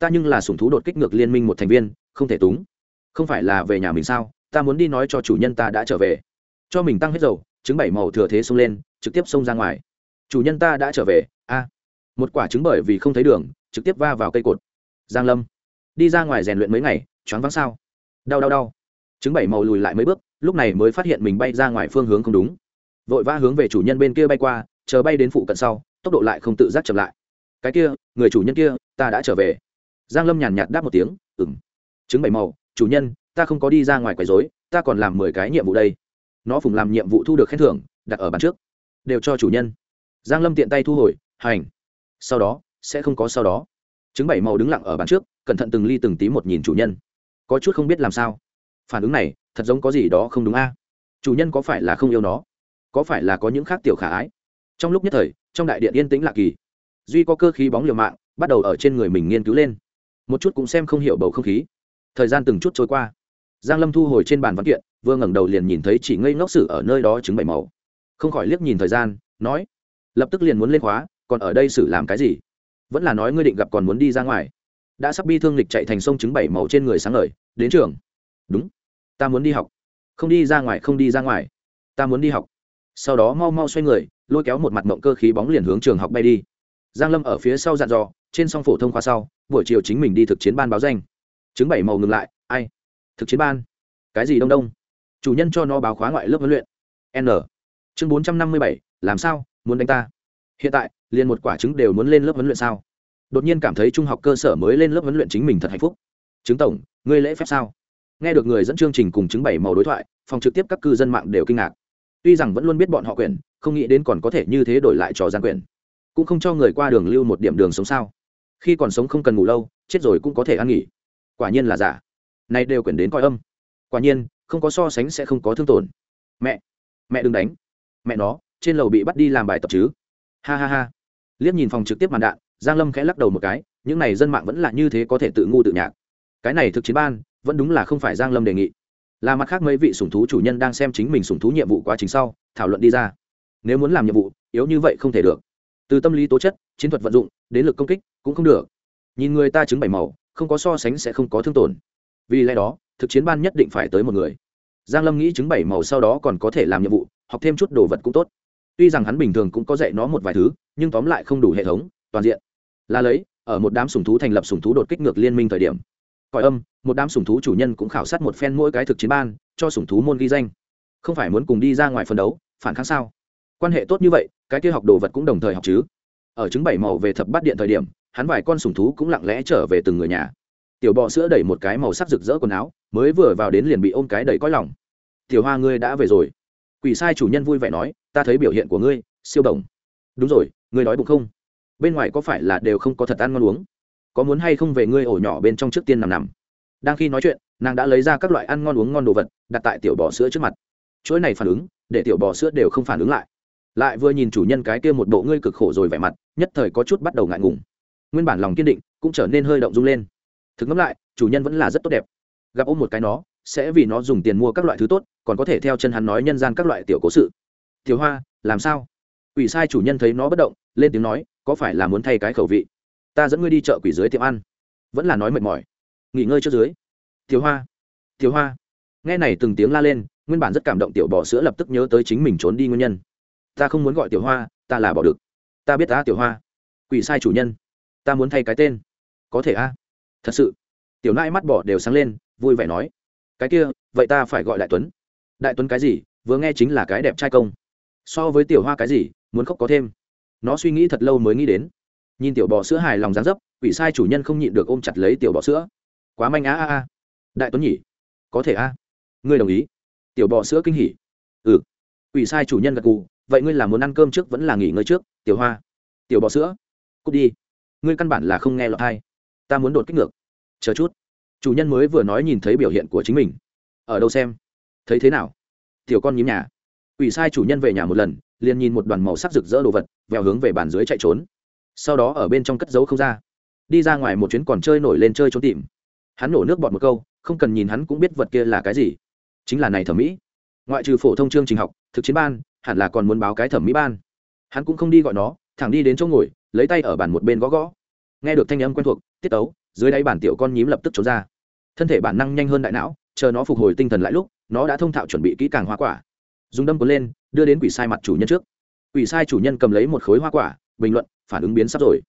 ta nhưng là sủng thú đột kích ngược liên minh một thành viên, không thể túng. Không phải là về nhà mình sao? Ta muốn đi nói cho chủ nhân ta đã trở về. Cho mình tăng hết dầu, trứng bảy màu thừa thế xông lên, trực tiếp xông ra ngoài. Chủ nhân ta đã trở về. A. Một quả trứng bởi vì không thấy đường, trực tiếp va vào cây cột. Giang lâm. Đi ra ngoài rèn luyện mấy ngày, choáng váng sao? Đau đau đau. Trứng bảy màu lùi lại mấy bước, lúc này mới phát hiện mình bay ra ngoài phương hướng không đúng. Vội vã hướng về chủ nhân bên kia bay qua, chờ bay đến phụ cận sau, tốc độ lại không tự giác chậm lại. Cái kia, người chủ nhân kia, ta đã trở về giang lâm nhàn nhạt đáp một tiếng ừng chứng bảy màu, chủ nhân, ta không có đi ra ngoài quấy rối, ta còn làm mười cái nhiệm vụ đây. Nó phùng làm nhiệm vụ thu được khen thưởng, đặt ở bàn trước. Đều cho chủ nhân. Giang lâm tiện tay thu hồi, hành. Sau đó, sẽ không có sau đó. Chứng bảy màu đứng lặng ở bàn trước, cẩn thận từng ly từng tí một nhìn chủ nhân. Có chút không biết làm sao. Phản ứng này, thật giống có gì đó không đúng a. Chủ nhân có phải là không yêu nó? Có phải là có những khác tiểu khả ái? Trong lúc nhất thời, trong đại điện yên tĩnh lạ kỳ. Duy có cơ khí bóng liều mạng, bắt đầu ở trên người mình nghiên cứu lên một chút cũng xem không hiểu bầu không khí. Thời gian từng chút trôi qua. Giang lâm thu hồi trên bàn văn kiện, vừa ngẩng đầu liền nhìn thấy chỉ ngây ngốc sử ở nơi đó chứng bảy màu. Không khỏi liếc nhìn thời gian, nói, lập tức liền muốn lên khóa, còn ở đây xử làm cái gì? Vẫn là nói ngươi định gặp còn muốn đi ra ngoài. Đã sắp bi thương lịch chạy thành sông trứng bảy màu trên người sáng ngời, đến trường. Đúng. Ta muốn đi học. Không đi ra ngoài, không đi ra ngoài. Ta muốn đi học. Sau đó mau mau xoay người, lôi kéo một mặt mộng cơ khí bóng liền hướng trường học bay đi. Giang lâm ở phía sau dặn dò, trên song phổ thông khoa sau buổi chiều chính mình đi thực chiến ban báo danh. Chứng bảy màu ngừng lại, ai? Thực chiến ban? Cái gì đông đông? Chủ nhân cho nó báo khóa ngoại lớp huấn luyện. N. Chương bốn trăm năm mươi bảy, làm sao? Muốn đánh ta? Hiện tại, liền một quả trứng đều muốn lên lớp huấn luyện sao? Đột nhiên cảm thấy trung học cơ sở mới lên lớp huấn luyện chính mình thật hạnh phúc. Chứng tổng, ngươi lễ phép sao? Nghe được người dẫn chương trình cùng chứng bảy màu đối thoại, phòng trực tiếp các cư dân mạng đều kinh ngạc. Tuy rằng vẫn luôn biết bọn họ quyền, không nghĩ đến còn có thể như thế đổi lại trò gian quyền. Cũng không cho người qua đường lưu một điểm đường sống sao? Khi còn sống không cần ngủ lâu, chết rồi cũng có thể ăn nghỉ. Quả nhiên là giả. Này đều quyển đến coi âm. Quả nhiên, không có so sánh sẽ không có thương tổn. Mẹ mẹ đừng đánh. Mẹ nó, trên lầu bị bắt đi làm bài tập chứ. Ha ha ha. Liếc nhìn phòng trực tiếp màn đạn, giang lâm khẽ lắc đầu một cái, những này dân mạng vẫn là như thế có thể tự ngu tự nhạc. Cái này thực chiến ban, vẫn đúng là không phải giang lâm đề nghị. Là mặt khác mấy vị sủng thú chủ nhân đang xem chính mình sủng thú nhiệm vụ quá trình sau, thảo luận đi ra. Nếu muốn làm nhiệm vụ, yếu như vậy không thể được. Từ tâm lý tố chất, chiến thuật vận dụng đến lực công kích cũng không được. Nhìn người ta chứng bảy màu, không có so sánh sẽ không có thương tổn. Vì lẽ đó, thực chiến ban nhất định phải tới một người. Giang lâm nghĩ chứng bảy màu sau đó còn có thể làm nhiệm vụ, học thêm chút đồ vật cũng tốt. Tuy rằng hắn bình thường cũng có dạy nó một vài thứ, nhưng tóm lại không đủ hệ thống, toàn diện. Là lấy, ở một đám sùng thú thành lập sùng thú đột kích ngược liên minh thời điểm. Còi âm, một đám sùng thú chủ nhân cũng khảo sát một phen mỗi cái thực chiến ban, cho sùng thú môn ghi danh. Không phải muốn cùng đi ra ngoài phân đấu, phản kháng sao? Quan hệ tốt như vậy, cái kia học đồ vật cũng đồng thời học chứ ở trứng bảy màu về thập bát điện thời điểm, hắn vài con sùng thú cũng lặng lẽ trở về từng người nhà. Tiểu bọ sữa đẩy một cái màu sắc rực rỡ quần áo, mới vừa vào đến liền bị ôm cái đầy coi lòng. Tiểu hoa, ngươi đã về rồi. Quỷ sai chủ nhân vui vẻ nói, ta thấy biểu hiện của ngươi, siêu đồng. Đúng rồi, ngươi nói bụng không? Bên ngoài có phải là đều không có thật ăn ngon uống? Có muốn hay không về ngươi ổ nhỏ bên trong trước tiên nằm nằm? Đang khi nói chuyện, nàng đã lấy ra các loại ăn ngon uống ngon đồ vật, đặt tại tiểu bò sữa trước mặt. Chuỗi này phản ứng, để tiểu bò sữa đều không phản ứng lại lại vừa nhìn chủ nhân cái kia một bộ ngươi cực khổ rồi vẻ mặt, nhất thời có chút bắt đầu ngại ngùng. Nguyên bản lòng kiên định, cũng trở nên hơi động rung lên. Thực ngẫm lại, chủ nhân vẫn là rất tốt đẹp. Gặp ôm một cái nó, sẽ vì nó dùng tiền mua các loại thứ tốt, còn có thể theo chân hắn nói nhân gian các loại tiểu cố sự. Tiểu hoa, làm sao? Quỷ sai chủ nhân thấy nó bất động, lên tiếng nói, có phải là muốn thay cái khẩu vị? Ta dẫn ngươi đi chợ quỷ dưới tiệm ăn. Vẫn là nói mệt mỏi. Nghỉ ngơi trước dưới. Tiểu hoa tiểu hoa. Nghe này từng tiếng la lên, nguyên bản rất cảm động tiểu bò sữa lập tức nhớ tới chính mình trốn đi nguyên nhân ta không muốn gọi tiểu hoa, ta là bỏ được. Ta biết ta tiểu hoa. Quỷ sai chủ nhân. Ta muốn thay cái tên. Có thể a? Thật sự. Tiểu nãi mắt bỏ đều sáng lên, vui vẻ nói. Cái kia, vậy ta phải gọi đại tuấn. Đại tuấn cái gì? Vừa nghe chính là cái đẹp trai công. So với tiểu hoa cái gì, muốn khóc có thêm. Nó suy nghĩ thật lâu mới nghĩ đến. Nhìn tiểu bò sữa hài lòng dán dấp, quỷ sai chủ nhân không nhịn được ôm chặt lấy tiểu bò sữa. Quá manh á a a đại tuấn nhỉ? Có thể a? Ngươi đồng ý. Tiểu bò sữa kinh hỉ. Ừ. Quỷ sai chủ nhân gật gù vậy ngươi là muốn ăn cơm trước vẫn là nghỉ ngơi trước, tiểu hoa? Tiểu bò sữa. Cút đi. Ngươi căn bản là không nghe lọt hay ta muốn đột kích ngược. Chờ chút. Chủ nhân mới vừa nói nhìn thấy biểu hiện của chính mình. Ở đâu xem? Thấy thế nào? Tiểu con nhím nhà. Ủy sai chủ nhân về nhà một lần, liền nhìn một đoàn màu sắc rực rỡ đồ vật, vèo hướng về bàn dưới chạy trốn. Sau đó ở bên trong cất giấu không ra. Đi ra ngoài một chuyến còn chơi nổi lên chơi trốn tìm. Hắn nổ nước bọt một câu, không cần nhìn hắn cũng biết vật kia là cái gì. Chính là này thẩm mỹ ngoại trừ phổ thông chương trình học, thực chiến ban, hẳn là còn muốn báo cái thẩm mỹ ban. Hắn cũng không đi gọi nó, thẳng đi đến chỗ ngồi, lấy tay ở bàn một bên gõ gõ. Nghe được thanh âm quen thuộc, tiết tấu, dưới đáy bản tiểu con nhím lập tức trốn ra. Thân thể bản năng nhanh hơn đại não, chờ nó phục hồi tinh thần lại lúc, nó đã thông thạo chuẩn bị kỹ càng hoa quả. Dùng đâm cuốn lên, đưa đến quỷ sai mặt chủ nhân trước. Quỷ sai chủ nhân cầm lấy một khối hoa quả, bình luận, phản ứng biến sắp rồi.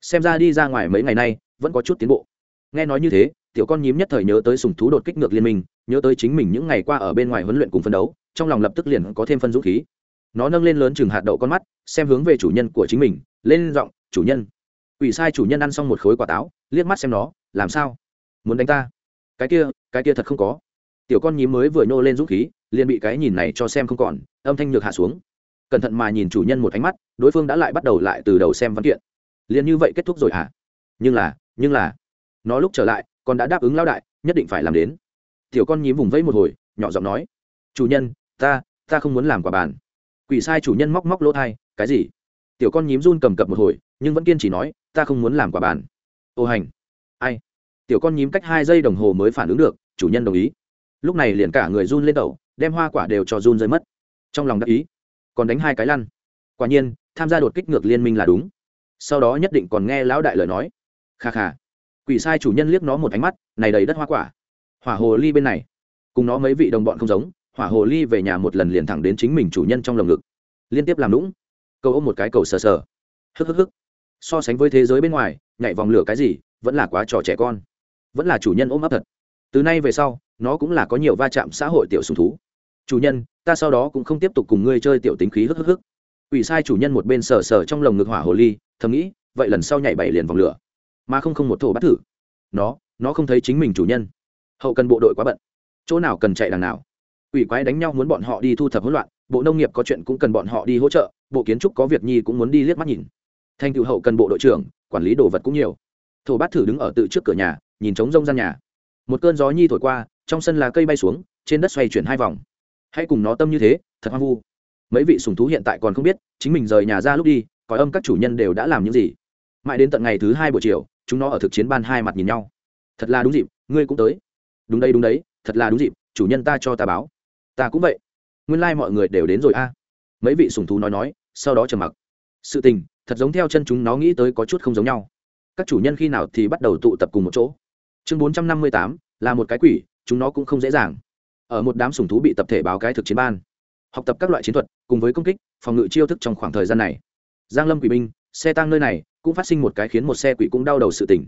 Xem ra đi ra ngoài mấy ngày nay, vẫn có chút tiến bộ nghe nói như thế, tiểu con nhím nhất thời nhớ tới sùng thú đột kích ngược liên minh, nhớ tới chính mình những ngày qua ở bên ngoài huấn luyện cùng phân đấu, trong lòng lập tức liền có thêm phân dũng khí. Nó nâng lên lớn chừng hạt đậu con mắt, xem hướng về chủ nhân của chính mình, lên giọng, chủ nhân. Ủy sai chủ nhân ăn xong một khối quả táo, liếc mắt xem nó, làm sao? Muốn đánh ta? Cái kia cái kia thật không có. Tiểu con nhím mới vừa nhô lên dũng khí, liền bị cái nhìn này cho xem không còn, âm thanh nhược hạ xuống. Cẩn thận mà nhìn chủ nhân một ánh mắt, đối phương đã lại bắt đầu lại từ đầu xem văn kiện. Liền như vậy kết thúc rồi hả? À? nhưng là nhưng là nó lúc trở lại, còn đã đáp ứng lao đại, nhất định phải làm đến. Tiểu con nhím vùng vẫy một hồi, nhỏ giọng nói, chủ nhân, ta ta không muốn làm quả bàn. Quỷ sai chủ nhân móc móc lỗ thai, cái gì? Tiểu con nhím run cầm cập một hồi, nhưng vẫn kiên trì nói, ta không muốn làm quả bàn. Ô hành. Ai? Tiểu con nhím cách hai giây đồng hồ mới phản ứng được, chủ nhân đồng ý. Lúc này liền cả người run lên tẩu đem hoa quả đều cho run rơi mất. Trong lòng đắc ý, còn đánh hai cái lăn. Quả nhiên, tham gia đột kích ngược liên minh là đúng. Sau đó nhất định còn nghe lão đại lời nói. Kha kha quỷ sai chủ nhân liếc nó một ánh mắt, này đầy đất hoa quả. Hỏa hồ ly bên này, cùng nó mấy vị đồng bọn không giống, hỏa hồ ly về nhà một lần liền thẳng đến chính mình chủ nhân trong lồng ngực. Liên tiếp làm lũng câu ôm một cái cầu sờ sờ. Hức hức hức. So sánh với thế giới bên ngoài, nhảy vòng lửa cái gì, vẫn là quá trò trẻ con. Vẫn là chủ nhân ôm ấp thật. Từ nay về sau, nó cũng là có nhiều va chạm xã hội tiểu sùng thú. Chủ nhân, ta sau đó cũng không tiếp tục cùng ngươi chơi tiểu tính khí hức hức hức. Ủy sai chủ nhân một bên sờ sờ trong lồng ngực hỏa hồ ly, thầm nghĩ, vậy lần sau nhảy bảy liền vòng lửa mà không không một thổ bắt thử. Nó nó không thấy chính mình chủ nhân. Hậu cần bộ đội quá bận. Chỗ nào cần chạy đằng nào. Ủy quái đánh nhau muốn bọn họ đi thu thập hỗn loạn, bộ nông nghiệp có chuyện cũng cần bọn họ đi hỗ trợ, bộ kiến trúc có việc nhi cũng muốn đi liếc mắt nhìn. Thành cựu hậu cần bộ đội trưởng, quản lý đồ vật cũng nhiều. Thổ bát thử đứng ở tự trước cửa nhà, nhìn trống rông gian nhà. Một cơn gió nhi thổi qua, trong sân là cây bay xuống, trên đất xoay chuyển hai vòng. Hãy cùng nó tâm như thế, thật hoang vu. Mấy vị sùng thú hiện tại còn không biết, chính mình rời nhà ra lúc đi còi âm các chủ nhân đều đã làm những gì. Mãi đến tận ngày thứ hai buổi chiều chúng nó ở thực chiến ban hai mặt nhìn nhau. Thật là đúng dịp, ngươi cũng tới. Đúng đây đúng đấy, thật là đúng dịp, chủ nhân ta cho ta báo. Ta cũng vậy. Nguyên lai、like、mọi người đều đến rồi a. Mấy vị sùng thú nói nói, sau đó trầm mặc. Sự tình, thật giống theo chân chúng nó nghĩ tới có chút không giống nhau. Các chủ nhân khi nào thì bắt đầu tụ tập cùng một chỗ. Chương bốn trăm năm mươi tám, là một cái quỷ, chúng nó cũng không dễ dàng. Ở một đám sùng thú bị tập thể báo cái thực chiến ban. Học tập các loại chiến thuật, cùng với công kích, phòng ngự chiêu thức trong khoảng thời gian này. Giang lâm quỷ binh, xe tăng nơi này cũng phát sinh một cái khiến một xe quỷ cũng đau đầu sự tình.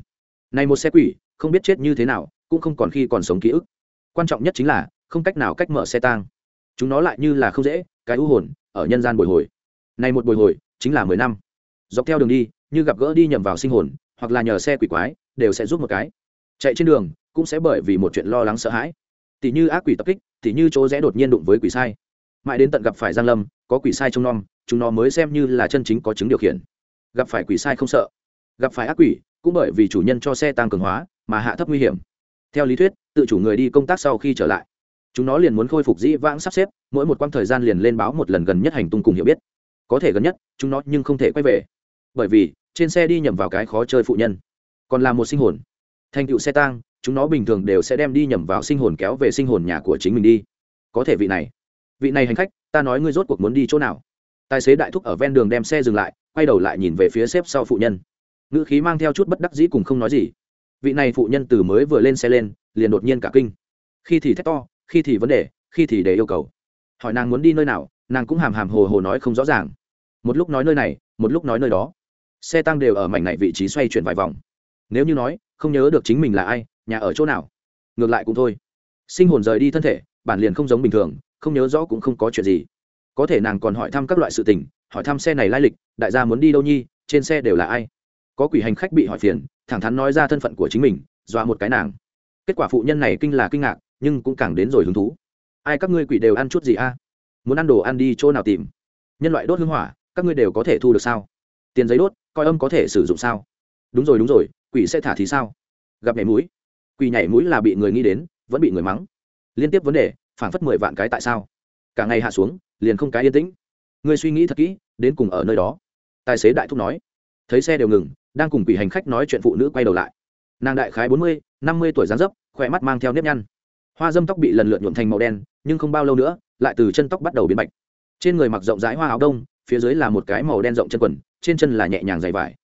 Này một xe quỷ, không biết chết như thế nào, cũng không còn khi còn sống ký ức. Quan trọng nhất chính là, không cách nào cách mở xe tang. Chúng nó lại như là không dễ, cái u hồn, ở nhân gian bồi hồi. Này một bồi hồi, chính là mười năm. Dọc theo đường đi, như gặp gỡ đi nhầm vào sinh hồn, hoặc là nhờ xe quỷ quái, đều sẽ giúp một cái. Chạy trên đường, cũng sẽ bởi vì một chuyện lo lắng sợ hãi. Tỷ như ác quỷ tập kích, tỷ như chỗ rẽ đột nhiên đụng với quỷ sai. Mãi đến tận gặp phải giang lâm, có quỷ sai trong nom, chúng nó mới xem như là chân chính có chứng điều khiển gặp phải quỷ sai không sợ. Gặp phải ác quỷ, cũng bởi vì chủ nhân cho xe tăng cường hóa mà hạ thấp nguy hiểm. Theo lý thuyết, tự chủ người đi công tác sau khi trở lại, chúng nó liền muốn khôi phục dĩ vãng sắp xếp, mỗi một quãng thời gian liền lên báo một lần gần nhất hành tung cùng hiểu biết. Có thể gần nhất, chúng nó nhưng không thể quay về, bởi vì trên xe đi nhầm vào cái khó chơi phụ nhân. Còn là một sinh hồn. Thành tựu xe tang, chúng nó bình thường đều sẽ đem đi nhầm vào sinh hồn kéo về sinh hồn nhà của chính mình đi. Có thể vị này vị này hành khách, ta nói ngươi rốt cuộc muốn đi chỗ nào? Tài xế đại thúc ở ven đường đem xe dừng lại quay đầu lại nhìn về phía xếp sau phụ nhân. Ngữ khí mang theo chút bất đắc dĩ cùng không nói gì. Vị này phụ nhân từ mới vừa lên xe lên, liền đột nhiên cả kinh. Khi thì thét to, khi thì vấn đề, khi thì để yêu cầu. Hỏi nàng muốn đi nơi nào, nàng cũng hàm hàm hồ hồ nói không rõ ràng. Một lúc nói nơi này, một lúc nói nơi đó. Xe tăng đều ở mảnh này vị trí xoay chuyển vài vòng. Nếu như nói, không nhớ được chính mình là ai, nhà ở chỗ nào. Ngược lại cũng thôi. Sinh hồn rời đi thân thể, bản liền không giống bình thường, không nhớ rõ cũng không có chuyện gì. Có thể nàng còn hỏi thăm các loại sự tình hỏi thăm xe này lai lịch, đại gia muốn đi đâu nhi, trên xe đều là ai? Có quỷ hành khách bị hỏi phiền, thẳng thắn nói ra thân phận của chính mình, dọa một cái nàng. Kết quả phụ nhân này kinh là kinh ngạc, nhưng cũng càng đến rồi hứng thú. Ai các ngươi quỷ đều ăn chút gì a? Muốn ăn đồ ăn đi chỗ nào tìm? Nhân loại đốt hương hỏa, các ngươi đều có thể thu được sao? Tiền giấy đốt, coi âm có thể sử dụng sao? Đúng rồi đúng rồi, quỷ sẽ thả thì sao? Gặp nhảy mũi. Quỷ nhảy mũi là bị người nghĩ đến, vẫn bị người mắng. Liên tiếp vấn đề phản phất mười vạn cái tại sao? Cả ngày hạ xuống, liền không cái yên tĩnh ngươi suy nghĩ thật kỹ, đến cùng ở nơi đó. Tài xế đại thúc nói. Thấy xe đều ngừng, đang cùng quỷ hành khách nói chuyện phụ nữ quay đầu lại. Nàng đại khái bốn mươi, năm mươi tuổi dáng dấp, khỏe mắt mang theo nếp nhăn. Hoa dâm tóc bị lần lượt nhuộm thành màu đen, nhưng không bao lâu nữa, lại từ chân tóc bắt đầu biến bạch. Trên người mặc rộng rãi hoa áo đông, phía dưới là một cái màu đen rộng chân quần, trên chân là nhẹ nhàng dày vải.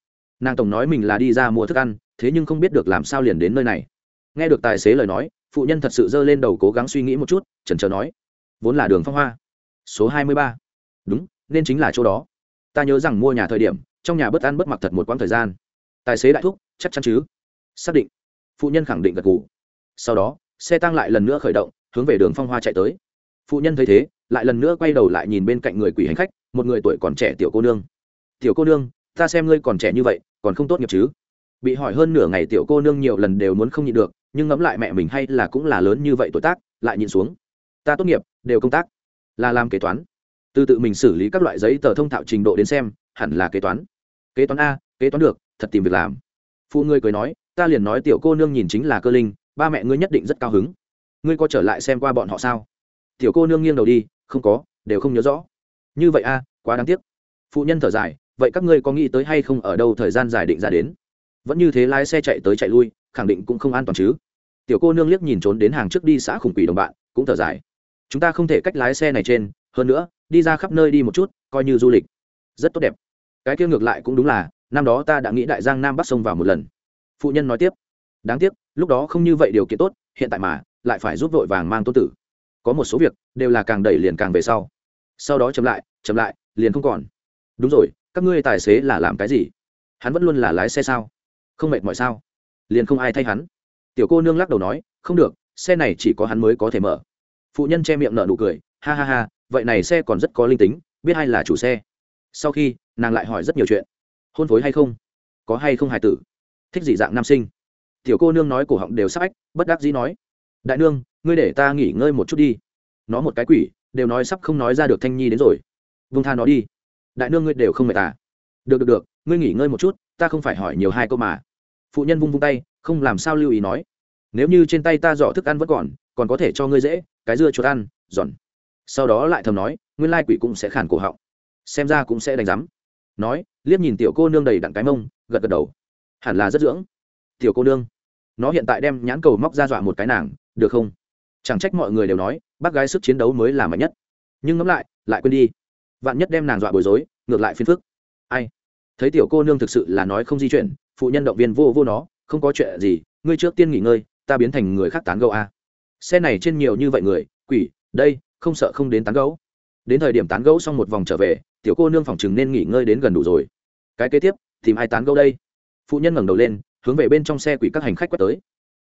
Nàng tổng nói mình là đi ra mua thức ăn, thế nhưng không biết được làm sao liền đến nơi này. Nghe được tài xế lời nói, phụ nhân thật sự giơ lên đầu cố gắng suy nghĩ một chút, chần chờ nói. Vốn là đường phong hoa. Số hai mươi ba đúng, nên chính là chỗ đó. Ta nhớ rằng mua nhà thời điểm, trong nhà bất ăn bất mặc thật một quãng thời gian. Tài xế đại thúc, chắc chắn chứ? Xác định. Phụ nhân khẳng định gật g ủ sau đó, xe tăng lại lần nữa khởi động, hướng về đường phong hoa chạy tới. Phụ nhân thấy thế, lại lần nữa quay đầu lại nhìn bên cạnh người quỷ hành khách, một người tuổi còn trẻ tiểu cô nương. Tiểu cô nương, ta xem ngươi còn trẻ như vậy, còn không tốt nghiệp chứ? Bị hỏi hơn nửa ngày tiểu cô nương nhiều lần đều muốn không nhịn được, nhưng ngẫm lại mẹ mình hay là cũng là lớn như vậy tuổi tác, lại nhịn xuống. Ta tốt nghiệp, đều công tác. Là làm kế toán từ tự mình xử lý các loại giấy tờ thông thạo trình độ đến xem, hẳn là kế toán. Kế toán a, kế toán được, thật tìm việc làm. Phụ ngươi cười nói, ta liền nói tiểu cô nương nhìn chính là cơ linh, ba mẹ ngươi nhất định rất cao hứng. Ngươi có trở lại xem qua bọn họ sao? Tiểu cô nương nghiêng đầu đi, không có, đều không nhớ rõ. Như vậy a, quá đáng tiếc. Phụ nhân thở dài, vậy các ngươi có nghĩ tới hay không ở đâu thời gian dài định ra đến? Vẫn như thế lái xe chạy tới chạy lui, khẳng định cũng không an toàn chứ. Tiểu cô nương liếc nhìn trốn đến hàng trước đi xã khủng quỷ đồng bạn, cũng thở dài. Chúng ta không thể cách lái xe này trên, hơn nữa đi ra khắp nơi đi một chút, coi như du lịch. Rất tốt đẹp. Cái kia ngược lại cũng đúng là, năm đó ta đã nghĩ đại giang nam bắc sông vào một lần. Phụ nhân nói tiếp. Đáng tiếc, lúc đó không như vậy điều kiện tốt, hiện tại mà, lại phải giúp vội vàng mang tôn tử. Có một số việc, đều là càng đẩy liền càng về sau. Sau đó chậm lại chậm lại, liền không còn. Đúng rồi, các ngươi tài xế là làm cái gì? Hắn vẫn luôn là lái xe sao? Không mệt mỏi sao? Liền không ai thay hắn. Tiểu cô nương lắc đầu nói, không được, xe này chỉ có hắn mới có thể mở. Phụ nhân che miệng nở nụ cười, ha ha ha vậy này xe còn rất có linh tính, biết ai là chủ xe. Sau khi, nàng lại hỏi rất nhiều chuyện. Hôn phối hay không? Có hay không hài tử? Thích dị dạng nam sinh. Tiểu cô nương nói cổ họng đều sắc ách bất đắc dĩ nói. Đại nương, ngươi để ta nghỉ ngơi một chút đi. Nó một cái quỷ, đều nói sắp không nói ra được thanh nhi đến rồi. Vung tha nó đi. Đại nương ngươi đều không mệt ta được được được, ngươi nghỉ ngơi một chút, ta không phải hỏi nhiều hai câu mà. Phụ nhân vung vung tay, không làm sao lưu ý nói. Nếu như trên tay ta giỏ thức ăn vẫn còn còn có thể cho ngươi dễ, cái dưa chuột ăn, giòn sau đó lại thầm nói, nguyên lai quỷ cũng sẽ khản cổ họng, xem ra cũng sẽ đánh rắm nói, liếc nhìn tiểu cô nương đầy đặn cái mông, gật gật đầu. Hẳn là rất dưỡng. Tiểu cô nương? Nó hiện tại đem nhãn cầu móc ra dọa một cái nàng, được không? Chẳng trách mọi người đều nói, bác gái sức chiến đấu mới là mạnh nhất. Nhưng ngẫm lại lại quên đi. Vạn nhất đem nàng dọa bối rối, ngược lại phiền phức. Ai? Thấy tiểu cô nương thực sự là nói không di chuyển, phụ nhân động viên vô vô nó, không có chuyện gì, ngươi trước tiên nghỉ ngơi, ta biến thành người khác tán gẫu a. À. xe này trên nhiều như vậy người, quỷ, đây không sợ không đến tán gẫu. Đến thời điểm tán gẫu xong một vòng trở về, tiểu cô nương phòng chừng nên nghỉ ngơi đến gần đủ rồi. Cái kế tiếp, tìm ai tán gẫu đây? Phụ nhân ngẩng đầu lên, hướng về bên trong xe quỷ các hành khách quét tới.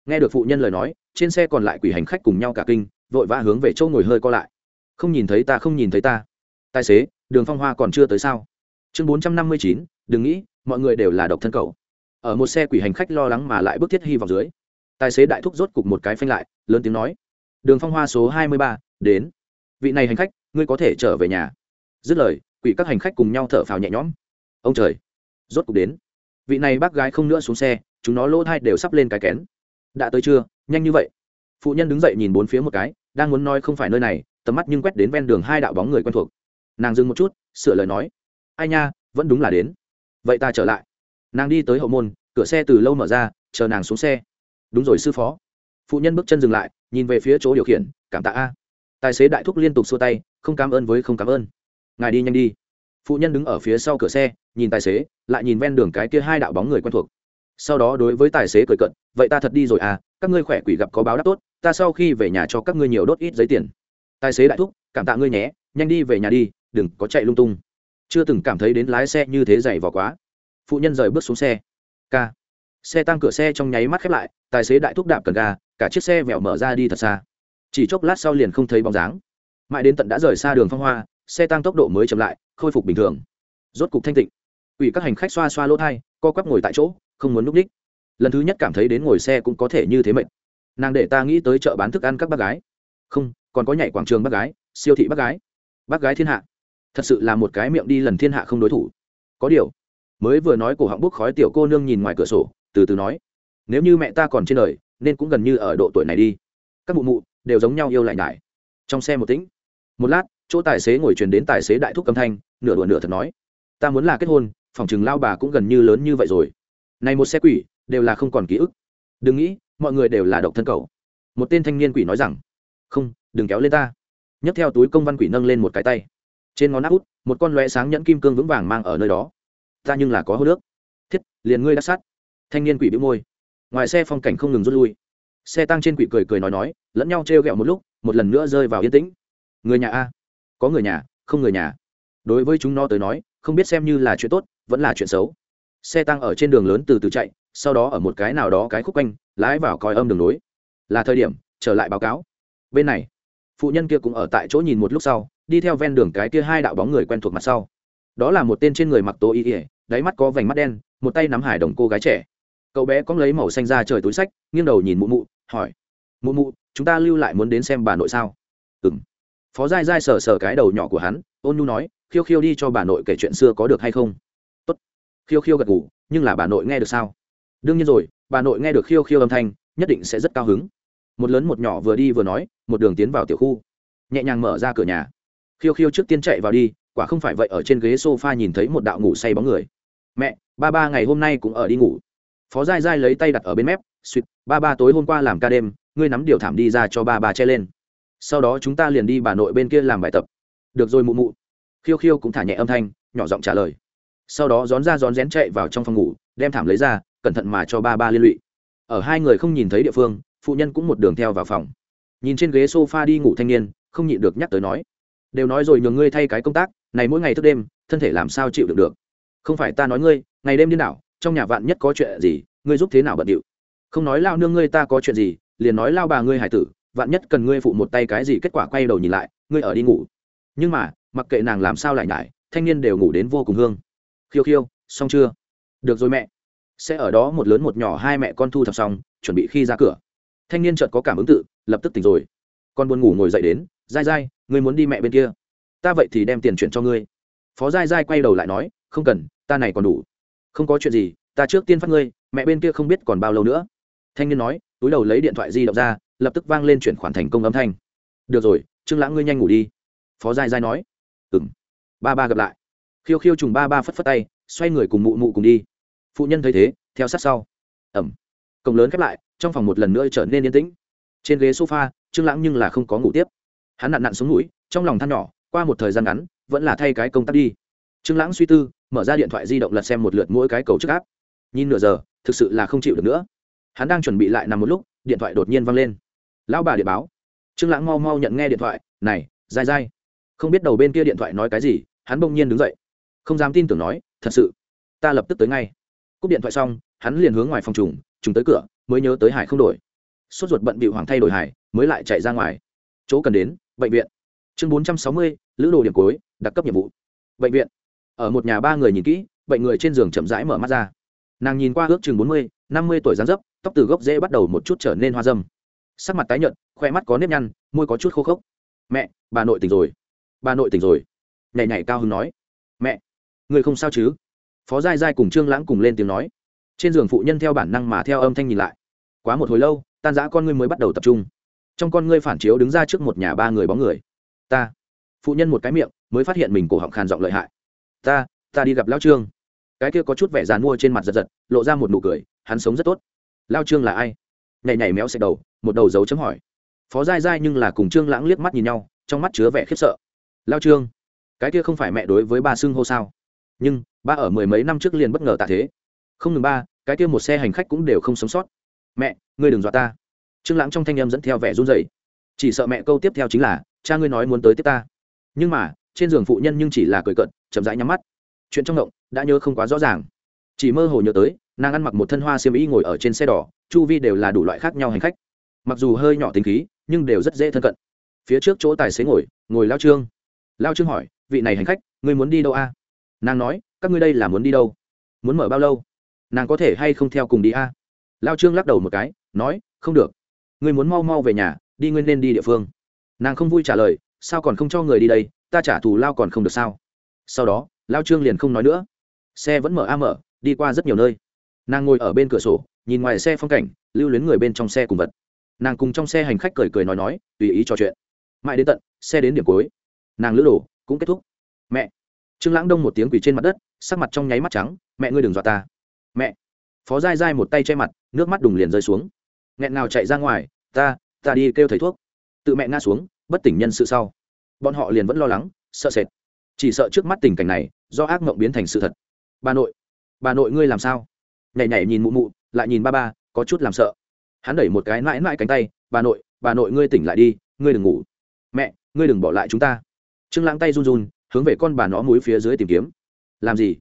Nghe được phụ nhân lời nói, trên xe còn lại quỷ hành khách cùng nhau cả kinh, vội vã hướng về chỗ ngồi hơi co lại. Không nhìn thấy ta, không nhìn thấy ta. Tài xế, đường phong hoa còn chưa tới sao? Chương bốn trăm năm mươi chín, đừng nghĩ, mọi người đều là độc thân cầu ở một xe quỷ hành khách lo lắng mà lại bước thiết hy vọng dưới, tài xế đại thúc rốt cục một cái phanh lại, lớn tiếng nói. Đường phong hoa số hai mươi ba, đến vị này hành khách, ngươi có thể trở về nhà. Dứt lời, quỷ các hành khách cùng nhau thở phào nhẹ nhõm. Ông trời, rốt cục đến. Vị này bác gái không nữa xuống xe, chúng nó lỗ thai đều sắp lên cái kén. Đã tới chưa? Nhanh như vậy. Phụ nhân đứng dậy nhìn bốn phía một cái, đang muốn nói không phải nơi này, tầm mắt nhưng quét đến ven đường hai đạo bóng người quen thuộc. Nàng dừng một chút, sửa lời nói. Ai nha, vẫn đúng là đến. Vậy ta trở lại. Nàng đi tới hậu môn, cửa xe từ lâu mở ra, chờ nàng xuống xe. Đúng rồi, sư phó. Phụ nhân bước chân dừng lại, nhìn về phía chỗ điều khiển, cảm tạ a tài xế đại thúc liên tục xua tay, không cảm ơn với không cảm ơn. Ngài đi nhanh đi. Phụ nhân đứng ở phía sau cửa xe, nhìn tài xế, lại nhìn ven đường cái kia hai đạo bóng người quen thuộc. Sau đó đối với tài xế cười cận vậy ta thật đi rồi à các ngươi khỏe quỷ gặp có báo đáp tốt, ta sau khi về nhà cho các ngươi nhiều đốt ít giấy tiền. Tài xế đại thúc, cảm tạ ngươi nhé, nhanh đi về nhà đi, đừng có chạy lung tung. Chưa từng cảm thấy đến lái xe như thế dày vò quá. Phụ nhân rời bước xuống xe. K xe tăng cửa xe trong nháy mắt khép lại, tài xế đại thúc đạp cần ga, cả chiếc xe vẹo mở ra đi thật xa chỉ chốc lát sau liền không thấy bóng dáng. Mãi đến tận đã rời xa đường phong hoa, xe tăng tốc độ mới chậm lại, khôi phục bình thường. Rốt cục thanh tịnh. Ủy các hành khách xoa xoa lỗ thai, co quắp ngồi tại chỗ, không muốn núp ních lần thứ nhất cảm thấy đến ngồi xe cũng có thể như thế mệnh nàng để ta nghĩ tới chợ bán thức ăn các bác gái. Không, còn có nhảy quảng trường bác gái, siêu thị bác gái. Bác gái thiên hạ. Thật sự là một cái miệng đi lần thiên hạ không đối thủ. Có điều, mới vừa nói cổ họng bốc khói tiểu cô nương nhìn ngoài cửa sổ, từ từ nói, nếu như mẹ ta còn trên đời, nên cũng gần như ở độ tuổi này đi. Các mụ mụ đều giống nhau yêu lại nhải. Trong xe một tĩnh, một lát, chỗ tài xế ngồi truyền đến tài xế đại thúc âm thanh, nửa đùa nửa thật nói, ta muốn là kết hôn, phòng chừng lao bà cũng gần như lớn như vậy rồi. Này một xe quỷ, đều là không còn ký ức. Đừng nghĩ, mọi người đều là độc thân cầu một tên thanh niên quỷ nói rằng, không, đừng kéo lên ta. Nhấc theo túi công văn quỷ nâng lên một cái tay. Trên ngón áp út, một con loe sáng nhẫn kim cương vững vàng mang ở nơi đó. Ta nhưng là có hô nước. Thiết, liền ngươi đã sát. Thanh niên quỷ bĩu môi. Ngoài xe phong cảnh không ngừng rút lui xe tăng trên quỷ cười cười nói nói, lẫn nhau trêu ghẹo một lúc, một lần nữa rơi vào yên tĩnh. Người nhà a? Có người nhà, không người nhà. Đối với chúng nó tới nói, không biết xem như là chuyện tốt, vẫn là chuyện xấu. Xe tăng ở trên đường lớn từ từ chạy, sau đó ở một cái nào đó cái khúc quanh, lái vào coi âm đường nối là thời điểm, trở lại báo cáo. Bên này, phụ nhân kia cũng ở tại chỗ nhìn một lúc sau, đi theo ven đường cái kia hai đạo bóng người quen thuộc mặt sau. Đó là một tên trên người mặc tố y ỉa đáy mắt có vành mắt đen, một tay nắm hải đồng cô gái trẻ. Cậu bé có lấy màu xanh ra trời túi sách, nghiêng đầu nhìn mụ mụ hỏi, mụ mụ, chúng ta lưu lại muốn đến xem bà nội sao? Ừ m phó dai dai sờ sờ cái đầu nhỏ của hắn, ôn nhu nói, khiêu khiêu đi cho bà nội kể chuyện xưa có được hay không? Tốt. Khiêu khiêu gật ngủ nhưng là bà nội nghe được sao? Đương nhiên rồi, bà nội nghe được khiêu khiêu âm thanh, nhất định sẽ rất cao hứng. Một lớn một nhỏ vừa đi vừa nói, một đường tiến vào tiểu khu. Nhẹ nhàng mở ra cửa nhà. Khiêu khiêu trước tiên chạy vào đi, quả không phải vậy ở trên ghế s o f a nhìn thấy một đạo ngủ say bóng người. Mẹ, ba ba ngày hôm nay cũng ở đi ngủ. Phó dai dai lấy tay đặt ở bên mép suýt ba ba tối hôm qua làm ca đêm, ngươi nắm điều thảm đi ra cho ba ba che lên. Sau đó chúng ta liền đi bà nội bên kia làm bài tập. Được rồi mụ mụ. Khiêu khiêu cũng thả nhẹ âm thanh, nhỏ giọng trả lời. Sau đó rón ra rón rén chạy vào trong phòng ngủ, đem thảm lấy ra, cẩn thận mà cho ba ba liên lụy. Ở hai người không nhìn thấy địa phương, phụ nhân cũng một đường theo vào phòng. Nhìn trên ghế s o f a đi ngủ thanh niên, không nhịn được nhắc tới nói. Đều nói rồi nhường ngươi thay cái công tác, này mỗi ngày thức đêm, thân thể làm sao chịu được được? Không phải ta nói ngươi, ngày đêm điên đảo, trong nhà vạn nhất có chuyện gì, ngươi giúp thế nào bận điệu? Không nói lao nương ngươi ta có chuyện gì, liền nói lao bà ngươi hải tử, vạn nhất cần ngươi phụ một tay cái gì kết quả quay đầu nhìn lại, ngươi ở đi ngủ. Nhưng mà, mặc kệ nàng làm sao lại nhải, thanh niên đều ngủ đến vô cùng hương. Khiêu khiêu, xong chưa? Được rồi mẹ. Sẽ ở đó một lớn một nhỏ hai mẹ con thu thập xong, chuẩn bị khi ra cửa. Thanh niên chợt có cảm ứng tự, lập tức tỉnh rồi. Con buồn ngủ ngồi dậy đến, dai dai, ngươi muốn đi mẹ bên kia. Ta vậy thì đem tiền chuyển cho ngươi. Phó dai dai quay đầu lại nói, không cần, ta này còn đủ. Không có chuyện gì, ta trước tiên phát ngươi, mẹ bên kia không biết còn bao lâu nữa thanh niên nói, túi đầu lấy điện thoại di động ra, lập tức vang lên chuyển khoản thành công âm thanh. Được rồi, trương lãng ngươi nhanh ngủ đi. Phó giai giai nói. Ừng ba ba gặp lại. Khiêu khiêu trùng ba ba phất phất tay, xoay người cùng mụ mụ cùng đi. Phụ nhân thấy thế, theo sát sau. Ẩm. Cổng lớn khép lại, trong phòng một lần nữa trở nên yên tĩnh. Trên ghế sofa, trương lãng nhưng là không có ngủ tiếp. Hắn nặn nặn xuống mũi trong lòng than nhỏ, qua một thời gian ngắn, vẫn là thay cái công tác đi. Trương lãng suy tư, mở ra điện thoại di động lật xem một lượt mỗi cái cầu trước áp nhìn nửa giờ, thực sự là không chịu được nữa hắn đang chuẩn bị lại nằm một lúc, điện thoại đột nhiên văng lên. Lão bà điện báo. Trương lãng mau mau nhận nghe điện thoại, này dai dai không biết đầu bên kia điện thoại nói cái gì, hắn bỗng nhiên đứng dậy. Không dám tin tưởng nói, thật sự, ta lập tức tới ngay. Cúp điện thoại xong, hắn liền hướng ngoài phòng trùng trùng tới cửa, mới nhớ tới hải không đổi. Sốt ruột bận bị hoàng thay đổi hải, mới lại chạy ra ngoài. Chỗ cần đến, bệnh viện. Chương bốn trăm sáu mươi, lữ đồ điểm cuối, đặc cấp nhiệm vụ. Bệnh viện. Ở một nhà ba người nhìn kỹ, bệnh người trên giường chậm rãi mở mắt ra. Nàng nhìn qua ước chừng bốn mươi, năm mươi tuổi gián dấp tóc từ gốc dễ bắt đầu một chút trở nên hoa dâm. Sắc mặt tái nhợt khoe mắt có nếp nhăn, môi có chút khô khốc. Mẹ, bà nội tỉnh rồi. Bà nội tỉnh rồi. Nhảy nhảy cao hứng nói. Mẹ, người không sao chứ? Phó giai giai cùng trương lãng cùng lên tiếng nói. Trên giường phụ nhân theo bản năng mà theo âm thanh nhìn lại. Quá một hồi lâu, tan giã con ngươi mới bắt đầu tập trung. Trong con ngươi phản chiếu đứng ra trước một nhà ba người bóng người. Ta. Phụ nhân một cái miệng, mới phát hiện mình cổ họng khàn giọng lợi hại. Ta ta đi gặp lao trương. Cái kia có chút vẻ dàn mua trên mặt giật giật, lộ ra một nụ cười, hắn sống rất tốt lao trương là ai? Nhảy nhảy méo xẹt đầu, một đầu dấu chấm hỏi. Phó dai dai nhưng là cùng trương lãng liếc mắt nhìn nhau, trong mắt chứa vẻ khiếp sợ. Lao trương, cái kia không phải mẹ đối với ba xưng hô sao? Nhưng, ba ở mười mấy năm trước liền bất ngờ tạ thế. Không ngừng ba, cái kia một xe hành khách cũng đều không sống sót. Mẹ, ngươi đừng dọa ta. Trương lãng trong thanh em dẫn theo vẻ run rẩy. Chỉ sợ mẹ câu tiếp theo chính là, cha ngươi nói muốn tới tiếp ta. Nhưng mà, trên giường phụ nhân nhưng chỉ là cười cận chậm rãi nhắm mắt. Chuyện trong động đã nhớ không quá rõ ràng. Chỉ mơ hồ nhớ tới nàng ăn mặc một thân hoa xiêm y ngồi ở trên xe đỏ, chu vi đều là đủ loại khác nhau hành khách. Mặc dù hơi nhỏ tính khí, nhưng đều rất dễ thân cận. Phía trước chỗ tài xế ngồi ngồi lao trương. Lao trương hỏi, vị này hành khách, ngươi muốn đi đâu a? Nàng nói, các ngươi đây là muốn đi đâu? Muốn mở bao lâu? Nàng có thể hay không theo cùng đi a? Lao trương lắc đầu một cái, nói, không được. Ngươi muốn mau mau về nhà, đi nguyên nên đi địa phương. Nàng không vui trả lời, sao còn không cho người đi đây? Ta trả thù lao còn không được sao? Sau đó, lao trương liền không nói nữa. Xe vẫn mở a mở, đi qua rất nhiều nơi nàng ngồi ở bên cửa sổ, nhìn ngoài xe phong cảnh, lưu luyến người bên trong xe cùng vật. Nàng cùng trong xe hành khách cười cười nói nói, tùy ý trò chuyện. Mãi đến tận xe đến điểm cuối, nàng lữ đổ cũng kết thúc. Mẹ! Trương lãng đông một tiếng quỳ trên mặt đất, sắc mặt trong nháy mắt trắng, mẹ ngươi đừng dọa ta. Mẹ! Phó dai dai một tay che mặt, nước mắt đùng liền rơi xuống. Nghẹn nào chạy ra ngoài, ta ta đi kêu thầy thuốc. Tự mẹ ngã xuống, bất tỉnh nhân sự sau. Bọn họ liền vẫn lo lắng, sợ sệt. Chỉ sợ trước mắt tình cảnh này, do ác mộng biến thành sự thật. Bà nội bà nội ngươi làm sao? Nhảy nhảy nhìn mụ mụ, lại nhìn ba ba, có chút làm sợ. Hắn đẩy một cái mãi mãi cánh tay, bà nội bà nội ngươi tỉnh lại đi, ngươi đừng ngủ. Mẹ, ngươi đừng bỏ lại chúng ta. Trương lãng tay run run, hướng về con bà nó múi phía dưới tìm kiếm. Làm gì?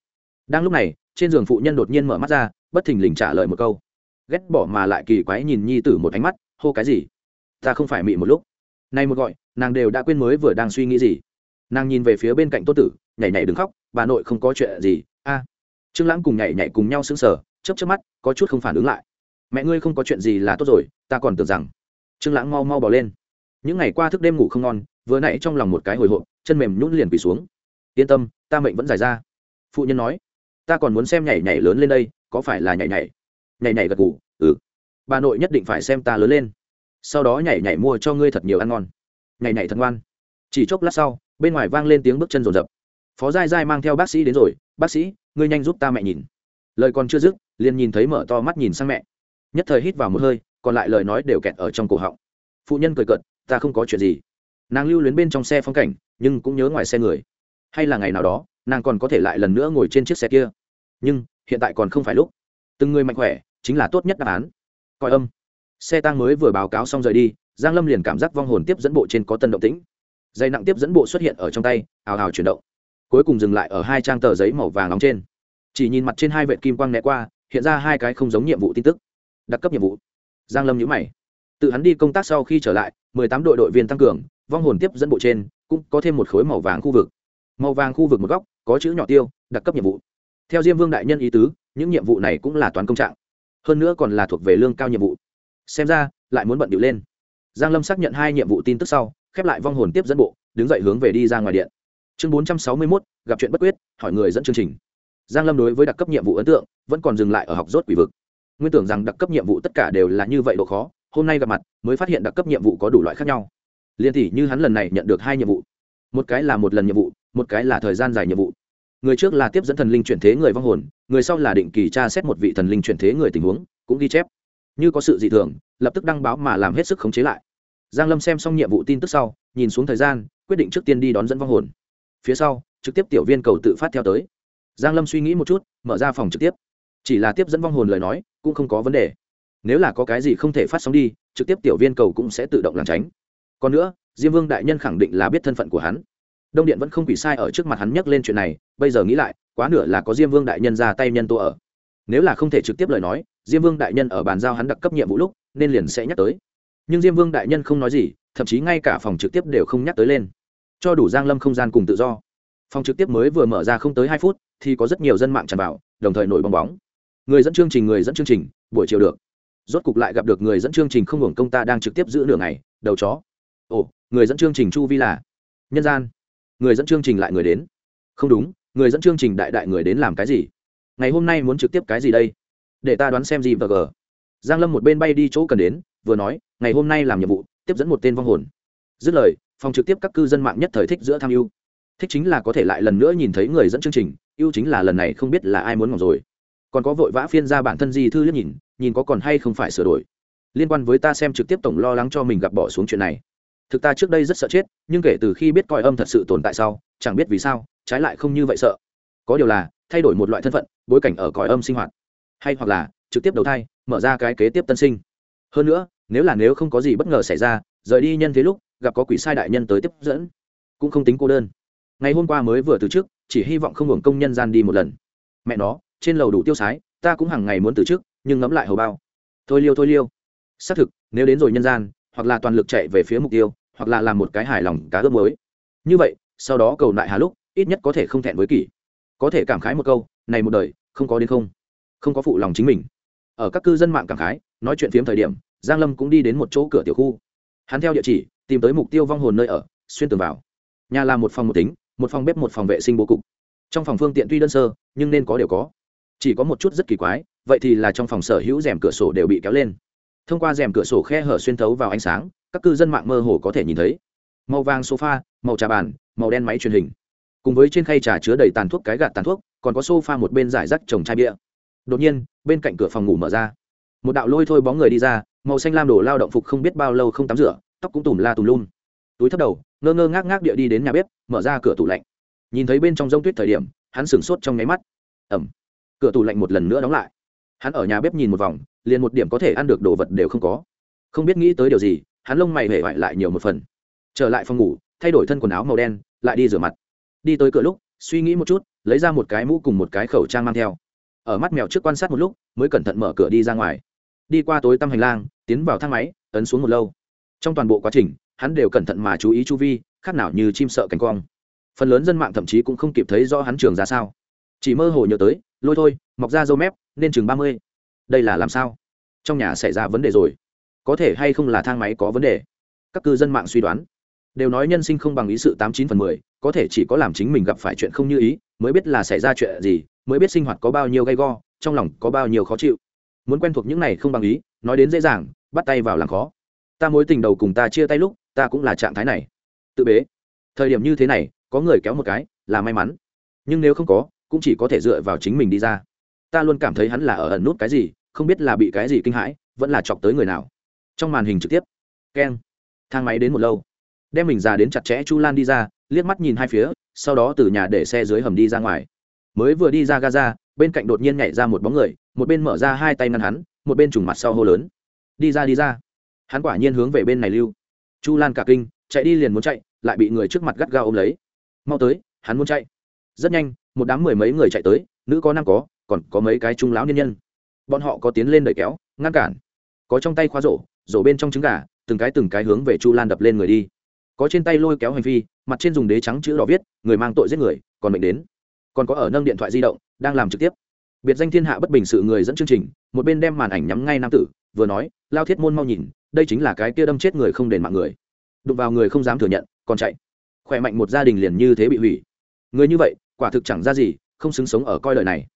Đang lúc này, trên giường phụ nhân đột nhiên mở mắt ra, bất thình lình trả lời một câu. Ghét bỏ mà lại kỳ quái nhìn nhi tử một ánh mắt, hô cái gì? Ta không phải mị một lúc. Nay một gọi, nàng đều đã quên mới vừa đang suy nghĩ gì. Nàng nhìn về phía bên cạnh tô tử, nhảy nhảy đừng khóc, bà nội không có chuyện gì. A. Trương lãng cùng nhảy nhảy cùng nhau sững sờ chớp chớp mắt, có chút không phản ứng lại. Mẹ ngươi không có chuyện gì là tốt rồi, ta còn tưởng rằng. Trương lãng mau mau bỏ lên. Những ngày qua thức đêm ngủ không ngon, vừa nãy trong lòng một cái hồi hộp, chân mềm nhún liền quỳ xuống. Yên tâm, ta mệnh vẫn dài ra. Phụ nhân nói, ta còn muốn xem nhảy nhảy lớn lên đây, có phải là nhảy nhảy? Nhảy nhảy gật ngủ ừ. Bà nội nhất định phải xem ta lớn lên. Sau đó nhảy nhảy mua cho ngươi thật nhiều ăn ngon. Nhảy nhảy thật ngoan. Chỉ chốc lát sau, bên ngoài vang lên tiếng bước chân rồn rập. Phó giai giai mang theo bác sĩ đến rồi, bác sĩ, ngươi nhanh giúp ta mẹ nhìn lời còn chưa dứt, liền nhìn thấy mở to mắt nhìn sang mẹ. Nhất thời hít vào một hơi, còn lại lời nói đều kẹt ở trong cổ họng. Phụ nhân cười cợt, ta không có chuyện gì. Nàng lưu luyến bên trong xe phong cảnh, nhưng cũng nhớ ngoài xe người. Hay là ngày nào đó, nàng còn có thể lại lần nữa ngồi trên chiếc xe kia. Nhưng, hiện tại còn không phải lúc. Từng người mạnh khỏe, chính là tốt nhất đáp án. Coi âm. Xe tang mới vừa báo cáo xong rời đi, giang lâm liền cảm giác vong hồn tiếp dẫn bộ trên có tân động tĩnh. Dây nặng tiếp dẫn bộ xuất hiện ở trong tay, ào ào chuyển động. Cuối cùng dừng lại ở hai trang tờ giấy màu vàng nóng trên chỉ nhìn mặt trên hai vệ kim quang né qua hiện ra hai cái không giống nhiệm vụ tin tức. Đặc cấp nhiệm vụ. Giang lâm nhíu mày. Tự hắn đi công tác sau khi trở lại mười tám đội đội viên tăng cường vong hồn tiếp dẫn bộ trên cũng có thêm một khối màu vàng khu vực. Màu vàng khu vực một góc có chữ nhỏ tiêu đặc cấp nhiệm vụ. Theo diêm vương đại nhân ý tứ những nhiệm vụ này cũng là toán công trạng. Hơn nữa còn là thuộc về lương cao nhiệm vụ. Xem ra lại muốn bận điệu lên. Giang lâm xác nhận hai nhiệm vụ tin tức sau khép lại vong hồn tiếp dẫn bộ đứng dậy hướng về đi ra ngoài điện. Chương bốn trăm sáu mươi 461, gặp chuyện bất quyết hỏi người dẫn chương trình giang lâm đối với đặc cấp nhiệm vụ ấn tượng vẫn còn dừng lại ở học rốt quỷ vực. Nguyên tưởng rằng đặc cấp nhiệm vụ tất cả đều là như vậy độ khó, hôm nay gặp mặt mới phát hiện đặc cấp nhiệm vụ có đủ loại khác nhau. Liên tỷ như hắn lần này nhận được hai nhiệm vụ. Một cái là một lần nhiệm vụ, một cái là thời gian dài nhiệm vụ. Người trước là tiếp dẫn thần linh chuyển thế người vong hồn, người sau là định kỳ tra xét một vị thần linh chuyển thế người tình huống, cũng ghi chép. Như có sự dị thường, lập tức đăng báo mà làm hết sức khống chế lại. Giang lâm xem xong nhiệm vụ tin tức sau, nhìn xuống thời gian, quyết định trước tiên đi đón dẫn vong hồn. Phía sau, trực tiếp tiểu viên cầu tự phát theo tới giang lâm suy nghĩ một chút, mở ra phòng trực tiếp. Chỉ là tiếp dẫn vong hồn lời nói, cũng không có vấn đề. Nếu là có cái gì không thể phát sóng đi, trực tiếp tiểu viên cầu cũng sẽ tự động làm tránh. Còn nữa, diêm vương đại nhân khẳng định là biết thân phận của hắn. Đông điện vẫn không quỷ sai ở trước mặt hắn nhắc lên chuyện này, bây giờ nghĩ lại, quá nửa là có diêm vương đại nhân ra tay nhân tô ở. Nếu là không thể trực tiếp lời nói, diêm vương đại nhân ở bàn giao hắn đặc cấp nhiệm vụ lúc, nên liền sẽ nhắc tới. Nhưng diêm vương đại nhân không nói gì, thậm chí ngay cả phòng trực tiếp đều không nhắc tới lên. Cho đủ giang lâm không gian cùng tự do. Phòng trực tiếp mới vừa mở ra không tới hai phút thì có rất nhiều dân mạng tràn vào, đồng thời nổi bong bóng. Người dẫn chương trình, người dẫn chương trình, buổi chiều được. Rốt cục lại gặp được người dẫn chương trình không hưởng công ta đang trực tiếp giữ nửa ngày, đầu chó. Ồ, người dẫn chương trình chu vi là? Nhân gian. Người dẫn chương trình lại người đến. Không đúng, người dẫn chương trình đại đại người đến làm cái gì? Ngày hôm nay muốn trực tiếp cái gì đây? Để ta đoán xem gì và gờ. Giang lâm một bên bay đi chỗ cần đến, vừa nói, ngày hôm nay làm nhiệm vụ, tiếp dẫn một tên vong hồn. Dứt lời, phòng trực tiếp các cư dân mạng nhất thời thích giữa tham ưu. Thích chính là có thể lại lần nữa nhìn thấy người dẫn chương trình ưu chính là lần này không biết là ai muốn ngọc rồi. Còn có vội vã phiên ra bản thân gì thư liếc nhìn nhìn có còn hay không phải sửa đổi. Liên quan với ta xem trực tiếp tổng lo lắng cho mình gặp bỏ xuống chuyện này. Thực ta trước đây rất sợ chết, nhưng kể từ khi biết coi âm thật sự tồn tại sau, chẳng biết vì sao, trái lại không như vậy sợ. Có điều là, thay đổi một loại thân phận, bối cảnh ở cõi âm sinh hoạt. Hay hoặc là, trực tiếp đầu thai, mở ra cái kế tiếp tân sinh. Hơn nữa, nếu là nếu không có gì bất ngờ xảy ra, rời đi nhân thế lúc, gặp có quỷ sai đại nhân tới tiếp dẫn, cũng không tính cô đơn. Ngày hôm qua mới vừa từ trước chỉ hy vọng không hưởng công nhân gian đi một lần. Mẹ nó, trên lầu đủ tiêu sái, ta cũng hàng ngày muốn từ chức nhưng ngẫm lại hầu bao. Thôi liêu thôi liêu. Xác thực, nếu đến rồi nhân gian, hoặc là toàn lực chạy về phía mục tiêu, hoặc là làm một cái hài lòng cá ướp mới như vậy, sau đó cầu lại hà lúc, ít nhất có thể không thẹn với kỷ. Có thể cảm khái một câu, này một đời, không có đến không. Không có phụ lòng chính mình. Ở các cư dân mạng cảm khái, nói chuyện phiếm thời điểm, giang lâm cũng đi đến một chỗ cửa tiểu khu. Hắn theo địa chỉ, tìm tới mục tiêu vong hồn nơi ở, xuyên tường vào. Nhà là một phòng một tính một phòng bếp một phòng vệ sinh bố cục. Trong phòng phương tiện tuy đơn sơ, nhưng nên có đều có. Chỉ có một chút rất kỳ quái, vậy thì là trong phòng sở hữu rèm cửa sổ đều bị kéo lên. Thông qua rèm cửa sổ khe hở xuyên thấu vào ánh sáng, các cư dân mạng mơ hồ có thể nhìn thấy. Màu vàng sofa, màu trà bàn, màu đen máy truyền hình. Cùng với trên khay trà chứa đầy tàn thuốc cái gạt tàn thuốc, còn có sofa một bên giải rác trồng chai bia. Đột nhiên, bên cạnh cửa phòng ngủ mở ra. Một đạo lôi thôi bóng người đi ra, màu xanh lam đổ lao động phục không biết bao lâu không tắm rửa, tóc cũng tùm la tùm lum túi thấp đầu, ngơ ngơ ngác ngác địa đi đến nhà bếp, mở ra cửa tủ lạnh. Nhìn thấy bên trong g tuyết thời điểm, hắn sửng sốt trong nháy mắt. Ẩm. Cửa tủ lạnh một lần nữa đóng lại. Hắn ở nhà bếp nhìn một vòng, liền một điểm có thể ăn được đồ vật đều không có. Không biết nghĩ tới điều gì, hắn lông mày hể vải lại nhiều một phần. Trở lại phòng ngủ, thay đổi thân quần áo màu đen, lại đi rửa mặt. Đi tới cửa lúc, suy nghĩ một chút, lấy ra một cái mũ cùng một cái khẩu trang mang theo. Ở mắt mèo trước quan sát một lúc, mới cẩn thận mở cửa đi ra ngoài. Đi qua tối tăm hành lang, tiến vào thang máy, ấn xuống một lâu. Trong toàn bộ quá trình hắn đều cẩn thận mà chú ý chu vi, khác nào như chim sợ cánh quang. Phần lớn dân mạng thậm chí cũng không kịp thấy rõ hắn trường ra sao. Chỉ mơ hồ nhớ tới, lôi thôi, mọc ra dâu mép, nên chừng ba mươi. Đây là làm sao? Trong nhà xảy ra vấn đề rồi. Có thể hay không là thang máy có vấn đề? Các cư dân mạng suy đoán. Đều nói nhân sinh không bằng ý sự tám chín phần mười, có thể chỉ có làm chính mình gặp phải chuyện không như ý, mới biết là xảy ra chuyện gì, mới biết sinh hoạt có bao nhiêu gay go, trong lòng có bao nhiêu khó chịu. Muốn quen thuộc những này không bằng ý, nói đến dễ dàng, bắt tay vào làm khó. Ta mối tình đầu cùng ta chia tay lúc ta cũng là trạng thái này. Tự bế. Thời điểm như thế này, có người kéo một cái, là may mắn. Nhưng nếu không có, cũng chỉ có thể dựa vào chính mình đi ra. Ta luôn cảm thấy hắn là ở ẩn nút cái gì, không biết là bị cái gì kinh hãi, vẫn là chọc tới người nào. Trong màn hình trực tiếp. Keng. Thang máy đến một lâu. Đem mình ra đến chặt chẽ chu lan đi ra, liếc mắt nhìn hai phía, sau đó từ nhà để xe dưới hầm đi ra ngoài. Mới vừa đi ra gaza, bên cạnh đột nhiên nhảy ra một bóng người, một bên mở ra hai tay ngăn hắn, một bên trùng mặt sau hô lớn. Đi ra đi ra. Hắn quả nhiên hướng về bên này lưu chu lan cả kinh, chạy đi liền muốn chạy, lại bị người trước mặt gắt gao ôm lấy. Mau tới, hắn muốn chạy. Rất nhanh, một đám mười mấy người chạy tới, nữ có năm có, còn có mấy cái trung lão nhân nhân. Bọn họ có tiến lên đẩy kéo, ngăn cản. Có trong tay khóa rổ rổ bên trong trứng gà, từng cái từng cái hướng về chu lan đập lên người đi. Có trên tay lôi kéo hành vi mặt trên dùng đế trắng chữ đỏ viết, người mang tội giết người, còn mệnh đến. Còn có ở nâng điện thoại di động, đang làm trực tiếp. Biệt danh thiên hạ bất bình sự người dẫn chương trình, một bên đem màn ảnh nhắm ngay nam tử vừa nói, lao thiết môn mau nhìn, đây chính là cái kia đâm chết người không đền mạng người. Đụng vào người không dám thừa nhận, còn chạy. Khỏe mạnh một gia đình liền như thế bị hủy. Người như vậy, quả thực chẳng ra gì, không xứng sống ở coi lời này.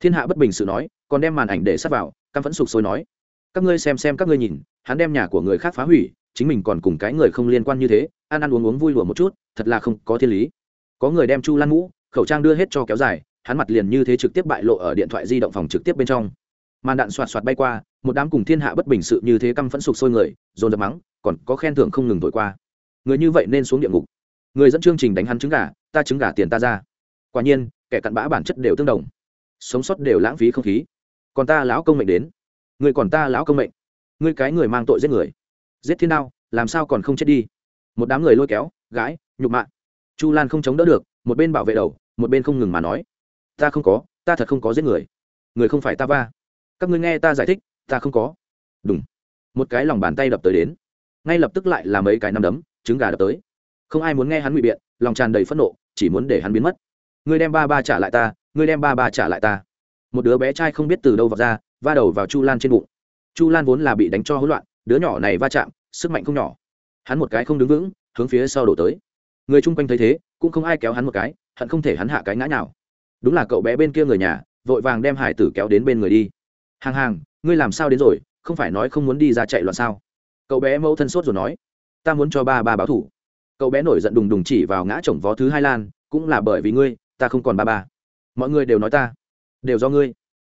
Thiên hạ bất bình sự nói, còn đem màn ảnh để sắp vào, căm phẫn sụp sôi nói. Các ngươi xem xem các ngươi nhìn, hắn đem nhà của người khác phá hủy, chính mình còn cùng cái người không liên quan như thế, ăn ăn uống uống vui lùa một chút, thật là không có thiên lý. Có người đem chu lan mũ khẩu trang đưa hết cho kéo dài, hắn mặt liền như thế trực tiếp bại lộ ở điện thoại di động phòng trực tiếp bên trong. Màn đạn xoạt xoạt bay qua một đám cùng thiên hạ bất bình sự như thế căm phẫn sụp sôi người, dồn dập mắng, còn có khen thưởng không ngừng thổi qua. Người như vậy nên xuống địa ngục. Người dẫn chương trình đánh hắn trứng gà, ta trứng gà tiền ta ra. Quả nhiên, kẻ cặn bã bản chất đều tương đồng. Sống sót đều lãng phí không khí. Còn ta lão công mệnh đến. Người còn ta lão công mệnh. Ngươi cái người mang tội giết người. Giết thiên đao, làm sao còn không chết đi? Một đám người lôi kéo gái nhục mạ. Chu lan không chống đỡ được, một bên bảo vệ đầu, một bên không ngừng mà nói. Ta không có, ta thật không có giết người. Người không phải ta va. Các ngươi nghe ta giải thích ta không có. Đúng một cái lòng bàn tay đập tới đến. Ngay lập tức lại là mấy cái nắm đấm, trứng gà đập tới. Không ai muốn nghe hắn ngụy biện, lòng tràn đầy phẫn nộ, chỉ muốn để hắn biến mất. Ngươi đem ba ba trả lại ta, ngươi đem ba ba trả lại ta. Một đứa bé trai không biết từ đâu vào ra, va đầu vào chu lan trên bụng. Chu lan vốn là bị đánh cho hỗn loạn, đứa nhỏ này va chạm, sức mạnh không nhỏ. Hắn một cái không đứng vững, hướng phía sau đổ tới. Người chung quanh thấy thế, cũng không ai kéo hắn một cái, hận không thể hắn hạ cái ngã nào đúng là cậu bé bên kia người nhà, vội vàng đem hải tử kéo đến bên người đi. Hàng hàng ngươi làm sao đến rồi, không phải nói không muốn đi ra chạy loạn sao? Cậu bé mẫu thân sốt rồi nói, ta muốn cho ba ba báo thủ. Cậu bé nổi giận đùng đùng chỉ vào ngã chồng vó thứ hai lan, cũng là bởi vì ngươi, ta không còn ba ba. Mọi người đều nói ta, đều do ngươi,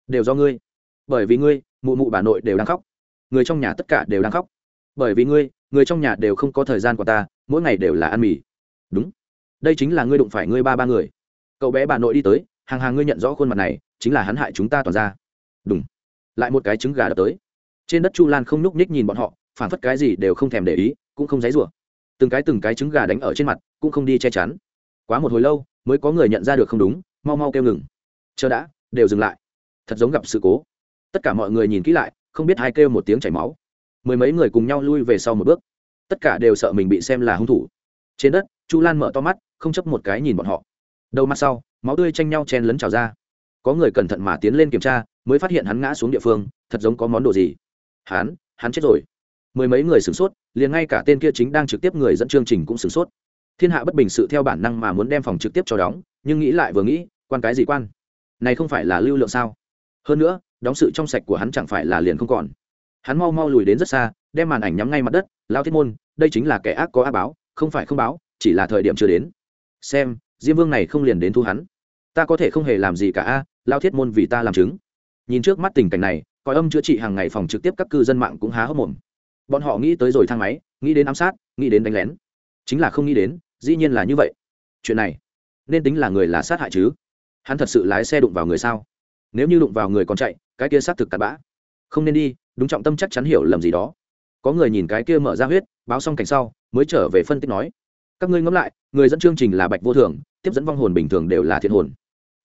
đều do ngươi. Bởi vì ngươi, mụ mụ bà nội đều đang khóc. Người trong nhà tất cả đều đang khóc. Bởi vì ngươi, người trong nhà đều không có thời gian của ta, mỗi ngày đều là ăn mì. Đúng. Đây chính là ngươi đụng phải ngươi ba ba người. Cậu bé bà nội đi tới, hàng hàng ngươi nhận rõ khuôn mặt này, chính là hắn hại chúng ta toàn ra. Đúng lại một cái trứng gà đập tới. Trên đất chu lan không nhúc nhích nhìn bọn họ phản phất cái gì đều không thèm để ý, cũng không dãy rủa. Từng cái từng cái trứng gà đánh ở trên mặt, cũng không đi che chắn. Quá một hồi lâu, mới có người nhận ra được không đúng, mau mau kêu ngừng. Chờ đã, đều dừng lại. Thật giống gặp sự cố. Tất cả mọi người nhìn kỹ lại, không biết hai kêu một tiếng chảy máu. Mười mấy người cùng nhau lui về sau một bước. Tất cả đều sợ mình bị xem là hung thủ. Trên đất, chu lan mở to mắt, không chấp một cái nhìn bọn họ. Đầu mắt sau, máu tươi tranh nhau chen lấn trào ra có người cẩn thận mà tiến lên kiểm tra, mới phát hiện hắn ngã xuống địa phương, thật giống có món đồ gì. Hắn hắn chết rồi. Mười mấy người sửng sốt, liền ngay cả tên kia chính đang trực tiếp người dẫn chương trình cũng sửng sốt. Thiên hạ bất bình sự theo bản năng mà muốn đem phòng trực tiếp cho đóng, nhưng nghĩ lại vừa nghĩ, quan cái gì quan? Này không phải là lưu lượng sao? Hơn nữa, đóng sự trong sạch của hắn chẳng phải là liền không còn. Hắn mau mau lùi đến rất xa, đem màn ảnh nhắm ngay mặt đất lao thiết môn, đây chính là kẻ ác có ác báo, không phải không báo, chỉ là thời điểm chưa đến. Xem, diêm vương này không liền đến thu hắn. Ta có thể không hề làm gì cả a lao thiết môn vì ta làm chứng. Nhìn trước mắt tình cảnh này coi âm chữa trị hàng ngày phòng trực tiếp các cư dân mạng cũng há hốc mồm. Bọn họ nghĩ tới rồi thang máy, nghĩ đến ám sát, nghĩ đến đánh lén. Chính là không nghĩ đến, dĩ nhiên là như vậy. Chuyện này, nên tính là người là sát hại chứ? Hắn thật sự lái xe đụng vào người sao? Nếu như đụng vào người còn chạy, cái kia xác thực cặn bã. Không nên đi, đúng trọng tâm chắc chắn hiểu lầm gì đó. Có người nhìn cái kia mở ra huyết, báo xong cảnh sau, mới trở về phân tích nói. Các ngươi ngẫm lại, người dẫn chương trình là bạch vô thường, tiếp dẫn vong hồn bình thường đều là thiện hồn.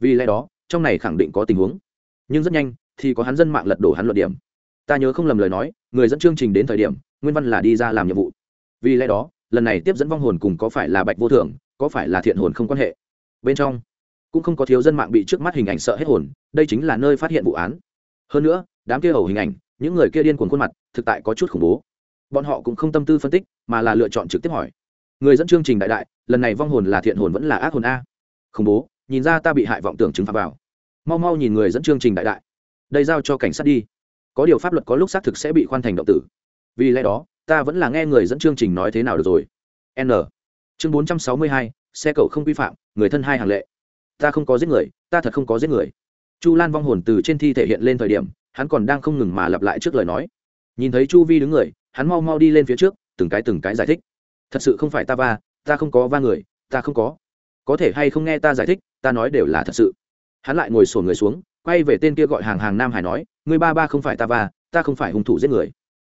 Vì lẽ đó trong này khẳng định có tình huống. Nhưng rất nhanh, thì có hắn dân mạng lật đổ hắn luận điểm. Ta nhớ không lầm lời nói, người dẫn chương trình đến thời điểm, nguyên văn là đi ra làm nhiệm vụ. Vì lẽ đó, lần này tiếp dẫn vong hồn cùng có phải là bạch vô thường có phải là thiện hồn không quan hệ. Bên trong, cũng không có thiếu dân mạng bị trước mắt hình ảnh sợ hết hồn, đây chính là nơi phát hiện vụ án. Hơn nữa, đám kia hầu hình ảnh, những người kia điên cuồng khuôn mặt, thực tại có chút khủng bố. Bọn họ cũng không tâm tư phân tích, mà là lựa chọn trực tiếp hỏi. Người dẫn chương trình đại đại, lần này vong hồn là thiện hồn vẫn là ác hồn a? Khủng bố nhìn ra ta bị hại vọng tưởng chứng phạt vào. Mau mau nhìn người dẫn chương trình đại đại. Đây giao cho cảnh sát đi. Có điều pháp luật có lúc xác thực sẽ bị khoan thành động tử. Vì lẽ đó, ta vẫn là nghe người dẫn chương trình nói thế nào được rồi. N. Chương bốn trăm sáu mươi hai, xe cậu không vi phạm, người thân hai hàng lệ. Ta không có giết người, ta thật không có giết người. Chu lan vong hồn từ trên thi thể hiện lên thời điểm, hắn còn đang không ngừng mà lặp lại trước lời nói. Nhìn thấy chu vi đứng người, hắn mau mau đi lên phía trước, từng cái từng cái giải thích. Thật sự không phải ta va, ta không có va người, ta không có. Có thể hay không nghe ta giải thích ta nói đều là thật sự. Hắn lại ngồi sổn người xuống, quay về tên kia gọi hàng hàng nam hải nói người ba ba không phải ta và ta không phải hung thủ giết người.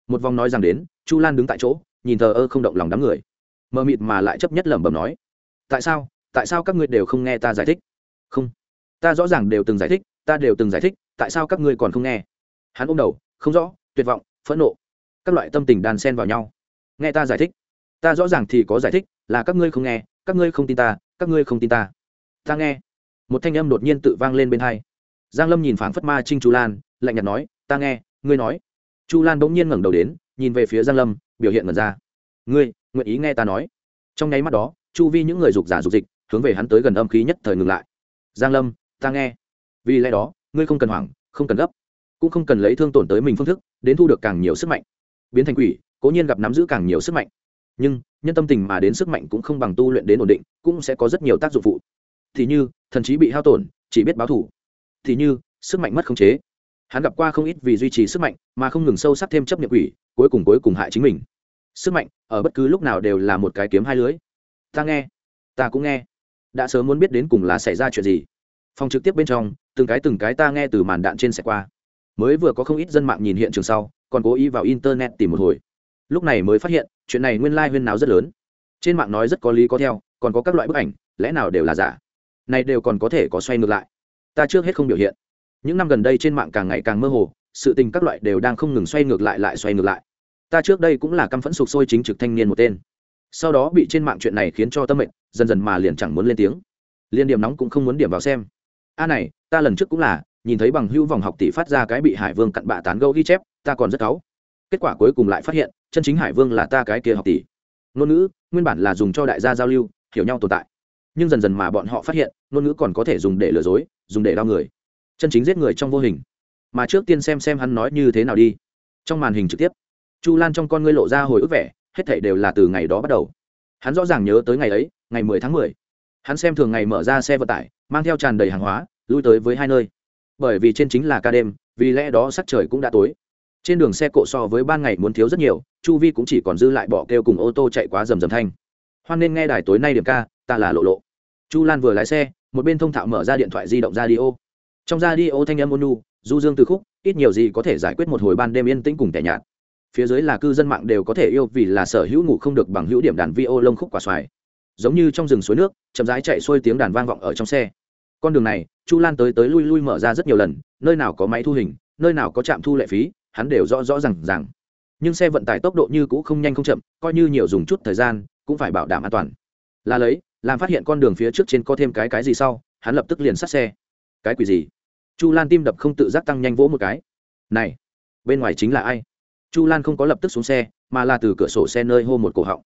Một vòng nói rằng đến, chu lan đứng tại chỗ, nhìn thờ ơ không động lòng đám người. Mờ mịt mà lại chấp nhất lẩm bẩm nói, tại sao tại sao các ngươi đều không nghe ta giải thích? Không, ta rõ ràng đều từng giải thích, ta đều từng giải thích, tại sao các ngươi còn không nghe? Hắn ôm đầu, không rõ, tuyệt vọng, phẫn nộ, các loại tâm tình đàn xen vào nhau. Nghe ta giải thích. Ta rõ ràng thì có giải thích, là các ngươi không nghe, các ngươi không tin ta, các ngươi không tin ta ta nghe. Một thanh âm đột nhiên tự vang lên bên hai. Giang lâm nhìn phảng phất ma trinh chu lan, lạnh nhạt nói, ta nghe, ngươi nói. Chu lan bỗng nhiên ngẩng đầu đến, nhìn về phía giang lâm, biểu hiện ngẩn ra. Ngươi, nguyện ý nghe ta nói. Trong nháy mắt đó, chu vi những người dục giả dục dịch, hướng về hắn tới gần âm khí nhất thời ngừng lại. Giang lâm, ta nghe. Vì lẽ đó, ngươi không cần hoảng, không cần gấp. Cũng không cần lấy thương tổn tới mình phương thức, đến thu được càng nhiều sức mạnh. Biến thành quỷ, cố nhiên gặp nắm giữ càng nhiều sức mạnh. Nhưng, nhân tâm tình mà đến sức mạnh cũng không bằng tu luyện đến ổn định, cũng sẽ có rất nhiều tác dụng phụ thì như, thần trí bị hao tổn, chỉ biết báo thủ thì như, sức mạnh mất khống chế. Hắn gặp qua không ít vì duy trì sức mạnh, mà không ngừng sâu sắc thêm chấp nhận quỷ, cuối cùng cuối cùng hại chính mình. Sức mạnh, ở bất cứ lúc nào đều là một cái kiếm hai lưới. Ta nghe, ta cũng nghe. Đã sớm muốn biết đến cùng là xảy ra chuyện gì. Phòng trực tiếp bên trong, từng cái từng cái ta nghe từ màn đạn trên sẽ qua. Mới vừa có không ít dân mạng nhìn hiện trường sau, còn cố ý vào internet tìm một hồi. Lúc này mới phát hiện, chuyện này nguyên lai、like、huyên nào rất lớn. Trên mạng nói rất có lý có theo, còn có các loại bức ảnh, lẽ nào đều là giả? Này đều còn có thể có xoay ngược lại. Ta trước hết không biểu hiện. Những năm gần đây trên mạng càng ngày càng mơ hồ, sự tình các loại đều đang không ngừng xoay ngược lại lại xoay ngược lại. Ta trước đây cũng là căm phẫn sục sôi chính trực thanh niên một tên. Sau đó bị trên mạng chuyện này khiến cho tâm mệnh dần dần mà liền chẳng muốn lên tiếng. Liên điểm nóng cũng không muốn điểm vào xem. A này, ta lần trước cũng là, nhìn thấy bằng hữu vòng học tỷ phát ra cái bị hải vương cặn bạ tán gẫu ghi chép, ta còn rất cáu. Kết quả cuối cùng lại phát hiện, chân chính hải vương là ta cái kia học tỷ. Ngôn ngữ, nguyên bản là dùng cho đại gia giao lưu, hiểu nhau tồn tại nhưng dần dần mà bọn họ phát hiện, ngôn ngữ còn có thể dùng để lừa dối, dùng để đau người. Chân chính giết người trong vô hình. Mà trước tiên xem xem hắn nói như thế nào đi. Trong màn hình trực tiếp, chu lan trong con ngươi lộ ra hồi ức vẻ, hết thảy đều là từ ngày đó bắt đầu. Hắn rõ ràng nhớ tới ngày ấy, ngày mười tháng mười. Hắn xem thường ngày mở ra xe vận tải, mang theo tràn đầy hàng hóa, lui tới với hai nơi. Bởi vì trên chính là ca đêm, vì lẽ đó sắc trời cũng đã tối. Trên đường xe cộ so với ban ngày muốn thiếu rất nhiều, chu vi cũng chỉ còn dư lại bỏ kêu cùng ô tô chạy quá rầm rầm thanh. Hoan nên nghe đài tối nay điểm ca ta là lộ lộ. Chu lan vừa lái xe, một bên thông thạo mở ra điện thoại di động ra đi ô trong ra đi ô thanh âm ônu du dương từ khúc, ít nhiều gì có thể giải quyết một hồi ban đêm yên tĩnh cùng tẻ nhạt. Phía dưới là cư dân mạng đều có thể yêu vì là sở hữu ngủ không được bằng hữu điểm đàn vi ô lông khúc quả xoài. Giống như trong rừng suối nước, chậm rãi chạy xuôi tiếng đàn vang vọng ở trong xe. Con đường này, chu lan tới tới lui lui mở ra rất nhiều lần, nơi nào có máy thu hình, nơi nào có trạm thu lệ phí, hắn đều rõ rõ r à n g rằng nhưng xe vận tải tốc độ như cũ không nhanh không chậm, coi như nhiều dùng chút thời gian, cũng phải bảo đảm an toàn. Là lấy làm phát hiện con đường phía trước trên có thêm cái cái gì sau, hắn lập tức liền sát xe. Cái quỷ gì? Chu lan tim đập không tự giác tăng nhanh vỗ một cái. Này, bên ngoài chính là ai? Chu lan không có lập tức xuống xe, mà là từ cửa sổ xe nơi hô một cổ họng.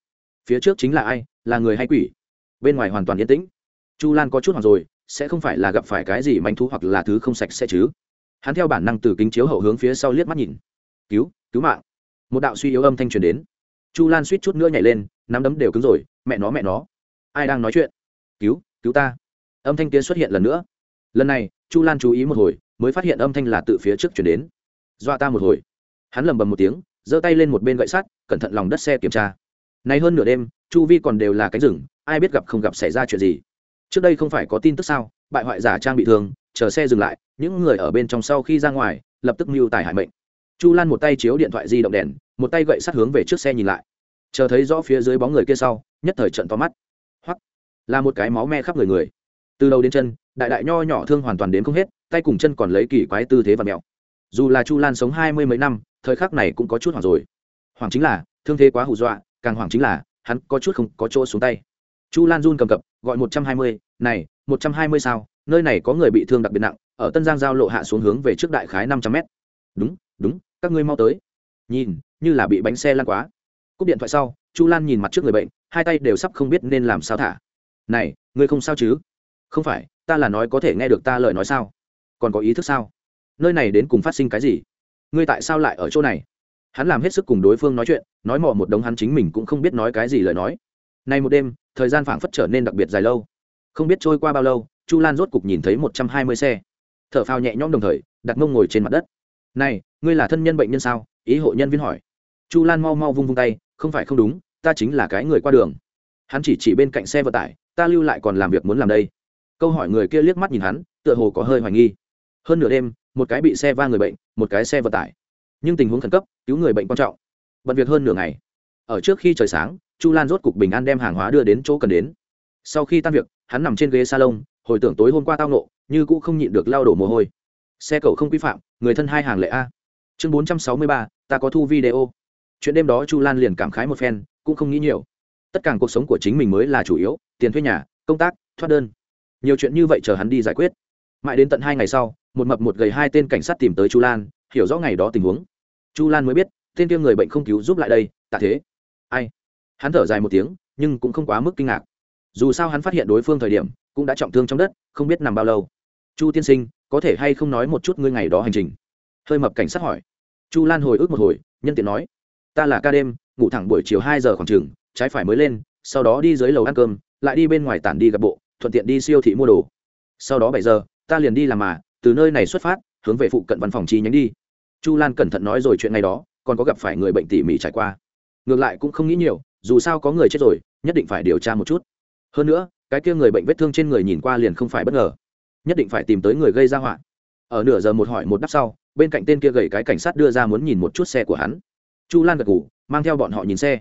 Phía trước chính là ai? Là người hay quỷ? Bên ngoài hoàn toàn yên tĩnh. Chu lan có chút hoặc rồi, sẽ không phải là gặp phải cái gì manh thú hoặc là thứ không sạch sẽ chứ? Hắn theo bản năng từ kính chiếu hậu hướng phía sau liếc mắt nhìn. Cứu cứu mạng. Một đạo suy yếu âm thanh truyền đến. Chu lan suýt chút nữa nhảy lên, nắm đấm đều cứng rồi, mẹ nó mẹ nó ai đang nói chuyện? Cứu cứu ta. Âm thanh kia xuất hiện lần nữa. Lần này, chu lan chú ý một hồi, mới phát hiện âm thanh là từ phía trước chuyển đến. Dọa ta một hồi. Hắn lầm bầm một tiếng, giơ tay lên một bên gậy sắt, cẩn thận lòng đất xe kiểm tra. Nay hơn nửa đêm, chu vi còn đều là cánh rừng, ai biết gặp không gặp xảy ra chuyện gì. Trước đây không phải có tin tức sao, bại hoại giả trang bị thương chờ xe dừng lại, những người ở bên trong sau khi ra ngoài, lập tức mưu tài hải mệnh. Chu lan một tay chiếu điện thoại di động đèn, một tay gậy sắt hướng về trước xe nhìn lại. Chờ thấy rõ phía dưới bóng người kia sau, nhất thời trận to mắt là một cái máu me khắp người người. Từ đầu đến chân, đại đại nho nhỏ thương hoàn toàn đến không hết, tay cùng chân còn lấy kỳ quái tư thế và mẹo. Dù là chu lan sống hai mươi mấy năm, thời khắc này cũng có chút hoảng rồi. Hoảng chính là, thương thế quá hù dọa, càng hoảng chính là, hắn có chút không có chỗ xuống tay. Chu lan run cầm cập, gọi một trăm hai mươi, này, một trăm hai mươi sao? Nơi này có người bị thương đặc biệt nặng, ở tân giang giao lộ hạ xuống hướng về trước đại khái năm trăm mét. Đúng đúng, các ngươi mau tới. Nhìn, như là bị bánh xe lan quá. Cúp điện thoại sau, chu lan nhìn mặt trước người bệnh, hai tay đều sắp không biết nên làm sao thả này, ngươi không sao chứ? Không phải, ta là nói có thể nghe được ta lời nói sao? Còn có ý thức sao? Nơi này đến cùng phát sinh cái gì? Ngươi tại sao lại ở chỗ này? Hắn làm hết sức cùng đối phương nói chuyện, nói mò một đống hắn chính mình cũng không biết nói cái gì lời nói. Nay một đêm, thời gian phảng phất trở nên đặc biệt dài lâu. Không biết trôi qua bao lâu, chu lan rốt cục nhìn thấy một trăm hai mươi xe. T h ở phao nhẹ nhõm đồng thời, đặt mông ngồi trên mặt đất. Này, ngươi là thân nhân bệnh nhân sao? ý hộ nhân viên hỏi. Chu lan mau mau vung vung tay, không phải không đúng, ta chính là cái người qua đường. Hắn chỉ chỉ bên cạnh xe vận tải ta lưu lại còn làm việc muốn làm đây. Câu hỏi người kia liếc mắt nhìn hắn, tựa hồ có hơi hoài nghi. Hơn nửa đêm, một cái bị xe va người bệnh, một cái xe vận tải. Nhưng tình huống khẩn cấp, cứu người bệnh quan trọng. Bận việc hơn nửa ngày. Ở trước khi trời sáng, chu lan rốt cục bình an đem hàng hóa đưa đến chỗ cần đến. Sau khi tan việc, hắn nằm trên ghế salon, hồi tưởng tối hôm qua tao nộ như cũ không nhịn được lao đổ mồ hôi. Xe cậu không quy phạm, người thân hai hàng lệ a. Chương bốn trăm sáu mươi ba, ta có thu video. Chuyện đêm đó chu lan liền cảm khái một phen, cũng không nghĩ nhiều tất cả cuộc sống của chính mình mới là chủ yếu, tiền thuê nhà, công tác, thoát đơn. Nhiều chuyện như vậy chờ hắn đi giải quyết. Mãi đến tận hai ngày sau, một mập một gầy hai tên cảnh sát tìm tới chu lan, hiểu rõ ngày đó tình huống. Chu lan mới biết, tên kia người bệnh không cứu giúp lại đây, tạ thế. Ai? Hắn thở dài một tiếng, nhưng cũng không quá mức kinh ngạc. Dù sao hắn phát hiện đối phương thời điểm, cũng đã trọng thương trong đất, không biết nằm bao lâu. Chu tiên sinh, có thể hay không nói một chút ngươi ngày đó hành trình? Hơi mập cảnh sát hỏi. Chu lan hồi ức một hồi, nhân tiện nói. Ta là ca đêm, ngủ thẳng buổi chiều hai giờ khoảng trường trái phải mới lên, sau đó đi dưới lầu ăn cơm, lại đi bên ngoài tản đi gặp bộ, thuận tiện đi siêu thị mua đồ. Sau đó bảy giờ, ta liền đi làm mà, từ nơi này xuất phát, hướng về phụ cận văn phòng chi nhánh đi. Chu lan cẩn thận nói rồi chuyện này đó, còn có gặp phải người bệnh tỉ mỉ trải qua. Ngược lại cũng không nghĩ nhiều, dù sao có người chết rồi, nhất định phải điều tra một chút. Hơn nữa, cái kia người bệnh vết thương trên người nhìn qua liền không phải bất ngờ. Nhất định phải tìm tới người gây ra họa. Ở nửa giờ một hỏi một đáp sau, bên cạnh tên kia gầy cái cảnh sát đưa ra muốn nhìn một chút xe của hắn. Chu lan gật ngủ mang theo bọn họ nhìn xe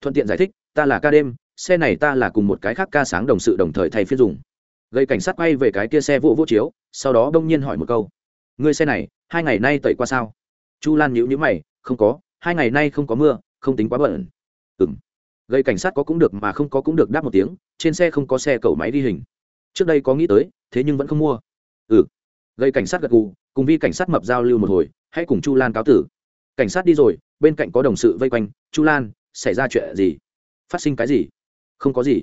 thuận tiện giải thích, ta là ca đêm, xe này ta là cùng một cái khác ca sáng đồng sự đồng thời thay phiên dùng. Gây cảnh sát quay về cái kia xe vụ vô chiếu, sau đó đông nhiên hỏi một câu. Người xe này, hai ngày nay tẩy qua sao? Chu lan nhữ nhữ mày, không có, hai ngày nay không có mưa, không tính quá bận. Ừng gây cảnh sát có cũng được mà không có cũng được đáp một tiếng, trên xe không có xe cầu máy đi hình. Trước đây có nghĩ tới, thế nhưng vẫn không mua. Ừ. Gây cảnh sát gật gù, cùng vi cảnh sát mập giao lưu một hồi, hãy cùng chu lan cáo tử. Cảnh sát đi rồi, bên cạnh có đồng sự vây quanh, chu lan xảy ra chuyện gì? Phát sinh cái gì? Không có gì.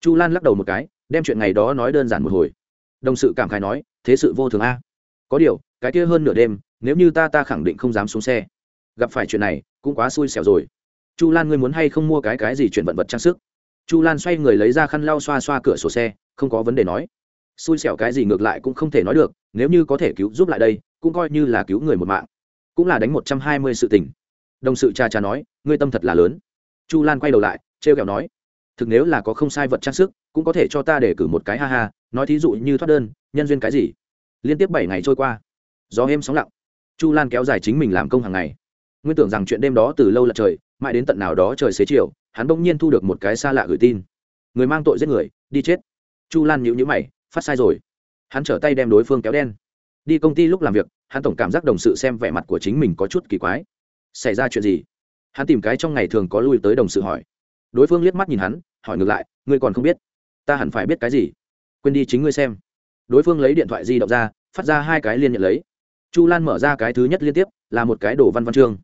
Chu lan lắc đầu một cái, đem chuyện ngày đó nói đơn giản một hồi. Đồng sự cảm khai nói, thế sự vô thường a. Có điều, cái kia hơn nửa đêm, nếu như ta ta khẳng định không dám xuống xe, gặp phải chuyện này cũng quá xui xẻo rồi. Chu lan ngươi muốn hay không mua cái cái gì chuyển vận vật trang sức? Chu lan xoay người lấy ra khăn lau xoa xoa cửa sổ xe, không có vấn đề nói. Xui xẻo cái gì ngược lại cũng không thể nói được, nếu như có thể cứu giúp lại đây, cũng coi như là cứu người một mạng, cũng là đánh một trăm hai mươi sự tình. Đồng sự cha cha nói, ngươi tâm thật là lớn chu lan quay đầu lại, trêu kẹo nói, thực nếu là có không sai vật trang sức, cũng có thể cho ta để cử một cái ha ha, nói thí dụ như thoát đơn, nhân duyên cái gì? Liên tiếp bảy ngày trôi qua, gió êm sóng lặng. Chu lan kéo dài chính mình làm công hàng ngày. Nguyên tưởng rằng chuyện đêm đó từ lâu là trời, mãi đến tận nào đó trời xế chiều, hắn bỗng nhiên thu được một cái xa lạ gửi tin. Người mang tội giết người, đi chết. Chu lan nhữ nhữ mày, phát sai rồi. Hắn trở tay đem đối phương kéo đen. Đi công ty lúc làm việc, hắn tổng cảm giác đồng sự xem vẻ mặt của chính mình có chút kỳ quái. Xảy ra chuyện gì? Hắn tìm cái trong ngày thường có lui tới đồng sự hỏi. Đối phương liếc mắt nhìn hắn, hỏi ngược lại, ngươi còn không biết? Ta hẳn phải biết cái gì? Quên đi chính ngươi xem. Đối phương lấy điện thoại di động ra, phát ra hai cái liên nhận lấy. Chu lan mở ra cái thứ nhất liên tiếp, là một cái đồ văn văn chương.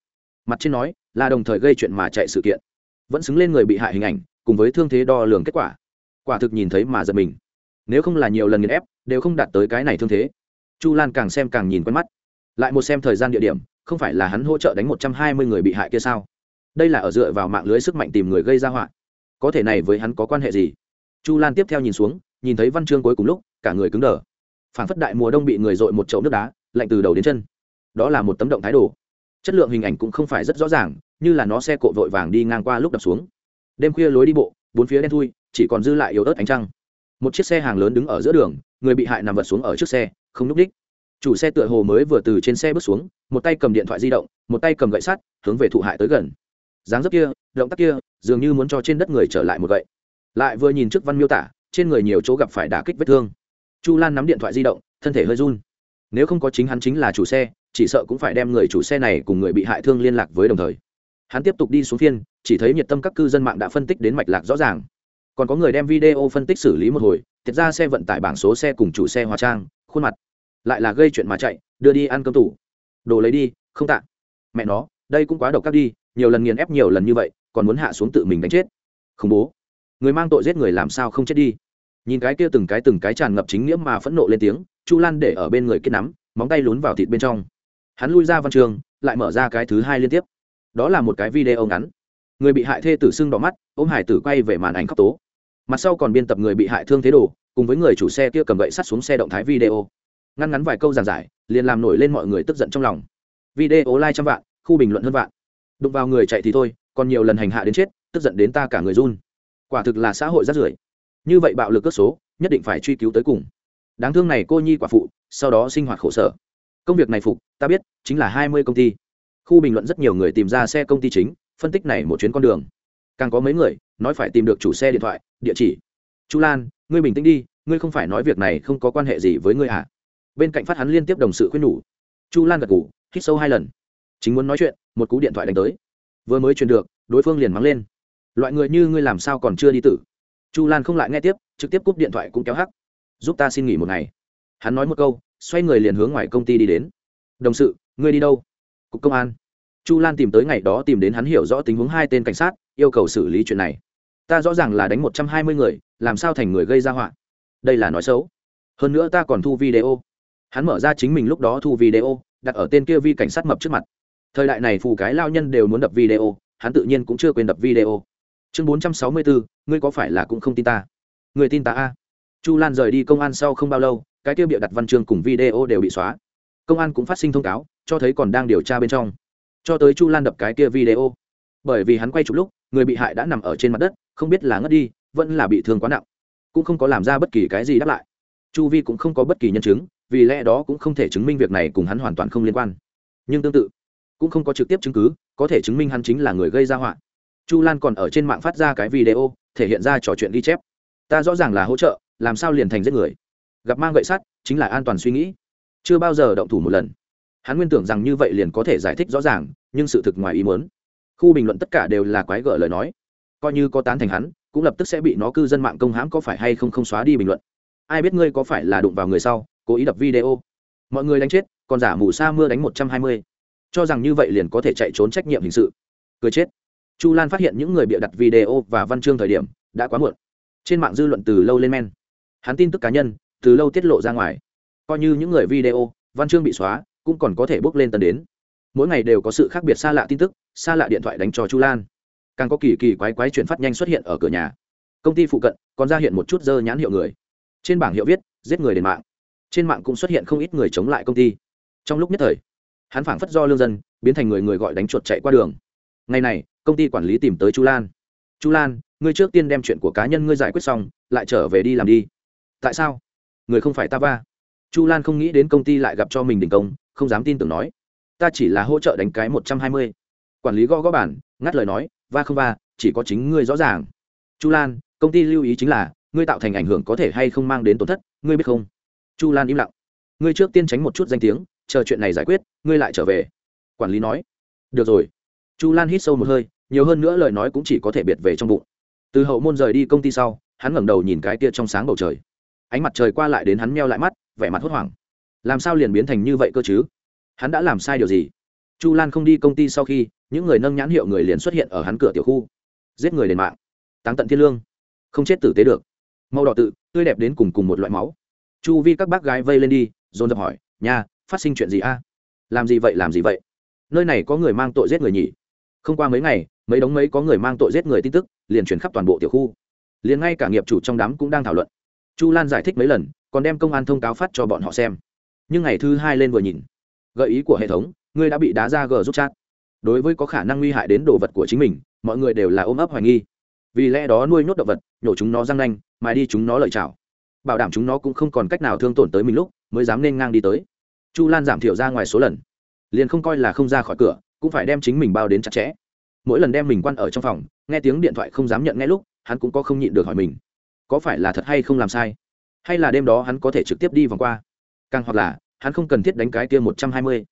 Mặt trên nói, là đồng thời gây chuyện mà chạy sự kiện. Vẫn xứng lên người bị hại hình ảnh, cùng với thương thế đo lường kết quả. Quả thực nhìn thấy mà giật mình. Nếu không là nhiều lần nghiền ép, đều không đạt tới cái này thương thế. Chu lan càng xem càng nhìn quen mắt. Lại một xem thời gian địa điểm, không phải là hắn hỗ trợ đánh một trăm hai mươi người bị hại kia sao? Đây là ở dựa vào mạng lưới sức mạnh tìm người gây ra họa. Có thể này với hắn có quan hệ gì? Chu lan tiếp theo nhìn xuống, nhìn thấy văn chương cuối cùng lúc, cả người cứng đờ. Phản phất đại mùa đông bị người dội một chậu nước đá, lạnh từ đầu đến chân. Đó là một tấm động thái đồ. Chất lượng hình ảnh cũng không phải rất rõ ràng, như là nó xe cộ vội vàng đi ngang qua lúc đập xuống. Đêm khuya lối đi bộ, bốn phía đen thui, chỉ còn dư lại yếu ớt ánh trăng. Một chiếc xe hàng lớn đứng ở giữa đường, người bị hại nằm vật xuống ở trước xe, không n ú c đích. Chủ xe tựa hồ mới vừa từ trên xe bước xuống, một tay cầm điện thoại di động, một tay cầm gậy sắt, hướng về thụ hại tới gần dáng dấp kia, động tác kia, dường như muốn cho trên đất người trở lại một vậy. lại vừa nhìn trước văn miêu tả, trên người nhiều chỗ gặp phải đả kích vết thương. Chu lan nắm điện thoại di động, thân thể hơi run. Nếu không có chính hắn chính là chủ xe, chỉ sợ cũng phải đem người chủ xe này cùng người bị hại thương liên lạc với đồng thời. Hắn tiếp tục đi xuống phiên, chỉ thấy nhiệt tâm các cư dân mạng đã phân tích đến mạch lạc rõ ràng. Còn có người đem video phân tích xử lý một hồi, thiệt ra xe vận tải bảng số xe cùng chủ xe hóa trang, khuôn mặt. Lại là gây chuyện mà chạy, đưa đi ăn cơm tủ. Đồ lấy đi, không tạ. Mẹ nó, đây cũng quá độc các đi nhiều lần nghiền ép nhiều lần như vậy, còn muốn hạ xuống tự mình đánh chết. Khủng bố. Người mang tội giết người làm sao không chết đi? Nhìn cái kia từng cái từng cái tràn ngập chính nghĩa mà phẫn nộ lên tiếng, chu lan để ở bên người kết nắm, móng tay lún vào thịt bên trong. Hắn lui ra văn trường, lại mở ra cái thứ hai liên tiếp. Đó là một cái video ngắn. Người bị hại thê tử sưng đỏ mắt, ôm hải tử quay về màn ảnh khóc tố. Mặt sau còn biên tập người bị hại thương thế đồ, cùng với người chủ xe kia cầm gậy sắt xuống xe động thái video. Ngăn ngắn vài câu giảng giải, liền làm nổi lên mọi người tức giận trong lòng. Video like trăm vạn, khu bình luận hơn vạn đụng vào người chạy thì thôi, còn nhiều lần hành hạ đến chết, tức giận đến ta cả người run. Quả thực là xã hội rát rưởi. Như vậy bạo lực cất số, nhất định phải truy cứu tới cùng. Đáng thương này cô nhi quả phụ, sau đó sinh hoạt khổ sở. Công việc này phục, ta biết, chính là hai mươi công ty. Khu bình luận rất nhiều người tìm ra xe công ty chính, phân tích này một chuyến con đường. Càng có mấy người, nói phải tìm được chủ xe điện thoại, địa chỉ. Chu lan, ngươi bình tĩnh đi, ngươi không phải nói việc này không có quan hệ gì với ngươi hả bên cạnh phát hắn liên tiếp đồng sự khuyên nhủ. Chu lan gật ngủ hít sâu hai lần chính muốn nói chuyện, một cú điện thoại đánh tới. Vừa mới truyền được, đối phương liền mắng lên. Loại người như ngươi làm sao còn chưa đi tử? Chu lan không lại nghe tiếp, trực tiếp cúp điện thoại cũng kéo hắc. Giúp ta xin nghỉ một ngày. Hắn nói một câu, xoay người liền hướng ngoài công ty đi đến. Đồng sự, ngươi đi đâu? Cục công an. Chu lan tìm tới ngày đó tìm đến hắn hiểu rõ tình huống hai tên cảnh sát, yêu cầu xử lý chuyện này. Ta rõ ràng là đánh một trăm hai mươi người, làm sao thành người gây ra họa? Đây là nói xấu. Hơn nữa ta còn thu video. Hắn mở ra chính mình lúc đó thu video, đặt ở tên kia vi cảnh sát mập trước mặt thời đại này phù cái lao nhân đều muốn đập video, hắn tự nhiên cũng chưa quên đập video. Chương bốn trăm sáu mươi bốn ngươi có phải là cũng không tin ta? Người tin ta a? Chu lan rời đi công an sau không bao lâu, cái kia bịa đặt văn chương cùng video đều bị xóa. Công an cũng phát sinh thông cáo, cho thấy còn đang điều tra bên trong. Cho tới chu lan đập cái kia video. Bởi vì hắn quay chụp lúc, người bị hại đã nằm ở trên mặt đất, không biết là ngất đi, vẫn là bị thương quá nặng. Cũng không có làm ra bất kỳ cái gì đáp lại. Chu vi cũng không có bất kỳ nhân chứng, vì lẽ đó cũng không thể chứng minh việc này cùng hắn hoàn toàn không liên quan. Nhưng tương tự cũng không có trực tiếp chứng cứ, có thể chứng minh hắn chính là người gây ra họa. Chu lan còn ở trên mạng phát ra cái video, thể hiện ra trò chuyện ghi chép. Ta rõ ràng là hỗ trợ, làm sao liền thành giết người? Gặp mang gậy sắt, chính là an toàn suy nghĩ. Chưa bao giờ động thủ một lần. Hắn nguyên tưởng rằng như vậy liền có thể giải thích rõ ràng, nhưng sự thực ngoài ý muốn. Khu bình luận tất cả đều là quái gở lời nói. Coi như có tán thành hắn, cũng lập tức sẽ bị nó cư dân mạng công hãm có phải hay không không xóa đi bình luận. Ai biết ngươi có phải là đụng vào người sau, cố ý đập video. Mọi người đánh chết, còn giả mù sa mưa đánh một trăm hai mươi cho rằng như vậy liền có thể chạy trốn trách nhiệm hình sự. Cười chết. Chu lan phát hiện những người bịa đặt video và văn chương thời điểm, đã quá muộn. Trên mạng dư luận từ lâu lên men. Hắn tin tức cá nhân, từ lâu tiết lộ ra ngoài. Coi như những người video, văn chương bị xóa, cũng còn có thể bước lên tần đến. Mỗi ngày đều có sự khác biệt xa lạ tin tức, xa lạ điện thoại đánh cho chu lan. Càng có kỳ kỳ quái quái chuyển phát nhanh xuất hiện ở cửa nhà. Công ty phụ cận, còn ra hiện một chút dơ nhãn hiệu người. Trên bảng hiệu viết, giết người đền mạng. Trên mạng cũng xuất hiện không ít người chống lại công ty. Trong lúc nhất thời hắn phảng phất do lương dân, biến thành người người gọi đánh chuột chạy qua đường. Ngày này, công ty quản lý tìm tới chu lan. Chu lan, ngươi trước tiên đem chuyện của cá nhân ngươi giải quyết xong, lại trở về đi làm đi. Tại sao? Người không phải ta va chu lan không nghĩ đến công ty lại gặp cho mình đình công, không dám tin tưởng nói. Ta chỉ là hỗ trợ đánh cái một trăm hai mươi. Quản lý gõ gõ bản ngắt lời nói, va không va, chỉ có chính ngươi rõ ràng. Chu lan, công ty lưu ý chính là, ngươi tạo thành ảnh hưởng có thể hay không mang đến tổn thất, ngươi biết không? Chu lan im lặng. Ngươi trước tiên tránh một chút danh tiếng chờ chuyện này giải quyết, ngươi lại trở về. Quản lý nói. Được rồi. Chu lan hít sâu một hơi, nhiều hơn nữa lời nói cũng chỉ có thể biệt về trong bụng. Từ hậu môn rời đi công ty sau, hắn ngẩng đầu nhìn cái kia trong sáng bầu trời. Ánh mặt trời qua lại đến hắn meo lại mắt, vẻ mặt hốt hoảng. Làm sao liền biến thành như vậy cơ chứ? Hắn đã làm sai điều gì? Chu lan không đi công ty sau khi, những người nâng nhãn hiệu người liền xuất hiện ở hắn cửa tiểu khu. Giết người lên mạng. Táng tận thiên lương. Không chết tử tế được. Màu đỏ tự, tươi đẹp đến cùng cùng một loại máu. Chu vi các bác gái vây lên đi, dồn dập hỏi nhà phát sinh chuyện gì a? Làm gì vậy, làm gì vậy? Nơi này có người mang tội giết người nhỉ? Không qua mấy ngày, mấy đống mấy có người mang tội giết người tin tức, liền chuyển khắp toàn bộ tiểu khu. Liền ngay cả nghiệp chủ trong đám cũng đang thảo luận. Chu lan giải thích mấy lần, còn đem công an thông cáo phát cho bọn họ xem. Nhưng ngày thứ hai lên vừa nhìn, gợi ý của hệ thống, ngươi đã bị đá ra gờ giúp chat. Đối với có khả năng nguy hại đến đồ vật của chính mình, mọi người đều là ôm ấp hoài nghi. Vì lẽ đó nuôi nhốt động vật, nhổ chúng nó răng nanh mài đi chúng nó lợi chảo. Bảo đảm chúng nó cũng không còn cách nào thương tổn tới mình lúc, mới dám nên ngang đi tới chu lan giảm thiểu ra ngoài số lần. Liền không coi là không ra khỏi cửa, cũng phải đem chính mình bao đến chặt chẽ. Mỗi lần đem mình quan ở trong phòng, nghe tiếng điện thoại không dám nhận ngay lúc, hắn cũng có không nhịn được hỏi mình, có phải là thật hay không làm sai? Hay là đêm đó hắn có thể trực tiếp đi vòng qua? Càng hoặc là, hắn không cần thiết đánh cái kia một trăm hai mươi.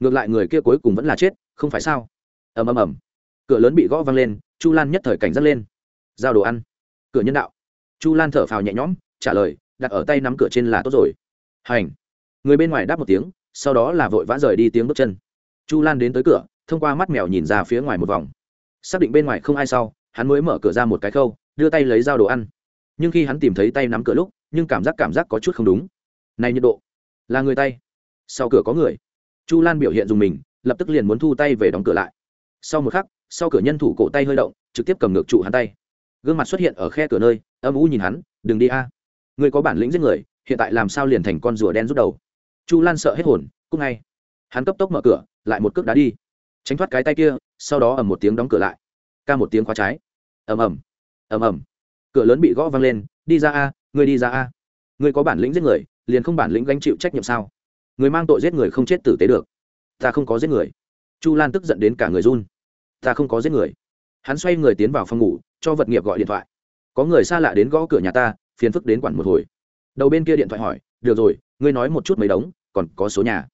Ngược lại người kia cuối cùng vẫn là chết, không phải sao? Ầm ầm ầm. Cửa lớn bị gõ văng lên, chu lan nhất thời cảnh giác lên. Giao đồ ăn. Cửa nhân đạo. Chu lan thở phào nhẹ nhõm, trả lời, đặt ở tay nắm cửa trên là tốt rồi. Hành người bên ngoài đáp một tiếng, sau đó là vội vã rời đi tiếng bước chân. Chu lan đến tới cửa, thông qua mắt mèo nhìn ra phía ngoài một vòng. Xác định bên ngoài không ai sau, hắn mới mở cửa ra một cái khâu, đưa tay lấy dao đồ ăn. Nhưng khi hắn tìm thấy tay nắm cửa lúc, nhưng cảm giác cảm giác có chút không đúng. Này nhiệt độ, là người tay. Sau cửa có người. Chu lan biểu hiện dùng mình, lập tức liền muốn thu tay về đóng cửa lại. Sau một khắc, sau cửa nhân thủ cổ tay hơi động, trực tiếp cầm ngược trụ hắn tay. Gương mặt xuất hiện ở khe cửa nơi, âm u nhìn hắn, đừng đi a. À. người có bản lĩnh giết người, hiện tại làm sao liền thành con rùa đen rút đầu? Chu lan sợ hết hồn cúc ngay. Hắn cấp tốc mở cửa, lại một cước đá đi. Tránh thoát cái tay kia, sau đó ầm một tiếng đóng cửa lại. Ca một tiếng khóa trái. Ầm ầm. Ầm ầm. Cửa lớn bị gõ văng lên, đi ra a người đi ra a. Người có bản lĩnh giết người, liền không bản lĩnh gánh chịu trách nhiệm sao? Người mang tội giết người không chết tử tế được. Ta không có giết người. Chu lan tức giận đến cả người run. Ta không có giết người. Hắn xoay người tiến vào phòng ngủ, cho vật nghiệp gọi điện thoại. Có người xa lạ đến gõ cửa nhà ta, phiền phức đến quản một hồi. Đầu bên kia điện thoại hỏi, được rồi ngươi nói một chút mấy đống, còn có số nhà.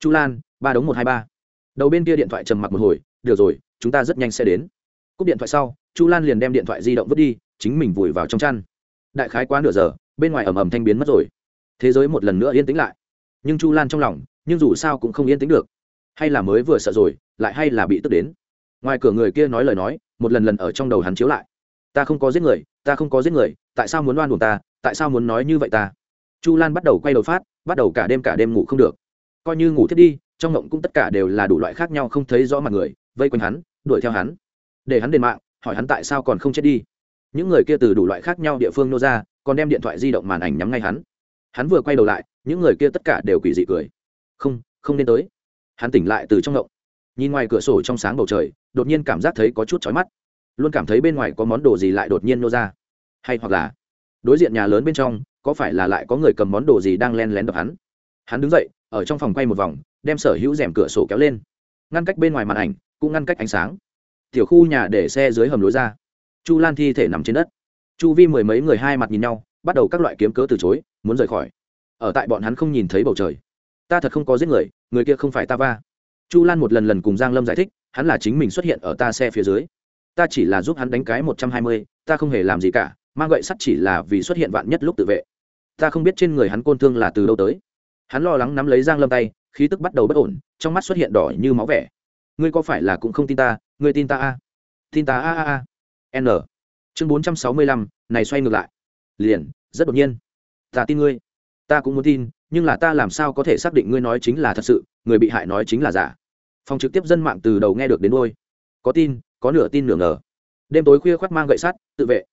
Chu lan, ba đống một hai ba. Đầu bên kia điện thoại trầm mặc một hồi, được rồi, chúng ta rất nhanh sẽ đến. Cúp điện thoại sau, chu lan liền đem điện thoại di động vứt đi, chính mình vùi vào trong chăn. Đại khái quá nửa giờ, bên ngoài ầm ầm thanh biến mất rồi. Thế giới một lần nữa yên tĩnh lại. Nhưng chu lan trong lòng, nhưng dù sao cũng không yên tĩnh được. Hay là mới vừa sợ rồi, lại hay là bị tức đến. Ngoài cửa người kia nói lời nói, một lần lần ở trong đầu hắn chiếu lại. Ta không có giết người, ta không có giết người, tại sao muốn oan buồn ta, tại sao muốn nói như vậy ta? Chu lan bắt đầu quay đầu phát bắt đầu cả đêm cả đêm ngủ không được. Coi như ngủ thiết đi, trong ngộng cũng tất cả đều là đủ loại khác nhau không thấy rõ mặt người, vây quanh hắn, đuổi theo hắn. Để hắn đền mạng, hỏi hắn tại sao còn không chết đi. Những người kia từ đủ loại khác nhau địa phương nô ra, còn đem điện thoại di động màn ảnh nhắm ngay hắn. Hắn vừa quay đầu lại, những người kia tất cả đều quỷ dị cười. Không không nên tới. Hắn tỉnh lại từ trong ngộng. Nhìn ngoài cửa sổ trong sáng bầu trời, đột nhiên cảm giác thấy có chút chói mắt. Luôn cảm thấy bên ngoài có món đồ gì lại đột nhiên nô ra. Hay hoặc là, đối diện nhà lớn bên trong có phải là lại có người cầm món đồ gì đang len lén đập hắn? Hắn đứng dậy, ở trong phòng quay một vòng, đem sở hữu rèm cửa sổ kéo lên. Ngăn cách bên ngoài màn ảnh, cũng ngăn cách ánh sáng. Tiểu khu nhà để xe dưới hầm lối ra. Chu lan thi thể nằm trên đất. Chu vi mười mấy người hai mặt nhìn nhau, bắt đầu các loại kiếm cớ từ chối, muốn rời khỏi. Ở tại bọn hắn không nhìn thấy bầu trời. Ta thật không có giết người người kia không phải ta va. Chu lan một lần lần cùng giang lâm giải thích, hắn là chính mình xuất hiện ở ta xe phía dưới. Ta chỉ là giúp hắn đánh cái một trăm hai mươi, ta không hề làm gì cả mang gậy sắt chỉ là vì xuất hiện vạn nhất lúc tự vệ. Ta không biết trên người hắn côn thương là từ đâu tới. Hắn lo lắng nắm lấy giang lâm tay, khí tức bắt đầu bất ổn, trong mắt xuất hiện đỏ như máu vẻ. Ngươi có phải là cũng không tin ta? Ngươi tin ta a? Tin ta a a a. N. Chương bốn trăm sáu mươi lăm, này xoay ngược lại. Liền, rất đột nhiên. Ta tin ngươi. Ta cũng muốn tin, nhưng là ta làm sao có thể xác định ngươi nói chính là thật sự, người bị hại nói chính là giả. Phòng trực tiếp dân mạng từ đầu nghe được đến đôi có tin, có nửa tin nửa ngờ. Đêm tối khuya khoác mang gậy sắt, tự vệ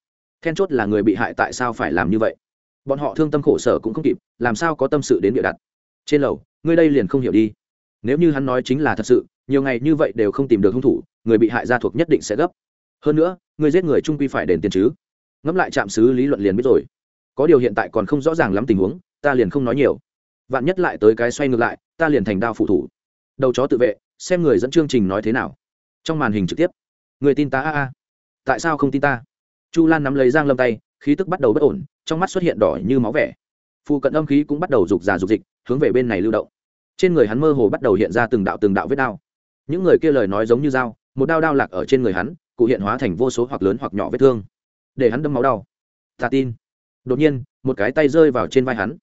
then chốt là người bị hại tại sao phải làm như vậy? Bọn họ thương tâm khổ sở cũng không kịp, làm sao có tâm sự đến địa đặt? Trên lầu, ngươi đây liền không hiểu đi. Nếu như hắn nói chính là thật sự, nhiều ngày như vậy đều không tìm được hung thủ, người bị hại gia thuộc nhất định sẽ gấp. Hơn nữa người giết người trung quy phải đền tiền chứ? Ngẫm lại trạm xứ lý luận liền biết rồi. Có điều hiện tại còn không rõ ràng lắm tình huống, ta liền không nói nhiều. Vạn nhất lại tới cái xoay ngược lại, ta liền thành đao phụ thủ. Đầu chó tự vệ, xem người dẫn chương trình nói thế nào. Trong màn hình trực tiếp. Người tin ta a a. Tại sao không tin ta? Chu lan nắm lấy giang lâm tay, khí tức bắt đầu bất ổn, trong mắt xuất hiện đỏ như máu vẻ. Phụ cận âm khí cũng bắt đầu rục già rục dịch, hướng về bên này lưu động. Trên người hắn mơ hồ bắt đầu hiện ra từng đạo từng đạo vết đao. Những người kia lời nói giống như dao, một đao đao lạc ở trên người hắn, cụ hiện hóa thành vô số hoặc lớn hoặc nhỏ vết thương. Để hắn đâm máu đau. Ta tin. Đột nhiên, một cái tay rơi vào trên vai hắn.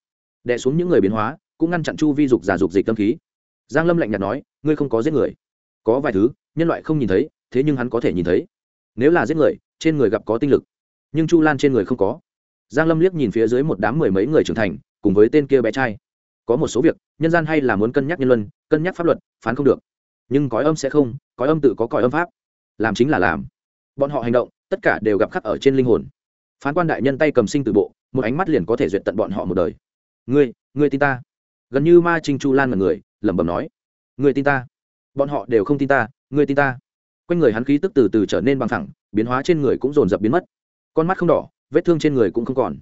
Đè xuống những người biến hóa, cũng ngăn chặn chu vi dục giả dục dịch tâm khí. Giang lâm lạnh nhạt nói, ngươi không có giết người. Có vài thứ, nhân loại không nhìn thấy, thế nhưng hắn có thể nhìn thấy. Nếu là giết người trên người gặp có tinh lực. Nhưng chu lan trên người không có. Giang lâm liếc nhìn phía dưới một đám mười mấy người trưởng thành, cùng với tên kia bé trai. Có một số việc, nhân gian hay là muốn cân nhắc nhân luân, cân nhắc pháp luật, phán không được. Nhưng cõi âm sẽ không, cõi âm tự có cõi âm pháp. Làm chính là làm. Bọn họ hành động, tất cả đều gặp khắc ở trên linh hồn. Phán quan đại nhân tay cầm sinh từ bộ, một ánh mắt liền có thể duyệt tận bọn họ một đời. Ngươi ngươi tin ta? Gần như ma trinh chu lan là người, lẩm bẩm nói. Ngươi tin ta? Bọn họ đều không tin ta, ngươi tin ta? Quanh người hắn khí tức từ từ trở nên bằng thẳng biến hóa trên người cũng dồn dập biến mất. Con mắt không đỏ, vết thương trên người cũng không còn.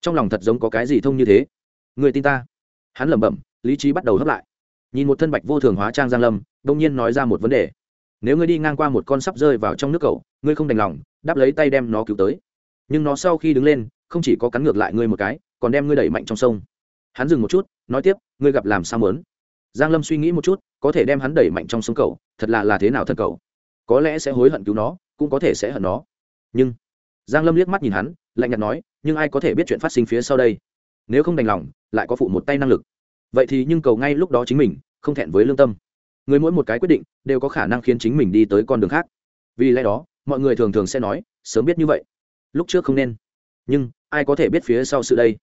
Trong lòng thật giống có cái gì thông như thế. Người tin ta. Hắn lẩm bẩm, lý trí bắt đầu hấp lại. Nhìn một thân bạch vô thường hóa trang giang lâm đông nhiên nói ra một vấn đề. Nếu ngươi đi ngang qua một con sắp rơi vào trong nước cầu ngươi không đành lòng, đáp lấy tay đem nó cứu tới. Nhưng nó sau khi đứng lên, không chỉ có cắn ngược lại ngươi một cái, còn đem ngươi đẩy mạnh trong sông. Hắn dừng một chút, nói tiếp, ngươi gặp làm sao mớn giang lâm suy nghĩ một chút, có thể đem hắn đẩy mạnh trong sông cầu thật là là thế nào thật cầu có lẽ sẽ hối hận cứu nó, cũng có thể sẽ hận nó. Nhưng, giang lâm liếc mắt nhìn hắn, lạnh nhạt nói, nhưng ai có thể biết chuyện phát sinh phía sau đây? Nếu không đành lòng, lại có phụ một tay năng lực. Vậy thì nhưng cầu ngay lúc đó chính mình, không thẹn với lương tâm. Người mỗi một cái quyết định, đều có khả năng khiến chính mình đi tới con đường khác. Vì lẽ đó, mọi người thường thường sẽ nói, sớm biết như vậy. Lúc trước không nên. Nhưng, ai có thể biết phía sau sự đây?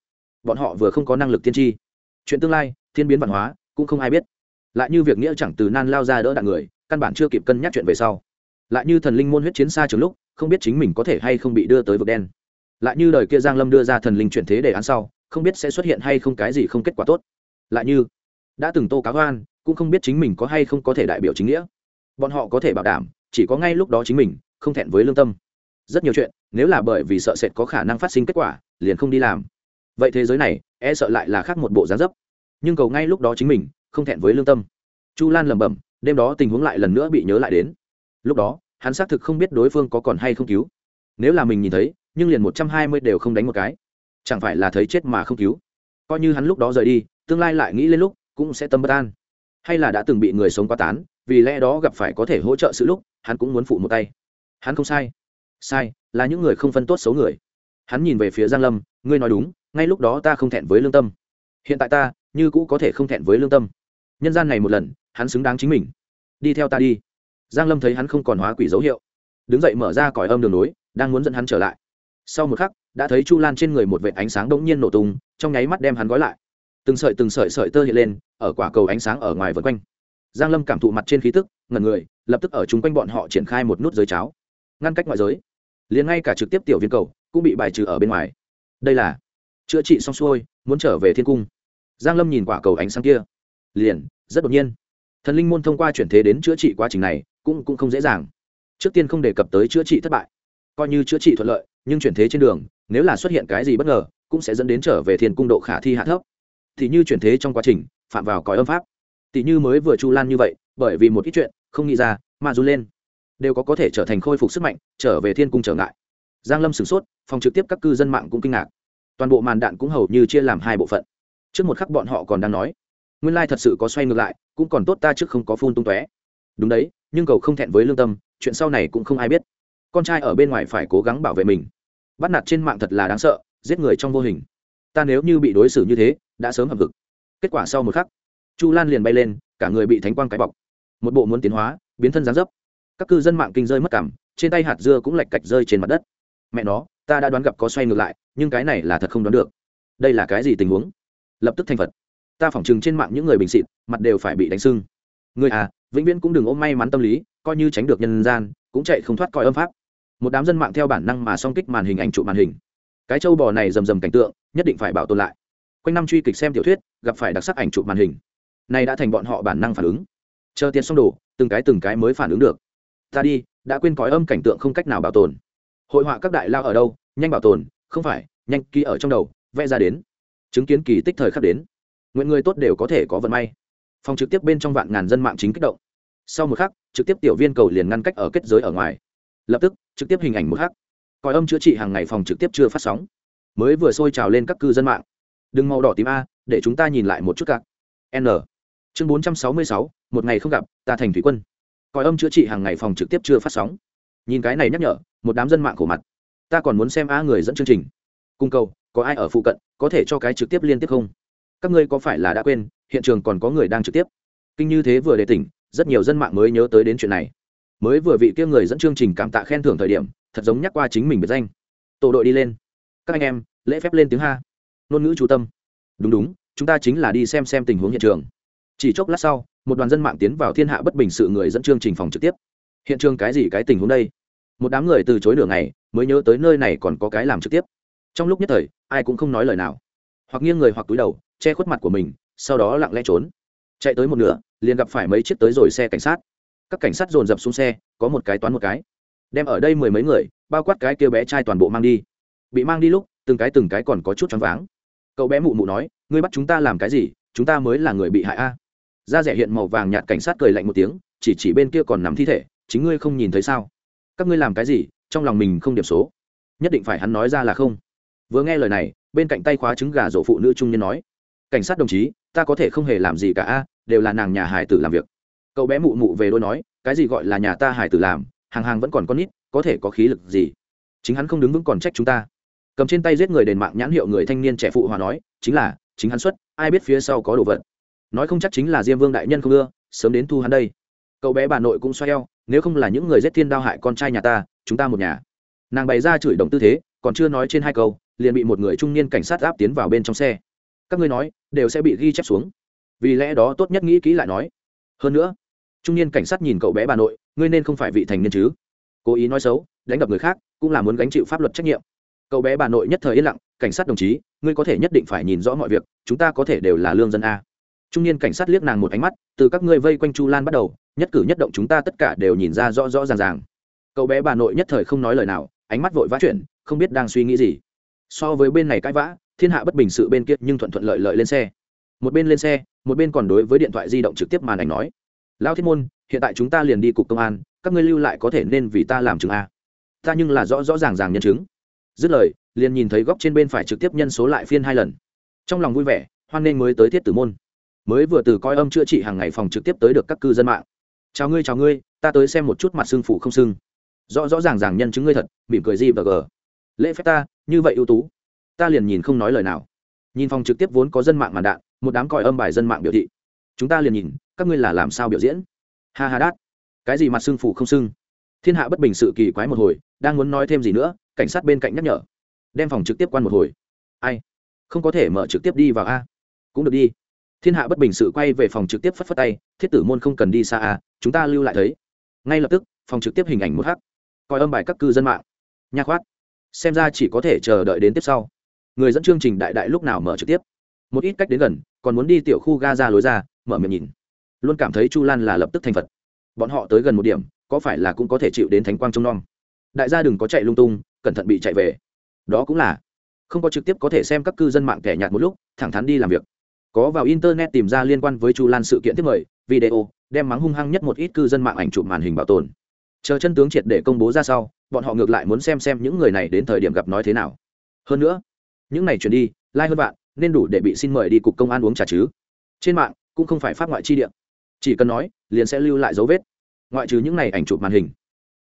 Bọn họ vừa không có năng lực tiên tri. Chuyện tương lai, thiên biến văn hóa, cũng không ai biết. Lại như việc nghĩa chẳng từ nan lao ra đỡ đạn người, căn bản chưa kịp cân nhắc chuyện về sau lại như thần linh môn huyết chiến xa trường lúc, không biết chính mình có thể hay không bị đưa tới vực đen. Lại như đời kia giang lâm đưa ra thần linh chuyển thế đề án sau, không biết sẽ xuất hiện hay không cái gì không kết quả tốt. Lại như, đã từng tô cá hoan cũng không biết chính mình có hay không có thể đại biểu chính nghĩa. Bọn họ có thể bảo đảm, chỉ có ngay lúc đó chính mình, không thẹn với lương tâm. Rất nhiều chuyện, nếu là bởi vì sợ sệt có khả năng phát sinh kết quả, liền không đi làm. Vậy thế giới này e sợ lại là khác một bộ giá dấp. Nhưng cầu ngay lúc đó chính mình, không thẹn với lương tâm. Chu lan lẩm bẩm, đêm đó tình huống lại lần nữa bị nhớ lại đến lúc đó, hắn xác thực không biết đối phương có còn hay không cứu. Nếu là mình nhìn thấy, nhưng liền một trăm hai mươi đều không đánh một cái. Chẳng phải là thấy chết mà không cứu. Coi như hắn lúc đó rời đi, tương lai lại nghĩ lên lúc, cũng sẽ tâm bất an. Hay là đã từng bị người sống quá tán, vì lẽ đó gặp phải có thể hỗ trợ sự lúc, hắn cũng muốn phụ một tay. Hắn không sai. Sai, là những người không phân tốt xấu người. Hắn nhìn về phía giang lâm, ngươi nói đúng, ngay lúc đó ta không thẹn với lương tâm. Hiện tại ta, như cũ có thể không thẹn với lương tâm. Nhân gian này một lần, hắn xứng đáng chính mình. Đi theo ta đi giang lâm thấy hắn không còn hóa quỷ dấu hiệu, đứng dậy mở ra còi âm đường nối, đang muốn dẫn hắn trở lại. Sau một khắc, đã thấy chu lan trên người một vệt ánh sáng đống nhiên nổ tung, trong nháy mắt đem hắn gói lại. Từng sợi từng sợi sợi tơ hiện lên, ở quả cầu ánh sáng ở ngoài vân quanh. Giang lâm cảm thụ mặt trên khí tức, ngẩn người, lập tức ở chung quanh bọn họ triển khai một nút giới cháo. Ngăn cách ngoại giới. Liền ngay cả trực tiếp tiểu viên cầu, cũng bị bài trừ ở bên ngoài. Đây là chữa trị xong xuôi, muốn trở về thiên cung. Giang lâm nhìn quả cầu ánh sáng kia. Liền, rất đột nhiên thần linh môn thông qua chuyển thế đến chữa trị quá trình này, cũng cũng không dễ dàng. Trước tiên không đề cập tới chữa trị thất bại. Coi như chữa trị thuận lợi, nhưng chuyển thế trên đường, nếu là xuất hiện cái gì bất ngờ, cũng sẽ dẫn đến trở về thiên cung độ khả thi hạ thấp. Thì như chuyển thế trong quá trình, phạm vào cõi âm pháp. Tỷ như mới vừa chu lan như vậy, bởi vì một ít chuyện, không nghĩ ra, mà run lên. Đều có có thể trở thành khôi phục sức mạnh, trở về thiên cung trở ngại. Giang lâm sửng sốt, phòng trực tiếp các cư dân mạng cũng kinh ngạc. Toàn bộ màn đạn cũng hầu như chia làm hai bộ phận. Trước một khắc bọn họ còn đang nói, nguyên lai thật sự có xoay ngược lại cũng còn tốt ta trước không có phun tung tóe. Đúng đấy, nhưng cầu không thẹn với lương tâm, chuyện sau này cũng không ai biết. Con trai ở bên ngoài phải cố gắng bảo vệ mình. Bắt nạt trên mạng thật là đáng sợ, giết người trong vô hình. Ta nếu như bị đối xử như thế, đã sớm hợp vực. Kết quả sau một khắc, chu lan liền bay lên, cả người bị thánh quang cái bọc. Một bộ muốn tiến hóa, biến thân gián dấp. Các cư dân mạng kinh rơi mất cảm, trên tay hạt dưa cũng lạch cạch rơi trên mặt đất. Mẹ nó, ta đã đoán gặp có xoay ngược lại, nhưng cái này là thật không đoán được. Đây là cái gì tình huống? Lập tức thành phật ta phỏng chừng trên mạng những người bình xịt, mặt đều phải bị đánh sưng. Người à vĩnh viễn cũng đừng ôm may mắn tâm lý, coi như tránh được nhân gian, cũng chạy không thoát coi âm pháp. Một đám dân mạng theo bản năng mà song kích màn hình ảnh trụ màn hình. Cái châu bò này rầm rầm cảnh tượng, nhất định phải bảo tồn lại. Quanh năm truy kịch xem tiểu thuyết, gặp phải đặc sắc ảnh trụ màn hình. Này đã thành bọn họ bản năng phản ứng. Chờ tiền xong đồ, từng cái từng cái mới phản ứng được. Ta đi, đã quên cõi âm cảnh tượng không cách nào bảo tồn. Hội họa các đại lao ở đâu, nhanh bảo tồn, không phải, nhanh ký ở trong đầu, vẽ ra đến. Chứng kiến kỳ tích thời khắc đến nguyện người tốt đều có thể có vận may. Phòng trực tiếp bên trong vạn ngàn dân mạng chính kích động. Sau một khắc, trực tiếp tiểu viên cầu liền ngăn cách ở kết giới ở ngoài. Lập tức, trực tiếp hình ảnh một khắc. Còi âm chữa trị hàng ngày phòng trực tiếp chưa phát sóng. Mới vừa sôi trào lên các cư dân mạng. Đừng màu đỏ tím a, để chúng ta nhìn lại một chút cạc n. Chương bốn trăm sáu mươi sáu, một ngày không gặp, ta thành thủy quân. Còi âm chữa trị hàng ngày phòng trực tiếp chưa phát sóng. Nhìn cái này nhắc nhở, một đám dân mạng khổ mặt. Ta còn muốn xem a người dẫn chương trình. Cung cầu, có ai ở phụ cận, có thể cho cái trực tiếp liên tiếp không? Các ngươi có phải là đã quên, hiện trường còn có người đang trực tiếp? Kinh như thế vừa để tỉnh, rất nhiều dân mạng mới nhớ tới đến chuyện này. Mới vừa vị kia người dẫn chương trình cảm tạ khen thưởng thời điểm, thật giống nhắc qua chính mình biệt danh. Tổ đội đi lên. Các anh em, lễ phép lên tiếng ha. Ngôn ngữ chú tâm. Đúng đúng, chúng ta chính là đi xem xem tình huống hiện trường. Chỉ chốc lát sau, một đoàn dân mạng tiến vào thiên hạ bất bình sự người dẫn chương trình phòng trực tiếp. Hiện trường cái gì cái tình huống đây? Một đám người từ chối nửa ngày, mới nhớ tới nơi này còn có cái làm trực tiếp. Trong lúc nhất thời, ai cũng không nói lời nào. Hoặc nghiêng người hoặc túi đầu che khuất mặt của mình, sau đó lặng lẽ trốn. Chạy tới một nửa, liền gặp phải mấy chiếc tới rồi xe cảnh sát. Các cảnh sát dồn dập xuống xe, có một cái toán một cái. Đem ở đây mười mấy người, bao quát cái kêu bé trai toàn bộ mang đi. Bị mang đi lúc, từng cái từng cái còn có chút choáng váng. Cậu bé mụ mụ nói, ngươi bắt chúng ta làm cái gì? Chúng ta mới là người bị hại a. Da rẻ hiện màu vàng nhạt cảnh sát cười lạnh một tiếng, chỉ chỉ bên kia còn nằm thi thể, chính ngươi không nhìn thấy sao? Các ngươi làm cái gì? Trong lòng mình không điểm số. Nhất định phải hắn nói ra là không. Vừa nghe lời này, bên cạnh tay khóa trứng gà rổ phụ nữ trung niên nói cảnh sát đồng chí, ta có thể không hề làm gì cả a, đều là nàng nhà hải tử làm việc. Cậu bé mụ mụ về đôi nói, cái gì gọi là nhà ta hải tử làm, hàng hàng vẫn còn con nít, có thể có khí lực gì? Chính hắn không đứng vững còn trách chúng ta. Cầm trên tay giết người đền mạng nhãn hiệu người thanh niên trẻ phụ hòa nói, chính là, chính hắn xuất, ai biết phía sau có đồ vật. Nói không chắc chính là diêm vương đại nhân không ưa, sớm đến thu hắn đây. Cậu bé bà nội cũng xoay eo, nếu không là những người giết thiên đao hại con trai nhà ta, chúng ta một nhà. Nàng bày ra chửi động tư thế, còn chưa nói trên hai câu, liền bị một người trung niên cảnh sát áp tiến vào bên trong xe các ngươi nói, đều sẽ bị ghi chép xuống. Vì lẽ đó tốt nhất nghĩ kỹ lại nói. Hơn nữa, trung niên cảnh sát nhìn cậu bé bà nội, ngươi nên không phải vị thành niên chứ. Cố ý nói xấu, đánh đập người khác, cũng là muốn gánh chịu pháp luật trách nhiệm. Cậu bé bà nội nhất thời yên lặng, cảnh sát đồng chí, ngươi có thể nhất định phải nhìn rõ mọi việc, chúng ta có thể đều là lương dân a. Trung niên cảnh sát liếc nàng một ánh mắt, từ các ngươi vây quanh chu lan bắt đầu, nhất cử nhất động chúng ta tất cả đều nhìn ra rõ rõ ràng ràng. Cậu bé bà nội nhất thời không nói lời nào, ánh mắt vội vã chuyển, không biết đang suy nghĩ gì. So với bên này cãi vã thiên hạ bất bình sự bên kia nhưng thuận thuận lợi lợi lên xe. Một bên lên xe, một bên còn đối với điện thoại di động trực tiếp màn ảnh nói lao thiết môn, hiện tại chúng ta liền đi cục công an, các ngươi lưu lại có thể nên vì ta làm chứng a. Ta nhưng là rõ rõ ràng ràng nhân chứng. Dứt lời, liền nhìn thấy góc trên bên phải trực tiếp nhân số lại phiên hai lần. Trong lòng vui vẻ, hoan nên mới tới thiết tử môn. Mới vừa từ coi âm chữa trị hàng ngày phòng trực tiếp tới được các cư dân mạng. Chào ngươi chào ngươi, ta tới xem một chút mặt xương phủ không xương. Rõ rõ ràng ràng nhân chứng ngươi thật, mỉm cười gì và gờ. Lễ phép ta, như vậy ưu tú ta liền nhìn không nói lời nào. Nhìn phòng trực tiếp vốn có dân mạng màn đạn, một đám còi âm bài dân mạng biểu thị. Chúng ta liền nhìn, các ngươi là làm sao biểu diễn? Ha ha đát. Cái gì mặt xưng phủ không xưng? Thiên hạ bất bình sự kỳ quái một hồi, đang muốn nói thêm gì nữa, cảnh sát bên cạnh nhắc nhở. Đem phòng trực tiếp quan một hồi. Ai? Không có thể mở trực tiếp đi vào a. Cũng được đi. Thiên hạ bất bình sự quay về phòng trực tiếp phất phất tay, thiết tử môn không cần đi xa a, chúng ta lưu lại thấy. Ngay lập tức, phòng trực tiếp hình ảnh một h coi âm bài các cư dân mạng. Nha khoát. Xem ra chỉ có thể chờ đợi đến tiếp sau người dẫn chương trình đại đại lúc nào mở trực tiếp? Một ít cách đến gần, còn muốn đi tiểu khu ga ra lối ra, mở miệng nhìn. Luôn cảm thấy chu lan là lập tức thành phật. Bọn họ tới gần một điểm, có phải là cũng có thể chịu đến thánh quang trông nom? Đại gia đừng có chạy lung tung, cẩn thận bị chạy về. Đó cũng là. Không có trực tiếp có thể xem các cư dân mạng kẻ nhạt một lúc, thẳng thắn đi làm việc. Có vào internet tìm ra liên quan với chu lan sự kiện tiếp mời, video, đem mắng hung hăng nhất một ít cư dân mạng ảnh chụp màn hình bảo tồn. Chờ chân tướng triệt để công bố ra sau, bọn họ ngược lại muốn xem xem những người này đến thời điểm gặp nói thế nào. Hơn nữa những này chuyển đi, lai、like、hơn bạn nên đủ để bị xin mời đi cục công an uống trà chứ. Trên mạng cũng không phải pháp ngoại chi điện chỉ cần nói, liền sẽ lưu lại dấu vết. Ngoại trừ những này ảnh chụp màn hình.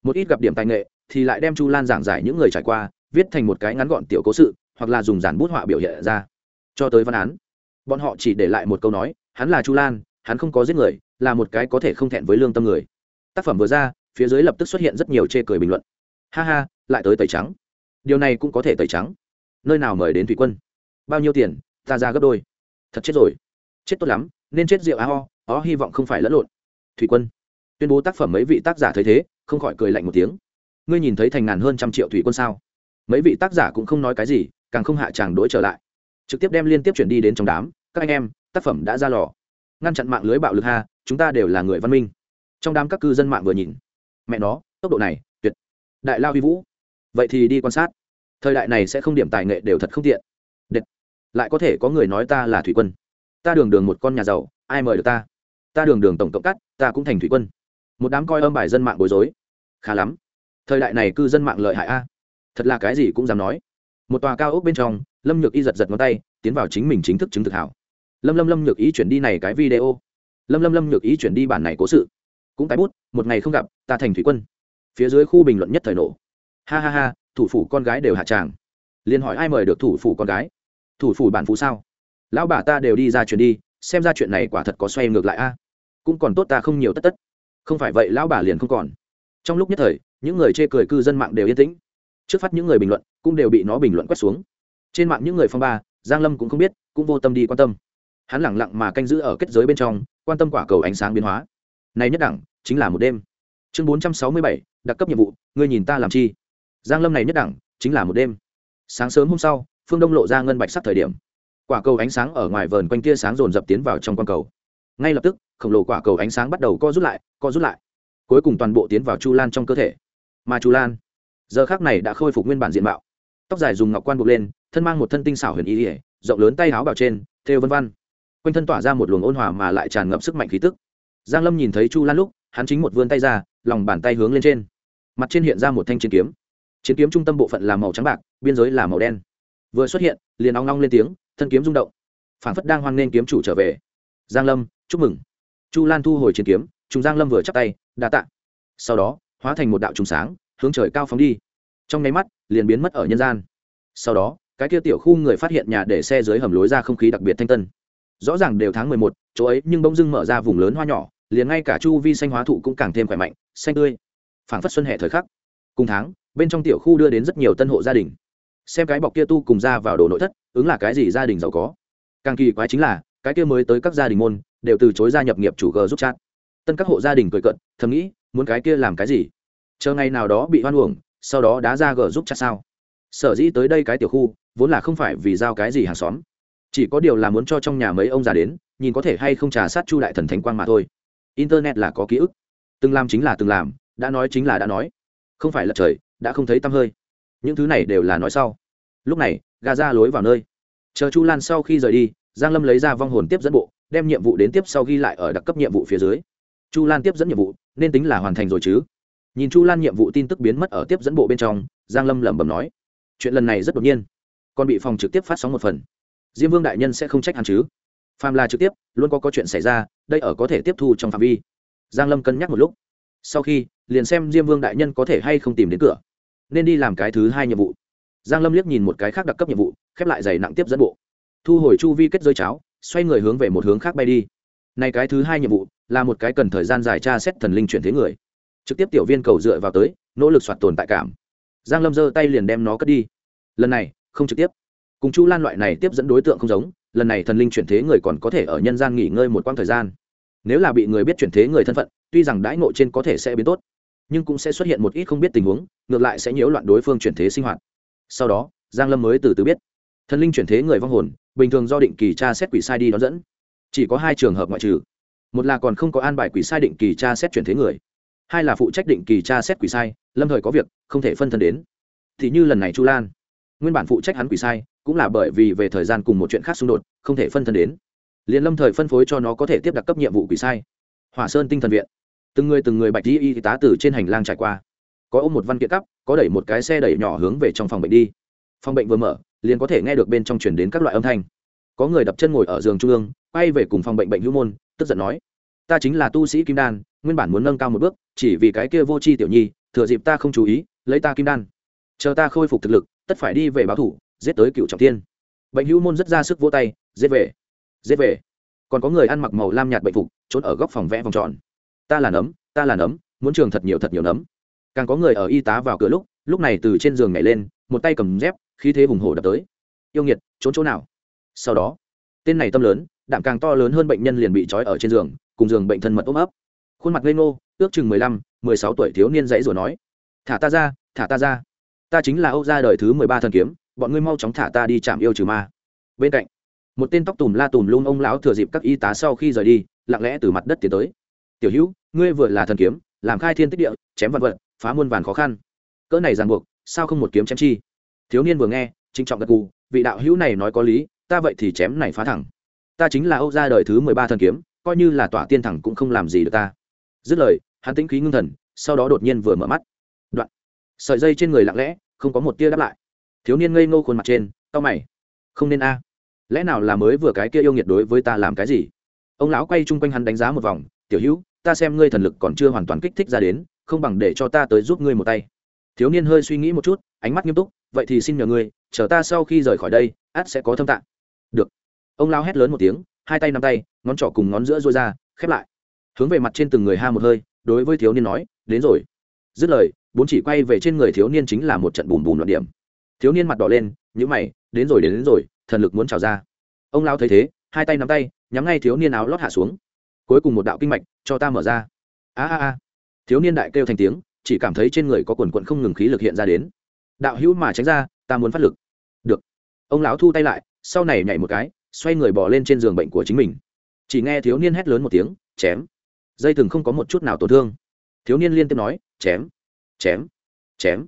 Một ít gặp điểm tài nghệ, thì lại đem chu lan giảng giải những người trải qua, viết thành một cái ngắn gọn tiểu cố sự, hoặc là dùng giản bút họa biểu hiện ra. Cho tới văn án, bọn họ chỉ để lại một câu nói, hắn là chu lan, hắn không có giết người, là một cái có thể không thẹn với lương tâm người. Tác phẩm vừa ra, phía dưới lập tức xuất hiện rất nhiều chê cười bình luận. Ha ha, lại tới tẩy trắng. Điều này cũng có thể tẩy trắng nơi nào mời đến thủy quân? Bao nhiêu tiền? Ta ra gấp đôi. Thật chết rồi. Chết tốt lắm, nên chết rượu á ho, ó, hy vọng không phải lẫn lộn. Thủy quân. Tuyên bố tác phẩm mấy vị tác giả thấy thế, không khỏi cười lạnh một tiếng. Ngươi nhìn thấy thành ngàn hơn trăm triệu thủy quân sao? Mấy vị tác giả cũng không nói cái gì, càng không hạ tràng đỗi trở lại. Trực tiếp đem liên tiếp chuyển đi đến trong đám. Các anh em, tác phẩm đã ra lò. Ngăn chặn mạng lưới bạo lực ha, chúng ta đều là người văn minh. Trong đám các cư dân mạng vừa nhìn. Mẹ nó, tốc độ này, tuyệt. Đại lao huy vũ. Vậy thì đi quan sát thời đại này sẽ không điểm tài nghệ đều thật không tiện. Đệt. lại có thể có người nói ta là thủy quân. Ta đường đường một con nhà giàu, ai mời được ta? Ta đường đường tổng cộng cắt, ta cũng thành thủy quân. Một đám coi âm bài dân mạng bối rối. Khá lắm. Thời đại này cư dân mạng lợi hại a. Thật là cái gì cũng dám nói. Một tòa cao ốc bên trong, lâm nhược y giật giật ngón tay, tiến vào chính mình chính thức chứng thực hảo. Lâm lâm lâm nhược ý chuyển đi này cái video. Lâm lâm lâm nhược ý chuyển đi bản này cố sự. Cũng tái bút, một ngày không gặp, ta thành thủy quân. Phía dưới khu bình luận nhất thời nổ. Ha ha ha thủ phủ con gái đều hạ tràng. Liền hỏi ai mời được thủ phủ con gái? Thủ phủ bản phú sao? Lão bà ta đều đi ra chuyện đi, xem ra chuyện này quả thật có xoay ngược lại a. Cũng còn tốt ta không nhiều tất tất. Không phải vậy lão bà liền không còn. Trong lúc nhất thời, những người chê cười cư dân mạng đều yên tĩnh. Trước phát những người bình luận, cũng đều bị nó bình luận quét xuống. Trên mạng những người phong ba, giang lâm cũng không biết, cũng vô tâm đi quan tâm. Hắn lẳng lặng mà canh giữ ở kết giới bên trong, quan tâm quả cầu ánh sáng biến hóa. Này nhất đẳng, chính là một đêm. Chương bốn trăm sáu mươi bảy, đặc cấp nhiệm vụ, ngươi nhìn ta làm chi? Giang lâm này nhất đẳng, chính là một đêm. Sáng sớm hôm sau, phương đông lộ ra ngân bạch sắc thời điểm. Quả cầu ánh sáng ở ngoài vờn quanh tia sáng dồn dập tiến vào trong quan cầu. Ngay lập tức, khổng lồ quả cầu ánh sáng bắt đầu co rút lại, co rút lại. Cuối cùng toàn bộ tiến vào chu lan trong cơ thể. Mà chu lan, giờ khác này đã khôi phục nguyên bản diện mạo. Tóc dài dùng ngọc quan buộc lên, thân mang một thân tinh xảo huyền ý ỉa rộng lớn tay áo bảo trên, thêu vân văn quanh thân tỏa ra một luồng ôn hòa mà lại tràn ngập sức mạnh khí tức. Giang lâm nhìn thấy chu lan lúc, hắn chính một vươn tay ra, lòng bàn tay hướng lên trên. Mặt trên hiện ra một thanh chiến kiếm chiến kiếm trung tâm bộ phận là màu trắng bạc, biên giới là màu đen. Vừa xuất hiện, liền ong long lên tiếng, thân kiếm rung động. Phảng phất đang hoan nghênh kiếm chủ trở về. Giang lâm, chúc mừng. Chu lan thu hồi chiến kiếm chúng giang lâm vừa chắp tay, đa tạ. Sau đó, hóa thành một đạo trùng sáng, hướng trời cao phóng đi. Trong nháy mắt, liền biến mất ở nhân gian. Sau đó, cái kia tiểu khu người phát hiện nhà để xe dưới hầm lối ra không khí đặc biệt thanh tân. Rõ ràng đều tháng mười một, chỗ ấy nhưng bỗng dưng mở ra vùng lớn hoa nhỏ, liền ngay cả chu vi xanh hóa thụ cũng càng thêm khỏe mạnh, xanh tươi. Phảng phất xuân hè thời khắc. Cùng tháng bên trong tiểu khu đưa đến rất nhiều tân hộ gia đình. Xem cái bọc kia tu cùng ra vào đồ nội thất, ứng là cái gì gia đình giàu có? Càng kỳ quái chính là, cái kia mới tới các gia đình môn, đều từ chối gia nhập nghiệp chủ g giúp chat. Tân các hộ gia đình cười cận thầm nghĩ, muốn cái kia làm cái gì? Chờ ngày nào đó bị hoan uổng, sau đó đá ra g giúp chat sao? Sở dĩ tới đây cái tiểu khu, vốn là không phải vì giao cái gì hàng xóm. Chỉ có điều là muốn cho trong nhà mấy ông già đến, nhìn có thể hay không trà sát chu đại thần thánh quang mà thôi. Internet là có ký ức. Từng làm chính là từng làm, đã nói chính là đã nói. Không phải là trời đã không thấy tăm hơi. Những thứ này đều là nói sau. Lúc này gà ra lối vào nơi. Chờ chu lan sau khi rời đi, giang lâm lấy ra vong hồn tiếp dẫn bộ, đem nhiệm vụ đến tiếp sau ghi lại ở đặc cấp nhiệm vụ phía dưới. Chu lan tiếp dẫn nhiệm vụ, nên tính là hoàn thành rồi chứ. Nhìn chu lan nhiệm vụ tin tức biến mất ở tiếp dẫn bộ bên trong, giang lâm lẩm bẩm nói, chuyện lần này rất đột nhiên. Còn bị phòng trực tiếp phát sóng một phần. Diêm vương đại nhân sẽ không trách hắn chứ. Phàm là trực tiếp, luôn có có chuyện xảy ra, đây ở có thể tiếp thu trong phạm vi. Giang lâm cân nhắc một lúc. Sau khi, liền xem diêm vương đại nhân có thể hay không tìm đến cửa nên đi làm cái thứ hai nhiệm vụ. Giang lâm liếc nhìn một cái khác đặc cấp nhiệm vụ, khép lại giày nặng tiếp dẫn bộ. Thu hồi chu vi kết rơi cháo, xoay người hướng về một hướng khác bay đi. Này cái thứ hai nhiệm vụ, là một cái cần thời gian dài tra xét thần linh chuyển thế người. Trực tiếp tiểu viên cầu dựa vào tới, nỗ lực soạt tồn tại cảm. Giang lâm giơ tay liền đem nó cất đi. Lần này, không trực tiếp. Cùng chu lan loại này tiếp dẫn đối tượng không giống, lần này thần linh chuyển thế người còn có thể ở nhân gian nghỉ ngơi một quãng thời gian. Nếu là bị người biết chuyển thế người thân phận, tuy rằng đãi ngộ trên có thể sẽ biến tốt nhưng cũng sẽ xuất hiện một ít không biết tình huống, ngược lại sẽ nhiễu loạn đối phương chuyển thế sinh hoạt. Sau đó, giang lâm mới từ từ biết, thần linh chuyển thế người vong hồn, bình thường do định kỳ tra xét quỷ sai đi đón dẫn. Chỉ có hai trường hợp ngoại trừ. Một là còn không có an bài quỷ sai định kỳ tra xét chuyển thế người, hai là phụ trách định kỳ tra xét quỷ sai, lâm thời có việc, không thể phân thân đến. Thì như lần này chu lan, nguyên bản phụ trách hắn quỷ sai, cũng là bởi vì về thời gian cùng một chuyện khác xung đột, không thể phân thân đến. Liền lâm thời phân phối cho nó có thể tiếp đặc cấp nhiệm vụ quỷ sai. Hỏa sơn tinh thần viện từng người từng người bạch y y tá từ trên hành lang trải qua. Có ôm một văn kiện cắp, có đẩy một cái xe đẩy nhỏ hướng về trong phòng bệnh đi. Phòng bệnh vừa mở, liền có thể nghe được bên trong chuyển đến các loại âm thanh. Có người đập chân ngồi ở giường trung ương, quay về cùng phòng bệnh bệnh hữu môn, tức giận nói, ta chính là tu sĩ kim đan, nguyên bản muốn nâng cao một bước, chỉ vì cái kia vô tri tiểu nhi, thừa dịp ta không chú ý, lấy ta kim đan. Chờ ta khôi phục thực lực, tất phải đi về báo thủ, giết tới cựu trọng tiên. Bệnh hữu môn rất ra sức vỗ tay, giết về giết về. Còn có người ăn mặc màu lam nhạt bệnh phục, trốn ở góc phòng vẽ vòng tròn ta là nấm, ta là nấm, muốn trường thật nhiều thật nhiều nấm. Càng có người ở y tá vào cửa lúc lúc này từ trên giường nhảy lên, một tay cầm dép, khí thế hùng hổ đập tới. Yêu nghiệt, trốn chỗ nào? Sau đó, tên này tâm lớn, đạm càng to lớn hơn bệnh nhân liền bị trói ở trên giường, cùng giường bệnh thân mật ôm ấp. Khuôn mặt lên ngô, ước chừng mười lăm, mười sáu tuổi thiếu niên dãy rồi nói, thả ta ra, thả ta ra. Ta chính là âu gia đời thứ mười ba thần kiếm, bọn ngươi mau chóng thả ta đi chạm yêu trừ ma. Bên cạnh, một tên tóc tùm la tùm luôn ông lão thừa dịp các y tá sau khi rời đi, lặng lẽ từ mặt đất tiến tới. Tiểu hữu ngươi vừa là thần kiếm, làm khai thiên tích địa, chém vạn vật, phá muôn vàn khó khăn. Cỡ này ràng buộc, sao không một kiếm chém chi? Thiếu niên vừa nghe trinh trọng gật cù vị đạo hữu này nói có lý, ta vậy thì chém này phá thẳng. Ta chính là âu gia đời thứ mười ba thần kiếm, coi như là tỏa tiên thẳng cũng không làm gì được ta. Dứt lời, hắn tĩnh khí ngưng thần, sau đó đột nhiên vừa mở mắt. Đoạn. Sợi dây trên người lặng lẽ, không có một tia đáp lại. Thiếu niên ngây ngô khuôn mặt trên tao mày. Không nên a. Lẽ nào là mới vừa cái kia yêu nghiệt đối với ta làm cái gì? Ông lão quay chung quanh hắn đánh giá một vòng, tiểu hữu ta xem ngươi thần lực còn chưa hoàn toàn kích thích ra đến không bằng để cho ta tới giúp ngươi một tay. Thiếu niên hơi suy nghĩ một chút ánh mắt nghiêm túc vậy thì xin nhờ ngươi chờ ta sau khi rời khỏi đây át sẽ có thâm tạng. Được. Ông lao hét lớn một tiếng hai tay nắm tay ngón trỏ cùng ngón giữa rôi ra khép lại. Hướng về mặt trên từng người ha một hơi đối với thiếu niên nói đến rồi. Dứt lời bốn chỉ quay về trên người thiếu niên chính là một trận bùm bùm loạn điểm. Thiếu niên mặt đỏ lên nhữ mày đến rồi đến, đến rồi thần lực muốn trào ra. Ông lao thấy thế hai tay nắm tay nhắm ngay thiếu niên áo lót hạ xuống cuối cùng một đạo kinh mạch cho ta mở ra. A a a. Thiếu niên đại kêu thành tiếng, chỉ cảm thấy trên người có quần quận không ngừng khí lực hiện ra đến. Đạo hữu mà tránh ra, ta muốn phát lực. Được. Ông lão thu tay lại, sau này nhảy một cái, xoay người bỏ lên trên giường bệnh của chính mình. Chỉ nghe thiếu niên hét lớn một tiếng, chém. Dây thừng không có một chút nào tổn thương. Thiếu niên liên tiếp nói, chém chém chém.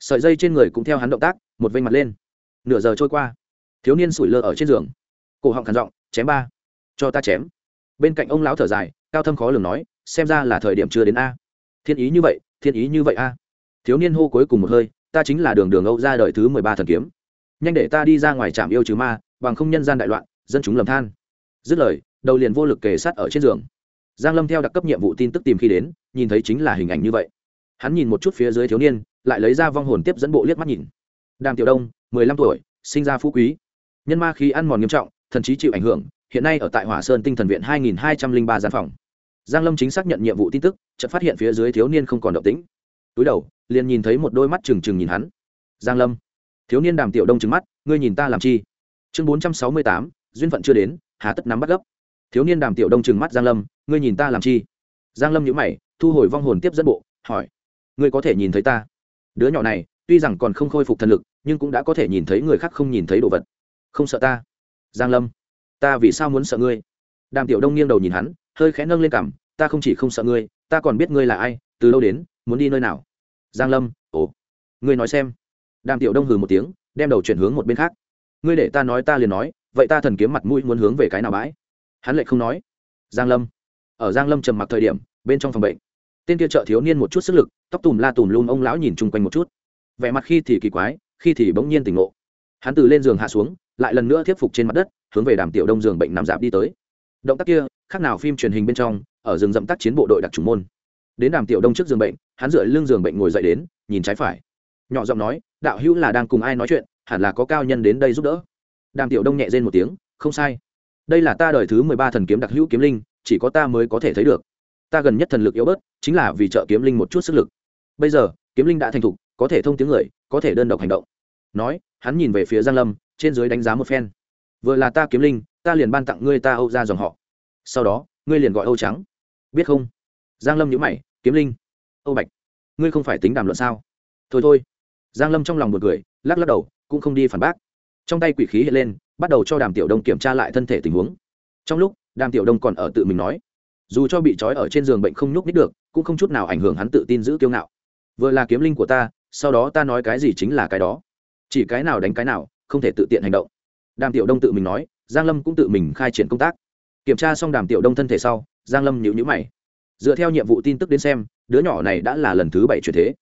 Sợi dây trên người cũng theo hắn động tác, một vênh mặt lên. Nửa giờ trôi qua, thiếu niên sủi lơ ở trên giường. Cổ họng khản giọng, chém ba, cho ta chém bên cạnh ông lão thở dài, cao thâm khó lường nói, xem ra là thời điểm chưa đến a. Thiên ý như vậy, thiên ý như vậy a. Thiếu niên hô cuối cùng một hơi, ta chính là đường đường âu ra đời thứ mười ba thần kiếm. Nhanh để ta đi ra ngoài trạm yêu chứ ma, bằng không nhân gian đại loạn, dân chúng lầm than. Dứt lời, đầu liền vô lực kề sát ở trên giường. Giang lâm theo đặc cấp nhiệm vụ tin tức tìm khi đến, nhìn thấy chính là hình ảnh như vậy. Hắn nhìn một chút phía dưới thiếu niên, lại lấy ra vong hồn tiếp dẫn bộ liếc mắt nhìn. Đàm tiểu đông, mười lăm tuổi, sinh ra phú quý. Nhân ma khí ăn mòn nghiêm trọng, thần trí chịu ảnh hưởng hiện nay ở tại hỏa sơn tinh thần viện hai nghìn hai trăm linh ba gian phòng. Giang lâm chính xác nhận nhiệm vụ tin tức, chợt phát hiện phía dưới thiếu niên không còn động tĩnh. Túi đầu, liền nhìn thấy một đôi mắt trừng trừng nhìn hắn. Giang lâm, thiếu niên đàm tiểu đông trừng mắt, ngươi nhìn ta làm chi? Chương bốn trăm sáu mươi tám, duyên phận chưa đến, hà tất nắm bắt gấp. Thiếu niên đàm tiểu đông trừng mắt giang lâm, ngươi nhìn ta làm chi? Giang lâm nhíu mày, thu hồi vong hồn tiếp dẫn bộ, hỏi, ngươi có thể nhìn thấy ta? Đứa nhỏ này, tuy rằng còn không khôi phục thần lực, nhưng cũng đã có thể nhìn thấy người khác không nhìn thấy đồ vật. Không sợ ta. Giang lâm ta vì sao muốn sợ ngươi? Đàm tiểu đông nghiêng đầu nhìn hắn, hơi khẽ nâng lên cằm, ta không chỉ không sợ ngươi, ta còn biết ngươi là ai, từ lâu đến, muốn đi nơi nào? Giang lâm, ồ, ngươi nói xem. Đàm tiểu đông hừ một tiếng, đem đầu chuyển hướng một bên khác. Ngươi để ta nói ta liền nói, vậy ta thần kiếm mặt mũi muốn hướng về cái nào bãi? Hắn lại không nói. Giang lâm, ở giang lâm trầm mặc thời điểm, bên trong phòng bệnh, tên kia trợ thiếu niên một chút sức lực, tóc tùm la tùm lum ông lão nhìn chung quanh một chút. Vẻ mặt khi thì kỳ quái, khi thì bỗng nhiên tỉnh ngộ. Hắn từ lên giường hạ xuống, lại lần nữa thuyết phục trên mặt đất hướng về đàm tiểu đông giường bệnh nằm dạp đi tới. Động tác kia, khác nào phim truyền hình bên trong, ở rừng dậm tác chiến bộ đội đặc trùng môn. Đến đàm tiểu đông trước giường bệnh, hắn dựa lưng giường bệnh ngồi dậy đến, nhìn trái phải. Nhỏ giọng nói, đạo hữu là đang cùng ai nói chuyện, hẳn là có cao nhân đến đây giúp đỡ. Đàm tiểu đông nhẹ rên một tiếng, không sai. Đây là ta đời thứ mười ba thần kiếm đặc hữu kiếm linh, chỉ có ta mới có thể thấy được. Ta gần nhất thần lực yếu bớt, chính là vì trợ kiếm linh một chút sức lực. Bây giờ, kiếm linh đã thành thục, có thể thông tiếng người, có thể đơn độc hành động. Nói, hắn nhìn về phía giang lâm, trên dưới đánh giá một phen vừa là ta kiếm linh, ta liền ban tặng ngươi ta âu ra dòng họ. Sau đó, ngươi liền gọi âu trắng. Biết không? Giang lâm nhữ mày, kiếm linh. Âu bạch, ngươi không phải tính đàm luận sao? Thôi thôi. Giang lâm trong lòng một người lắc lắc đầu, cũng không đi phản bác. Trong tay quỷ khí hiện lên, bắt đầu cho đàm tiểu đông kiểm tra lại thân thể tình huống. Trong lúc, đàm tiểu đông còn ở tự mình nói, dù cho bị trói ở trên giường bệnh không nhúc nít được, cũng không chút nào ảnh hưởng hắn tự tin giữ kiêu ngạo. Vừa là kiếm linh của ta, sau đó ta nói cái gì chính là cái đó. Chỉ cái nào đánh cái nào, không thể tự tiện hành động đàm tiểu đông tự mình nói, giang lâm cũng tự mình khai triển công tác. Kiểm tra xong đàm tiểu đông thân thể sau, giang lâm nhíu nhíu mày. Dựa theo nhiệm vụ tin tức đến xem, đứa nhỏ này đã là lần thứ bảy chuyển thế.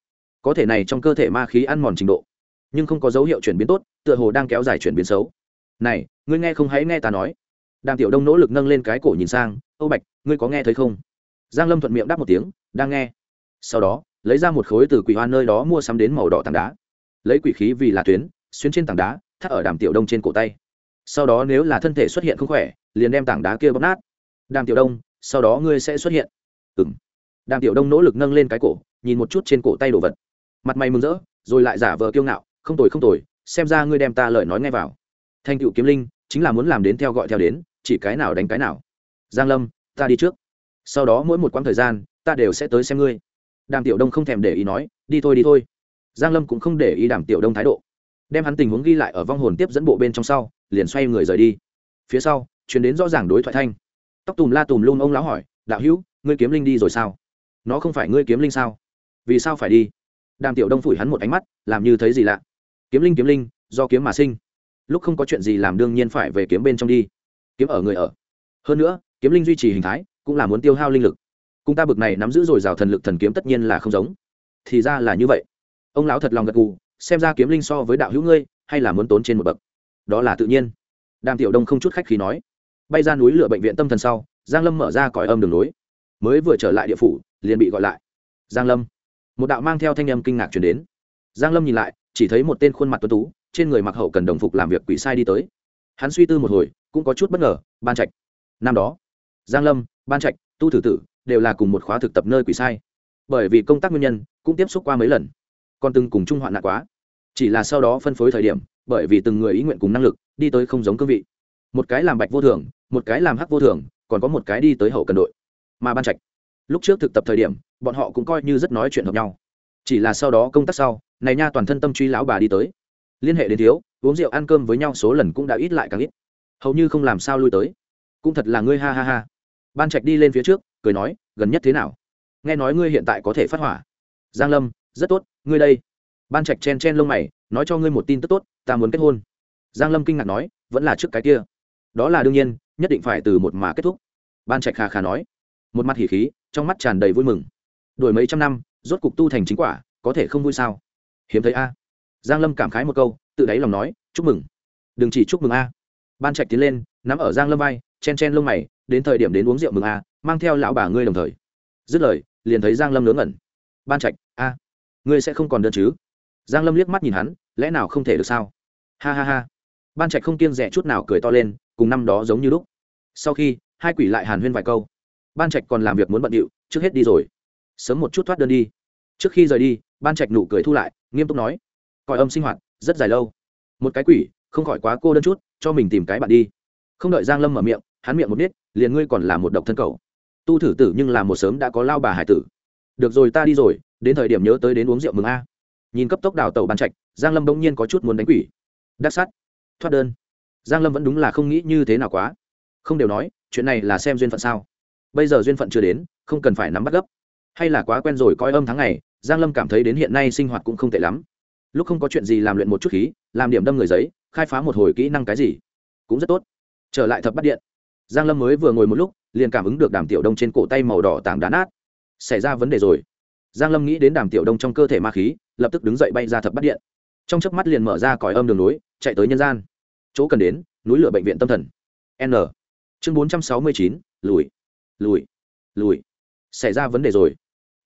Có thể này trong cơ thể ma khí ăn mòn trình độ, nhưng không có dấu hiệu chuyển biến tốt, tựa hồ đang kéo dài chuyển biến xấu. Này, ngươi nghe không hãy nghe ta nói. Đàm tiểu đông nỗ lực nâng lên cái cổ nhìn sang, âu bạch, ngươi có nghe thấy không? Giang lâm thuận miệng đáp một tiếng, đang nghe. Sau đó, lấy ra một khối từ quỷ hoa nơi đó mua sắm đến màu đỏ tảng đá. Lấy quỷ khí vì là tuyến, xuyên trên tảng đá thắt ở đàm tiểu đông trên cổ tay. Sau đó nếu là thân thể xuất hiện không khỏe, liền đem tảng đá kia bóp nát. Đàm tiểu đông, sau đó ngươi sẽ xuất hiện. Ừng đàm tiểu đông nỗ lực nâng lên cái cổ, nhìn một chút trên cổ tay đồ vật. Mặt mày mừng rỡ, rồi lại giả vờ kiêu ngạo, không tồi không tồi, xem ra ngươi đem ta lời nói ngay vào. Thanh cựu kiếm linh, chính là muốn làm đến theo gọi theo đến, chỉ cái nào đánh cái nào. Giang lâm, ta đi trước. Sau đó mỗi một quãng thời gian, ta đều sẽ tới xem ngươi. Đàm tiểu đông không thèm để ý nói, đi thôi đi thôi. Giang lâm cũng không để ý đàm tiểu đông thái độ đem hắn tình huống ghi lại ở vong hồn tiếp dẫn bộ bên trong sau, liền xoay người rời đi. Phía sau chuyển đến rõ ràng đối thoại thanh. Tóc tùm la tùm luôn ông lão hỏi, đạo hữu, ngươi kiếm linh đi rồi sao? Nó không phải ngươi kiếm linh sao? Vì sao phải đi? Đàm tiểu đông phủi hắn một ánh mắt, làm như thấy gì lạ? Kiếm linh kiếm linh, do kiếm mà sinh. Lúc không có chuyện gì làm đương nhiên phải về kiếm bên trong đi. Kiếm ở người ở. Hơn nữa, kiếm linh duy trì hình thái, cũng là muốn tiêu hao linh lực. Cùng ta bực này nắm giữ rồi rào thần lực thần kiếm tất nhiên là không giống. Thì ra là như vậy. Ông lão thật lòng gật gù xem ra kiếm linh so với đạo hữu ngươi, hay là muốn tốn trên một bậc. Đó là tự nhiên. Đàm tiểu đông không chút khách khí nói. Bay ra núi lửa bệnh viện tâm thần sau, giang lâm mở ra cõi âm đường núi mới vừa trở lại địa phủ, liền bị gọi lại. Giang lâm. Một đạo mang theo thanh âm kinh ngạc chuyển đến. Giang lâm nhìn lại, chỉ thấy một tên khuôn mặt tuấn tú, trên người mặc hậu cần đồng phục làm việc quỷ sai đi tới. Hắn suy tư một hồi, cũng có chút bất ngờ, ban trạch, năm đó, giang lâm, ban trạch, tu thử tử, đều là cùng một khóa thực tập nơi quỷ sai. Bởi vì công tác nguyên nhân, cũng tiếp xúc qua mấy lần còn từng cùng chung hoạn nạn quá. Chỉ là sau đó phân phối thời điểm, bởi vì từng người ý nguyện cùng năng lực, đi tới không giống cương vị. Một cái làm bạch vô thường, một cái làm hắc vô thường, còn có một cái đi tới hậu cần đội. Mà ban trạch, lúc trước thực tập thời điểm, bọn họ cũng coi như rất nói chuyện hợp nhau. Chỉ là sau đó công tác sau, này nha toàn thân tâm truy lão bà đi tới. Liên hệ đến thiếu, uống rượu ăn cơm với nhau số lần cũng đã ít lại càng ít. Hầu như không làm sao lui tới. Cũng thật là ngươi ha ha ha. Ban trạch đi lên phía trước, cười nói, gần nhất thế nào? Nghe nói ngươi hiện tại có thể phát hỏa. Giang lâm rất tốt, ngươi đây. Ban trạch chen chen lông mày, nói cho ngươi một tin tức tốt, ta muốn kết hôn. Giang lâm kinh ngạc nói, vẫn là trước cái kia. Đó là đương nhiên, nhất định phải từ một mà kết thúc. Ban trạch khà khà nói. Một mặt hỉ khí, trong mắt tràn đầy vui mừng. Đổi mấy trăm năm, rốt cục tu thành chính quả, có thể không vui sao? Hiếm thấy a. Giang lâm cảm khái một câu, tự đáy lòng nói, chúc mừng. Đừng chỉ chúc mừng a. Ban trạch tiến lên, nắm ở giang lâm vai, chen chen lông mày, đến thời điểm đến uống rượu mừng a, mang theo lão bà ngươi đồng thời. Dứt lời, liền thấy giang lâm ngớ ngẩn. Ban trạch, a ngươi sẽ không còn đơn chứ? Giang lâm liếc mắt nhìn hắn, lẽ nào không thể được sao? Ha ha ha. Ban trạch không kiêng rẻ chút nào cười to lên, cùng năm đó giống như lúc. Sau khi, hai quỷ lại hàn huyên vài câu. Ban trạch còn làm việc muốn bận điệu, trước hết đi rồi. Sớm một chút thoát đơn đi. Trước khi rời đi, ban trạch nụ cười thu lại, nghiêm túc nói. Còi âm sinh hoạt, rất dài lâu. Một cái quỷ, không khỏi quá cô đơn chút, cho mình tìm cái bạn đi. Không đợi giang lâm mở miệng, hắn miệng một nít liền ngươi còn là một độc thân cầu. Tu thử tử nhưng là một sớm đã có lao bà hải tử. Được rồi, ta đi rồi đến thời điểm nhớ tới đến uống rượu mừng a. Nhìn cấp tốc đào tàu ban trạch, giang lâm bỗng nhiên có chút muốn đánh quỷ. Đắc sắt thoát đơn. Giang lâm vẫn đúng là không nghĩ như thế nào quá. Không đều nói, chuyện này là xem duyên phận sao. Bây giờ duyên phận chưa đến, không cần phải nắm bắt gấp. Hay là quá quen rồi coi âm tháng ngày, giang lâm cảm thấy đến hiện nay sinh hoạt cũng không tệ lắm. Lúc không có chuyện gì làm luyện một chút khí, làm điểm đâm người giấy, khai phá một hồi kỹ năng cái gì, cũng rất tốt. Trở lại thập bắt điện. Giang lâm mới vừa ngồi một lúc, liền cảm ứng được đàm tiểu đông trên cổ tay màu đỏ tảng đá nát. Xảy ra vấn đề rồi giang lâm nghĩ đến đàm tiểu đông trong cơ thể ma khí, lập tức đứng dậy bay ra thập bắt điện. Trong chớp mắt liền mở ra còi âm đường núi chạy tới nhân gian. Chỗ cần đến, núi lửa bệnh viện tâm thần. N. Chương bốn trăm sáu mươi chín, lùi. Lùi. Lùi. Xảy ra vấn đề rồi.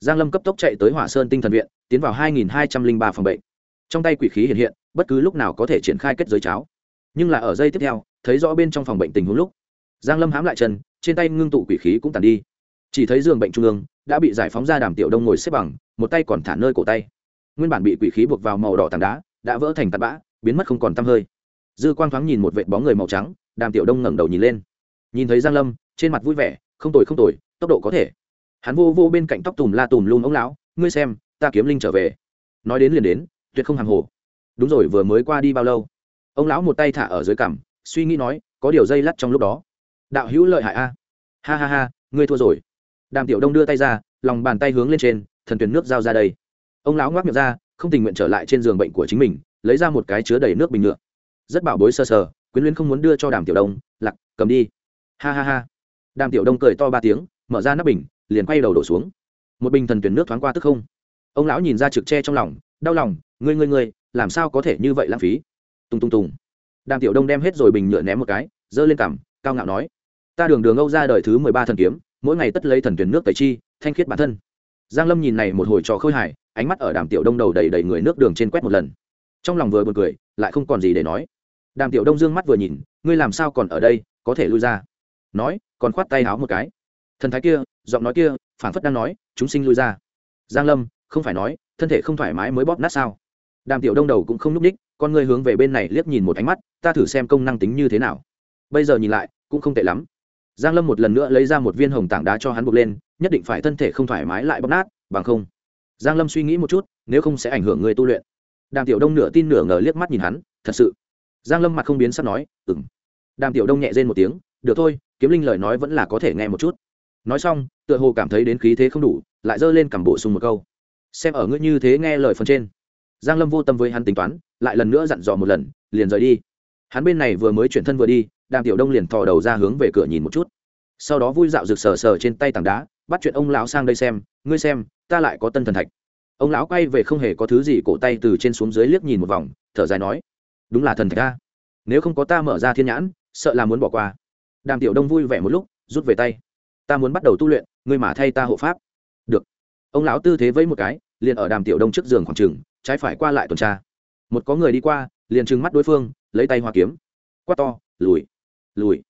Giang lâm cấp tốc chạy tới hỏa sơn tinh thần viện, tiến vào hai nghìn hai trăm linh ba phòng bệnh. Trong tay quỷ khí hiện hiện, bất cứ lúc nào có thể triển khai kết giới cháo. Nhưng là ở giây tiếp theo, thấy rõ bên trong phòng bệnh tình huống lúc, giang lâm hãm lại chân, trên tay ngưng tụ quỷ khí cũng tàn đi chỉ thấy giường bệnh trung ương đã bị giải phóng ra đàm tiểu đông ngồi xếp bằng, một tay còn thả nơi cổ tay. Nguyên bản bị quỷ khí buộc vào màu đỏ tảng đá, đã vỡ thành tạt bã, biến mất không còn tăm hơi. Dư quang thoáng nhìn một vệt bóng người màu trắng, đàm tiểu đông ngẩng đầu nhìn lên. Nhìn thấy giang lâm, trên mặt vui vẻ, không tồi không tồi, tốc độ có thể. Hắn vô vô bên cạnh tóc tùm la tùm lum ống lão, ngươi xem, ta kiếm linh trở về. Nói đến liền đến, tuyệt không hàng hồ. Đúng rồi, vừa mới qua đi bao lâu? Ông lão một tay thả ở dưới cằm, suy nghĩ nói, có điều dây lắt trong lúc đó. Đạo hữu lợi hại a. Ha ha ha, ngươi thua rồi đàm tiểu đông đưa tay ra, lòng bàn tay hướng lên trên, thần tuyển nước giao ra đây. Ông lão ngoác miệng ra, không tình nguyện trở lại trên giường bệnh của chính mình, lấy ra một cái chứa đầy nước bình nhựa. Rất bảo bối sơ sờ, quyến luyến không muốn đưa cho đàm tiểu đông lặc cầm đi. Ha ha ha. Đàm tiểu đông cười to ba tiếng, mở ra nắp bình, liền quay đầu đổ xuống. Một bình thần tuyển nước thoáng qua tức không. Ông lão nhìn ra trực tre trong lòng, đau lòng, ngươi ngươi ngươi, làm sao có thể như vậy lãng phí? Tung tung tùng. Đàm tiểu đông đem hết rồi bình nhựa ném một cái, giơ lên cằm, cao ngạo nói, ta đường đường âu ra đời thứ mười ba thần kiếm mỗi ngày tất lấy thần tuyển nước tẩy chi, thanh khiết bản thân. Giang lâm nhìn này một hồi trò khơi hài, ánh mắt ở đàm tiểu đông đầu đầy đầy người nước đường trên quét một lần. Trong lòng vừa buồn cười, lại không còn gì để nói. Đàm tiểu đông dương mắt vừa nhìn, ngươi làm sao còn ở đây, có thể lui ra. Nói, còn khoát tay háo một cái. Thần thái kia, giọng nói kia phản phất đang nói, chúng sinh lui ra. Giang lâm, không phải nói, thân thể không thoải mái mới bóp nát sao? Đàm tiểu đông đầu cũng không n ú c ních con ngươi hướng về bên này liếc nhìn một ánh mắt, ta thử xem công năng tính như thế nào. Bây giờ nhìn lại, cũng không tệ lắm giang lâm một lần nữa lấy ra một viên hồng tảng đá cho hắn buộc lên, nhất định phải thân thể không thoải mái lại bóp nát, bằng không. Giang lâm suy nghĩ một chút, nếu không sẽ ảnh hưởng người tu luyện. Đàm tiểu đông nửa tin nửa ngờ liếc mắt nhìn hắn, thật sự? Giang lâm mặt không biến sắp nói ừng đàm tiểu đông nhẹ rên một tiếng, được thôi, kiếm linh lời nói vẫn là có thể nghe một chút. Nói xong, tựa hồ cảm thấy đến khí thế không đủ, lại giơ lên cầm bổ sung một câu, xem ở ngươi như thế nghe lời phần trên. Giang lâm vô tâm với hắn tính toán, lại lần nữa dặn dò một lần, liền rời đi. Hắn bên này vừa mới chuyển thân vừa đi đàm tiểu đông liền thò đầu ra hướng về cửa nhìn một chút. Sau đó vui dạo rực sờ sờ trên tay tảng đá, bắt chuyện ông lão sang đây xem, ngươi xem, ta lại có tân thần thạch. Ông lão quay về không hề có thứ gì, cổ tay từ trên xuống dưới liếc nhìn một vòng, thở dài nói, đúng là thần thạch ta nếu không có ta mở ra thiên nhãn, sợ là muốn bỏ qua. Đàm tiểu đông vui vẻ một lúc, rút về tay. Ta muốn bắt đầu tu luyện, ngươi mà thay ta hộ pháp. Được. Ông lão tư thế vẫy một cái, liền ở đàm tiểu đông trước giường khoảng trừng trái phải qua lại tuần tra. Một có người đi qua, liền trừng mắt đối phương, lấy tay hoa kiếm. Quát to, lùi lùi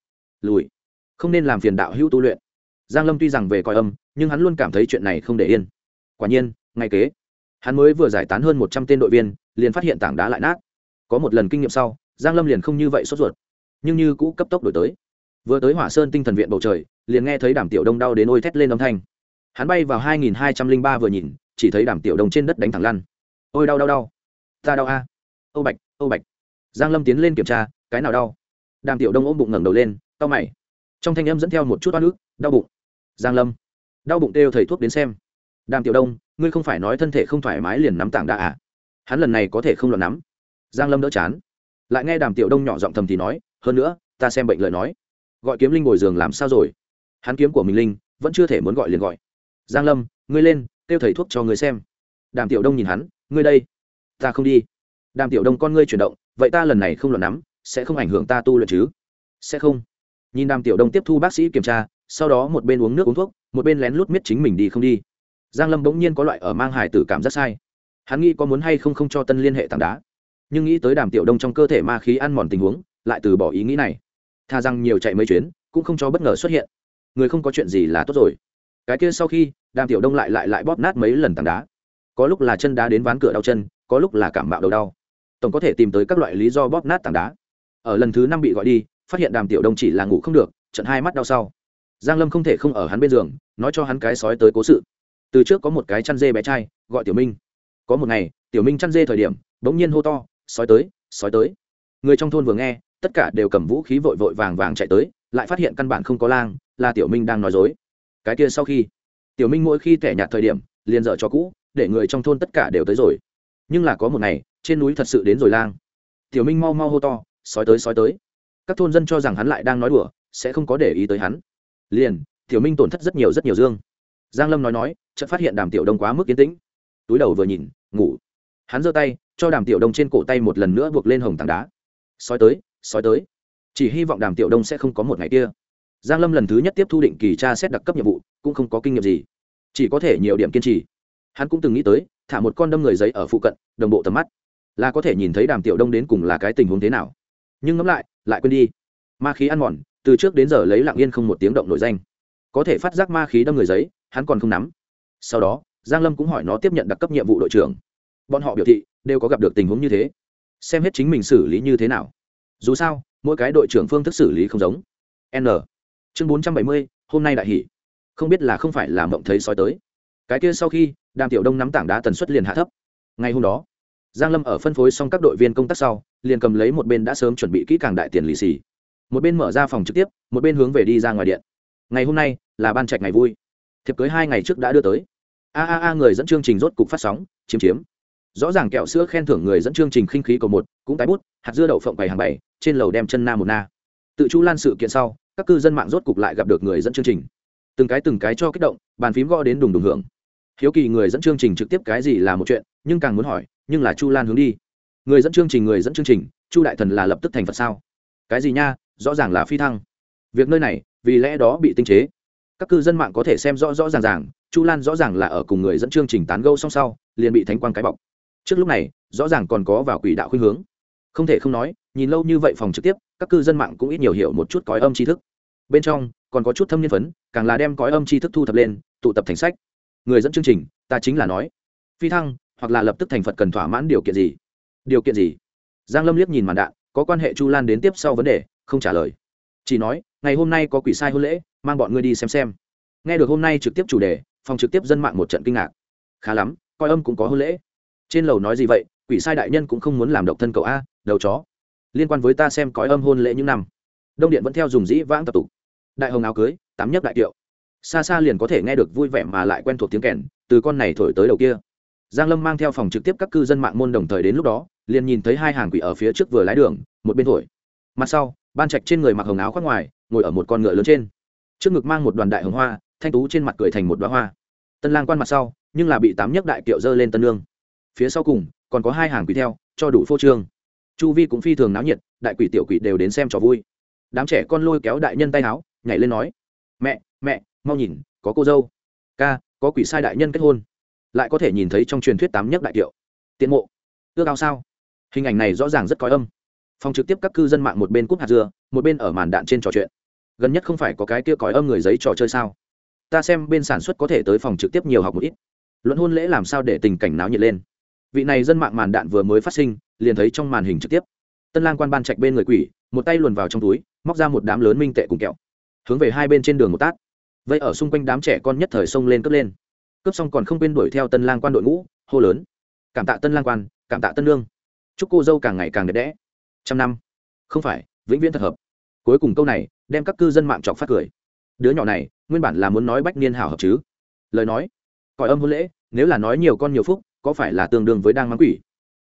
lùi. Không nên làm phiền đạo hữu tu luyện. Giang lâm tuy rằng về coi âm, nhưng hắn luôn cảm thấy chuyện này không để yên. Quả nhiên, ngay kế, hắn mới vừa giải tán hơn một trăm tên đội viên, liền phát hiện tảng đá lại nát. Có một lần kinh nghiệm sau, giang lâm liền không như vậy sốt ruột, nhưng như cũ cấp tốc đổi tới. Vừa tới hỏa sơn tinh thần viện bầu trời, liền nghe thấy đàm tiểu đông đau đến ôi thét lên âm thanh. Hắn bay vào hai nghìn hai trăm linh ba vừa nhìn, chỉ thấy đàm tiểu đông trên đất đánh thẳng lăn. Ôi, đau đau đau. Ta đau a. À. âu bạch âu bạch. Giang lâm tiến lên kiểm tra, cái nào đau? Đàm tiểu đông ôm bụng ngẩng đầu lên tao mày. Trong thanh âm dẫn theo một chút oan ức, đau bụng. Giang lâm. Đau bụng kêu thầy thuốc đến xem. Đàm tiểu đông, ngươi không phải nói thân thể không thoải mái liền nắm tảng đá à? Hắn lần này có thể không lọt nắm. Giang lâm đỡ chán. Lại nghe đàm tiểu đông nhỏ giọng thầm thì nói, hơn nữa, ta xem bệnh lời nói. Gọi kiếm linh ngồi giường làm sao rồi? Hắn kiếm của mình linh, vẫn chưa thể muốn gọi liền gọi. Giang lâm, ngươi lên, kêu thầy thuốc cho ngươi xem. Đàm tiểu đông nhìn hắn, ngươi đây, ta không đi. Đàm tiểu đông con ngươi chuyển động, vậy ta lần này không lọt nắm sẽ không ảnh hưởng ta tu luyện chứ? Sẽ không. Nhìn đàm tiểu đông tiếp thu bác sĩ kiểm tra, sau đó một bên uống nước uống thuốc, một bên lén lút miết chính mình đi không đi. Giang lâm bỗng nhiên có loại ở mang hải tử cảm giác sai. Hắn nghĩ có muốn hay không không cho tân liên hệ tảng đá. Nhưng nghĩ tới đàm tiểu đông trong cơ thể ma khí ăn mòn tình huống, lại từ bỏ ý nghĩ này. Tha rằng nhiều chạy mấy chuyến, cũng không cho bất ngờ xuất hiện. Người không có chuyện gì là tốt rồi. Cái kia sau khi, đàm tiểu đông lại lại lại bóp nát mấy lần tảng đá. Có lúc là chân đá đến ván cửa đau chân, có lúc là cảm bạo đầu đau. Tổng có thể tìm tới các loại lý do bóp nát tảng đá ở lần thứ năm bị gọi đi, phát hiện đàm tiểu đông chỉ là ngủ không được, trận hai mắt đau sau. Giang lâm không thể không ở hắn bên giường, nói cho hắn cái sói tới cố sự. Từ trước có một cái chăn dê bé trai, gọi tiểu minh. Có một ngày, tiểu minh chăn dê thời điểm, bỗng nhiên hô to, sói tới sói tới. Người trong thôn vừa nghe, tất cả đều cầm vũ khí vội vội vàng vàng chạy tới, lại phát hiện căn bản không có lang, là tiểu minh đang nói dối. Cái kia sau khi, tiểu minh mỗi khi tẻ nhạt thời điểm, liền dở cho cũ, để người trong thôn tất cả đều tới rồi. Nhưng là có một ngày, trên núi thật sự đến rồi lang. Tiểu minh mau mau hô to sói tới sói tới. Các thôn dân cho rằng hắn lại đang nói đùa, sẽ không có để ý tới hắn. Liền, tiểu minh tổn thất rất nhiều rất nhiều dương. Giang lâm nói nói, chợt phát hiện đàm tiểu đông quá mức yên tĩnh. Túi đầu vừa nhìn, ngủ. Hắn giơ tay, cho đàm tiểu đông trên cổ tay một lần nữa buộc lên hồng tảng đá. Sói tới sói tới. Chỉ hy vọng đàm tiểu đông sẽ không có một ngày kia. Giang lâm lần thứ nhất tiếp thu định kỳ tra xét đặc cấp nhiệm vụ, cũng không có kinh nghiệm gì. Chỉ có thể nhiều điểm kiên trì. Hắn cũng từng nghĩ tới, thả một con đâm người giấy ở phụ cận, đồng bộ tầm mắt. Là có thể nhìn thấy đàm tiểu đông đến cùng là cái tình huống thế nào nhưng ngẫm lại lại quên đi. Ma khí ăn mòn, từ trước đến giờ lấy lặng yên không một tiếng động nổi danh. Có thể phát giác ma khí đâm người giấy, hắn còn không nắm. Sau đó, giang lâm cũng hỏi nó tiếp nhận đặc cấp nhiệm vụ đội trưởng. Bọn họ biểu thị, đều có gặp được tình huống như thế. Xem hết chính mình xử lý như thế nào. Dù sao, mỗi cái đội trưởng phương thức xử lý không giống. N. Chương bốn trăm bảy mươi, hôm nay đại hỷ không biết là không phải là mộng thấy sói tới. Cái kia sau khi, đàm tiểu đông nắm tảng đá tần suất liền hạ thấp. Ngày hôm đó, giang lâm ở phân phối xong các đội viên công tác sau liền cầm lấy một bên đã sớm chuẩn bị kỹ càng đại tiền lì xì. Một bên mở ra phòng trực tiếp, một bên hướng về đi ra ngoài điện. Ngày hôm nay là ban trạch ngày vui. Thiệp cưới hai ngày trước đã đưa tới. A a a, người dẫn chương trình rốt cục phát sóng, chiếm chiếm. Rõ ràng kẹo sữa khen thưởng người dẫn chương trình khinh khí cầu một, cũng tái bút, hạt dưa đậu phộng bày hàng bảy, trên lầu đem chân na một na. Tự chu lan sự kiện sau, các cư dân mạng rốt cục lại gặp được người dẫn chương trình. Từng cái từng cái cho kích động, bàn phím gõ đến đùng đùng hưởng. Hiếu kỳ người dẫn chương trình trực tiếp cái gì là một chuyện, nhưng càng muốn hỏi, nhưng là chu lan hướng đi người dẫn chương trình, người dẫn chương trình, chu đại thần là lập tức thành phật sao? Cái gì nha, rõ ràng là phi thăng. Việc nơi này, vì lẽ đó bị tinh chế. Các cư dân mạng có thể xem rõ rõ ràng ràng, chu lan rõ ràng là ở cùng người dẫn chương trình tán gâu song sau, liền bị thánh quang cái bọc. Trước lúc này, rõ ràng còn có vào quỷ đạo khuynh hướng. Không thể không nói, nhìn lâu như vậy phòng trực tiếp, các cư dân mạng cũng ít nhiều hiểu một chút cõi âm tri thức. Bên trong, còn có chút thâm niên phấn, càng là đem cõi âm tri thức thu thập lên, tụ tập thành sách. Người dẫn chương trình, ta chính là nói. Phi thăng, hoặc là lập tức thành phật cần thỏa mãn điều kiện gì? Điều kiện gì? Giang lâm liếc nhìn màn đạn, có quan hệ chu lan đến tiếp sau vấn đề, không trả lời. Chỉ nói, ngày hôm nay có quỷ sai hôn lễ, mang bọn ngươi đi xem xem. Nghe được hôm nay trực tiếp chủ đề, phòng trực tiếp dân mạng một trận kinh ngạc. Khá lắm, coi âm cũng có hôn lễ. Trên lầu nói gì vậy, quỷ sai đại nhân cũng không muốn làm độc thân cậu a, đầu chó. Liên quan với ta xem cõi âm hôn lễ những năm. Đông điện vẫn theo dùng dĩ vãng tập tục. Đại hồng áo cưới, tám nhất đại kiệu xa xa liền có thể nghe được vui vẻ mà lại quen thuộc tiếng kèn, từ con này thổi tới đầu kia. Giang lâm mang theo phòng trực tiếp các cư dân mạng môn đồng thời đến lúc đó liền nhìn thấy hai hàng quỷ ở phía trước vừa lái đường, một bên thổi. Mặt sau, ban trạch trên người mặc hồng áo khoác ngoài, ngồi ở một con ngựa lớn trên. Trước ngực mang một đoàn đại hồng hoa, thanh tú trên mặt cười thành một đoá hoa. Tân lang quan mặt sau, nhưng là bị tám nhấc đại kiệu dơ lên tân lương phía sau cùng, còn có hai hàng quỷ theo, cho đủ phô trương. Chu vi cũng phi thường náo nhiệt, đại quỷ tiểu quỷ đều đến xem trò vui. Đám trẻ con lôi kéo đại nhân tay áo, nhảy lên nói, mẹ mẹ, mau nhìn, có cô dâu. Ca, có quỷ sai đại nhân kết hôn. Lại có thể nhìn thấy trong truyền thuyết tám nhất đại kiệu. Tiện mộ, ước ao sao? Hình ảnh này rõ ràng rất coi âm. Phòng trực tiếp các cư dân mạng một bên cúp hạt dưa, một bên ở màn đạn trên trò chuyện. Gần nhất không phải có cái kia còi âm người giấy trò chơi sao? Ta xem bên sản xuất có thể tới phòng trực tiếp nhiều học một ít. Luận hôn lễ làm sao để tình cảnh náo nhiệt lên? Vị này dân mạng màn đạn vừa mới phát sinh, liền thấy trong màn hình trực tiếp. Tân lang quan ban trạch bên người quỷ, một tay luồn vào trong túi, móc ra một đám lớn minh tệ cùng kẹo. Hướng về hai bên trên đường một tát. Vậy ở xung quanh đám trẻ con nhất thời xông lên cướp lên. Cướp xong còn không quên đuổi theo tân lang quan đội ngũ, hô lớn. Cảm tạ tân lang quan, cảm tạ tân lương chúc cô dâu càng ngày càng đẹp đẽ. Trăm năm. Không phải, vĩnh viễn thật hợp. Cuối cùng câu này, đem các cư dân mạng chọc phát cười. Đứa nhỏ này, nguyên bản là muốn nói bách niên hảo hợp chứ. Lời nói còi âm hôn lễ, nếu là nói nhiều con nhiều phúc, có phải là tương đương với đang mắng quỷ?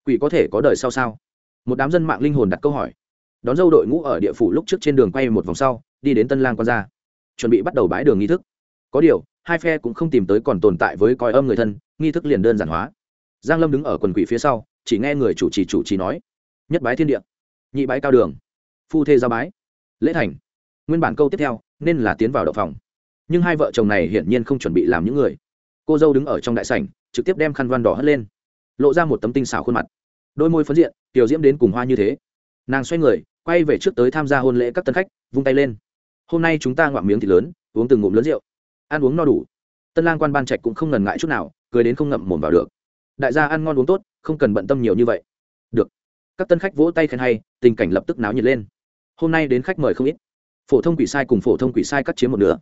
Quỷ có thể có đời sau sao? Một đám dân mạng linh hồn đặt câu hỏi. Đón dâu đội ngũ ở địa phủ lúc trước trên đường quay một vòng sau, đi đến tân lang quan gia. Chuẩn bị bắt đầu bãi đường nghi thức. Có điều, hai phe cũng không tìm tới còn tồn tại với coi âm người thân, nghi thức liền đơn giản hóa. Giang lâm đứng ở quần quỷ phía sau chỉ nghe người chủ trì chủ trì nói. Nhất bái thiên địa, nhị bái cao đường, phu thê giao bái, lễ thành. Nguyên bản câu tiếp theo, nên là tiến vào đậu phòng. Nhưng hai vợ chồng này hiển nhiên không chuẩn bị làm những người. Cô dâu đứng ở trong đại sảnh, trực tiếp đem khăn văn đỏ hất lên. Lộ ra một tấm tinh xảo khuôn mặt. Đôi môi phấn diện, tiểu diễm đến cùng hoa như thế. Nàng xoay người, quay về trước tới tham gia hôn lễ các tân khách, vung tay lên. Hôm nay chúng ta ngoạm miếng thịt lớn, uống từng ngụm lớn rượu. Ăn uống no đủ. Tân lang quan ban trạch cũng không ngần ngại chút nào, cười đến không ngậm mồm vào được. Đại gia ăn ngon uống tốt không cần bận tâm nhiều như vậy. Được. Các tân khách vỗ tay khen hay, tình cảnh lập tức náo nhiệt lên. Hôm nay đến khách mời không ít. Phổ thông quỷ sai cùng phổ thông quỷ sai cắt chiếm một nửa.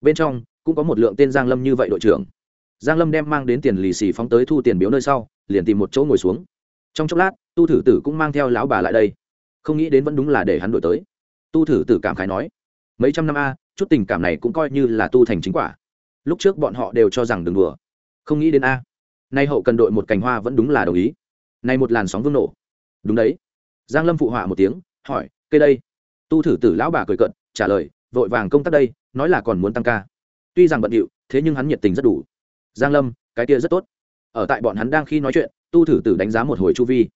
Bên trong, cũng có một lượng tên giang lâm như vậy đội trưởng. Giang lâm đem mang đến tiền lì xì phóng tới thu tiền biếu nơi sau, liền tìm một chỗ ngồi xuống. Trong chốc lát, tu thử tử cũng mang theo lão bà lại đây. Không nghĩ đến vẫn đúng là để hắn đổi tới. Tu thử tử cảm khái nói, mấy trăm năm a, chút tình cảm này cũng coi như là tu thành chính quả. Lúc trước bọn họ đều cho rằng đừng đùa. Không nghĩ đến a nay hậu cần đội một cành hoa vẫn đúng là đồng ý. Nay một làn sóng vương nổ. Đúng đấy. Giang lâm phụ họa một tiếng, hỏi cây đây? Tu thử tử lão bà cười cận trả lời, vội vàng công tác đây, nói là còn muốn tăng ca. Tuy rằng bận điệu, thế nhưng hắn nhiệt tình rất đủ. Giang lâm, cái kia rất tốt. Ở tại bọn hắn đang khi nói chuyện, tu thử tử đánh giá một hồi chu vi.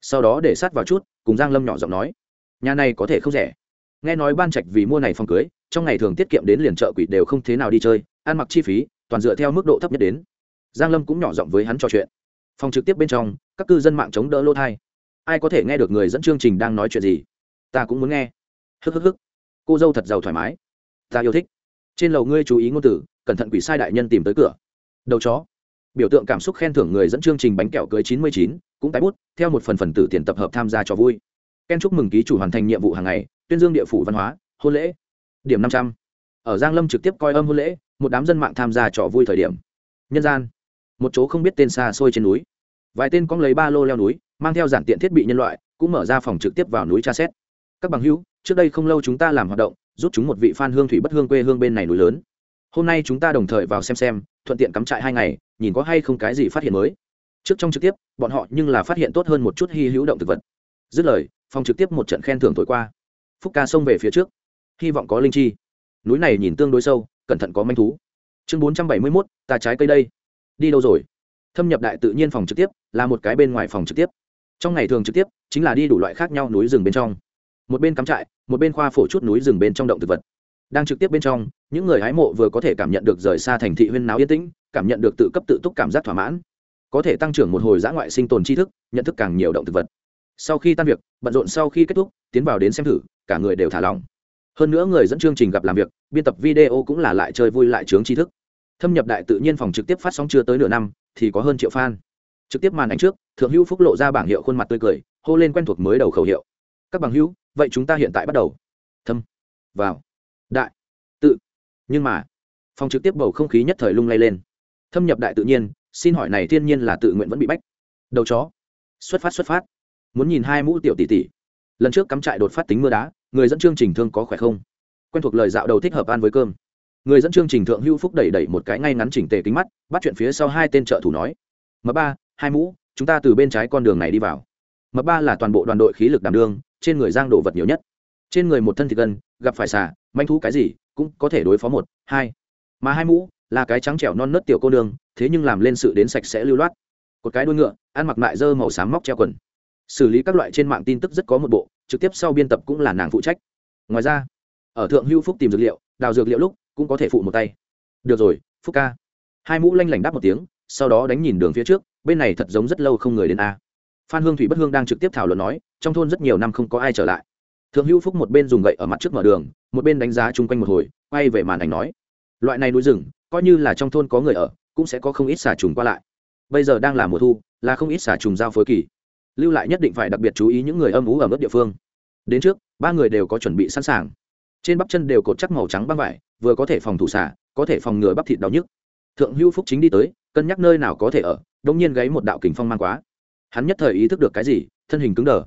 Sau đó để sát vào chút, cùng giang lâm nhỏ giọng nói, nhà này có thể không rẻ. Nghe nói ban trạch vì mua này phòng cưới, trong ngày thường tiết kiệm đến liền chợ quỷ đều không thế nào đi chơi, ăn mặc chi phí, toàn dựa theo mức độ thấp nhất đến giang lâm cũng nhỏ giọng với hắn trò chuyện. Phòng trực tiếp bên trong, các cư dân mạng chống đỡ lô thai. Ai có thể nghe được người dẫn chương trình đang nói chuyện gì? Ta cũng muốn nghe. Hức hức hức. Cô dâu thật giàu thoải mái. Ta yêu thích. Trên lầu ngươi chú ý ngôn từ, cẩn thận quỷ sai đại nhân tìm tới cửa. Đầu chó. Biểu tượng cảm xúc khen thưởng người dẫn chương trình bánh kẹo cưới chín mươi chín, cũng tái bút, theo một phần phần tử tiền tập hợp tham gia cho vui. Ken chúc mừng ký chủ hoàn thành nhiệm vụ hàng ngày, tuyên dương địa phủ văn hóa, hôn lễ. Điểm năm trăm. Ở giang lâm trực tiếp coi âm hôn lễ, một đám dân mạng tham gia trò vui thời điểm. Nhân gian một chỗ không biết tên xa xôi trên núi. Vài tên cóng lấy ba lô leo núi, mang theo giản tiện thiết bị nhân loại, cũng mở ra phòng trực tiếp vào núi tra xét. Các bằng hữu, trước đây không lâu chúng ta làm hoạt động, giúp chúng một vị phan hương thủy bất hương quê hương bên này núi lớn. Hôm nay chúng ta đồng thời vào xem xem, thuận tiện cắm trại hai ngày, nhìn có hay không cái gì phát hiện mới. Trước trong trực tiếp, bọn họ nhưng là phát hiện tốt hơn một chút hy hữu động thực vật. Dứt lời, phòng trực tiếp một trận khen thưởng thổi qua. Phúc ca xông về phía trước. Hy vọng có linh chi. Núi này nhìn tương đối sâu, cẩn thận có manh thú. Chương bốn trăm bảy mươi mốt, ta trái cây đây đi đâu rồi? Thâm nhập đại tự nhiên phòng trực tiếp, là một cái bên ngoài phòng trực tiếp. Trong ngày thường trực tiếp, chính là đi đủ loại khác nhau núi rừng bên trong. Một bên cắm trại, một bên khoa phổ chút núi rừng bên trong động thực vật. Đang trực tiếp bên trong, những người hái mộ vừa có thể cảm nhận được rời xa thành thị huyên náo yên tĩnh, cảm nhận được tự cấp tự túc cảm giác thỏa mãn. Có thể tăng trưởng một hồi giã ngoại sinh tồn tri thức, nhận thức càng nhiều động thực vật. Sau khi tan việc, bận rộn sau khi kết thúc, tiến vào đến xem thử, cả người đều thả lỏng. Hơn nữa người dẫn chương trình gặp làm việc, biên tập video cũng là lại chơi vui lại chướng tri thức thâm nhập đại tự nhiên phòng trực tiếp phát sóng chưa tới nửa năm, thì có hơn triệu fan. Trực tiếp màn ảnh trước, thượng hữu phúc lộ ra bảng hiệu khuôn mặt tươi cười, hô lên quen thuộc mới đầu khẩu hiệu. Các bằng hữu, vậy chúng ta hiện tại bắt đầu. Thâm. Vào. Đại. Tự. Nhưng mà, phòng trực tiếp bầu không khí nhất thời lung lay lên. Thâm nhập đại tự nhiên, xin hỏi này thiên nhiên là tự nguyện vẫn bị bách. Đầu chó. Xuất phát xuất phát. Muốn nhìn hai mũ tiểu tỷ tỷ. Lần trước cắm trại đột phát tính mưa đá, người dẫn chương trình thương có khỏe không? Quen thuộc lời dạo đầu thích hợp ăn với cơm người dẫn chương trình thượng hưu phúc đẩy đẩy một cái ngay ngắn chỉnh tề kính mắt, bắt chuyện phía sau hai tên trợ thủ nói. M ba, hai mũ, chúng ta từ bên trái con đường này đi vào. M ba là toàn bộ đoàn đội khí lực đảm đương, trên người giang đổ vật nhiều nhất. Trên người một thân thịt gân, gặp phải xà, manh thú cái gì, cũng có thể đối phó một, hai. Mà hai mũ, là cái trắng trẻo non nớt tiểu cô đường thế nhưng làm lên sự đến sạch sẽ lưu loát. Cột cái đuôi ngựa, ăn mặc lại dơ màu xám móc treo quần. Xử lý các loại trên mạng tin tức rất có một bộ, trực tiếp sau biên tập cũng là nàng phụ trách. Ngoài ra, ở thượng hưu phúc tìm dược liệu, đào dược liệu lúc cũng có thể phụ một tay. Được rồi, phúc ca. Hai mũ lanh lảnh đáp một tiếng, sau đó đánh nhìn đường phía trước, bên này thật giống rất lâu không người đến a. Phan hương thủy bất hương đang trực tiếp thảo luận nói, trong thôn rất nhiều năm không có ai trở lại. Thượng hữu phúc một bên dùng gậy ở mặt trước mở đường, một bên đánh giá chung quanh một hồi, quay về màn ảnh nói. Loại này núi rừng, coi như là trong thôn có người ở, cũng sẽ có không ít xà trùng qua lại. Bây giờ đang là mùa thu, là không ít xà trùng giao phối kỳ. Lưu lại nhất định phải đặc biệt chú ý những người âm ú ở mức địa phương. Đến trước, ba người đều có chuẩn bị sẵn sàng trên bắp chân đều cột chắc màu trắng băng vải, vừa có thể phòng thủ xả, có thể phòng ngừa bắp thịt đau nhức. Thượng hữu phúc chính đi tới, cân nhắc nơi nào có thể ở đông nhiên gáy một đạo kình phong mang quá. Hắn nhất thời ý thức được cái gì, thân hình cứng đờ.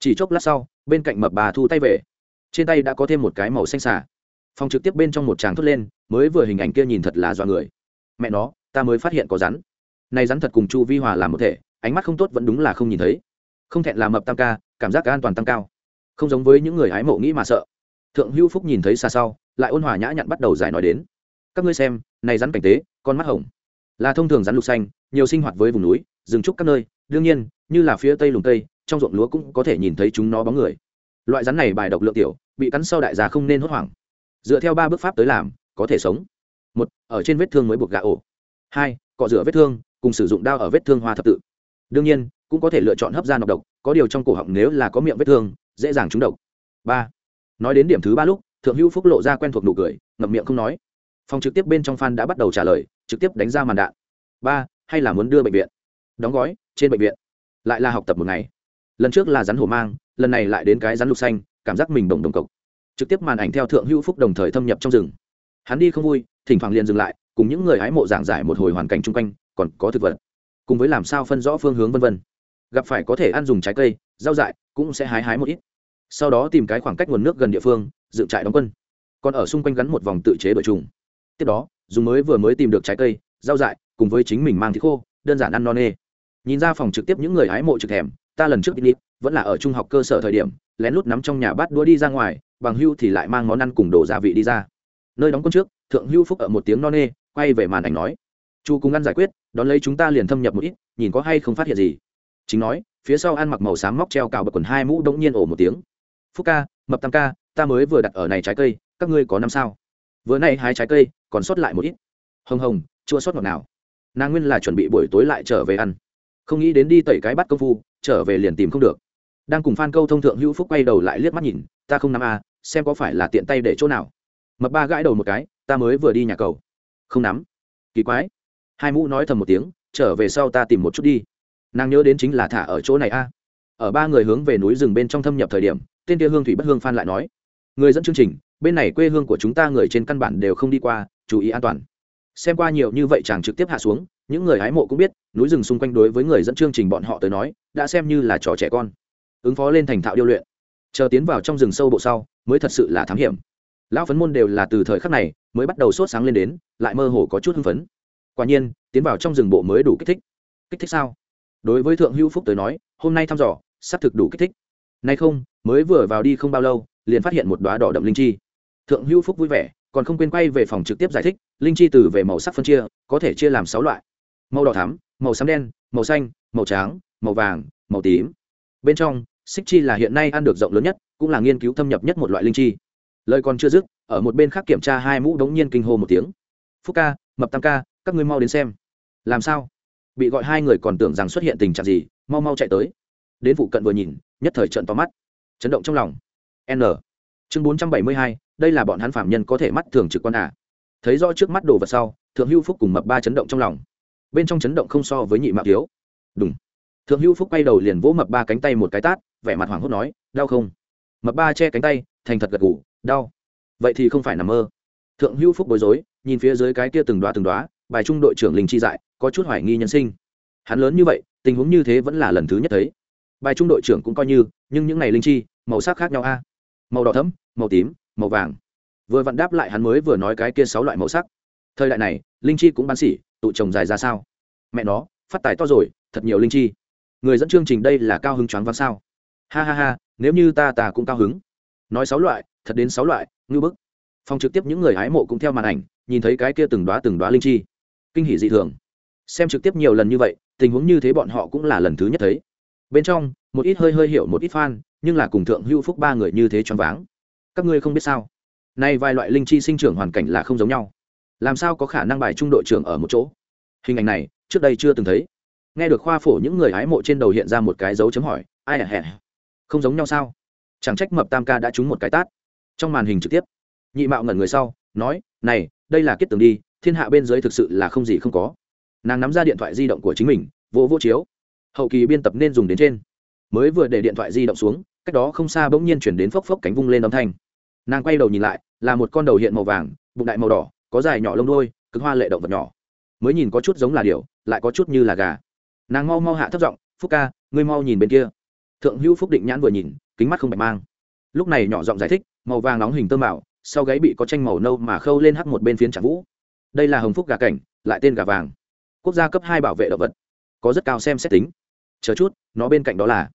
Chỉ chốc lát sau, bên cạnh mập bà thu tay về. Trên tay đã có thêm một cái màu xanh xả. Phòng trực tiếp bên trong một tràng thốt lên, mới vừa hình ảnh kia nhìn thật là dọa người. Mẹ nó, ta mới phát hiện có rắn. Này rắn thật cùng chu vi hòa làm một thể, ánh mắt không tốt vẫn đúng là không nhìn thấy. Không thẹn là mập tam ca, cảm giác an toàn tăng cao. Không giống với những người hái mộ nghĩ mà sợ thượng hữu phúc nhìn thấy xa sau, lại ôn hòa nhã nhặn bắt đầu giải nói đến. Các ngươi xem, này rắn cảnh tế, con mắt hồng. Là thông thường rắn lục xanh, nhiều sinh hoạt với vùng núi, rừng trúc các nơi. Đương nhiên, như là phía tây lùng tây, trong ruộng lúa cũng có thể nhìn thấy chúng nó bóng người. Loại rắn này bài độc lượng tiểu, bị cắn sau đại gia không nên hốt hoảng. Dựa theo ba bước pháp tới làm, có thể sống. Một, ở trên vết thương mới buộc gà ổ. Hai, cọ rửa vết thương, cùng sử dụng đao ở vết thương hoa thập tự. Đương nhiên, cũng có thể lựa chọn hấp ra nọc độc, có điều trong cổ họng nếu là có miệng vết thương, dễ dàng trúng độc. Ba nói đến điểm thứ ba lúc, thượng hữu phúc lộ ra quen thuộc nụ cười, ngậm miệng không nói. Phòng trực tiếp bên trong fan đã bắt đầu trả lời, trực tiếp đánh ra màn đạn. Ba, hay là muốn đưa bệnh viện? Đóng gói, trên bệnh viện. Lại là học tập một ngày. Lần trước là rắn hổ mang, lần này lại đến cái rắn lục xanh, cảm giác mình đồng đồng cộc. Trực tiếp màn ảnh theo thượng hữu phúc đồng thời thâm nhập trong rừng. Hắn đi không vui, thỉnh thoảng liền dừng lại, cùng những người hái mộ giảng giải một hồi hoàn cảnh chung quanh, còn có thực vật. Cùng với làm sao phân rõ phương hướng vân vân. Gặp phải có thể ăn dùng trái cây, rau dại, cũng sẽ hái hái một ít sau đó tìm cái khoảng cách nguồn nước gần địa phương, dựng trại đóng quân. Còn ở xung quanh gắn một vòng tự chế đội trùng. Tiếp đó, dùng mới vừa mới tìm được trái cây, rau dại, cùng với chính mình mang thịt khô, đơn giản ăn non nê. Nhìn ra phòng trực tiếp những người hái mộ trực thèm, ta lần trước đi vẫn là ở trung học cơ sở thời điểm, lén lút nắm trong nhà bát đua đi ra ngoài, bằng hưu thì lại mang món ăn cùng đồ gia vị đi ra. Nơi đóng quân trước, thượng hưu phúc ở một tiếng non nê, quay về màn ảnh nói. Chu cùng ăn giải quyết, đón lấy chúng ta liền thâm nhập một ít, nhìn có hay không phát hiện gì. Chính nói, phía sau ăn mặc màu xám móc treo cào bật quần hai mũ đống nhiên ổ một tiếng phúc ca mập tam ca ta mới vừa đặt ở này trái cây các ngươi có năm sao? Vừa nay hái trái cây còn sót lại một ít. Hồng hồng chua sót ngọt nào nàng nguyên là chuẩn bị buổi tối lại trở về ăn. Không nghĩ đến đi tẩy cái bắt công phu trở về liền tìm không được. Đang cùng phan câu thông thượng hữu phúc quay đầu lại liếc mắt nhìn ta không nắm a à, xem có phải là tiện tay để chỗ nào. Mập ba gãi đầu một cái ta mới vừa đi nhà cầu. Không nắm. Kỳ quái. Hai mũ nói thầm một tiếng trở về sau ta tìm một chút đi. Nàng nhớ đến chính là thả ở chỗ này a ở ba người hướng về núi rừng bên trong thâm nhập thời điểm tên kia hương thủy bất hương phan lại nói, người dẫn chương trình, bên này quê hương của chúng ta người trên căn bản đều không đi qua, chú ý an toàn. Xem qua nhiều như vậy chàng trực tiếp hạ xuống, những người hái mộ cũng biết, núi rừng xung quanh đối với người dẫn chương trình bọn họ tới nói, đã xem như là trò trẻ con. Ứng phó lên thành thạo điêu luyện, chờ tiến vào trong rừng sâu bộ sau, mới thật sự là thám hiểm. Lão phấn môn đều là từ thời khắc này, mới bắt đầu sốt sáng lên đến, lại mơ hồ có chút hưng phấn. Quả nhiên, tiến vào trong rừng bộ mới đủ kích thích. Kích thích sao? Đối với thượng hữu phúc tới nói, hôm nay thăm dò, xác thực đủ kích thích nay không, mới vừa vào đi không bao lâu, liền phát hiện một đoá đỏ đậm linh chi. Thượng hữu phúc vui vẻ, còn không quên quay về phòng trực tiếp giải thích, linh chi từ về màu sắc phân chia, có thể chia làm sáu loại. Màu đỏ thắm, màu xám đen, màu xanh, màu trắng, màu vàng, màu tím. Bên trong, xích chi là hiện nay ăn được rộng lớn nhất, cũng là nghiên cứu thâm nhập nhất một loại linh chi. Lời còn chưa dứt, ở một bên khác kiểm tra hai mũ đống nhiên kinh hô một tiếng. Phúc ca, mập tam ca, các ngươi mau đến xem. Làm sao? Bị gọi hai người còn tưởng rằng xuất hiện tình trạng gì, mau mau chạy tới đến vụ cận vừa nhìn, nhất thời trận to mắt, chấn động trong lòng. N. Chương bốn trăm bảy mươi hai, đây là bọn hắn phạm nhân có thể mắt thường trực quan à. thấy rõ trước mắt đồ vật sau, thượng hữu phúc cùng mập ba chấn động trong lòng. Bên trong chấn động không so với nhị mạo thiếu. Đúng thượng hữu phúc quay đầu liền vỗ mập ba cánh tay một cái tát, vẻ mặt hoảng hốt nói, đau không? Mập ba che cánh tay, thành thật gật gù, đau. Vậy thì không phải nằm mơ. Thượng hữu phúc bối rối, nhìn phía dưới cái kia từng đoá từng đoá bài trung đội trưởng linh chi dại, có chút hoài nghi nhân sinh. Hắn lớn như vậy, tình huống như thế vẫn là lần thứ nhất thấy bài trung đội trưởng cũng coi như, nhưng những này linh chi, màu sắc khác nhau a. Màu đỏ thấm màu tím, màu vàng. Vừa vặn đáp lại hắn mới vừa nói cái kia sáu loại màu sắc. Thời đại này, linh chi cũng bán xỉ tụ trồng dài ra sao? Mẹ nó, phát tài to rồi, thật nhiều linh chi. Người dẫn chương trình đây là cao hứng choáng váng sao? Ha ha ha, nếu như ta ta cũng cao hứng. Nói sáu loại, thật đến sáu loại, ngưu bức. Phòng trực tiếp những người hái mộ cũng theo màn ảnh, nhìn thấy cái kia từng đoá từng đoá linh chi. Kinh hỷ dị thường. Xem trực tiếp nhiều lần như vậy, tình huống như thế bọn họ cũng là lần thứ nhất thấy bên trong, một ít hơi hơi hiểu một ít fan, nhưng là cùng thượng hưu phúc ba người như thế choáng váng. Các ngươi không biết sao? Nay vài loại linh chi sinh trưởng hoàn cảnh là không giống nhau. Làm sao có khả năng bài trung đội trưởng ở một chỗ? Hình ảnh này, trước đây chưa từng thấy. Nghe được khoa phổ những người hái mộ trên đầu hiện ra một cái dấu chấm hỏi, ai à, hẹn không giống nhau sao? Chẳng trách mập tam ca đã trúng một cái tát. Trong màn hình trực tiếp, nhị mạo ngẩn người sau, nói, này, đây là kết tường đi, thiên hạ bên dưới thực sự là không gì không có. Nàng nắm ra điện thoại di động của chính mình, vỗ vỗ chiếu hậu kỳ biên tập nên dùng đến trên. Mới vừa để điện thoại di động xuống, cách đó không xa bỗng nhiên chuyển đến phốc phốc cánh vung lên âm thanh. Nàng quay đầu nhìn lại, là một con đầu hiện màu vàng, bụng đại màu đỏ, có dài nhỏ lông đôi cực hoa lệ động vật nhỏ. Mới nhìn có chút giống là điều lại có chút như là gà. Nàng mau mau hạ thấp giọng, phúc ca, ngươi mau nhìn bên kia. Thượng hữu phúc định nhãn vừa nhìn, kính mắt không bạch mang. Lúc này nhỏ giọng giải thích, màu vàng nóng hình tơ bảo sau gáy bị có tranh màu nâu mà khâu lên hắc một bên phiến trả vũ. Đây là hồng phúc gà cảnh, lại tên gà vàng. Quốc gia cấp hai bảo vệ động vật. Có rất cao xem xét tính chờ chút, nó bên cạnh đó là.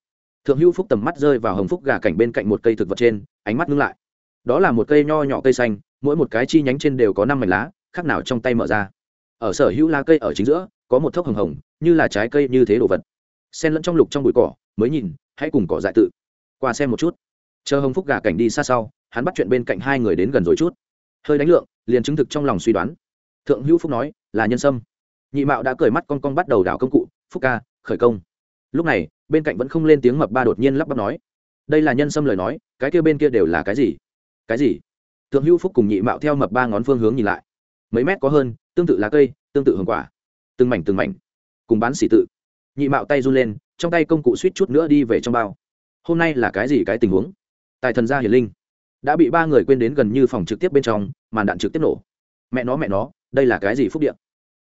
Thượng hữu phúc tầm mắt rơi vào hồng phúc gà cảnh bên cạnh một cây thực vật trên, ánh mắt ngưng lại. Đó là một cây nho nhỏ cây xanh, mỗi một cái chi nhánh trên đều có năm mảnh lá, khác nào trong tay mở ra. Ở sở hữu lá cây ở chính giữa, có một thốc hồng hồng, như là trái cây như thế đồ vật. Sen lẫn trong lục trong bụi cỏ, mới nhìn, hãy cùng cỏ dại tự. Qua xem một chút. Chờ hồng phúc gà cảnh đi xa sau, hắn bắt chuyện bên cạnh hai người đến gần rồi chút. Hơi đánh lượng, liền chứng thực trong lòng suy đoán. Thượng hữu phúc nói, là nhân sâm. Nhị mạo đã cởi mắt con con bắt đầu đảo công cụ, phúc ca, khởi công lúc này, bên cạnh vẫn không lên tiếng mập ba đột nhiên lắp bắp nói, đây là nhân sâm lời nói, cái kia bên kia đều là cái gì? Cái gì? Thượng hữu phúc cùng nhị mạo theo mập ba ngón phương hướng nhìn lại. Mấy mét có hơn, tương tự lá cây, tương tự hồng quả. Từng mảnh từng mảnh. Cùng bán xỉ tự. Nhị mạo tay run lên, trong tay công cụ suýt chút nữa đi về trong bao. Hôm nay là cái gì cái tình huống? Tài thần gia hiền linh. Đã bị ba người quên đến gần như phòng trực tiếp bên trong, màn đạn trực tiếp nổ. Mẹ nó mẹ nó, đây là cái gì phúc điện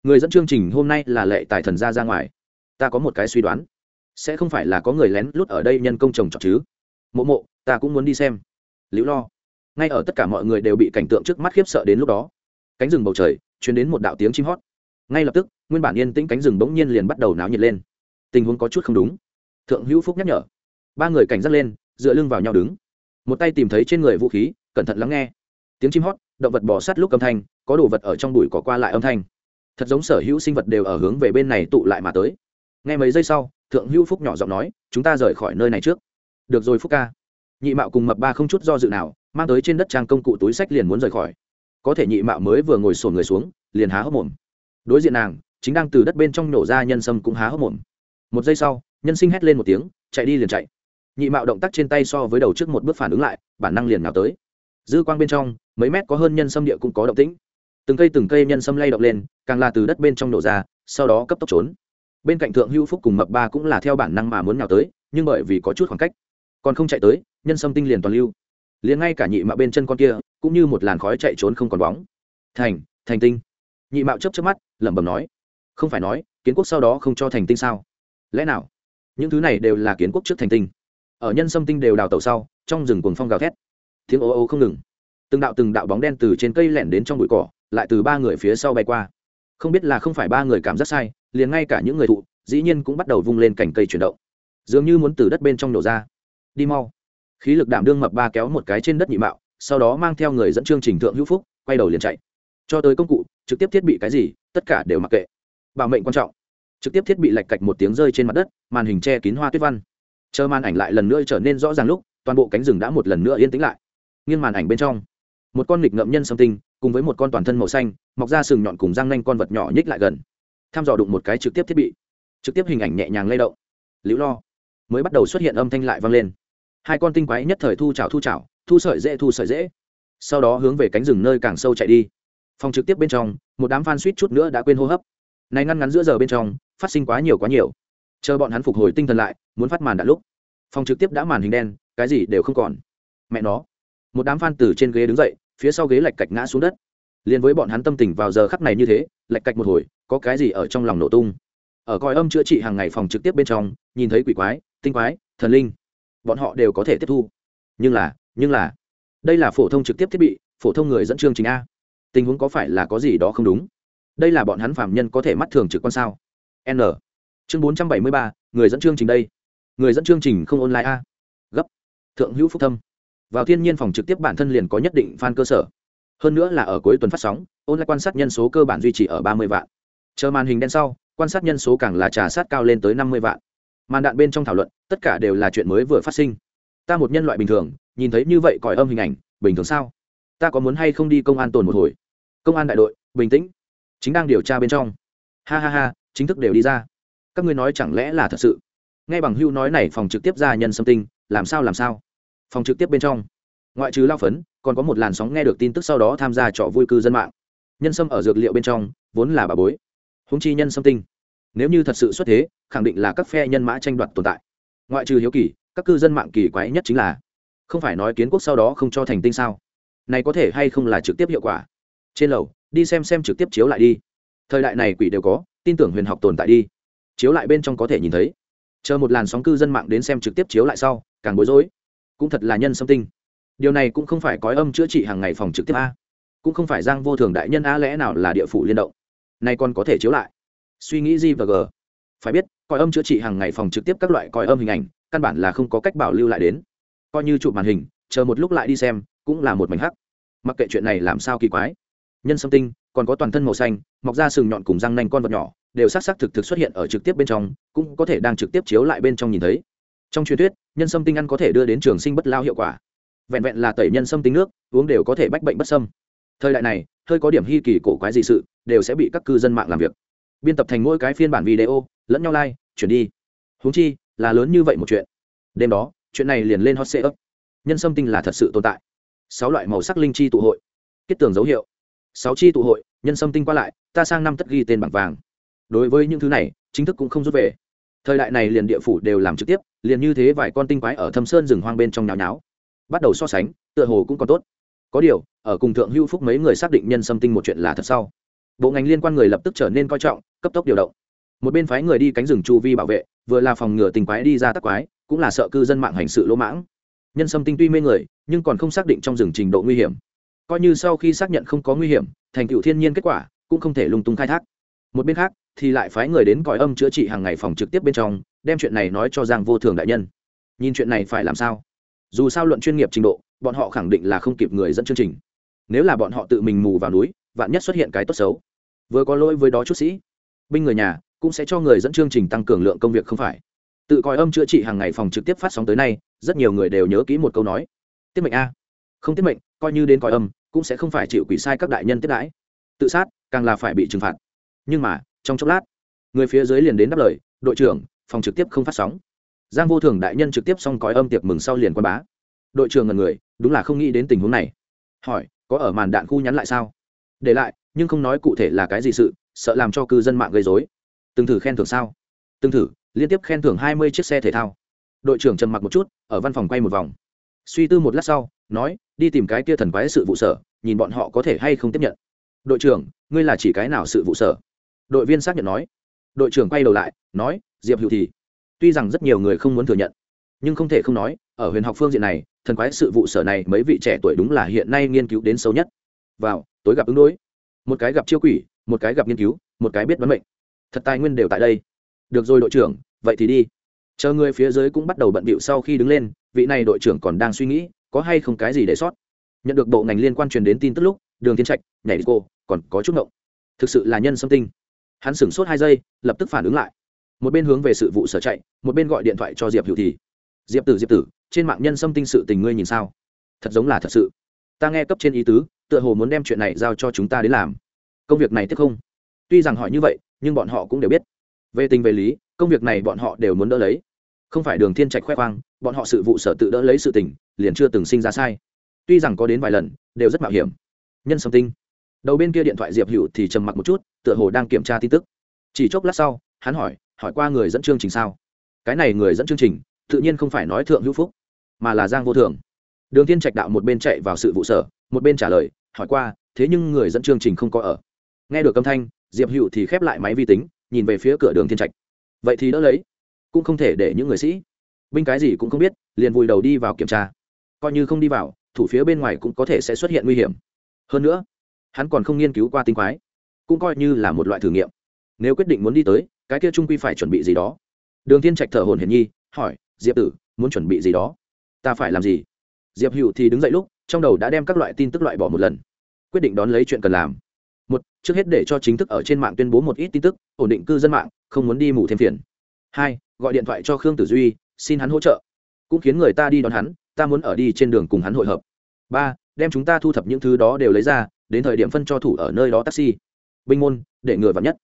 người dẫn chương trình hôm nay là lệ tài thần gia ra ngoài. Ta có một cái suy đoán sẽ không phải là có người lén lút ở đây nhân công trồng trọt chứ. Mộ mộ, ta cũng muốn đi xem. Liễu lo. Ngay ở tất cả mọi người đều bị cảnh tượng trước mắt khiếp sợ đến lúc đó. Cánh rừng bầu trời chuyển đến một đạo tiếng chim hót. Ngay lập tức, nguyên bản yên tĩnh cánh rừng bỗng nhiên liền bắt đầu náo nhiệt lên. Tình huống có chút không đúng. Thượng hữu phúc nhắc nhở. Ba người cảnh giác lên, dựa lưng vào nhau đứng. Một tay tìm thấy trên người vũ khí, cẩn thận lắng nghe. Tiếng chim hót, động vật bò sát lúc âm thanh, có đồ vật ở trong bụi cỏ qua lại âm thanh. Thật giống sở hữu sinh vật đều ở hướng về bên này tụ lại mà tới ngay mấy giây sau, thượng hữu phúc nhỏ giọng nói, chúng ta rời khỏi nơi này trước. Được rồi phúc ca. Nhị mạo cùng mập ba không chút do dự nào, mang tới trên đất trang công cụ túi sách liền muốn rời khỏi. Có thể nhị mạo mới vừa ngồi sổn người xuống, liền há hốc mồm. Đối diện nàng, chính đang từ đất bên trong nổ ra nhân sâm cũng há hốc mồm. Một giây sau, nhân sinh hét lên một tiếng, chạy đi liền chạy. Nhị mạo động tác trên tay so với đầu trước một bước phản ứng lại, bản năng liền nào tới. Dư quang bên trong, mấy mét có hơn nhân sâm địa cũng có động tĩnh. Từng cây từng cây nhân sâm lay động lên, càng là từ đất bên trong nổ ra, sau đó cấp tốc trốn bên cạnh thượng hữu phúc cùng mập ba cũng là theo bản năng mà muốn nào tới, nhưng bởi vì có chút khoảng cách, còn không chạy tới, nhân sâm tinh liền toàn lưu. Liền ngay cả nhị mạo bên chân con kia, cũng như một làn khói chạy trốn không còn bóng. Thành thành tinh. Nhị mạo chấp chấp mắt, lẩm bẩm nói, không phải nói, kiến quốc sau đó không cho thành tinh sao? Lẽ nào? Những thứ này đều là kiến quốc trước thành tinh. Ở nhân sâm tinh đều đào tàu sau, trong rừng cuồng phong gào thét. Tiếng ô ô không ngừng. Từng đạo từng đạo bóng đen từ trên cây lẻn đến trong bụi cỏ, lại từ ba người phía sau bay qua. Không biết là không phải ba người cảm giác sai liền ngay cả những người thụ, dĩ nhiên cũng bắt đầu vung lên cành cây chuyển động. Dường như muốn từ đất bên trong nổ ra. Đi mau. Khí lực đảm đương mập ba kéo một cái trên đất nhị mạo, sau đó mang theo người dẫn chương trình thượng hữu phúc, quay đầu liền chạy. Cho tới công cụ, trực tiếp thiết bị cái gì, tất cả đều mặc kệ. Bảo mệnh quan trọng. Trực tiếp thiết bị lạch cạch một tiếng rơi trên mặt đất, màn hình che kín hoa tuyết văn. Chờ màn ảnh lại lần nữa trở nên rõ ràng lúc, toàn bộ cánh rừng đã một lần nữa yên tĩnh lại. Nghiêng màn ảnh bên trong, một con nghịch ngậm nhân sâm tinh, cùng với một con toàn thân màu xanh, mọc ra sừng nhọn cùng răng nanh con vật nhỏ nhích lại gần tham dò đụng một cái trực tiếp thiết bị. Trực tiếp hình ảnh nhẹ nhàng lay động. Liễu lo. Mới bắt đầu xuất hiện âm thanh lại vang lên. Hai con tinh quái nhất thời thu chảo thu chảo, thu sợi dễ, thu sợi dễ. Sau đó hướng về cánh rừng nơi càng sâu chạy đi. Phòng trực tiếp bên trong, một đám fan suýt chút nữa đã quên hô hấp. Này ngăn ngắn giữa giờ bên trong, phát sinh quá nhiều quá nhiều. Chờ bọn hắn phục hồi tinh thần lại, muốn phát màn đã lúc. Phòng trực tiếp đã màn hình đen, cái gì đều không còn. Mẹ nó. Một đám fan từ trên ghế đứng dậy, phía sau ghế lạch cạch ngã xuống đất liền với bọn hắn tâm tình vào giờ khắc này như thế lạch cạch một hồi, có cái gì ở trong lòng nổ tung. Ở coi âm chữa trị hàng ngày phòng trực tiếp bên trong, nhìn thấy quỷ quái, tinh quái, thần linh, bọn họ đều có thể tiếp thu. Nhưng là nhưng là, đây là phổ thông trực tiếp thiết bị, phổ thông người dẫn chương trình a. Tình huống có phải là có gì đó không đúng? Đây là bọn hắn phạm nhân có thể mắt thường trực quan sao? N. Chương bốn trăm bảy mươi ba, người dẫn chương trình đây. Người dẫn chương trình không online a. Gấp. Thượng hữu phúc thâm. Vào thiên nhiên phòng trực tiếp bản thân liền có nhất định fan cơ sở hơn nữa là ở cuối tuần phát sóng online quan sát nhân số cơ bản duy trì ở ba mươi vạn. Chờ màn hình đen sau, quan sát nhân số càng là trà sát cao lên tới năm mươi vạn. Màn đạn bên trong thảo luận, tất cả đều là chuyện mới vừa phát sinh. Ta một nhân loại bình thường, nhìn thấy như vậy còi âm hình ảnh, bình thường sao? Ta có muốn hay không đi công an tồn một hồi? Công an đại đội, bình tĩnh. Chính đang điều tra bên trong. Ha ha ha, chính thức đều đi ra. Các ngươi nói chẳng lẽ là thật sự? Ngay bằng hưu nói này, phòng trực tiếp ra nhân xâm tinh, làm sao làm sao? Phòng trực tiếp bên trong ngoại trừ lao phấn, còn có một làn sóng nghe được tin tức sau đó tham gia trọ vui cư dân mạng. Nhân sâm ở dược liệu bên trong, vốn là bà bối. Húng chi nhân sâm tinh. Nếu như thật sự xuất thế, khẳng định là các phe nhân mã tranh đoạt tồn tại. Ngoại trừ hiếu kỳ, các cư dân mạng kỳ quái nhất chính là, không phải nói kiến quốc sau đó không cho thành tinh sao? Này có thể hay không là trực tiếp hiệu quả? Trên lầu, đi xem xem trực tiếp chiếu lại đi. Thời đại này quỷ đều có, tin tưởng huyền học tồn tại đi. Chiếu lại bên trong có thể nhìn thấy. Chờ một làn sóng cư dân mạng đến xem trực tiếp chiếu lại sau, càng bối rối. Cũng thật là nhân sâm tinh điều này cũng không phải cói âm chữa trị hàng ngày phòng trực tiếp a. Cũng không phải giang vô thường đại nhân a lẽ nào là địa phủ liên động. Nay còn có thể chiếu lại. Suy nghĩ gì và g. Phải biết còi âm chữa trị hàng ngày phòng trực tiếp các loại còi âm hình ảnh, căn bản là không có cách bảo lưu lại đến. Coi như chụp màn hình, chờ một lúc lại đi xem, cũng là một mảnh hắc. Mặc kệ chuyện này làm sao kỳ quái. Nhân sâm tinh, còn có toàn thân màu xanh, mọc ra sừng nhọn cùng răng nanh con vật nhỏ, đều sắc sắc thực thực xuất hiện ở trực tiếp bên trong, cũng có thể đang trực tiếp chiếu lại bên trong nhìn thấy. Trong truyền thuyết, nhân sâm tinh ăn có thể đưa đến trường sinh bất lao hiệu quả vẹn vẹn là tẩy nhân sâm tinh nước, uống đều có thể bách bệnh bất sâm. Thời đại này, hơi có điểm hy kỳ cổ quái gì sự, đều sẽ bị các cư dân mạng làm việc. Biên tập thành mỗi cái phiên bản video, lẫn nhau like, chuyển đi. Húng chi, là lớn như vậy một chuyện. Đêm đó, chuyện này liền lên hot sệ ấp nhân sâm tinh là thật sự tồn tại. Sáu loại màu sắc linh chi tụ hội. Kết tường dấu hiệu. Sáu chi tụ hội, nhân sâm tinh qua lại, ta sang năm tất ghi tên bảng vàng. Đối với những thứ này, chính thức cũng không rút về. Thời đại này liền địa phủ đều làm trực tiếp, liền như thế vài con tinh quái ở thâm sơn rừng hoang bên trong nháo nháo bắt đầu so sánh, tựa hồ cũng còn tốt. Có điều, ở cùng thượng hữu phúc mấy người xác định nhân sâm tinh một chuyện là thật sau, bộ ngành liên quan người lập tức trở nên coi trọng, cấp tốc điều động. Một bên phái người đi cánh rừng chu vi bảo vệ, vừa là phòng ngừa tình quái đi ra tắc quái, cũng là sợ cư dân mạng hành sự lỗ mãng. Nhân sâm tinh tuy mê người, nhưng còn không xác định trong rừng trình độ nguy hiểm. Coi như sau khi xác nhận không có nguy hiểm, thành tựu thiên nhiên kết quả, cũng không thể lung tung khai thác. Một bên khác, thì lại phái người đến cõi âm chữa trị hàng ngày phòng trực tiếp bên trong, đem chuyện này nói cho giang vô thường đại nhân. Nhìn chuyện này phải làm sao? Dù sao luận chuyên nghiệp trình độ, bọn họ khẳng định là không kịp người dẫn chương trình. Nếu là bọn họ tự mình mù vào núi, vạn nhất xuất hiện cái tốt xấu. Vừa có lỗi với đó chút sĩ, binh người nhà cũng sẽ cho người dẫn chương trình tăng cường lượng công việc không phải. Tự coi âm chữa trị hàng ngày phòng trực tiếp phát sóng tới nay, rất nhiều người đều nhớ kỹ một câu nói. Tiết mệnh a. Không tiết mệnh, coi như đến coi âm, cũng sẽ không phải chịu quỷ sai các đại nhân tiết đãi. Tự sát, càng là phải bị trừng phạt. Nhưng mà, trong chốc lát, người phía dưới liền đến đáp lời, đội trưởng, phòng trực tiếp không phát sóng giang vô thường đại nhân trực tiếp xong cõi âm tiệc mừng sau liền quan bá. Đội trưởng ngần người, đúng là không nghĩ đến tình huống này. Hỏi, có ở màn đạn khu nhắn lại sao? Để lại, nhưng không nói cụ thể là cái gì sự, sợ làm cho cư dân mạng gây dối từng thử khen thưởng sao? Từng thử, liên tiếp khen thưởng hai mươi chiếc xe thể thao. Đội trưởng trầm mặc một chút, ở văn phòng quay một vòng. Suy tư một lát sau, nói, đi tìm cái kia thần quái sự vụ sở, nhìn bọn họ có thể hay không tiếp nhận. Đội trưởng, ngươi là chỉ cái nào sự vụ sở? Đội viên xác nhận nói. Đội trưởng quay đầu lại, nói, diệp hữu thì tuy rằng rất nhiều người không muốn thừa nhận, nhưng không thể không nói, ở huyền học phương diện này, thần quái sự vụ sở này mấy vị trẻ tuổi đúng là hiện nay nghiên cứu đến sâu nhất. Vào, tối gặp ứng đối. Một cái gặp chiêu quỷ, một cái gặp nghiên cứu, một cái biết vấn mệnh. Thật tài nguyên đều tại đây. Được rồi đội trưởng, vậy thì đi. Chờ người phía dưới cũng bắt đầu bận bịu sau khi đứng lên, vị này đội trưởng còn đang suy nghĩ, có hay không cái gì để sót. Nhận được bộ ngành liên quan truyền đến tin tức lúc, đường thiên trạch, nhảy đi cô, còn có chút ngộng. Thực sự là nhân xâm tinh. Hắn sửng sốt hai giây, lập tức phản ứng lại một bên hướng về sự vụ sở chạy, một bên gọi điện thoại cho diệp hữu thì. Diệp tử diệp tử, trên mạng nhân sâm tinh sự tình ngươi nhìn sao? Thật giống là thật sự. Ta nghe cấp trên ý tứ, tựa hồ muốn đem chuyện này giao cho chúng ta đến làm. Công việc này tiếp không? Tuy rằng hỏi như vậy, nhưng bọn họ cũng đều biết. Về tình về lý, công việc này bọn họ đều muốn đỡ lấy. Không phải đường thiên trạch khoe khoang, bọn họ sự vụ sở tự đỡ lấy sự tình, liền chưa từng sinh ra sai. Tuy rằng có đến vài lần, đều rất mạo hiểm. Nhân sâm tinh. Đầu bên kia điện thoại diệp hữu thì trầm mặc một chút, tựa hồ đang kiểm tra tin tức. Chỉ chốc lát sau, hắn hỏi hỏi qua người dẫn chương trình sao? Cái này người dẫn chương trình, tự nhiên không phải nói thượng hữu phúc, mà là giang vô thường. Đường thiên trạch đạo một bên chạy vào sự vụ sở, một bên trả lời, hỏi qua, thế nhưng người dẫn chương trình không có ở. Nghe được âm thanh, diệp hữu thì khép lại máy vi tính, nhìn về phía cửa đường thiên trạch. Vậy thì đỡ lấy, cũng không thể để những người sĩ. Binh cái gì cũng không biết, liền vùi đầu đi vào kiểm tra. Coi như không đi vào, thủ phía bên ngoài cũng có thể sẽ xuất hiện nguy hiểm. Hơn nữa, hắn còn không nghiên cứu qua tinh quái, cũng coi như là một loại thử nghiệm. Nếu quyết định muốn đi tới cái kia trung quy phải chuẩn bị gì đó. Đường thiên trạch thở hồn hiển nhi, hỏi, diệp tử, muốn chuẩn bị gì đó? Ta phải làm gì? Diệp hữu thì đứng dậy lúc, trong đầu đã đem các loại tin tức loại bỏ một lần. Quyết định đón lấy chuyện cần làm. Một, trước hết để cho chính thức ở trên mạng tuyên bố một ít tin tức, ổn định cư dân mạng, không muốn đi mù thêm phiền. Hai, gọi điện thoại cho khương tử duy, xin hắn hỗ trợ. Cũng khiến người ta đi đón hắn, ta muốn ở đi trên đường cùng hắn hội hợp. Ba, đem chúng ta thu thập những thứ đó đều lấy ra, đến thời điểm phân cho thủ ở nơi đó taxi. Binh môn, để ngừa vào nhất.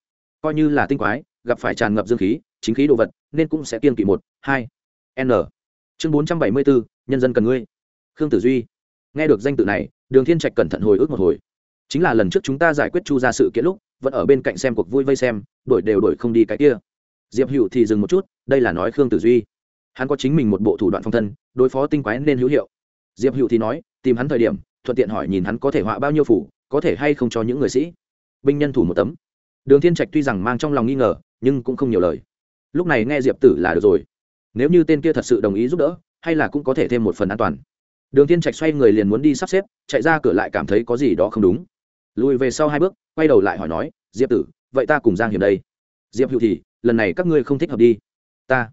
Coi như là tinh quái gặp phải tràn ngập dương khí, chính khí đồ vật, nên cũng sẽ kiên kỵ một, hai, n. Chương bốn trăm bảy mươi bốn nhân dân cần ngươi. Khương tử duy. Nghe được danh tự này, đường thiên trạch cẩn thận hồi ức một hồi. Chính là lần trước chúng ta giải quyết chu ra sự kiện lúc, vẫn ở bên cạnh xem cuộc vui vây xem đổi đều đổi không đi cái kia. Diệp hữu thì dừng một chút, đây là nói khương tử duy. Hắn có chính mình một bộ thủ đoạn phong thân, đối phó tinh quái nên hữu hiệu. Diệp hữu thì nói, tìm hắn thời điểm, thuận tiện hỏi nhìn hắn có thể họa bao nhiêu phủ, có thể hay không cho những người sĩ. Binh nhân thủ một tấm đường thiên trạch tuy rằng mang trong lòng nghi ngờ, nhưng cũng không nhiều lời. Lúc này nghe diệp tử là được rồi. Nếu như tên kia thật sự đồng ý giúp đỡ, hay là cũng có thể thêm một phần an toàn. Đường thiên trạch xoay người liền muốn đi sắp xếp, chạy ra cửa lại cảm thấy có gì đó không đúng. Lùi về sau hai bước, quay đầu lại hỏi nói, diệp tử, vậy ta cùng giang hiểm đây? Diệp hữu thì, lần này các ngươi không thích hợp đi. Ta.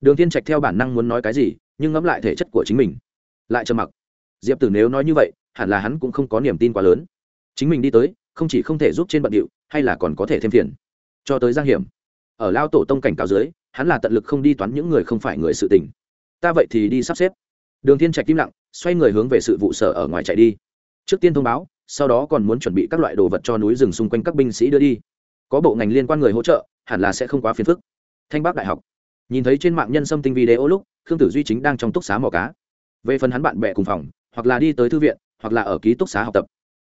Đường thiên trạch theo bản năng muốn nói cái gì, nhưng ngẫm lại thể chất của chính mình. Lại trầm mặc. Diệp tử nếu nói như vậy, hẳn là hắn cũng không có niềm tin quá lớn. Chính mình đi tới không chỉ không thể giúp trên bận điệu, hay là còn có thể thêm phiền. Cho tới giang hiểm, ở lao tổ tông cảnh cáo dưới, hắn là tận lực không đi toán những người không phải người sự tình. Ta vậy thì đi sắp xếp. Đường thiên trạch im lặng, xoay người hướng về sự vụ sở ở ngoài chạy đi. Trước tiên thông báo, sau đó còn muốn chuẩn bị các loại đồ vật cho núi rừng xung quanh các binh sĩ đưa đi. Có bộ ngành liên quan người hỗ trợ, hẳn là sẽ không quá phiền phức. Thanh bắc đại học. Nhìn thấy trên mạng nhân xâm tinh video lúc, khương tử duy chính đang trong túc xá mò cá. Về phần hắn bạn bè cùng phòng, hoặc là đi tới thư viện, hoặc là ở ký túc xá học tập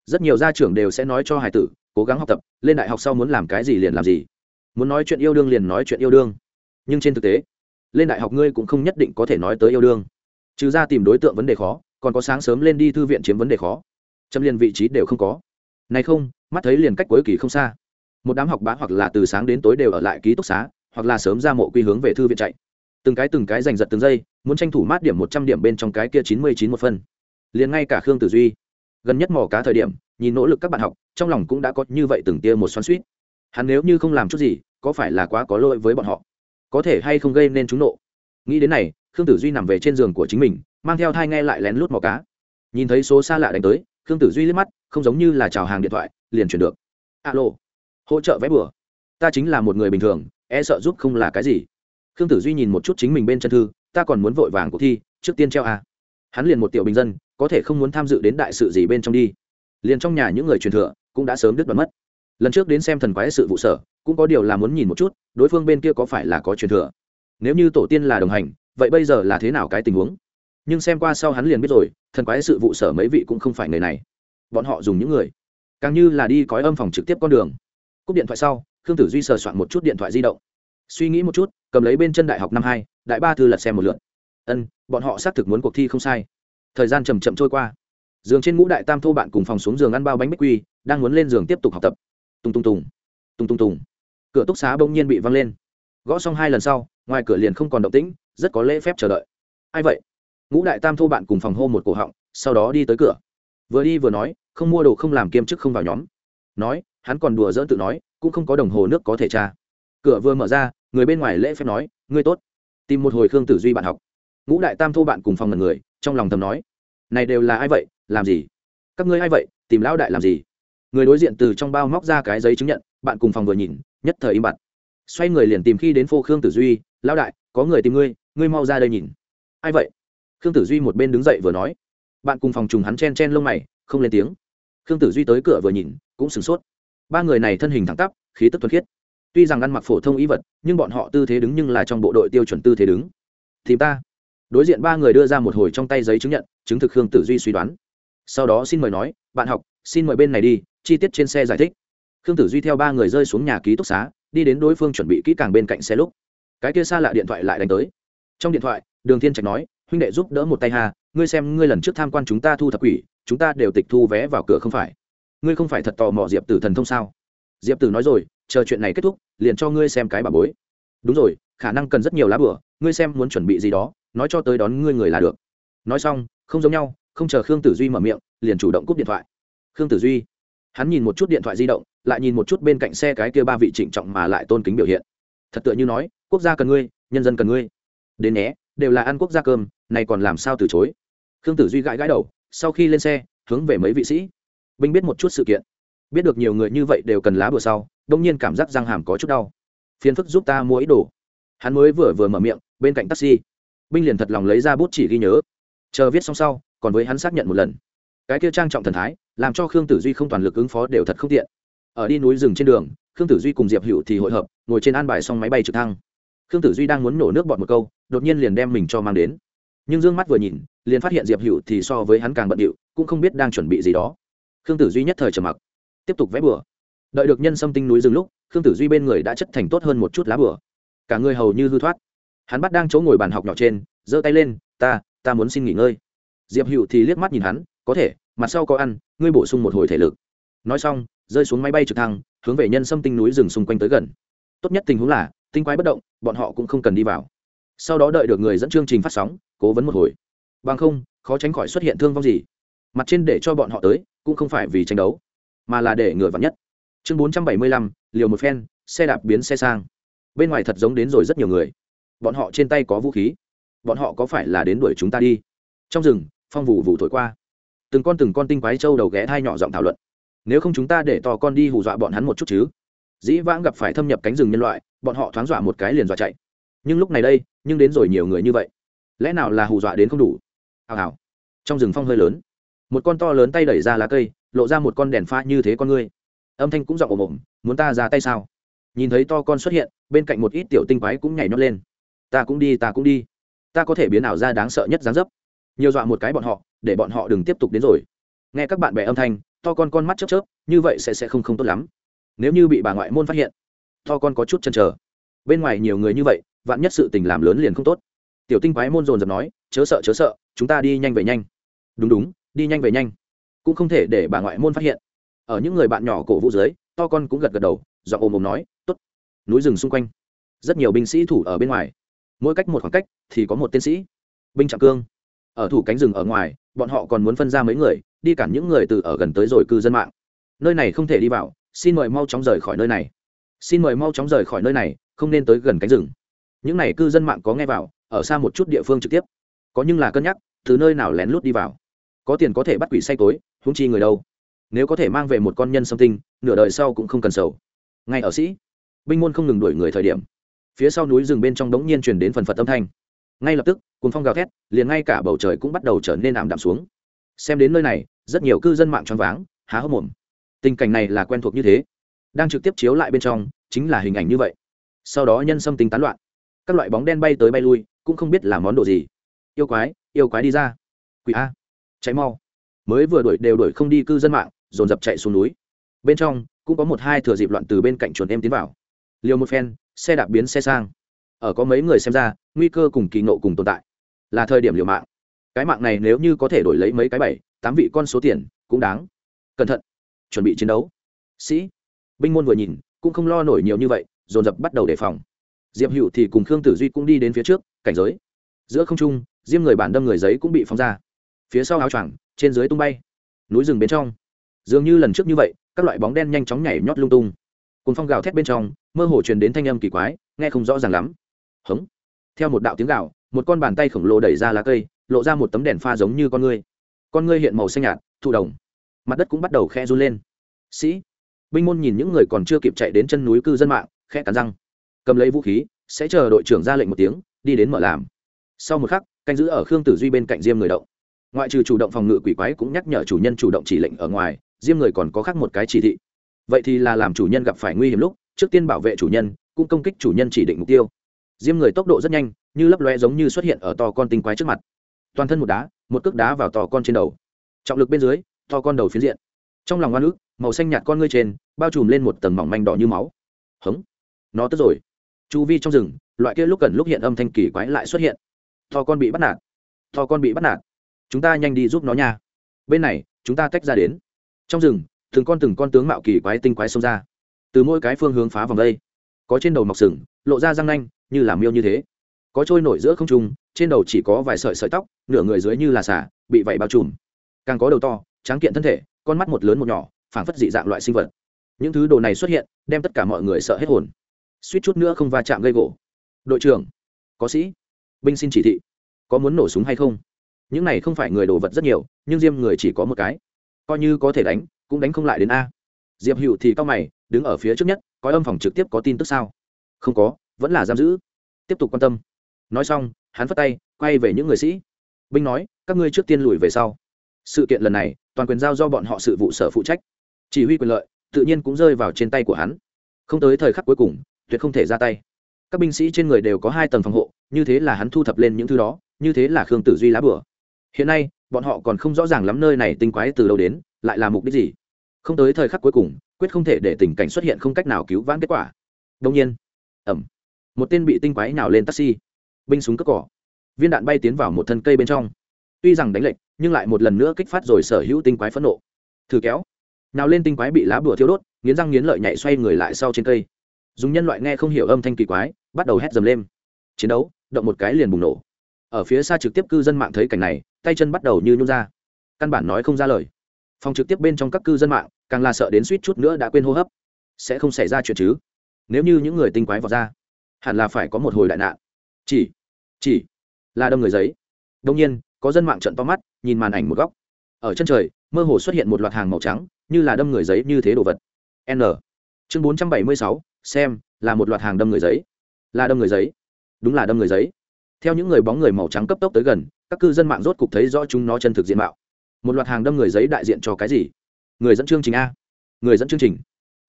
rất nhiều gia trưởng đều sẽ nói cho hải tử, cố gắng học tập, lên đại học sau muốn làm cái gì liền làm gì. Muốn nói chuyện yêu đương liền nói chuyện yêu đương. Nhưng trên thực tế, lên đại học ngươi cũng không nhất định có thể nói tới yêu đương. Trừ ra tìm đối tượng vấn đề khó, còn có sáng sớm lên đi thư viện chiếm vấn đề khó. Châm liền vị trí đều không có. Này không, mắt thấy liền cách cuối kỳ không xa. Một đám học bá hoặc là từ sáng đến tối đều ở lại ký túc xá, hoặc là sớm ra mộ quy hướng về thư viện chạy. Từng cái từng cái giành giật từng giây, muốn tranh thủ mát điểm một trăm điểm bên trong cái kia chín mươi chín một phân. Liền ngay cả khương tử duy gần nhất mò cá thời điểm, nhìn nỗ lực các bạn học, trong lòng cũng đã có như vậy từng tia một xoắn suýt hắn nếu như không làm chút gì, có phải là quá có lỗi với bọn họ? Có thể hay không gây nên chúng nộ? Nghĩ đến này, khương tử duy nằm về trên giường của chính mình, mang theo thai nghe lại lén lút mò cá. Nhìn thấy số xa lạ đánh tới, khương tử duy liếc mắt, không giống như là chào hàng điện thoại, liền chuyển được. Alo, hỗ trợ vé bừa. Ta chính là một người bình thường e sợ giúp không là cái gì. Khương tử duy nhìn một chút chính mình bên chân thư, ta còn muốn vội vàng cuộc thi, trước tiên treo à hắn liền một tiểu bình dân, có thể không muốn tham dự đến đại sự gì bên trong đi. Liền trong nhà những người truyền thừa cũng đã sớm đứt đoạn mất. Lần trước đến xem thần quái sự vụ sở, cũng có điều là muốn nhìn một chút, đối phương bên kia có phải là có truyền thừa. Nếu như tổ tiên là đồng hành, vậy bây giờ là thế nào cái tình huống? Nhưng xem qua sau hắn liền biết rồi, thần quái sự vụ sở mấy vị cũng không phải người này. Bọn họ dùng những người, càng như là đi cói âm phòng trực tiếp con đường. Cúp điện thoại sau, khương tử duy sờ soạn một chút điện thoại di động. Suy nghĩ một chút, cầm lấy bên chân đại học năm hai, đại ba thư lật xem một lượt ân, bọn họ xác thực muốn cuộc thi không sai. Thời gian chầm chậm trôi qua. Giường trên ngũ đại tam thô bạn cùng phòng xuống giường ăn bao bánh bích quy, đang muốn lên giường tiếp tục học tập. Tung tung tùng. Tung tung tùng. Cửa túc xá bỗng nhiên bị văng lên. Gõ xong hai lần sau, ngoài cửa liền không còn động tĩnh, rất có lễ phép chờ đợi. Ai vậy? Ngũ đại tam thô bạn cùng phòng hô một cổ họng, sau đó đi tới cửa. Vừa đi vừa nói, không mua đồ không làm kiêm chức không vào nhóm. Nói, hắn còn đùa dỡn tự nói, cũng không có đồng hồ nước có thể tra. Cửa vừa mở ra, người bên ngoài lễ phép nói, ngươi tốt. Tìm một hồi khương tử duy bạn học ngũ đại tam thô bạn cùng phòng mật người, trong lòng thầm nói, này đều là ai vậy? Làm gì? Các ngươi ai vậy? Tìm lão đại làm gì? Người đối diện từ trong bao móc ra cái giấy chứng nhận, bạn cùng phòng vừa nhìn, nhất thời im bặt. Xoay người liền tìm khi đến phô khương tử duy, lão đại, có người tìm ngươi ngươi mau ra đây nhìn. Ai vậy? Khương tử duy một bên đứng dậy vừa nói. Bạn cùng phòng trùng hắn chen chen lông mày, không lên tiếng. Khương tử duy tới cửa vừa nhìn, cũng sửng sốt. Ba người này thân hình thẳng tắp, khí tức thuần khiết. Tuy rằng ăn mặc phổ thông ý vật, nhưng bọn họ tư thế đứng nhưng là trong bộ đội tiêu chuẩn tư thế đứng. Thì ta đối diện ba người đưa ra một hồi trong tay giấy chứng nhận, chứng thực khương tử duy suy đoán. Sau đó xin mời nói, bạn học, xin mời bên này đi, chi tiết trên xe giải thích. Khương tử duy theo ba người rơi xuống nhà ký túc xá, đi đến đối phương chuẩn bị kỹ càng bên cạnh xe lúc. Cái kia xa lạ điện thoại lại đánh tới. Trong điện thoại, đường thiên trạch nói, huynh đệ giúp đỡ một tay hà ngươi xem ngươi lần trước tham quan chúng ta thu thập quỷ, chúng ta đều tịch thu vé vào cửa không phải? Ngươi không phải thật tò mò diệp tử thần thông sao? Diệp tử nói rồi, chờ chuyện này kết thúc, liền cho ngươi xem cái bà bối. Đúng rồi, khả năng cần rất nhiều lá bửa ngươi xem muốn chuẩn bị gì đó nói cho tới đón ngươi người là được. Nói xong, không giống nhau, không chờ khương tử duy mở miệng, liền chủ động cúp điện thoại. Khương tử duy, hắn nhìn một chút điện thoại di động, lại nhìn một chút bên cạnh xe cái kia ba vị trịnh trọng mà lại tôn kính biểu hiện. Thật tựa như nói, quốc gia cần ngươi, nhân dân cần ngươi. Đến nhé, đều là ăn quốc gia cơm, này còn làm sao từ chối? Khương tử duy gãi gãi đầu, sau khi lên xe, hướng về mấy vị sĩ. Binh biết một chút sự kiện. Biết được nhiều người như vậy đều cần lá bùa sau, đông nhiên cảm giác răng hàm có chút đau. Phiền phức giúp ta mua ý đồ. Hắn mới vừa vừa mở miệng, bên cạnh taxi binh liền thật lòng lấy ra bút chỉ ghi nhớ. Chờ viết xong sau, còn với hắn xác nhận một lần. Cái kia trang trọng thần thái, làm cho khương tử duy không toàn lực ứng phó đều thật không tiện. Ở đi núi rừng trên đường, khương tử duy cùng diệp hữu thì hội hợp, ngồi trên an bài xong máy bay trực thăng. Khương tử duy đang muốn nổ nước bọt một câu, đột nhiên liền đem mình cho mang đến. Nhưng d ư ơ n g mắt vừa nhìn, liền phát hiện diệp hữu thì so với hắn càng bận điệu, cũng không biết đang chuẩn bị gì đó. Khương tử duy nhất thời trầm mặc. Tiếp tục vẽ bừa. Đợi được nhân xâm tinh núi rừng lúc, khương tử duy bên người đã chất thành tốt hơn một chút lá bừa. Cả người hầu như hư thoát hắn bắt đang chỗ ngồi bàn học nhỏ trên, giơ tay lên, ta ta muốn xin nghỉ ngơi. Diệp hữu thì liếc mắt nhìn hắn, có thể, mặt sau có ăn, ngươi bổ sung một hồi thể lực. Nói xong, rơi xuống máy bay trực thăng, hướng về nhân xâm tinh núi rừng xung quanh tới gần. Tốt nhất tình huống là, tinh quái bất động, bọn họ cũng không cần đi vào. Sau đó đợi được người dẫn chương trình phát sóng, cố vấn một hồi. Bằng không, khó tránh khỏi xuất hiện thương vong gì. Mặt trên để cho bọn họ tới, cũng không phải vì tranh đấu, mà là để ngừa vắn nhất. Chương bốn trăm bảy mươi lăm, liều một phen, xe đạp biến xe sang. Bên ngoài thật giống đến rồi rất nhiều người bọn họ trên tay có vũ khí. Bọn họ có phải là đến đuổi chúng ta đi? Trong rừng, phong vụ vụ thổi qua. Từng con từng con tinh quái trâu đầu ghé thai nhỏ giọng thảo luận. Nếu không chúng ta để to con đi hù dọa bọn hắn một chút chứ? Dĩ vãng gặp phải thâm nhập cánh rừng nhân loại, bọn họ thoáng dọa một cái liền dọa chạy. Nhưng lúc này đây, nhưng đến rồi nhiều người như vậy. Lẽ nào là hù dọa đến không đủ? Hào hào. Trong rừng phong hơi lớn. Một con to lớn tay đẩy ra lá cây, lộ ra một con đèn pha như thế con ngươi. Âm thanh cũng giọng ồm ồm, muốn ta ra tay sao? Nhìn thấy to con xuất hiện, bên cạnh một ít tiểu tinh quái cũng nhảy nhót lên ta cũng đi, ta cũng đi. Ta có thể biến ảo ra đáng sợ nhất dáng dấp. Nhiều dọa một cái bọn họ, để bọn họ đừng tiếp tục đến rồi. Nghe các bạn bè âm thanh, to con con mắt chớp chớp, như vậy sẽ sẽ không không tốt lắm. Nếu như bị bà ngoại môn phát hiện, to con có chút chần trở bên ngoài nhiều người như vậy, vạn nhất sự tình làm lớn liền không tốt. Tiểu tinh quái môn dồn dập nói, chớ sợ chớ sợ, chúng ta đi nhanh về nhanh. Đúng đúng, đi nhanh về nhanh. Cũng không thể để bà ngoại môn phát hiện. Ở những người bạn nhỏ cổ vũ dưới, to con cũng gật gật đầu dọn ồm ồm nói t ố t núi rừng xung quanh, rất nhiều binh sĩ thủ ở bên ngoài mỗi cách một khoảng cách thì có một tiến sĩ. Binh trạng cương. Ở thủ cánh rừng ở ngoài, bọn họ còn muốn phân ra mấy người, đi cản những người từ ở gần tới rồi cư dân mạng. Nơi này không thể đi vào, xin mời mau chóng rời khỏi nơi này. Xin mời mau chóng rời khỏi nơi này, không nên tới gần cánh rừng. Những này cư dân mạng có nghe vào, ở xa một chút địa phương trực tiếp. Có nhưng là cân nhắc, từ nơi nào lén lút đi vào. Có tiền có thể bắt quỷ say tối húng chi người đâu. Nếu có thể mang về một con nhân sâm tinh, nửa đời sau cũng không cần sầu. Ngay ở sĩ, binh môn không ngừng đuổi người thời điểm phía sau núi rừng bên trong đống nhiên truyền đến phần phật âm thanh. Ngay lập tức cùng phong gào thét, liền ngay cả bầu trời cũng bắt đầu trở nên ảm đạm xuống. Xem đến nơi này, rất nhiều cư dân mạng choáng váng, há hốc mồm. Tình cảnh này là quen thuộc như thế. Đang trực tiếp chiếu lại bên trong, chính là hình ảnh như vậy. Sau đó nhân sâm tính tán loạn. Các loại bóng đen bay tới bay lui, cũng không biết là món đồ gì. Yêu quái yêu quái đi ra. Quỷ a. Cháy mau. Mới vừa đuổi đều đuổi không đi cư dân mạng, dồn dập chạy xuống núi. Bên trong, cũng có một hai thừa dịp loạn từ bên cạnh chuồn em tiến vào. Liều một phen xe đạp biến xe sang. Ở có mấy người xem ra, nguy cơ cùng kỳ nộ cùng tồn tại là thời điểm liều mạng. Cái mạng này nếu như có thể đổi lấy mấy cái bảy, tám vị con số tiền, cũng đáng. Cẩn thận, chuẩn bị chiến đấu. Sĩ, binh môn vừa nhìn, cũng không lo nổi nhiều như vậy, dồn dập bắt đầu đề phòng. Diệp hữu thì cùng khương tử duy cũng đi đến phía trước, cảnh giới. Giữa không trung diêm người bản đâm người giấy cũng bị phóng ra. Phía sau áo choàng, trên dưới tung bay. Núi rừng bên trong. Dường như lần trước như vậy, các loại bóng đen nhanh chóng nhảy nhót lung tung cùng phong gào thét bên trong, mơ hồ truyền đến thanh âm kỳ quái, nghe không rõ ràng lắm. Hống. Theo một đạo tiếng gạo một con bàn tay khổng lồ đẩy ra lá cây, lộ ra một tấm đèn pha giống như con ngươi. Con ngươi hiện màu xanh nhạt, thụ đồng mặt đất cũng bắt đầu khe run lên. Sĩ. Binh môn nhìn những người còn chưa kịp chạy đến chân núi cư dân mạng khe cắn răng. Cầm lấy vũ khí, sẽ chờ đội trưởng ra lệnh một tiếng, đi đến mở làm. Sau một khắc, canh giữ ở khương tử duy bên cạnh diêm người động. Ngoại trừ chủ động phòng ngự quỷ quái cũng nhắc nhở chủ nhân chủ động chỉ lệnh ở ngoài, diêm người còn có khác một cái chỉ thị vậy thì là làm chủ nhân gặp phải nguy hiểm lúc, trước tiên bảo vệ chủ nhân, cũng công kích chủ nhân chỉ định mục tiêu. Diêm người tốc độ rất nhanh, như lấp loe giống như xuất hiện ở to con tinh quái trước mặt. Toàn thân một đá, một cước đá vào to con trên đầu. Trọng lực bên dưới, to con đầu phiến diện. Trong lòng oan ức, màu xanh nhạt con ngươi trên, bao trùm lên một tầng mỏng manh đỏ như máu. Hống, nó tức rồi. Chu vi trong rừng, loại kia lúc cần lúc hiện âm thanh kỳ quái lại xuất hiện. To con bị bắt nạt. To con bị bắt nạt. Chúng ta nhanh đi giúp nó nha. Bên này, chúng ta tách ra đến. Trong rừng từng con từng con tướng mạo kỳ quái tinh quái xông ra. Từ mỗi cái phương hướng phá vòng đây, có trên đầu mọc sừng, lộ ra răng nanh, như là miêu như thế. Có trôi nổi giữa không trung, trên đầu chỉ có vài sợi sợi tóc, nửa người dưới như là xả bị vẩy bao trùm. Càng có đầu to, tráng kiện thân thể, con mắt một lớn một nhỏ, phảng phất dị dạng loại sinh vật. Những thứ đồ này xuất hiện, đem tất cả mọi người sợ hết hồn. Suýt chút nữa không va chạm gây gỗ. Đội trưởng, có sĩ, binh xin chỉ thị. Có muốn nổ súng hay không? Những này không phải người đồ vật rất nhiều, nhưng diêm người chỉ có một cái. Coi như có thể đánh cũng đánh không lại đến a. Diệp hữu thì cao mày, đứng ở phía trước nhất có âm phòng trực tiếp có tin tức sao? Không có, vẫn là giam giữ. Tiếp tục quan tâm. Nói xong, hắn phất tay, quay về những người sĩ. Binh nói, các ngươi trước tiên lùi về sau. Sự kiện lần này, toàn quyền giao do bọn họ sự vụ sở phụ trách. Chỉ huy quyền lợi, tự nhiên cũng rơi vào trên tay của hắn. Không tới thời khắc cuối cùng, tuyệt không thể ra tay. Các binh sĩ trên người đều có hai tầng phòng hộ, như thế là hắn thu thập lên những thứ đó, như thế là khương tử duy lá bửa hiện nay, bọn họ còn không rõ ràng lắm nơi này tinh quái từ đâu đến lại là mục đích gì? Không tới thời khắc cuối cùng quyết không thể để tình cảnh xuất hiện không cách nào cứu vãn kết quả. Đông nhiên. Ẩm. Một tên bị tinh quái nào lên taxi. Binh súng cất cỏ. Viên đạn bay tiến vào một thân cây bên trong. Tuy rằng đánh lệch, nhưng lại một lần nữa kích phát rồi sở hữu tinh quái phẫn nộ. Thử kéo. Nào lên tinh quái bị lá bùa thiêu đốt nghiến răng nghiến lợi nhảy xoay người lại sau trên cây. Dùng nhân loại nghe không hiểu âm thanh kỳ quái bắt đầu hét dầm lên. Chiến đấu động một cái liền bùng nổ. Ở phía xa trực tiếp cư dân mạng thấy cảnh này tay chân bắt đầu như nhún ra. Căn bản nói không ra lời phòng trực tiếp bên trong các cư dân mạng, càng là sợ đến suýt chút nữa đã quên hô hấp. Sẽ không xảy ra chuyện chứ? Nếu như những người tinh quái vọt ra, hẳn là phải có một hồi đại nạn. Chỉ chỉ là đâm người giấy. Đông nhiên, có dân mạng trận to mắt, nhìn màn ảnh một góc. Ở chân trời, mơ hồ xuất hiện một loạt hàng màu trắng, như là đâm người giấy như thế đồ vật. N. Chương bốn trăm bảy mươi sáu, xem, là một loạt hàng đâm người giấy. Là đâm người giấy. Đúng là đâm người giấy. Theo những người bóng người màu trắng cấp tốc tới gần, các cư dân mạng rốt cục thấy rõ chúng nó chân thực diện mạo một loạt hàng đâm người giấy đại diện cho cái gì? Người dẫn chương trình a. Người dẫn chương trình.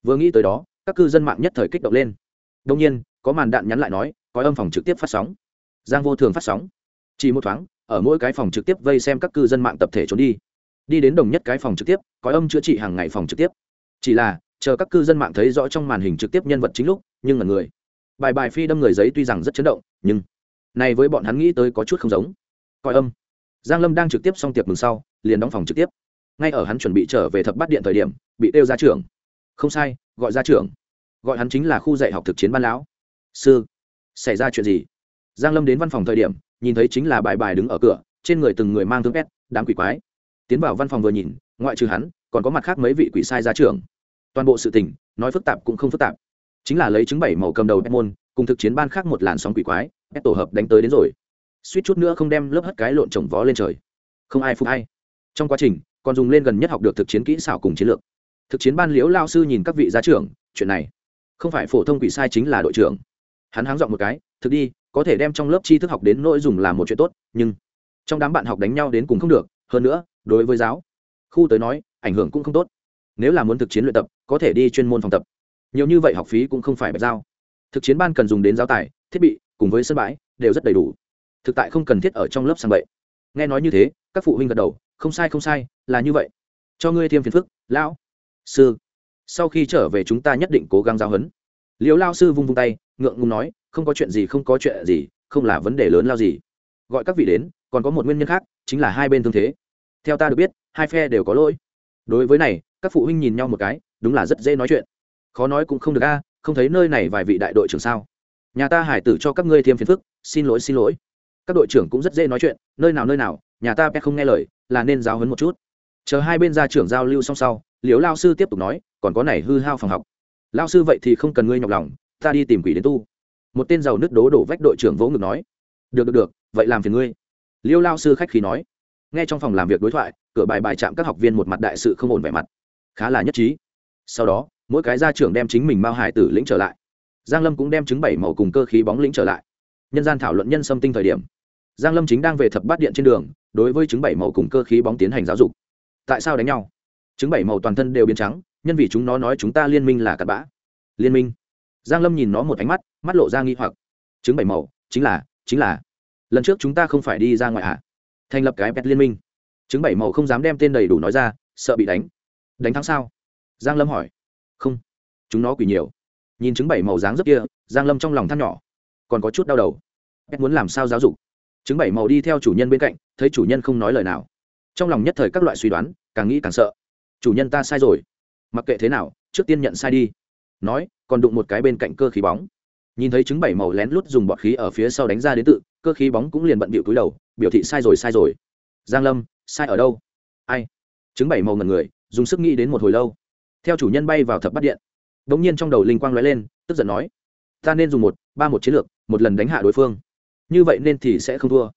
Vừa nghĩ tới đó, các cư dân mạng nhất thời kích động lên. Đông nhiên, có màn đạn nhắn lại nói có âm phòng trực tiếp phát sóng. Giang vô thường phát sóng. Chỉ một thoáng, ở mỗi cái phòng trực tiếp vây xem các cư dân mạng tập thể trốn đi. Đi đến đồng nhất cái phòng trực tiếp có âm chữa trị hàng ngày phòng trực tiếp. Chỉ là, chờ các cư dân mạng thấy rõ trong màn hình trực tiếp nhân vật chính lúc, nhưng là người. Bài bài phi đâm người giấy tuy rằng rất chấn động, nhưng này với bọn hắn nghĩ tới có chút không giống. Coi âm giang lâm đang trực tiếp xong tiệc mừng sau, liền đóng phòng trực tiếp. Ngay ở hắn chuẩn bị trở về thập Bát điện thời điểm, bị tiêu ra trưởng. Không sai, gọi ra trưởng. Gọi hắn chính là khu dạy học thực chiến ban lão. Sư, xảy ra chuyện gì? Giang lâm đến văn phòng thời điểm, nhìn thấy chính là bài bài đứng ở cửa, trên người từng người mang thương pét đám quỷ quái. Tiến vào văn phòng vừa nhìn, ngoại trừ hắn, còn có mặt khác mấy vị quỷ sai ra trưởng. toàn bộ sự tình, nói phức tạp cũng không phức tạp. Chính là lấy chứng bảy màu cầm đầu môn cùng thực chiến ban khác một làn sóng quỷ quái ép tổ hợp đánh tới đến rồi suýt chút nữa không đem lớp hất cái lộn trồng vó lên trời. Không ai phục hay trong quá trình, còn dùng lên gần nhất học được thực chiến kỹ xảo cùng chiến lược. Thực chiến ban liễu lao sư nhìn các vị gia trưởng, chuyện này, không phải phổ thông quỷ sai chính là đội trưởng. Hắn háng dọn một cái, thực đi, có thể đem trong lớp tri thức học đến nội dùng làm một chuyện tốt, nhưng trong đám bạn học đánh nhau đến cùng không được. Hơn nữa, đối với giáo khu tới nói, ảnh hưởng cũng không tốt. Nếu là muốn thực chiến luyện tập, có thể đi chuyên môn phòng tập. Nhiều như vậy học phí cũng không phải bạch giao. Thực chiến ban cần dùng đến giáo tài, thiết bị, cùng với sân bãi, đều rất đầy đủ thực tại không cần thiết ở trong lớp sang bậy. Nghe nói như thế, các phụ huynh gật đầu, không sai không sai, là như vậy. Cho ngươi thêm phiền phức, lão sư. Sau khi trở về chúng ta nhất định cố gắng giáo huấn. Liều lao sư vung vung tay, ngượng ngùng nói, không có chuyện gì, không có chuyện gì, không là vấn đề lớn lao gì. Gọi các vị đến, còn có một nguyên nhân khác, chính là hai bên thương thế. Theo ta được biết, hai phe đều có lỗi. Đối với này, các phụ huynh nhìn nhau một cái, đúng là rất dễ nói chuyện. Khó nói cũng không được a, không thấy nơi này vài vị đại đội trưởng sao. Nhà ta hải tử cho các ngươi thêm phiền phức, xin lỗi xin lỗi các đội trưởng cũng rất dễ nói chuyện, nơi nào nơi nào, nhà ta bé không nghe lời, là nên giáo hấn một chút. Chờ hai bên ra trưởng giao lưu xong sau liếu lao sư tiếp tục nói, còn có này hư hao phòng học. Lao sư vậy thì không cần ngươi nhọc lòng, ta đi tìm quỷ đến tu. Một tên giàu nước đố đổ vách đội trưởng vỗ ngực nói, được được được, vậy làm phiền ngươi. Liêu lao sư khách khí nói. Nghe trong phòng làm việc đối thoại, cửa bài bài chạm các học viên một mặt đại sự không ổn vẻ mặt. Khá là nhất trí. Sau đó, mỗi cái gia trưởng đem chính mình mao hải tử lĩnh trở lại. Giang lâm cũng đem chứng bảy màu cùng cơ khí bóng lĩnh trở lại. Nhân gian thảo luận nhân xâm tinh thời điểm giang lâm chính đang về thập bát điện trên đường, đối với chứng bảy màu cùng cơ khí bóng tiến hành giáo dục. Tại sao đánh nhau? Chứng bảy màu toàn thân đều biến trắng, nhân vì chúng nó nói chúng ta liên minh là cặn bã. Liên minh. Giang lâm nhìn nó một ánh mắt mắt lộ ra nghi hoặc. Chứng bảy màu, chính là chính là. Lần trước chúng ta không phải đi ra ngoài ạ à? thành lập cái pet liên minh. Chứng bảy màu không dám đem tên đầy đủ nói ra, sợ bị đánh. Đánh thắng sao? Giang lâm hỏi. Không. Chúng nó quỷ nhiều. Nhìn chứng bảy màu dáng rất kia, giang lâm trong lòng than nhỏ. Còn có chút đau đầu. Pet muốn làm sao giáo dục? Chứng bảy màu đi theo chủ nhân bên cạnh, thấy chủ nhân không nói lời nào. Trong lòng nhất thời các loại suy đoán, càng nghĩ càng sợ. Chủ nhân ta sai rồi. Mặc kệ thế nào, trước tiên nhận sai đi. Nói, còn đụng một cái bên cạnh cơ khí bóng. Nhìn thấy chứng bảy màu lén lút dùng bọt khí ở phía sau đánh ra đến tự, cơ khí bóng cũng liền bận bịu túi đầu, biểu thị sai rồi sai rồi. Giang lâm, sai ở đâu? Ai? Chứng bảy màu ngần người, dùng sức nghĩ đến một hồi lâu. Theo chủ nhân bay vào thập bắt điện. Đống nhiên trong đầu linh quang lóe lên, tức giận nói, ta nên dùng một, ba một chiến lược, một lần đánh hạ đối phương như vậy nên thì sẽ không thua.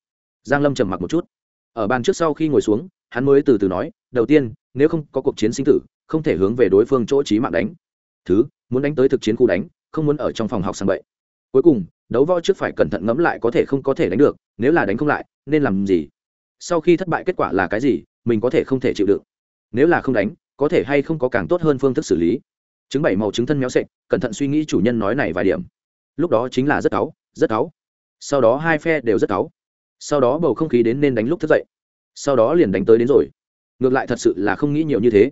Giang lâm trầm mặc một chút. Ở bàn trước sau khi ngồi xuống, hắn mới từ từ nói, đầu tiên, nếu không có cuộc chiến sinh tử, không thể hướng về đối phương chỗ trí mạng đánh. Thứ, muốn đánh tới thực chiến khu đánh, không muốn ở trong phòng học sang bậy. Cuối cùng, đấu võ trước phải cẩn thận ngẫm lại có thể không có thể đánh được, nếu là đánh không lại, nên làm gì? Sau khi thất bại kết quả là cái gì, mình có thể không thể chịu đựng. Nếu là không đánh, có thể hay không có càng tốt hơn phương thức xử lý. Chứng bảy màu chứng thân méo sệch, cẩn thận suy nghĩ chủ nhân nói này vài điểm. Lúc đó chính là rất cáu rất cáu sau đó hai phe đều rất cáu. Sau đó bầu không khí đến nên đánh lúc thức dậy. Sau đó liền đánh tới đến rồi. Ngược lại thật sự là không nghĩ nhiều như thế.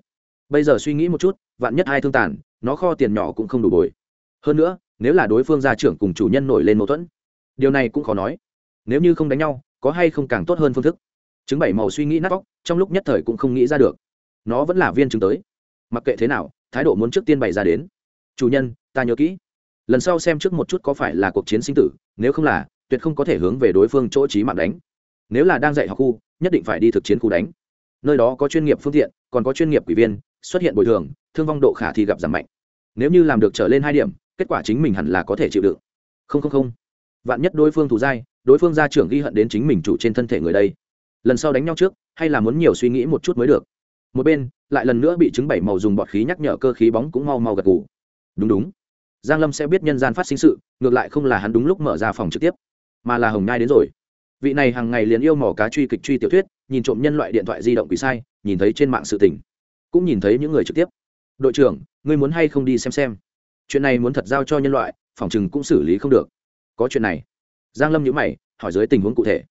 Bây giờ suy nghĩ một chút, vạn nhất hai thương tàn, nó kho tiền nhỏ cũng không đủ bồi. Hơn nữa, nếu là đối phương gia trưởng cùng chủ nhân nổi lên mâu thuẫn, điều này cũng khó nói. Nếu như không đánh nhau, có hay không càng tốt hơn phương thức. Chứng bảy màu suy nghĩ nát vóc trong lúc nhất thời cũng không nghĩ ra được. Nó vẫn là viên chứng tới. Mặc kệ thế nào, thái độ muốn trước tiên bày ra đến. Chủ nhân, ta nhớ kỹ. Lần sau xem trước một chút có phải là cuộc chiến sinh tử, nếu không là tuyệt không có thể hướng về đối phương chỗ trí mạng đánh. Nếu là đang dạy học khu, nhất định phải đi thực chiến khu đánh. Nơi đó có chuyên nghiệp phương tiện, còn có chuyên nghiệp quỷ viên, xuất hiện bồi thường, thương vong độ khả thi gặp giảm mạnh. Nếu như làm được trở lên hai điểm, kết quả chính mình hẳn là có thể chịu đựng. Không không không. Vạn nhất đối phương thù dai, đối phương gia trưởng ghi hận đến chính mình chủ trên thân thể người đây. Lần sau đánh nhau trước, hay là muốn nhiều suy nghĩ một chút mới được. Một bên, lại lần nữa bị chứng bảy màu dùng bọt khí nhắc nhở cơ khí bóng cũng mau mau gật gù. Đúng đúng. Giang lâm sẽ biết nhân gian phát sinh sự, ngược lại không là hắn đúng lúc mở ra phòng trực tiếp mà là hồng nhai đến rồi. Vị này hàng ngày liền yêu mỏ cá truy kịch truy tiểu thuyết, nhìn trộm nhân loại điện thoại di động quỷ sai, nhìn thấy trên mạng sự tình, cũng nhìn thấy những người trực tiếp. Đội trưởng, ngươi muốn hay không đi xem xem? Chuyện này muốn thật giao cho nhân loại, phòng chừng cũng xử lý không được. Có chuyện này. Giang lâm nhữ mày, hỏi dưới tình huống cụ thể.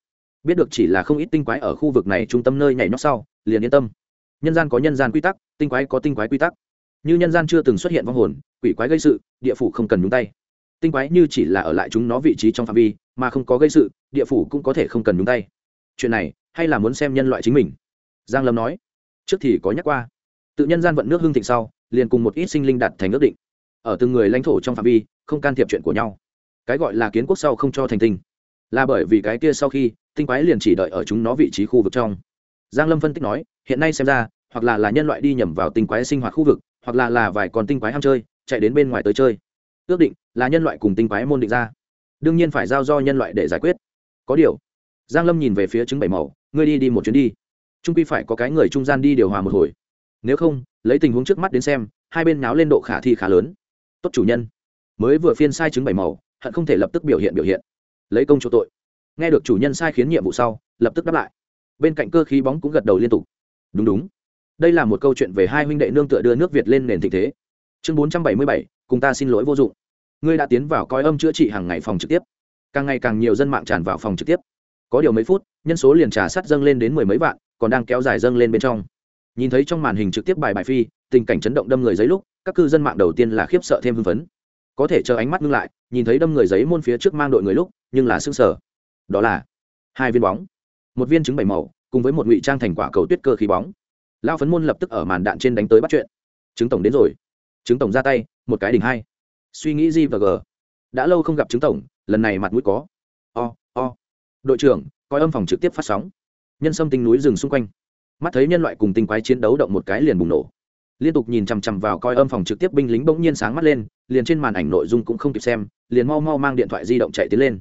Biết được chỉ là không ít tinh quái ở khu vực này trung tâm nơi nhảy nhót sau, liền yên tâm. Nhân gian có nhân gian quy tắc, tinh quái có tinh quái quy tắc. Như nhân gian chưa từng xuất hiện vong hồn, quỷ quái gây sự, địa phủ không cần nhúng tay. Tinh quái như chỉ là ở lại chúng nó vị trí trong phạm vi mà không có gây sự, địa phủ cũng có thể không cần nhúng tay. Chuyện này, hay là muốn xem nhân loại chính mình? Giang lâm nói. Trước thì có nhắc qua. Tự nhân gian vận nước hưng thịnh sau, liền cùng một ít sinh linh đặt thành ước định. Ở từng người lãnh thổ trong phạm vi, không can thiệp chuyện của nhau. Cái gọi là kiến quốc sau không cho thành tinh. Là bởi vì cái kia sau khi, tinh quái liền chỉ đợi ở chúng nó vị trí khu vực trong. Giang lâm phân tích nói, hiện nay xem ra, hoặc là là nhân loại đi nhầm vào tinh quái sinh hoạt khu vực, hoặc là là vài con tinh quái ham chơi, chạy đến bên ngoài tới chơi. Ước định là nhân loại cùng tinh quái môn định ra đương nhiên phải giao do nhân loại để giải quyết. Có điều, giang lâm nhìn về phía trứng bảy màu, ngươi đi đi một chuyến đi. Trung quy phải có cái người trung gian đi điều hòa một hồi. Nếu không, lấy tình huống trước mắt đến xem, hai bên náo lên độ khả thi khá lớn. Tốt chủ nhân. Mới vừa phiên sai trứng bảy màu, hận không thể lập tức biểu hiện biểu hiện. Lấy công chỗ tội. Nghe được chủ nhân sai khiến nhiệm vụ sau, lập tức đáp lại. Bên cạnh cơ khí bóng cũng gật đầu liên tục. Đúng đúng. Đây là một câu chuyện về hai huynh đệ nương tựa đưa nước việt lên nền thịnh thế. Chương bốn trăm bảy mươi bảy, cùng ta xin lỗi vô dụng ngươi đã tiến vào coi âm chữa trị hàng ngày phòng trực tiếp. Càng ngày càng nhiều dân mạng tràn vào phòng trực tiếp. Có điều mấy phút, nhân số liền trà sắt dâng lên đến mười mấy vạn, còn đang kéo dài dâng lên bên trong. Nhìn thấy trong màn hình trực tiếp bài bài phi, tình cảnh chấn động đâm người giấy lúc, các cư dân mạng đầu tiên là khiếp sợ thêm hưng phấn. Có thể chờ ánh mắt ngưng lại, nhìn thấy đâm người giấy môn phía trước mang đội người lúc, nhưng là s ư n g sở đó là hai viên bóng. Một viên trứng bảy màu, cùng với một ngụy trang thành quả cầu tuyết cơ khí bóng. Lao phấn môn lập tức ở màn đạn trên đánh tới bắt chuyện. Chứng tổng đến rồi. Chứng tổng ra tay, một cái đỉnh hai suy nghĩ gì và g. Đã lâu không gặp chứng tổng, lần này mặt mũi có. O o. Đội trưởng, coi âm phòng trực tiếp phát sóng. Nhân sâm tinh núi rừng xung quanh. Mắt thấy nhân loại cùng tinh quái chiến đấu động một cái liền bùng nổ. Liên tục nhìn chằm chằm vào coi âm phòng trực tiếp binh lính bỗng nhiên sáng mắt lên, liền trên màn ảnh nội dung cũng không kịp xem, liền mau mau mang điện thoại di động chạy tiến lên.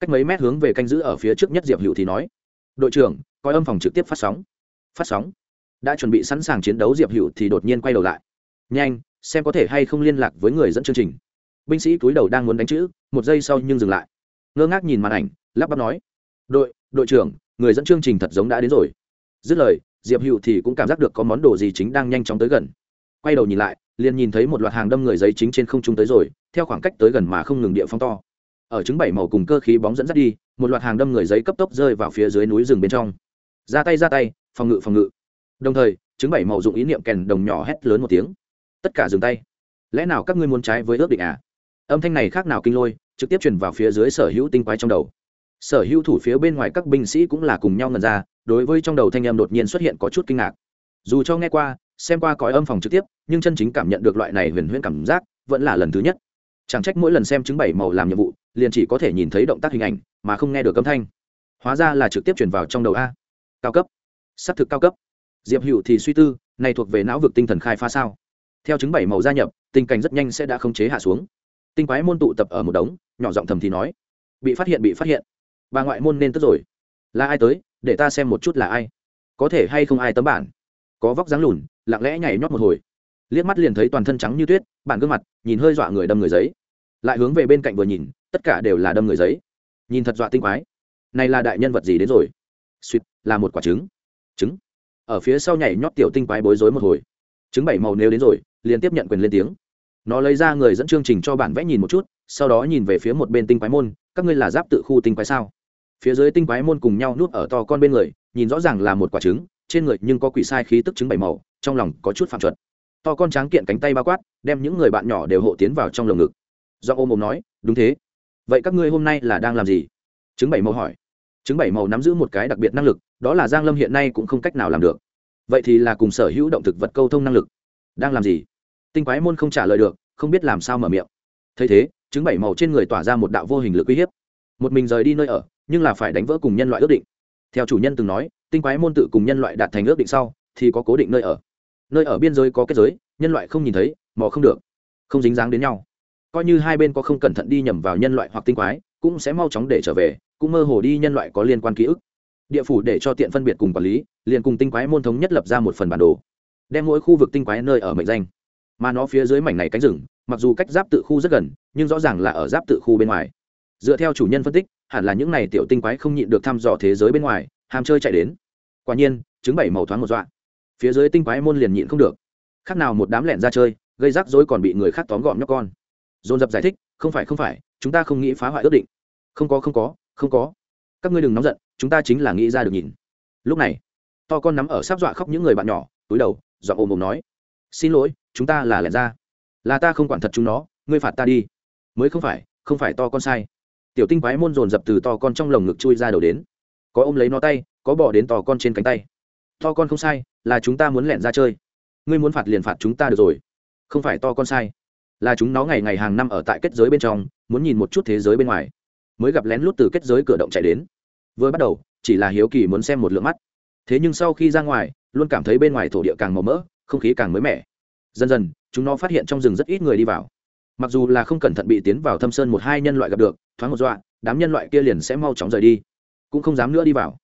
Cách mấy mét hướng về canh giữ ở phía trước nhất diệp hữu thì nói, đội trưởng, coi âm phòng trực tiếp phát sóng. Phát sóng. Đã chuẩn bị sẵn sàng chiến đấu, diệp hữu thì đột nhiên quay đầu lại. Nhanh, xem có thể hay không liên lạc với người dẫn chương trình binh sĩ cúi đầu đang muốn đánh chữ, một giây sau nhưng dừng lại. Ngơ ngác nhìn màn ảnh, lắp bắp nói, đội đội trưởng, người dẫn chương trình thật giống đã đến rồi. Dứt lời, diệp hữu thì cũng cảm giác được có món đồ gì chính đang nhanh chóng tới gần. Quay đầu nhìn lại, liền nhìn thấy một loạt hàng đâm người giấy chính trên không trung tới rồi, theo khoảng cách tới gần mà không ngừng địa phong to. Ở chứng bảy màu cùng cơ khí bóng dẫn dắt đi, một loạt hàng đâm người giấy cấp tốc rơi vào phía dưới núi rừng bên trong. Ra tay ra tay, phòng ngự phòng ngự. Đồng thời chứng bảy màu dụng ý niệm kèn đồng nhỏ hét lớn một tiếng. Tất cả dừng tay. Lẽ nào các ngươi muốn trái với ước định à? Âm thanh này khác nào kinh lôi, trực tiếp truyền vào phía dưới sở hữu tinh quái trong đầu. Sở hữu thủ phía bên ngoài các binh sĩ cũng là cùng nhau ngần ra, đối với trong đầu thanh âm đột nhiên xuất hiện có chút kinh ngạc. Dù cho nghe qua, xem qua cõi âm phòng trực tiếp, nhưng chân chính cảm nhận được loại này huyền huyễn cảm giác vẫn là lần thứ nhất. Chẳng trách mỗi lần xem chứng bảy màu làm nhiệm vụ, liền chỉ có thể nhìn thấy động tác hình ảnh, mà không nghe được âm thanh. Hóa ra là trực tiếp chuyển vào trong đầu a. Cao cấp. S á c thực cao cấp. Diệp hữu thì suy tư, này thuộc về não vực tinh thần khai phá sao? Theo chứng bảy màu gia nhập, tình cảnh rất nhanh sẽ đã khống chế hạ xuống tinh quái môn tụ tập ở một đống, nhỏ giọng thầm thì nói, bị phát hiện, bị phát hiện. Bà ngoại môn nên tức rồi. Là ai tới? Để ta xem một chút là ai. Có thể hay không ai tấm bản? Có vóc dáng lùn, lặng lẽ nhảy nhót một hồi. Liếc mắt liền thấy toàn thân trắng như tuyết, bản gương mặt, nhìn hơi dọa người đâm người giấy. Lại hướng về bên cạnh vừa nhìn, tất cả đều là đâm người giấy. Nhìn thật dọa tinh quái. Này là đại nhân vật gì đến rồi? Suýt, là một quả trứng. Trứng. Ở phía sau nhảy nhót tiểu tinh quái bối rối một hồi. Trứng bảy màu nếu đến rồi, liền tiếp nhận quyền lên tiếng nó lấy ra người dẫn chương trình cho bản vẽ nhìn một chút, sau đó nhìn về phía một bên tinh quái môn, các ngươi là giáp tự khu tinh quái sao? Phía dưới tinh quái môn cùng nhau nuốt ở to con bên người, nhìn rõ ràng là một quả trứng, trên người nhưng có quỷ sai khí tức trứng bảy màu, trong lòng có chút phạm chuẩn to con tráng kiện cánh tay bao quát, đem những người bạn nhỏ đều hộ tiến vào trong lồng ngực. Do ôm ôm nói, đúng thế. Vậy các ngươi hôm nay là đang làm gì? Trứng bảy màu hỏi. Trứng bảy màu nắm giữ một cái đặc biệt năng lực, đó là giang lâm hiện nay cũng không cách nào làm được. Vậy thì là cùng sở hữu động thực vật câu thông năng lực. Đang làm gì? Tinh quái môn không trả lời được, không biết làm sao mở miệng. Thấy thế, trứng bảy màu trên người tỏa ra một đạo vô hình lực uy hiếp. Một mình rời đi nơi ở, nhưng là phải đánh vỡ cùng nhân loại ước định. Theo chủ nhân từng nói, tinh quái môn tự cùng nhân loại đạt thành ước định sau, thì có cố định nơi ở. Nơi ở biên giới có kết giới, nhân loại không nhìn thấy, mò không được. Không dính dáng đến nhau. Coi như hai bên có không cẩn thận đi nhầm vào nhân loại hoặc tinh quái, cũng sẽ mau chóng để trở về, cũng mơ hồ đi nhân loại có liên quan ký ức. Địa phủ để cho tiện phân biệt cùng quản lý, liền cùng tinh quái môn thống nhất lập ra một phần bản đồ, đem mỗi khu vực tinh quái nơi ở mệnh danh mà nó phía dưới mảnh này cánh rừng, mặc dù cách giáp tự khu rất gần, nhưng rõ ràng là ở giáp tự khu bên ngoài. Dựa theo chủ nhân phân tích, hẳn là những này tiểu tinh quái không nhịn được thăm dò thế giới bên ngoài, ham chơi chạy đến. Quả nhiên chứng bảy màu thoáng một dọa. Phía dưới tinh quái môn liền nhịn không được. Khác nào một đám lẹn ra chơi, gây rắc rối còn bị người khác tóm gọn nhóc con. Dồn dập giải thích, không phải không phải, chúng ta không nghĩ phá hoại ước định. Không có không có không có. Các ngươi đừng nóng giận, chúng ta chính là nghĩ ra được nhìn. Lúc này, to con nắm ở sáp dọa khóc những người bạn nhỏ, túi đầu dọn ôm ôm nói, xin lỗi chúng ta là lẻn ra. Là ta không quản thật chúng nó, ngươi phạt ta đi. Mới không phải không phải to con sai. Tiểu tinh quái môn dồn dập từ to con trong lồng ngực chui ra đầu đến. Có ôm lấy nó tay, có bỏ đến to con trên cánh tay. To con không sai, là chúng ta muốn lẻn ra chơi. Ngươi muốn phạt liền phạt chúng ta được rồi. Không phải to con sai. Là chúng nó ngày ngày hàng năm ở tại kết giới bên trong, muốn nhìn một chút thế giới bên ngoài. Mới gặp lén lút từ kết giới cửa động chạy đến. Vừa bắt đầu, chỉ là hiếu kỳ muốn xem một lượng mắt. Thế nhưng sau khi ra ngoài, luôn cảm thấy bên ngoài thổ địa càng màu mỡ, không khí càng mới mẻ dần dần, chúng nó phát hiện trong rừng rất ít người đi vào. Mặc dù là không cẩn thận bị tiến vào thâm sơn một hai nhân loại gặp được, thoáng một dọa, đám nhân loại kia liền sẽ mau chóng rời đi. Cũng không dám nữa đi vào.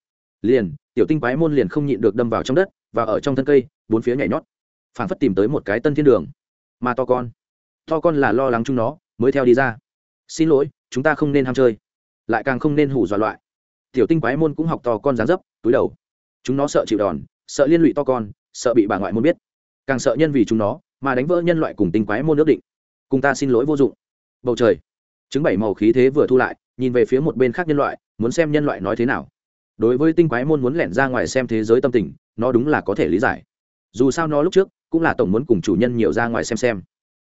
Liền, tiểu tinh quái môn liền không nhịn được đâm vào trong đất, và ở trong thân cây, bốn phía nhảy nhót. Phảng phất tìm tới một cái tân thiên đường. Mà to con to con là lo lắng chúng nó, mới theo đi ra. Xin lỗi, chúng ta không nên ham chơi. Lại càng không nên hủ dọa loại. Tiểu tinh quái môn cũng học to con dáng dấp, túi đầu. Chúng nó sợ chịu đòn, sợ liên lụy to con, sợ bị bà ngoại môn biết càng sợ nhân vì chúng nó, mà đánh vỡ nhân loại cùng tinh quái môn nước định. Cùng ta xin lỗi vô dụng. Bầu trời. Chứng bảy màu khí thế vừa thu lại, nhìn về phía một bên khác nhân loại, muốn xem nhân loại nói thế nào. Đối với tinh quái môn muốn lẻn ra ngoài xem thế giới tâm tình, nó đúng là có thể lý giải. Dù sao nó lúc trước, cũng là tổng muốn cùng chủ nhân nhiều ra ngoài xem xem.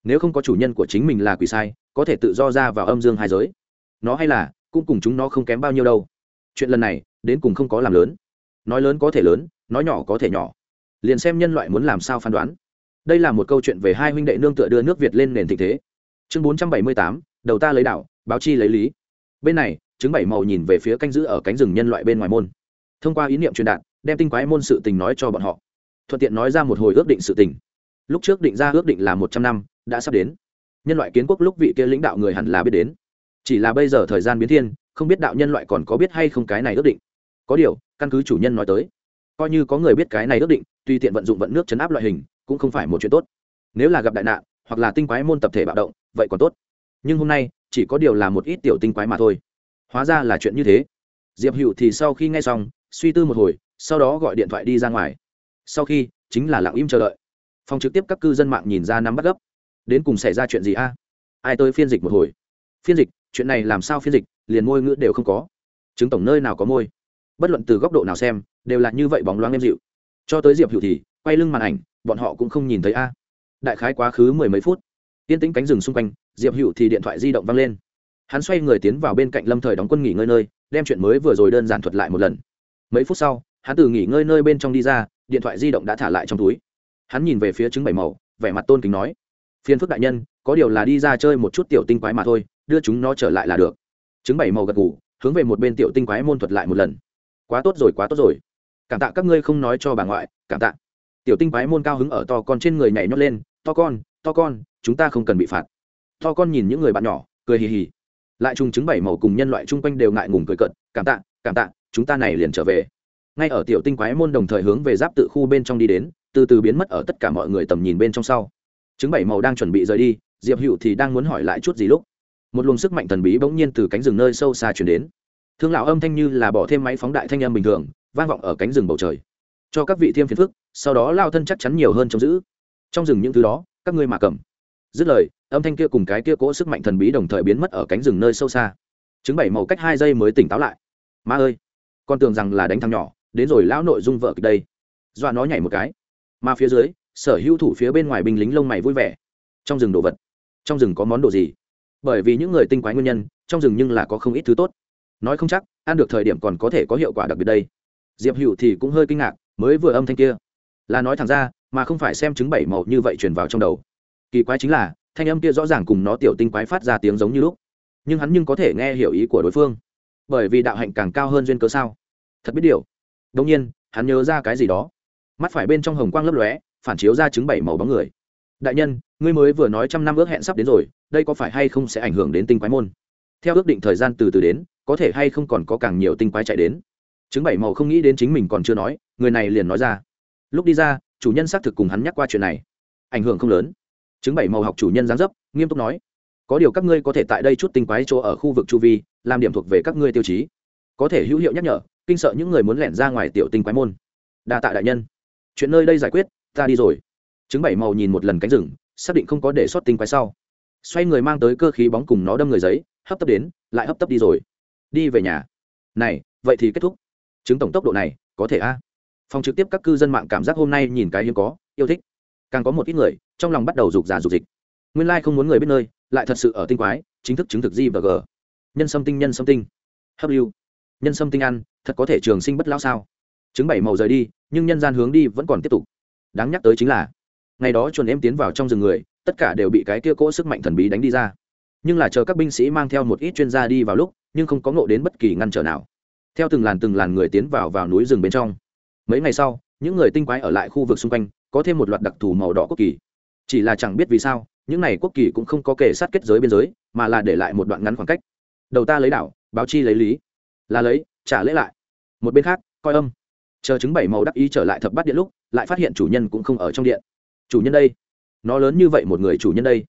Nếu không có chủ nhân của chính mình là quỷ sai, có thể tự do ra vào âm dương hai giới. Nó hay là, cũng cùng chúng nó không kém bao nhiêu đâu. Chuyện lần này, đến cùng không có làm lớn. Nói lớn có thể lớn, nói nhỏ có thể nhỏ liền xem nhân loại muốn làm sao phán đoán. Đây là một câu chuyện về hai huynh đệ nương tựa đưa nước việt lên nền thịnh thế. Chương bốn trăm bảy mươi tám, đầu ta lấy đảo, báo chi lấy lý. Bên này chứng bảy màu nhìn về phía canh giữ ở cánh rừng nhân loại bên ngoài môn. Thông qua ý niệm truyền đạt, đem tinh quái môn sự tình nói cho bọn họ. Thuận tiện nói ra một hồi ước định sự tình. Lúc trước định ra ước định là một trăm năm, đã sắp đến. Nhân loại kiến quốc lúc vị kia lãnh đạo người hẳn là biết đến. Chỉ là bây giờ thời gian biến thiên, không biết đạo nhân loại còn có biết hay không cái này ước định. Có điều, căn cứ chủ nhân nói tới coi như có người biết cái này ước định tuy tiện vận dụng vận nước chấn áp loại hình, cũng không phải một chuyện tốt. Nếu là gặp đại nạn, hoặc là tinh quái môn tập thể bạo động, vậy còn tốt. Nhưng hôm nay, chỉ có điều là một ít tiểu tinh quái mà thôi. Hóa ra là chuyện như thế. Diệp hữu thì sau khi nghe xong, suy tư một hồi, sau đó gọi điện thoại đi ra ngoài. Sau khi, chính là lặng im chờ đợi. Phòng trực tiếp các cư dân mạng nhìn ra nắm bắt gấp. Đến cùng xảy ra chuyện gì a? Ai tới phiên dịch một hồi? Phiên dịch, chuyện này làm sao phiên dịch, liền môi ngữ đều không có. Chứng tổng nơi nào có môi? Bất luận từ góc độ nào xem đều là như vậy bóng loáng êm dịu. Cho tới diệp hữu thì, quay lưng màn ảnh, bọn họ cũng không nhìn thấy a. Đại khái quá khứ mười mấy phút, yên tĩnh cánh rừng xung quanh, diệp hữu thì điện thoại di động văng lên. Hắn xoay người tiến vào bên cạnh lâm thời đóng quân nghỉ ngơi nơi, đem chuyện mới vừa rồi đơn giản thuật lại một lần. Mấy phút sau, hắn từ nghỉ ngơi nơi bên trong đi ra, điện thoại di động đã thả lại trong túi. Hắn nhìn về phía trứng bảy màu, vẻ mặt tôn kính nói, phiền phức đại nhân, có điều là đi ra chơi một chút tiểu tinh quái mà thôi, đưa chúng nó trở lại là được. Trứng bảy màu gật ngủ hướng về một bên tiểu tinh quái môn thuật lại một lần. Quá tốt rồi, quá tốt rồi cảm tạ các ngươi không nói cho bà ngoại, cảm tạ. Tiểu tinh quái môn cao hứng ở to con trên người nhảy nhót lên, to con to con, chúng ta không cần bị phạt. To con nhìn những người bạn nhỏ, cười hì hì. Lại trùng chứng bảy màu cùng nhân loại chung quanh đều ngại ngùng cười cận cảm tạ cảm tạ, chúng ta này liền trở về. Ngay ở tiểu tinh quái môn đồng thời hướng về giáp tự khu bên trong đi đến, từ từ biến mất ở tất cả mọi người tầm nhìn bên trong sau. Chứng bảy màu đang chuẩn bị rời đi, diệp hữu thì đang muốn hỏi lại chút gì lúc. Một luồng sức mạnh thần bí bỗng nhiên từ cánh rừng nơi sâu xa chuyển đến. Thương lão âm thanh như là bỏ thêm máy phóng đại thanh âm bình thường vang vọng ở cánh rừng bầu trời. Cho các vị thiêm phiền phức, sau đó lao thân chắc chắn nhiều hơn trong giữ. Trong rừng những thứ đó, các ngươi mà cầm. Dứt lời, âm thanh kia cùng cái kia cỗ sức mạnh thần bí đồng thời biến mất ở cánh rừng nơi sâu xa. Chứng bảy màu cách hai giây mới tỉnh táo lại. Ma ơi, con tưởng rằng là đánh thằng nhỏ, đến rồi lão nội dung vợ kịch đây. Dọa nó nhảy một cái. Mà phía dưới, sở hữu thủ phía bên ngoài binh lính lông mày vui vẻ. Trong rừng đồ vật, trong rừng có món đồ gì? Bởi vì những người tinh quái nguyên nhân, trong rừng nhưng là có không ít thứ tốt. Nói không chắc, ăn được thời điểm còn có thể có hiệu quả đặc biệt đây diệp hữu thì cũng hơi kinh ngạc, mới vừa âm thanh kia. Là nói thẳng ra, mà không phải xem chứng bảy màu như vậy truyền vào trong đầu. Kỳ quái chính là, thanh âm kia rõ ràng cùng nó tiểu tinh quái phát ra tiếng giống như lúc. Nhưng hắn nhưng có thể nghe hiểu ý của đối phương. Bởi vì đạo hạnh càng cao hơn duyên cớ sao? Thật biết điều. Đông nhiên, hắn nhớ ra cái gì đó. Mắt phải bên trong hồng quang lấp lóe, phản chiếu ra chứng bảy màu bóng người. Đại nhân, ngươi mới vừa nói trăm năm ước hẹn sắp đến rồi, đây có phải hay không sẽ ảnh hưởng đến tinh quái môn? Theo ước định thời gian từ từ đến, có thể hay không còn có càng nhiều tinh quái chạy đến chứng bảy màu không nghĩ đến chính mình còn chưa nói, người này liền nói ra. Lúc đi ra, chủ nhân xác thực cùng hắn nhắc qua chuyện này. Ảnh hưởng không lớn. Chứng bảy màu học chủ nhân giáng dấp, nghiêm túc nói. Có điều các ngươi có thể tại đây chút tinh quái chỗ ở khu vực chu vi, làm điểm thuộc về các ngươi tiêu chí. Có thể hữu hiệu nhắc nhở, kinh sợ những người muốn lẻn ra ngoài tiểu tinh quái môn. Đa tạ đại nhân. Chuyện nơi đây giải quyết, ta đi rồi. Chứng bảy màu nhìn một lần cánh rừng, xác định không có để sót tinh quái sau. Xoay người mang tới cơ khí bóng cùng nó đâm người giấy, hấp tấp đến, lại hấp tấp đi rồi. Đi về nhà. Này, vậy thì kết thúc chứng tổng tốc độ này, có thể a. Phòng trực tiếp các cư dân mạng cảm giác hôm nay nhìn cái hiếm có, yêu thích. Càng có một ít người, trong lòng bắt đầu rục rà rục dịch. Nguyên lai、like、không muốn người biết nơi, lại thật sự ở tinh quái, chính thức chứng thực g và g. Nhân sâm tinh, nhân sâm tinh. Hấp lưu nhân sâm tinh ăn, thật có thể trường sinh bất lão sao? Chứng bảy màu rời đi, nhưng nhân gian hướng đi vẫn còn tiếp tục. Đáng nhắc tới chính là, ngày đó chuẩn em tiến vào trong rừng người, tất cả đều bị cái kia cỗ sức mạnh thần bí đánh đi ra. Nhưng là chờ các binh sĩ mang theo một ít chuyên gia đi vào lúc, nhưng không có ngộ đến bất kỳ ngăn trở nào theo từng làn từng làn người tiến vào vào núi rừng bên trong. Mấy ngày sau, những người tinh quái ở lại khu vực xung quanh, có thêm một loạt đặc thù màu đỏ quốc kỳ. Chỉ là chẳng biết vì sao, những này quốc kỳ cũng không có kể sát kết giới biên giới, mà là để lại một đoạn ngắn khoảng cách. Đầu ta lấy đảo, báo chi lấy lý. Là lấy, trả lễ lại. Một bên khác, coi âm. Chờ chứng bảy màu đắc ý trở lại thập bắt điện lúc, lại phát hiện chủ nhân cũng không ở trong điện. Chủ nhân đây. Nó lớn như vậy một người chủ nhân đây.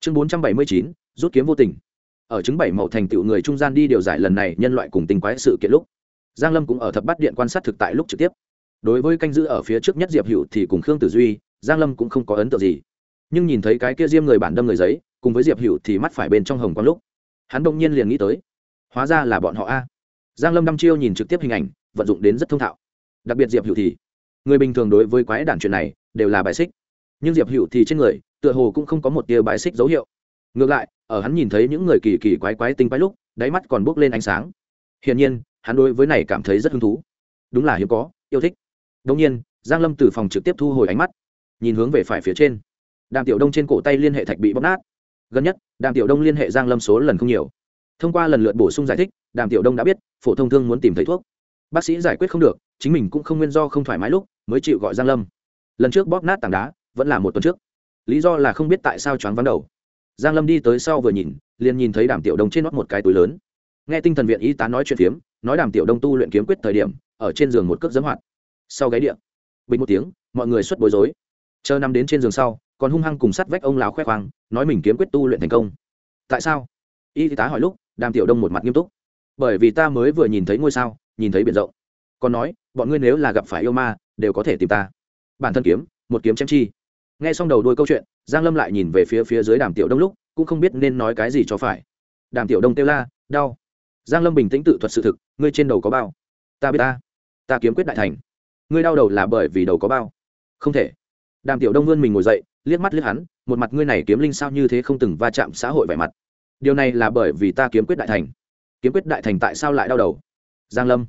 Chương bốn trăm bảy mươi chín, rút kiếm vô tình ở chứng bảy màu thành tựu người trung gian đi điều giải lần này nhân loại cùng tình quái sự kiện lúc. Giang lâm cũng ở thập bát điện quan sát thực tại lúc trực tiếp. Đối với canh giữ ở phía trước nhất diệp hữu thì cùng khương tử duy, giang lâm cũng không có ấn tượng gì. Nhưng nhìn thấy cái kia diêm người bản đâm người giấy, cùng với diệp hữu thì mắt phải bên trong hồng quang lúc, hắn đông nhiên liền nghĩ tới, hóa ra là bọn họ a. Giang lâm đăm chiêu nhìn trực tiếp hình ảnh, vận dụng đến rất thông thạo. Đặc biệt diệp hữu thì, người bình thường đối với quái đản chuyện này, đều là bài xích. Nhưng diệp hữu thì trên người, tựa hồ cũng không có một tia bài xích dấu hiệu ngược lại, ở hắn nhìn thấy những người kỳ kỳ quái quái tinh quái lúc, đáy mắt còn bốc lên ánh sáng. Hiển nhiên, hắn đối với này cảm thấy rất hứng thú. Đúng là hiếm có, yêu thích. Đông nhiên, giang lâm từ phòng trực tiếp thu hồi ánh mắt, nhìn hướng về phải phía trên. Đàm tiểu đông trên cổ tay liên hệ thạch bị bóc nát. Gần nhất, đàm tiểu đông liên hệ giang lâm số lần không nhiều. Thông qua lần lượt bổ sung giải thích, đàm tiểu đông đã biết, phổ thông thương muốn tìm thấy thuốc. Bác sĩ giải quyết không được, chính mình cũng không nguyên do không thoải mái lúc, mới chịu gọi giang lâm. Lần trước bóp nát tảng đá, vẫn là một tuần trước. Lý do là không biết tại sao choáng vắng đầu giang lâm đi tới sau vừa nhìn, liền nhìn thấy đàm tiểu đông trên nót một cái túi lớn. Nghe tinh thần viện y tá nói chuyện phiếm, nói đàm tiểu đông tu luyện kiếm quyết thời điểm, ở trên giường một cước dấm hoạt. Sau gáy điện bình một tiếng, mọi người xuất bối rối. Chờ nằm đến trên giường sau, còn hung hăng cùng sắt vách ông lão khoe khoang, nói mình kiếm quyết tu luyện thành công. Tại sao? Y tá hỏi lúc, đàm tiểu đông một mặt nghiêm túc. Bởi vì ta mới vừa nhìn thấy ngôi sao, nhìn thấy biển rộng. Còn nói, bọn ngươi nếu là gặp phải yêu ma, đều có thể tìm ta. Bản thân kiếm, một kiếm chém chi nghe xong đầu đuôi câu chuyện, giang lâm lại nhìn về phía phía dưới đàm tiểu đông lúc, cũng không biết nên nói cái gì cho phải. Đàm tiểu đông kêu la, đau. Giang lâm bình tĩnh tự thuật sự thực, ngươi trên đầu có bao? Ta biết ta ta kiếm quyết đại thành. Ngươi đau đầu là bởi vì đầu có bao? Không thể. Đàm tiểu đông vươn mình ngồi dậy, liếc mắt liếc hắn, một mặt ngươi này kiếm linh sao như thế không từng va chạm xã hội vẻ mặt. Điều này là bởi vì ta kiếm quyết đại thành. Kiếm quyết đại thành tại sao lại đau đầu? Giang lâm.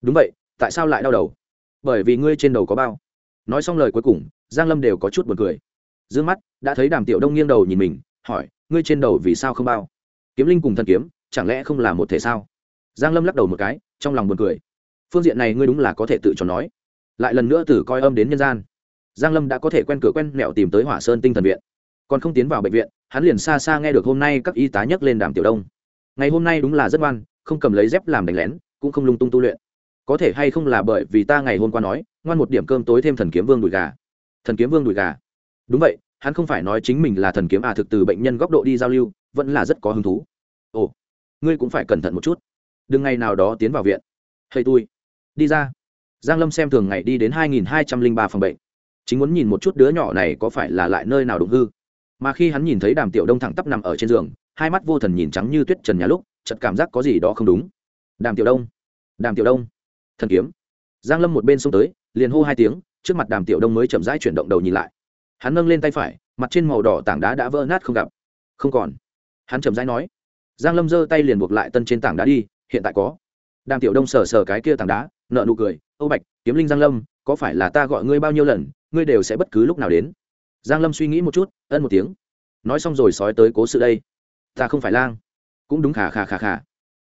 Đúng vậy, tại sao lại đau đầu? Bởi vì ngươi trên đầu có bao. Nói xong lời cuối cùng giang lâm đều có chút buồn cười. Dương mắt, đã thấy đàm tiểu đông nghiêng đầu nhìn mình, hỏi, ngươi trên đầu vì sao không bao? Kiếm linh cùng thần kiếm, chẳng lẽ không là một thể sao? Giang lâm lắc đầu một cái, trong lòng buồn cười. Phương diện này ngươi đúng là có thể tự cho nói. Lại lần nữa từ coi âm đến nhân gian. Giang lâm đã có thể quen cửa quen mẹo tìm tới hỏa sơn tinh thần viện. Còn không tiến vào bệnh viện, hắn liền xa xa nghe được hôm nay các y tá nhắc lên đàm tiểu đông. Ngày hôm nay đúng là rất ngoan, không cầm lấy dép làm đánh lén, cũng không lung tung tu luyện. Có thể hay không là bởi vì ta ngày hôm qua nói, ngoan một điểm cơm tối thêm thần kiếm vương đùi gà thần kiếm vương đùi gà. Đúng vậy, hắn không phải nói chính mình là thần kiếm à thực từ bệnh nhân góc độ đi giao lưu, vẫn là rất có hứng thú. Ồ, ngươi cũng phải cẩn thận một chút. Đừng ngày nào đó tiến vào viện. Hay tôi đi ra. Giang lâm xem thường ngày đi đến hai nghìn hai trăm linh ba phòng bệnh. Chính muốn nhìn một chút đứa nhỏ này có phải là lại nơi nào đụng hư. Mà khi hắn nhìn thấy đàm tiểu đông thẳng tắp nằm ở trên giường, hai mắt vô thần nhìn trắng như tuyết trần nhà lúc, chợt cảm giác có gì đó không đúng. Đàm tiểu đông. Đàm tiểu đông. Thần kiếm. Giang lâm một bên xông tới, liền hô hai tiếng trước mặt đàm tiểu đông mới chậm rãi chuyển động đầu nhìn lại. Hắn nâng lên tay phải, mặt trên màu đỏ tảng đá đã vỡ nát không gặp. Không còn. Hắn chậm rãi nói, giang lâm giơ tay liền buộc lại tân trên tảng đá đi, hiện tại có. Đàm tiểu đông sờ sờ cái kia tảng đá nợ nụ cười, âu bạch, kiếm linh giang lâm, có phải là ta gọi ngươi bao nhiêu lần, ngươi đều sẽ bất cứ lúc nào đến. Giang lâm suy nghĩ một chút, ân một tiếng. Nói xong rồi sói tới cố sự đây. Ta không phải lang. Cũng đúng khà khà khà khà.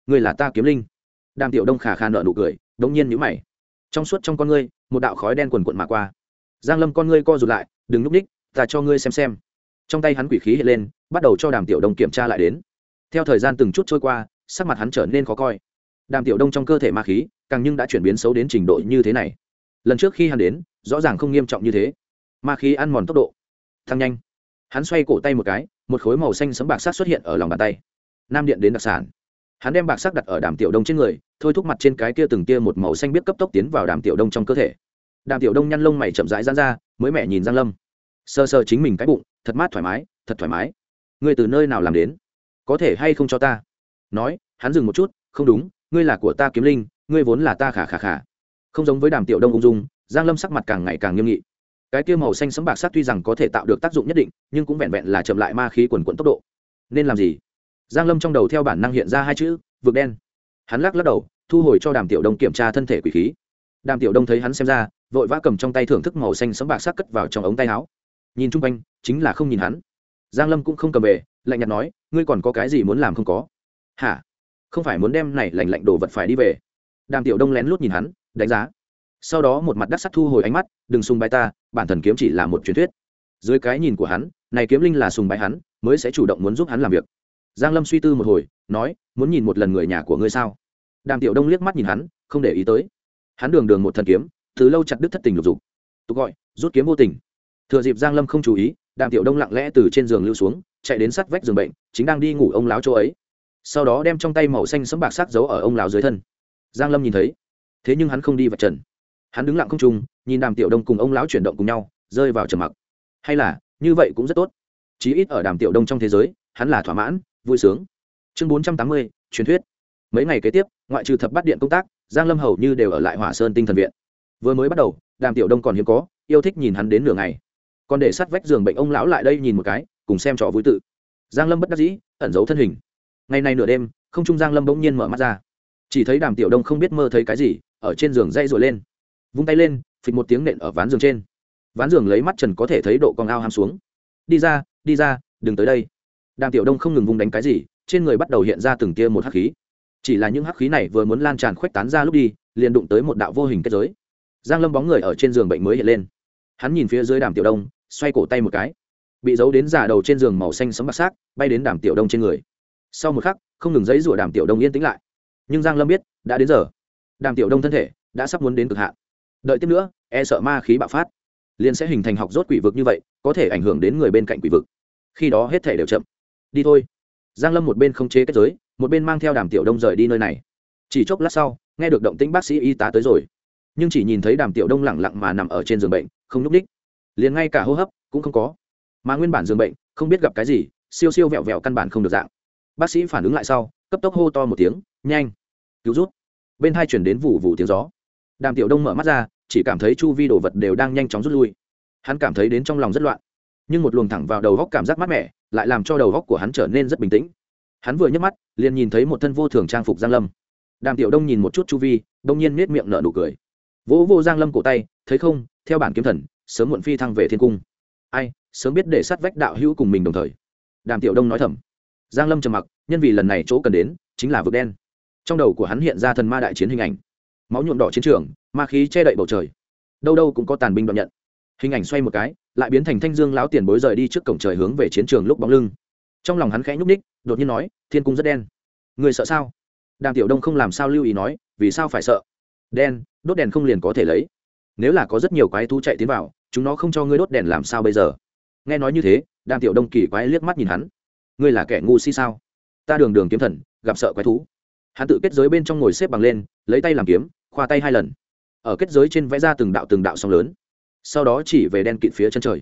Ngươi là ta kiếm linh. Đàm tiểu đông khà khà nợ nụ cười, đống nhiên nhíu mày. Trong suốt trong con ngươi một đạo khói đen quần quận mà qua. Giang lâm con ngươi co rụt lại, đừng núp ních, ta cho ngươi xem xem. Trong tay hắn quỷ khí hiện lên, bắt đầu cho đàm tiểu đông kiểm tra lại đến. Theo thời gian từng chút trôi qua, sắc mặt hắn trở nên khó coi. Đàm tiểu đông trong cơ thể ma khí, càng nhưng đã chuyển biến xấu đến trình độ như thế này. Lần trước khi hắn đến, rõ ràng không nghiêm trọng như thế. Ma khí ăn mòn tốc độ, tăng nhanh. Hắn xoay cổ tay một cái, một khối màu xanh sấm bạc sắc xuất hiện ở lòng bàn tay. Nam điện đến đặc sản. Hắn đem bạc sắc đặt ở đàm tiểu đông trên người thôi thúc mặt trên cái kia từng kia một màu xanh biết cấp tốc tiến vào đàm tiểu đông trong cơ thể. Đàm tiểu đông nhăn lông mày chậm rãi dán ra, mới mẹ nhìn giang lâm. Sơ sơ chính mình cái bụng, thật mát thoải mái, thật thoải mái. Ngươi từ nơi nào làm đến? Có thể hay không cho ta? Nói, hắn dừng một chút, không đúng, ngươi là của ta kiếm linh, ngươi vốn là ta khả khả khả không giống với đàm tiểu đông ung dung, giang lâm sắc mặt càng ngày càng nghiêm nghị. Cái kia màu xanh sẫm bạc sắc tuy rằng có thể tạo được tác dụng nhất định, nhưng cũng vẹn vẹn là chậm lại ma khí quần quận tốc độ. Nên làm gì? Giang lâm trong đầu theo bản năng hiện ra hai chữ, vực đen hắn lắc lắc đầu, thu hồi cho đàm tiểu đông kiểm tra thân thể quỷ khí. Đàm tiểu đông thấy hắn xem ra, vội vã cầm trong tay thưởng thức màu xanh sẫm bạc sắc cất vào trong ống tay áo. Nhìn chung quanh, chính là không nhìn hắn. Giang lâm cũng không cầm về, lạnh nhạt nói, ngươi còn có cái gì muốn làm không có? Hả? Không phải muốn đem này lạnh lạnh đồ vật phải đi về? Đàm tiểu đông lén lút nhìn hắn, đánh giá. Sau đó một mặt đắc sắc thu hồi ánh mắt, đừng sùng bái ta, bản thần kiếm chỉ là một truyền thuyết. Dưới cái nhìn của hắn, này kiếm linh là sùng bái hắn, mới sẽ chủ động muốn giúp hắn làm việc. Giang lâm suy tư một hồi nói, muốn nhìn một lần người nhà của ngươi sao? Đàm tiểu đông liếc mắt nhìn hắn, không để ý tới. Hắn đường đường một thần kiếm, từ lâu chặt đứt thất tình lục dục. Tục gọi, rút kiếm vô tình. Thừa dịp giang lâm không chú ý, đàm tiểu đông lặng lẽ từ trên giường lưu xuống, chạy đến sát vách giường bệnh, chính đang đi ngủ ông láo chỗ ấy. Sau đó đem trong tay màu xanh sấm bạc sắc giấu ở ông láo dưới thân. Giang lâm nhìn thấy, thế nhưng hắn không đi vạch trần. Hắn đứng lặng không trung, nhìn đàm tiểu đông cùng ông lão chuyển động cùng nhau, rơi vào trầm mặc. Hay là, như vậy cũng rất tốt. Chí ít ở đàm tiểu đông trong thế giới, hắn là thỏa mãn, vui sướng chương bốn trăm tám mươi, truyền thuyết. Mấy ngày kế tiếp, ngoại trừ thập bắt điện công tác, giang lâm hầu như đều ở lại hỏa sơn tinh thần viện. Vừa mới bắt đầu, đàm tiểu đông còn hiếm có, yêu thích nhìn hắn đến nửa ngày. Còn để sát vách giường bệnh ông lão lại đây nhìn một cái, cùng xem trò vui tự. Giang lâm bất đắc dĩ, ẩn giấu thân hình. Ngày nay nửa đêm, không trung giang lâm bỗng nhiên mở mắt ra. Chỉ thấy đàm tiểu đông không biết mơ thấy cái gì, ở trên giường dây rồi lên. Vung tay lên, phịch một tiếng nện ở ván giường trên. Ván giường lấy mắt trần có thể thấy độ con ao ham xuống. Đi ra đi ra, đừng tới đây. Đàm tiểu đông không ngừng vung đánh cái gì trên người bắt đầu hiện ra từng tia một hắc khí. Chỉ là những hắc khí này vừa muốn lan tràn khuếch tán ra lúc đi, liền đụng tới một đạo vô hình kết giới. Giang lâm bóng người ở trên giường bệnh mới hiện lên. Hắn nhìn phía dưới đàm tiểu đông, xoay cổ tay một cái. Bị giấu đến giả đầu trên giường màu xanh sấm bạc sắc, bay đến đàm tiểu đông trên người. Sau một khắc, không ngừng giấy rủa đàm tiểu đông yên tĩnh lại. Nhưng giang lâm biết, đã đến giờ. Đàm tiểu đông thân thể đã sắp muốn đến cực hạn. Đợi tiếp nữa e sợ ma khí bạo phát, liền sẽ hình thành học rốt quỷ vực như vậy, có thể ảnh hưởng đến người bên cạnh quỷ vực. Khi đó hết thể đều chậm. Đi thôi giang lâm một bên không chế kết giới, một bên mang theo đàm tiểu đông rời đi nơi này. Chỉ chốc lát sau, nghe được động tĩnh bác sĩ y tá tới rồi. Nhưng chỉ nhìn thấy đàm tiểu đông lẳng lặng mà nằm ở trên giường bệnh, không nhúc ních liền ngay cả hô hấp cũng không có. Mà nguyên bản giường bệnh, không biết gặp cái gì, siêu siêu vẹo vẹo căn bản không được dạng. Bác sĩ phản ứng lại sau, cấp tốc hô to một tiếng, nhanh, cứu rút bên hai chuyển đến vụ vụ tiếng gió. Đàm tiểu đông mở mắt ra, chỉ cảm thấy chu vi đồ vật đều đang nhanh chóng rút lui. Hắn cảm thấy đến trong lòng rất loạn. Nhưng một luồng thẳng vào đầu góc cảm giác mát mẻ lại làm cho đầu góc của hắn trở nên rất bình tĩnh. Hắn vừa nhấc mắt, liền nhìn thấy một thân vô thường trang phục giang lâm. Đàm tiểu đông nhìn một chút chu vi đông nhiên nết miệng nở nụ cười. Vỗ vô giang lâm cổ tay, thấy không, theo bản kiếm thần, sớm muộn phi thăng về thiên cung. Ai, sớm biết để sát vách đạo hữu cùng mình đồng thời. Đàm tiểu đông nói thầm. Giang lâm trầm mặc, nhân vì lần này chỗ cần đến, chính là vực đen. Trong đầu của hắn hiện ra thần ma đại chiến hình ảnh. Máu nhuộm đỏ chiến trường, ma khí che đậy bầu trời. Đâu đâu cũng có tàn binh đoạn nhận. Hình ảnh xoay một cái lại biến thành thanh dương lão tiền bối rời đi trước cổng trời hướng về chiến trường lúc bóng lưng. Trong lòng hắn khẽ nhúc ních đột nhiên nói, thiên cung rất đen. Người sợ sao? Đàm tiểu đông không làm sao lưu ý nói, vì sao phải sợ? Đen, đốt đèn không liền có thể lấy. Nếu là có rất nhiều quái thú chạy tiến vào, chúng nó không cho ngươi đốt đèn làm sao bây giờ? Nghe nói như thế, đàm tiểu đông kỳ quái liếc mắt nhìn hắn. Ngươi là kẻ ngu si sao? Ta đường đường kiếm thần, gặp sợ quái thú. Hắn tự kết giới bên trong ngồi xếp bằng lên, lấy tay làm kiếm, khoa tay hai lần. Ở kết giới trên vẽ ra từng đạo từng đạo song lớn sau đó chỉ về đen kịt phía chân trời.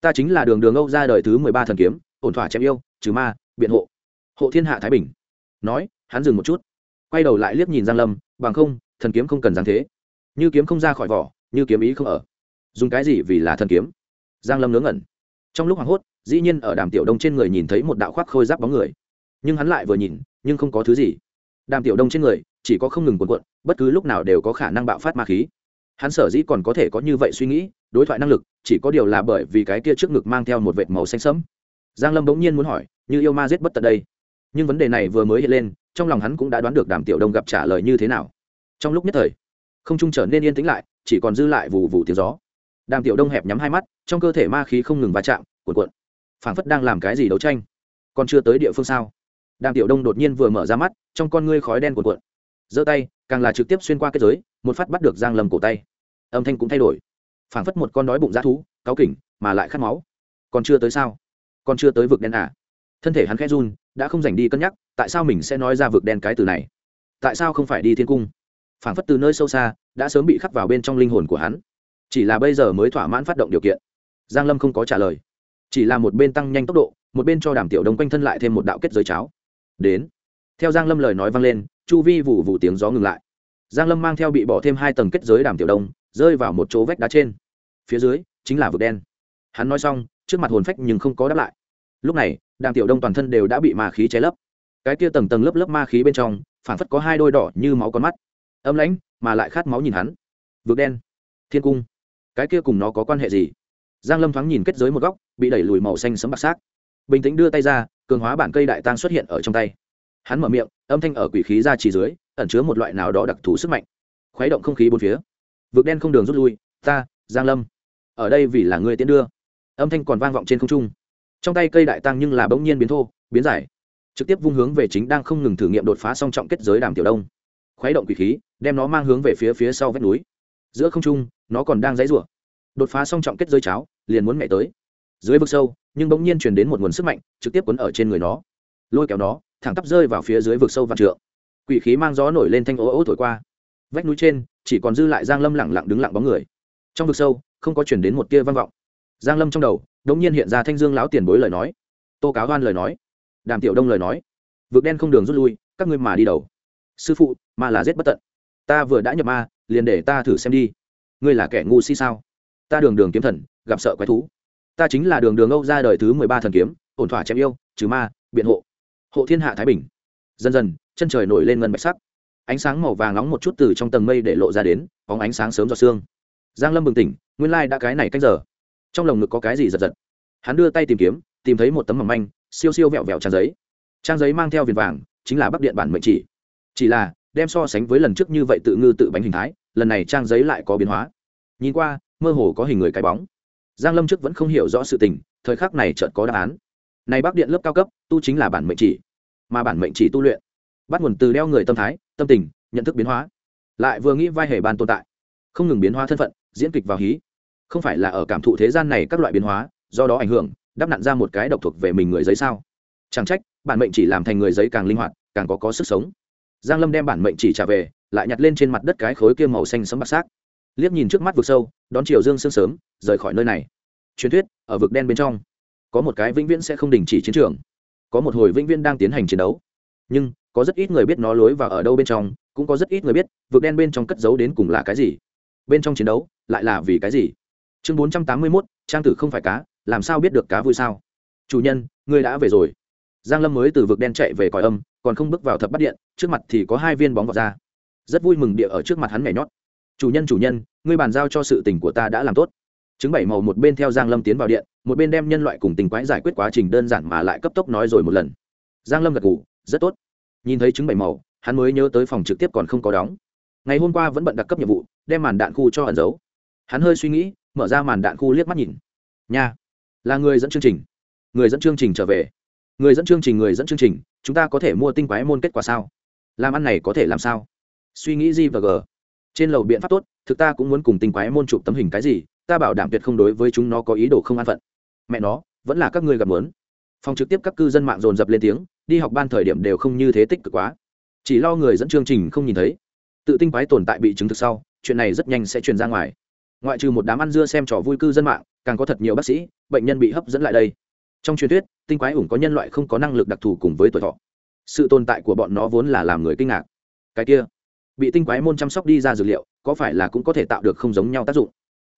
Ta chính là đường đường âu ra đời thứ mười ba thần kiếm, ổn thỏa chém yêu, trừ ma, biện hộ. Hộ thiên hạ thái bình. Nói, hắn dừng một chút, quay đầu lại liếc nhìn giang lâm, bằng không, thần kiếm không cần giáng thế. Như kiếm không ra khỏi vỏ, như kiếm ý không ở. Dùng cái gì vì là thần kiếm? Giang lâm ngớ ngẩn. Trong lúc hoảng hốt, dĩ nhiên ở đàm tiểu đông trên người nhìn thấy một đạo khoác khôi giáp bóng người. Nhưng hắn lại vừa nhìn, nhưng không có thứ gì. Đàm tiểu đông trên người chỉ có không ngừng cuộn cuộn, bất cứ lúc nào đều có khả năng bạo phát ma khí hắn sở dĩ còn có thể có như vậy suy nghĩ, đối thoại năng lực, chỉ có điều là bởi vì cái kia trước ngực mang theo một vệt màu xanh sẫm. Giang lâm bỗng nhiên muốn hỏi, như yêu ma giết bất tận đây? Nhưng vấn đề này vừa mới hiện lên, trong lòng hắn cũng đã đoán được đàm tiểu đông gặp trả lời như thế nào. Trong lúc nhất thời, không trung trở nên yên tĩnh lại, chỉ còn dư lại vụ vụ tiếng gió. Đàm tiểu đông hẹp nhắm hai mắt, trong cơ thể ma khí không ngừng va chạm, cuộn cuộn. Phảng phất đang làm cái gì đấu tranh. Còn chưa tới địa phương sao? Đàm tiểu đông đột nhiên vừa mở ra mắt, trong con ngươi khói đen cuộn cuộn giơ tay, càng là trực tiếp xuyên qua kết giới, một phát bắt được giang lâm cổ tay. Âm thanh cũng thay đổi. Phảng phất một con đói bụng dã thú cáo kỉnh, mà lại khát máu. Còn chưa tới sao? Còn chưa tới vực đen à? Thân thể hắn khẽ run, đã không dành đi cân nhắc, tại sao mình sẽ nói ra vực đen cái từ này? Tại sao không phải đi thiên cung? Phảng phất từ nơi sâu xa, đã sớm bị khắc vào bên trong linh hồn của hắn. Chỉ là bây giờ mới thỏa mãn phát động điều kiện. Giang lâm không có trả lời. Chỉ là một bên tăng nhanh tốc độ, một bên cho đàm tiểu đông quanh thân lại thêm một đạo kết giới cháo. Đến. Theo giang lâm lời nói vang lên chu vi vụ vụ tiếng gió ngừng lại. Giang lâm mang theo bị bỏ thêm hai tầng kết giới đàm tiểu đông, rơi vào một chỗ vách đá trên. Phía dưới chính là vực đen. Hắn nói xong, trước mặt hồn phách nhưng không có đáp lại. Lúc này, đàm tiểu đông toàn thân đều đã bị ma khí cháy lấp. Cái kia tầng tầng lớp lớp ma khí bên trong phản phất có hai đôi đỏ như máu con mắt. Âm lãnh, mà lại khát máu nhìn hắn. Vực đen. Thiên cung. Cái kia cùng nó có quan hệ gì? Giang lâm thoáng nhìn kết giới một góc, bị đẩy lùi màu xanh sấm bạc xác. Bình tĩnh đưa tay ra, cường hóa bản cây đại tăng xuất hiện ở trong tay hắn mở miệng, âm thanh ở quỷ khí ra chỉ dưới, ẩn chứa một loại nào đó đặc thù sức mạnh. Khuấy động không khí bốn phía. Vực đen không đường rút lui, ta, giang lâm. Ở đây vì là người tiến đưa. Âm thanh còn vang vọng trên không trung. Trong tay cây đại tăng nhưng là bỗng nhiên biến thô, biến giải. Trực tiếp vung hướng về chính đang không ngừng thử nghiệm đột phá song trọng kết giới đàm tiểu đông. Khuấy động quỷ khí, đem nó mang hướng về phía phía sau vách núi. Giữa không trung, nó còn đang dãy rủa. Đột phá song trọng kết giới cháo, liền muốn mẹ tới. Dưới vực sâu, nhưng bỗng nhiên truyền đến một nguồn sức mạnh, trực tiếp quấn ở trên người nó. Lôi kéo nó thẳng tắp rơi vào phía dưới vực sâu vạn trượng. Quỷ khí mang gió nổi lên thanh ố ố thổi qua. Vách núi trên, chỉ còn dư lại giang lâm lẳng lặng đứng lặng bóng người. Trong vực sâu, không có chuyển đến một tia vang vọng. Giang lâm trong đầu đống nhiên hiện ra thanh dương lão tiền bối lời nói. Tô cáo hoan lời nói. Đàm tiểu đông lời nói. Vực đen không đường rút lui, các ngươi mà đi đầu. Sư phụ, ma là giết bất tận. Ta vừa đã nhập ma, liền để ta thử xem đi. Ngươi là kẻ ngu si sao? Ta đường đường kiếm thần, gặp sợ quái thú. Ta chính là đường đường âu ra đời thứ mười ba thần kiếm, ổn thỏa chém yêu, trừ ma, biện hộ hộ thiên hạ thái bình. Dần dần, chân trời nổi lên ngân bạch sắc. Ánh sáng màu vàng nóng một chút từ trong tầng mây để lộ ra đến, bóng ánh sáng sớm giọt sương. Giang lâm bừng tỉnh, nguyên lai đã cái này cách giờ. Trong lồng ngực có cái gì giật giật? Hắn đưa tay tìm kiếm, tìm thấy một tấm mỏng manh, siêu siêu vẹo vẹo trang giấy. Trang giấy mang theo viền vàng, chính là bắc điện bản mệnh chỉ. Chỉ là, đem so sánh với lần trước như vậy tự ngư tự bánh hình thái, lần này trang giấy lại có biến hóa. Nhìn qua, mơ hồ có hình người cái bóng. Giang lâm trước vẫn không hiểu rõ sự tình, thời khắc này chợt có đáp án. Này bắc điện lớp cao cấp tu chính là bản mệnh chỉ, mà bản mệnh chỉ tu luyện. Bắt nguồn từ đeo người tâm thái, tâm tình, nhận thức biến hóa. Lại vừa nghĩ vai hề ban tồn tại. Không ngừng biến hóa thân phận, diễn kịch vào hí. Không phải là ở cảm thụ thế gian này các loại biến hóa, do đó ảnh hưởng, đắp nặn ra một cái độc thuộc về mình người giấy sao. Chẳng trách, bản mệnh chỉ làm thành người giấy càng linh hoạt, càng có có sức sống. Giang lâm đem bản mệnh chỉ trả về, lại nhặt lên trên mặt đất cái khối kia màu xanh sấm bạc xác. Liếc nhìn trước mắt vực sâu, đón chiều dương sương sớm, rời khỏi nơi này. Truyền thuyết, ở vực đen bên trong, có một cái vĩnh viễn sẽ không đình chỉ chiến trường có một hồi vĩnh viễn đang tiến hành chiến đấu. Nhưng, có rất ít người biết nó lối và ở đâu bên trong, cũng có rất ít người biết vực đen bên trong cất giấu đến cùng là cái gì. Bên trong chiến đấu, lại là vì cái gì? Chương bốn trăm tám mươi mốt, trang tử không phải cá, làm sao biết được cá vui sao? Chủ nhân, ngươi đã về rồi. Giang lâm mới từ vực đen chạy về còi âm, còn không bước vào thập bắt điện, trước mặt thì có hai viên bóng vọt ra. Rất vui mừng địa ở trước mặt hắn nhảy nhót. Chủ nhân chủ nhân, ngươi bàn giao cho sự tình của ta đã làm tốt chứng bảy màu một bên theo giang lâm tiến vào điện, một bên đem nhân loại cùng tình quái giải quyết quá trình đơn giản mà lại cấp tốc nói rồi một lần. Giang lâm gật gù, rất tốt. Nhìn thấy chứng bảy màu, hắn mới nhớ tới phòng trực tiếp còn không có đóng. Ngày hôm qua vẫn bận đặc cấp nhiệm vụ, đem màn đạn khu cho ẩn giấu. Hắn hơi suy nghĩ, mở ra màn đạn khu liếc mắt nhìn. Nha, là người dẫn chương trình. Người dẫn chương trình trở về. Người dẫn chương trình, người dẫn chương trình, chúng ta có thể mua tinh quái môn kết quả sao? Làm ăn này có thể làm sao? Suy nghĩ gì và g. Trên lầu biện pháp tốt, thực ta cũng muốn cùng tinh quái môn chụp tấm hình cái gì ta bảo đảm tuyệt không đối với chúng nó có ý đồ không an phận. Mẹ nó, vẫn là các ngươi gặp muốn. Phòng trực tiếp các cư dân mạng dồn dập lên tiếng, đi học ban thời điểm đều không như thế tích cực quá. Chỉ lo người dẫn chương trình không nhìn thấy. Tự tinh quái tồn tại bị chứng thực sau, chuyện này rất nhanh sẽ truyền ra ngoài. Ngoại trừ một đám ăn dưa xem trò vui cư dân mạng, càng có thật nhiều bác sĩ, bệnh nhân bị hấp dẫn lại đây. Trong truyền thuyết, tinh quái ủng có nhân loại không có năng lực đặc thù cùng với tuổi thọ. Sự tồn tại của bọn nó vốn là làm người kinh ngạc. Cái kia, bị tinh quái môn chăm sóc đi ra dược liệu, có phải là cũng có thể tạo được không giống nhau tác dụng?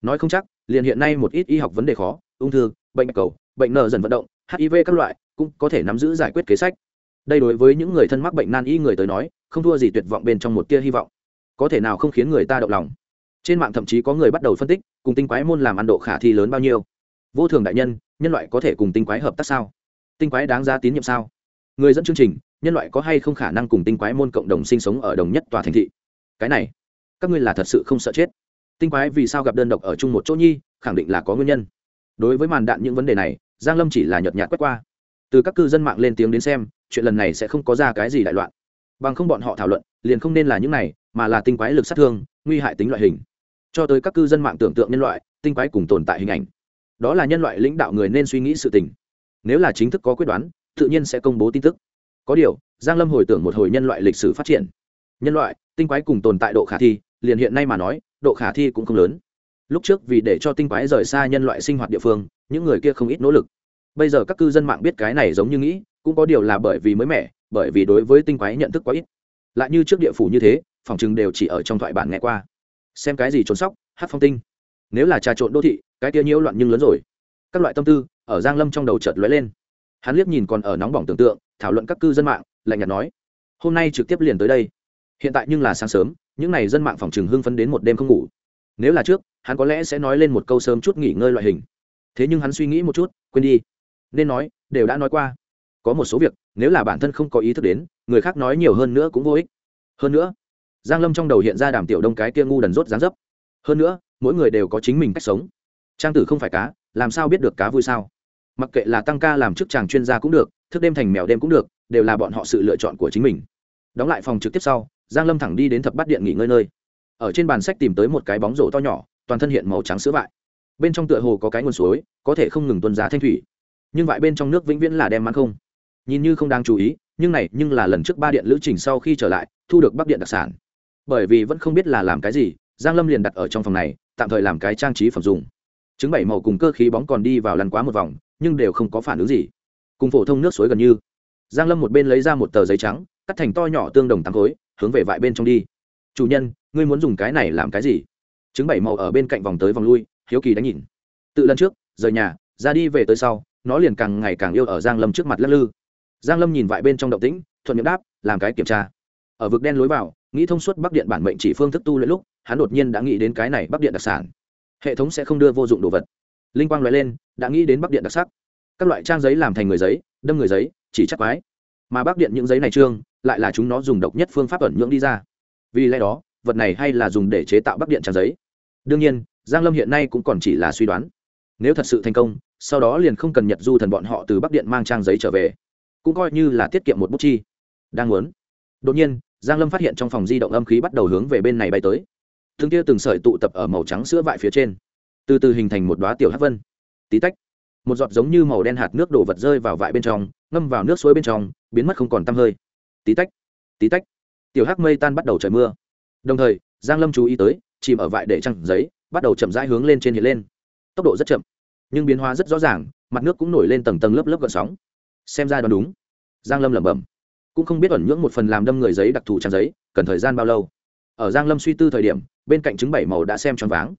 Nói không chắc, liền hiện nay một ít y học vấn đề khó, ung thư, bệnh cầu, bệnh nợ dần vận động hiv các loại cũng có thể nắm giữ giải quyết kế sách. Đây đối với những người thân mắc bệnh nan y người tới nói, không thua gì tuyệt vọng bên trong một tia hy vọng. Có thể nào không khiến người ta động lòng? Trên mạng thậm chí có người bắt đầu phân tích, cùng tinh quái môn làm ăn độ khả thi lớn bao nhiêu? Vô thường đại nhân nhân loại có thể cùng tinh quái hợp tác sao? Tinh quái đáng giá tín nhiệm sao? Người dẫn chương trình, nhân loại có hay không khả năng cùng tinh quái môn cộng đồng sinh sống ở đồng nhất tòa thành thị? Cái này, các ngươi là thật sự không sợ chết tinh quái vì sao gặp đơn độc ở chung một chỗ nhi, khẳng định là có nguyên nhân. Đối với màn đạn những vấn đề này, giang lâm chỉ là nhợt nhạt quét qua. Từ các cư dân mạng lên tiếng đến xem, chuyện lần này sẽ không có ra cái gì đại loạn. Bằng không bọn họ thảo luận, liền không nên là những này, mà là tinh quái lực sát thương, nguy hại tính loại hình. Cho tới các cư dân mạng tưởng tượng nhân loại, tinh quái cùng tồn tại hình ảnh. Đó là nhân loại lãnh đạo người nên suy nghĩ sự tình. Nếu là chính thức có quyết đoán, tự nhiên sẽ công bố tin tức. Có điều, giang lâm hồi tưởng một hồi nhân loại lịch sử phát triển. Nhân loại, tinh quái cùng tồn tại độ khả thi, liền hiện nay mà nói độ khả thi cũng không lớn. Lúc trước vì để cho tinh quái rời xa nhân loại sinh hoạt địa phương, những người kia không ít nỗ lực. Bây giờ các cư dân mạng biết cái này giống như nghĩ, cũng có điều là bởi vì mới mẻ, bởi vì đối với tinh quái nhận thức quá ít. Lại như trước địa phủ như thế, phòng chừng đều chỉ ở trong thoại bản nghe qua. Xem cái gì trốn sóc, hát phong tinh. Nếu là trà trộn đô thị, cái kia nhiễu loạn nhưng lớn rồi. Các loại tâm tư ở giang lâm trong đầu chợt lóe lên. Hắn liếc nhìn còn ở nóng bỏng tưởng tượng, thảo luận các cư dân mạng, lạnh nhạt nói, hôm nay trực tiếp liền tới đây. Hiện tại nhưng là sáng sớm những n à y dân mạng phòng trừng hưng phấn đến một đêm không ngủ. Nếu là trước, hắn có lẽ sẽ nói lên một câu sớm chút nghỉ ngơi loại hình. Thế nhưng hắn suy nghĩ một chút, quên đi. Nên nói, đều đã nói qua. Có một số việc, nếu là bản thân không có ý thức đến, người khác nói nhiều hơn nữa cũng vô ích. Hơn nữa, giang lâm trong đầu hiện ra đàm tiểu đông cái kia ngu đần rốt dáng dấp. Hơn nữa, mỗi người đều có chính mình cách sống. Trang tử không phải cá, làm sao biết được cá vui sao? Mặc kệ là tăng ca làm chức chàng chuyên gia cũng được, thức đêm thành mèo đêm cũng được, đều là bọn họ sự lựa chọn của chính mình. Đóng lại phòng trực tiếp sau giang lâm thẳng đi đến thập bát điện nghỉ ngơi nơi. Ở trên bàn sách tìm tới một cái bóng rổ to nhỏ, toàn thân hiện màu trắng sữa vại bên trong tựa hồ có cái nguồn suối, có thể không ngừng tuân giá thanh thủy. Nhưng vại bên trong nước vĩnh viễn là đem mắn không. Nhìn như không đáng chú ý, nhưng này, nhưng là lần trước ba điện lữ trình sau khi trở lại, thu được bắc điện đặc sản. Bởi vì vẫn không biết là làm cái gì, giang lâm liền đặt ở trong phòng này, tạm thời làm cái trang trí phẩm dùng chứng bảy màu cùng cơ khí bóng còn đi vào lăn quá một vòng, nhưng đều không có phản ứng gì. Cùng phổ thông nước suối gần như. Giang lâm một bên lấy ra một tờ giấy trắng, cắt thành to nhỏ tương đồng tám khối hướng về vại bên trong đi. Chủ nhân, ngươi muốn dùng cái này làm cái gì? Chứng bảy màu ở bên cạnh vòng tới vòng lui, hiếu kỳ đánh nhìn. Tự lần trước, rời nhà, ra đi về tới sau, nó liền càng ngày càng yêu ở giang lâm trước mặt lắc lư. Giang lâm nhìn vại bên trong động tĩnh, thuận miệng đáp, làm cái kiểm tra. Ở vực đen lối vào, nghĩ thông suốt bắc điện bản mệnh chỉ phương thức tu luyện lúc, hắn đột nhiên đã nghĩ đến cái này bắc điện đặc sản. Hệ thống sẽ không đưa vô dụng đồ vật. Linh quang loại lên, đã nghĩ đến bắc điện đặc sắc. Các loại trang giấy làm thành người giấy, đâm người giấy, chỉ chắc quái. Mà bắc điện những giấy này trương lại là chúng nó dùng độc nhất phương pháp ẩn nhưỡng đi ra. Vì lẽ đó, vật này hay là dùng để chế tạo bắc điện trang giấy. Đương nhiên, giang lâm hiện nay cũng còn chỉ là suy đoán. Nếu thật sự thành công, sau đó liền không cần nhật du thần bọn họ từ bắc điện mang trang giấy trở về. Cũng coi như là tiết kiệm một bút chi. Đang muốn. Đột nhiên, giang lâm phát hiện trong phòng di động âm khí bắt đầu hướng về bên này bay tới. Thương kia từng sợi tụ tập ở màu trắng sữa vại phía trên. Từ từ hình thành một đóa tiểu hắc vân. Tí tách, một giọt giống như màu đen hạt nước đổ vật rơi vào vại bên trong, ngâm vào nước suối bên trong, biến mất không còn tăm hơi tí tách tí tách. Tiểu hắc mây tan bắt đầu trời mưa. Đồng thời, giang lâm chú ý tới, chìm ở vại để trăng giấy, bắt đầu chậm rãi hướng lên trên hiện lên. Tốc độ rất chậm, nhưng biến hóa rất rõ ràng, mặt nước cũng nổi lên tầng tầng lớp lớp gợn sóng. Xem ra đoán đúng. Giang lâm lẩm bẩm. Cũng không biết ẩn nhưỡng một phần làm đâm người giấy đặc thù trang giấy, cần thời gian bao lâu. Ở giang lâm suy tư thời điểm, bên cạnh trứng bảy màu đã xem tròn váng.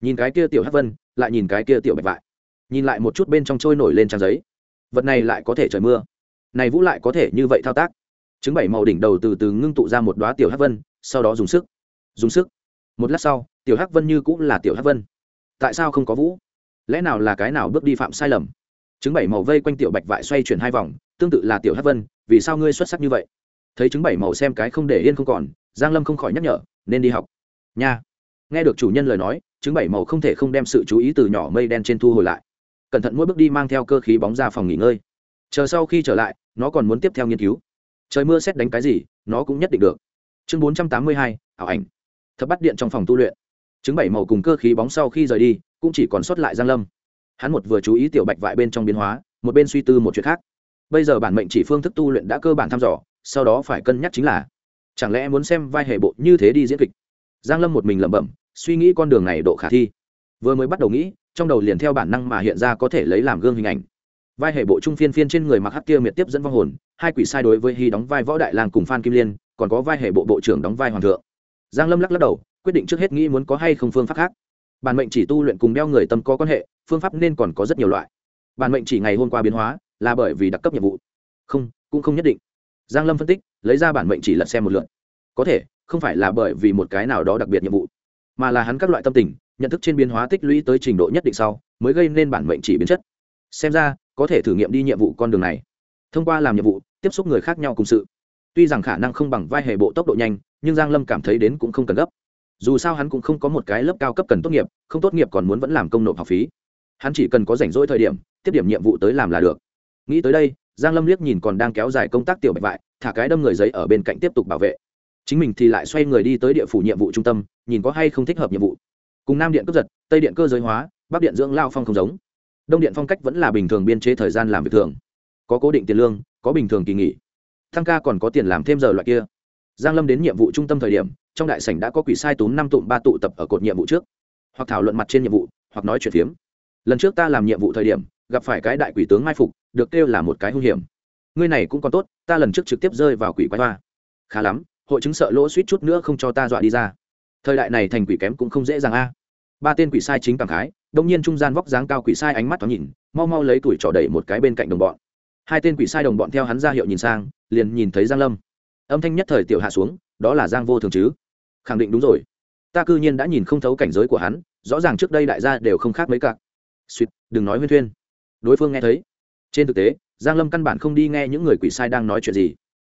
Nhìn cái kia tiểu hắc vân, lại nhìn cái kia tiểu bạch vại. Nhìn lại một chút bên trong trôi nổi lên trang giấy. Vật này lại có thể trời mưa. Này vũ lại có thể như vậy thao tác trứng bảy màu đỉnh đầu từ từ ngưng tụ ra một đoá tiểu hắc vân, sau đó dùng sức. Dùng sức. Một lát sau, tiểu hắc vân như cũng là tiểu hắc vân. Tại sao không có vũ? Lẽ nào là cái nào bước đi phạm sai lầm? Trứng bảy màu vây quanh tiểu bạch vại xoay chuyển hai vòng, tương tự là tiểu hắc vân, vì sao ngươi xuất sắc như vậy? Thấy trứng bảy màu xem cái không để yên không còn, giang lâm không khỏi nhắc nhở, nên đi học. Nha. Nghe được chủ nhân lời nói, trứng bảy màu không thể không đem sự chú ý từ nhỏ mây đen trên thu hồi lại. Cẩn thận mỗi bước đi mang theo cơ khí bóng ra phòng nghỉ ngơi. Chờ sau khi trở lại, nó còn muốn tiếp theo nghiên cứu trời mưa xét đánh cái gì, nó cũng nhất định được. Chương bốn trăm tám mươi hai, ảo ảnh. Thập bắt điện trong phòng tu luyện. Chứng bảy màu cùng cơ khí bóng sau khi rời đi, cũng chỉ còn sót lại giang lâm. Hắn một vừa chú ý tiểu bạch vại bên trong biến hóa, một bên suy tư một chuyện khác. Bây giờ bản mệnh chỉ phương thức tu luyện đã cơ bản thăm dò, sau đó phải cân nhắc chính là, chẳng lẽ muốn xem vai hệ bộ như thế đi diễn kịch? Giang lâm một mình lẩm bẩm, suy nghĩ con đường này độ khả thi. Vừa mới bắt đầu nghĩ, trong đầu liền theo bản năng mà hiện ra có thể lấy làm gương hình ảnh. Vai hệ bộ trung phiên phiên trên người mặc hắc kia miệt tiếp dẫn vong hồn hai quỷ sai đối với hy đóng vai võ đại lang cùng phan kim liên, còn có vai hệ bộ bộ trưởng đóng vai hoàng thượng. Giang lâm lắc lắc đầu, quyết định trước hết nghĩ muốn có hay không phương pháp khác. Bản mệnh chỉ tu luyện cùng đeo người tâm có quan hệ, phương pháp nên còn có rất nhiều loại. Bản mệnh chỉ ngày hôm qua biến hóa, là bởi vì đặc cấp nhiệm vụ. Không, cũng không nhất định. Giang lâm phân tích, lấy ra bản mệnh chỉ lật xem một lượt. Có thể, không phải là bởi vì một cái nào đó đặc biệt nhiệm vụ, mà là hắn các loại tâm tình, nhận thức trên biến hóa tích lũy tới trình độ nhất định sau, mới gây nên bản mệnh chỉ biến chất. Xem ra, có thể thử nghiệm đi nhiệm vụ con đường này. Thông qua làm nhiệm vụ tiếp xúc người khác nhau cùng sự. Tuy rằng khả năng không bằng vai hệ bộ tốc độ nhanh, nhưng giang lâm cảm thấy đến cũng không cần gấp. Dù sao hắn cũng không có một cái lớp cao cấp cần tốt nghiệp, không tốt nghiệp còn muốn vẫn làm công nộp học phí. Hắn chỉ cần có rảnh rỗi thời điểm, tiếp điểm nhiệm vụ tới làm là được. Nghĩ tới đây, giang lâm liếc nhìn còn đang kéo dài công tác tiểu bạch vại, thả cái đâm người giấy ở bên cạnh tiếp tục bảo vệ. Chính mình thì lại xoay người đi tới địa phủ nhiệm vụ trung tâm, nhìn có hay không thích hợp nhiệm vụ. Cùng nam điện cướp giật, tây điện cơ giới hóa, bắc điện dưỡng lao phong không giống. Đông điện phong cách vẫn là bình thường biên chế thời gian làm việc thường. Có cố định tiền lương có bình thường kỳ nghỉ. Thăng ca còn có tiền làm thêm giờ loại kia. Giang lâm đến nhiệm vụ trung tâm thời điểm, trong đại sảnh đã có quỷ sai túm năm tụm ba tụ tập ở cột nhiệm vụ trước. Hoặc thảo luận mặt trên nhiệm vụ, hoặc nói chuyện phiếm. Lần trước ta làm nhiệm vụ thời điểm, gặp phải cái đại quỷ tướng mai phục, được kêu là một cái hung hiểm. Ngươi này cũng còn tốt, ta lần trước trực tiếp rơi vào quỷ quái hoa. Khá lắm, hội chứng sợ lỗ suýt chút nữa không cho ta dọa đi ra. Thời đại này thành quỷ kém cũng không dễ dàng a. Ba tên quỷ sai chính cảm khái, đông nhiên trung gian vóc dáng cao quỷ sai ánh mắt thoáng nhìn, mau mau lấy tuổi trỏ đẩy một cái bên cạnh đồng bọn hai tên quỷ sai đồng bọn theo hắn ra hiệu nhìn sang, liền nhìn thấy giang lâm. Âm thanh nhất thời tiểu hạ xuống, đó là giang vô thường chứ? Khẳng định đúng rồi. Ta cư nhiên đã nhìn không thấu cảnh giới của hắn, rõ ràng trước đây đại gia đều không khác mấy cặc suýt, đừng nói huyên thuyên. Đối phương nghe thấy. Trên thực tế, giang lâm căn bản không đi nghe những người quỷ sai đang nói chuyện gì.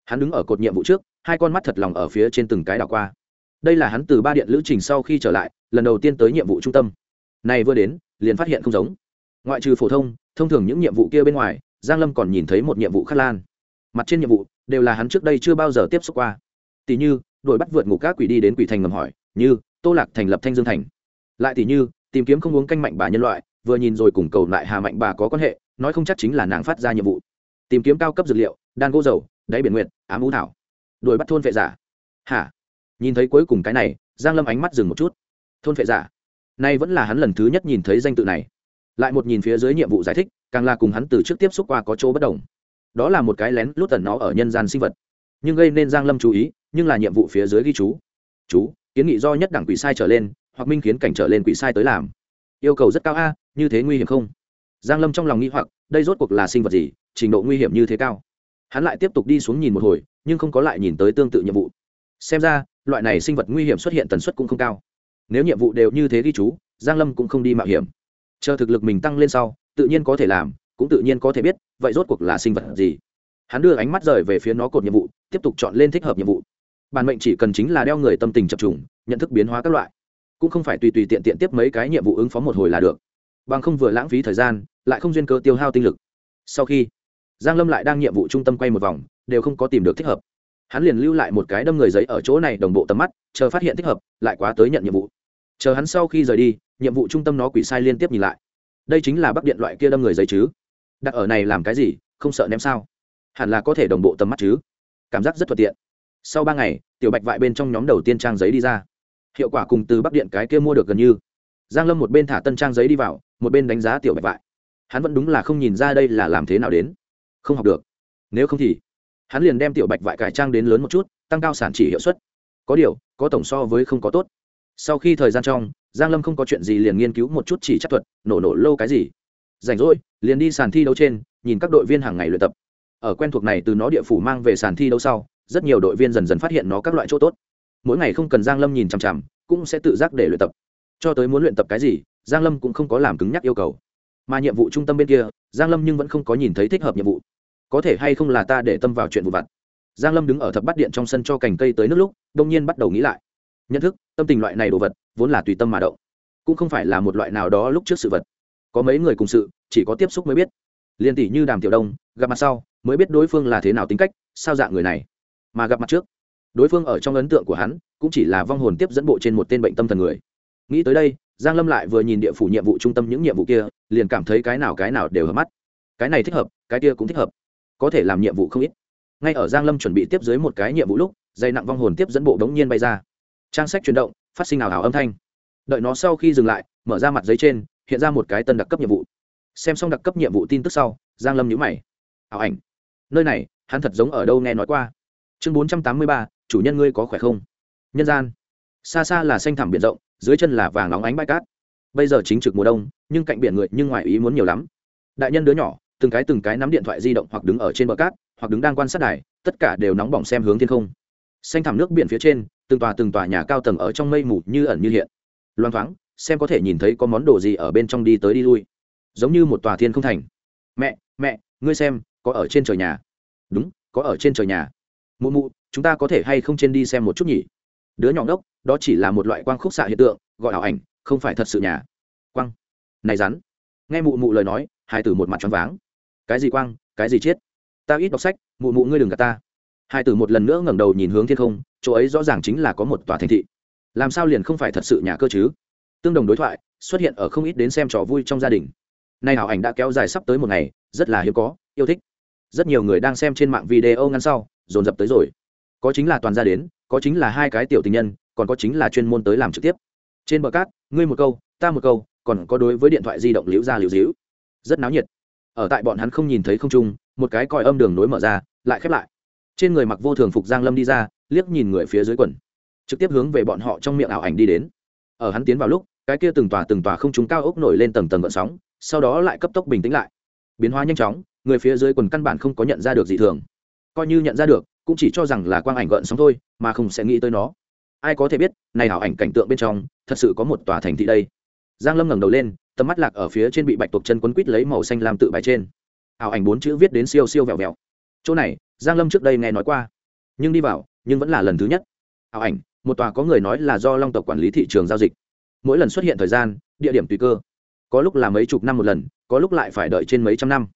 Hắn đứng ở cột nhiệm vụ trước, hai con mắt thật lòng ở phía trên từng cái đảo qua. Đây là hắn từ ba điện lữ trình sau khi trở lại, lần đầu tiên tới nhiệm vụ trung tâm. Này vừa đến, liền phát hiện không giống. Ngoại trừ phổ thông thông thường những nhiệm vụ kia bên ngoài giang lâm còn nhìn thấy một nhiệm vụ khát lan. Mặt trên nhiệm vụ đều là hắn trước đây chưa bao giờ tiếp xúc qua. Tỷ như đội bắt vượt ngục các quỷ đi đến quỷ thành ngầm hỏi, như, tô lạc thành lập thanh dương thành. Lại tỷ như, tìm kiếm không uống canh mạnh bà nhân loại, vừa nhìn rồi cùng cầu lại hà mạnh bà có quan hệ, nói không chắc chính là nàng phát ra nhiệm vụ. Tìm kiếm cao cấp dược liệu, đan gỗ dầu, đáy biển nguyệt, ám ú thảo. Đuổi bắt thôn vệ giả. Hả? Nhìn thấy cuối cùng cái này, giang lâm ánh mắt dừng một chút. Thôn vệ giả? Nay vẫn là hắn lần thứ nhất nhìn thấy danh tự này lại một nhìn phía dưới nhiệm vụ giải thích, càng là cùng hắn từ trước tiếp xúc qua có chỗ bất đồng. Đó là một cái lén lút tẩn nó ở nhân gian sinh vật, nhưng gây nên giang lâm chú ý, nhưng là nhiệm vụ phía dưới ghi chú. Chú, kiến nghị do nhất đẳng quỷ sai trở lên, hoặc minh khiến cảnh trở lên quỷ sai tới làm. Yêu cầu rất cao a, như thế nguy hiểm không? Giang lâm trong lòng nghĩ hoặc, đây rốt cuộc là sinh vật gì, trình độ nguy hiểm như thế cao? Hắn lại tiếp tục đi xuống nhìn một hồi, nhưng không có lại nhìn tới tương tự nhiệm vụ. Xem ra, loại này sinh vật nguy hiểm xuất hiện tần suất cũng không cao. Nếu nhiệm vụ đều như thế ghi chú, giang lâm cũng không đi mạo hiểm chờ thực lực mình tăng lên sau, tự nhiên có thể làm, cũng tự nhiên có thể biết, vậy rốt cuộc là sinh vật gì. Hắn đưa ánh mắt rời về phía nó cột nhiệm vụ, tiếp tục chọn lên thích hợp nhiệm vụ. Bản mệnh chỉ cần chính là đeo người tâm tình chập trùng, nhận thức biến hóa các loại, cũng không phải tùy tùy tiện tiện tiếp mấy cái nhiệm vụ ứng phó một hồi là được. Bằng không vừa lãng phí thời gian, lại không duyên cơ tiêu hao tinh lực. Sau khi, giang lâm lại đang nhiệm vụ trung tâm quay một vòng, đều không có tìm được thích hợp. Hắn liền lưu lại một cái đâm người giấy ở chỗ này, đồng bộ tầm mắt, chờ phát hiện thích hợp, lại quá tới nhận nhiệm vụ. Chờ hắn sau khi rời đi nhiệm vụ trung tâm nó quỷ sai liên tiếp nhìn lại. Đây chính là bắc điện loại kia đâm người giấy chứ. Đặt ở này làm cái gì, không sợ ném sao? Hẳn là có thể đồng bộ tầm mắt chứ. Cảm giác rất thuận tiện. Sau ba ngày, tiểu bạch vại bên trong nhóm đầu tiên trang giấy đi ra. Hiệu quả cùng từ bắc điện cái kia mua được gần như. Giang lâm một bên thả tân trang giấy đi vào, một bên đánh giá tiểu bạch vại. Hắn vẫn đúng là không nhìn ra đây là làm thế nào đến. Không học được. Nếu không thì, hắn liền đem tiểu bạch vại cải trang đến lớn một chút, tăng cao sản chỉ hiệu suất. Có điều, có tổng so với không có tốt. Sau khi thời gian trong giang lâm không có chuyện gì liền nghiên cứu một chút chỉ chắc thuật, nổ nổ lâu cái gì. Rảnh rỗi, liền đi sàn thi đấu trên, nhìn các đội viên hàng ngày luyện tập. Ở quen thuộc này từ nó địa phủ mang về sàn thi đấu sau, rất nhiều đội viên dần dần phát hiện nó các loại chỗ tốt. Mỗi ngày không cần giang lâm nhìn chằm chằm, cũng sẽ tự giác để luyện tập. Cho tới muốn luyện tập cái gì, giang lâm cũng không có làm cứng nhắc yêu cầu. Mà nhiệm vụ trung tâm bên kia, giang lâm nhưng vẫn không có nhìn thấy thích hợp nhiệm vụ. Có thể hay không là ta để tâm vào chuyện vụ vặt. Giang lâm đứng ở thập bắt điện trong sân cho cành cây tới nước lúc đông nhiên bắt đầu nghĩ lại. Nhận thức, tâm tình loại này đồ vật vốn là tùy tâm mà động. Cũng không phải là một loại nào đó lúc trước sự vật. Có mấy người cùng sự, chỉ có tiếp xúc mới biết. Liên tỷ như đàm tiểu đông, gặp mặt sau, mới biết đối phương là thế nào tính cách, sao dạng người này. Mà gặp mặt trước, đối phương ở trong ấn tượng của hắn, cũng chỉ là vong hồn tiếp dẫn bộ trên một tên bệnh tâm thần người. Nghĩ tới đây, giang lâm lại vừa nhìn địa phủ nhiệm vụ trung tâm những nhiệm vụ kia, liền cảm thấy cái nào cái nào đều hợp mắt. Cái này thích hợp, cái kia cũng thích hợp. Có thể làm nhiệm vụ không ít. Ngay ở giang lâm chuẩn bị tiếp dưới một cái nhiệm vụ lúc, dây nặng vong hồn tiếp dẫn bộ đống nhiên bay ra. Trang sách chuyển động phát sinh ảo ảo âm thanh. Đợi nó sau khi dừng lại, mở ra mặt giấy trên, hiện ra một cái tân đặc cấp nhiệm vụ. Xem xong đặc cấp nhiệm vụ tin tức sau, giang lâm nhíu mày. Ảo ảnh. Nơi này, hắn thật giống ở đâu nghe nói qua. Chương bốn trăm tám mươi ba, chủ nhân ngươi có khỏe không? Nhân gian. Xa xa là xanh thẳm biển rộng, dưới chân là vàng óng ánh bãi cát. Bây giờ chính trực mùa đông, nhưng cạnh biển người nhưng ngoài ý muốn nhiều lắm. Đại nhân đứa nhỏ, từng cái từng cái nắm điện thoại di động hoặc đứng ở trên bờ cát, hoặc đứng đang quan sát đài, tất cả đều nóng bỏng xem hướng thiên không. Xanh thẳm nước biển phía trên từng tòa từng tòa nhà cao tầng ở trong mây mù như ẩn như hiện. Loang thoáng, xem có thể nhìn thấy có món đồ gì ở bên trong đi tới đi lui. Giống như một tòa thiên không thành. Mẹ mẹ, ngươi xem, có ở trên trời nhà. Đúng, có ở trên trời nhà. Mụ mụ, chúng ta có thể hay không trên đi xem một chút nhỉ? Đứa nhỏ ngốc, đó chỉ là một loại quang khúc xạ hiện tượng, gọi ảo ảnh, không phải thật sự nhà. Quang. Này rắn. Nghe mụ mụ lời nói, hai từ một mặt choáng váng. Cái gì quang, cái gì chết? Ta ít đọc sách, mụ mụ ngươi đừng gạt ta hai tử một lần nữa ngẩng đầu nhìn hướng thiên không, chỗ ấy rõ ràng chính là có một tòa thành thị. Làm sao liền không phải thật sự nhà cơ chứ? Tương đồng đối thoại, xuất hiện ở không ít đến xem trò vui trong gia đình. Nay hảo ảnh đã kéo dài sắp tới một ngày, rất là hiếm có, yêu thích. Rất nhiều người đang xem trên mạng video ngắn sau, dồn dập tới rồi. Có chính là toàn gia đến, có chính là hai cái tiểu tình nhân, còn có chính là chuyên môn tới làm trực tiếp. Trên bờ cát, ngươi một câu, ta một câu, còn có đối với điện thoại di động liễu ra liễu díu rất náo nhiệt. Ở tại bọn hắn không nhìn thấy không trung, một cái còi âm đường nối mở ra, lại khép lại trên người mặc vô thường phục giang lâm đi ra, liếc nhìn người phía dưới quần. Trực tiếp hướng về bọn họ trong miệng ảo ảnh đi đến. Ở hắn tiến vào lúc, cái kia từng tòa từng tòa không trung cao ốc nổi lên tầng tầng gợn sóng, sau đó lại cấp tốc bình tĩnh lại. Biến hóa nhanh chóng, người phía dưới quần căn bản không có nhận ra được gì thường. Coi như nhận ra được, cũng chỉ cho rằng là quang ảnh gợn sóng thôi, mà không sẽ nghĩ tới nó. Ai có thể biết, này ảo ảnh cảnh tượng bên trong, thật sự có một tòa thành thị đây. Giang lâm ngẩng đầu lên, tầm mắt lạc ở phía trên bị bạch tuộc chân quấn quít lấy màu xanh lam tự bài trên. Ảo ảnh bốn chữ viết đến siêu siêu vẹo vẹo. Chỗ này giang lâm trước đây nghe nói qua. Nhưng đi vào, nhưng vẫn là lần thứ nhất. Ảo ảnh, một tòa có người nói là do long tộc quản lý thị trường giao dịch. Mỗi lần xuất hiện thời gian, địa điểm tùy cơ. Có lúc là mấy chục năm một lần, có lúc lại phải đợi trên mấy trăm năm.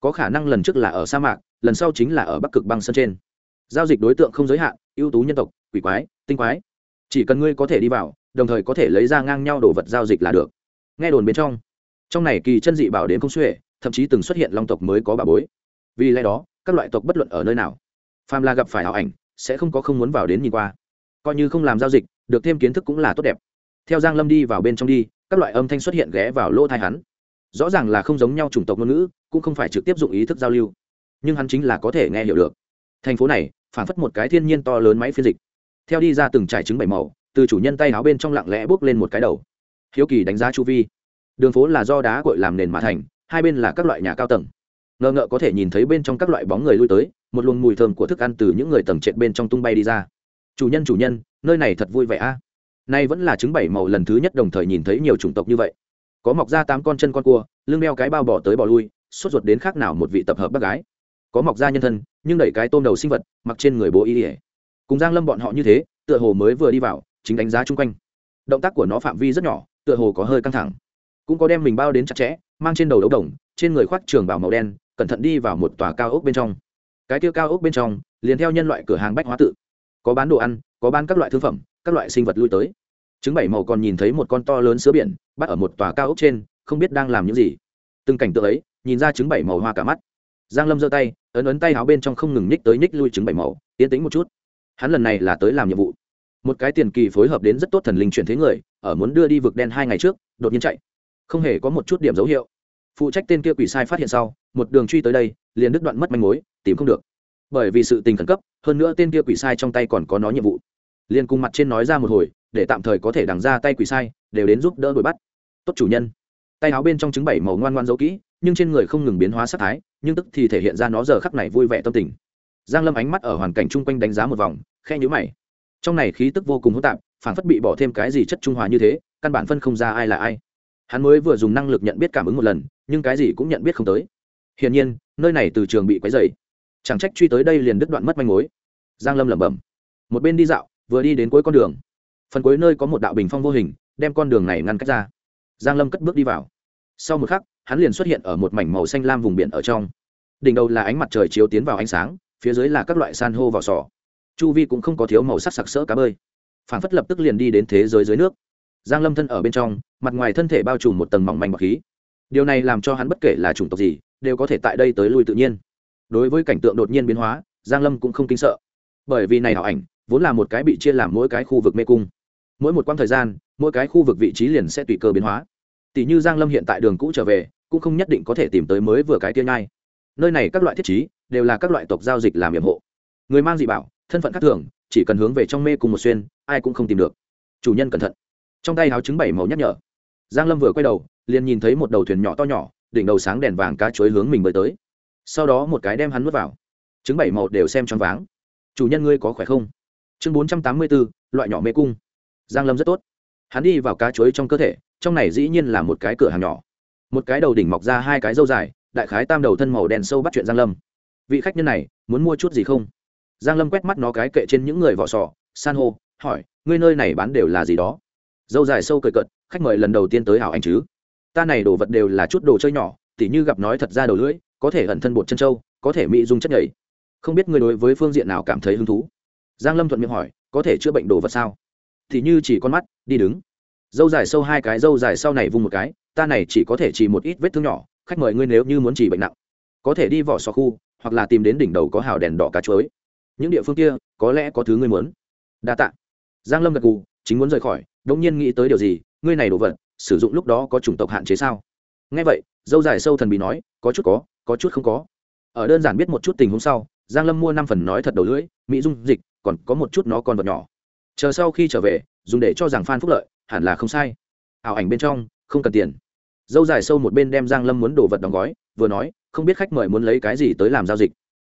Có khả năng lần trước là ở sa mạc, lần sau chính là ở bắc cực băng sân trên. Giao dịch đối tượng không giới hạn, ưu tú nhân tộc, quỷ quái, tinh quái. Chỉ cần ngươi có thể đi vào, đồng thời có thể lấy ra ngang nhau đồ vật giao dịch là được. Nghe đồn bên trong trong này kỳ chân dị bảo đến không xuể, thậm chí từng xuất hiện long tộc mới có bà bối. Vì lẽ đó các loại tộc bất luận ở nơi nào. Phàm là gặp phải ảo ảnh, sẽ không có không muốn vào đến nhìn qua. Coi như không làm giao dịch, được thêm kiến thức cũng là tốt đẹp. Theo giang lâm đi vào bên trong đi, các loại âm thanh xuất hiện ghé vào lỗ thai hắn. Rõ ràng là không giống nhau chủng tộc ngôn ngữ, cũng không phải trực tiếp dụng ý thức giao lưu. Nhưng hắn chính là có thể nghe hiểu được. Thành phố này, phản phất một cái thiên nhiên to lớn máy phiên dịch. Theo đi ra từng trải trứng bảy màu, từ chủ nhân tay áo bên trong lặng lẽ bước lên một cái đầu. Hiếu kỳ đánh giá chu vi. Đường phố là do đá cội làm nền mà thành, hai bên là các loại nhà cao tầng ngờ ngợ có thể nhìn thấy bên trong các loại bóng người lui tới, một luồng mùi thơm của thức ăn từ những người tầng trệt bên trong tung bay đi ra. Chủ nhân chủ nhân, nơi này thật vui vẻ a. Nay vẫn là trứng bảy màu lần thứ nhất đồng thời nhìn thấy nhiều chủng tộc như vậy. Có mọc ra tám con chân con cua, lưng đeo cái bao bỏ tới bỏ lui, sốt ruột đến khác nào một vị tập hợp bác gái. Có mọc ra nhân thân, nhưng đẩy cái tôm đầu sinh vật, mặc trên người bố y ỉa cùng giang lâm bọn họ như thế, tựa hồ mới vừa đi vào, chính đánh giá chung quanh. Động tác của nó phạm vi rất nhỏ, tựa hồ có hơi căng thẳng. Cũng có đem mình bao đến chặt chẽ, mang trên đầu đấu đồng, trên người khoác trường bảo màu đen cẩn thận đi vào một tòa cao ốc bên trong. Cái tiêu cao ốc bên trong, liền theo nhân loại cửa hàng bách hóa tự. Có bán đồ ăn, có bán các loại thương phẩm, các loại sinh vật lui tới. Chứng bảy màu còn nhìn thấy một con to lớn sứa biển, bắt ở một tòa cao ốc trên, không biết đang làm những gì. Từng cảnh tượng ấy, nhìn ra chứng bảy màu hoa cả mắt. Giang lâm giơ tay, ấn ấn tay áo bên trong không ngừng nhích tới nhích lui chứng bảy màu tiến tính một chút. Hắn lần này là tới làm nhiệm vụ. Một cái tiền kỳ phối hợp đến rất tốt thần linh chuyển thế người, ở muốn đưa đi vực đen hai ngày trước, đột nhiên chạy. Không hề có một chút điểm dấu hiệu phụ trách tên kia quỷ sai phát hiện sau, một đường truy tới đây, liền đứt đoạn mất manh mối, tìm không được. Bởi vì sự tình khẩn cấp, hơn nữa tên kia quỷ sai trong tay còn có nó nhiệm vụ. Liền cùng mặt trên nói ra một hồi, để tạm thời có thể đằng ra tay quỷ sai, đều đến giúp đỡ đuổi bắt. Tốt chủ nhân. Tay áo bên trong trứng bảy màu ngoan ngoan giấu kỹ, nhưng trên người không ngừng biến hóa sắc thái, nhưng tức thì thể hiện ra nó giờ khắc này vui vẻ tâm tình. Giang lâm ánh mắt ở hoàn cảnh chung quanh đánh giá một vòng khe nhíu mày. Trong này khí tức vô cùng hỗn tạp, phản phất bị bỏ thêm cái gì chất trung hòa như thế, căn bản phân không ra ai là ai hắn mới vừa dùng năng lực nhận biết cảm ứng một lần, nhưng cái gì cũng nhận biết không tới. Hiển nhiên, nơi này từ trường bị quấy dày chẳng trách truy tới đây liền đứt đoạn mất manh mối. Giang lâm lẩm bẩm. Một bên đi dạo, vừa đi đến cuối con đường. Phần cuối nơi có một đạo bình phong vô hình, đem con đường này ngăn cách ra. Giang lâm cất bước đi vào. Sau một khắc, hắn liền xuất hiện ở một mảnh màu xanh lam vùng biển ở trong. Đỉnh đầu là ánh mặt trời chiếu tiến vào ánh sáng, phía dưới là các loại san hô vào sò. Chu vi cũng không có thiếu màu sắc sặc sỡ cá bơi. Phản phất lập tức liền đi đến thế giới dưới nước giang lâm thân ở bên trong, mặt ngoài thân thể bao trùm một tầng mỏng manh bọc khí. Điều này làm cho hắn bất kể là chủng tộc gì, đều có thể tại đây tới lui tự nhiên. Đối với cảnh tượng đột nhiên biến hóa, giang lâm cũng không kinh sợ. Bởi vì này hảo ảnh, vốn là một cái bị chia làm mỗi cái khu vực mê cung. Mỗi một quãng thời gian, mỗi cái khu vực vị trí liền sẽ tùy cơ biến hóa. Tỷ như giang lâm hiện tại đường cũ trở về, cũng không nhất định có thể tìm tới mới vừa cái tiên ngay nơi này các loại thiết chí đều là các loại tộc giao dịch làm nhiệm hộ. Người mang dị bảo, thân phận khác thường, chỉ cần hướng về trong mê cùng một xuyên, ai cũng không tìm được. Chủ nhân cẩn thận trong tay háo trứng bảy màu nhắc nhở. Giang lâm vừa quay đầu, liền nhìn thấy một đầu thuyền nhỏ to nhỏ, đỉnh đầu sáng đèn vàng cá chuối hướng mình bơi tới. Sau đó một cái đem hắn nuốt vào. Trứng bảy màu đều xem choáng váng. Chủ nhân ngươi có khỏe không? Chương bốn trăm tám mươi bốn loại nhỏ mê cung. Giang lâm rất tốt. Hắn đi vào cá chuối trong cơ thể, trong này dĩ nhiên là một cái cửa hàng nhỏ. Một cái đầu đỉnh mọc ra hai cái râu dài, đại khái tam đầu thân màu đen sâu bắt chuyện giang lâm. Vị khách nhân này, muốn mua chút gì không? Giang lâm quét mắt nó cái kệ trên những người vỏ sò, san hô, hỏi, ngươi nơi này bán đều là gì đó? Dâu dài sâu cười cợt, khách mời lần đầu tiên tới hảo anh chứ. Ta này đồ vật đều là chút đồ chơi nhỏ, tỉ như gặp nói thật ra đầu lưỡi, có thể ẩn thân bột chân trâu, có thể mỹ dung chất nhảy. Không biết người đối với phương diện nào cảm thấy hứng thú? Giang lâm thuận miệng hỏi, có thể chữa bệnh đồ vật sao? Thì như chỉ con mắt, đi đứng. Dâu dài sâu hai cái, dâu dài sau này vung một cái, ta này chỉ có thể chỉ một ít vết thương nhỏ, khách mời ngươi nếu như muốn chỉ bệnh nặng, có thể đi vỏ sò khu, hoặc là tìm đến đỉnh đầu có hào đèn đỏ cá chuối. Những địa phương kia, có lẽ có thứ ngươi muốn. Đa tạ. Giang lâm gật gù, chính muốn rời khỏi đống nhiên nghĩ tới điều gì, ngươi này đồ vật, sử dụng lúc đó có chủng tộc hạn chế sao? Nghe vậy, dâu dài sâu thần bí nói, có chút có có chút không có. Ở đơn giản biết một chút tình huống sau, giang lâm mua năm phần nói thật đầu lưỡi, mỹ dung dịch, còn có một chút nó còn vật nhỏ. Chờ sau khi trở về, dùng để cho rằng phan phúc lợi, hẳn là không sai. Ảo ảnh bên trong, không cần tiền. Dâu dài sâu một bên đem giang lâm muốn đồ vật đóng gói, vừa nói, không biết khách mời muốn lấy cái gì tới làm giao dịch.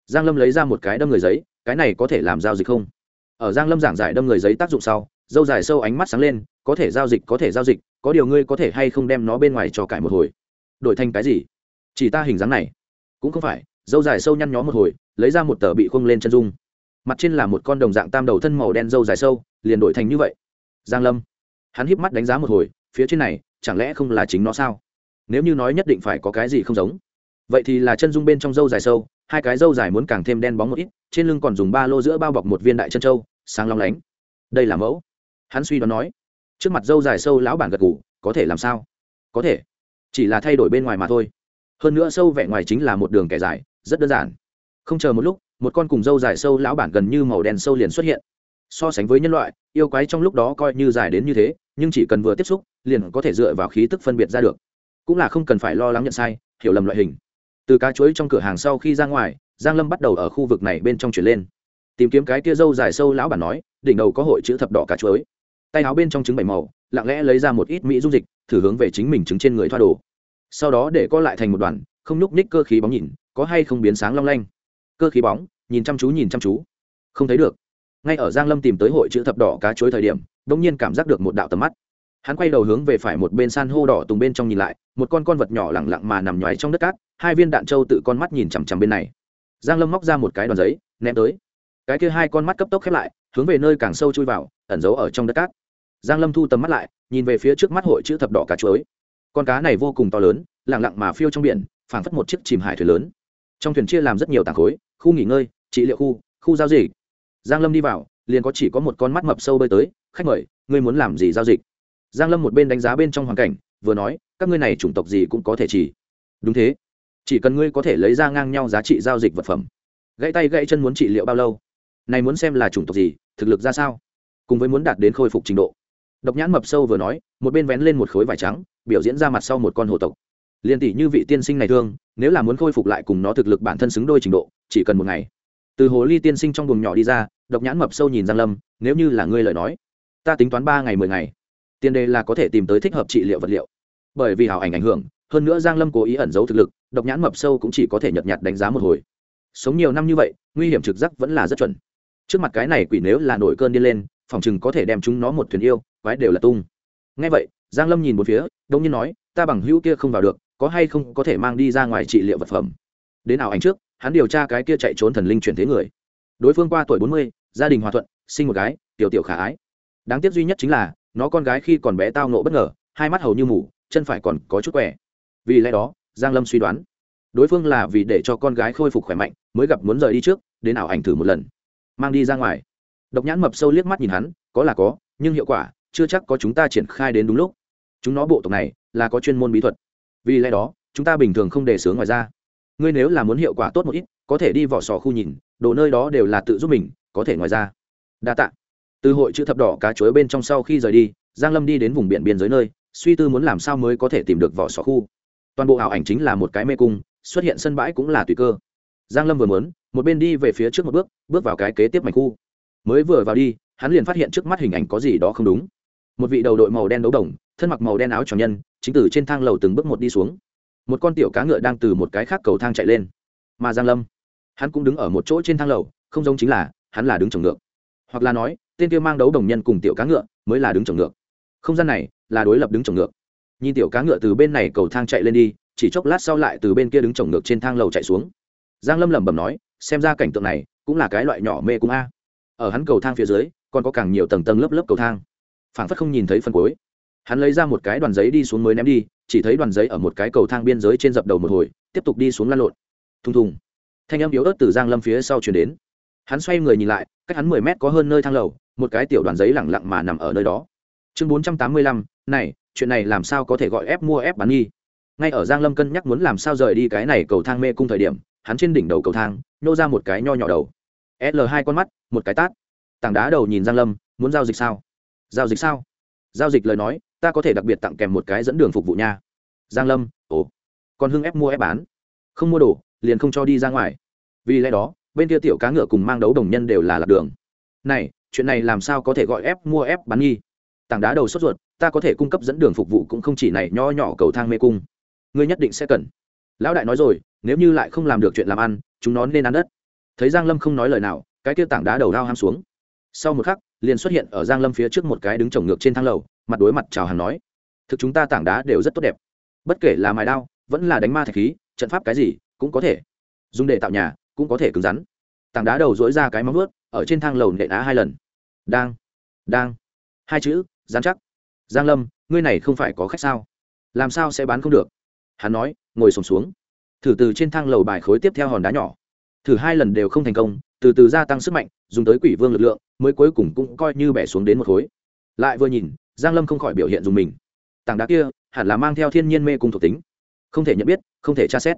Giang lâm lấy ra một cái đâm người giấy, cái này có thể làm giao dịch không? Ở giang lâm giảng giải đâm người giấy tác dụng sau dâu dài sâu ánh mắt sáng lên, có thể giao dịch, có thể giao dịch, có điều ngươi có thể hay không đem nó bên ngoài cho cải một hồi? Đổi thành cái gì? Chỉ ta hình dáng này. Cũng không phải, dâu dài sâu nhăn nhó một hồi, lấy ra một tờ bị khung lên chân dung. Mặt trên là một con đồng dạng tam đầu thân màu đen dâu dài sâu, liền đổi thành như vậy. Giang lâm. Hắn híp mắt đánh giá một hồi, phía trên này, chẳng lẽ không là chính nó sao? Nếu như nói nhất định phải có cái gì không giống. Vậy thì là chân dung bên trong dâu dài sâu, hai cái dâu dài muốn càng thêm đen bóng một ít, trên lưng còn dùng ba lô giữa bao bọc một viên đại chân trâu sáng long lánh. Đây là mẫu hắn suy đoán nói, trước mặt dâu dài sâu lão bản gật gù, có thể làm sao? Có thể, chỉ là thay đổi bên ngoài mà thôi. Hơn nữa sâu vẹ ngoài chính là một đường kẻ dài, rất đơn giản. Không chờ một lúc, một con cùng dâu dài sâu lão bản gần như màu đen sâu liền xuất hiện. So sánh với nhân loại, yêu quái trong lúc đó coi như dài đến như thế, nhưng chỉ cần vừa tiếp xúc, liền có thể dựa vào khí tức phân biệt ra được. Cũng là không cần phải lo lắng nhận sai, hiểu lầm loại hình. Từ cá chuối trong cửa hàng sau khi ra ngoài, giang lâm bắt đầu ở khu vực này bên trong chuyển lên. Tìm kiếm cái tia dâu dài sâu lão bản nói, đỉnh đầu có hội chữ thập đỏ cá chuối tay áo bên trong trứng bảy màu, lặng lẽ lấy ra một ít mỹ dung dịch, thử hướng về chính mình trứng trên người thoa đồ sau đó để co lại thành một đoàn, không nhúc ních cơ khí bóng nhìn, có hay không biến sáng long lanh. Cơ khí bóng, nhìn chăm chú, nhìn chăm chú. Không thấy được. Ngay ở giang lâm tìm tới hội chữ thập đỏ cá chuối thời điểm đông nhiên cảm giác được một đạo tầm mắt. Hắn quay đầu hướng về phải một bên san hô đỏ tùng bên trong nhìn lại, một con con vật nhỏ lẳng lặng mà nằm nhoáy trong đất cát, hai viên đạn trâu tự con mắt nhìn chằm chằm bên này. Giang lâm móc ra một cái đoàn giấy, ném tới. Cái kia hai con mắt cấp tốc khép lại hướng về nơi càng sâu chui vào, ẩn giấu ở trong đất cát. Giang lâm thu tầm mắt lại, nhìn về phía trước mắt hội chữ thập đỏ cá chuối. Con cá này vô cùng to lớn, lặng lặng mà phiêu trong biển, phảng phất một chiếc chìm hải thuyền lớn. Trong thuyền chia làm rất nhiều tảng khối, khu nghỉ ngơi, trị liệu khu khu giao dịch. Giang lâm đi vào, liền có chỉ có một con mắt mập sâu bơi tới, khách mời, ngươi muốn làm gì giao dịch? Giang lâm một bên đánh giá bên trong hoàn cảnh, vừa nói, các ngươi này chủng tộc gì cũng có thể chỉ. Đúng thế. Chỉ cần ngươi có thể lấy ra ngang nhau giá trị giao dịch vật phẩm. Gãy tay gãy chân muốn trị liệu bao lâu? Này muốn xem là chủng tộc gì thực lực ra sao? Cùng với muốn đạt đến khôi phục trình độ. Độc nhãn mập sâu vừa nói, một bên vén lên một khối vải trắng, biểu diễn ra mặt sau một con hồ tộc. Liên tỷ như vị tiên sinh này thương, nếu là muốn khôi phục lại cùng nó thực lực bản thân xứng đôi trình độ, chỉ cần một ngày. Từ hồ ly tiên sinh trong buồng nhỏ đi ra, độc nhãn mập sâu nhìn giang lâm, nếu như là ngươi lời nói, ta tính toán ba ngày mười ngày. Tiền đề là có thể tìm tới thích hợp trị liệu vật liệu. Bởi vì hảo ảnh ảnh hưởng, hơn nữa giang lâm cố ý ẩn giấu thực lực, độc nhãn mập sâu cũng chỉ có thể nhợt nhạt đánh giá một hồi. Sống nhiều năm như vậy, nguy hiểm trực giác vẫn là rất chuẩn trước mặt cái này quỷ nếu là nổi cơn đi lên, phòng chừng có thể đem chúng nó một thuyền yêu, quái đều là tung. Ngay vậy, giang lâm nhìn một phía, đông nhiên nói, ta bằng hữu kia không vào được, có hay không có thể mang đi ra ngoài trị liệu vật phẩm? Đến ảo ảnh trước, hắn điều tra cái kia chạy trốn thần linh chuyển thế người. Đối phương qua tuổi bốn mươi, gia đình hòa thuận, sinh một gái, tiểu tiểu khả ái. Đáng tiếc duy nhất chính là, nó con gái khi còn bé tao nộ bất ngờ, hai mắt hầu như mù, chân phải còn có chút quẻ vì lẽ đó, giang lâm suy đoán, đối phương là vì để cho con gái khôi phục khỏe mạnh, mới gặp muốn rời đi trước, đến ảo ảnh thử một lần mang đi ra ngoài. Độc nhãn mập sâu liếc mắt nhìn hắn, có là có, nhưng hiệu quả chưa chắc có chúng ta triển khai đến đúng lúc. Chúng nó bộ tộc này là có chuyên môn bí thuật. Vì lẽ đó, chúng ta bình thường không đề xướng ngoài ra. Ngươi nếu là muốn hiệu quả tốt một ít, có thể đi vỏ sò khu nhìn, đồ nơi đó đều là tự giúp mình, có thể ngoài ra. Đa tạ. Từ hội chữ thập đỏ cá chuối bên trong sau khi rời đi, giang lâm đi đến vùng biển biên giới nơi, suy tư muốn làm sao mới có thể tìm được vỏ sò khu. Toàn bộ ảo ảnh chính là một cái mê cung, xuất hiện sân bãi cũng là tùy cơ. Giang lâm vừa muốn một bên đi về phía trước một bước bước vào cái kế tiếp mảnh khu. Mới vừa vào đi, hắn liền phát hiện trước mắt hình ảnh có gì đó không đúng. Một vị đầu đội màu đen đấu đồng, thân mặc màu đen áo tròn nhân, chính từ trên thang lầu từng bước một đi xuống. Một con tiểu cá ngựa đang từ một cái khác cầu thang chạy lên. Mà giang lâm. Hắn cũng đứng ở một chỗ trên thang lầu, không giống chính là, hắn là đứng trồng ngược. Hoặc là nói, tên kia mang đấu đồng nhân cùng tiểu cá ngựa, mới là đứng trồng ngược. Không gian này, là đối lập đứng trồng ngược. Nhìn tiểu cá ngựa từ bên này cầu thang chạy lên đi, chỉ chốc lát sau lại từ bên kia đứng trồng ngược trên thang lầu chạy xuống. Giang lâm lẩm bẩm nói xem ra cảnh tượng này cũng là cái loại nhỏ mê cung a. Ở hắn cầu thang phía dưới, còn có càng nhiều tầng tầng lớp lớp cầu thang. Phảng phất không nhìn thấy phần cuối. Hắn lấy ra một cái đoàn giấy đi xuống mới ném đi, chỉ thấy đoàn giấy ở một cái cầu thang biên giới trên dập đầu một hồi, tiếp tục đi xuống lăn lộn. Thùng thùng. Thanh âm yếu ớt từ giang lâm phía sau chuyển đến. Hắn xoay người nhìn lại, cách hắn mười mét có hơn nơi thang lầu, một cái tiểu đoàn giấy lẳng lặng mà nằm ở nơi đó. Chương bốn trăm tám mươi lăm, này, chuyện này làm sao có thể gọi ép mua ép bán nghi? Ngay ở giang lâm cân nhắc muốn làm sao rời đi cái này cầu thang mê cung thời điểm, hắn trên đỉnh đầu cầu thang nhô ra một cái nho nhỏ đầu. L hai con mắt, một cái tát. Tảng đá đầu nhìn giang lâm, muốn giao dịch sao? Giao dịch sao? Giao dịch lời nói, ta có thể đặc biệt tặng kèm một cái dẫn đường phục vụ nha. Giang lâm, ồ. Còn hưng ép mua ép bán. Không mua đồ, liền không cho đi ra ngoài. Vì lẽ đó, bên kia tiểu cá ngựa cùng mang đấu đồng nhân đều là lạc đường. Này, chuyện này làm sao có thể gọi ép mua ép bán nghi? Tảng đá đầu sốt ruột, ta có thể cung cấp dẫn đường phục vụ cũng không chỉ này nho nhỏ cầu thang mê cung. Ngươi nhất định sẽ cần. Lão đại nói rồi nếu như lại không làm được chuyện làm ăn chúng nó nên ăn đất. Thấy giang lâm không nói lời nào cái kia tảng đá đầu lao ham xuống. Sau một khắc liền xuất hiện ở giang lâm phía trước một cái đứng trồng ngược trên thang lầu mặt đối mặt chào hàng nói thực chúng ta tảng đá đều rất tốt đẹp. Bất kể là mài đao vẫn là đánh ma thạch khí trận pháp cái gì cũng có thể. Dùng để tạo nhà cũng có thể cứng rắn. Tảng đá đầu dỗi ra cái móng vuốt ở trên thang lầu nện đá hai lần. Đang đang. Hai chữ dán chắc. Giang lâm ngươi này không phải có khách sao? Làm sao sẽ bán không được? Hắn nói ngồi sồn xuống, xuống thử từ trên thang lầu bài khối tiếp theo hòn đá nhỏ. Thử hai lần đều không thành công, từ từ gia tăng sức mạnh, dùng tới quỷ vương lực lượng, mới cuối cùng cũng coi như bẻ xuống đến một khối. Lại vừa nhìn, giang lâm không khỏi biểu hiện dùng mình. Tảng đá kia, hẳn là mang theo thiên nhiên mê cung thuộc tính. Không thể nhận biết, không thể tra xét.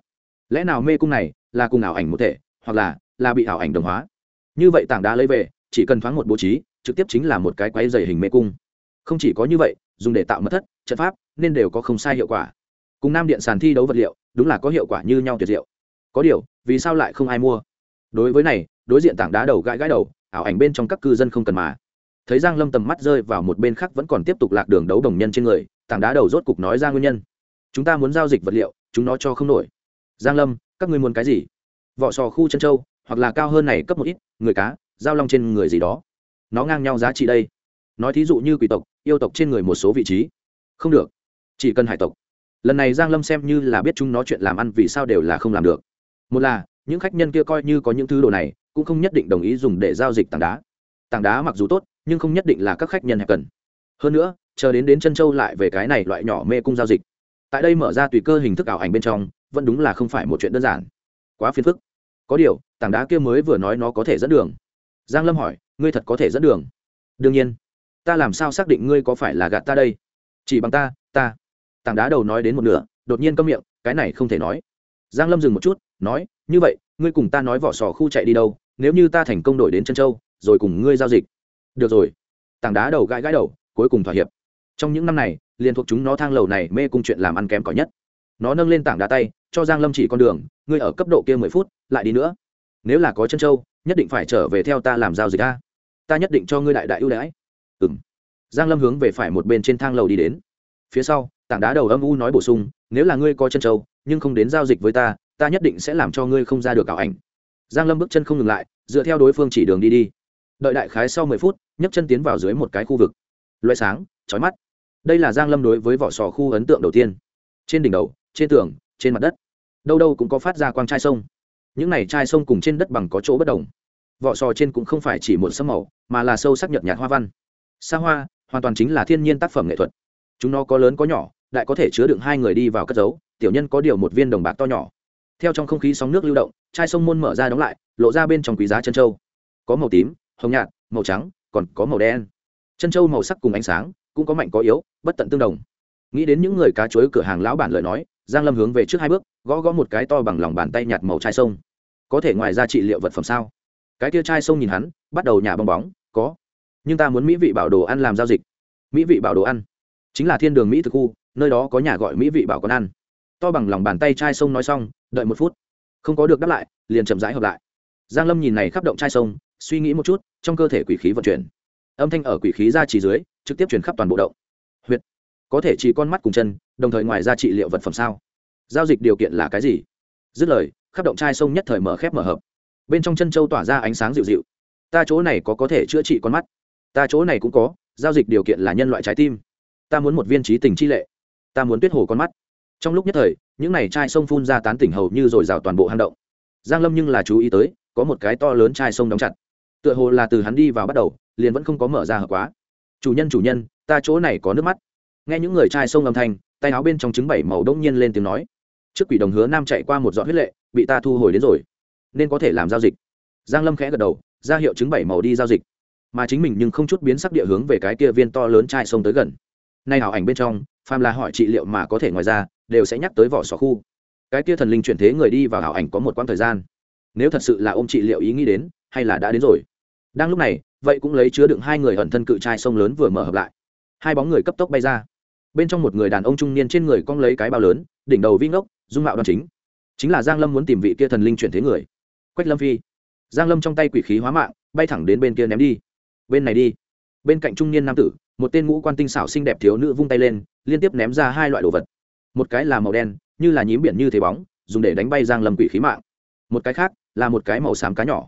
Lẽ nào mê cung này là cùng ảo ảnh một thể, hoặc là là bị ảo ảnh đồng hóa? Như vậy tảng đá lấy về, chỉ cần thoáng một bố trí, trực tiếp chính là một cái quái dày hình mê cung. Không chỉ có như vậy, dùng để tạo mật thất, trận pháp, nên đều có không sai hiệu quả cùng nam điện sàn thi đấu vật liệu, đúng là có hiệu quả như nhau tuyệt diệu. Có điều, vì sao lại không ai mua? Đối với này, đối diện tảng đá đầu gãi gãi đầu, ảo ảnh bên trong các cư dân không cần mà. Thấy giang lâm tầm mắt rơi vào một bên khác vẫn còn tiếp tục lạc đường đấu đồng nhân trên người, tảng đá đầu rốt cục nói ra nguyên nhân. Chúng ta muốn giao dịch vật liệu, chúng nó cho không nổi. Giang lâm, các ngươi muốn cái gì? Vỏ sò khu chân châu, hoặc là cao hơn này cấp một ít, người cá, giao long trên người gì đó. Nó ngang nhau giá trị đây. Nói thí dụ như quỷ tộc, yêu tộc trên người một số vị trí. Không được. Chỉ cần hải tộc lần này giang lâm xem như là biết chúng nó chuyện làm ăn vì sao đều là không làm được. Một là, những khách nhân kia coi như có những thứ đồ này, cũng không nhất định đồng ý dùng để giao dịch tảng đá. Tảng đá mặc dù tốt, nhưng không nhất định là các khách nhân hẹp cần. Hơn nữa, chờ đến đến chân châu lại về cái này loại nhỏ mê cung giao dịch. Tại đây mở ra tùy cơ hình thức ảo ảnh bên trong, vẫn đúng là không phải một chuyện đơn giản. Quá phiền phức. Có điều, tảng đá kia mới vừa nói nó có thể dẫn đường. Giang lâm hỏi, ngươi thật có thể dẫn đường? Đương nhiên. Ta làm sao xác định ngươi có phải là gạt ta đây? Chỉ bằng ta ta tảng đá đầu nói đến một nửa, đột nhiên câm miệng, cái này không thể nói. Giang lâm dừng một chút, nói, như vậy, ngươi cùng ta nói vỏ sò khu chạy đi đâu, nếu như ta thành công đổi đến chân châu, rồi cùng ngươi giao dịch. Được rồi. Tảng đá đầu gãi gãi đầu, cuối cùng thỏa hiệp. Trong những năm này, liền thuộc chúng nó thang lầu này mê cung chuyện làm ăn kém cỏi nhất. Nó nâng lên tảng đá tay, cho giang lâm chỉ con đường, ngươi ở cấp độ kia mười phút, lại đi nữa. Nếu là có chân châu, nhất định phải trở về theo ta làm giao dịch ta ta nhất định cho ngươi đại đại ưu đãi. Ừm. giang lâm hướng về phải một bên trên thang lầu đi đến. Phía sau tảng đá đầu âm u nói bổ sung, nếu là ngươi có chân châu, nhưng không đến giao dịch với ta ta nhất định sẽ làm cho ngươi không ra được ảo ảnh. Giang lâm bước chân không ngừng lại, dựa theo đối phương chỉ đường đi đi. Đợi đại khái sau mười phút, nhấc chân tiến vào dưới một cái khu vực. Loại sáng, chói mắt. Đây là giang lâm đối với vỏ sò khu ấn tượng đầu tiên. Trên đỉnh đầu, trên tường, trên mặt đất, đâu đâu cũng có phát ra quang chai sông. Những này chai sông cùng trên đất bằng có chỗ bất đồng. Vỏ sò trên cũng không phải chỉ một sâm màu, mà là sâu sắc nhợt nhạt hoa văn. Sa hoa, hoàn toàn chính là thiên nhiên tác phẩm nghệ thuật. Chúng nó có lớn có nhỏ đại có thể chứa đựng hai người đi vào cất giấu, tiểu nhân có điều một viên đồng bạc to nhỏ. Theo trong không khí sóng nước lưu động, chai sông môn mở ra đóng lại, lộ ra bên trong quý giá chân châu. Có màu tím, hồng nhạt, màu trắng, còn có màu đen. Chân châu màu sắc cùng ánh sáng, cũng có mạnh có yếu, bất tận tương đồng. Nghĩ đến những người cá chuối cửa hàng lão bản lời nói, giang lâm hướng về trước hai bước, gõ gõ một cái to bằng lòng bàn tay nhạt màu chai sông. Có thể ngoài ra trị liệu vật phẩm sao? Cái kia chai sông nhìn hắn, bắt đầu nhà bong bóng, có. Nhưng ta muốn mỹ vị bảo đồ ăn làm giao dịch. Mỹ vị bảo đồ ăn. Chính là thiên đường mỹ thực khu nơi đó có nhà gọi mỹ vị bảo con ăn. To bằng lòng bàn tay chai sông nói xong, đợi một phút. Không có được đáp lại, liền chậm rãi hợp lại. Giang lâm nhìn này khắp động chai sông, suy nghĩ một chút, trong cơ thể quỷ khí vận chuyển. Âm thanh ở quỷ khí ra chỉ dưới, trực tiếp chuyển khắp toàn bộ động. Huyệt. Có thể chỉ con mắt cùng chân, đồng thời ngoài ra trị liệu vật phẩm sao? Giao dịch điều kiện là cái gì? Dứt lời, khắp động chai sông nhất thời mở khép mở hợp. Bên trong chân châu tỏa ra ánh sáng dịu dịu. Ta chỗ này có có thể chữa trị con mắt. Ta chỗ này cũng có, giao dịch điều kiện là nhân loại trái tim. Ta muốn một viên trí tình chi lệ ta muốn tuyết hồ con mắt. Trong lúc nhất thời, những n à y chai sông phun ra tán tỉnh hầu như r ồ i r à o toàn bộ hang động. Giang lâm nhưng là chú ý tới, có một cái to lớn chai sông đóng chặt. Tựa hồ là từ hắn đi vào bắt đầu, liền vẫn không có mở ra hợp quá. Chủ nhân chủ nhân, ta chỗ này có nước mắt. Nghe những người chai sông âm thanh, tay áo bên trong trứng bảy màu đông nhiên lên tiếng nói. Trước quỷ đồng hứa nam chạy qua một giọt huyết lệ, bị ta thu hồi đến rồi. Nên có thể làm giao dịch. Giang lâm khẽ gật đầu, ra hiệu chứng bảy màu đi giao dịch. Mà chính mình nhưng không chút biến sắc địa hướng về cái kia viên to lớn chai sông tới gần. Nay ảo ảnh bên trong phàm là hỏi trị liệu mà có thể ngoài ra, đều sẽ nhắc tới vỏ sò khu. Cái kia thần linh chuyển thế người đi vào hảo ảnh có một quãng thời gian. Nếu thật sự là ôm trị liệu ý nghĩ đến, hay là đã đến rồi. Đang lúc này, vậy cũng lấy chứa đựng hai người ẩn thân cự trai sông lớn vừa mở hợp lại. Hai bóng người cấp tốc bay ra. Bên trong một người đàn ông trung niên trên người cong lấy cái bao lớn, đỉnh đầu vi ngốc, dung mạo đoan chính. Chính là giang lâm muốn tìm vị kia thần linh chuyển thế người. Quách lâm phi. Giang lâm trong tay quỷ khí hóa mạng, bay thẳng đến bên kia ném đi. Bên này đi. Bên cạnh trung niên nam tử, một tên ngũ quan tinh xảo xinh đẹp thiếu nữ vung tay lên liên tiếp ném ra hai loại đồ vật. Một cái là màu đen, như là nhím biển như thế bóng, dùng để đánh bay giang lâm quỷ khí mạng. Một cái khác là một cái màu xám cá nhỏ.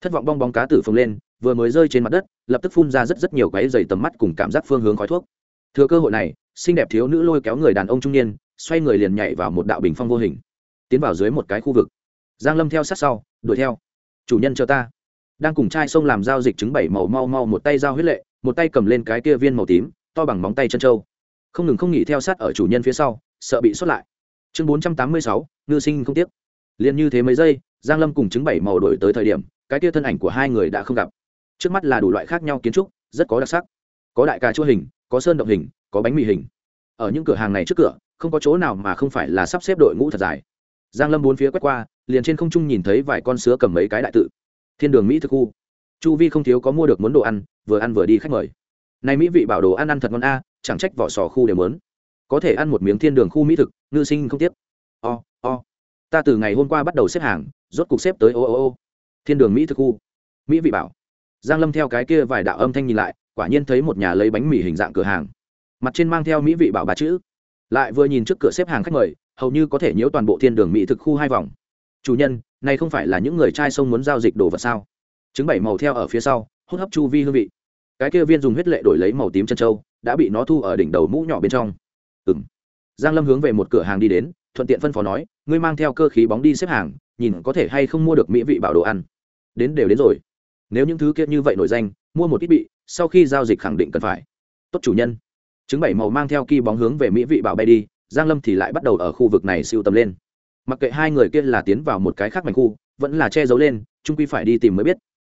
Thất vọng bong bóng cá tử phồng lên, vừa mới rơi trên mặt đất, lập tức phun ra rất rất nhiều cái dày tầm mắt cùng cảm giác phương hướng khói thuốc. Thừa cơ hội này, xinh đẹp thiếu nữ lôi kéo người đàn ông trung niên, xoay người liền nhảy vào một đạo bình phong vô hình, tiến vào dưới một cái khu vực. Giang lâm theo sát sau, đuổi theo. Chủ nhân cho ta. Đang cùng trai sông làm giao dịch chứng bảy màu mau mau, một tay giao huyết lệ, một tay cầm lên cái kia viên màu tím, to bằng móng tay chân trâu không ngừng không nghỉ theo sát ở chủ nhân phía sau, sợ bị xuất lại. Chương bốn trăm tám mươi sáu, ngư sinh không tiếc. Liền như thế mấy giây, giang lâm cùng chứng bảy màu đổi tới thời điểm, cái kia thân ảnh của hai người đã không gặp. Trước mắt là đủ loại khác nhau kiến trúc, rất có đặc sắc. Có đại cà chua hình, có sơn động hình, có bánh mì hình. Ở những cửa hàng này trước cửa, không có chỗ nào mà không phải là sắp xếp đội ngũ thật dài. Giang lâm bốn phía quét qua, liền trên không trung nhìn thấy vài con sứa cầm mấy cái đại tự. Thiên đường mỹ thực khu. Chu vi không thiếu có mua được muốn đồ ăn, vừa ăn vừa đi khách mời này mỹ vị bảo đồ ăn ăn thật ngon a, chẳng trách vỏ sò khu đều muốn. Có thể ăn một miếng thiên đường khu mỹ thực, ngư sinh không tiếp o o. Ta từ ngày hôm qua bắt đầu xếp hàng, rốt cục xếp tới ô ô ô. Thiên đường mỹ thực khu. Mỹ vị bảo. Giang lâm theo cái kia vài đạo âm thanh nhìn lại, quả nhiên thấy một nhà lấy bánh mì hình dạng cửa hàng. Mặt trên mang theo mỹ vị bảo bà chữ. Lại vừa nhìn trước cửa xếp hàng khách mời, hầu như có thể nhiễu toàn bộ thiên đường mỹ thực khu hai vòng. Chủ nhân, này không phải là những người trai sông muốn giao dịch đồ vật sao? Chứng bảy màu theo ở phía sau, hút hấp chu vi hương vị cái kia viên dùng huyết lệ đổi lấy màu tím chân trâu đã bị nó thu ở đỉnh đầu mũ nhỏ bên trong. Ừ m giang lâm hướng về một cửa hàng đi đến, thuận tiện phân phó nói, ngươi mang theo cơ khí bóng đi xếp hàng, nhìn có thể hay không mua được mỹ vị bảo đồ ăn. Đến đều đến rồi. Nếu những thứ kia như vậy nổi danh, mua một ít bị, sau khi giao dịch khẳng định cần phải. Tốt chủ nhân. Chứng bảy màu mang theo kỳ bóng hướng về mỹ vị bảo bay đi, giang lâm thì lại bắt đầu ở khu vực này siêu tầm lên. Mặc kệ hai người kia là tiến vào một cái khác mảnh khu, vẫn là che giấu lên trung quy phải đi tìm mới biết.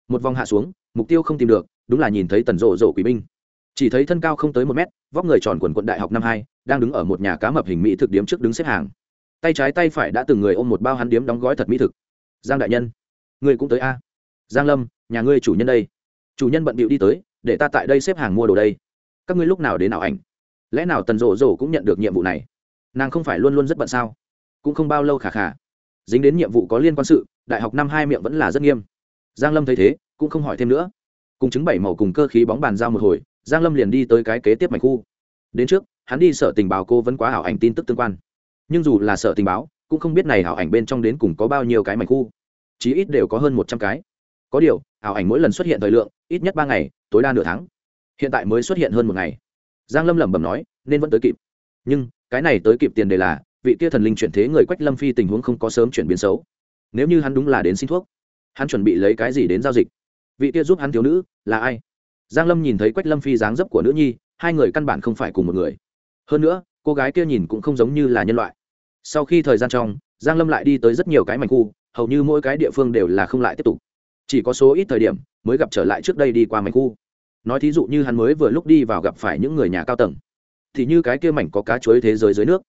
Một vòng hạ xuống, mục tiêu không tìm được đúng là nhìn thấy tần rộ rộ quỷ binh. Chỉ thấy thân cao không tới một mét, vóc người tròn quần quận đại học năm hai, đang đứng ở một nhà cá mập hình mỹ thực điếm trước đứng xếp hàng. Tay trái tay phải đã từng người ôm một bao hắn điếm đóng gói thật mỹ thực. Giang đại nhân, ngươi cũng tới a? Giang lâm, nhà ngươi chủ nhân đây. Chủ nhân bận bịu đi tới, để ta tại đây xếp hàng mua đồ đây. Các ngươi lúc nào đến nào ảnh? Lẽ nào tần rộ rộ cũng nhận được nhiệm vụ này? Nàng không phải luôn luôn rất bận sao? Cũng không bao lâu khả khả. Dính đến nhiệm vụ có liên quan sự, đại học năm hai miệng vẫn là rất nghiêm. Giang lâm thấy thế, cũng không hỏi thêm nữa cùng chứng bảy màu cùng cơ khí bóng bàn giao một hồi, giang lâm liền đi tới cái kế tiếp mảnh khu. Đến trước, hắn đi sở tình báo cô vẫn quá hảo ảnh tin tức tương quan. Nhưng dù là sở tình báo, cũng không biết này hảo ảnh bên trong đến cùng có bao nhiêu cái mảnh khu. Chí ít đều có hơn một trăm cái. Có điều hảo ảnh mỗi lần xuất hiện thời lượng, ít nhất ba ngày, tối đa nửa tháng. Hiện tại mới xuất hiện hơn một ngày. Giang lâm lẩm bẩm nói, nên vẫn tới kịp. Nhưng, cái này tới kịp tiền đề là, vị kia thần linh chuyển thế người quách lâm phi tình huống không có sớm chuyển biến xấu. Nếu như hắn đúng là đến xin thuốc, hắn chuẩn bị lấy cái gì đến giao dịch? Vị kia giúp hắn thiếu nữ là ai? Giang lâm nhìn thấy quách lâm phi dáng dấp của nữ nhi, hai người căn bản không phải cùng một người. Hơn nữa, cô gái kia nhìn cũng không giống như là nhân loại. Sau khi thời gian trong giang lâm lại đi tới rất nhiều cái mảnh khu, hầu như mỗi cái địa phương đều là không lại tiếp tục. Chỉ có số ít thời điểm mới gặp trở lại trước đây đi qua mảnh khu. Nói thí dụ như hắn mới vừa lúc đi vào gặp phải những người nhà cao tầng, thì như cái kia mảnh có cá chuối thế giới dưới nước.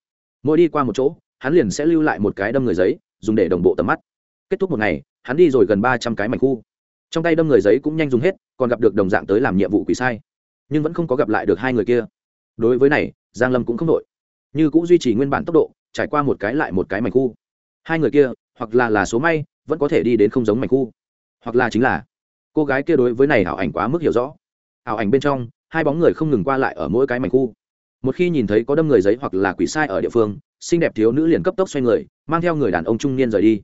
Mỗi đi qua một chỗ, hắn liền sẽ lưu lại một cái đâm người giấy, dùng để đồng bộ tầm mắt. Kết thúc một ngày, hắn đi rồi gần ba trăm cái mảnh khu trong tay đâm người giấy cũng nhanh dùng hết, còn gặp được đồng dạng tới làm nhiệm vụ quỷ sai. Nhưng vẫn không có gặp lại được hai người kia. Đối với này, giang lâm cũng không đội như cũng duy trì nguyên bản tốc độ, trải qua một cái lại một cái mảnh khu. Hai người kia, hoặc là là số may, vẫn có thể đi đến không giống mảnh khu. Hoặc là chính là, cô gái kia đối với này ảo ảnh quá mức hiểu rõ. Ảo ảnh bên trong, hai bóng người không ngừng qua lại ở mỗi cái mảnh khu. Một khi nhìn thấy có đâm người giấy hoặc là quỷ sai ở địa phương, xinh đẹp thiếu nữ liền cấp tốc xoay người, mang theo người đàn ông trung niên rời đi.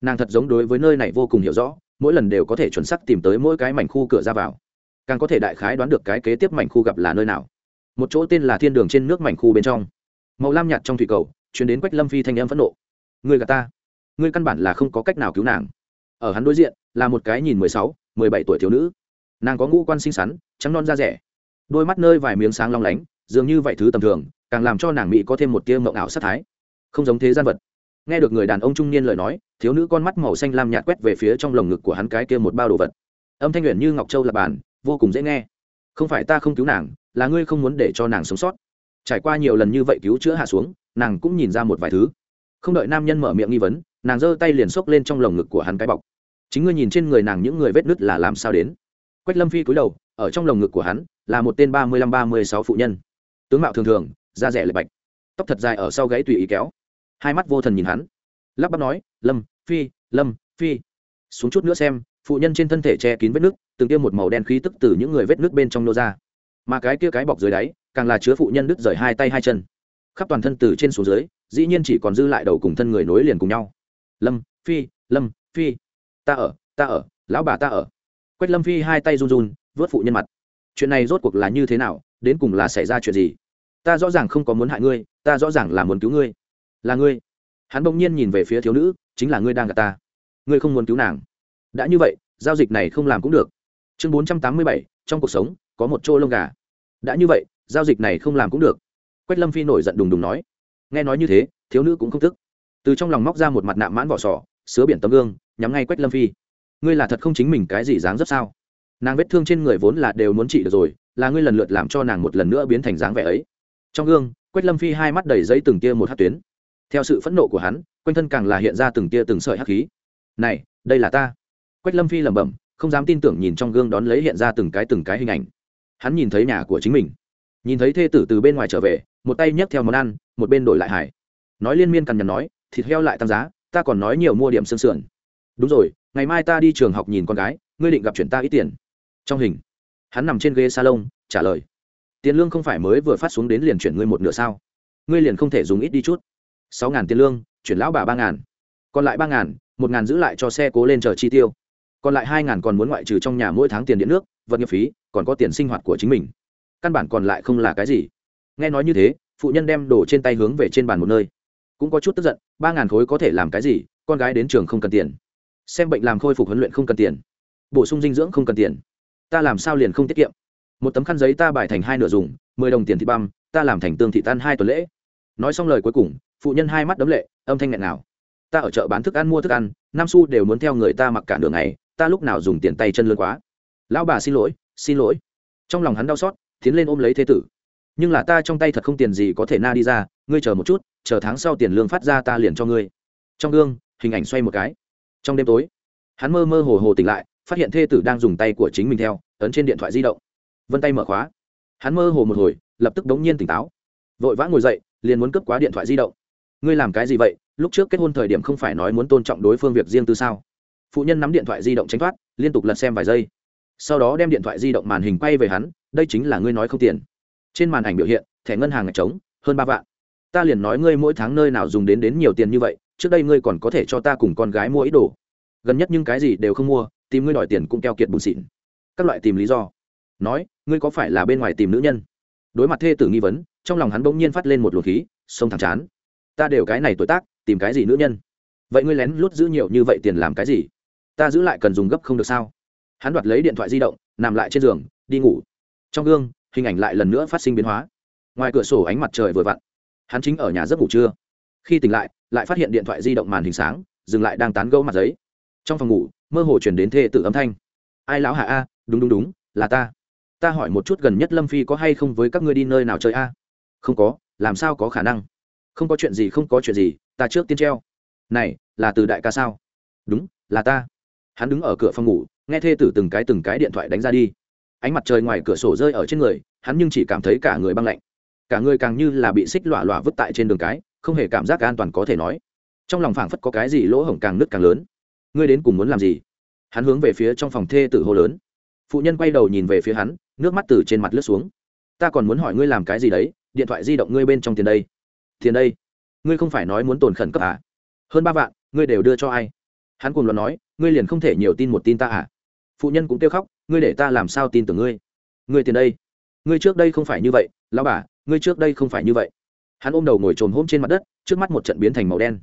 Nàng thật giống đối với nơi này vô cùng hiểu rõ mỗi lần đều có thể chuẩn xác tìm tới mỗi cái mảnh khu cửa ra vào. Càng có thể đại khái đoán được cái kế tiếp mảnh khu gặp là nơi nào. Một chỗ tên là thiên đường trên nước mảnh khu bên trong. Màu lam nhạt trong thủy cầu, chuyển đến quách lâm phi thanh em phẫn nộ. Người gà ta. Ngươi căn bản là không có cách nào cứu nàng. Ở hắn đối diện, là một cái nhìn mười sáu, mười bảy tuổi thiếu nữ. Nàng có ngũ quan xinh xắn, trắng non da rẻ. Đôi mắt nơi vài miếng sáng long lánh, dường như vậy thứ tầm thường, càng làm cho nàng mỹ có thêm một tia mộng ảo sát thái. Không giống thế gian vật nghe được người đàn ông trung niên lời nói, thiếu nữ con mắt màu xanh lam nhạt quét về phía trong lồng ngực của hắn cái kia một bao đồ vật. Âm thanh nguyện như ngọc châu là bàn, vô cùng dễ nghe. Không phải ta không cứu nàng, là ngươi không muốn để cho nàng sống sót. Trải qua nhiều lần như vậy cứu chữa hạ xuống, nàng cũng nhìn ra một vài thứ. Không đợi nam nhân mở miệng nghi vấn, nàng giơ tay liền xốc lên trong lồng ngực của hắn cái bọc. Chính ngươi nhìn trên người nàng những người vết nứt là làm sao đến? Quách lâm phi cúi đầu, ở trong lồng ngực của hắn, là một tên ba mươi lăm ba mươi sáu phụ nhân. Tướng mạo thường thường, da rẻ lệch bạch, tóc thật dài ở sau gáy tùy ý kéo hai mắt vô thần nhìn hắn. Lắp bắp nói, lâm, phi lâm, phi. Xuống chút nữa xem, phụ nhân trên thân thể che kín vết nước, từng kia một màu đen khí tức từ những người vết nước bên trong nô ra. Mà cái kia cái bọc dưới đáy, càng là chứa phụ nhân đứt rời hai tay hai chân. Khắp toàn thân từ trên xuống dưới, dĩ nhiên chỉ còn dư lại đầu cùng thân người nối liền cùng nhau. Lâm, phi lâm, phi. Ta ở ta ở, lão bà ta ở. Quách lâm phi hai tay run run, vớt phụ nhân mặt. Chuyện này rốt cuộc là như thế nào, đến cùng là xảy ra chuyện gì? Ta rõ ràng không có muốn hại ngươi, ta rõ ràng là muốn cứu ngươi là ngươi. Hắn bỗng nhiên nhìn về phía thiếu nữ, chính là ngươi đang gặp ta. Ngươi không muốn cứu nàng. Đã như vậy, giao dịch này không làm cũng được. Chương bốn trăm tám mươi bảy, trong cuộc sống, có một chỗ lông gà. Đã như vậy, giao dịch này không làm cũng được. Quách lâm phi nổi giận đùng đùng nói. Nghe nói như thế, thiếu nữ cũng không thức từ trong lòng móc ra một mặt nạ mãn vỏ sò, sứa biển tấm gương, nhắm ngay quách lâm phi. Ngươi là thật không chính mình cái gì dáng rất sao? Nàng vết thương trên người vốn là đều muốn trị được rồi, là ngươi lần lượt làm cho nàng một lần nữa biến thành dáng vẻ ấy. Trong gương, quách lâm phi hai mắt đầy giấy từng tia một hát tuyến theo sự phẫn nộ của hắn, quanh thân càng là hiện ra từng tia từng sợi hắc khí. Này, đây là ta. Quách lâm phi lẩm bẩm, không dám tin tưởng nhìn trong gương đón lấy hiện ra từng cái từng cái hình ảnh. Hắn nhìn thấy nhà của chính mình. Nhìn thấy thê tử từ bên ngoài trở về, một tay nhấc theo món ăn, một bên đổi lại hải. Nói liên miên cằn nhằn nói, thịt heo lại tăng giá, ta còn nói nhiều mua điểm xương sườn. Đúng rồi, ngày mai ta đi trường học nhìn con gái, ngươi định gặp chuyện ta ít tiền. Trong hình, hắn nằm trên ghế salon, trả lời, tiền lương không phải mới vừa phát xuống đến liền chuyển ngươi một nửa sao? Ngươi liền không thể dùng ít đi chút sáu ngàn tiền lương, chuyển lão bà ba ngàn. Còn lại ba ngàn, một ngàn giữ lại cho xe cố lên chờ chi tiêu. Còn lại hai ngàn còn muốn ngoại trừ trong nhà mỗi tháng tiền điện nước, vật nghiệp phí, còn có tiền sinh hoạt của chính mình. Căn bản còn lại không là cái gì. Nghe nói như thế, phụ nhân đem đồ trên tay hướng về trên bàn một nơi. Cũng có chút tức giận, ba ngàn khối có thể làm cái gì, con gái đến trường không cần tiền. Xem bệnh làm khôi phục huấn luyện không cần tiền. Bổ sung dinh dưỡng không cần tiền. Ta làm sao liền không tiết kiệm? Một tấm khăn giấy ta bài thành hai nửa dùng, mười đồng tiền thịt băm, ta làm thành tương thị tan hai tuần lễ. Nói xong lời cuối cùng phụ nhân hai mắt đấm lệ, âm thanh nghẹn nào ta ở chợ bán thức ăn mua thức ăn nam su đều muốn theo người ta mặc cả đường này ta lúc nào dùng tiền tay chân lươn quá. Lão bà xin lỗi xin lỗi. Trong lòng hắn đau xót, tiến lên ôm lấy thế tử. Nhưng là ta trong tay thật không tiền gì có thể na đi ra, ngươi chờ một chút, chờ tháng sau tiền lương phát ra ta liền cho ngươi. Trong gương, hình ảnh xoay một cái. Trong đêm tối, hắn mơ mơ hồ hồ tỉnh lại, phát hiện thê tử đang dùng tay của chính mình theo, ấn trên điện thoại di động. Vân tay mở khóa. Hắn mơ hồ một hồi, lập tức đống nhiên tỉnh táo. Vội vã ngồi dậy, liền muốn cướp quá điện thoại di động ngươi làm cái gì vậy? Lúc trước kết hôn thời điểm không phải nói muốn tôn trọng đối phương việc riêng tư sao? Phụ nhân nắm điện thoại di động tránh thoát, liên tục lật xem vài giây. Sau đó đem điện thoại di động màn hình quay về hắn, đây chính là ngươi nói không tiền. Trên màn ảnh biểu hiện, thẻ ngân hàng ngạch trống, hơn ba vạn. Ta liền nói ngươi mỗi tháng nơi nào dùng đến đến nhiều tiền như vậy, trước đây ngươi còn có thể cho ta cùng con gái mua ít đồ. Gần nhất nhưng cái gì đều không mua, tìm ngươi đòi tiền cũng keo kiệt bùn xịn. Các loại tìm lý do. Nói, ngươi có phải là bên ngoài tìm nữ nhân? Đối mặt thê tử nghi vấn, trong lòng hắn bỗng nhiên phát lên một luồng khí, sông thẳng chán ta đều cái này tuổi tác, tìm cái gì nữ nhân? Vậy ngươi lén lút giữ nhiều như vậy tiền làm cái gì? Ta giữ lại cần dùng gấp không được sao? Hắn đoạt lấy điện thoại di động, nằm lại trên giường, đi ngủ. Trong gương, hình ảnh lại lần nữa phát sinh biến hóa. Ngoài cửa sổ ánh mặt trời vừa vặn. Hắn chính ở nhà giấc ngủ trưa. Khi tỉnh lại lại phát hiện điện thoại di động màn hình sáng, dừng lại đang tán gẫu mặt giấy. Trong phòng ngủ, mơ hồ chuyển đến thê tự âm thanh. Ai lão hạ a? Đúng đúng đúng, là ta. Ta hỏi một chút gần nhất lâm phi có hay không với các ngươi đi nơi nào chơi a? Không có, làm sao có khả năng? Không có chuyện gì, không có chuyện gì, ta trước tiên treo. Này, là từ đại ca sao? Đúng, là ta. Hắn đứng ở cửa phòng ngủ, nghe thê tử từng cái từng cái điện thoại đánh ra đi. Ánh mặt trời ngoài cửa sổ rơi ở trên người, hắn nhưng chỉ cảm thấy cả người băng lạnh. Cả người càng như là bị xích lọa lọa vứt tại trên đường cái, không hề cảm giác an toàn có thể nói. Trong lòng phảng phất có cái gì lỗ hổng càng nứt càng lớn. Ngươi đến cùng muốn làm gì? Hắn hướng về phía trong phòng thê tử hô lớn. Phụ nhân quay đầu nhìn về phía hắn, nước mắt từ trên mặt lướt xuống. Ta còn muốn hỏi ngươi làm cái gì đấy? Điện thoại di động ngươi bên trong tiền đây tiền đây. Ngươi không phải nói muốn tồn khẩn cấp à? Hơn ba vạn, ngươi đều đưa cho ai? Hắn cùng luận nói, ngươi liền không thể nhiều tin một tin ta à? Phụ nhân cũng kêu khóc, ngươi để ta làm sao tin tưởng ngươi? Ngươi tiền đây. Ngươi trước đây không phải như vậy, lão bà, ngươi trước đây không phải như vậy. Hắn ôm đầu ngồi trồm hôm trên mặt đất, trước mắt một trận biến thành màu đen.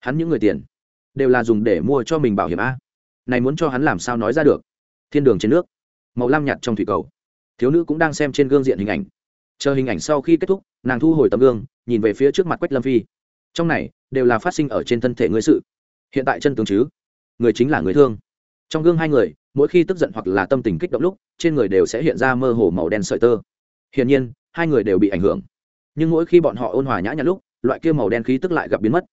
Hắn những người tiền, đều là dùng để mua cho mình bảo hiểm a. Này muốn cho hắn làm sao nói ra được? Thiên đường trên nước, màu lam nhạt trong thủy cầu. Thiếu nữ cũng đang xem trên gương diện hình ảnh. Chờ hình ảnh sau khi kết thúc, nàng thu hồi tấm gương nhìn về phía trước mặt quách lâm phi. Trong này, đều là phát sinh ở trên thân thể ngươi sự. Hiện tại chân tướng chứ? Người chính là người thương. Trong gương hai người, mỗi khi tức giận hoặc là tâm tình kích động lúc, trên người đều sẽ hiện ra mơ hồ màu đen sợi tơ. Hiển nhiên, hai người đều bị ảnh hưởng. Nhưng mỗi khi bọn họ ôn hòa nhã nhặn lúc, loại kia màu đen khí tức lại gặp biến mất.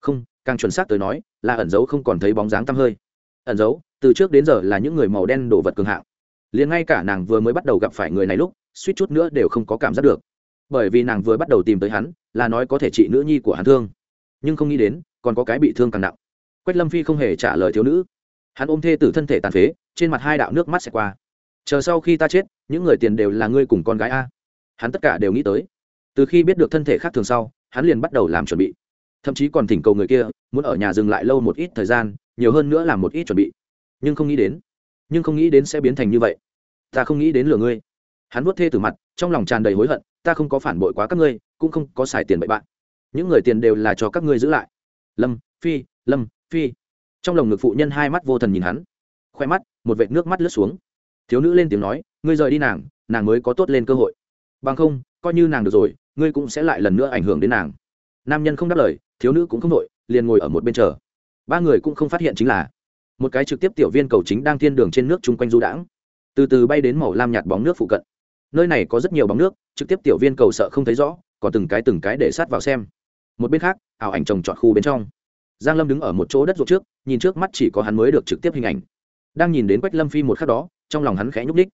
Không, càng chuẩn xác tới nói, là ẩn dấu không còn thấy bóng dáng tăm hơi. Ẩn dấu, từ trước đến giờ là những người màu đen đổ vật cường hạng. Liền ngay cả nàng vừa mới bắt đầu gặp phải người này lúc, suýt chút nữa đều không có cảm giác được bởi vì nàng vừa bắt đầu tìm tới hắn, là nói có thể trị nữ nhi của hắn thương. Nhưng không nghĩ đến, còn có cái bị thương càng nặng. Quách lâm phi không hề trả lời thiếu nữ. Hắn ôm thê tử thân thể tàn phế, trên mặt hai đạo nước mắt sẽ qua. Chờ sau khi ta chết, những người tiền đều là ngươi cùng con gái a. Hắn tất cả đều nghĩ tới. Từ khi biết được thân thể khác thường sau, hắn liền bắt đầu làm chuẩn bị. Thậm chí còn thỉnh cầu người kia, muốn ở nhà dừng lại lâu một ít thời gian, nhiều hơn nữa làm một ít chuẩn bị. Nhưng không nghĩ đến, nhưng không nghĩ đến sẽ biến thành như vậy. Ta không nghĩ đến lừa ngươi. Hắn vuốt thê tử mặt, trong lòng tràn đầy hối hận ta không có phản bội quá các ngươi, cũng không có xài tiền bậy bạn. Những người tiền đều là cho các ngươi giữ lại. Lâm, phi lâm, phi. Trong lồng ngực phụ nhân hai mắt vô thần nhìn hắn. Khoe mắt, một vệt nước mắt lướt xuống. Thiếu nữ lên tiếng nói, ngươi rời đi nàng nàng mới có tốt lên cơ hội. Bằng không, coi như nàng được rồi, ngươi cũng sẽ lại lần nữa ảnh hưởng đến nàng. Nam nhân không đáp lời, thiếu nữ cũng không đội liền ngồi ở một bên chờ. Ba người cũng không phát hiện chính là một cái trực tiếp tiểu viên cầu chính đang thiên đường trên nước chung quanh du đãng. Từ từ bay đến màu lam nhạt bóng nước phụ cận nơi này có rất nhiều bóng nước, trực tiếp tiểu viên cầu sợ không thấy rõ, còn từng cái từng cái để sát vào xem. Một bên khác, ảo ảnh trồng trọt khu bên trong. Giang lâm đứng ở một chỗ đất ruộng trước, nhìn trước mắt chỉ có hắn mới được trực tiếp hình ảnh. Đang nhìn đến quách lâm phi một khắc đó, trong lòng hắn khẽ nhúc ních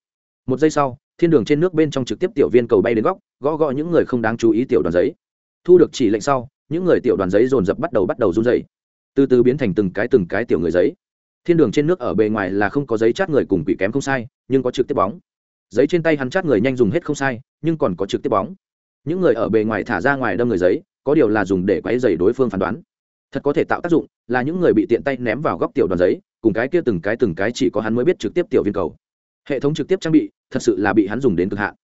một giây sau, thiên đường trên nước bên trong trực tiếp tiểu viên cầu bay đến góc, gõ gõ những người không đáng chú ý tiểu đoàn giấy. Thu được chỉ lệnh sau, những người tiểu đoàn giấy dồn dập bắt đầu bắt đầu run dày từ từ biến thành từng cái từng cái tiểu người giấy. Thiên đường trên nước ở bề ngoài là không có giấy chát người cùng quỷ kém không sai, nhưng có trực tiếp bóng giấy trên tay hắn chát người nhanh dùng hết không sai, nhưng còn có trực tiếp bóng. Những người ở bề ngoài thả ra ngoài đâm người giấy, có điều là dùng để quấy dày đối phương phán đoán. Thật có thể tạo tác dụng là những người bị tiện tay ném vào góc tiểu đoàn giấy, cùng cái kia từng cái từng cái chỉ có hắn mới biết trực tiếp tiểu viên cầu. Hệ thống trực tiếp trang bị, thật sự là bị hắn dùng đến cực hạn.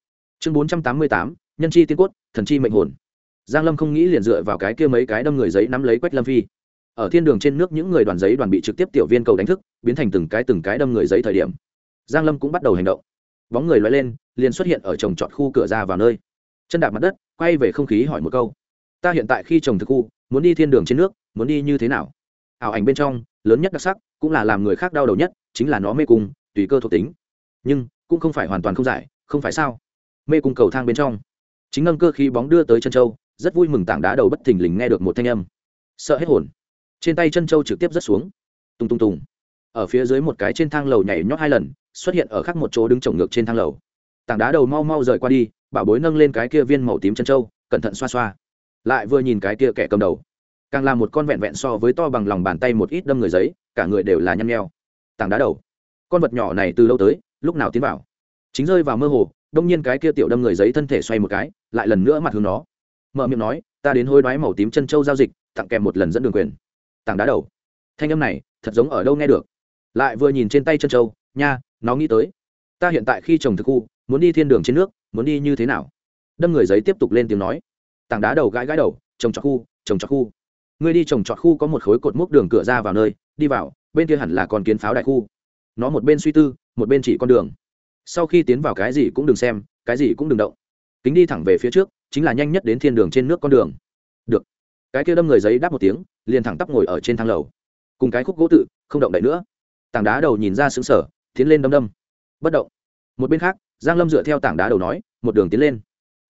Chương bốn trăm tám mươi tám, nhân chi tiên cốt, thần chi mệnh hồn. Giang lâm không nghĩ liền dựa vào cái kia mấy cái đâm người giấy nắm lấy quách lâm phi. Ở thiên đường trên nước những người đoàn giấy đoàn bị trực tiếp tiểu viên cầu đánh thức, biến thành từng cái từng cái đâm người giấy thời điểm. Giang lâm cũng bắt đầu hành động bóng người loay lên, liền xuất hiện ở trồng trọt khu cửa ra vào nơi. Chân đạp mặt đất, quay về không khí hỏi một câu. Ta hiện tại khi trồng thực khu, muốn đi thiên đường trên nước, muốn đi như thế nào? Ảo ảnh bên trong, lớn nhất đặc sắc cũng là làm người khác đau đầu nhất, chính là nó mê cung, tùy cơ thuộc tính. Nhưng, cũng không phải hoàn toàn không giải, không phải sao? Mê cung cầu thang bên trong. Chính nâng cơ khí bóng đưa tới chân châu, rất vui mừng tảng đá đầu bất thình lình nghe được một thanh âm. Sợ hết hồn. Trên tay chân châu trực tiếp rớt xuống. Tung tung tùng. Ở phía dưới một cái trên thang lầu nhảy nhót hai lần xuất hiện ở khắc một chỗ đứng trồng ngược trên thang lầu. Tảng đá đầu mau mau rời qua đi bảo bối nâng lên cái kia viên màu tím chân châu cẩn thận xoa xoa. Lại vừa nhìn cái kia kẻ cầm đầu. Càng là một con vẹn vẹn so với to bằng lòng bàn tay một ít đâm người giấy, cả người đều là nhăn nheo. Tảng đá đầu. Con vật nhỏ này từ lâu tới, lúc nào tiến vào? Chính rơi vào mơ hồ, đông nhiên cái kia tiểu đâm người giấy thân thể xoay một cái, lại lần nữa mặt hướng nó. Mở miệng nói, ta đến hôi đoái màu tím chân châu giao dịch, tặng kèm một lần dẫn đường quyền. Tảng đá đầu. Thanh âm này, thật giống ở đâu nghe được. Lại vừa nhìn trên tay chân châu nha nó nghĩ tới. Ta hiện tại khi trồng thực khu, muốn đi thiên đường trên nước, muốn đi như thế nào? Đâm người giấy tiếp tục lên tiếng nói. Tảng đá đầu gãi gãi đầu, trồng trọt khu, trồng trọt khu. Ngươi đi trồng trọt khu có một khối cột mốc đường cửa ra vào nơi, đi vào, bên kia hẳn là con kiến pháo đại khu. Nó một bên suy tư, một bên chỉ con đường. Sau khi tiến vào cái gì cũng đừng xem, cái gì cũng đừng động. Kính đi thẳng về phía trước, chính là nhanh nhất đến thiên đường trên nước con đường. Được. Cái kia đâm người giấy đáp một tiếng, liền thẳng tắp ngồi ở trên thang lầu. Cùng cái khúc gỗ tự, không động đậy nữa. Tảng đá đầu nhìn ra xứng sở tiến lên đâm đâm. Bất động. Một bên khác, giang lâm dựa theo tảng đá đầu nói, một đường tiến lên.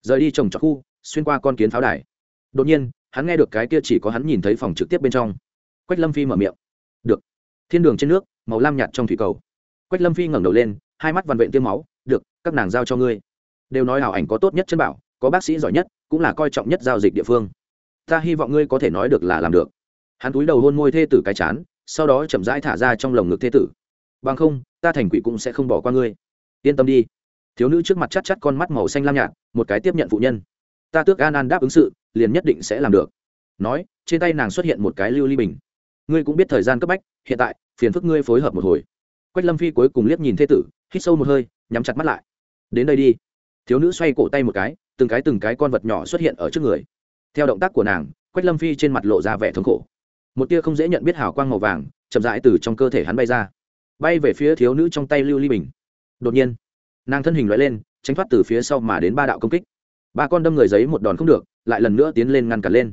Rời đi trồng trọt khu, xuyên qua con kiến pháo đài. Đột nhiên, hắn nghe được cái kia chỉ có hắn nhìn thấy phòng trực tiếp bên trong. Quách lâm phi mở miệng. Được. Thiên đường trên nước, màu lam nhạt trong thủy cầu. Quách lâm phi ngẩng đầu lên, hai mắt vằn vện tiêm máu. Được, các nàng giao cho ngươi. Đều nói ảo ảnh có tốt nhất chân bảo, có bác sĩ giỏi nhất, cũng là coi trọng nhất giao dịch địa phương. Ta hy vọng ngươi có thể nói được là làm được. Hắn túi đầu hôn môi thê tử cái chán, sau đó chậm rãi thả ra trong lồng ngực thê tử. Bằng không ta thành quỷ cũng sẽ không bỏ qua ngươi. Yên tâm đi. Thiếu nữ trước mặt chắc chắc con mắt màu xanh lam nhạt, một cái tiếp nhận phụ nhân. Ta tước an an đáp ứng sự, liền nhất định sẽ làm được. Nói, trên tay nàng xuất hiện một cái lưu ly bình. Ngươi cũng biết thời gian cấp bách, hiện tại, phiền phức ngươi phối hợp một hồi. Quách lâm phi cuối cùng liếc nhìn thê tử, hít sâu một hơi, nhắm chặt mắt lại. Đến đây đi. Thiếu nữ xoay cổ tay một cái, từng cái từng cái con vật nhỏ xuất hiện ở trước người. Theo động tác của nàng, quách lâm phi trên mặt lộ ra vẻ thống khổ. Một tia không dễ nhận biết hào quang màu vàng, chậm rãi từ trong cơ thể hắn bay ra bay về phía thiếu nữ trong tay lưu ly bình. Đột nhiên, nàng thân hình loại lên, tránh thoát từ phía sau mà đến ba đạo công kích. Ba con đâm người giấy một đòn không được, lại lần nữa tiến lên ngăn cản lên.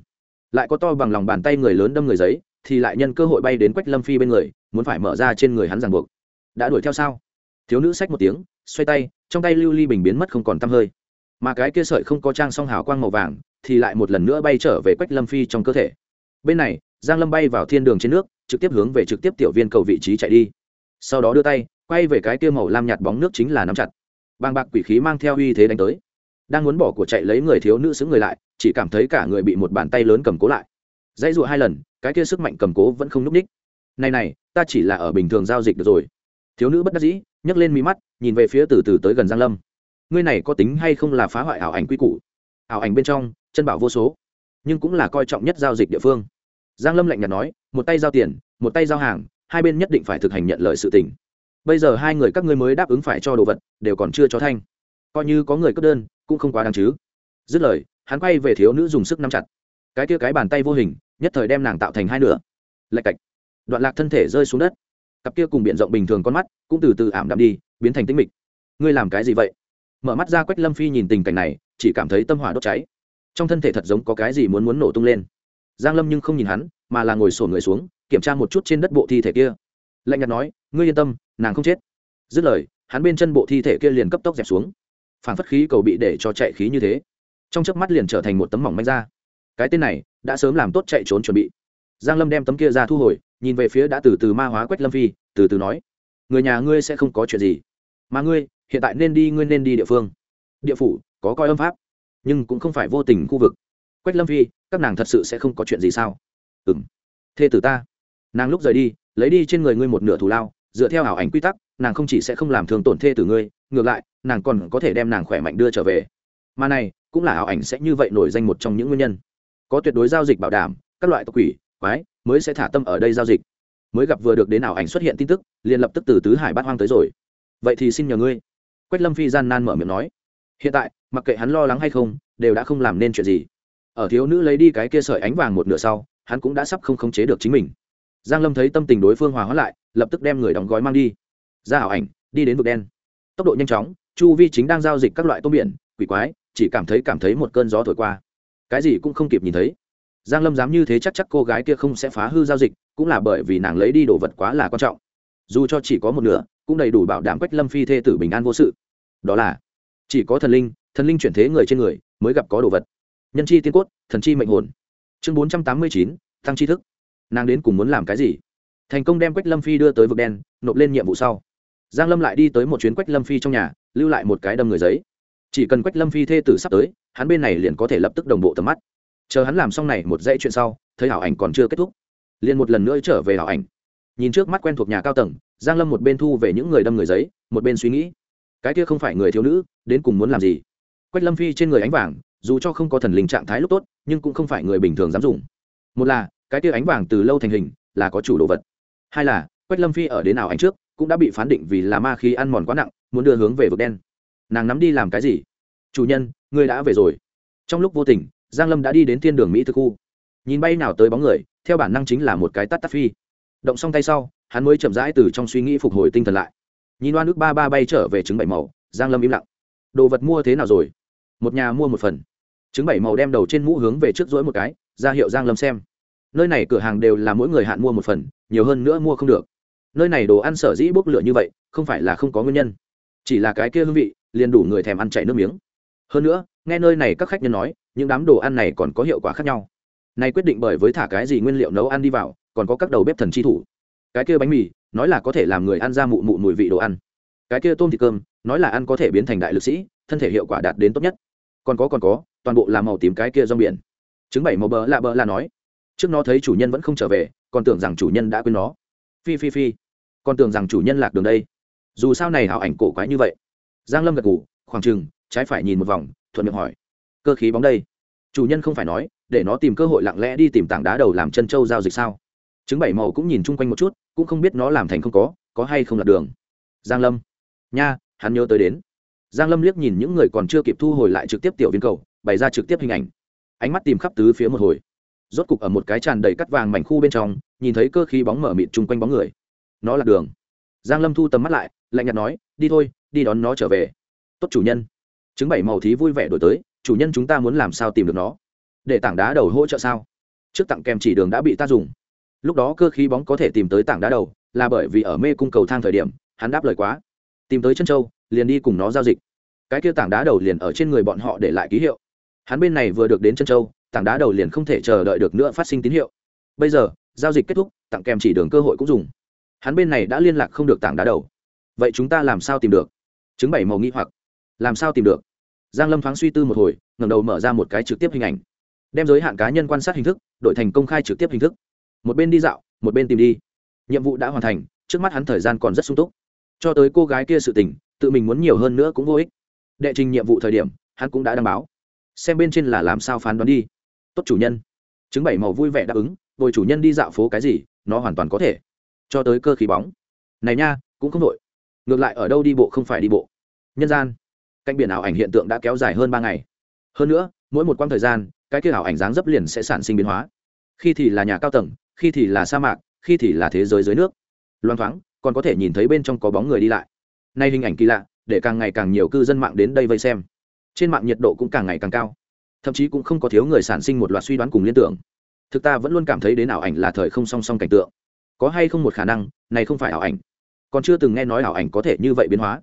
Lại có to bằng lòng bàn tay người lớn đâm người giấy, thì lại nhân cơ hội bay đến quách lâm phi bên người, muốn phải mở ra trên người hắn ràng buộc. Đã đuổi theo sao? Thiếu nữ xách một tiếng, xoay tay, trong tay lưu ly bình biến mất không còn tăm hơi. Mà cái kia sợi không có trang song hào quang màu vàng, thì lại một lần nữa bay trở về quách lâm phi trong cơ thể. Bên này, giang lâm bay vào thiên đường trên nước, trực tiếp hướng về trực tiếp tiểu viên cầu vị trí chạy đi sau đó đưa tay, quay về cái kia màu lam nhạt bóng nước chính là nắm chặt. Bàng bạc quỷ khí mang theo uy thế đánh tới. Đang muốn bỏ của chạy lấy người thiếu nữ xứng người lại, chỉ cảm thấy cả người bị một bàn tay lớn cầm cố lại. Dãy dụa hai lần, cái kia sức mạnh cầm cố vẫn không núp ních. Này này, ta chỉ là ở bình thường giao dịch được rồi. Thiếu nữ bất đắc dĩ, nhấc lên mí mắt, nhìn về phía từ từ tới gần giang lâm. Ngươi này có tính hay không là phá hoại ảo ảnh quy củ? Ảo ảnh bên trong, chân bảo vô số, nhưng cũng là coi trọng nhất giao dịch địa phương. Giang lâm lạnh nhạt nói, một tay giao tiền, một tay giao hàng hai bên nhất định phải thực hành nhận lời sự tình. Bây giờ hai người các ngươi mới đáp ứng phải cho đồ vật, đều còn chưa cho thanh. Coi như có người cấp đơn, cũng không quá đáng chứ. Dứt lời, hắn quay về thiếu nữ dùng sức nắm chặt. Cái kia cái bàn tay vô hình, nhất thời đem nàng tạo thành hai nửa. Lạch cạch. Đoạn lạc thân thể rơi xuống đất. Cặp kia cùng b i ể n rộng bình thường con mắt, cũng từ từ ảm đạm đi, biến thành tĩnh mịch. Ngươi làm cái gì vậy? Mở mắt ra quách lâm phi nhìn tình cảnh này, chỉ cảm thấy tâm hỏa đốt cháy. Trong thân thể thật giống có cái gì muốn muốn nổ tung lên. Giang lâm nhưng không nhìn hắn, mà là ngồi xổm người xuống kiểm tra một chút trên đất bộ thi thể kia. Lạnh nhạt nói, ngươi yên tâm, nàng không chết. Dứt lời, hắn bên chân bộ thi thể kia liền cấp tốc dẹp xuống. Phản phất khí cầu bị để cho chạy khí như thế, trong chớp mắt liền trở thành một tấm mỏng manh ra cái tên này đã sớm làm tốt chạy trốn chuẩn bị. Giang lâm đem tấm kia ra thu hồi, nhìn về phía đã từ từ ma hóa quách lâm phi, từ từ nói, người nhà ngươi sẽ không có chuyện gì. Mà ngươi, hiện tại nên đi, ngươi nên đi địa phương. Địa phủ, có coi âm pháp, nhưng cũng không phải vô tình khu vực. Quách lâm phi, các nàng thật sự sẽ không có chuyện gì sao? Ừ thê tử ta nàng lúc rời đi, lấy đi trên người ngươi một nửa thù lao, dựa theo ảo ảnh quy tắc, nàng không chỉ sẽ không làm thường tổn thê tử ngươi, ngược lại, nàng còn có thể đem nàng khỏe mạnh đưa trở về. Mà này, cũng là ảo ảnh sẽ như vậy nổi danh một trong những nguyên nhân. Có tuyệt đối giao dịch bảo đảm, các loại tộc quỷ, quái mới sẽ thả tâm ở đây giao dịch. Mới gặp vừa được đến ảo ảnh xuất hiện tin tức, liền lập tức từ tứ hải bát hoang tới rồi. Vậy thì xin nhờ ngươi. Quách lâm phi gian nan mở miệng nói. Hiện tại, mặc kệ hắn lo lắng hay không, đều đã không làm nên chuyện gì. Ở thiếu nữ lấy đi cái kia sợi ánh vàng một nửa sau, hắn cũng đã sắp không khống chế được chính mình giang lâm thấy tâm tình đối phương hòa hóa lại, lập tức đem người đóng gói mang đi. Ra ảo ảnh, đi đến vực đen. Tốc độ nhanh chóng, chu vi chính đang giao dịch các loại tôm biển, quỷ quái, chỉ cảm thấy cảm thấy một cơn gió thổi qua. Cái gì cũng không kịp nhìn thấy. Giang lâm dám như thế chắc chắc cô gái kia không sẽ phá hư giao dịch, cũng là bởi vì nàng lấy đi đồ vật quá là quan trọng. Dù cho chỉ có một nửa, cũng đầy đủ bảo đảm quách lâm phi thê tử bình an vô sự. Đó là, chỉ có thần linh thần linh chuyển thế người trên người, mới gặp có đồ vật. Nhân chi tiên cốt, thần chi mệnh hồn. Chương bốn trăm tám mươi chín tăng tri thức nàng đến cùng muốn làm cái gì? Thành công đem quách lâm phi đưa tới vực đen, nộp lên nhiệm vụ sau. Giang lâm lại đi tới một chuyến quách lâm phi trong nhà, lưu lại một cái đâm người giấy. Chỉ cần quách lâm phi thê tử sắp tới, hắn bên này liền có thể lập tức đồng bộ tầm mắt. Chờ hắn làm xong này một dãy chuyện sau, thấy hảo ảnh còn chưa kết thúc, liền một lần nữa trở về hảo ảnh. Nhìn trước mắt quen thuộc nhà cao tầng, giang lâm một bên thu về những người đâm người giấy, một bên suy nghĩ, cái kia không phải người thiếu nữ, đến cùng muốn làm gì? Quách lâm phi trên người ánh vàng, dù cho không có thần linh trạng thái lúc tốt, nhưng cũng không phải người bình thường dám dùng. Một là cái tia ánh vàng từ lâu thành hình, là có chủ đồ vật. Hai là, quách lâm phi ở đến nào ánh trước, cũng đã bị phán định vì là ma khí ăn mòn quá nặng, muốn đưa hướng về vực đen. Nàng nắm đi làm cái gì? Chủ nhân, ngươi đã về rồi. Trong lúc vô tình, giang lâm đã đi đến thiên đường mỹ thực khu. Nhìn bay nào tới bóng người, theo bản năng chính là một cái tắt tắt phi. Động xong tay sau, hắn mới chậm rãi từ trong suy nghĩ phục hồi tinh thần lại. Nhìn oan nước ba ba bay trở về trứng bảy màu, giang lâm im lặng. Đồ vật mua thế nào rồi? Một nhà mua một phần. Trứng bảy màu đem đầu trên mũ hướng về trước rỗi một cái, ra hiệu giang lâm xem nơi này cửa hàng đều là mỗi người hạn mua một phần, nhiều hơn nữa mua không được. Nơi này đồ ăn sở dĩ bốc lửa như vậy, không phải là không có nguyên nhân. Chỉ là cái kia hương vị, liền đủ người thèm ăn chảy nước miếng. Hơn nữa, nghe nơi này các khách nhân nói, những đám đồ ăn này còn có hiệu quả khác nhau. Nay quyết định bởi với thả cái gì nguyên liệu nấu ăn đi vào, còn có các đầu bếp thần chi thủ. Cái kia bánh mì, nói là có thể làm người ăn ra mụ mụ mùi vị đồ ăn. Cái kia tôm thịt cơm, nói là ăn có thể biến thành đại lực sĩ, thân thể hiệu quả đạt đến tốt nhất. Còn có còn có, toàn bộ là màu tím cái kia rong biển. Chứng bảy màu bờ lạ bờ là nói trước nó thấy chủ nhân vẫn không trở về, còn tưởng rằng chủ nhân đã quên nó. Phi phi phi. Còn tưởng rằng chủ nhân lạc đường đây. Dù sao này hảo ảnh cổ quái như vậy. Giang lâm gật ngủ khoảng chừng, trái phải nhìn một vòng, thuận miệng hỏi. Cơ khí bóng đây. Chủ nhân không phải nói, để nó tìm cơ hội lặng lẽ đi tìm tảng đá đầu làm chân châu giao dịch sao? Chứng bảy màu cũng nhìn chung quanh một chút, cũng không biết nó làm thành không có có hay không lạc đường. Giang lâm. Nha, hắn nhớ tới đến. Giang lâm liếc nhìn những người còn chưa kịp thu hồi lại trực tiếp tiểu viên cầu, bày ra trực tiếp hình ảnh. Ánh mắt tìm khắp tứ phía một hồi rốt cục ở một cái tràn đầy cắt vàng mảnh khu bên trong, nhìn thấy cơ khí bóng mở mịt chung quanh bóng người. Nó là đường. Giang lâm thu tầm mắt lại, lạnh nhạt nói, đi thôi, đi đón nó trở về. Tốt chủ nhân. Chứng bảy màu thí vui vẻ đổi tới, chủ nhân chúng ta muốn làm sao tìm được nó? Để tảng đá đầu hỗ trợ sao? Trước tặng kèm chỉ đường đã bị ta dùng. Lúc đó cơ khí bóng có thể tìm tới tảng đá đầu, là bởi vì ở mê cung cầu thang thời điểm, hắn đáp lời quá. Tìm tới chân châu, liền đi cùng nó giao dịch. Cái kia tảng đá đầu liền ở trên người bọn họ để lại ký hiệu. Hắn bên này vừa được đến chân châu tảng đá đầu liền không thể chờ đợi được nữa phát sinh tín hiệu. Bây giờ, giao dịch kết thúc, tặng kèm chỉ đường cơ hội cũng dùng. Hắn bên này đã liên lạc không được tảng đá đầu. Vậy chúng ta làm sao tìm được? Chứng bảy màu nghi hoặc. Làm sao tìm được? Giang lâm thoáng suy tư một hồi, ngẩng đầu mở ra một cái trực tiếp hình ảnh. Đem giới hạn cá nhân quan sát hình thức, đổi thành công khai trực tiếp hình thức. Một bên đi dạo, một bên tìm đi. Nhiệm vụ đã hoàn thành, trước mắt hắn thời gian còn rất sung túc. Cho tới cô gái kia sự tình, tự mình muốn nhiều hơn nữa cũng vô ích. Đệ trình nhiệm vụ thời điểm, hắn cũng đã đăng báo. Xem bên trên là làm sao phán đoán đi tốt chủ nhân. Chứng bảy màu vui vẻ đáp ứng, bồi chủ nhân đi dạo phố cái gì, nó hoàn toàn có thể. Cho tới cơ khí bóng. Này nha, cũng không đội ngược lại ở đâu đi bộ không phải đi bộ. Nhân gian. Cạnh biển ảo ảnh hiện tượng đã kéo dài hơn ba ngày. Hơn nữa, mỗi một quãng thời gian, cái kia ảo ảnh dáng dấp liền sẽ sản sinh biến hóa. Khi thì là nhà cao tầng, khi thì là sa mạc, khi thì là thế giới dưới nước. Loan thoáng, còn có thể nhìn thấy bên trong có bóng người đi lại. Nay hình ảnh kỳ lạ, để càng ngày càng nhiều cư dân mạng đến đây vây xem. Trên mạng nhiệt độ cũng càng ngày càng cao thậm chí cũng không có thiếu người sản sinh một loạt suy đoán cùng liên tưởng. Thực ta vẫn luôn cảm thấy đến ảo ảnh là thời không song song cảnh tượng. Có hay không một khả năng, này không phải ảo ảnh. Còn chưa từng nghe nói ảo ảnh có thể như vậy biến hóa.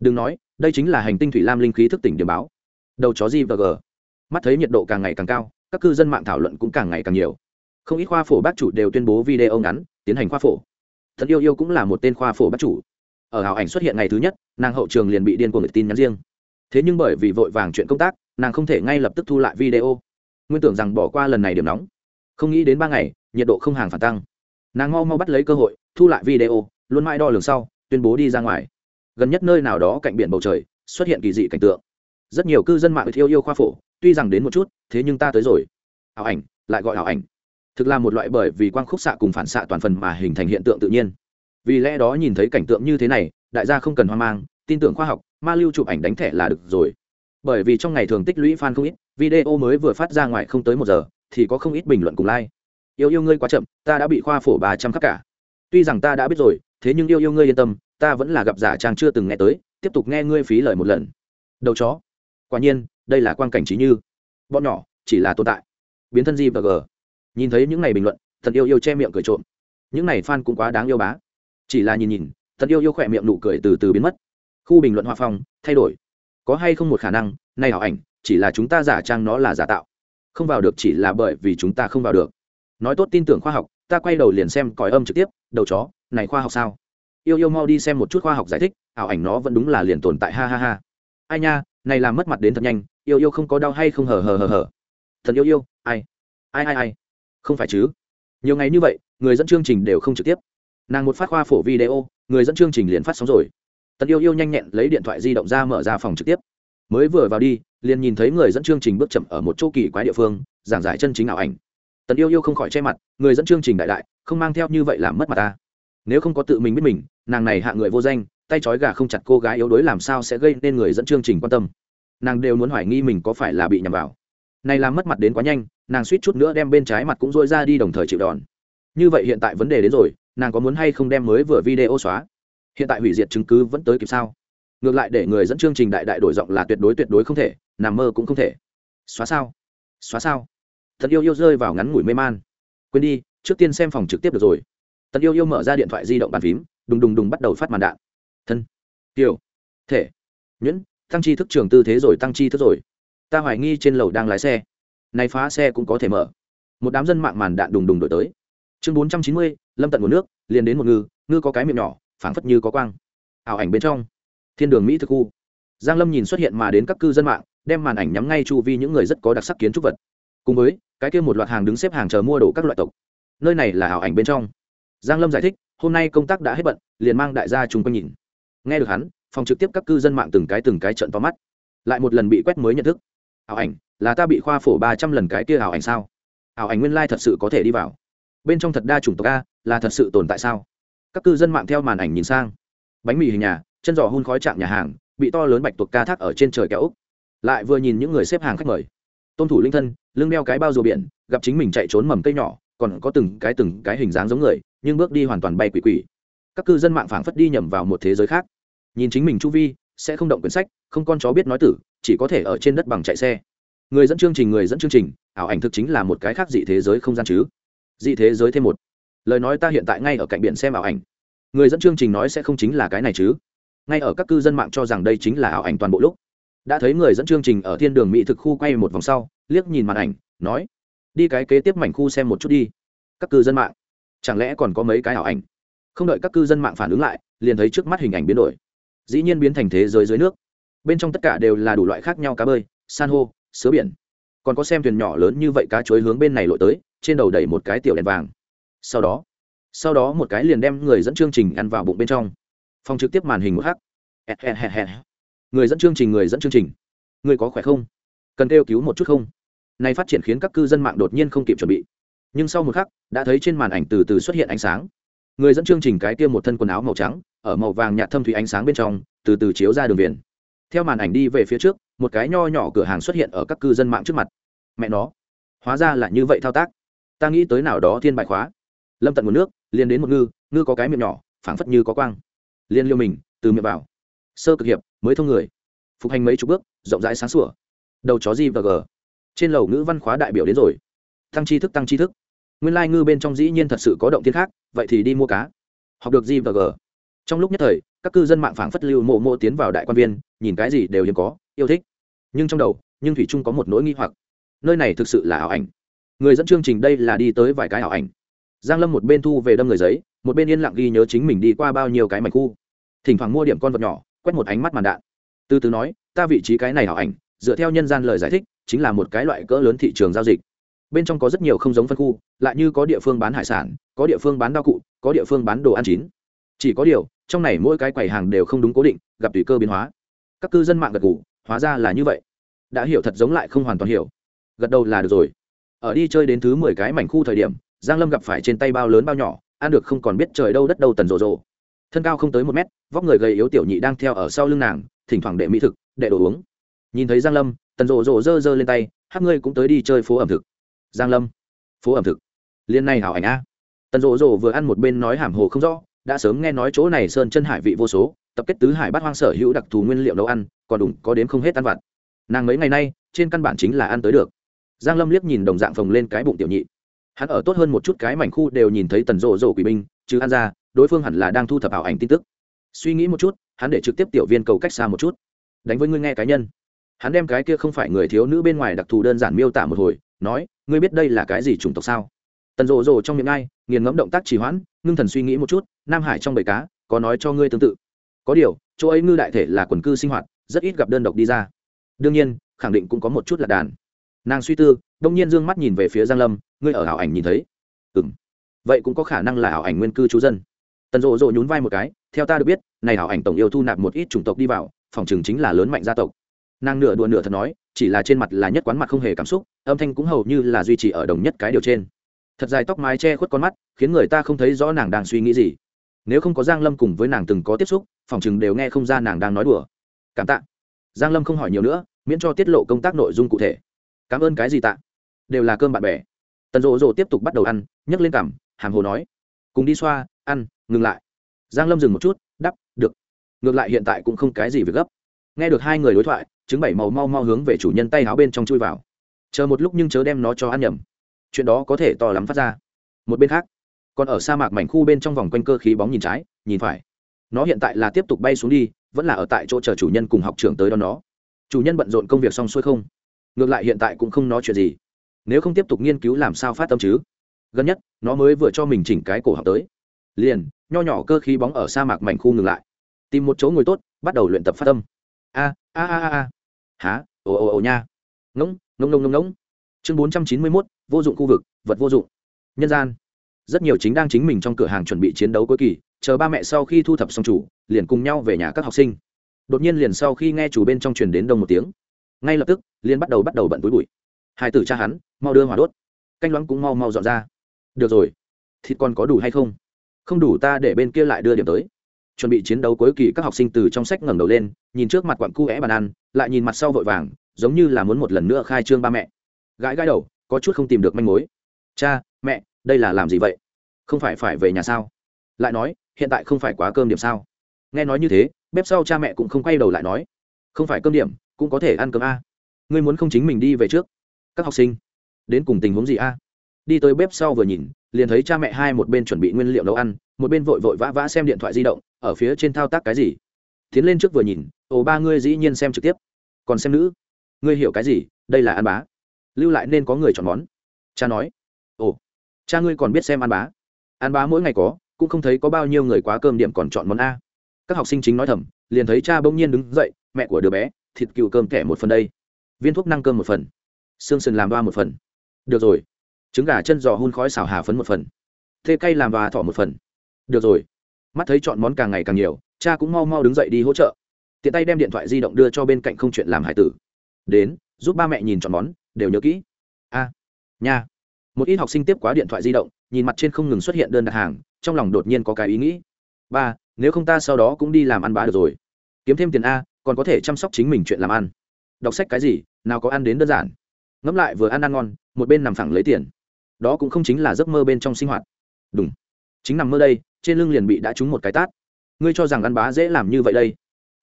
Đừng nói, đây chính là hành tinh thủy lam linh khí thức tỉnh điểm báo. Đầu chó gì và g. Mắt thấy nhiệt độ càng ngày càng cao, các cư dân mạng thảo luận cũng càng ngày càng nhiều. Không ít khoa phổ bác chủ đều tuyên bố video ngắn, tiến hành khoa phổ. Thật yêu yêu cũng là một tên khoa phổ bác chủ. Ở ảo ảnh xuất hiện ngày thứ nhất, nàng hậu trường liền bị điên cuồng tin nhắn riêng. Thế nhưng bởi vì vội vàng chuyện công tác nàng không thể ngay lập tức thu lại video. Nguyên tưởng rằng bỏ qua lần này điểm nóng. Không nghĩ đến ba ngày, nhiệt độ không hàng phản tăng. Nàng mau mau bắt lấy cơ hội, thu lại video, luôn mãi đo lường sau, tuyên bố đi ra ngoài. Gần nhất nơi nào đó cạnh biển bầu trời, xuất hiện kỳ dị cảnh tượng. Rất nhiều cư dân mạng yêu yêu khoa phổ, tuy rằng đến một chút, thế nhưng ta tới rồi. Ảo ảnh, lại gọi ảo ảnh. Thực là một loại bởi vì quang khúc xạ cùng phản xạ toàn phần mà hình thành hiện tượng tự nhiên. Vì lẽ đó nhìn thấy cảnh tượng như thế này, đại gia không cần hoang mang, tin tưởng khoa học, ma lưu chụp ảnh đánh thẻ là được rồi bởi vì trong ngày thường tích lũy fan không ít, video mới vừa phát ra ngoài không tới một giờ, thì có không ít bình luận cùng like. Yêu yêu ngươi quá chậm, ta đã bị khoa phổ bà trăm khắc cả. Tuy rằng ta đã biết rồi, thế nhưng yêu yêu ngươi yên tâm, ta vẫn là gặp giả trang chưa từng nghe tới, tiếp tục nghe ngươi phí lời một lần. Đầu chó. Quả nhiên, đây là quan cảnh trí như. Bọn nhỏ, chỉ là tồn tại. Biến thân gì và g. Nhìn thấy những này bình luận, thật yêu yêu che miệng cười trộm. Những này fan cũng quá đáng yêu bá. Chỉ là nhìn nhìn, thật yêu yêu khỏe miệng nụ cười từ từ biến mất. Khu bình luận hoa phong, thay đổi có hay không một khả năng nay ảo ảnh, chỉ là chúng ta giả trang nó là giả tạo. Không vào được chỉ là bởi vì chúng ta không vào được. Nói tốt tin tưởng khoa học, ta quay đầu liền xem còi âm trực tiếp, đầu chó, này khoa học sao? Yêu yêu mau đi xem một chút khoa học giải thích, ảo ảnh nó vẫn đúng là liền tồn tại, ha ha ha. Ai nha, này làm mất mặt đến thật nhanh, yêu yêu không có đau hay không hờ hờ hờ hờ thật yêu yêu, ai? Ai ai ai? Không phải chứ. Nhiều ngày như vậy, người dẫn chương trình đều không trực tiếp. Nàng một phát khoa phổ video, người dẫn chương trình liền phát sóng rồi tần yêu yêu nhanh nhẹn lấy điện thoại di động ra mở ra phòng trực tiếp. Mới vừa vào đi, liền nhìn thấy người dẫn chương trình bước chậm ở một chỗ kỳ quái địa phương, giảng giải chân chính ảo ảnh. Tần yêu yêu không khỏi che mặt, người dẫn chương trình đại đại, không mang theo như vậy làm mất mặt ta. Nếu không có tự mình biết mình, nàng này hạ người vô danh, tay trói gà không chặt cô gái yếu đuối làm sao sẽ gây nên người dẫn chương trình quan tâm. Nàng đều muốn hoài nghi mình có phải là bị nhầm vào. Này làm mất mặt đến quá nhanh, nàng suýt chút nữa đem bên trái mặt cũng dôi ra đi đồng thời chịu đòn. Như vậy hiện tại vấn đề đến rồi, nàng có muốn hay không đem mới vừa video xóa? Hiện tại hủy diệt chứng cứ vẫn tới kịp sao? Ngược lại để người dẫn chương trình đại đại đổi giọng là tuyệt đối tuyệt đối không thể nằm mơ cũng không thể. Xóa sao? Xóa sao? Thật yêu yêu rơi vào ngắn ngủi mê man. Quên đi trước tiên xem phòng trực tiếp được rồi. Tần yêu yêu mở ra điện thoại di động bàn phím đùng đùng đùng bắt đầu phát màn đạn. Thân. Tiểu, thể. Nhuyễn tăng chi thức trường tư thế rồi tăng chi thức rồi. Ta hoài nghi trên lầu đang lái xe. Nay phá xe cũng có thể mở. Một đám dân mạng màn đạn đùng đùng đổi tới. Chương bốn trăm chín mươi lâm tận nguồn nước liền đến một ngư ngư có cái miệng nhỏ phảng phất như có quang. Ảo ảnh bên trong, thiên đường mỹ thực khu. Giang lâm nhìn xuất hiện mà đến các cư dân mạng, đem màn ảnh nhắm ngay chu vi những người rất có đặc sắc kiến trúc vật. Cùng với, cái kia một loạt hàng đứng xếp hàng chờ mua đồ các loại tộc. Nơi này là ảo ảnh bên trong. Giang lâm giải thích, hôm nay công tác đã hết bận, liền mang đại gia chung quanh nhìn. Nghe được hắn, phòng trực tiếp các cư dân mạng từng cái từng cái trận to mắt. Lại một lần bị quét mới nhận thức. Ảo ảnh, là ta bị khoa phổ ba trăm lần cái kia ảo ảnh sao? Ảo ảnh nguyên lai thật sự có thể đi vào. Bên trong thật đa chủng tộc a, là thật sự tồn tại sao? Các cư dân mạng theo màn ảnh nhìn sang. Bánh mì hình nhà, chân giò hun khói chạm nhà hàng, bị to lớn bạch tuộc ca thác ở trên trời kéo úc. Lại vừa nhìn những người xếp hàng khách mời. Tôn thủ linh thân, lưng đeo cái bao rùa biển, gặp chính mình chạy trốn mầm cây nhỏ, còn có từng cái từng cái hình dáng giống người, nhưng bước đi hoàn toàn bay quỷ quỷ. Các cư dân mạng phảng phất đi nhầm vào một thế giới khác. Nhìn chính mình chu vi, sẽ không động quyển sách, không con chó biết nói tử, chỉ có thể ở trên đất bằng chạy xe. Người dẫn chương trình, người dẫn chương trình, ảo ảnh thực chính là một cái khác dị thế giới không gian chứ. Dị thế giới thêm một lời nói ta hiện tại ngay ở cạnh biển xem ảo ảnh. Người dẫn chương trình nói sẽ không chính là cái này chứ. Ngay ở các cư dân mạng cho rằng đây chính là ảo ảnh toàn bộ lúc. Đã thấy người dẫn chương trình ở thiên đường mỹ thực khu quay một vòng sau, liếc nhìn màn ảnh, nói, đi cái kế tiếp mảnh khu xem một chút đi. Các cư dân mạng. Chẳng lẽ còn có mấy cái ảo ảnh? Không đợi các cư dân mạng phản ứng lại, liền thấy trước mắt hình ảnh biến đổi. Dĩ nhiên biến thành thế giới dưới nước. Bên trong tất cả đều là đủ loại khác nhau cá bơi, san hô, sứa biển. Còn có xem thuyền nhỏ lớn như vậy cá chuối hướng bên này lội tới, trên đầu đẩy một cái tiểu đèn vàng sau đó sau đó một cái liền đem người dẫn chương trình ăn vào bụng bên trong. Phòng trực tiếp màn hình một hắc. Người dẫn chương trình, người dẫn chương trình. Người có khỏe không? Cần kêu cứu một chút không? Này phát triển khiến các cư dân mạng đột nhiên không kịp chuẩn bị. Nhưng sau một khắc, đã thấy trên màn ảnh từ từ xuất hiện ánh sáng. Người dẫn chương trình cái kia một thân quần áo màu trắng, ở màu vàng nhạt thâm thủy ánh sáng bên trong, từ từ chiếu ra đường viền theo màn ảnh đi về phía trước, một cái nho nhỏ cửa hàng xuất hiện ở các cư dân mạng trước mặt. Mẹ nó, hóa ra là như vậy thao tác. Ta nghĩ tới nào đó thiên bại khóa lâm tận nguồn nước, liền đến một ngư ngư có cái miệng nhỏ, phảng phất như có quang. Liên liêu mình, từ miệng vào. Sơ cực hiệp, mới thông người. Phục hành mấy chục bước, rộng rãi sáng sủa. Đầu chó gì và g. Trên lầu ngữ văn khóa đại biểu đến rồi. Tăng tri thức, tăng tri thức. Nguyên lai ngư bên trong dĩ nhiên thật sự có động thiên khác, vậy thì đi mua cá. Học được gì và g. Trong lúc nhất thời, các cư dân mạng phảng phất lưu mộ mộ tiến vào đại quan viên, nhìn cái gì đều hiếm có, yêu thích. Nhưng trong đầu, nhưng thủy trung có một nỗi nghi hoặc. Nơi này thực sự là ảo ảnh. Người dẫn chương trình đây là đi tới vài cái ảo ảnh giang lâm một bên thu về đâm người giấy một bên yên lặng ghi nhớ chính mình đi qua bao nhiêu cái mảnh khu. Thỉnh thoảng mua điểm con vật nhỏ quét một ánh mắt màn đạn. Từ từ nói ta vị trí cái này hảo ảnh dựa theo nhân gian lời giải thích chính là một cái loại cỡ lớn thị trường giao dịch. Bên trong có rất nhiều không giống phân khu lại như có địa phương bán hải sản có địa phương bán đao cụ có địa phương bán đồ ăn chín. Chỉ có điều trong này mỗi cái quầy hàng đều không đúng cố định gặp tùy cơ biến hóa. Các cư dân mạng gật gù, hóa ra là như vậy. Đã hiểu thật giống lại không hoàn toàn hiểu. Gật đầu là được rồi. Ở đi chơi đến thứ mười cái mảnh khu thời điểm giang lâm gặp phải trên tay bao lớn bao nhỏ, ăn được không còn biết trời đâu đất đâu tần rồ rồ. Thân cao không tới một mét, vóc người gầy yếu tiểu nhị đang theo ở sau lưng nàng, thỉnh thoảng đệ mỹ thực, đệ đồ uống. Nhìn thấy giang lâm, tần rồ rồ giơ giơ lên tay, hát ngươi cũng tới đi chơi phố ẩm thực. Giang lâm, phố ẩm thực. Liên này hảo ảnh a. Tần rồ rồ vừa ăn một bên nói hàm hồ không rõ, đã sớm nghe nói chỗ này sơn chân hải vị vô số, tập kết tứ hải bát hoang sở hữu đặc thù nguyên liệu nấu ăn, còn đủ có đến không hết ăn vặt. Nàng mấy ngày nay, trên căn bản chính là ăn tới được. Giang lâm liếc nhìn đồng dạng phồng lên cái bụng tiểu nhị hắn ở tốt hơn một chút cái mảnh khu đều nhìn thấy tần rộ rộ quỷ binh chứ ăn ra, đối phương hẳn là đang thu thập ảo ảnh tin tức. Suy nghĩ một chút, hắn để trực tiếp tiểu viên cầu cách xa một chút. Đánh với ngươi nghe cá nhân. Hắn đem cái kia không phải người thiếu nữ bên ngoài đặc thù đơn giản miêu tả một hồi, nói, ngươi biết đây là cái gì chủng tộc sao? Tần rộ rộ trong miệng ai, nghiền ngẫm động tác trì hoãn, ngưng thần suy nghĩ một chút, nam hải trong bầy cá, có nói cho ngươi tương tự. Có điều, chỗ ấy ngư đại thể là quần cư sinh hoạt, rất ít gặp đơn độc đi ra. Đương nhiên, khẳng định cũng có một chút là đàn nàng suy tư, đông nhiên d ư ơ n g mắt nhìn về phía giang lâm, ngươi ở ảo ảnh nhìn thấy. Ừ m vậy cũng có khả năng là ảo ảnh nguyên cư chú dân. Tần rộ rộ nhún vai một cái, theo ta được biết, này ảo ảnh tổng yêu thu nạp một ít chủng tộc đi vào, phòng chừng chính là lớn mạnh gia tộc. Nàng nửa đùa nửa thật nói, chỉ là trên mặt là nhất quán mặt không hề cảm xúc, âm thanh cũng hầu như là duy trì ở đồng nhất cái điều trên. Thật dài tóc mái che khuất con mắt, khiến người ta không thấy rõ nàng đang suy nghĩ gì. Nếu không có giang lâm cùng với nàng từng có tiếp xúc, phòng chừng đều nghe không ra nàng đang nói đùa. Cảm tạ. Giang lâm không hỏi nhiều nữa, miễn cho tiết lộ công tác nội dung cụ thể cảm ơn cái gì tạ? Đều là cơm bạn bè. Tần rộ rộ tiếp tục bắt đầu ăn, nhấc lên cảm hàm hồ nói. Cùng đi xoa, ăn, ngừng lại. Giang lâm dừng một chút, đắp, được. Ngược lại hiện tại cũng không cái gì việc gấp. Nghe được hai người đối thoại chứng bảy màu mau mau hướng về chủ nhân tay áo bên trong chui vào. Chờ một lúc nhưng chớ đem nó cho ăn nhầm. Chuyện đó có thể to lắm phát ra. Một bên khác, còn ở sa mạc mảnh khu bên trong vòng quanh cơ khí bóng nhìn trái, nhìn phải. Nó hiện tại là tiếp tục bay xuống đi, vẫn là ở tại chỗ chờ chủ nhân cùng học trưởng tới đón nó. Chủ nhân bận rộn công việc xong xuôi không? Ngược lại hiện tại cũng không nói chuyện gì. Nếu không tiếp tục nghiên cứu làm sao phát tâm chứ? Gần nhất, nó mới vừa cho mình chỉnh cái cổ học tới. Liền, nho nhỏ cơ khí bóng ở sa mạc mảnh khu ngừng lại. Tìm một chỗ ngồi tốt, bắt đầu luyện tập phát tâm. A a a a a. Há ồ ồ ồ nha. Ngỗng ngỗng ngỗng ngỗng ngỗng. Chương bốn trăm chín mươi mốt, vô dụng khu vực, vật vô dụng. Nhân gian. Rất nhiều chính đang chính mình trong cửa hàng chuẩn bị chiến đấu cuối kỳ, chờ ba mẹ sau khi thu thập xong chủ, liền cùng nhau về nhà các học sinh. Đột nhiên liền sau khi nghe chủ bên trong truyền đến đông một tiếng ngay lập tức liên bắt đầu bắt đầu bận túi bụi. Hai tử cha hắn, mau đưa hỏa đốt. Canh loãng cũng mau mau dọn ra. Được rồi. Thịt còn có đủ hay không? Không đủ ta để bên kia lại đưa điểm tới. Chuẩn bị chiến đấu cuối kỳ các học sinh từ trong sách ngẩng đầu lên, nhìn trước mặt quặng cu é bàn ăn, lại nhìn mặt sau vội vàng, giống như là muốn một lần nữa khai trương ba mẹ. Gãi gãi đầu, có chút không tìm được manh mối. Cha, mẹ, đây là làm gì vậy? Không phải phải về nhà sao? Lại nói, hiện tại không phải quá cơm điểm sao? Nghe nói như thế, bếp sau cha mẹ cũng không quay đầu lại nói không phải cơm điểm, cũng có thể ăn cơm a. Ngươi muốn không chính mình đi về trước. Các học sinh, đến cùng tình huống gì a? Đi tới bếp sau vừa nhìn, liền thấy cha mẹ hai một bên chuẩn bị nguyên liệu nấu ăn, một bên vội vội vã vã xem điện thoại di động, ở phía trên thao tác cái gì. Tiến lên trước vừa nhìn, ồ, ba ngươi dĩ nhiên xem trực tiếp. Còn xem nữ? Ngươi hiểu cái gì? Đây là ăn bá. Lưu lại nên có người chọn món. Cha nói, ồ, cha ngươi còn biết xem ăn bá. Ăn bá mỗi ngày có, cũng không thấy có bao nhiêu người quá cơm điểm còn chọn món a. Các học sinh chính nói thầm, liền thấy cha bỗng nhiên đứng dậy mẹ của đứa bé, thịt cừu cơm kẻ một phần đây. Viên thuốc năng cơm một phần. Xương sườn làm ba một phần. Được rồi. Trứng gà chân giò hun khói xào hà phấn một phần. Thê cay làm và thỏ một phần. Được rồi. Mắt thấy chọn món càng ngày càng nhiều, cha cũng mau mau đứng dậy đi hỗ trợ. Tiện tay đem điện thoại di động đưa cho bên cạnh không chuyện làm hải tử. Đến, giúp ba mẹ nhìn chọn món, đều nhớ kỹ. A, nha. Một ít học sinh tiếp quá điện thoại di động, nhìn mặt trên không ngừng xuất hiện đơn đặt hàng, trong lòng đột nhiên có cái ý nghĩ. Ba, nếu không ta sau đó cũng đi làm ăn bá được rồi. Kiếm thêm tiền a còn có thể chăm sóc chính mình chuyện làm ăn. Đọc sách cái gì, nào có ăn đến đơn giản. Ngẫm lại vừa ăn ăn ngon, một bên nằm phẳng lấy tiền. Đó cũng không chính là giấc mơ bên trong sinh hoạt. Đúng. Chính nằm mơ đây, trên lưng liền bị đã trúng một cái tát. Ngươi cho rằng ăn bá dễ làm như vậy đây.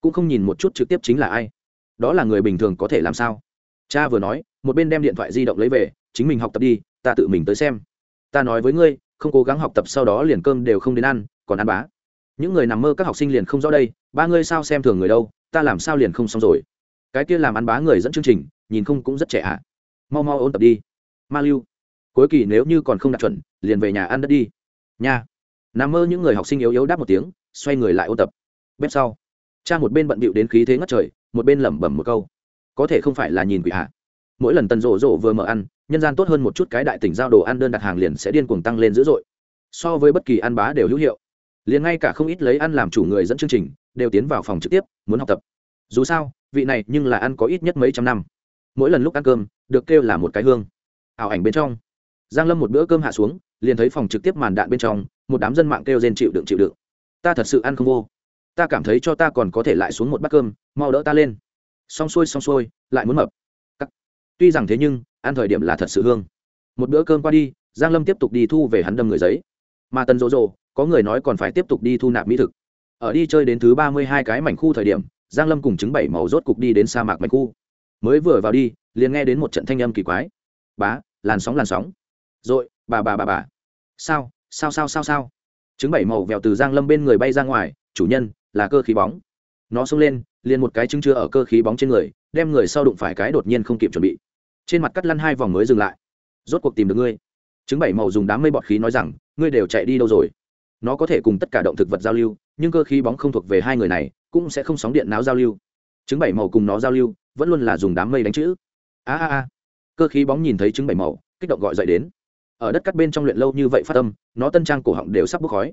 Cũng không nhìn một chút trực tiếp chính là ai. Đó là người bình thường có thể làm sao? Cha vừa nói, một bên đem điện thoại di động lấy về, chính mình học tập đi, ta tự mình tới xem. Ta nói với ngươi, không cố gắng học tập sau đó liền cơm đều không đến ăn, còn ăn bá. Những người nằm mơ các học sinh liền không rõ đây, ba ngươi sao xem thường người đâu? Ta làm sao liền không xong rồi? Cái kia làm ăn bá người dẫn chương trình, nhìn không cũng rất trẻ ạ. À. mau mau ôn tập đi. Ma lưu, cuối kỳ nếu như còn không đạt chuẩn, liền về nhà ăn đất đi. Nha. Nằm mơ những người học sinh yếu yếu đáp một tiếng, xoay người lại ôn tập. Bếp sau, cha một bên bận bịu đến khí thế ngất trời, một bên lẩm bẩm một câu. Có thể không phải là nhìn quỷ hạ mỗi lần tần rộ rộ vừa mở ăn, nhân gian tốt hơn một chút cái đại tỉnh giao đồ ăn đơn đặt hàng liền sẽ điên cuồng tăng lên dữ dội. So với bất kỳ ăn bá đều hữu hiệu. Liền ngay cả không ít lấy ăn làm chủ người dẫn chương trình đều tiến vào phòng trực tiếp, muốn học tập. Dù sao, vị này nhưng là ăn có ít nhất mấy trăm năm. Mỗi lần lúc ăn cơm, được kêu là một cái hương. Ảo ảnh bên trong. Giang lâm một bữa cơm hạ xuống, liền thấy phòng trực tiếp màn đạn bên trong, một đám dân mạng kêu rên chịu đựng chịu đựng. Ta thật sự ăn không vô. Ta cảm thấy cho ta còn có thể lại xuống một bát cơm, mau đỡ ta lên. Xong xuôi xong xuôi, lại muốn mập. Tuy rằng thế nhưng, ăn thời điểm là thật sự hương. Một bữa cơm qua đi, giang lâm tiếp tục đi thu về hắn đâm người giấy. Mà tần rộ rộ có người nói còn phải tiếp tục đi thu nạp mỹ thực ở đi chơi đến thứ ba mươi hai cái mảnh khu thời điểm, giang lâm cùng chứng bảy màu rốt cục đi đến sa mạc mảnh khu. Mới vừa vào đi, liền nghe đến một trận thanh âm kỳ quái. Bá, làn sóng làn sóng. Rồi, bà bà bà bà. Sao sao sao sao sao? Chứng bảy màu vèo từ giang lâm bên người bay ra ngoài, chủ nhân, là cơ khí bóng. Nó xông lên, liền một cái trứng chưa ở cơ khí bóng trên người, đem người sau đụng phải cái đột nhiên không kịp chuẩn bị. Trên mặt cắt lăn hai vòng mới dừng lại. Rốt cuộc tìm được ngươi. Chứng bảy màu dùng đám mây bọt khí nói rằng, ngươi đều chạy đi đâu rồi? Nó có thể cùng tất cả động thực vật giao lưu nhưng cơ khí bóng không thuộc về hai người này cũng sẽ không sóng điện não giao lưu. Chứng bảy màu cùng nó giao lưu vẫn luôn là dùng đám mây đánh chữ. A a a. Cơ khí bóng nhìn thấy chứng bảy màu kích động gọi dậy đến. Ở đất cắt bên trong luyện lâu như vậy phát âm, nó tân trang cổ họng đều sắp bốc khói.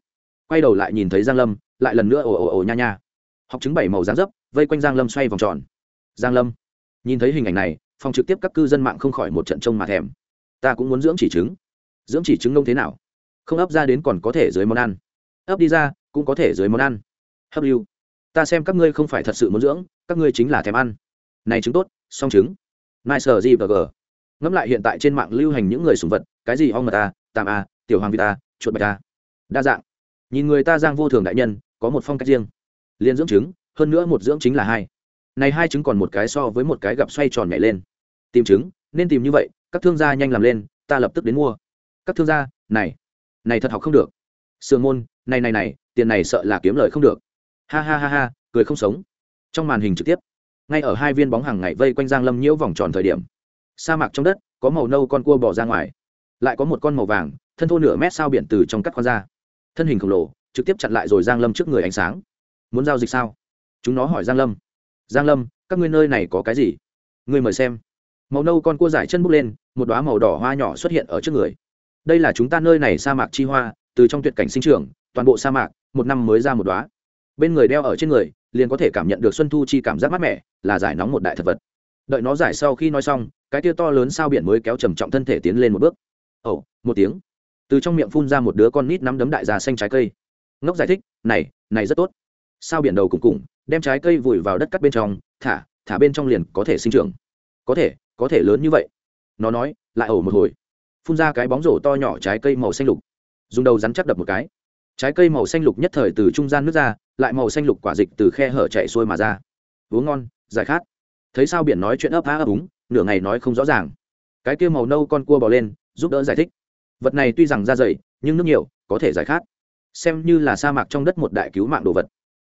Quay đầu lại nhìn thấy giang lâm lại lần nữa ồ ồ ồ nha nha. Học chứng bảy màu dáng dấp vây quanh giang lâm xoay vòng tròn. Giang lâm nhìn thấy hình ảnh này phòng trực tiếp các cư dân mạng không khỏi một trận trông mà thèm. Ta cũng muốn dưỡng chỉ trứng. Dưỡng chỉ trứng nông thế nào? Không ấp ra đến còn có thể dưới món ăn. Ấp đi ra cũng có thể dưới món ăn. Hấp lưu. Ta xem các ngươi không phải thật sự muốn dưỡng các ngươi chính là thèm ăn. Này trứng tốt song trứng. Nai sờ gì và g. Ngẫm lại hiện tại trên mạng lưu hành những người sùng vật cái gì ong mật a tạm a tiểu hoàng vita chuột bạch ta, đa dạng. Nhìn người ta giang vô thường đại nhân có một phong cách riêng. Liên dưỡng trứng hơn nữa một dưỡng chính là hai. Này hai trứng còn một cái so với một cái gặp xoay tròn nhảy lên. Tìm trứng nên tìm như vậy các thương gia nhanh làm lên ta lập tức đến mua. Các thương gia này này thật học không được. Sương môn, này này này, tiền này sợ là kiếm lời không được. Ha ha ha ha, cười không sống. Trong màn hình trực tiếp, ngay ở hai viên bóng hàng ngày vây quanh giang lâm nhiễu vòng tròn thời điểm, sa mạc trong đất, có màu nâu con cua bò ra ngoài. Lại có một con màu vàng, thân thô nửa mét sao biển từ trong cắt khoan ra. Thân hình khổng lồ, trực tiếp chặn lại rồi giang lâm trước người ánh sáng. Muốn giao dịch sao? Chúng nó hỏi giang lâm. Giang lâm, các ngươi nơi này có cái gì? Ngươi mời xem. Màu nâu con cua giải chân bút lên, một đóa màu đỏ hoa nhỏ xuất hiện ở trước người đây là chúng ta nơi này sa mạc chi hoa, từ trong tuyệt cảnh sinh trưởng, toàn bộ sa mạc, một năm mới ra một đóa. Bên người đeo ở trên người, liền có thể cảm nhận được xuân thu chi cảm giác mát mẻ, là giải nóng một đại thực vật. Đợi nó giải sau khi nói xong, cái tia to lớn sao biển mới kéo trầm trọng thân thể tiến lên một bước. Ẩu một tiếng. Từ trong miệng phun ra một đứa con nít nắm đấm đại già xanh trái cây. Ngốc giải thích, này này rất tốt. Sao biển đầu cùng cùng, đem trái cây vùi vào đất cắt bên trong, thả thả bên trong liền có thể sinh trưởng. Có thể có thể lớn như vậy. Nó nói, lại ẩu một hồi phun ra cái bóng rổ to nhỏ trái cây màu xanh lục. Dùng đầu rắn chắc đập một cái. Trái cây màu xanh lục nhất thời từ trung gian nước ra, lại màu xanh lục quả dịch từ khe hở chạy xuôi mà ra. Uống ngon, giải khát. Thấy sao biển nói chuyện ấp á ấp úng, nửa ngày nói không rõ ràng. Cái kia màu nâu con cua bò lên, giúp đỡ giải thích. Vật này tuy rằng da dày, nhưng nước nhiều, có thể giải khát. Xem như là sa mạc trong đất một đại cứu mạng đồ vật.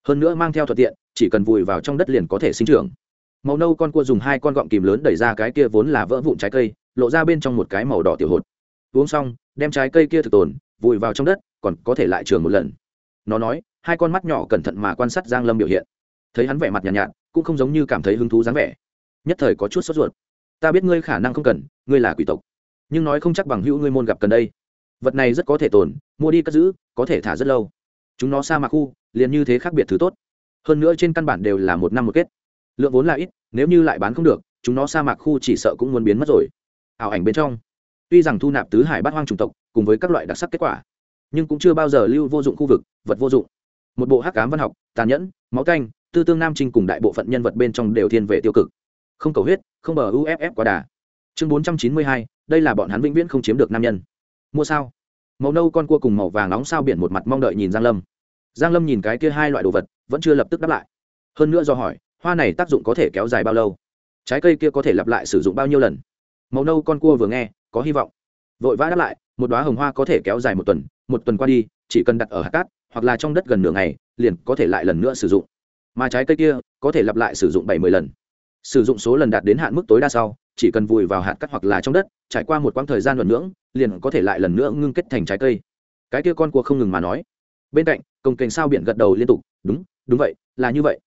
Hơn nữa mang theo thuận tiện, chỉ cần vùi vào trong đất liền có thể sinh trưởng. Màu nâu con cua dùng hai con gọng kìm lớn đẩy ra cái kia vốn là vỡ vụn trái cây lộ ra bên trong một cái màu đỏ tiểu hột. Uống xong đem trái cây kia thực tồn vùi vào trong đất còn có thể lại trường một lần. Nó nói hai con mắt nhỏ cẩn thận mà quan sát giang lâm biểu hiện. Thấy hắn vẻ mặt nhàn nhạt, nhạt cũng không giống như cảm thấy hứng thú dáng vẻ. Nhất thời có chút sốt ruột. Ta biết ngươi khả năng không cần ngươi là quỷ tộc. Nhưng nói không chắc bằng hữu ngươi môn gặp cần đây. Vật này rất có thể tồn mua đi cất giữ có thể thả rất lâu. Chúng nó xa mạc khu liền như thế khác biệt thứ tốt. Hơn nữa trên căn bản đều là một năm một kết. Lượng vốn là ít nếu như lại bán không được chúng nó sa mạc khu chỉ sợ cũng muốn biến mất rồi ảo ảnh bên trong. Tuy rằng thu nạp tứ hải bát hoang chủng tộc, cùng với các loại đặc sắc kết quả, nhưng cũng chưa bao giờ lưu vô dụng khu vực, vật vô dụng. Một bộ hắc cám văn học, tàn nhẫn, máu canh tư tương nam trinh cùng đại bộ phận nhân vật bên trong đều thiên về tiêu cực. Không cầu huyết, không bờ uff quá đà. Chương bốn trăm chín mươi hai, đây là bọn hắn vĩnh viễn không chiếm được nam nhân. Mua sao? Màu nâu con cua cùng màu vàng nóng sao biển một mặt mong đợi nhìn giang lâm. Giang lâm nhìn cái kia hai loại đồ vật, vẫn chưa lập tức đáp lại. Hơn nữa do hỏi, hoa này tác dụng có thể kéo dài bao lâu? Trái cây kia có thể lặp lại sử dụng bao nhiêu lần? Màu nâu con cua vừa nghe, có hy vọng. Vội vã đáp lại, một đoá hồng hoa có thể kéo dài một tuần một tuần qua đi, chỉ cần đặt ở hạt cát, hoặc là trong đất gần nửa ngày, liền có thể lại lần nữa sử dụng. Mà trái cây kia, có thể lặp lại sử dụng bảy mươi lần. Sử dụng số lần đạt đến hạn mức tối đa sau, chỉ cần vùi vào hạt cắt hoặc là trong đất, trải qua một quãng thời gian luận ngưỡng, liền có thể lại lần nữa ngưng kết thành trái cây. Cái kia con cua không ngừng mà nói. Bên cạnh công kênh sao biển gật đầu liên tục, đúng đúng vậy, là như vậy.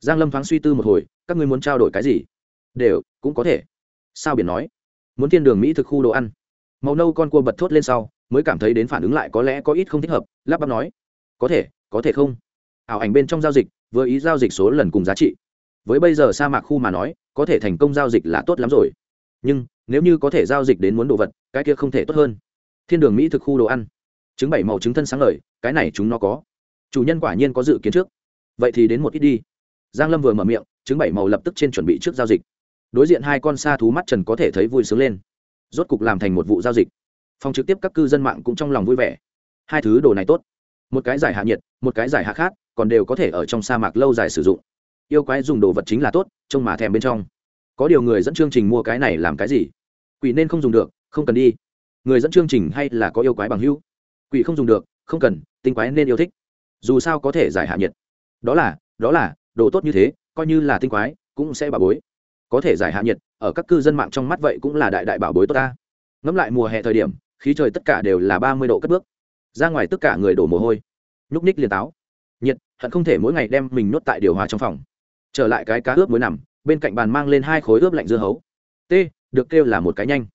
Giang lâm thoáng suy tư một hồi, các ngươi muốn trao đổi cái gì? Đều, cũng có thể. Sao biển nói muốn thiên đường mỹ thực khu đồ ăn. Màu nâu con cua bật thốt lên sau, mới cảm thấy đến phản ứng lại có lẽ có ít không thích hợp, lắp bắp nói, có thể có thể không? Ảo ảnh bên trong giao dịch, vừa ý giao dịch số lần cùng giá trị. Với bây giờ sa mạc khu mà nói, có thể thành công giao dịch là tốt lắm rồi. Nhưng, nếu như có thể giao dịch đến muốn đồ vật, cái kia không thể tốt hơn. Thiên đường mỹ thực khu đồ ăn. Trứng bảy màu trứng thân sáng lời cái này chúng nó có. Chủ nhân quả nhiên có dự kiến trước. Vậy thì đến một ít đi. Giang lâm vừa mở miệng, trứng bảy màu lập tức trên chuẩn bị trước giao dịch đối diện hai con sa thú mắt trần có thể thấy vui sướng lên. Rốt cục làm thành một vụ giao dịch. Phòng trực tiếp các cư dân mạng cũng trong lòng vui vẻ. Hai thứ đồ này tốt. Một cái giải hạ nhiệt, một cái giải hạ khát, còn đều có thể ở trong sa mạc lâu dài sử dụng. Yêu quái dùng đồ vật chính là tốt, trông mà thèm bên trong. Có điều người dẫn chương trình mua cái này làm cái gì? Quỷ nên không dùng được, không cần đi. Người dẫn chương trình hay là có yêu quái bằng hữu? Quỷ không dùng được, không cần, tinh quái nên yêu thích. Dù sao có thể giải hạ nhiệt. Đó là đó là, đồ tốt như thế, coi như là tinh quái, cũng sẽ bà bối có thể giải hạ nhiệt, ở các cư dân mạng trong mắt vậy cũng là đại đại bảo bối tốt ta. Ngẫm lại mùa hè thời điểm, khí trời tất cả đều là ba mươi độ cất bước. Ra ngoài tất cả người đổ mồ hôi. Nhúc ních liền táo. Nhiệt, hận không thể mỗi ngày đem mình nuốt tại điều hòa trong phòng. Trở lại cái cá ướp muối nằm, bên cạnh bàn mang lên hai khối ướp lạnh dưa hấu. T, được kêu là một cái nhanh.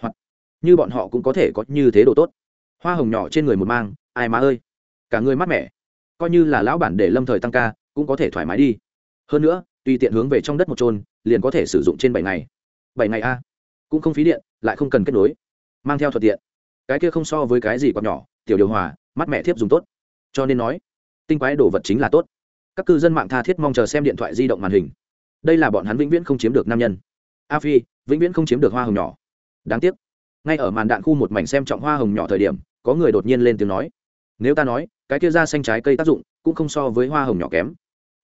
Hoặc, như bọn họ cũng có thể có như thế độ tốt. Hoa hồng nhỏ trên người một mang, ai má ơi. Cả người mát mẻ. Coi như là lão bản để lâm thời tăng ca, cũng có thể thoải mái đi. Hơn nữa tùy tiện hướng về trong đất một trôn liền có thể sử dụng trên bảy ngày. Bảy ngày a? Cũng không phí điện, lại không cần kết nối. Mang theo thuận tiện. Cái kia không so với cái gì còn nhỏ, tiểu điều hòa mắt mẹ thiếp dùng tốt. Cho nên nói, tinh quái đồ vật chính là tốt. Các cư dân mạng tha thiết mong chờ xem điện thoại di động màn hình. Đây là bọn hắn vĩnh viễn không chiếm được nam nhân. A phi, vĩnh viễn không chiếm được hoa hồng nhỏ. Đáng tiếc, ngay ở màn đạn khu một mảnh xem trọng hoa hồng nhỏ thời điểm, có người đột nhiên lên tiếng nói. Nếu ta nói, cái kia ra xanh trái cây tác dụng cũng không so với hoa hồng nhỏ kém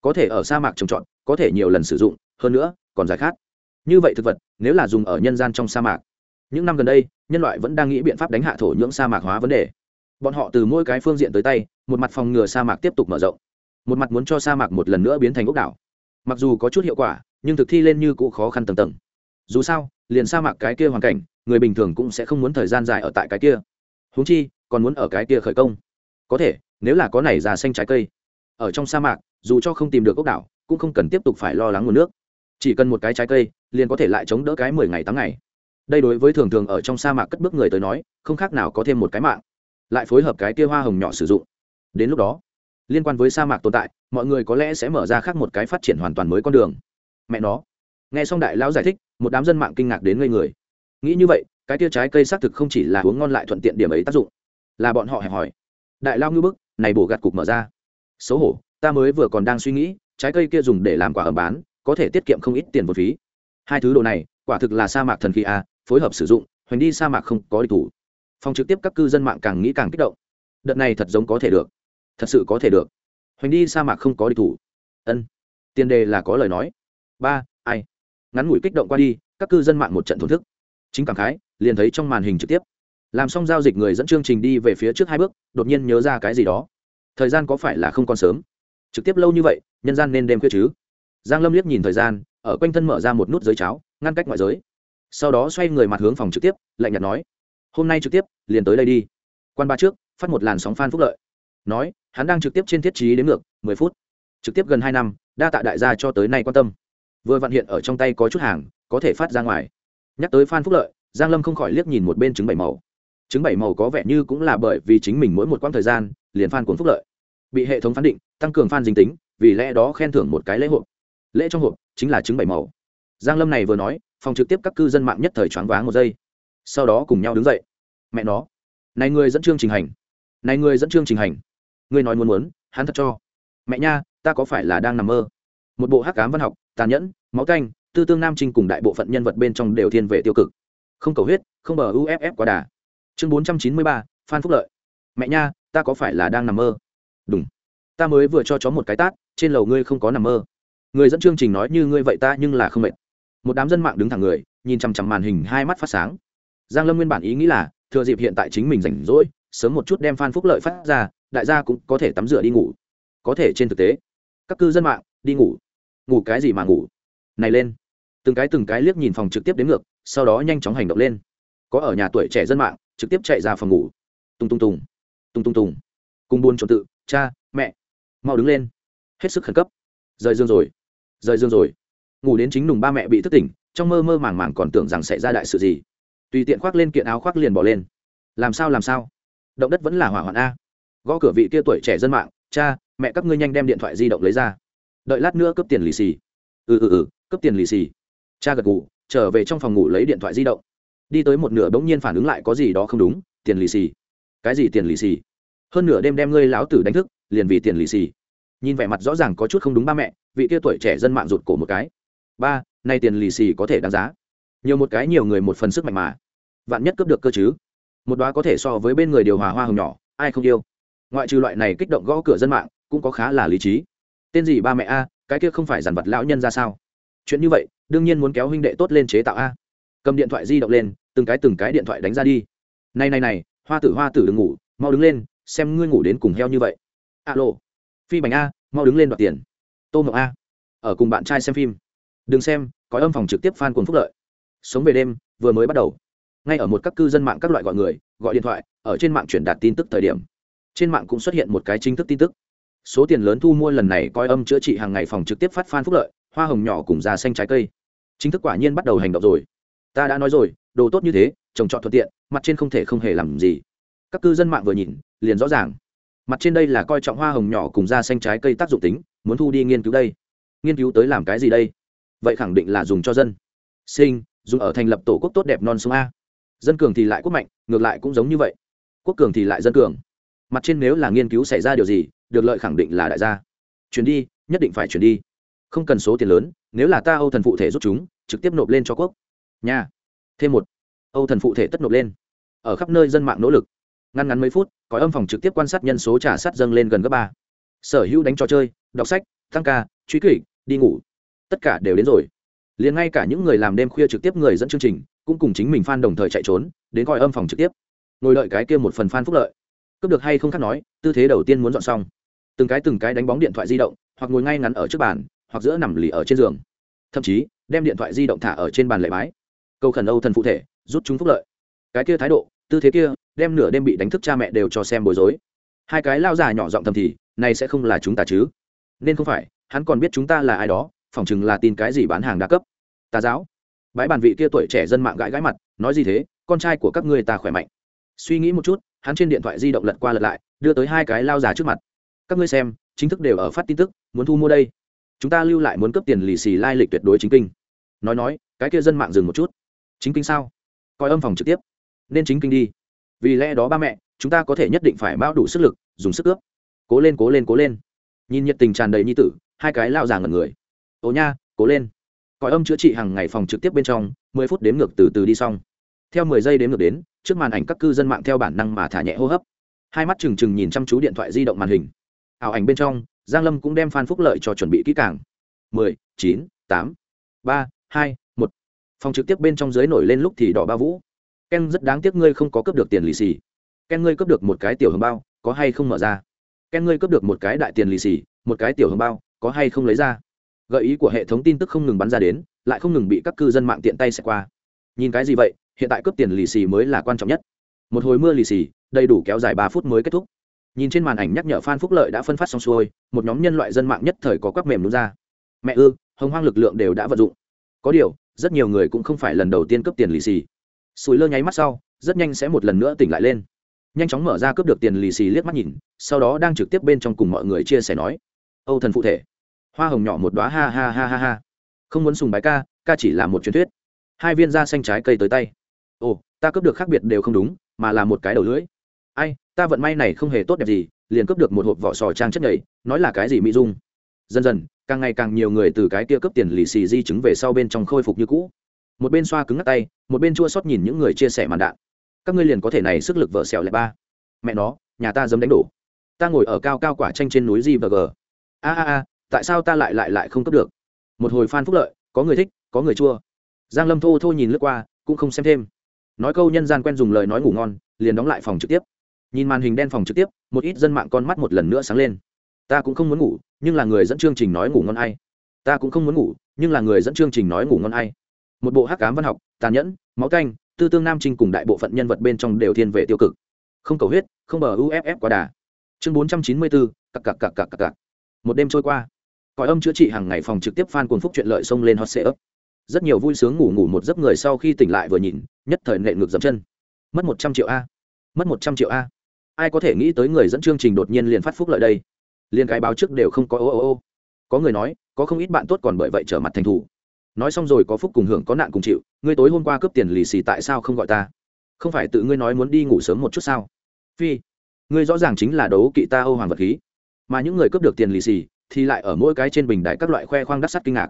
có thể ở sa mạc trồng trọt, có thể nhiều lần sử dụng, hơn nữa, còn giải khát. Như vậy thực vật, nếu là dùng ở nhân gian trong sa mạc, những năm gần đây, nhân loại vẫn đang nghĩ biện pháp đánh hạ thổ nhưỡng sa mạc hóa vấn đề. Bọn họ từ mỗi cái phương diện tới tay, một mặt phòng ngừa sa mạc tiếp tục mở rộng, một mặt muốn cho sa mạc một lần nữa biến thành ốc đảo. Mặc dù có chút hiệu quả, nhưng thực thi lên như cũ khó khăn tầng tầng. Dù sao, liền sa mạc cái kia hoàn cảnh, người bình thường cũng sẽ không muốn thời gian dài ở tại cái kia. Húng chi, còn muốn ở cái kia khởi công. Có thể, nếu là có này già xanh trái cây ở trong sa mạc, dù cho không tìm được ốc đảo, cũng không cần tiếp tục phải lo lắng nguồn nước. Chỉ cần một cái trái cây, liền có thể lại chống đỡ cái mười ngày tám ngày. Đây đối với thường thường ở trong sa mạc cất bước người tới nói, không khác nào có thêm một cái mạng. Lại phối hợp cái kia hoa hồng nhỏ sử dụng. Đến lúc đó, liên quan với sa mạc tồn tại, mọi người có lẽ sẽ mở ra khác một cái phát triển hoàn toàn mới con đường. Mẹ nó. Nghe xong đại lão giải thích, một đám dân mạng kinh ngạc đến ngây người. Nghĩ như vậy, cái tia trái cây xác thực không chỉ là uống ngon lại thuận tiện điểm ấy tác dụng. Là bọn họ hẹp hỏi. Đại lao ngư bức, này bổ gạt cục mở ra xấu hổ, ta mới vừa còn đang suy nghĩ, trái cây kia dùng để làm quả ẩm bán, có thể tiết kiệm không ít tiền vật phí. Hai thứ đồ này, quả thực là sa mạc thần khí a, phối hợp sử dụng, hoành đi sa mạc không có địch thủ. Phòng trực tiếp các cư dân mạng càng nghĩ càng kích động. Đợt này thật giống có thể được. Thật sự có thể được. Hoành đi sa mạc không có địch thủ. Ân, tiền đề là có lời nói. Ba, ai? Ngắn ngủi kích động qua đi, các cư dân mạng một trận thổn thức. Chính cảm khái, liền thấy trong màn hình trực tiếp. Làm xong giao dịch người dẫn chương trình đi về phía trước hai bước, đột nhiên nhớ ra cái gì đó thời gian có phải là không còn sớm? Trực tiếp lâu như vậy, nhân gian nên đêm khuya chứ? Giang lâm liếc nhìn thời gian, ở quanh thân mở ra một nút giới cháo, ngăn cách ngoại giới. Sau đó xoay người mặt hướng phòng trực tiếp, lạnh nhạt nói, hôm nay trực tiếp, liền tới đây đi. Quan ba trước, phát một làn sóng phan phúc lợi. Nói, hắn đang trực tiếp trên thiết trí đến ngược, mười phút. Trực tiếp gần hai năm, đa tạ đại gia cho tới nay quan tâm. Vừa vận hiện ở trong tay có chút hàng, có thể phát ra ngoài. Nhắc tới phan phúc lợi, giang lâm không khỏi liếc nhìn một bên trứng bảy màu. Trứng bảy màu có vẻ như cũng là bởi vì chính mình mỗi một quãng thời gian liền phan cuốn phúc lợi. Bị hệ thống phán định, tăng cường phan dính tính, vì lẽ đó khen thưởng một cái lễ hộp lễ trong hộp chính là trứng bảy màu. Giang lâm này vừa nói, phòng trực tiếp các cư dân mạng nhất thời choáng váng một giây. Sau đó cùng nhau đứng dậy. Mẹ nó. Này người dẫn chương trình hành. Này người dẫn chương trình hành. Người nói muốn muốn, hắn thật cho. Mẹ nha, ta có phải là đang nằm mơ? Một bộ hắc cám văn học, tàn nhẫn, máu canh tư tương nam trinh cùng đại bộ phận nhân vật bên trong đều thiên về tiêu cực. Không cầu huyết, không bờ uff quá đà. Chương bốn trăm chín mươi ba, phan phúc lợi. Mẹ nha ta có phải là đang nằm mơ? Đúng. Ta mới vừa cho chó một cái tát, trên lầu ngươi không có nằm mơ. Người dẫn chương trình nói như ngươi vậy ta nhưng là không mệt. Một đám dân mạng đứng thẳng người, nhìn chằm chằm màn hình hai mắt phát sáng. Giang lâm nguyên bản ý nghĩ là, thừa dịp hiện tại chính mình rảnh rỗi, sớm một chút đem phan phúc lợi phát ra, đại gia cũng có thể tắm rửa đi ngủ. Có thể trên thực tế, các cư dân mạng, đi ngủ. Ngủ cái gì mà ngủ? Này lên. Từng cái từng cái liếc nhìn phòng trực tiếp đến ngược, sau đó nhanh chóng hành động lên. Có ở nhà tuổi trẻ dân mạng, trực tiếp chạy ra phòng ngủ. Tung tung tung tung tung tùng cùng buôn trộn tự, cha, mẹ. Mau đứng lên. Hết sức khẩn cấp. Rời giường rồi. Rời giường rồi. Ngủ đến chính nùng ba mẹ bị thức tỉnh, trong mơ mơ màng màng còn tưởng rằng sẽ ra đại sự gì. Tùy tiện khoác lên kiện áo khoác liền bỏ lên. Làm sao làm sao? Động đất vẫn là hỏa hoạn a. Gõ cửa vị kia tuổi trẻ dân mạng, cha, mẹ các ngươi nhanh đem điện thoại di động lấy ra. Đợi lát nữa cướp tiền lì xì. Ừ ừ ừ cướp tiền lì xì. Cha gật ngủ trở về trong phòng ngủ lấy điện thoại di động. Đi tới một nửa bỗng nhiên phản ứng lại có gì đó không đúng, tiền lì xì cái gì tiền lì xì? Hơn nửa đêm đem ngươi láo tử đánh thức, liền vì tiền lì xì. Nhìn vẻ mặt rõ ràng có chút không đúng ba mẹ, vị kia tuổi trẻ dân mạng rụt cổ một cái. Ba, nay tiền lì xì có thể đáng giá. Nhiều một cái nhiều người một phần sức mạnh mà. Vạn nhất cướp được cơ chứ? Một đoá có thể so với bên người điều hòa hoa hồng nhỏ, ai không yêu? Ngoại trừ loại này kích động gõ cửa dân mạng, cũng có khá là lý trí. Tên gì ba mẹ a, cái kia không phải giàn vật lão nhân ra sao? Chuyện như vậy, đương nhiên muốn kéo huynh đệ tốt lên chế tạo a. Cầm điện thoại di động lên, từng cái từng cái điện thoại đánh ra đi. Này này này hoa tử hoa tử đừng ngủ, mau đứng lên, xem ngươi ngủ đến cùng heo như vậy. Alo. Phi bành a, mau đứng lên đoạt tiền. Tô mộng a, ở cùng bạn trai xem phim. Đừng xem có âm phòng trực tiếp f a n phúc lợi. Sống về đêm, vừa mới bắt đầu. Ngay ở một các cư dân mạng các loại gọi người, gọi điện thoại, ở trên mạng truyền đạt tin tức thời điểm. Trên mạng cũng xuất hiện một cái chính thức tin tức. Số tiền lớn thu mua lần này coi âm chữa trị hàng ngày phòng trực tiếp phát phan phúc lợi, hoa hồng nhỏ cùng da xanh trái cây. Chính thức quả nhiên bắt đầu hành động rồi. Ta đã nói rồi, đồ tốt như thế trồng trọt thuận tiện, mặt trên không thể không hề làm gì. Các cư dân mạng vừa nhìn, liền rõ ràng. Mặt trên đây là coi trọng hoa hồng nhỏ cùng da xanh trái cây tác dụng tính, muốn thu đi nghiên cứu đây. Nghiên cứu tới làm cái gì đây? Vậy khẳng định là dùng cho dân. Sinh, dùng ở thành lập tổ quốc tốt đẹp non sông a. Dân cường thì lại quốc mạnh, ngược lại cũng giống như vậy. Quốc cường thì lại dân cường. Mặt trên nếu là nghiên cứu xảy ra điều gì, được lợi khẳng định là đại gia. Chuyển đi, nhất định phải chuyển đi. Không cần số tiền lớn, nếu là ta âu thần phụ thể rút chúng, trực tiếp nộp lên cho quốc. Nha. Thêm một âu thần phụ thể tất nộp lên. Ở khắp nơi dân mạng nỗ lực. Ngăn ngắn mấy phút có âm phòng trực tiếp quan sát nhân số trả sát dâng lên gần gấp ba. Sở hữu đánh trò chơi, đọc sách, tăng ca, truy kỷ đi ngủ. Tất cả đều đến rồi. Liền ngay cả những người làm đêm khuya trực tiếp người dẫn chương trình, cũng cùng chính mình f đồng thời chạy trốn, đến coi âm phòng trực tiếp. Ngồi đợi cái kia một phần f phúc lợi. Cướp được hay không khác nói, tư thế đầu tiên muốn dọn xong. Từng cái từng cái đánh bóng điện thoại di động, hoặc ngồi ngay ngắn ở trước bàn, hoặc giữa nằm lì ở trên giường. Thậm chí, đem điện thoại di động thả ở trên bàn lệ mái câu khẩn âu thần phụ thể rút chúng phúc lợi. Cái kia thái độ, tư thế kia, đem nửa đêm bị đánh thức cha mẹ đều cho xem bối rối. Hai cái lao già nhỏ giọng thầm thì, này sẽ không là chúng ta chứ? Nên không phải, hắn còn biết chúng ta là ai đó, phỏng chừng là tin cái gì bán hàng đa cấp. Tà giáo. Bãi bàn vị kia tuổi trẻ dân mạng gãi gãi mặt, nói gì thế? Con trai của các ngươi ta khỏe mạnh. Suy nghĩ một chút, hắn trên điện thoại di động lật qua lật lại, đưa tới hai cái lao già trước mặt. Các ngươi xem, chính thức đều ở phát tin tức, muốn thu mua đây. Chúng ta lưu lại muốn cấp tiền lì xì lai lịch tuyệt đối chính kinh. Nói nói, cái kia dân mạng dừng một chút. Chính kinh sao? Coi âm phòng trực tiếp. Nên chính kinh đi. Vì lẽ đó ba mẹ, chúng ta có thể nhất định phải bao đủ sức lực, dùng sức ướp cố lên cố lên cố lên. Nhìn nhiệt tình tràn đầy nhi tử, hai cái lao già ngẩn người. Ồ nha, cố lên. Coi âm chữa trị hàng ngày phòng trực tiếp bên trong, mười phút đếm ngược từ từ đi xong. Theo mười giây đếm ngược đến, trước màn ảnh các cư dân mạng theo bản năng mà thả nhẹ hô hấp. Hai mắt trừng trừng nhìn chăm chú điện thoại di động màn hình. Ảo ảnh bên trong, giang lâm cũng đem phan phúc lợi cho chuẩn bị kỹ càng. Mười, chín, tám, ba, hai phòng trực tiếp bên trong dưới nổi lên lúc thì đỏ ba vũ. Ken, rất đáng tiếc ngươi không có cướp được tiền lì xì. Ken, ngươi cướp được một cái tiểu hồng bao, có hay không mở ra? Ken, ngươi cướp được một cái đại tiền lì xì, một cái tiểu hồng bao, có hay không lấy ra? Gợi ý của hệ thống tin tức không ngừng bắn ra đến, lại không ngừng bị các cư dân mạng tiện tay xẹt qua. Nhìn cái gì vậy, hiện tại cướp tiền lì xì mới là quan trọng nhất. Một hồi mưa lì xì, đầy đủ kéo dài ba phút mới kết thúc. Nhìn trên màn ảnh nhắc nhở phan phúc lợi đã phân phát xong xuôi, một nhóm nhân loại dân mạng nhất thời có quắc mềm đúng ra. Mẹ ư, hồng hoang lực lượng đều đã vận dụng. Có điều rất nhiều người cũng không phải lần đầu tiên cướp tiền lì xì. Sùi lơ nháy mắt sau, rất nhanh sẽ một lần nữa tỉnh lại lên. Nhanh chóng mở ra cướp được tiền lì xì liếc mắt nhìn, sau đó đang trực tiếp bên trong cùng mọi người chia sẻ nói, âu thần phụ thể. Hoa hồng nhỏ một đoá ha ha ha ha ha. Không muốn sùng bái ca ca chỉ là một truyền thuyết. Hai viên da xanh trái cây tới tay. Ồ, ta cướp được khác biệt đều không đúng, mà là một cái đầu lưỡi. Ai, ta vận may này không hề tốt đẹp gì, liền cướp được một hộp vỏ sò trang chất nhảy nói là cái gì mỹ dung? Dần dần, càng ngày càng nhiều người từ cái kia cướp tiền lì xì di chứng về sau bên trong khôi phục như cũ. Một bên xoa cứng ngắt tay, một bên chua xót nhìn những người chia sẻ màn đạn. Các ngươi liền có thể này sức lực vợ xẻo lại ba. Mẹ nó, nhà ta dấm đánh đổ. Ta ngồi ở cao cao quả tranh trên núi di và g. A a a, tại sao ta lại lại lại không cướp được? Một hồi phan phúc lợi, có người thích, có người chua. Giang lâm thô thô nhìn lướt qua, cũng không xem thêm. Nói câu nhân gian quen dùng lời nói ngủ ngon, liền đóng lại phòng trực tiếp. Nhìn màn hình đen phòng trực tiếp, một ít dân mạng con mắt một lần nữa sáng lên ta cũng không muốn ngủ, nhưng là người dẫn chương trình nói ngủ ngon ai. Ta cũng không muốn ngủ, nhưng là người dẫn chương trình nói ngủ ngon ai. Một bộ hắc cám văn học, tàn nhẫn, máu canh, tư tương nam trinh cùng đại bộ phận nhân vật bên trong đều thiên về tiêu cực. Không cầu huyết, không bờ uff quá đà. Chương bốn trăm chín mươi bốn cặp cặp cặp cặp cặp một đêm trôi qua. Còi âm chữa trị hàng ngày phòng trực tiếp phan cuồng phúc chuyện lợi xông lên hot sê ấp rất nhiều vui sướng ngủ ngủ một giấc người sau khi tỉnh lại vừa nhìn, nhất thời nệ ngược dầm chân. Mất một trăm triệu a. Mất một trăm triệu a. Ai có thể nghĩ tới người dẫn chương trình đột nhiên liền phát phúc lợi đây? Liền cái báo trước đều không có ô ô ô. Có người nói, có không ít bạn tốt còn bởi vậy trở mặt thành thủ. Nói xong rồi có phúc cùng hưởng có nạn cùng chịu, ngươi tối hôm qua cướp tiền lì xì tại sao không gọi ta? Không phải tự ngươi nói muốn đi ngủ sớm một chút sao? Phi, ngươi rõ ràng chính là đấu kỵ ta âu hoàng vật khí. Mà những người cướp được tiền lì xì thì lại ở mỗi cái trên bình đại các loại khoe khoang đắc sắt kinh ngạc.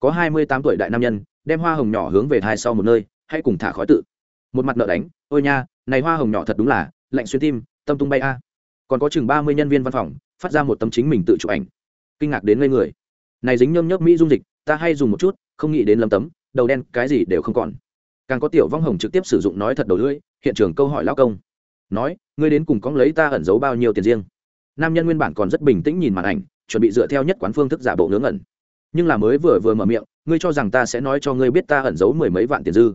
Có hai mươi tám tuổi đại nam nhân, đem hoa hồng nhỏ hướng về thai sau một nơi hay cùng thả khói tự. Một mặt nợ đánh, ôi nha, này hoa hồng nhỏ thật đúng là, lạnh xuyên tim, tâm tung bay a. Còn có chừng ba mươi nhân viên văn phòng phát ra một tấm chính mình tự chụp ảnh. Kinh ngạc đến ngây người. Này dính nhôm nhớp mỹ dung dịch, ta hay dùng một chút, không nghĩ đến lấm tấm, đầu đen, cái gì đều không còn. Càng có tiểu vong hồng trực tiếp sử dụng nói thật đầu lưỡi, hiện trường câu hỏi lao công. Nói, ngươi đến cùng có lấy ta ẩn giấu bao nhiêu tiền riêng? Nam nhân nguyên bản còn rất bình tĩnh nhìn màn ảnh, chuẩn bị dựa theo nhất quán phương thức giả bộ ngớ ngẩn. Nhưng là mới vừa vừa mở miệng, ngươi cho rằng ta sẽ nói cho ngươi biết ta ẩn giấu mười mấy vạn tiền dư?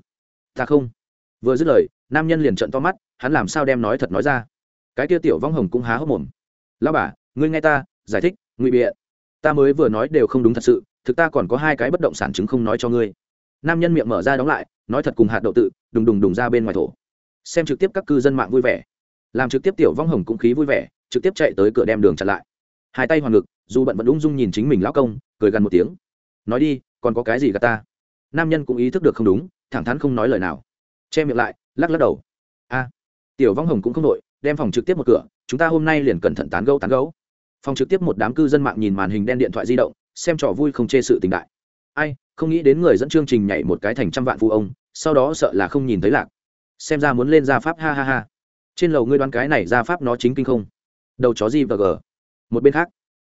Ta không. Vừa dứt lời, nam nhân liền trận to mắt, hắn làm sao đem nói thật nói ra? Cái kia tiểu vong hồng cũng há hốc mồm. Lao bà ngươi nghe ta, giải thích, ngụy biện. Ta mới vừa nói đều không đúng thật sự, thực ta còn có hai cái bất động sản chứng không nói cho ngươi. Nam nhân miệng mở ra đóng lại, nói thật cùng hạt đậu tự, đùng đùng đùng ra bên ngoài thổ. Xem trực tiếp các cư dân mạng vui vẻ. Làm trực tiếp tiểu vong hồng cũng khí vui vẻ, trực tiếp chạy tới cửa đem đường chặn lại. Hai tay hoàng ngực, dù bận vẫn ung dung nhìn chính mình lão công, cười gần một tiếng. Nói đi, còn có cái gì gà ta? Nam nhân cũng ý thức được không đúng, thẳng thắn không nói lời nào. Che miệng lại, lắc lắc đầu. A, tiểu vong hồng cũng không đội, đem phòng trực tiếp một cửa, chúng ta hôm nay liền cẩn thận tán gấu tán gấu phòng trực tiếp một đám cư dân mạng nhìn màn hình đen điện thoại di động, xem trò vui không chê sự tình đại. Ai, không nghĩ đến người dẫn chương trình nhảy một cái thành trăm vạn phụ ông, sau đó sợ là không nhìn thấy lạc. Xem ra muốn lên gia pháp, ha ha ha. Trên lầu ngươi đoán cái này gia pháp nó chính kinh không? Đầu chó gì và g một bên khác,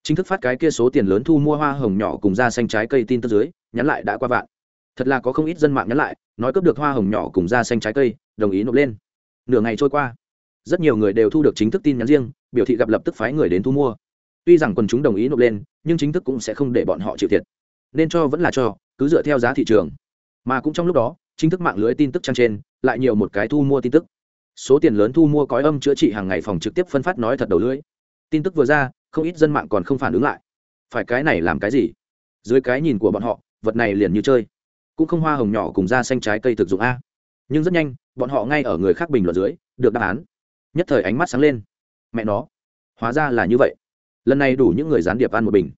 chính thức phát cái kia số tiền lớn thu mua hoa hồng nhỏ cùng da xanh trái cây tin tức dưới, nhắn lại đã qua vạn. Thật là có không ít dân mạng nhắn lại, nói cướp được hoa hồng nhỏ cùng da xanh trái cây, đồng ý nộp lên. Nửa ngày trôi qua, rất nhiều người đều thu được chính thức tin nhắn riêng, biểu thị gặp lập tức phái người đến thu mua tuy rằng quần chúng đồng ý nộp lên, nhưng chính thức cũng sẽ không để bọn họ chịu thiệt. Nên cho vẫn là cho, cứ dựa theo giá thị trường. Mà cũng trong lúc đó, chính thức mạng lưới tin tức trang trên, lại nhiều một cái thu mua tin tức. Số tiền lớn thu mua cói âm chữa trị hàng ngày phòng trực tiếp phân phát nói thật đầu lưới tin tức vừa ra, không ít dân mạng còn không phản ứng lại. Phải cái này làm cái gì? Dưới cái nhìn của bọn họ, vật này liền như chơi. Cũng không hoa hồng nhỏ cùng ra xanh trái cây thực dụng a. Nhưng rất nhanh, bọn họ ngay ở người khác bình luận dưới, được đáp án. Nhất thời ánh mắt sáng lên. Mẹ nó. Hóa ra là như vậy lần này đủ những người gián điệp ăn một bình.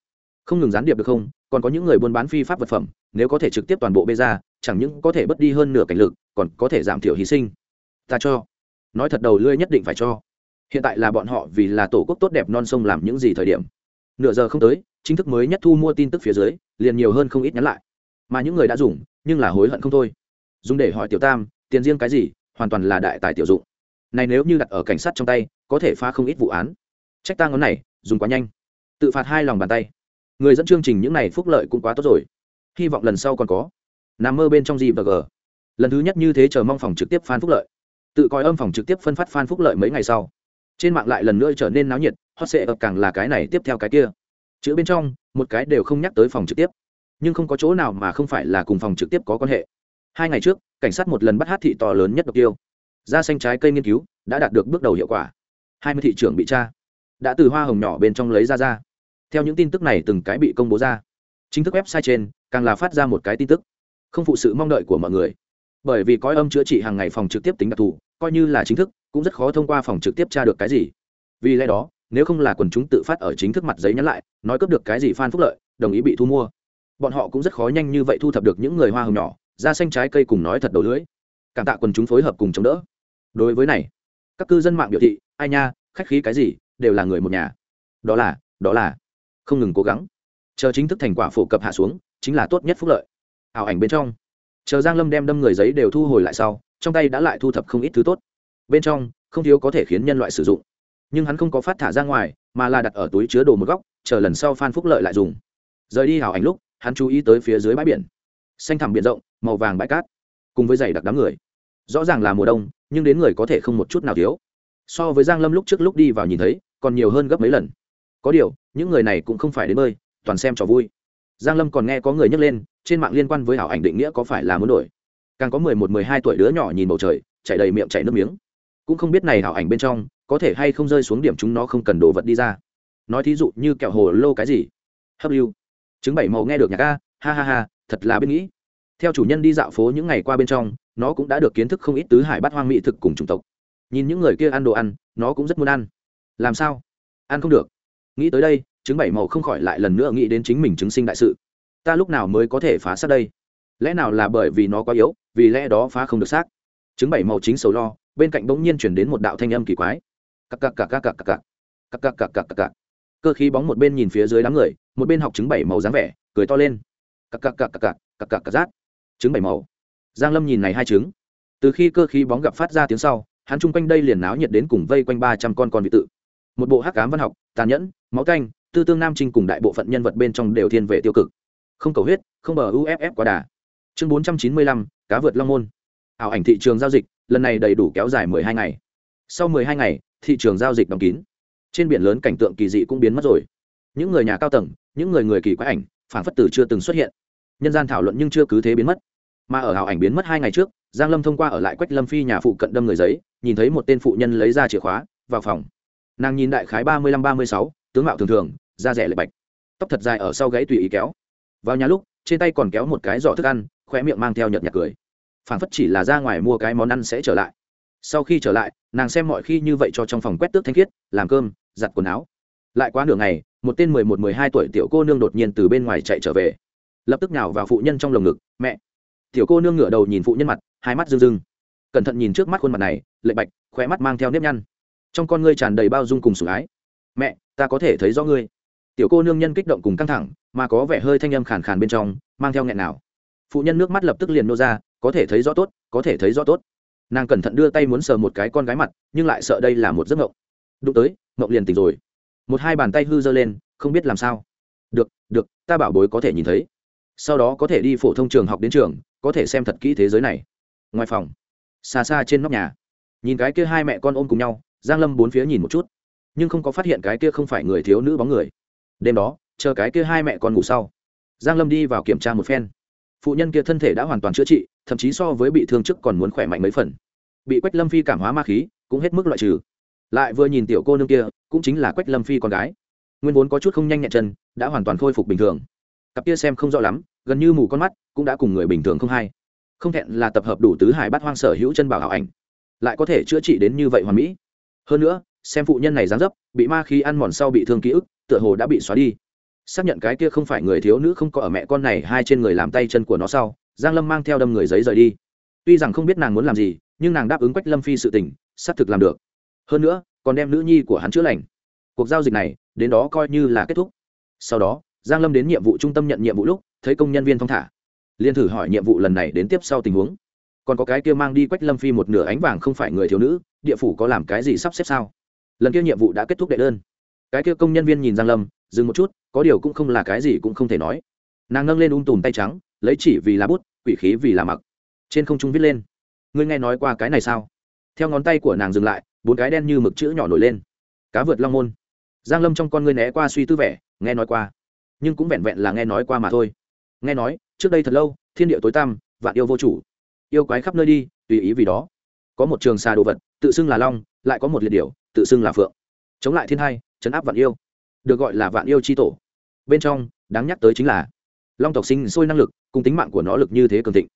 Không ngừng gián điệp được không? Còn có những người buôn bán phi pháp vật phẩm, nếu có thể trực tiếp toàn bộ bê ra, chẳng những có thể bớt đi hơn nửa cảnh lực, còn có thể giảm thiểu hy sinh. Ta cho. Nói thật đầu lươi nhất định phải cho. Hiện tại là bọn họ vì là tổ quốc tốt đẹp non sông làm những gì thời điểm. Nửa giờ không tới, chính thức mới nhất thu mua tin tức phía dưới, liền nhiều hơn không ít nhắn lại. Mà những người đã dùng, nhưng là hối hận không thôi. Dùng để hỏi tiểu tam, tiền riêng cái gì, hoàn toàn là đại tài tiểu dụng. Này nếu như đặt ở cảnh sát trong tay, có thể phá không ít vụ án. Trách ta ngón này dùng quá nhanh. Tự phạt hai lòng bàn tay. Người dẫn chương trình những này phúc lợi cũng quá tốt rồi. Hy vọng lần sau còn có. Nằm mơ bên trong gì và g. Lần thứ nhất như thế chờ mong phòng trực tiếp phan phúc lợi. Tự coi âm phòng trực tiếp phân phát phan phúc lợi mấy ngày sau. Trên mạng lại lần nữa trở nên náo nhiệt, hot sệ ập càng là cái này tiếp theo cái kia. Chữ bên trong, một cái đều không nhắc tới phòng trực tiếp. Nhưng không có chỗ nào mà không phải là cùng phòng trực tiếp có quan hệ. Hai ngày trước, cảnh sát một lần bắt hát thị to lớn nhất độc tiêu da xanh trái cây nghiên cứu, đã đạt được bước đầu hiệu quả. Hai mươi thị trường bị tra đã từ hoa hồng nhỏ bên trong lấy ra ra. Theo những tin tức này từng cái bị công bố ra. Chính thức website trên, càng là phát ra một cái tin tức. Không phụ sự mong đợi của mọi người. Bởi vì coi âm chữa trị hàng ngày phòng trực tiếp tính đặc thù, coi như là chính thức, cũng rất khó thông qua phòng trực tiếp tra được cái gì. Vì lẽ đó, nếu không là quần chúng tự phát ở chính thức mặt giấy nhắn lại, nói cấp được cái gì phan phúc lợi, đồng ý bị thu mua. Bọn họ cũng rất khó nhanh như vậy thu thập được những người hoa hồng nhỏ, ra xanh trái cây cùng nói thật đầu lưỡi. cảm tạ quần chúng phối hợp cùng chống đỡ. Đối với này, các cư dân mạng biểu thị, ai nha, khách khí cái gì đều là người một nhà. Đó là đó là. Không ngừng cố gắng. Chờ chính thức thành quả phổ cập hạ xuống, chính là tốt nhất phúc lợi. Ảo ảnh bên trong. Chờ giang lâm đem đâm người giấy đều thu hồi lại sau, trong tay đã lại thu thập không ít thứ tốt. Bên trong, không thiếu có thể khiến nhân loại sử dụng. Nhưng hắn không có phát thả ra ngoài, mà là đặt ở túi chứa đồ một góc, chờ lần sau phan phúc lợi lại dùng. Rời đi hào ảnh lúc, hắn chú ý tới phía dưới bãi biển. Xanh thẳm biển rộng, màu vàng bãi cát, cùng với giày đặc đám người. Rõ ràng là mùa đông, nhưng đến người có thể không một chút nào thiếu. So với giang lâm lúc trước lúc đi vào nhìn thấy còn nhiều hơn gấp mấy lần. Có điều, những người này cũng không phải đến bơi, toàn xem trò vui. Giang lâm còn nghe có người nhắc lên, trên mạng liên quan với hảo ảnh định nghĩa có phải là muốn đổi. Càng có mười một, mười hai tuổi đứa nhỏ nhìn bầu trời, chảy đầy miệng chảy nước miếng. Cũng không biết này hảo ảnh bên trong, có thể hay không rơi xuống điểm chúng nó không cần đồ vật đi ra. Nói thí dụ như kẹo hồ lô cái gì? Hấp lưu. Chứng bảy màu nghe được nhạc ca, ha ha ha, thật là biết nghĩ. Theo chủ nhân đi dạo phố những ngày qua bên trong, nó cũng đã được kiến thức không ít tứ hải bát hoang mỹ thực cùng chủng tộc. Nhìn những người kia ăn đồ ăn, nó cũng rất muốn ăn làm sao ăn không được nghĩ tới đây chứng bảy màu không khỏi lại lần nữa nghĩ đến chính mình chứng sinh đại sự ta lúc nào mới có thể phá xác đây lẽ nào là bởi vì nó quá yếu vì lẽ đó phá không được xác chứng bảy màu chính sầu lo bên cạnh bỗng nhiên chuyển đến một đạo thanh âm kỳ quái cặc cặc cặc cặc cặc cặc cặc cặc cặc cặc cặc cơ khí bóng một bên nhìn phía dưới đám người một bên học chứng bảy màu dáng vẻ cười to lên cặc cặc cặc cặc cặc cặc cặc cặc rát chứng bảy màu giang lâm nhìn này hai trứng từ khi cơ khí bóng gặp phát ra tiếng sau hắn chung quanh đây liền náo nhiệt đến cùng vây quanh ba trăm con con vị tự một bộ hắc cám văn học, tàn nhẫn, máu canh tư tương nam trinh cùng đại bộ phận nhân vật bên trong đều thiên về tiêu cực. Không cầu huyết, không bờ uff quá đà. Chương bốn trăm chín mươi lăm, cá vượt long môn. Ảo ảnh thị trường giao dịch, lần này đầy đủ kéo dài mười hai ngày. Sau mười hai ngày, thị trường giao dịch đóng kín. Trên biển lớn cảnh tượng kỳ dị cũng biến mất rồi. Những người nhà cao tầng, những người người kỳ quái ảnh phản phất tử chưa từng xuất hiện. Nhân gian thảo luận nhưng chưa cứ thế biến mất. Mà ở ảo ảnh biến mất hai ngày trước, giang lâm thông qua ở lại quách lâm phi nhà phụ cận đâm người giấy, nhìn thấy một tên phụ nhân lấy ra chìa khóa, vào phòng nàng nhìn đại khái ba mươi lăm, ba mươi sáu, tướng mạo thường thường, da rẻ lệ bạch. Tóc thật dài ở sau gáy tùy ý kéo. Vào nhà lúc, trên tay còn kéo một cái giỏ thức ăn khoe miệng mang theo nhợt nhạt cười. Phản phất chỉ là ra ngoài mua cái món ăn sẽ trở lại. Sau khi trở lại, nàng xem mọi khi như vậy cho trong phòng quét tước thanh khiết, làm cơm, giặt quần áo. Lại quá nửa ngày, một tên mười một, mười hai tuổi tiểu cô nương đột nhiên từ bên ngoài chạy trở về. Lập tức nào vào phụ nhân trong lồng ngực, mẹ. Tiểu cô nương ngửa đầu nhìn phụ nhân mặt, hai mắt rưng rưng. Cẩn thận nhìn trước mắt khuôn mặt này lệ bạch khoe mắt mang theo nếp nhăn trong con ngươi tràn đầy bao dung cùng sủng ái. Mẹ, ta có thể thấy rõ ngươi. Tiểu cô nương nhân kích động cùng căng thẳng, mà có vẻ hơi thanh âm khàn khàn bên trong, mang theo nghẹn nào. Phụ nhân nước mắt lập tức liền nô ra, có thể thấy rõ tốt, có thể thấy rõ tốt. Nàng cẩn thận đưa tay muốn sờ một cái con gái mặt, nhưng lại sợ đây là một giấc mộng. Đụng tới, mộng liền tỉnh rồi. Một hai bàn tay hư giơ lên, không biết làm sao. Được được, ta bảo bối có thể nhìn thấy. Sau đó có thể đi phổ thông trường học đến trường, có thể xem thật kỹ thế giới này. Ngoài phòng, xa xa trên nóc nhà, nhìn cái kia hai mẹ con ôm cùng nhau giang lâm bốn phía nhìn một chút, nhưng không có phát hiện cái kia không phải người thiếu nữ bóng người. Đêm đó, chờ cái kia hai mẹ con ngủ sau, giang lâm đi vào kiểm tra một phen. Phụ nhân kia thân thể đã hoàn toàn chữa trị, thậm chí so với bị thương trước còn muốn khỏe mạnh mấy phần. Bị quách lâm phi cảm hóa ma khí, cũng hết mức loại trừ. Lại vừa nhìn tiểu cô nương kia, cũng chính là quách lâm phi con gái. Nguyên vốn có chút không nhanh nhẹn chân, đã hoàn toàn khôi phục bình thường. Cặp kia xem không rõ lắm, gần như mù con mắt, cũng đã cùng người bình thường không hay. Không thẹn là tập hợp đủ tứ hải bát hoang sở hữu chân bảo hảo ảnh, lại có thể chữa trị đến như vậy hoàn mỹ hơn nữa, xem phụ nhân này dáng dấp, bị ma khí ăn mòn sau bị thương ký ức, tựa hồ đã bị xóa đi. Xác nhận cái kia không phải người thiếu nữ không có ở mẹ con này hai trên người làm tay chân của nó sau, giang lâm mang theo đâm người giấy rời đi. Tuy rằng không biết nàng muốn làm gì, nhưng nàng đáp ứng quách lâm phi sự tình, xác thực làm được. Hơn nữa, còn đem nữ nhi của hắn chữa lành. Cuộc giao dịch này, đến đó coi như là kết thúc. Sau đó, giang lâm đến nhiệm vụ trung tâm nhận nhiệm vụ lúc, thấy công nhân viên thong thả. Liên thử hỏi nhiệm vụ lần này đến tiếp sau tình huống còn có cái kia mang đi quách lâm phi một nửa ánh vàng không phải người thiếu nữ, địa phủ có làm cái gì sắp xếp sao? Lần kia nhiệm vụ đã kết thúc đệ đơn. Cái kia công nhân viên nhìn giang lâm, dừng một chút, có điều cũng không là cái gì cũng không thể nói. Nàng nâng lên un tùm tay trắng, lấy chỉ vì lá bút, quỷ khí vì là mặc. Trên không trung viết lên. Ngươi nghe nói qua cái này sao? Theo ngón tay của nàng dừng lại, bốn cái đen như mực chữ nhỏ nổi lên. Cá vượt long môn. Giang lâm trong con ngươi né qua suy tư vẻ, nghe nói qua. Nhưng cũng vẹn vẹn là nghe nói qua mà thôi. Nghe nói, trước đây thật lâu, thiên địa tối tăm, vạn yêu vô chủ yêu quái khắp nơi đi, tùy ý vì đó. Có một trường xà đồ vật, tự xưng là long, lại có một liệt điểu, tự xưng là phượng. Chống lại thiên hai, chấn áp vạn yêu. Được gọi là vạn yêu chi tổ. Bên trong, đáng nhắc tới chính là, long tộc sinh sôi năng lực, cùng tính mạng của nó lực như thế cường thịnh.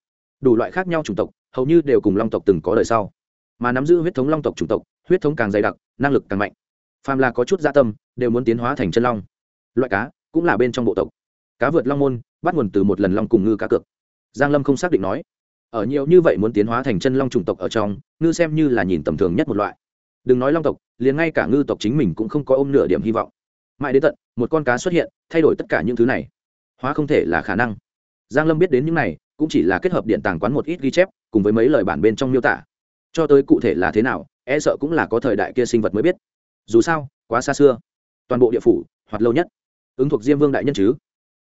Đủ loại khác nhau chủng tộc, hầu như đều cùng long tộc từng có đời sau. Mà nắm giữ huyết thống long tộc chủng tộc, huyết thống càng dày đặc, năng lực càng mạnh. Phàm là có chút gia tâm, đều muốn tiến hóa thành chân long. Loại cá, cũng là bên trong bộ tộc. Cá vượt long môn, bắt nguồn từ một lần long cùng ngư cá cược. Giang lâm không xác định nói ở nhiều như vậy muốn tiến hóa thành chân long chủng tộc ở trong, ngư xem như là nhìn tầm thường nhất một loại. Đừng nói long tộc, liền ngay cả ngư tộc chính mình cũng không có ôm nửa điểm hy vọng. Mãi đến tận, một con cá xuất hiện, thay đổi tất cả những thứ này. Hóa không thể là khả năng. Giang lâm biết đến những này, cũng chỉ là kết hợp điện tàng quán một ít ghi chép, cùng với mấy lời bản bên trong miêu tả. Cho tới cụ thể là thế nào e sợ cũng là có thời đại kia sinh vật mới biết. Dù sao, quá xa xưa. Toàn bộ địa phủ hoặc lâu nhất. Ứng thuộc diêm vương đại nhân chứ?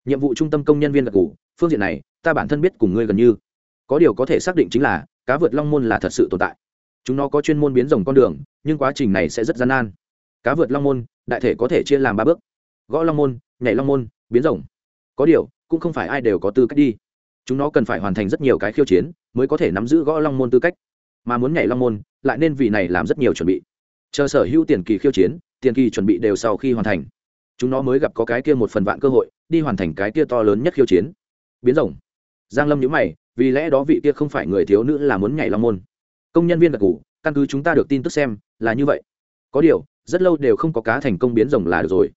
Nhiệm vụ trung tâm công nhân viên đặc cụ phương diện này, ta bản thân biết cùng ngươi gần như có điều có thể xác định chính là cá vượt long môn là thật sự tồn tại. Chúng nó có chuyên môn biến rồng con đường, nhưng quá trình này sẽ rất gian nan. Cá vượt long môn, đại thể có thể chia làm ba bước. Gõ long môn, nhảy long môn, biến rồng. Có điều, cũng không phải ai đều có tư cách đi. Chúng nó cần phải hoàn thành rất nhiều cái khiêu chiến mới có thể nắm giữ gõ long môn tư cách. Mà muốn nhảy long môn, lại nên vì này làm rất nhiều chuẩn bị. Chờ sở hữu tiền kỳ khiêu chiến, tiền kỳ chuẩn bị đều sau khi hoàn thành. Chúng nó mới gặp có cái kia một phần vạn cơ hội, đi hoàn thành cái kia to lớn nhất khiêu chiến. Biến rồng. Giang lâm nhíu mày vì lẽ đó vị kia không phải người thiếu nữ là muốn nhảy long môn. Công nhân viên gật ngủ căn cứ chúng ta được tin tức xem, là như vậy. Có điều, rất lâu đều không có cá thành công biến rồng là được rồi.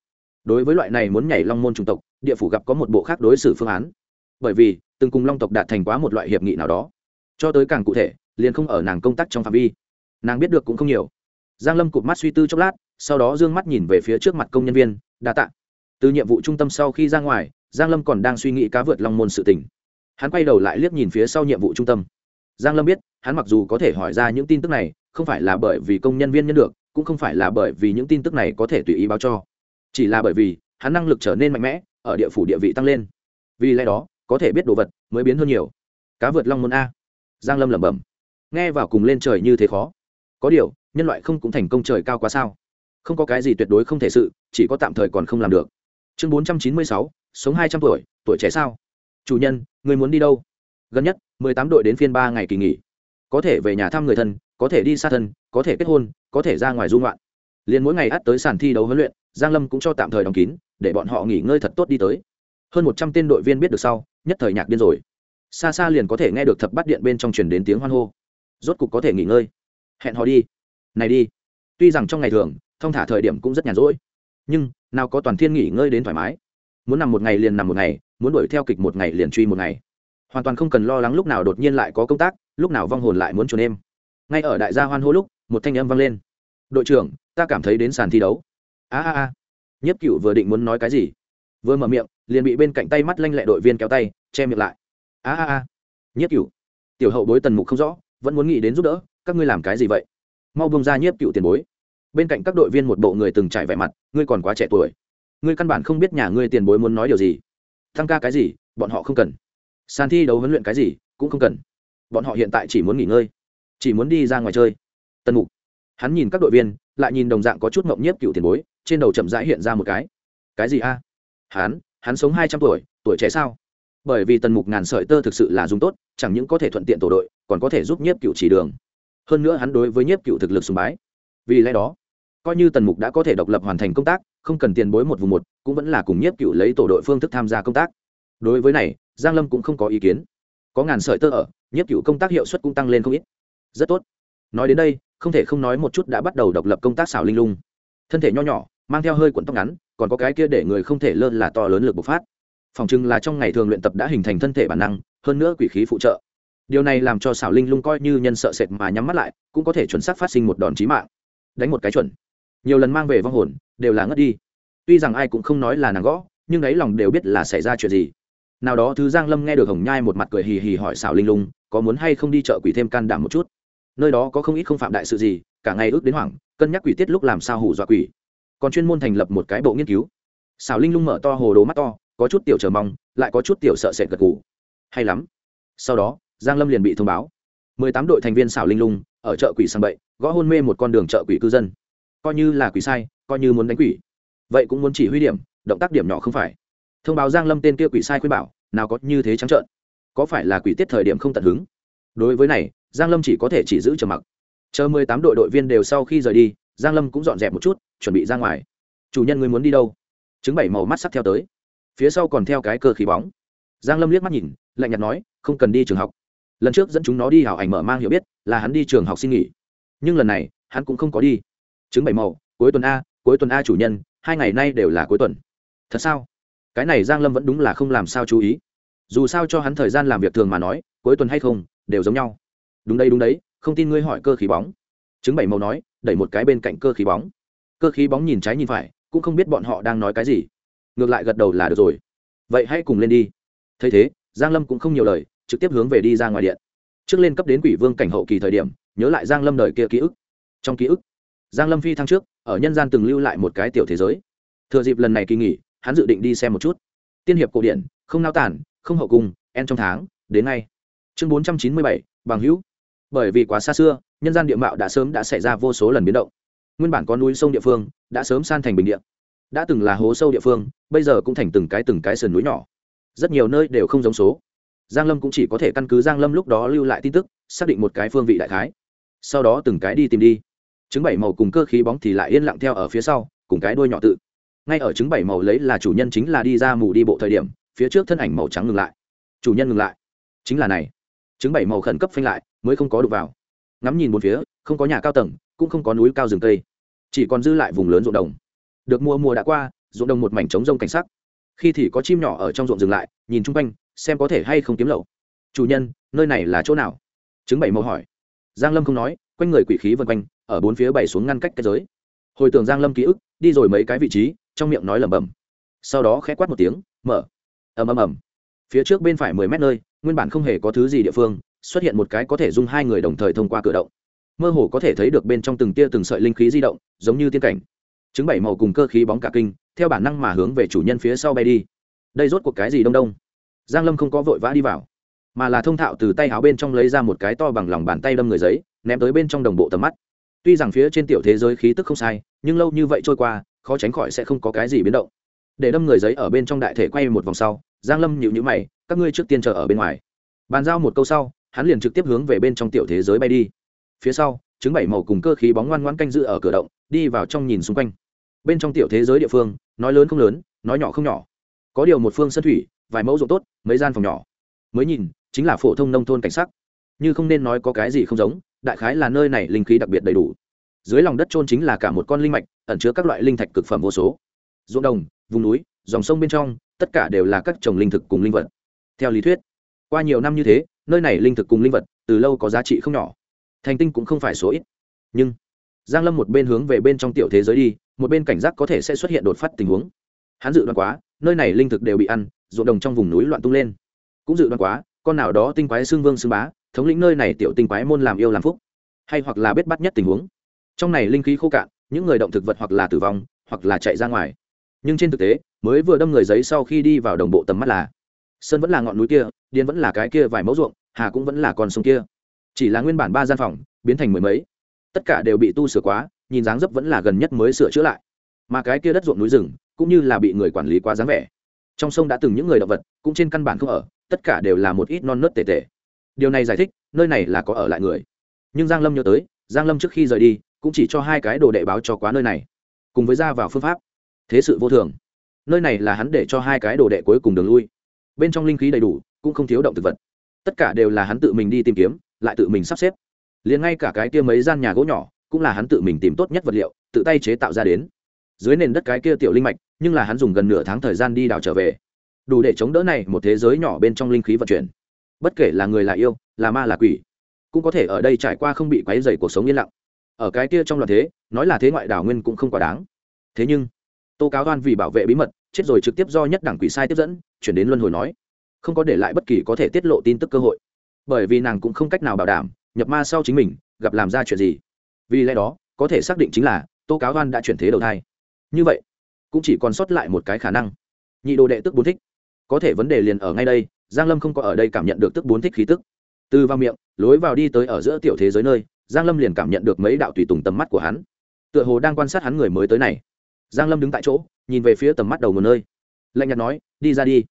Đối với loại này muốn nhảy long môn chủng tộc, địa phủ gặp có một bộ khác đối xử phương án. Bởi vì, từng cùng long tộc đạt thành quá một loại hiệp nghị nào đó. Cho tới càng cụ thể, liền không ở nàng công tác trong phạm vi. Nàng biết được cũng không nhiều. Giang lâm cụp mắt suy tư chốc lát, sau đó d ư ơ n g mắt nhìn về phía trước mặt công nhân viên, đa t ạ từ nhiệm vụ trung tâm sau khi ra ngoài, giang lâm còn đang suy nghĩ cá vượt long môn sự tình hắn quay đầu lại liếc nhìn phía sau nhiệm vụ trung tâm. Giang lâm biết, hắn mặc dù có thể hỏi ra những tin tức này, không phải là bởi vì công nhân viên nhân được, cũng không phải là bởi vì những tin tức này có thể tùy ý báo cho. Chỉ là bởi vì, hắn năng lực trở nên mạnh mẽ, ở địa phủ địa vị tăng lên. Vì lẽ đó, có thể biết đồ vật mới biến hơn nhiều. Cá vượt long môn a. Giang lâm lẩm bẩm. Nghe vào cùng lên trời như thế khó. Có điều, nhân loại không cũng thành công trời cao quá sao? Không có cái gì tuyệt đối không thể sự, chỉ có tạm thời còn không làm được. Chương bốn trăm chín mươi sáu, sống hai trăm tuổi tuổi trẻ sao? Chủ nhân người muốn đi đâu? Gần nhất, mười tám đội đến phiên ba ngày kỳ nghỉ. Có thể về nhà thăm người thân, có thể đi xa thân, có thể kết hôn, có thể ra ngoài dung loạn liền mỗi ngày ắt tới sàn thi đấu huấn luyện, giang lâm cũng cho tạm thời đóng kín, để bọn họ nghỉ ngơi thật tốt đi tới. Hơn một trăm tên đội viên biết được sau, nhất thời nhạc điên rồi. Xa xa liền có thể nghe được thập bắt điện bên trong truyền đến tiếng hoan hô. Rốt cục có thể nghỉ ngơi. Hẹn họ đi. Này đi. Tuy rằng trong ngày thường thông thả thời điểm cũng rất nhàn rỗi, nhưng, nào có toàn thiên nghỉ ngơi đến thoải mái. Muốn nằm một ngày liền nằm một ngày muốn đuổi theo kịch một ngày liền truy một ngày. Hoàn toàn không cần lo lắng lúc nào đột nhiên lại có công tác, lúc nào vong hồn lại muốn trốn em ngay ở đại gia hoan hô lúc, một thanh âm vang lên. Đội trưởng, ta cảm thấy đến sàn thi đấu. A a a. Nhất cựu vừa định muốn nói cái gì, vừa mở miệng, liền bị bên cạnh tay mắt lanh lẹ đội viên kéo tay, che miệng lại. A a a. Nhất cựu tiểu hậu bối tần mục không rõ, vẫn muốn nghĩ đến giúp đỡ, các ngươi làm cái gì vậy? Mau bông ra nhiếp cựu tiền bối. Bên cạnh các đội viên một bộ người từng trải vẻ mặt, ngươi còn quá trẻ tuổi. Ngươi căn bản không biết nhà ngươi tiền bối muốn nói điều gì thăng ca cái gì, bọn họ không cần. Sàn thi đấu huấn luyện cái gì, cũng không cần. Bọn họ hiện tại chỉ muốn nghỉ ngơi, chỉ muốn đi ra ngoài chơi. Tân mục, hắn nhìn các đội viên, lại nhìn đồng dạng có chút mộng nhiếp cựu tiền bối, trên đầu chậm rãi hiện ra một cái. Cái gì a? Hắn hắn sống hai trăm tuổi tuổi trẻ sao? Bởi vì tần mục ngàn sợi tơ thực sự là dùng tốt, chẳng những có thể thuận tiện tổ đội, còn có thể giúp nhiếp cựu chỉ đường. Hơn nữa hắn đối với nhiếp cựu thực lực sùng bái. Vì lẽ đó coi như tần mục đã có thể độc lập hoàn thành công tác, không cần tiền bối một vùng một, cũng vẫn là cùng nhiếp cựu lấy tổ đội phương thức tham gia công tác. Đối với này, giang lâm cũng không có ý kiến. Có ngàn sợi tơ ở, nhiếp cựu công tác hiệu suất cũng tăng lên không ít. Rất tốt. Nói đến đây, không thể không nói một chút đã bắt đầu độc lập công tác xảo linh lung. Thân thể nho nhỏ, mang theo hơi quần tóc ngắn, còn có cái kia để người không thể lơ là to lớn lực bộc phát. Phòng chừng là trong ngày thường luyện tập đã hình thành thân thể bản năng, hơn nữa quỷ khí phụ trợ. Điều này làm cho xảo linh lung coi như nhân sợ sệt mà nhắm mắt lại, cũng có thể chuẩn xác phát sinh một đòn chí mạng. Đánh một cái chuẩn nhiều lần mang về vong hồn, đều là ngất đi. Tuy rằng ai cũng không nói là nàng gõ, nhưng đáy lòng đều biết là xảy ra chuyện gì. Nào đó thứ giang lâm nghe được hồng nhai một mặt cười hì hì hỏi xảo linh lung, có muốn hay không đi chợ quỷ thêm can đảm một chút? Nơi đó có không ít không phạm đại sự gì, cả ngày ước đến hoảng, cân nhắc quỷ tiết lúc làm sao hủ dọa quỷ. Còn chuyên môn thành lập một cái bộ nghiên cứu. Xảo linh lung mở to hồ đồ mắt to, có chút tiểu chờ mong, lại có chút tiểu sợ sệt gật gù. Hay lắm. Sau đó, giang lâm liền bị thông báo. Mười tám đội thành viên xảo linh lung, ở chợ quỷ sang bậy, gõ hôn mê một con đường chợ quỷ cư dân coi như là quỷ sai, coi như muốn đánh quỷ. Vậy cũng muốn chỉ huy điểm, động tác điểm nhỏ không phải. Thông báo giang lâm tên kia quỷ sai khuyên bảo, nào có như thế trắng trợn. Có phải là quỷ tiết thời điểm không tận hứng? Đối với này, giang lâm chỉ có thể chỉ giữ trầm mặc. Chờ mười tám đội đội viên đều sau khi rời đi, giang lâm cũng dọn dẹp một chút, chuẩn bị ra ngoài. Chủ nhân người muốn đi đâu? Chứng bảy màu mắt sắc theo tới. Phía sau còn theo cái cơ khí bóng. Giang lâm liếc mắt nhìn, lạnh nhạt nói, không cần đi trường học. Lần trước dẫn chúng nó đi hảo ảnh mở mang hiểu biết, là hắn đi trường học xin nghỉ. Nhưng lần này, hắn cũng không có đi chứng bảy màu, cuối tuần a, cuối tuần a chủ nhân, hai ngày nay đều là cuối tuần. Thật sao? Cái này giang lâm vẫn đúng là không làm sao chú ý. Dù sao cho hắn thời gian làm việc thường mà nói, cuối tuần hay không, đều giống nhau. Đúng đây đúng đấy, không tin ngươi hỏi cơ khí bóng. Chứng bảy màu nói, đẩy một cái bên cạnh cơ khí bóng. Cơ khí bóng nhìn trái nhìn phải, cũng không biết bọn họ đang nói cái gì. Ngược lại gật đầu là được rồi. Vậy hãy cùng lên đi. Thấy thế, giang lâm cũng không nhiều lời, trực tiếp hướng về đi ra ngoài điện. Trước lên cấp đến quỷ vương cảnh hậu kỳ thời điểm, nhớ lại giang lâm đời kia ký ức. Trong ký ức giang lâm phi thăng trước ở nhân gian từng lưu lại một cái tiểu thế giới. Thừa dịp lần này kỳ nghỉ hắn dự định đi xem một chút. Tiên hiệp cổ điển không nao tản không hậu cung en trong tháng đến ngay. Chương 497, bằng hữu. Bởi vì quá xa xưa nhân gian địa mạo đã sớm đã xảy ra vô số lần biến động. Nguyên bản có núi sông địa phương đã sớm san thành bình địa. Đã từng là hố sâu địa phương bây giờ cũng thành từng cái từng cái sườn núi nhỏ. Rất nhiều nơi đều không giống số. Giang lâm cũng chỉ có thể căn cứ giang lâm lúc đó lưu lại tin tức xác định một cái phương vị đại khái. Sau đó từng cái đi tìm đi chứng bảy màu cùng cơ khí bóng thì lại yên lặng theo ở phía sau, cùng cái đuôi nhỏ tự. Ngay ở chứng bảy màu lấy là chủ nhân chính là đi ra mù đi bộ thời điểm, phía trước thân ảnh màu trắng ngừng lại. Chủ nhân ngừng lại. Chính là này. Chứng bảy màu khẩn cấp phanh lại, mới không có đụng vào. Ngắm nhìn một phía, không có nhà cao tầng, cũng không có núi cao rừng cây. Chỉ còn dư lại vùng lớn ruộng đồng. Được mùa mùa đã qua, ruộng đồng một mảnh trống rông cảnh sắc. Khi thì có chim nhỏ ở trong ruộng dừng lại, nhìn chung quanh, xem có thể hay không kiếm lậu. Chủ nhân, nơi này là chỗ nào? Chứng bảy màu hỏi. Giang lâm không nói, quanh người quỷ khí vân quanh ở bốn phía bảy xuống ngăn cách cái giới. Hồi tưởng giang lâm ký ức, đi rồi mấy cái vị trí, trong miệng nói lẩm bẩm. Sau đó khẽ quát một tiếng, mở. Ầm ầm ầm. Phía trước bên phải mười mét nơi, nguyên bản không hề có thứ gì địa phương, xuất hiện một cái có thể dung hai người đồng thời thông qua cửa động. Mơ hồ có thể thấy được bên trong từng tia từng sợi linh khí di động, giống như tiên cảnh. Chứng bảy màu cùng cơ khí bóng cả kinh, theo bản năng mà hướng về chủ nhân phía sau bay đi. Đây rốt cuộc cái gì đông đông? Giang lâm không có vội vã đi vào, mà là thông thạo từ tay áo bên trong lấy ra một cái to bằng lòng bàn tay đâm người giấy, ném tới bên trong đồng bộ tầm mắt tuy rằng phía trên tiểu thế giới khí tức không sai, nhưng lâu như vậy trôi qua, khó tránh khỏi sẽ không có cái gì biến động. Để đâm người giấy ở bên trong đại thể quay một vòng sau, giang lâm nhịu nhữ mày, các ngươi trước tiên chờ ở bên ngoài. Bàn giao một câu sau, hắn liền trực tiếp hướng về bên trong tiểu thế giới bay đi. Phía sau chứng bảy màu cùng cơ khí bóng ngoan ngoan canh giữ ở cửa động, đi vào trong nhìn xung quanh. Bên trong tiểu thế giới địa phương, nói lớn không lớn, nói nhỏ không nhỏ. Có điều một phương sân thủy, vài mẫu ruộng tốt, mấy gian phòng nhỏ. Mới nhìn, chính là phổ thông nông thôn cảnh sắc. Như không nên nói có cái gì không giống đại khái là nơi này linh khí đặc biệt đầy đủ. Dưới lòng đất trôn chính là cả một con linh mạch, ẩn chứa các loại linh thạch cực phẩm vô số. Ruộng đồng, vùng núi, dòng sông bên trong, tất cả đều là các trồng linh thực cùng linh vật. Theo lý thuyết, qua nhiều năm như thế, nơi này linh thực cùng linh vật, từ lâu có giá trị không nhỏ. Thành tinh cũng không phải số ít. Nhưng, giang lâm một bên hướng về bên trong tiểu thế giới đi, một bên cảnh giác có thể sẽ xuất hiện đột phát tình huống. Hắn dự đoán quá, nơi này linh thực đều bị ăn, ruộng đồng trong vùng núi loạn tung lên. Cũng dự đoán quá, con nào đó tinh quái xương vương xương bá thống lĩnh nơi này tiểu tinh quái môn làm yêu làm phúc, hay hoặc là biết bắt nhất tình huống. Trong này linh khí khô cạn, những người động thực vật hoặc là tử vong, hoặc là chạy ra ngoài. Nhưng trên thực tế, mới vừa đâm người giấy sau khi đi vào đồng bộ tầm mắt là, sơn vẫn là ngọn núi kia điên vẫn là cái kia vài mẫu ruộng, hà cũng vẫn là con sông kia. Chỉ là nguyên bản ba gian phòng, biến thành mười mấy. Tất cả đều bị tu sửa quá, nhìn dáng dấp vẫn là gần nhất mới sửa chữa lại. Mà cái kia đất ruộng núi rừng, cũng như là bị người quản lý quá dáng vẻ. Trong sông đã từng những người động vật, cũng trên căn bản không ở, tất cả đều là một ít non nớt tề tề điều này giải thích, nơi này là có ở lại người. Nhưng giang lâm nhớ tới, giang lâm trước khi rời đi, cũng chỉ cho hai cái đồ đệ báo cho quá nơi này. Cùng với ra vào phương pháp. Thế sự vô thường. Nơi này là hắn để cho hai cái đồ đệ cuối cùng đường lui. Bên trong linh khí đầy đủ, cũng không thiếu động thực vật. Tất cả đều là hắn tự mình đi tìm kiếm, lại tự mình sắp xếp. Liền ngay cả cái kia mấy gian nhà gỗ nhỏ, cũng là hắn tự mình tìm tốt nhất vật liệu, tự tay chế tạo ra đến. Dưới nền đất cái kia tiểu linh mạch, nhưng là hắn dùng gần nửa tháng thời gian đi đào trở về. Đủ để chống đỡ này một thế giới nhỏ bên trong linh khí vận chuyển bất kể là người là yêu, là ma là quỷ, cũng có thể ở đây trải qua không bị quáy dày cuộc sống yên lặng. Ở cái kia trong loạn thế, nói là thế ngoại đảo nguyên cũng không quá đáng. Thế nhưng, tô cáo đoan vì bảo vệ bí mật, chết rồi trực tiếp do nhất đảng quỷ sai tiếp dẫn, chuyển đến luân hồi nói, không có để lại bất kỳ có thể tiết lộ tin tức cơ hội. Bởi vì nàng cũng không cách nào bảo đảm, nhập ma sau chính mình, gặp làm ra chuyện gì. Vì lẽ đó, có thể xác định chính là, tô cáo đoan đã chuyển thế đầu thai. Như vậy, cũng chỉ còn sót lại một cái khả năng. Nhị đồ đệ tức bốn thích. Có thể vấn đề liền ở ngay đây giang lâm không có ở đây cảm nhận được tức bốn thích khí tức. Từ vào miệng, lối vào đi tới ở giữa tiểu thế giới nơi, giang lâm liền cảm nhận được mấy đạo tùy tùng tầm mắt của hắn. Tựa hồ đang quan sát hắn người mới tới này. Giang lâm đứng tại chỗ, nhìn về phía tầm mắt đầu một nơi. Lạnh nhạt nói, đi ra đi.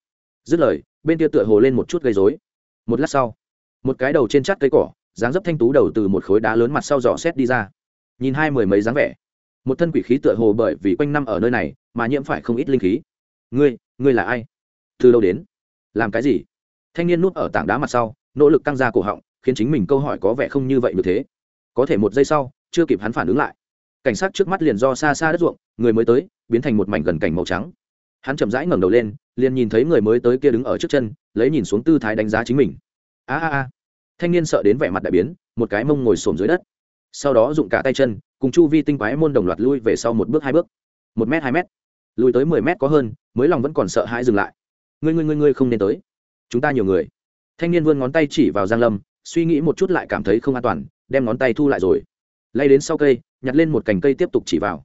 Dứt lời, bên kia tựa hồ lên một chút gây rối. Một lát sau, một cái đầu trên chát cây cỏ, dáng dấp thanh tú đầu từ một khối đá lớn mặt sau dò xét đi ra. Nhìn hai mười mấy dáng vẻ, một thân quỷ khí tựa hồ bởi vì quanh năm ở nơi này mà nhiễm phải không ít linh khí. Ngươi ngươi là ai? Từ đâu đến? Làm cái gì? Thanh niên núp ở tảng đá mặt sau, nỗ lực căng ra cổ họng, khiến chính mình câu hỏi có vẻ không như vậy như thế. Có thể một giây sau, chưa kịp hắn phản ứng lại. Cảnh sát trước mắt liền do xa xa đất ruộng, người mới tới, biến thành một mảnh gần cảnh màu trắng. Hắn chậm rãi ngẩng đầu lên, liền nhìn thấy người mới tới kia đứng ở trước chân, lấy nhìn xuống tư thái đánh giá chính mình. A a a. Thanh niên sợ đến vẻ mặt đại biến, một cái mông ngồi xổm dưới đất. Sau đó dụng cả tay chân, cùng chu vi tinh quái môn đồng loạt lui về sau một bước hai bước. Một m hai m lùi tới mười m có hơn, mới lòng vẫn còn sợ hãi dừng lại ngươi ngươi ngươi ngươi không nên tới. Chúng ta nhiều người. Thanh niên vươn ngón tay chỉ vào giang lâm, suy nghĩ một chút lại cảm thấy không an toàn, đem ngón tay thu lại rồi. Lay đến sau cây, nhặt lên một cành cây tiếp tục chỉ vào.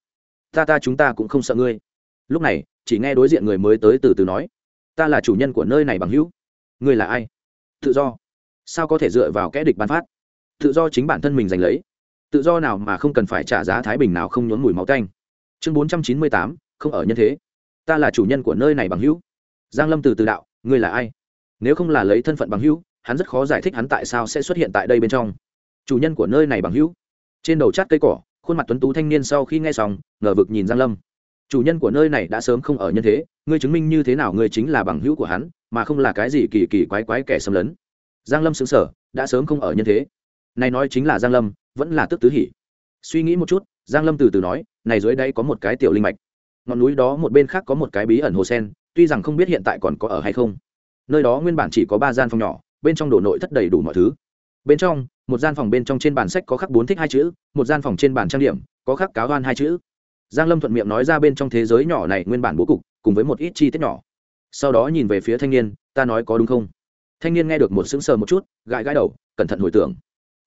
Ta ta, chúng ta cũng không sợ ngươi. Lúc này, chỉ nghe đối diện người mới tới từ từ nói. Ta là chủ nhân của nơi này bằng hữu. Ngươi là ai? Tự do. Sao có thể dựa vào kẽ địch bắn phát? Tự do chính bản thân mình giành lấy. Tự do nào mà không cần phải trả giá thái bình nào không nhốn mùi máu tanh. Chương bốn trăm chín mươi tám, không ở nhân thế. Ta là chủ nhân của nơi này bằng hữu giang lâm từ từ đạo, ngươi là ai? Nếu không là lấy thân phận bằng hữu, hắn rất khó giải thích hắn tại sao sẽ xuất hiện tại đây bên trong. Chủ nhân của nơi này bằng hữu. Trên đầu chát cây cỏ, khuôn mặt tuấn tú thanh niên sau khi nghe xong, ngờ vực nhìn giang lâm. Chủ nhân của nơi này đã sớm không ở nhân thế, ngươi chứng minh như thế nào ngươi chính là bằng hữu của hắn, mà không là cái gì kỳ kỳ quái quái kẻ xâm lấn? Giang lâm xứng sở đã sớm không ở nhân thế. Này nói chính là giang lâm, vẫn là tức tứ hỉ. Suy nghĩ một chút, giang lâm từ từ nói, này dưới đây có một cái tiểu linh mạch. Ngọn núi đó một bên khác có một cái bí ẩn hồ sen tuy rằng không biết hiện tại còn có ở hay không. Nơi đó nguyên bản chỉ có ba gian phòng nhỏ, bên trong đồ nội thất đầy đủ mọi thứ. Bên trong, một gian phòng bên trong trên bàn sách có khắc bốn thích hai chữ, một gian phòng trên bàn trang điểm có khắc cáo hoan hai chữ. Giang lâm thuận miệng nói ra bên trong thế giới nhỏ này nguyên bản bố cục, cùng với một ít chi tiết nhỏ. Sau đó nhìn về phía thanh niên, ta nói có đúng không? Thanh niên nghe được một sững sờ một chút, gãi gãi đầu, cẩn thận hồi tưởng.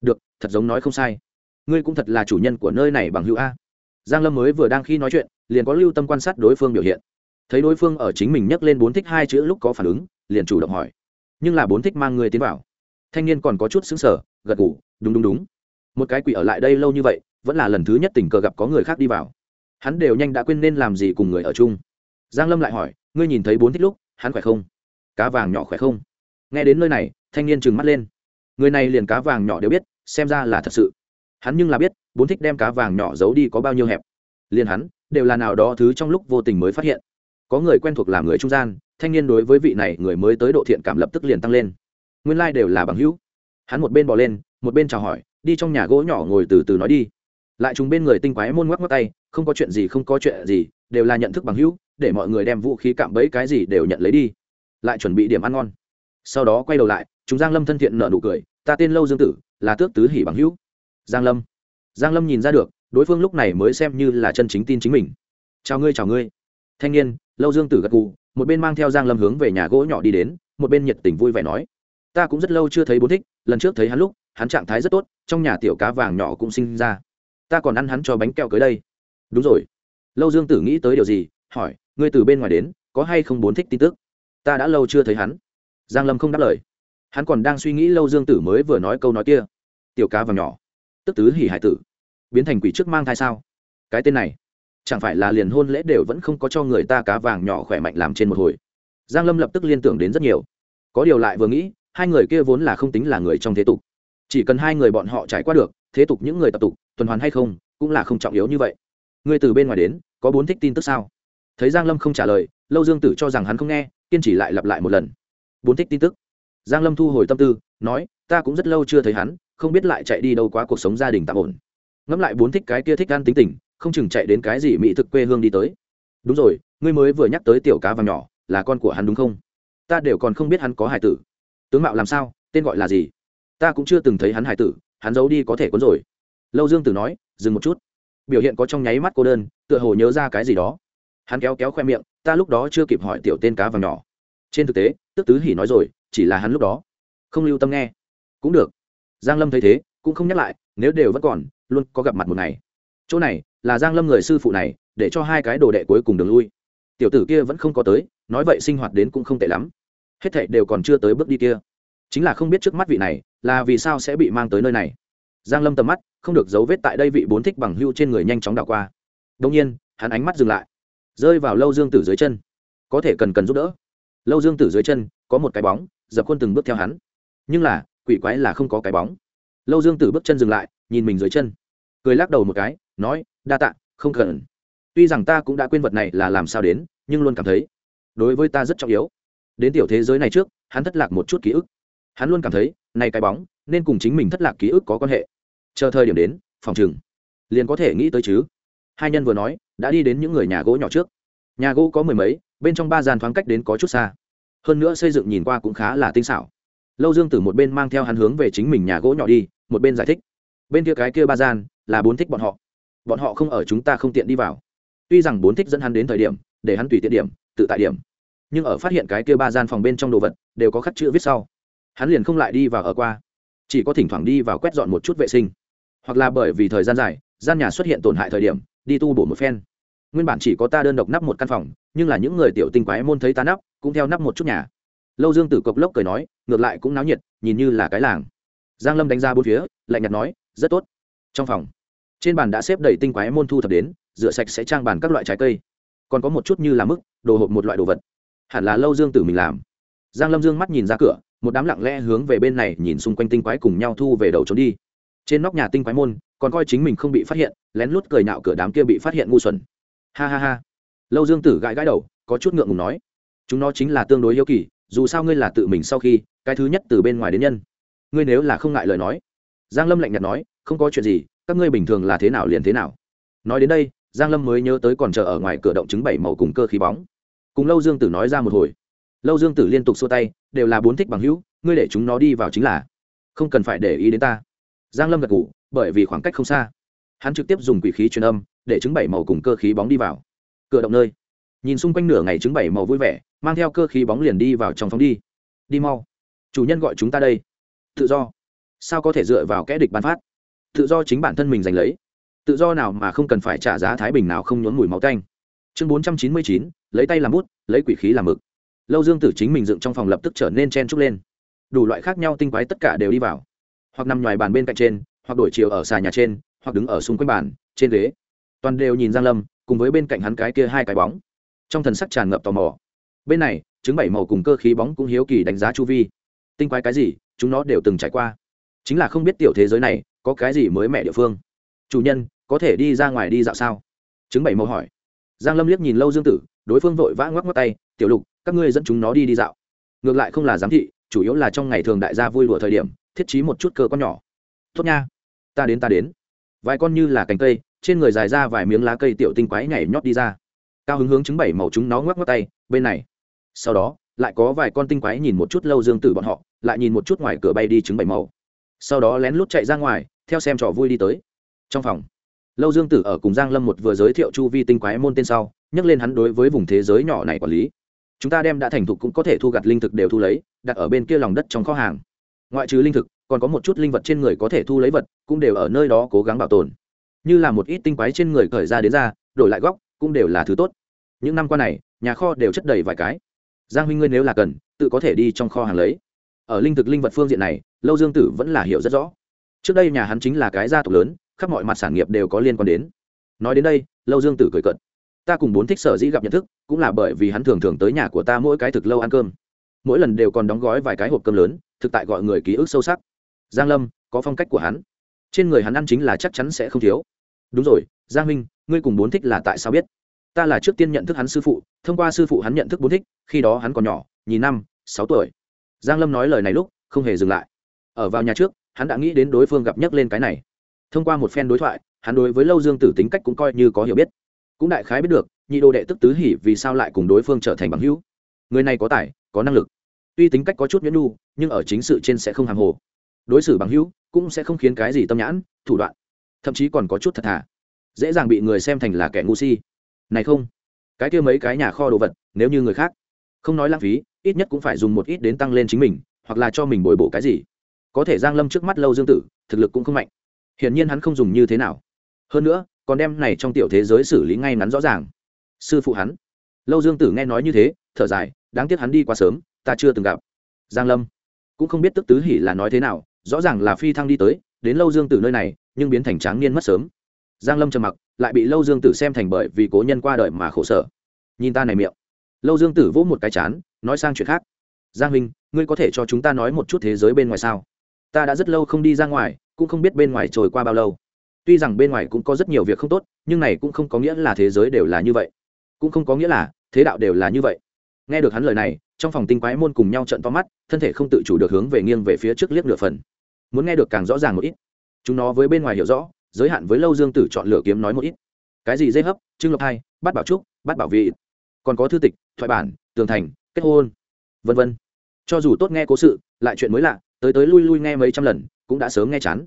Được, thật giống nói không sai. Ngươi cũng thật là chủ nhân của nơi này bằng hữu a. Giang lâm mới vừa đang khi nói chuyện, liền có lưu tâm quan sát đối phương biểu hiện thấy đối phương ở chính mình nhắc lên bốn thích hai chữ lúc có phản ứng, liền chủ động hỏi. Nhưng là bốn thích mang người tiến vào. Thanh niên còn có chút xứng sở gật ngủ đúng đúng đúng. Một cái quỷ ở lại đây lâu như vậy, vẫn là lần thứ nhất tình cờ gặp có người khác đi vào. Hắn đều nhanh đã quên nên làm gì cùng người ở chung. Giang lâm lại hỏi, ngươi nhìn thấy bốn thích lúc, hắn khỏe không? Cá vàng nhỏ khỏe không? Nghe đến nơi này, thanh niên trừng mắt lên. Người này liền cá vàng nhỏ đều biết, xem ra là thật sự. Hắn nhưng là biết, bốn thích đem cá vàng nhỏ giấu đi có bao nhiêu hẹp. Liền hắn, đều là nào đó thứ trong lúc vô tình mới phát hiện có người quen thuộc làm người trung gian, thanh niên đối với vị này người mới tới độ thiện cảm lập tức liền tăng lên. Nguyên lai、like、đều là bằng hữu. Hắn một bên bỏ lên, một bên chào hỏi, đi trong nhà gỗ nhỏ ngồi từ từ nói đi. Lại chúng bên người tinh quái môn ngoắc ngoắc tay, không có chuyện gì, không có chuyện gì, đều là nhận thức bằng hữu, để mọi người đem vũ khí cạm bẫy cái gì đều nhận lấy đi. Lại chuẩn bị điểm ăn ngon. Sau đó quay đầu lại, chúng giang lâm thân thiện nợ nụ cười, ta tên lâu dương tử, là tước tứ hỉ bằng hữu. Giang lâm. Giang lâm nhìn ra được, đối phương lúc này mới xem như là chân chính tin chính mình. Chào ngươi chào ngươi. Thanh niên lâu dương tử gật gù, một bên mang theo giang lâm hướng về nhà gỗ nhỏ đi đến, một bên nhiệt tình vui vẻ nói, ta cũng rất lâu chưa thấy bố thích, lần trước thấy hắn lúc, hắn trạng thái rất tốt, trong nhà tiểu cá vàng nhỏ cũng sinh ra. Ta còn ăn hắn cho bánh kẹo cưới đây. Đúng rồi. Lâu dương tử nghĩ tới điều gì, hỏi, ngươi từ bên ngoài đến, có hay không bốn thích tin tức? Ta đã lâu chưa thấy hắn. Giang lâm không đáp lời. Hắn còn đang suy nghĩ lâu dương tử mới vừa nói câu nói kia. Tiểu cá vàng nhỏ, tức tứ hỉ hải tử, biến thành quỷ trước mang thai sao? Cái tên này chẳng phải là liền hôn lễ đều vẫn không có cho người ta cá vàng nhỏ khỏe mạnh làm trên một hồi. Giang lâm lập tức liên tưởng đến rất nhiều. Có điều lại vừa nghĩ, hai người kia vốn là không tính là người trong thế tục. Chỉ cần hai người bọn họ trải qua được, thế tục những người tập tục, tuần hoàn hay không, cũng là không trọng yếu như vậy. Người từ bên ngoài đến, có bốn thích tin tức sao? Thấy giang lâm không trả lời, lâu dương tử cho rằng hắn không nghe, kiên chỉ lại lặp lại một lần. Bốn thích tin tức. Giang lâm thu hồi tâm tư, nói, ta cũng rất lâu chưa thấy hắn, không biết lại chạy đi đâu quá, cuộc sống gia đình tạm ổn. Ngẫm lại bốn thích cái kia thích ăn tính tình không chừng chạy đến cái gì mỹ thực quê hương đi tới. Đúng rồi, ngươi mới vừa nhắc tới tiểu cá vàng nhỏ, là con của hắn đúng không? Ta đều còn không biết hắn có hải tử. Tướng mạo làm sao, tên gọi là gì? Ta cũng chưa từng thấy hắn hải tử, hắn giấu đi có thể cuốn rồi. Lâu dương tử nói, dừng một chút. Biểu hiện có trong nháy mắt cô đơn, tựa hồ nhớ ra cái gì đó. Hắn kéo kéo khoe miệng, ta lúc đó chưa kịp hỏi tiểu tên cá vàng nhỏ. Trên thực tế, tức tứ hỉ nói rồi, chỉ là hắn lúc đó. Không lưu tâm nghe. Cũng được. Giang lâm thấy thế, cũng không nhắc lại, nếu đều vẫn còn, luôn có gặp mặt một ngày chỗ này là giang lâm người sư phụ này, để cho hai cái đồ đệ cuối cùng đường lui. Tiểu tử kia vẫn không có tới, nói vậy sinh hoạt đến cũng không tệ lắm. Hết thảy đều còn chưa tới bước đi kia. Chính là không biết trước mắt vị này là vì sao sẽ bị mang tới nơi này. Giang lâm tầm mắt không được dấu vết tại đây vị bốn thích bằng hưu trên người nhanh chóng đảo qua. Đông nhiên, hắn ánh mắt dừng lại. Rơi vào lâu dương tử dưới chân. Có thể cần cần giúp đỡ. Lâu dương tử dưới chân, có một cái bóng, dập khuôn từng bước theo hắn. Nhưng là, quỷ quái là không có cái bóng. Lâu dương tử bước chân dừng lại, nhìn mình dưới chân cười lắc đầu một cái, nói, đa tạ, không cần. Tuy rằng ta cũng đã quên vật này là làm sao đến, nhưng luôn cảm thấy đối với ta rất trọng yếu. Đến tiểu thế giới này trước, hắn thất lạc một chút ký ức. Hắn luôn cảm thấy, này cái bóng, nên cùng chính mình thất lạc ký ức có quan hệ. Chờ thời điểm đến, phòng chừng liền có thể nghĩ tới chứ. Hai nhân vừa nói, đã đi đến những người nhà gỗ nhỏ trước. Nhà gỗ có mười mấy, bên trong ba gian thoáng cách đến có chút xa. Hơn nữa xây dựng nhìn qua cũng khá là tinh xảo. Lâu dương từ một bên mang theo hắn hướng về chính mình nhà gỗ nhỏ đi, một bên giải thích bên kia cái kia ba gian là bốn thích bọn họ. Bọn họ không ở chúng ta không tiện đi vào. Tuy rằng bốn thích dẫn hắn đến thời điểm, để hắn tùy tiện điểm, tự tại điểm. Nhưng ở phát hiện cái kia ba gian phòng bên trong đồ vật, đều có khắc chữ viết sau. Hắn liền không lại đi vào ở qua. Chỉ có thỉnh thoảng đi vào quét dọn một chút vệ sinh. Hoặc là bởi vì thời gian dài, gian nhà xuất hiện tổn hại thời điểm, đi tu bổ một phen. Nguyên bản chỉ có ta đơn độc nắp một căn phòng, nhưng là những người tiểu tinh quái môn thấy ta nắp, cũng theo nắp một chút nhà. Lâu dương tử cộc lốc cười nói, ngược lại cũng náo nhiệt, nhìn như là cái làng. Giang lâm đánh ra bốn phía, lạnh nhạt nói rất tốt. Trong phòng, trên bàn đã xếp đầy tinh quái môn thu thập đến, rửa sạch sẽ trang bàn các loại trái cây. Còn có một chút như là mức đồ hộp một loại đồ vật. Hẳn là lâu dương tử mình làm. Giang lâm dương mắt nhìn ra cửa, một đám lặng lẽ hướng về bên này nhìn xung quanh tinh quái cùng nhau thu về đầu trốn đi. Trên nóc nhà tinh quái môn, còn coi chính mình không bị phát hiện, lén lút cười nạo cửa đám kia bị phát hiện ngu xuẩn. Ha ha ha. Lâu dương tử gãi gãi đầu, có chút ngượng ngùng nói. Chúng nó chính là tương đối yêu kỳ, dù sao ngươi là tự mình sau khi, cái thứ nhất từ bên ngoài đến nhân. Ngươi nếu là không ngại lời nói giang lâm lạnh nhạt nói, không có chuyện gì, các ngươi bình thường là thế nào liền thế nào. Nói đến đây, giang lâm mới nhớ tới còn chờ ở ngoài cửa động chứng bảy màu cùng cơ khí bóng. Cùng lâu dương tử nói ra một hồi. Lâu dương tử liên tục xua tay, đều là bốn thích bằng hữu, ngươi để chúng nó đi vào chính là không cần phải để ý đến ta. Giang lâm gật ngủ bởi vì khoảng cách không xa. Hắn trực tiếp dùng quỷ khí truyền âm, để chứng bảy màu cùng cơ khí bóng đi vào. Cửa động nơi, nhìn xung quanh nửa ngày chứng bảy màu vui vẻ, mang theo cơ khí bóng liền đi vào trong phóng đi. Đi mau, chủ nhân gọi chúng ta đây. Tự do sao có thể dựa vào kẽ địch bán phát? Tự do chính bản thân mình giành lấy. Tự do nào mà không cần phải trả giá thái bình nào không nhốn mùi máu canh. Chương bốn trăm chín mươi chín, lấy tay làm bút, lấy quỷ khí làm mực. Lâu dương tử chính mình dựng trong phòng lập tức trở nên chen trúc lên. Đủ loại khác nhau tinh quái tất cả đều đi vào. Hoặc nằm ngoài bàn bên cạnh trên, hoặc đổi chiều ở xà nhà trên, hoặc đứng ở xung quanh bàn, trên ghế. Toàn đều nhìn giang lâm, cùng với bên cạnh hắn cái kia hai cái bóng. Trong thần sắc tràn ngập tò mò. Bên này chứng bảy màu cùng cơ khí bóng cũng hiếu kỳ đánh giá chu vi. Tinh quái cái gì, chúng nó đều từng trải qua chính là không biết tiểu thế giới này có cái gì mới mẹ địa phương. Chủ nhân, có thể đi ra ngoài đi dạo sao? Chứng bảy màu hỏi. Giang lâm liếc nhìn lâu dương tử, đối phương vội vã ngoắc ngoắc tay, tiểu lục, các ngươi dẫn chúng nó đi đi dạo. Ngược lại không là giám thị, chủ yếu là trong ngày thường đại gia vui đùa thời điểm, thiết trí một chút cơ con nhỏ. Tốt nha, ta đến ta đến. Vài con như là cành cây, trên người dài ra vài miếng lá cây tiểu tinh quái nhảy nhót đi ra. Cao hứng hướng chứng bảy màu chúng nó ngoắc ngoắc tay, bên này. Sau đó, lại có vài con tinh quái nhìn một chút lâu dương tử bọn họ, lại nhìn một chút ngoài cửa bay đi chứng bảy màu sau đó lén lút chạy ra ngoài, theo xem trò vui đi tới. Trong phòng, lâu dương tử ở cùng giang lâm một vừa giới thiệu chu vi tinh quái môn tên sau, nhắc lên hắn đối với vùng thế giới nhỏ này quản lý. Chúng ta đem đã thành thục cũng có thể thu gặt linh thực đều thu lấy, đặt ở bên kia lòng đất trong kho hàng. Ngoại trừ linh thực, còn có một chút linh vật trên người có thể thu lấy vật, cũng đều ở nơi đó cố gắng bảo tồn. Như là một ít tinh quái trên người cởi ra đến ra, đổi lại góc, cũng đều là thứ tốt. Những năm qua này, nhà kho đều chất đầy vài cái. Giang huynh ngươi nếu là cần, tự có thể đi trong kho hàng lấy. Ở linh thực linh vật phương diện này lâu dương tử vẫn là hiểu rất rõ. Trước đây nhà hắn chính là cái gia tộc lớn, khắp mọi mặt sản nghiệp đều có liên quan đến. Nói đến đây, lâu dương tử cười cận ta cùng bốn thích sở dĩ gặp nhận thức, cũng là bởi vì hắn thường thường tới nhà của ta mỗi cái thực lâu ăn cơm. Mỗi lần đều còn đóng gói vài cái hộp cơm lớn, thực tại gọi người ký ức sâu sắc. Giang lâm, có phong cách của hắn. Trên người hắn ăn chính là chắc chắn sẽ không thiếu. Đúng rồi, giang minh, ngươi cùng bốn thích là tại sao biết? Ta là trước tiên nhận thức hắn sư phụ, thông qua sư phụ hắn nhận thức bốn thích, khi đó hắn còn nhỏ, nhìn năm, sáu tuổi. Giang lâm nói lời này lúc, không hề dừng lại ở vào nhà trước, hắn đã nghĩ đến đối phương gặp nhắc lên cái này. Thông qua một phen đối thoại, hắn đối với lâu dương tử tính cách cũng coi như có hiểu biết. Cũng đại khái biết được, nhị đồ đệ tức tứ hỉ vì sao lại cùng đối phương trở thành bằng hữu. Người này có tài, có năng lực. Tuy tính cách có chút nhẫn nhu, nhưng ở chính sự trên sẽ không hàng hồ. Đối xử bằng hữu cũng sẽ không khiến cái gì tâm nhãn, thủ đoạn. Thậm chí còn có chút thật thà. Dễ dàng bị người xem thành là kẻ ngu si. Này không, cái kia mấy cái nhà kho đồ vật, nếu như người khác không nói lãng phí, ít nhất cũng phải dùng một ít đến tăng lên chính mình, hoặc là cho mình bồi bổ cái gì có thể giang lâm trước mắt lâu dương tử, thực lực cũng không mạnh. Hiển nhiên hắn không dùng như thế nào. Hơn nữa, còn đem này trong tiểu thế giới xử lý ngay ngắn rõ ràng. Sư phụ hắn. Lâu dương tử nghe nói như thế, thở dài, đáng tiếc hắn đi quá sớm, ta chưa từng gặp. Giang lâm. Cũng không biết tức tứ hỉ là nói thế nào, rõ ràng là phi thăng đi tới, đến lâu dương tử nơi này, nhưng biến thành tráng niên mất sớm. Giang lâm trầm mặc, lại bị lâu dương tử xem thành bởi vì cố nhân qua đời mà khổ sở. Nhìn ta này miệng. Lâu dương tử vỗ một cái chán, nói sang chuyện khác. Giang huynh ngươi có thể cho chúng ta nói một chút thế giới bên ngoài sao? Ta đã rất lâu không đi ra ngoài, cũng không biết bên ngoài trôi qua bao lâu. Tuy rằng bên ngoài cũng có rất nhiều việc không tốt, nhưng này cũng không có nghĩa là thế giới đều là như vậy. Cũng không có nghĩa là thế đạo đều là như vậy. Nghe được hắn lời này, trong phòng tinh quái môn cùng nhau trận to mắt, thân thể không tự chủ được hướng về nghiêng về phía trước liếc nửa phần. Muốn nghe được càng rõ ràng một ít. Chúng nó với bên ngoài hiểu rõ, giới hạn với lâu dương tử chọn lựa kiếm nói một ít. Cái gì dây hấp trưng lộc hai bắt bảo trúc bắt bảo vị. Còn có thư tịch, thoại bản, tường thành, kết hôn, vân vân. Cho dù tốt nghe cố sự, lại chuyện mới lạ tới tới lui lui nghe mấy trăm lần, cũng đã sớm nghe chán.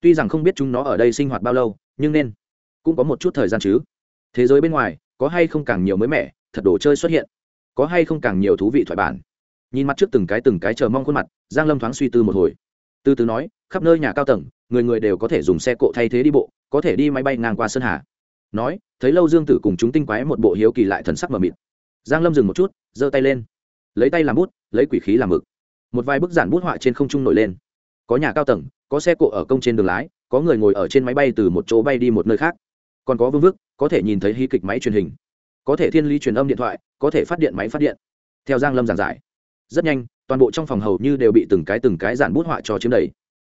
Tuy rằng không biết chúng nó ở đây sinh hoạt bao lâu, nhưng nên cũng có một chút thời gian chứ. Thế giới bên ngoài, có hay không càng nhiều mới mẻ, thật đồ chơi xuất hiện. Có hay không càng nhiều thú vị thoại bản. Nhìn mắt trước từng cái từng cái chờ mong khuôn mặt, giang lâm thoáng suy tư một hồi. Từ từ nói, khắp nơi nhà cao tầng, người người đều có thể dùng xe cộ thay thế đi bộ, có thể đi máy bay ngang qua sơn hà. Nói, thấy lâu dương tử cùng chúng tinh quái một bộ hiếu kỳ lại thần sắc mờ mịt. Giang lâm dừng một chút, giơ tay lên. Lấy tay làm bút, lấy quỷ khí làm mực một vài bức giản bút họa trên không trung nổi lên. Có nhà cao tầng, có xe cộ ở công trên đường lái, có người ngồi ở trên máy bay từ một chỗ bay đi một nơi khác. Còn có vương vức, có thể nhìn thấy hí kịch máy truyền hình, có thể thiên lý truyền âm điện thoại, có thể phát điện máy phát điện. Theo giang lâm giảng giải, rất nhanh, toàn bộ trong phòng hầu như đều bị từng cái từng cái giản bút họa cho chiếm đầy.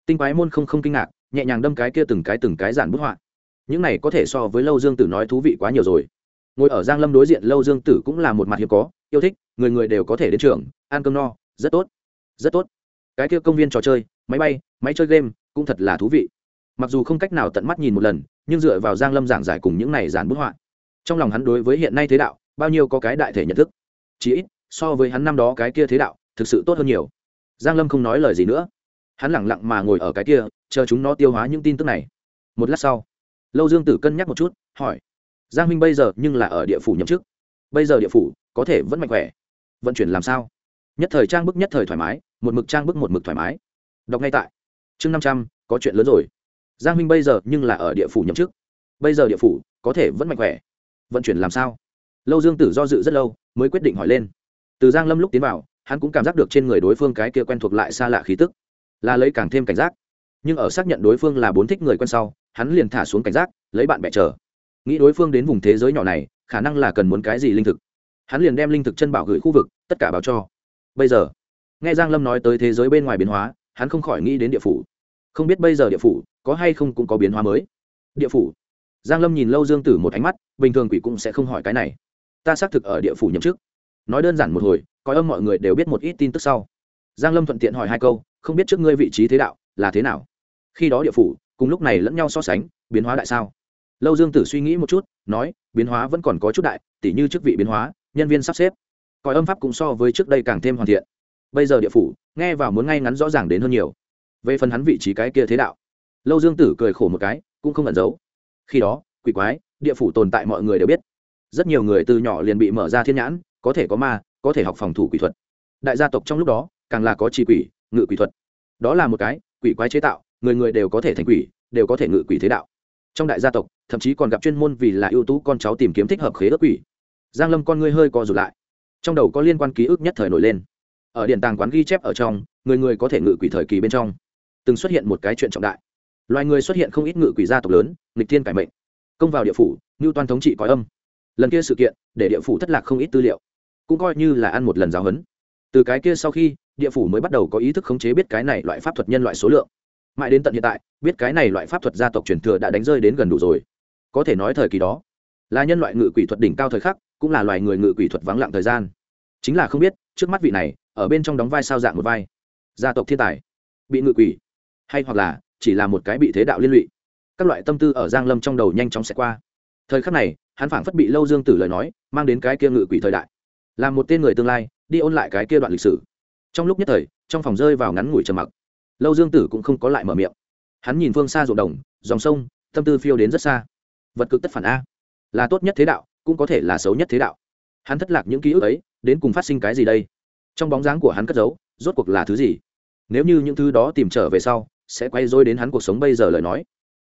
Tinh quái môn không không kinh ngạc, nhẹ nhàng đâm cái kia từng cái từng cái giản bút họa. Những này có thể so với lâu dương tử nói thú vị quá nhiều rồi. Ngồi ở giang lâm đối diện lâu dương tử cũng là một mặt hiếm có, yêu thích, người người đều có thể đến trường, ăn cơm no, rất tốt rất tốt. Cái kia công viên trò chơi, máy bay, máy chơi game, cũng thật là thú vị. Mặc dù không cách nào tận mắt nhìn một lần, nhưng dựa vào giang lâm giảng giải cùng những này giản bút họa, trong lòng hắn đối với hiện nay thế đạo, bao nhiêu có cái đại thể nhận thức. Chỉ ít, so với hắn năm đó cái kia thế đạo, thực sự tốt hơn nhiều. Giang lâm không nói lời gì nữa. Hắn lẳng lặng mà ngồi ở cái kia, chờ chúng nó tiêu hóa những tin tức này. Một lát sau, lâu dương tử cân nhắc một chút, hỏi, giang minh bây giờ nhưng là ở địa phủ nhậm chức. Bây giờ địa phủ có thể vẫn mạnh khỏe, vận chuyển làm sao? Nhất thời trang bức nhất thời thoải mái, một mực trang bức một mực thoải mái. Đọc ngay tại. Chương năm trăm, có chuyện lớn rồi. Giang minh bây giờ nhưng là ở địa phủ nhậm chức. Bây giờ địa phủ có thể vẫn mạnh khỏe. Vận chuyển làm sao? Lâu dương tử do dự rất lâu, mới quyết định hỏi lên. Từ giang lâm lúc tiến vào, hắn cũng cảm giác được trên người đối phương cái kia quen thuộc lại xa lạ khí tức. Là lấy càng thêm cảnh giác. Nhưng ở xác nhận đối phương là bốn thích người quen sau, hắn liền thả xuống cảnh giác, lấy bạn bè chờ. Nghĩ đối phương đến vùng thế giới nhỏ này, khả năng là cần muốn cái gì linh thực. Hắn liền đem linh thực chân bảo gửi khu vực, tất cả báo cho bây giờ. Nghe giang lâm nói tới thế giới bên ngoài biến hóa, hắn không khỏi nghĩ đến địa phủ. Không biết bây giờ địa phủ có hay không cũng có biến hóa mới. Địa phủ. Giang lâm nhìn lâu dương tử một ánh mắt, bình thường quỷ cũng sẽ không hỏi cái này. Ta xác thực ở địa phủ nhậm chức. Nói đơn giản một hồi, coi âm mọi người đều biết một ít tin tức sau. Giang lâm thuận tiện hỏi hai câu, không biết trước ngươi vị trí thế đạo là thế nào? Khi đó địa phủ, cùng lúc này lẫn nhau so sánh, biến hóa đại sao? Lâu dương tử suy nghĩ một chút, nói, biến hóa vẫn còn có chút đại, tỉ như chức vị biến hóa, nhân viên sắp xếp coi âm pháp cũng so với trước đây càng thêm hoàn thiện. Bây giờ địa phủ, nghe vào muốn ngay ngắn rõ ràng đến hơn nhiều. Về phần hắn vị trí cái kia thế đạo, lâu dương tử cười khổ một cái, cũng không ẩn giấu. Khi đó, quỷ quái, địa phủ tồn tại mọi người đều biết. Rất nhiều người từ nhỏ liền bị mở ra thiên nhãn, có thể có ma, có thể học phòng thủ quỷ thuật. Đại gia tộc trong lúc đó, càng là có trì quỷ, ngự quỷ thuật. Đó là một cái, quỷ quái chế tạo, người người đều có thể thành quỷ, đều có thể ngự quỷ thế đạo. Trong đại gia tộc, thậm chí còn gặp chuyên môn vì là ưu tú con cháu tìm kiếm thích hợp khế ước quỷ. Giang lâm con ngươi hơi co rụt lại trong đầu có liên quan ký ức nhất thời nổi lên. Ở điện tàng quán ghi chép ở trong, người người có thể ngự quỷ thời kỳ bên trong. Từng xuất hiện một cái chuyện trọng đại. Loài người xuất hiện không ít ngự quỷ gia tộc lớn, nghịch thiên cải mệnh. Công vào địa phủ như toàn thống trị có âm. Lần kia sự kiện, để địa phủ thất lạc không ít tư liệu. Cũng coi như là ăn một lần giáo huấn. Từ cái kia sau khi, địa phủ mới bắt đầu có ý thức khống chế biết cái này loại pháp thuật nhân loại số lượng. Mãi đến tận hiện tại, biết cái này loại pháp thuật gia tộc truyền thừa đã đánh rơi đến gần đủ rồi. Có thể nói thời kỳ đó, là nhân loại ngự quỷ thuật đỉnh cao thời khắc, cũng là loài người ngự quỷ thuật vắng lặng thời gian chính là không biết, trước mắt vị này, ở bên trong đóng vai sao dạng một vai. Gia tộc thiên tài. Bị ngự quỷ. Hay hoặc là, chỉ là một cái bị thế đạo liên lụy. Các loại tâm tư ở giang lâm trong đầu nhanh chóng sẽ qua. Thời khắc này, hắn phảng phất bị lâu dương tử lời nói, mang đến cái kia ngự quỷ thời đại. Làm một tên người tương lai, đi ôn lại cái kia đoạn lịch sử. Trong lúc nhất thời, trong phòng rơi vào ngắn ngủi trầm mặc. Lâu dương tử cũng không có lại mở miệng. Hắn nhìn phương xa ruộng đồng, dòng sông, tâm tư phiêu đến rất xa. Vật cực tất phản a. Là tốt nhất thế đạo, cũng có thể là xấu nhất thế đạo hắn thất lạc những ký ức ấy, đến cùng phát sinh cái gì đây? Trong bóng dáng của hắn cất giấu, rốt cuộc là thứ gì? Nếu như những thứ đó tìm trở về sau, sẽ quay dối đến hắn cuộc sống bây giờ lời nói.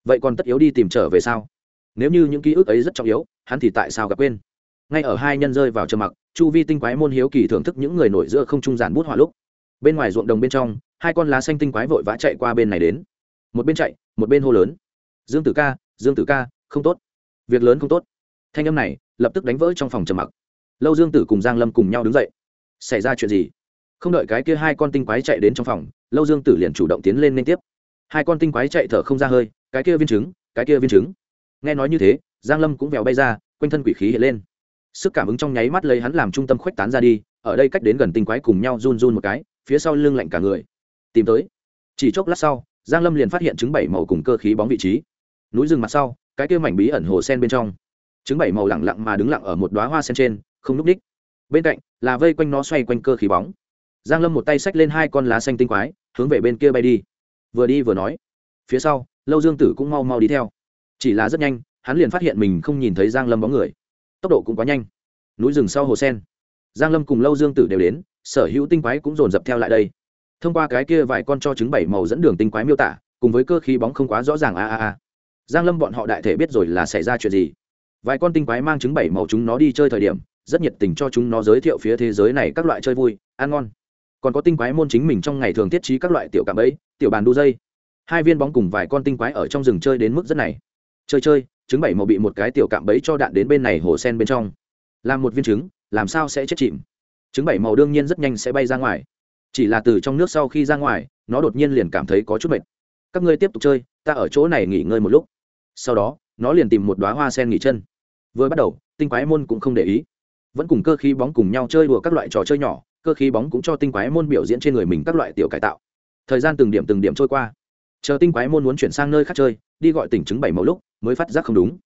Vậy còn tất yếu đi tìm trở về sao? Nếu như những ký ức ấy rất trọng yếu, hắn thì tại sao gặp quên? Ngay ở hai nhân rơi vào trầm mặc, chu vi tinh quái môn hiếu kỳ thưởng thức những người nổi giữa không trung giản bút họa lúc. Bên ngoài ruộng đồng bên trong, hai con lá xanh tinh quái vội vã chạy qua bên này đến. Một bên chạy, một bên hô lớn. Dương tử ca, dương tử ca, không tốt. Việc lớn không tốt. Thanh âm này lập tức đánh vỡ trong phòng trầm mặc lâu dương tử cùng giang lâm cùng nhau đứng dậy. Xảy ra chuyện gì? Không đợi cái kia hai con tinh quái chạy đến trong phòng, lâu dương tử liền chủ động tiến lên liên tiếp. Hai con tinh quái chạy thở không ra hơi, cái kia viên trứng, cái kia viên trứng. Nghe nói như thế, giang lâm cũng vèo bay ra, quanh thân quỷ khí hiện lên. Sức cảm ứng trong nháy mắt lấy hắn làm trung tâm khuếch tán ra đi, ở đây cách đến gần tinh quái cùng nhau run run một cái, phía sau lưng lạnh cả người. Tìm tới. Chỉ chốc lát sau, giang lâm liền phát hiện trứng bảy màu cùng cơ khí bóng vị trí. Núi rừng mặt sau, cái kia mảnh bí ẩn hồ sen bên trong. Trứng bảy màu lặng lặng mà đứng lặng ở một đóa hoa sen trên không núp đích. Bên cạnh là vây quanh nó xoay quanh cơ khí bóng. Giang lâm một tay xách lên hai con lá xanh tinh quái, hướng về bên kia bay đi. Vừa đi vừa nói, phía sau, lâu dương tử cũng mau mau đi theo. Chỉ là rất nhanh, hắn liền phát hiện mình không nhìn thấy giang lâm bóng người. Tốc độ cũng quá nhanh. Núi rừng sau hồ sen. Giang lâm cùng lâu dương tử đều đến, sở hữu tinh quái cũng dồn dập theo lại đây. Thông qua cái kia vài con cho trứng bảy màu dẫn đường tinh quái miêu tả, cùng với cơ khí bóng không quá rõ ràng a a a. Giang lâm bọn họ đại thể biết rồi là xảy ra chuyện gì. Vài con tinh quái mang trứng bảy màu chúng nó đi chơi thời điểm rất nhiệt tình cho chúng nó giới thiệu phía thế giới này các loại chơi vui, ăn ngon. Còn có tinh quái môn chính mình trong ngày thường tiết trí các loại tiểu cạm ấy tiểu bàn đu dây. Hai viên bóng cùng vài con tinh quái ở trong rừng chơi đến mức rất này. Chơi chơi, trứng bảy màu bị một cái tiểu cạm bẫy cho đạn đến bên này hồ sen bên trong. Làm một viên trứng, làm sao sẽ chết chìm? Trứng bảy màu đương nhiên rất nhanh sẽ bay ra ngoài. Chỉ là từ trong nước sau khi ra ngoài, nó đột nhiên liền cảm thấy có chút mệt. Các ngươi tiếp tục chơi, ta ở chỗ này nghỉ ngơi một lúc. Sau đó, nó liền tìm một đoá hoa sen nghỉ chân. Vừa bắt đầu, tinh quái môn cũng không để ý vẫn cùng cơ khí bóng cùng nhau chơi đùa các loại trò chơi nhỏ, cơ khí bóng cũng cho tinh quái môn biểu diễn trên người mình các loại tiểu cải tạo. Thời gian từng điểm từng điểm trôi qua. Chờ tinh quái môn muốn chuyển sang nơi khác chơi, đi gọi tỉnh trứng bảy màu lúc, mới phát giác không đúng.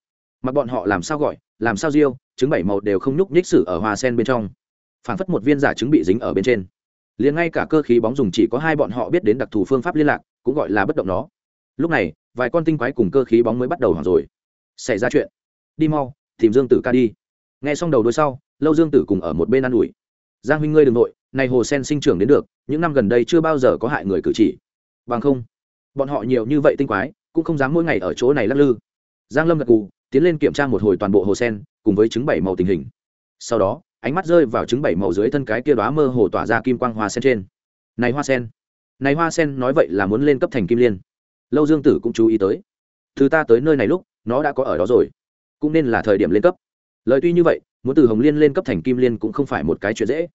Mà bọn họ làm sao gọi, làm sao riêu trứng bảy màu đều không nhúc nhích sử ở hoa sen bên trong. Phản phất một viên giả trứng bị dính ở bên trên. Liền ngay cả cơ khí bóng dùng chỉ có hai bọn họ biết đến đặc thù phương pháp liên lạc, cũng gọi là bất động nó. Lúc này, vài con tinh quái cùng cơ khí bóng mới bắt đầu hoảng rồi. Xảy ra chuyện. Đi mau, tìm dương tử ca đi. Nghe xong đầu đôi sau lâu dương tử cùng ở một bên ă n ủi. Giang huynh ngươi đ ừ n g nội, này hồ sen sinh trưởng đến được, những năm gần đây chưa bao giờ có hại người cử chỉ. Bằng không, bọn họ nhiều như vậy tinh quái, cũng không dám mỗi ngày ở chỗ này lắc lư. Giang lâm gật cù tiến lên kiểm tra một hồi toàn bộ hồ sen, cùng với trứng bảy màu tình hình. Sau đó, ánh mắt rơi vào trứng bảy màu dưới thân cái kia đoá mơ hồ tỏa ra kim quang hoa sen trên. Này hoa sen, này hoa sen nói vậy là muốn lên cấp thành kim liên. Lâu dương tử cũng chú ý tới. Thứ ta tới nơi này lúc, nó đã có ở đó rồi, cũng nên là thời điểm lên cấp. Lời tuy như vậy muốn từ hồng liên lên cấp thành kim liên cũng không phải một cái chuyện dễ.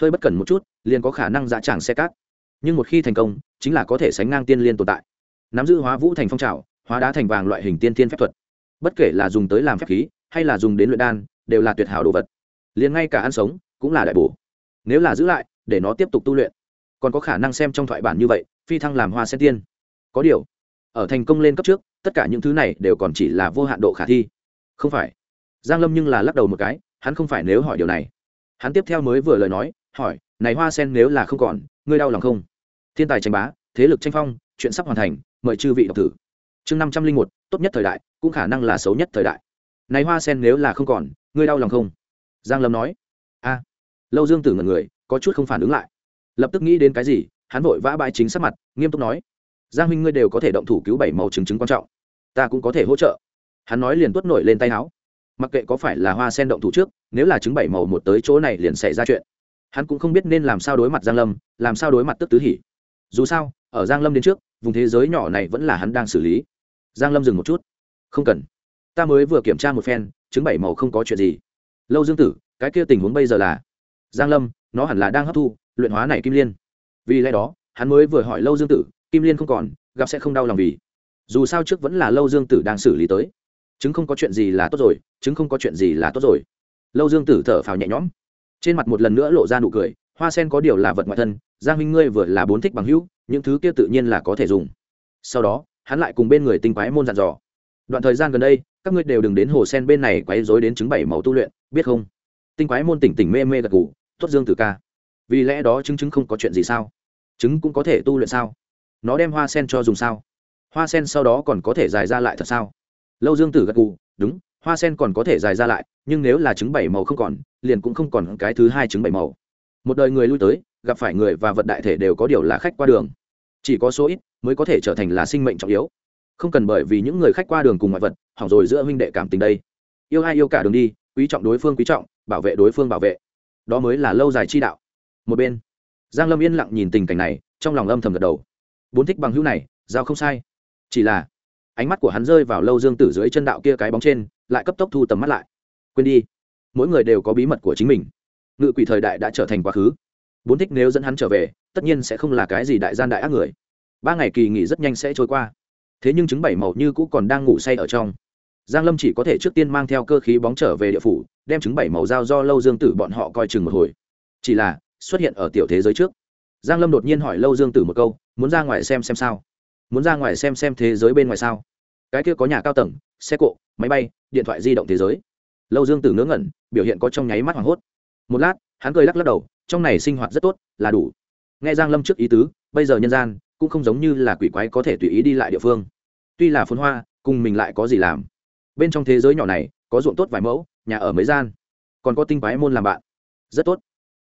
Hơi bất cẩn một chút, liền có khả năng dã tràng xe cát. Nhưng một khi thành công, chính là có thể sánh ngang tiên liên tồn tại. Nắm giữ hóa vũ thành phong trào, hóa đá thành vàng loại hình tiên tiên phép thuật. Bất kể là dùng tới làm phép khí, hay là dùng đến luyện đan, đều là tuyệt hảo đồ vật. Liền ngay cả ăn sống, cũng là đại bổ. Nếu là giữ lại, để nó tiếp tục tu luyện. Còn có khả năng xem trong thoại bản như vậy, phi thăng làm hoa sen tiên. Có điều, ở thành công lên cấp trước, tất cả những thứ này đều còn chỉ là vô hạn độ khả thi. Không phải. Giang lâm nhưng là lắc đầu một cái hắn không phải nếu hỏi điều này. Hắn tiếp theo mới vừa lời nói, hỏi, này hoa sen nếu là không còn, ngươi đau lòng không? Thiên tài tranh bá, thế lực tranh phong, chuyện sắp hoàn thành, mời chư vị đọc thử. Chương năm trăm linh một, tốt nhất thời đại, cũng khả năng là xấu nhất thời đại. Này hoa sen nếu là không còn, ngươi đau lòng không? Giang lâm nói. A. Lâu dương tử ngẩn người, có chút không phản ứng lại. Lập tức nghĩ đến cái gì, hắn vội vã bãi chính sắc mặt, nghiêm túc nói. Giang huynh ngươi đều có thể động thủ cứu bảy màu chứng chứng quan trọng. Ta cũng có thể hỗ trợ. Hắn nói liền tuốt nổi lên tay áo mặc kệ có phải là hoa sen động thủ trước, nếu là chứng bảy màu một tới chỗ này liền xảy ra chuyện. Hắn cũng không biết nên làm sao đối mặt giang lâm, làm sao đối mặt tức tứ hỉ. Dù sao, ở giang lâm đến trước, vùng thế giới nhỏ này vẫn là hắn đang xử lý. Giang lâm dừng một chút. Không cần. Ta mới vừa kiểm tra một phen chứng bảy màu không có chuyện gì. Lâu dương tử, cái kia tình huống bây giờ là? Giang lâm, nó hẳn là đang hấp thu, luyện hóa này kim liên. Vì lẽ đó, hắn mới vừa hỏi lâu dương tử, kim liên không còn, gặp sẽ không đau lòng vì. Dù sao trước vẫn là lâu dương tử đang xử lý tới chứng không có chuyện gì là tốt rồi chứng không có chuyện gì là tốt rồi. Lâu dương tử thở phào nhẹ nhõm. Trên mặt một lần nữa lộ ra nụ cười, hoa sen có điều là vật ngoại thân, giang minh ngươi vừa là bốn thích bằng hữu, những thứ kia tự nhiên là có thể dùng. Sau đó, hắn lại cùng bên người tinh quái môn dặn dò. Đoạn thời gian gần đây, các ngươi đều đừng đến hồ sen bên này quấy rối đến chứng bảy màu tu luyện, biết không? Tinh quái môn tỉnh tỉnh mê mê gật gù tuất dương tử ca, vì lẽ đó chứng chứng không có chuyện gì sao? Chứng cũng có thể tu luyện sao? Nó đem hoa sen cho dùng sao? Hoa sen sau đó còn có thể dài ra lại thật sao? Lâu dương tử gật gù, đúng, hoa sen còn có thể dài ra lại, nhưng nếu là trứng bảy màu không còn, liền cũng không còn cái thứ hai trứng bảy màu. Một đời người lui tới, gặp phải người và vật đại thể đều có điều là khách qua đường. Chỉ có số ít mới có thể trở thành là sinh mệnh trọng yếu. Không cần bởi vì những người khách qua đường cùng ngoại vật, hỏng rồi giữa huynh đệ cảm tình đây. Yêu ai yêu cả đường đi, quý trọng đối phương quý trọng, bảo vệ đối phương bảo vệ. Đó mới là lâu dài chi đạo. Một bên, giang lâm yên lặng nhìn tình cảnh này, trong lòng âm thầm gật đầu. Bốn thích bằng hữu này, giao không sai. Chỉ là ánh mắt của hắn rơi vào lâu dương tử dưới chân đạo kia cái bóng trên, lại cấp tốc thu tầm mắt lại. Quên đi, mỗi người đều có bí mật của chính mình. Ngự quỷ thời đại đã trở thành quá khứ. Bốn thích nếu dẫn hắn trở về, tất nhiên sẽ không là cái gì đại gian đại ác người. Ba ngày kỳ nghỉ rất nhanh sẽ trôi qua. Thế nhưng chứng bảy màu như cũ còn đang ngủ say ở trong. Giang lâm chỉ có thể trước tiên mang theo cơ khí bóng trở về địa phủ, đem chứng bảy màu giao do lâu dương tử bọn họ coi chừng một hồi. Chỉ là, xuất hiện ở tiểu thế giới trước. Giang lâm đột nhiên hỏi lâu dương tử một câu, muốn ra ngoài xem xem sao? Muốn ra ngoài xem xem thế giới bên ngoài sao? Cái kia có nhà cao tầng, xe cộ, máy bay, điện thoại di động thế giới. Lâu dương tử ngớ ngẩn, biểu hiện có trong nháy mắt hoảng hốt. Một lát, hắn cười lắc lắc đầu, trong này sinh hoạt rất tốt, là đủ. Nghe giang lâm trước ý tứ, bây giờ nhân gian cũng không giống như là quỷ quái có thể tùy ý đi lại địa phương. Tuy là phun hoa, cùng mình lại có gì làm? Bên trong thế giới nhỏ này, có ruộng tốt vài mẫu, nhà ở mấy gian. Còn có tinh quái môn làm bạn. Rất tốt.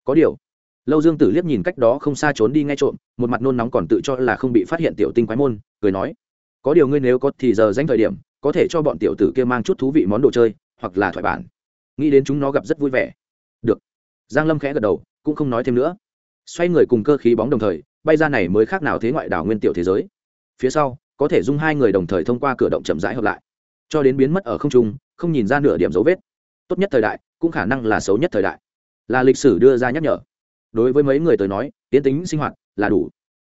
Có điều, lâu dương tử liếc nhìn cách đó không xa trốn đi ngay trộm, một mặt nôn nóng còn tự cho là không bị phát hiện tiểu tinh quái môn, cười nói có điều ngươi nếu có thì giờ danh thời điểm, có thể cho bọn tiểu tử kia mang chút thú vị món đồ chơi, hoặc là thoại bản. Nghĩ đến chúng nó gặp rất vui vẻ. Được. Giang lâm khẽ gật đầu, cũng không nói thêm nữa. Xoay người cùng cơ khí bóng đồng thời, bay ra này mới khác nào thế ngoại đảo nguyên tiểu thế giới. Phía sau, có thể dung hai người đồng thời thông qua cửa động chậm rãi hợp lại. Cho đến biến mất ở không trung, không nhìn ra nửa điểm dấu vết. Tốt nhất thời đại, cũng khả năng là xấu nhất thời đại. Là lịch sử đưa ra nhắc nhở. Đối với mấy người tới nói tiến tính sinh hoạt là đủ.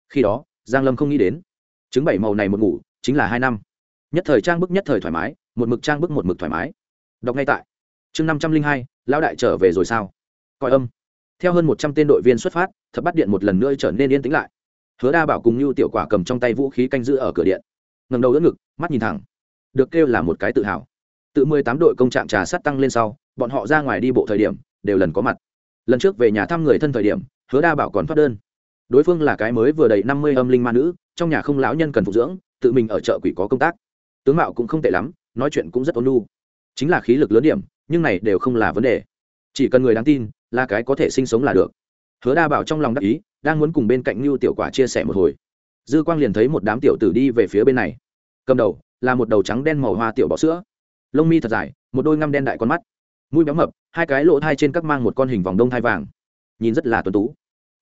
Khi đó, giang lâm không nghĩ đến. Chứng bảy màu này một ngủ chính là hai năm. Nhất thời trang bức nhất thời thoải mái, một mực trang bức một mực thoải mái. Đọc ngay tại. Chương năm trăm linh hai, lão đại trở về rồi sao? Coi âm. Theo hơn một trăm tên đội viên xuất phát, thập bắt điện một lần nữa trở nên yên tĩnh lại. Hứa đa bảo cùng như tiểu quả cầm trong tay vũ khí canh giữ ở cửa điện. Ngầm đầu đỡ ngực, mắt nhìn thẳng. Được kêu là một cái tự hào. Tự mười tám đội công trạng trà sát tăng lên sau, bọn họ ra ngoài đi bộ thời điểm, đều lần có mặt. Lần trước về nhà thăm người thân thời điểm, hứa đa bảo còn phát đơn. Đối phương là cái mới vừa đầy năm mươi âm linh ma nữ, trong nhà không lão nhân cần phục dưỡng tự mình ở chợ quỷ có công tác. Tướng mạo cũng không tệ lắm, nói chuyện cũng rất ôn lu chính là khí lực lớn điểm, nhưng này đều không là vấn đề. Chỉ cần người đáng tin, là cái có thể sinh sống là được. Hứa đa bảo trong lòng đắc ý, đang muốn cùng bên cạnh lưu tiểu quả chia sẻ một hồi. Dư quang liền thấy một đám tiểu tử đi về phía bên này. Cầm đầu, là một đầu trắng đen màu hoa tiểu bọ sữa. Lông mi thật dài, một đôi ngăm đen đại con mắt. Mũi béo mập, hai cái lỗ thai trên các mang một con hình vòng đông thai vàng. Nhìn rất là tuấn tú.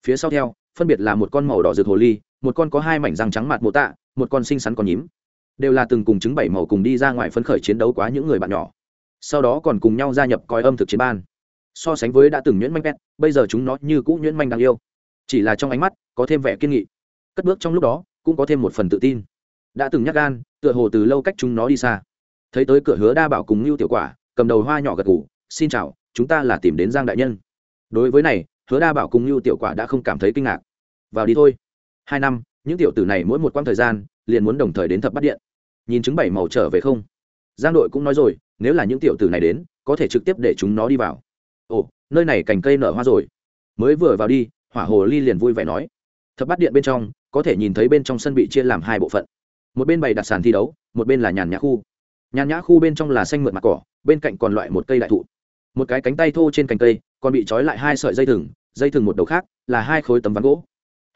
Phía sau theo, phân biệt là một con màu đỏ rực hồ ly, một con có hai mảnh răng trắng mặt mô tạ một con xinh xắn còn nhím. Đều là từng cùng chứng bảy màu cùng đi ra ngoài phấn khởi chiến đấu quá những người bạn nhỏ. Sau đó còn cùng nhau gia nhập coi âm thực chiến ban. So sánh với đã từng nhuyễn manh pet, bây giờ chúng nó như cũ nhuyễn manh đáng yêu. Chỉ là trong ánh mắt, có thêm vẻ kiên nghị. Cất bước trong lúc đó, cũng có thêm một phần tự tin. Đã từng nhắc gan, tựa hồ từ lâu cách chúng nó đi xa. Thấy tới cửa hứa đa bảo cùng ngưu tiểu quả, cầm đầu hoa nhỏ gật ngủ xin chào, chúng ta là tìm đến giang đại nhân. Đối với này, hứa đa bảo cùng ngưu tiểu quả đã không cảm thấy kinh ngạc. Vào đi thôi. Hai năm những tiểu tử này mỗi một quãng thời gian liền muốn đồng thời đến thập bắt điện. Nhìn chứng bảy màu trở về không? Giang đội cũng nói rồi, nếu là những tiểu tử này đến, có thể trực tiếp để chúng nó đi vào. Ồ, nơi này cành cây nở hoa rồi. Mới vừa vào đi, hỏa hồ ly liền vui vẻ nói. Thập bắt điện bên trong, có thể nhìn thấy bên trong sân bị chia làm hai bộ phận. Một bên bày đặt sàn thi đấu, một bên là nhàn nhã khu. Nhàn nhã khu bên trong là xanh mượt mặt cỏ, bên cạnh còn loại một cây đại thụ. Một cái cánh tay thô trên cành cây, còn bị trói lại hai sợi dây thừng dây thừng một đầu khác, là hai khối tấm ván gỗ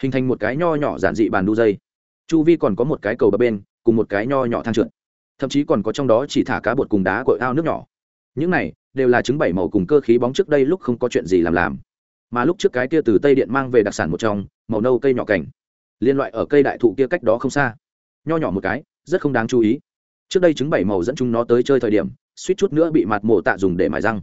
hình thành một cái nho nhỏ giản dị bàn đu dây. Chu vi còn có một cái cầu bờ bên, cùng một cái nho nhỏ thang trượt. Thậm chí còn có trong đó chỉ thả cá bột cùng đá cội ao nước nhỏ. Những này đều là trứng bảy màu cùng cơ khí bóng trước đây lúc không có chuyện gì làm làm. Mà lúc trước cái kia từ tây điện mang về đặc sản một trong, màu nâu cây nhỏ cảnh liên loại ở cây đại thụ kia cách đó không xa. Nho nhỏ một cái, rất không đáng chú ý. Trước đây trứng bảy màu dẫn chúng nó tới chơi thời điểm, suýt chút nữa bị mặt mổ tạ dùng để mài răng.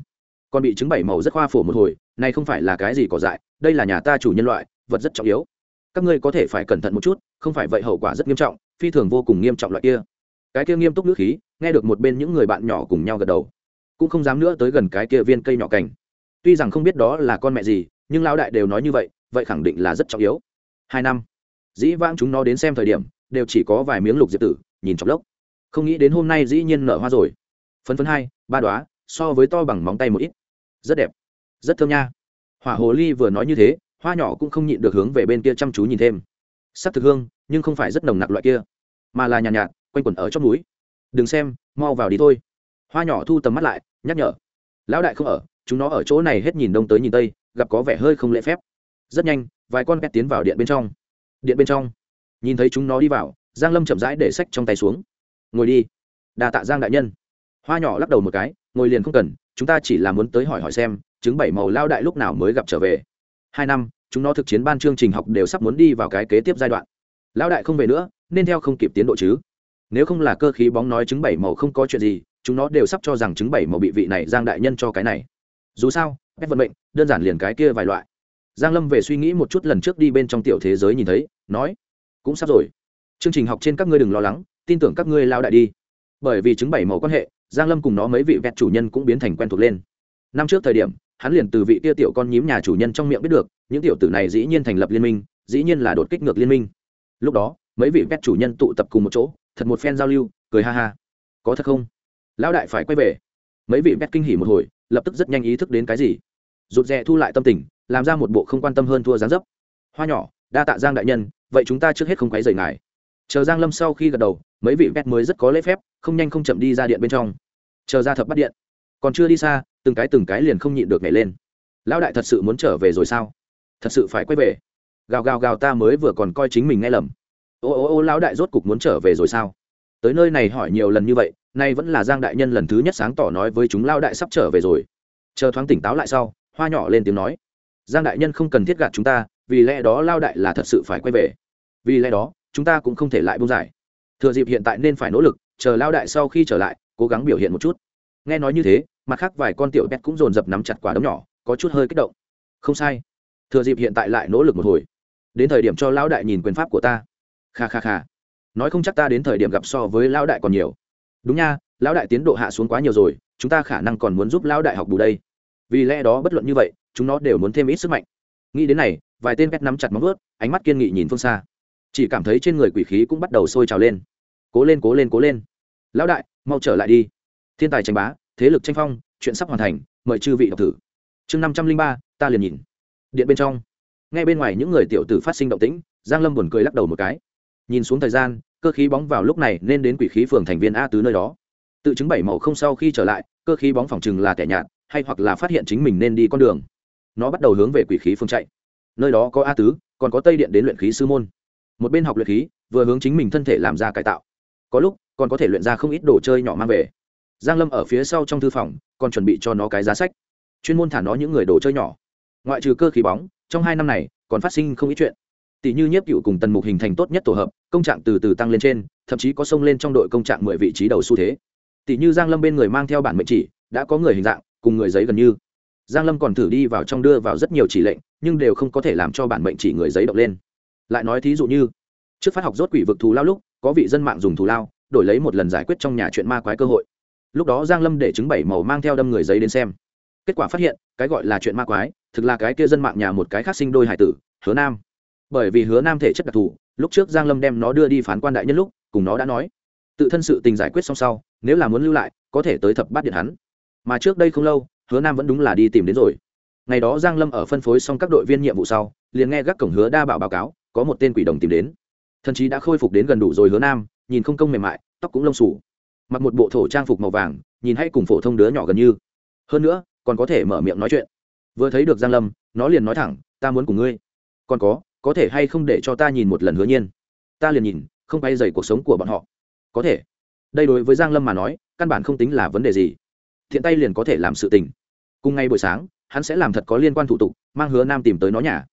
Còn bị trứng bảy màu rất hoa phổ một hồi này không phải là cái gì cỏ dại, đây là nhà ta chủ nhân loại, vật rất trọng yếu các ngươi có thể phải cẩn thận một chút, không phải vậy hậu quả rất nghiêm trọng, phi thường vô cùng nghiêm trọng loại kia. Cái kia nghiêm túc nước khí, nghe được một bên những người bạn nhỏ cùng nhau gật đầu. Cũng không dám nữa tới gần cái kia viên cây nhỏ cành. Tuy rằng không biết đó là con mẹ gì, nhưng lão đại đều nói như vậy vậy khẳng định là rất trọng yếu. Hai năm. Dĩ vãng chúng nó đến xem thời điểm, đều chỉ có vài miếng lục diệp tử, nhìn trong lốc. Không nghĩ đến hôm nay dĩ nhiên nở hoa rồi. Phấn phấn hai, ba đoá so với to bằng móng tay một ít. Rất đẹp. Rất thơm nha. Hỏa hồ ly vừa nói như thế hoa nhỏ cũng không nhịn được hướng về bên kia chăm chú nhìn thêm. Sắc thực hương nhưng không phải rất nồng nặc loại kia mà là nhàn nhạt, nhạt quanh quẩn ở trong núi. Đừng xem mau vào đi thôi. Hoa nhỏ thu tầm mắt lại nhắc nhở. Lão đại không ở chúng nó ở chỗ này hết nhìn đông tới nhìn tây gặp có vẻ hơi không lễ phép. Rất nhanh vài con pet tiến vào điện bên trong. Điện bên trong. Nhìn thấy chúng nó đi vào giang lâm chậm rãi để sách trong tay xuống. Ngồi đi. Đà tạ giang đại nhân. Hoa nhỏ lắc đầu một cái ngồi liền không cần chúng ta chỉ là muốn tới hỏi hỏi xem chứng bảy màu lao đại lúc nào mới gặp trở về hai năm, chúng nó thực chiến ban chương trình học đều sắp muốn đi vào cái kế tiếp giai đoạn. Lão đại không về nữa, nên theo không kịp tiến độ chứ. Nếu không là cơ khí bóng nói chứng bảy màu không có chuyện gì, chúng nó đều sắp cho rằng chứng bảy màu bị vị này giang đại nhân cho cái này. Dù sao ép vận mệnh, đơn giản liền cái kia vài loại. Giang lâm về suy nghĩ một chút lần trước đi bên trong tiểu thế giới nhìn thấy, nói, cũng sắp rồi. Chương trình học trên các ngươi đừng lo lắng, tin tưởng các ngươi lao đại đi. Bởi vì chứng bảy màu quan hệ, giang lâm cùng nó mấy vị vẹt chủ nhân cũng biến thành quen thuộc lên. Năm trước thời điểm hắn liền từ vị tia tiểu con nhím nhà chủ nhân trong miệng biết được, những tiểu tử này dĩ nhiên thành lập liên minh, dĩ nhiên là đột kích ngược liên minh. Lúc đó, mấy vị vẹt chủ nhân tụ tập cùng một chỗ, thật một phen giao lưu, cười ha ha. Có thật không? Lão đại phải quay về. Mấy vị vẹt kinh hỉ một hồi, lập tức rất nhanh ý thức đến cái gì. Rụt rè thu lại tâm tình, làm ra một bộ không quan tâm hơn thua dáng dấp. Hoa nhỏ, đa tạ giang đại nhân, vậy chúng ta trước hết không quấy rầy ngài. Chờ giang lâm sau khi gật đầu, mấy vị vẹt mới rất có lễ phép, không nhanh không chậm đi ra điện bên trong. Chờ ra thập bắt điện còn chưa đi xa, từng cái từng cái liền không nhịn được nhảy lên. Lão đại thật sự muốn trở về rồi sao? Thật sự phải quay về. Gào gào gào ta mới vừa còn coi chính mình nghe lầm. Ô ô ô, lão đại rốt cục muốn trở về rồi sao? Tới nơi này hỏi nhiều lần như vậy, nay vẫn là giang đại nhân lần thứ nhất sáng tỏ nói với chúng lao đại sắp trở về rồi. Chờ thoáng tỉnh táo lại sau, hoa nhỏ lên tiếng nói. Giang đại nhân không cần thiết gạt chúng ta, vì lẽ đó lao đại là thật sự phải quay về. Vì lẽ đó, chúng ta cũng không thể lại buông giải. Thừa dịp hiện tại nên phải nỗ lực, chờ lao đại sau khi trở lại, cố gắng biểu hiện một chút nghe nói như thế, mặt khác vài con tiểu pet cũng dồn dập nắm chặt quả đấm nhỏ, có chút hơi kích động. Không sai. Thừa dịp hiện tại lại nỗ lực một hồi. Đến thời điểm cho lão đại nhìn quyền pháp của ta. Kha kha kha. Nói không chắc ta đến thời điểm gặp so với lão đại còn nhiều. Đúng nha, lão đại tiến độ hạ xuống quá nhiều rồi, chúng ta khả năng còn muốn giúp lão đại học bù đây. Vì lẽ đó bất luận như vậy, chúng nó đều muốn thêm ít sức mạnh. Nghĩ đến này, vài tên pet nắm chặt móng ướt ánh mắt kiên nghị nhìn phương xa. Chỉ cảm thấy trên người quỷ khí cũng bắt đầu sôi trào lên. Cố lên cố lên cố lên. Lão đại, mau trở lại đi thiên tài tranh bá, thế lực tranh phong, chuyện sắp hoàn thành, mời chư vị đọc thử. Chương năm trăm linh ba, ta liền nhìn. Điện bên trong. Ngay bên ngoài những người tiểu tử phát sinh động tĩnh, giang lâm buồn cười lắc đầu một cái. Nhìn xuống thời gian, cơ khí bóng vào lúc này nên đến quỷ khí phường thành viên a tứ nơi đó. Tự chứng bảy màu không sau khi trở lại, cơ khí bóng phòng chừng là kẻ nhạt, hay hoặc là phát hiện chính mình nên đi con đường. Nó bắt đầu hướng về quỷ khí phương chạy. Nơi đó có a tứ, còn có tây điện đến luyện khí sư môn. Một bên học luyện khí, vừa hướng chính mình thân thể làm ra cải tạo. Có lúc, còn có thể luyện ra không ít đồ chơi nhỏ mang về giang lâm ở phía sau trong thư phòng, còn chuẩn bị cho nó cái giá sách. Chuyên môn thả nó những người đồ chơi nhỏ. Ngoại trừ cơ khí bóng, trong hai năm này, còn phát sinh không ít chuyện. Tỷ như nhiếp cựu cùng tần mục hình thành tốt nhất tổ hợp, công trạng từ từ tăng lên trên, thậm chí có sông lên trong đội công trạng mười vị trí đầu xu thế. Tỷ như giang lâm bên người mang theo bản mệnh chỉ, đã có người hình dạng, cùng người giấy gần như. Giang lâm còn thử đi vào trong đưa vào rất nhiều chỉ lệnh, nhưng đều không có thể làm cho bản mệnh chỉ người giấy động lên. Lại nói thí dụ như, trước phát học rốt quỷ vực thù lao lúc, có vị dân mạng dùng thù lao, đổi lấy một lần giải quyết trong nhà chuyện ma quái cơ hội lúc đó giang lâm để chứng bảy màu mang theo đâm người giấy đến xem. Kết quả phát hiện, cái gọi là chuyện ma quái, thực là cái kia dân mạng nhà một cái khác sinh đôi hải tử, hứa nam. Bởi vì hứa nam thể chất đặc thù, lúc trước giang lâm đem nó đưa đi phán quan đại nhân lúc, cùng nó đã nói. Tự thân sự tình giải quyết xong sau, nếu là muốn lưu lại, có thể tới thập bát điện hắn. Mà trước đây không lâu, hứa nam vẫn đúng là đi tìm đến rồi. Ngày đó giang lâm ở phân phối xong các đội viên nhiệm vụ sau, liền nghe gác cổng hứa đa bảo báo cáo, có một tên quỷ đồng tìm đến. Thần chí đã khôi phục đến gần đủ rồi hứa nam, nhìn không công mềm mại, tóc cũng lông xù mặc một bộ thổ trang phục màu vàng, nhìn hay cùng phổ thông đứa nhỏ gần như. Hơn nữa, còn có thể mở miệng nói chuyện. Vừa thấy được giang lâm, nó liền nói thẳng, ta muốn cùng ngươi. Còn có có thể hay không để cho ta nhìn một lần hứa nhiên? Ta liền nhìn, không bay dày cuộc sống của bọn họ. Có thể. Đây đối với giang lâm mà nói, căn bản không tính là vấn đề gì. Thiện tay liền có thể làm sự tình. Cùng ngay buổi sáng, hắn sẽ làm thật có liên quan thủ tục, mang hứa nam tìm tới nó nhà.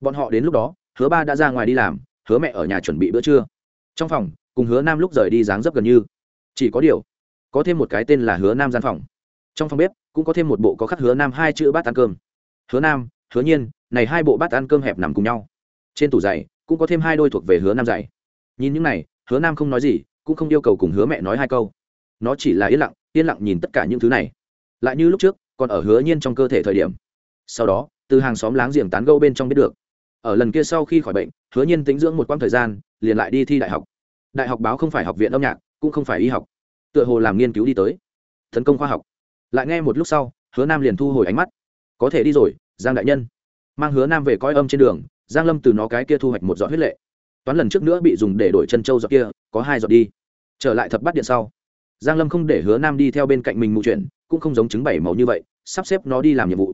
Bọn họ đến lúc đó, hứa ba đã ra ngoài đi làm, hứa mẹ ở nhà chuẩn bị bữa trưa. Trong phòng, cùng hứa nam lúc rời đi dáng dấp gần như chỉ có điều, có thêm một cái tên là hứa nam gian phòng. Trong phòng bếp, cũng có thêm một bộ có khắc hứa nam hai chữ bát ăn cơm. Hứa nam, hứa nhiên, này hai bộ bát ăn cơm hẹp nằm cùng nhau. Trên tủ giày, cũng có thêm hai đôi thuộc về hứa nam giày. Nhìn những này, hứa nam không nói gì, cũng không yêu cầu cùng hứa mẹ nói hai câu. Nó chỉ là yên lặng yên lặng nhìn tất cả những thứ này. Lại như lúc trước, còn ở hứa nhiên trong cơ thể thời điểm. Sau đó, từ hàng xóm láng giềng tán gâu bên trong biết được. Ở lần kia sau khi khỏi bệnh, hứa nhiên tính dưỡng một quãng thời gian, liền lại đi thi đại học. Đại học báo không phải học viện âm nhạc cũng không phải y học. Tựa hồ làm nghiên cứu đi tới. Tấn công khoa học. Lại nghe một lúc sau, hứa nam liền thu hồi ánh mắt. Có thể đi rồi, giang đại nhân. Mang hứa nam về coi âm trên đường, giang lâm từ nó cái kia thu hoạch một giọt huyết lệ. Toán lần trước nữa bị dùng để đổi chân trâu giọt kia, có hai giọt đi. Trở lại thập bắt điện sau, giang lâm không để hứa nam đi theo bên cạnh mình mụ chuyển, cũng không giống chứng bảy màu như vậy, sắp xếp nó đi làm nhiệm vụ,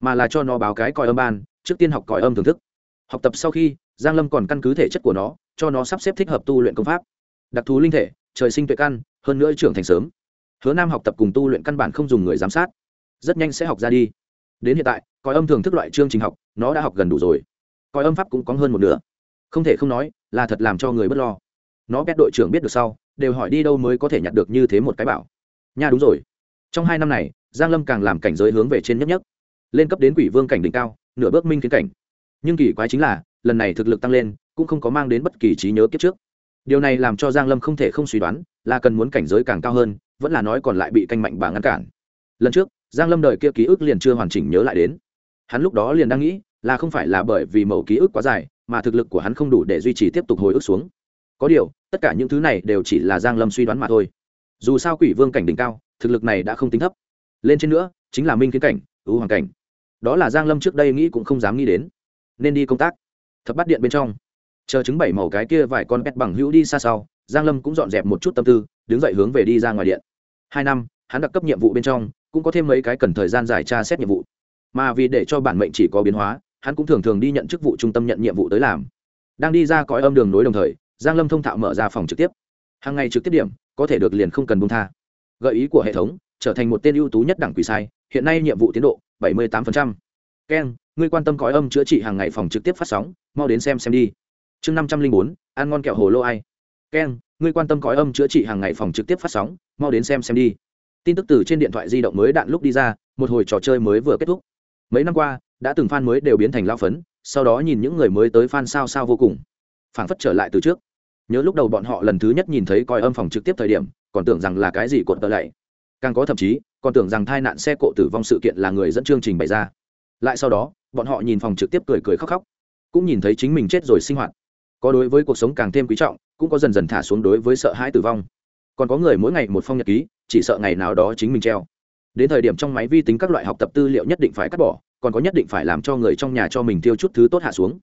mà là cho nó báo cái coi âm ban, trước tiên học còi âm thưởng thức. Học tập sau khi, giang lâm còn căn cứ thể chất của nó, cho nó sắp xếp thích hợp tu luyện công pháp. Đặc thù linh thể trời sinh tuệ căn hơn nữa trưởng thành sớm. Hứa nam học tập cùng tu luyện căn bản không dùng người giám sát. Rất nhanh sẽ học ra đi. Đến hiện tại coi âm thường thức loại chương trình học nó đã học gần đủ rồi. Coi âm pháp cũng có hơn một nửa. Không thể không nói là thật làm cho người b ấ t lo. Nó biết đội trưởng biết được sau đều hỏi đi đâu mới có thể nhặt được như thế một cái bảo. Nha đúng rồi. Trong hai năm này giang lâm càng làm cảnh giới hướng về trên nhấp nhấp, lên cấp đến quỷ vương cảnh đỉnh cao nửa bước minh kiến cảnh. Nhưng kỳ quái chính là lần này thực lực tăng lên cũng không có mang đến bất kỳ trí nhớ kiếp trước điều này làm cho giang lâm không thể không suy đoán, là cần muốn cảnh giới càng cao hơn, vẫn là nói còn lại bị canh mạnh bà ngăn cản. Lần trước, giang lâm đời kia ký ức liền chưa hoàn chỉnh nhớ lại đến. Hắn lúc đó liền đang nghĩ, là không phải là bởi vì mẫu ký ức quá dài, mà thực lực của hắn không đủ để duy trì tiếp tục hồi ức xuống. Có điều, tất cả những thứ này đều chỉ là giang lâm suy đoán mà thôi. Dù sao quỷ vương cảnh đỉnh cao, thực lực này đã không tính thấp. Lên trên nữa, chính là minh kiến cảnh ưu hoàng cảnh. Đó là giang lâm trước đây nghĩ cũng không dám nghĩ đến. Nên đi công tác. Thập bắt điện bên trong chờ chứng bảy màu cái kia vài con pet bằng hữu đi xa sau giang lâm cũng dọn dẹp một chút tâm tư đứng dậy hướng về đi ra ngoài điện. Hai năm hắn đặc cấp nhiệm vụ bên trong cũng có thêm mấy cái cần thời gian giải tra xét nhiệm vụ. Mà vì để cho bản mệnh chỉ có biến hóa hắn cũng thường thường đi nhận chức vụ trung tâm nhận nhiệm vụ tới làm. Đang đi ra cõi âm đường nối đồng thời giang lâm thông thạo mở ra phòng trực tiếp. Hàng ngày trực tiếp điểm có thể được liền không cần buông tha. Gợi ý của hệ thống trở thành một tên ưu tú nhất đẳng quỷ sai hiện nay nhiệm vụ tiến độ 78%. Ken, ngươi quan tâm cõi âm chữa trị hàng ngày phòng trực tiếp phát sóng, mau đến xem xem đi. Chương 504, ăn ngon kẹo hồ lô ai. keng ngươi quan tâm cõi âm chữa trị hàng ngày phòng trực tiếp phát sóng, mau đến xem xem đi. Tin tức từ trên điện thoại di động mới đạn lúc đi ra, một hồi trò chơi mới vừa kết thúc. Mấy năm qua, đã từng fan mới đều biến thành lao phấn, sau đó nhìn những người mới tới fan sao sao vô cùng. Phảng phất trở lại từ trước. Nhớ lúc đầu bọn họ lần thứ nhất nhìn thấy coi âm phòng trực tiếp thời điểm, còn tưởng rằng là cái gì cột tờ lạy, Càng có thậm chí, còn tưởng rằng tai nạn xe cộ tử vong sự kiện là người dẫn chương trình bày ra lại sau đó bọn họ nhìn phòng trực tiếp cười cười khóc khóc cũng nhìn thấy chính mình chết rồi sinh hoạt có đối với cuộc sống càng thêm quý trọng, cũng có dần dần thả xuống đối với sợ hãi tử vong. Còn có người mỗi ngày một phong nhật ký, chỉ sợ ngày nào đó chính mình treo. Đến thời điểm trong máy vi tính các loại học tập tư liệu nhất định phải cắt bỏ, còn có nhất định phải làm cho người trong nhà cho mình tiêu chút thứ tốt hạ xuống.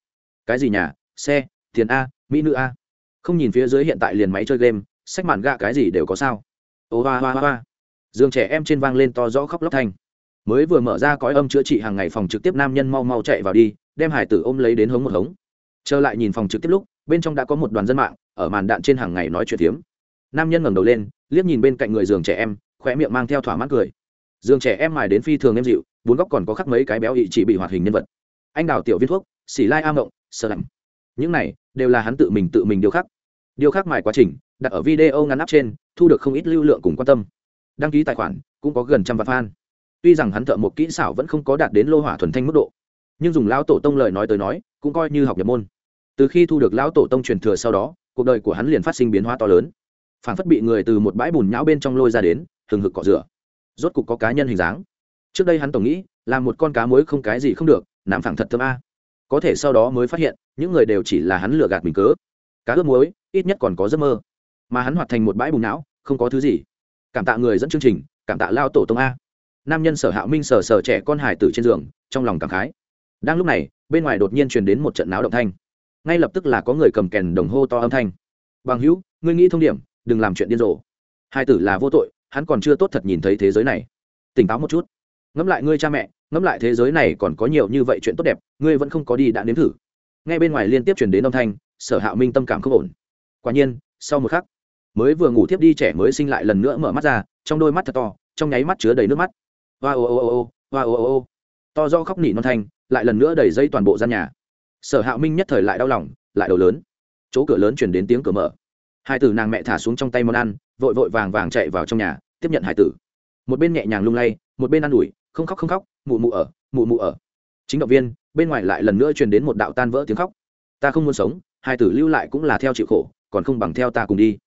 Cái gì nhà? Xe, tiền a, mỹ nữ a. Không nhìn phía dưới hiện tại liền máy chơi game sách màn gạ cái gì đều có sao. Ô, hoa hoa hoa. Giường trẻ em trên vang lên to rõ khóc lóc thanh. Mới vừa mở ra cõi âm chữa trị hàng ngày phòng trực tiếp nam nhân mau mau chạy vào đi, đem hải tử ôm lấy đến hống một hống trở lại nhìn phòng trực tiếp lúc, bên trong đã có một đoàn dân mạng, ở màn đạn trên hàng ngày nói chuyện tiếm nam nhân ngẩng đầu lên, liếc nhìn bên cạnh người giường trẻ em khỏe miệng mang theo thỏa mãn cười. Giường trẻ em mài đến phi thường em dịu, bốn góc còn có khắc mấy cái béo ị chỉ bị hoạt hình nhân vật. Anh đào tiểu viên thuốc xỉ lai a mộng sơ lạnh. Những này đều là hắn tự mình tự mình điều khắc. Điều khắc mài quá trình, đặt ở video ngắn áp trên, thu được không ít lưu lượng cùng quan tâm. Đăng ký tài khoản cũng có gần trăm vạn fan. Tuy rằng hắn thợ một kỹ xảo vẫn không có đạt đến lô hỏa thuần thanh mức độ, nhưng dùng lão tổ tông lời nói tới nói, cũng coi như học nhập môn từ khi thu được lão tổ tông truyền thừa sau đó, cuộc đời của hắn liền phát sinh biến hóa to lớn. Phản phất bị người từ một bãi bùn nhão bên trong lôi ra đến, hừng hực cọ rửa. Rốt cục có cá nhân hình dáng. Trước đây hắn tổng nghĩ, là một con cá muối không cái gì không được, nằm phẳng thật thơm a. Có thể sau đó mới phát hiện, những người đều chỉ là hắn lừa gạt mình cớ. Cá ướp muối, ít nhất còn có giấc mơ. Mà hắn hoạt thành một bãi bùn não không có thứ gì. Cảm tạ người dẫn chương trình, cảm tạ lao tổ tông a. Nam nhân sở hạo minh sờ sờ trẻ con hải tử trên giường, trong lòng cảm khái. Đang lúc này, bên ngoài đột nhiên truyền đến một trận náo động thanh ngay lập tức là có người cầm kèn đồng hô to âm thanh. Bằng hữu, ngươi nghĩ thông điểm, đừng làm chuyện điên rồ. Hai tử là vô tội, hắn còn chưa tốt thật nhìn thấy thế giới này. Tỉnh táo một chút. Ngẫm lại ngươi cha mẹ, ngẫm lại thế giới này còn có nhiều như vậy chuyện tốt đẹp, ngươi vẫn không có đi đã nếm thử. Ngay bên ngoài liên tiếp chuyển đến âm thanh, sở hạo minh tâm cảm không ổn. Quả nhiên, sau một khắc, mới vừa ngủ thiếp đi trẻ mới sinh lại lần nữa mở mắt ra, trong đôi mắt thật to, trong nháy mắt chứa đầy nước mắt. Hoa ô ô ô ô, hoa ô ô ô. To do khóc nỉ non thanh, lại lần nữa đẩy dây toàn bộ gian nhà sở hạo minh nhất thời lại đau lòng, lại đầu lớn. Chỗ cửa lớn chuyển đến tiếng cửa mở. Hai tử nàng mẹ thả xuống trong tay món ăn, vội vội vàng vàng chạy vào trong nhà, tiếp nhận hải tử. Một bên nhẹ nhàng lung lay, một bên ă n ủi, không khóc không khóc, mụ mụ ở, mụ mụ ở. Chính động viên, bên ngoài lại lần nữa truyền đến một đạo tan vỡ tiếng khóc. Ta không muốn sống hai tử lưu lại cũng là theo chịu khổ, còn không bằng theo ta cùng đi.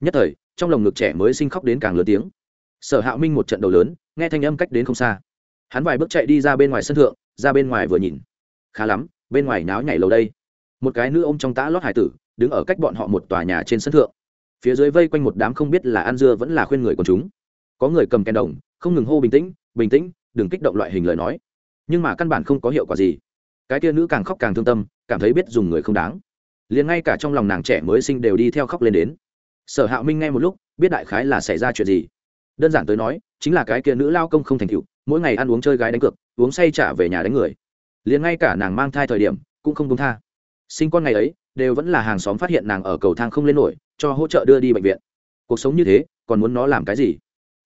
Nhất thời, trong lồng ngực trẻ mới sinh khóc đến càng lớn tiếng. Sở hạo minh một trận đầu lớn, nghe thanh âm cách đến không xa. Hắn vài bước chạy đi ra bên ngoài sân thượng, ra bên ngoài vừa nhìn. Khá lắm bên ngoài náo nhảy lầu đây. Một cái nữ ô m trong tã lót hải tử, đứng ở cách bọn họ một tòa nhà trên sân thượng. Phía dưới vây quanh một đám không biết là ăn dưa vẫn là khuyên người quần chúng. Có người cầm kèn đồng, không ngừng hô bình tĩnh bình tĩnh, đừng kích động loại hình lời nói. Nhưng mà căn bản không có hiệu quả gì. Cái tia nữ càng khóc càng thương tâm, cảm thấy biết dùng người không đáng. Liền ngay cả trong lòng nàng trẻ mới sinh đều đi theo khóc lên đến. Sở hạo minh nghe một lúc, biết đại khái là xảy ra chuyện gì. Đơn giản tới nói, chính là cái kia nữ lao công không thành cựu mỗi ngày ăn uống chơi gái đánh cược, uống say trả về nhà đánh người liền ngay cả nàng mang thai thời điểm cũng không đúng tha. Sinh con ngày ấy, đều vẫn là hàng xóm phát hiện nàng ở cầu thang không lên nổi, cho hỗ trợ đưa đi bệnh viện. Cuộc sống như thế, còn muốn nó làm cái gì?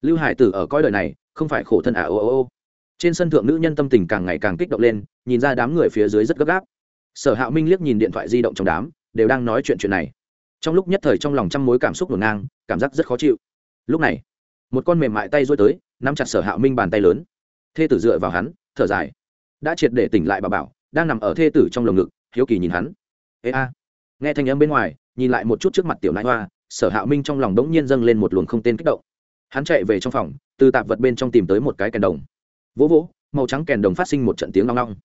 Lưu hải tử ở coi đời này, không phải khổ thân à ô ô ô. Trên sân thượng nữ nhân tâm tình càng ngày càng kích động lên, nhìn ra đám người phía dưới rất gấp gáp. Sở hạ minh liếc nhìn điện thoại di động trong đám, đều đang nói chuyện chuyện này. Trong lúc nhất thời trong lòng trăm mối cảm xúc ngổn ngang, cảm giác rất khó chịu. Lúc này, một con mềm mại tay dối tới, nắm chặt sở hạ minh bàn tay lớn. Thê tử dựa vào hắn, thở dài đã triệt để tỉnh lại bà bảo, đang nằm ở thê tử trong lồng ngực, hiếu kỳ nhìn hắn. Ê a. Nghe thanh âm bên ngoài, nhìn lại một chút trước mặt tiểu nãi hoa, sở hạ minh trong lòng đống nhiên dâng lên một luồng không tên kích động. Hắn chạy về trong phòng, từ tạp vật bên trong tìm tới một cái kèn đồng. Vỗ vỗ, màu trắng kèn đồng phát sinh một trận tiếng long long.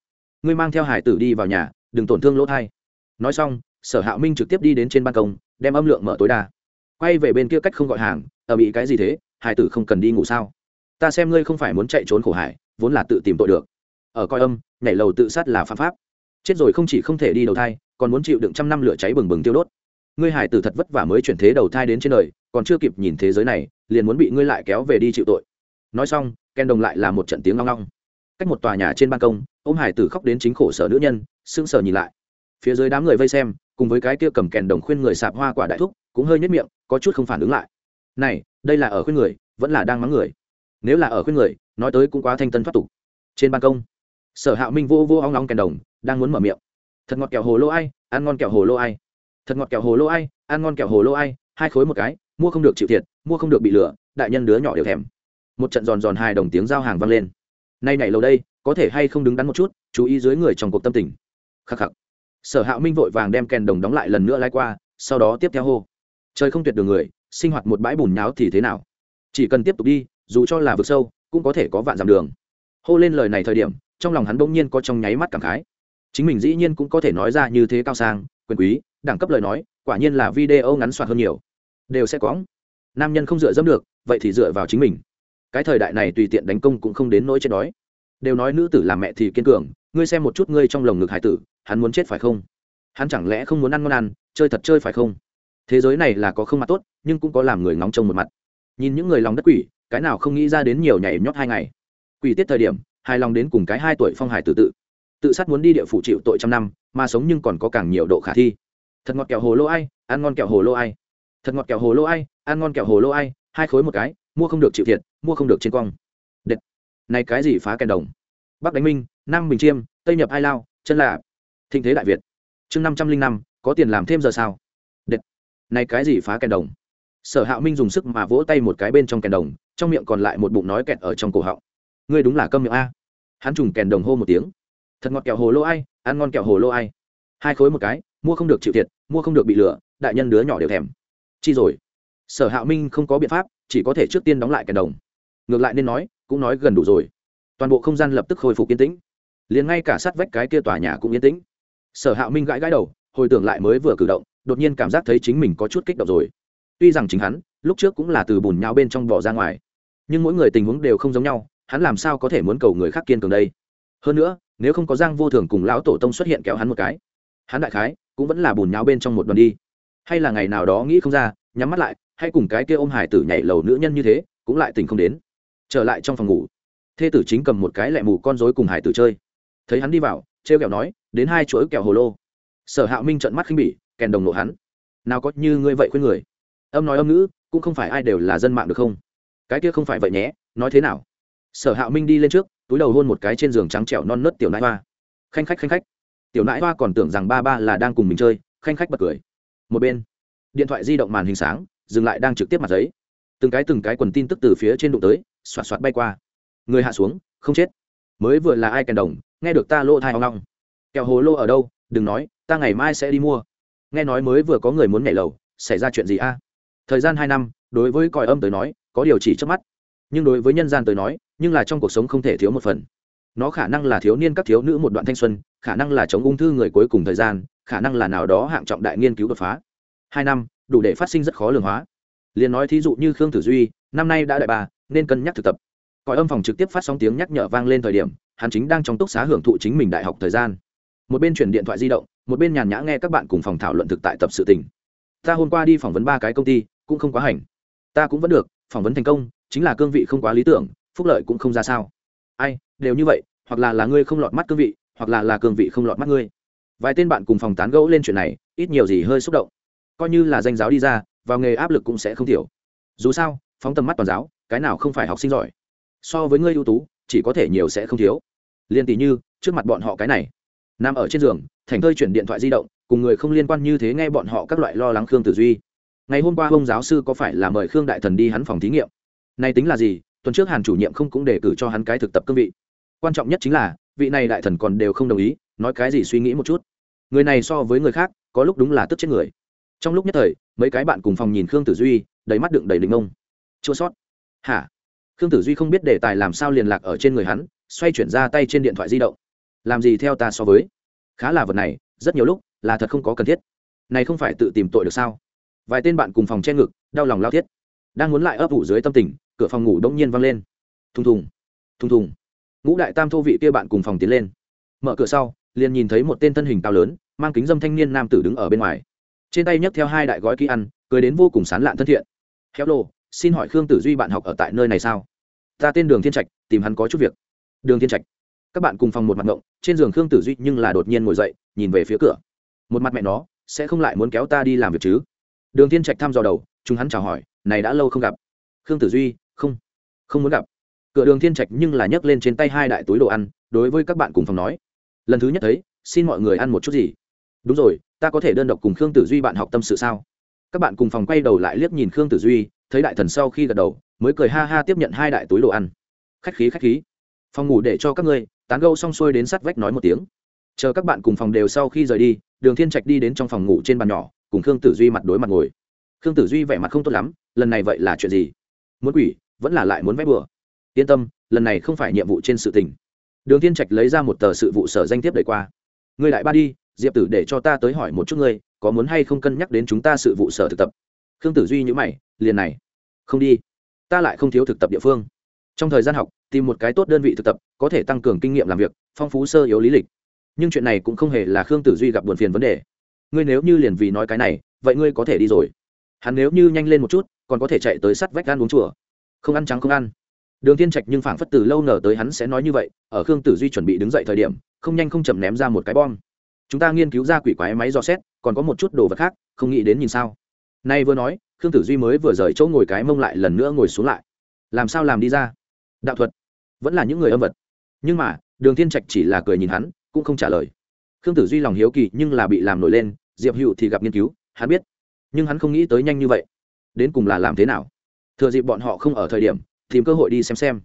Ngươi mang theo hải tử đi vào nhà, đừng tổn thương lỗ thai. Nói xong, sở hạ minh trực tiếp đi đến trên ban công, đem âm lượng mở tối đa. Quay về bên kia cách không gọi hàng, ở bị cái gì thế? Hải tử không cần đi ngủ sao? Ta xem ngươi không phải muốn chạy trốn khổ hải, vốn là tự tìm tội được ở coi âm, nhảy lầu tự sát là phạm pháp. Chết rồi không chỉ không thể đi đầu thai, còn muốn chịu đựng trăm năm lửa cháy bừng bừng tiêu đốt. Ngươi hải tử thật vất vả mới chuyển thế đầu thai đến trên đời, còn chưa kịp nhìn thế giới này, liền muốn bị ngươi lại kéo về đi chịu tội. Nói xong, ken đồng lại là một trận tiếng long long. Cách một tòa nhà trên ban công ô m hải tử khóc đến chính khổ sở nữ nhân, sững sờ nhìn lại. Phía dưới đám người vây xem, cùng với cái kia cầm kèn đồng khuyên người sạp hoa quả đại thúc, cũng hơi nhất miệng, có chút không phản ứng lại. Này, đây là ở khuyên người, vẫn là đang mắng người. Nếu là ở khuyên người, nói tới cũng quá thanh tân thoát tục. Trên ban công sở hạ minh vô vô ong nóng kèn đồng, đang muốn mở miệng. Thật ngọt kẹo hồ lô ai, ăn ngon kẹo hồ lô ai. Thật ngọt kẹo hồ lô ai, ăn ngon kẹo hồ lô ai, hai khối một cái, mua không được chịu thiệt, mua không được bị lửa đại nhân đứa nhỏ đều thèm. Một trận giòn giòn hai đồng tiếng giao hàng vang lên. Nay này lâu đây, có thể hay không đứng đắn một chút, chú ý dưới người trong cuộc tâm tình. Khắc khắc. Sở hạ minh vội vàng đem kèn đồng đóng lại lần nữa lai qua, sau đó tiếp theo hô. Trời không tuyệt đường người, sinh hoạt một bãi bùn nháo thì thế nào? Chỉ cần tiếp tục đi, dù cho là vực sâu, cũng có thể có vạn dặm đường. Hô lên lời này thời điểm trong lòng hắn bỗng nhiên có trong nháy mắt cảm khái. Chính mình dĩ nhiên cũng có thể nói ra như thế cao sang, quyền quý, đẳng cấp lời nói, quả nhiên là video ngắn soạn hơn nhiều. Đều sẽ có nam nhân không dựa dẫm được, vậy thì dựa vào chính mình. Cái thời đại này tùy tiện đánh công cũng không đến nỗi chết đói. Đều nói nữ tử làm mẹ thì kiên cường, ngươi xem một chút ngươi trong lồng ngực hải tử, hắn muốn chết phải không? Hắn chẳng lẽ không muốn ăn ngon ăn, chơi thật chơi phải không? Thế giới này là có không mặt tốt, nhưng cũng có làm người ngóng trông một mặt. Nhìn những người lòng đất quỷ, cái nào không nghĩ ra đến nhiều nhảy nhót hai ngày. Quỷ tiết thời điểm hài lòng đến cùng cái hai tuổi phong hải tự tự. Tự sát muốn đi địa phủ chịu tội trăm năm, mà sống nhưng còn có càng nhiều độ khả thi. Thật ngọt kẹo hồ lô ai, ăn ngon kẹo hồ lô ai. Thật ngọt kẹo hồ lô ai, ăn ngon kẹo hồ lô ai, hai khối một cái, mua không được chịu thiệt, mua không được trên cong. Đệt. Này cái gì phá kèn đồng? Bắc đánh minh, nam bình chiêm, tây nhập ai lao, chân là thịnh thế đại việt. Chương năm trăm linh năm, có tiền làm thêm giờ sao? Đệt. Này cái gì phá kèn đồng? Sở hạ minh dùng sức mà vỗ tay một cái bên trong kèn đồng, trong miệng còn lại một bụng nói kẹt ở trong cổ họng. Ngươi đúng là câm miệng a hắn trùng kèn đồng hô một tiếng. Thật ngọt kẹo hồ lô ai, ăn ngon kẹo hồ lô ai. Hai khối một cái, mua không được chịu thiệt, mua không được bị lừa, đại nhân đứa nhỏ đều thèm. Chi rồi. Sở hạ minh không có biện pháp, chỉ có thể trước tiên đóng lại kèn đồng. Ngược lại nên nói, cũng nói gần đủ rồi. Toàn bộ không gian lập tức khôi phục yên tĩnh. Liền ngay cả sát vách cái kia tòa nhà cũng yên tĩnh. Sở hạ minh gãi gãi đầu, hồi tưởng lại mới vừa cử động, đột nhiên cảm giác thấy chính mình có chút kích động rồi. Tuy rằng chính hắn, lúc trước cũng là từ bùn nhau bên trong bỏ ra ngoài, nhưng mỗi người tình huống đều không giống nhau hắn làm sao có thể muốn cầu người khác kiên cường đây? Hơn nữa, nếu không có giang vô thường cùng lão tổ tông xuất hiện kéo hắn một cái, hắn đại khái cũng vẫn là bùn nháo bên trong một đoàn đi. Hay là ngày nào đó nghĩ không ra, nhắm mắt lại, hay cùng cái kia ôm hải tử nhảy lầu nữ nhân như thế, cũng lại tình không đến. Trở lại trong phòng ngủ, thê tử chính cầm một cái lẹ mù con rối cùng hải tử chơi. Thấy hắn đi vào, trêu kẹo nói, đến hai chuỗi kẹo hồ lô. Sở hạ minh trận mắt khinh bỉ, kèn đồng nộ hắn. Nào có như ngươi vậy khuyên người. Âm nói âm ngữ, cũng không phải ai đều là dân mạng được không? Cái kia không phải vậy nhé, nói thế nào? Sở hạ minh đi lên trước, túi đầu hôn một cái trên giường trắng trẻo non nớt tiểu nãi hoa. Khanh khách khanh khách. Tiểu nãi hoa còn tưởng rằng ba ba là đang cùng mình chơi, khanh khách bật cười. Một bên, điện thoại di động màn hình sáng, dừng lại đang trực tiếp mặt giấy. Từng cái từng cái quần tin tức từ phía trên đụng tới, xoạt xoạt bay qua. Người hạ xuống, không chết. Mới vừa là ai kèn đồng, nghe được ta lô thai hoang long kẹo hồ lô ở đâu, đừng nói, ta ngày mai sẽ đi mua. Nghe nói mới vừa có người muốn nhảy lầu, xảy ra chuyện gì a? Thời gian hai năm, đối với còi âm tới nói, có điều chỉ trước mắt nhưng đối với nhân gian tới nói, nhưng là trong cuộc sống không thể thiếu một phần. Nó khả năng là thiếu niên các thiếu nữ một đoạn thanh xuân, khả năng là chống ung thư người cuối cùng thời gian, khả năng là nào đó hạng trọng đại nghiên cứu đột phá. Hai năm, đủ để phát sinh rất khó lường hóa. Liền nói thí dụ như khương tử duy, năm nay đã đại bà nên cân nhắc thực tập. Còi âm phòng trực tiếp phát sóng tiếng nhắc nhở vang lên thời điểm, hắn chính đang trong túc xá hưởng thụ chính mình đại học thời gian. Một bên chuyển điện thoại di động, một bên nhàn nhã nghe các bạn cùng phòng thảo luận thực tại tập sự tình. Ta hôm qua đi phỏng vấn ba cái công ty, cũng không quá hành. Ta cũng vẫn được, phỏng vấn thành công chính là cương vị không quá lý tưởng, phúc lợi cũng không ra sao. Ai, đều như vậy, hoặc là là ngươi không lọt mắt cương vị, hoặc là là cương vị không lọt mắt ngươi. Vài tên bạn cùng phòng tán gẫu lên chuyện này, ít nhiều gì hơi xúc động. Coi như là danh giáo đi ra, vào nghề áp lực cũng sẽ không thiểu dù sao, phóng tầm mắt toàn giáo, cái nào không phải học sinh giỏi. So với ngươi ưu tú, chỉ có thể nhiều sẽ không thiếu. Liên tỷ như, trước mặt bọn họ cái này. Nằm ở trên giường, thành thơi chuyển điện thoại di động, cùng người không liên quan như thế nghe bọn họ các loại lo lắng khương tử duy. Ngày hôm qua ông giáo sư có phải là mời khương đại thần đi hắn phòng thí nghiệm? Này tính là gì? Tuần trước hàn chủ nhiệm không cũng đề cử cho hắn cái thực tập cương vị. Quan trọng nhất chính là, vị này đại thần còn đều không đồng ý, nói cái gì suy nghĩ một chút. Người này so với người khác, có lúc đúng là tức chết người. Trong lúc nhất thời, mấy cái bạn cùng phòng nhìn khương tử duy, đầy mắt đựng đầy đình ông chua sót. Hả? Khương tử duy không biết đề tài làm sao liên lạc ở trên người hắn, xoay chuyển ra tay trên điện thoại di động. Làm gì theo ta so với? Khá là vật này, rất nhiều lúc, là thật không có cần thiết. Này không phải tự tìm tội được sao? Vài tên bạn cùng phòng che ngực, đau lòng lao thiết. Đang muốn lại ấp ủ dưới tâm tình cửa phòng ngủ đông nhiên văng lên. Thùng thùng thùng thùng. Ngũ đại tam thô vị kia bạn cùng phòng tiến lên. Mở cửa sau, liền nhìn thấy một tên thân hình cao lớn, mang kính dâm thanh niên nam tử đứng ở bên ngoài. Trên tay nhấc theo hai đại gói ký ăn, cười đến vô cùng sán lạn thân thiện. Héo lô xin hỏi khương tử duy bạn học ở tại nơi này sao? Ta tên đường thiên trạch, tìm hắn có chút việc. Đường thiên trạch? Các bạn cùng phòng một mặt ngộng, trên giường khương tử duy nhưng là đột nhiên ngồi dậy, nhìn về phía cửa. Một mặt mẹ nó, sẽ không lại muốn kéo ta đi làm việc chứ? Đường thiên trạch thăm dò đầu, chúng hắn chào hỏi, này đã lâu không gặp. Khương tử duy không không muốn gặp. Cửa đường thiên trạch nhưng là nhấc lên trên tay hai đại túi đồ ăn, đối với các bạn cùng phòng nói. Lần thứ nhất thấy, xin mọi người ăn một chút gì? Đúng rồi, ta có thể đơn độc cùng khương tử duy bạn học tâm sự sao? Các bạn cùng phòng quay đầu lại liếc nhìn khương tử duy, thấy đại thần sau khi gật đầu, mới cười ha ha tiếp nhận hai đại túi đồ ăn. Khách khí khách khí. Phòng ngủ để cho các ngươi, tán gâu xong xuôi đến sát vách nói một tiếng. Chờ các bạn cùng phòng đều sau khi rời đi, đường thiên trạch đi đến trong phòng ngủ trên bàn nhỏ, cùng khương tử duy mặt đối mặt ngồi. Khương tử duy vẻ mặt không tốt lắm, lần này vậy là chuyện gì? Muốn quỷ vẫn là lại muốn vẽ bừa. Yên tâm, lần này không phải nhiệm vụ trên sự tình. Đường thiên trạch lấy ra một tờ sự vụ sở danh tiếp đẩy qua. Ngươi lại ba đi, diệp tử để cho ta tới hỏi một chút ngươi, có muốn hay không cân nhắc đến chúng ta sự vụ sở thực tập? Khương tử duy nhữ mày, liền này. Không đi. Ta lại không thiếu thực tập địa phương. Trong thời gian học, tìm một cái tốt đơn vị thực tập, có thể tăng cường kinh nghiệm làm việc, phong phú sơ yếu lý lịch. Nhưng chuyện này cũng không hề là khương tử duy gặp buồn phiền vấn đề. Ngươi nếu như liền vì nói cái này, vậy ngươi có thể đi rồi. Hắn nếu như nhanh lên một chút, còn có thể chạy tới sắt vách gan uống chùa không ăn trắng không ăn. Đường tiên trạch nhưng phảng phất từ lâu nở tới hắn sẽ nói như vậy, ở khương tử duy chuẩn bị đứng dậy thời điểm, không nhanh không chậm ném ra một cái bom. Chúng ta nghiên cứu ra quỷ quái máy dò xét, còn có một chút đồ vật khác, không nghĩ đến nhìn sao. Nay vừa nói, khương tử duy mới vừa rời chỗ ngồi cái mông lại lần nữa ngồi xuống lại. Làm sao làm đi ra? Đạo thuật. Vẫn là những người âm vật. Nhưng mà, đường thiên trạch chỉ là cười nhìn hắn, cũng không trả lời. Khương tử duy lòng hiếu kỳ nhưng là bị làm nổi lên, diệp hữu thì gặp nghiên cứu, hắn biết. Nhưng hắn không nghĩ tới nhanh như vậy. Đến cùng là làm thế nào? Thừa dịp bọn họ không ở thời điểm, tìm cơ hội đi xem xem.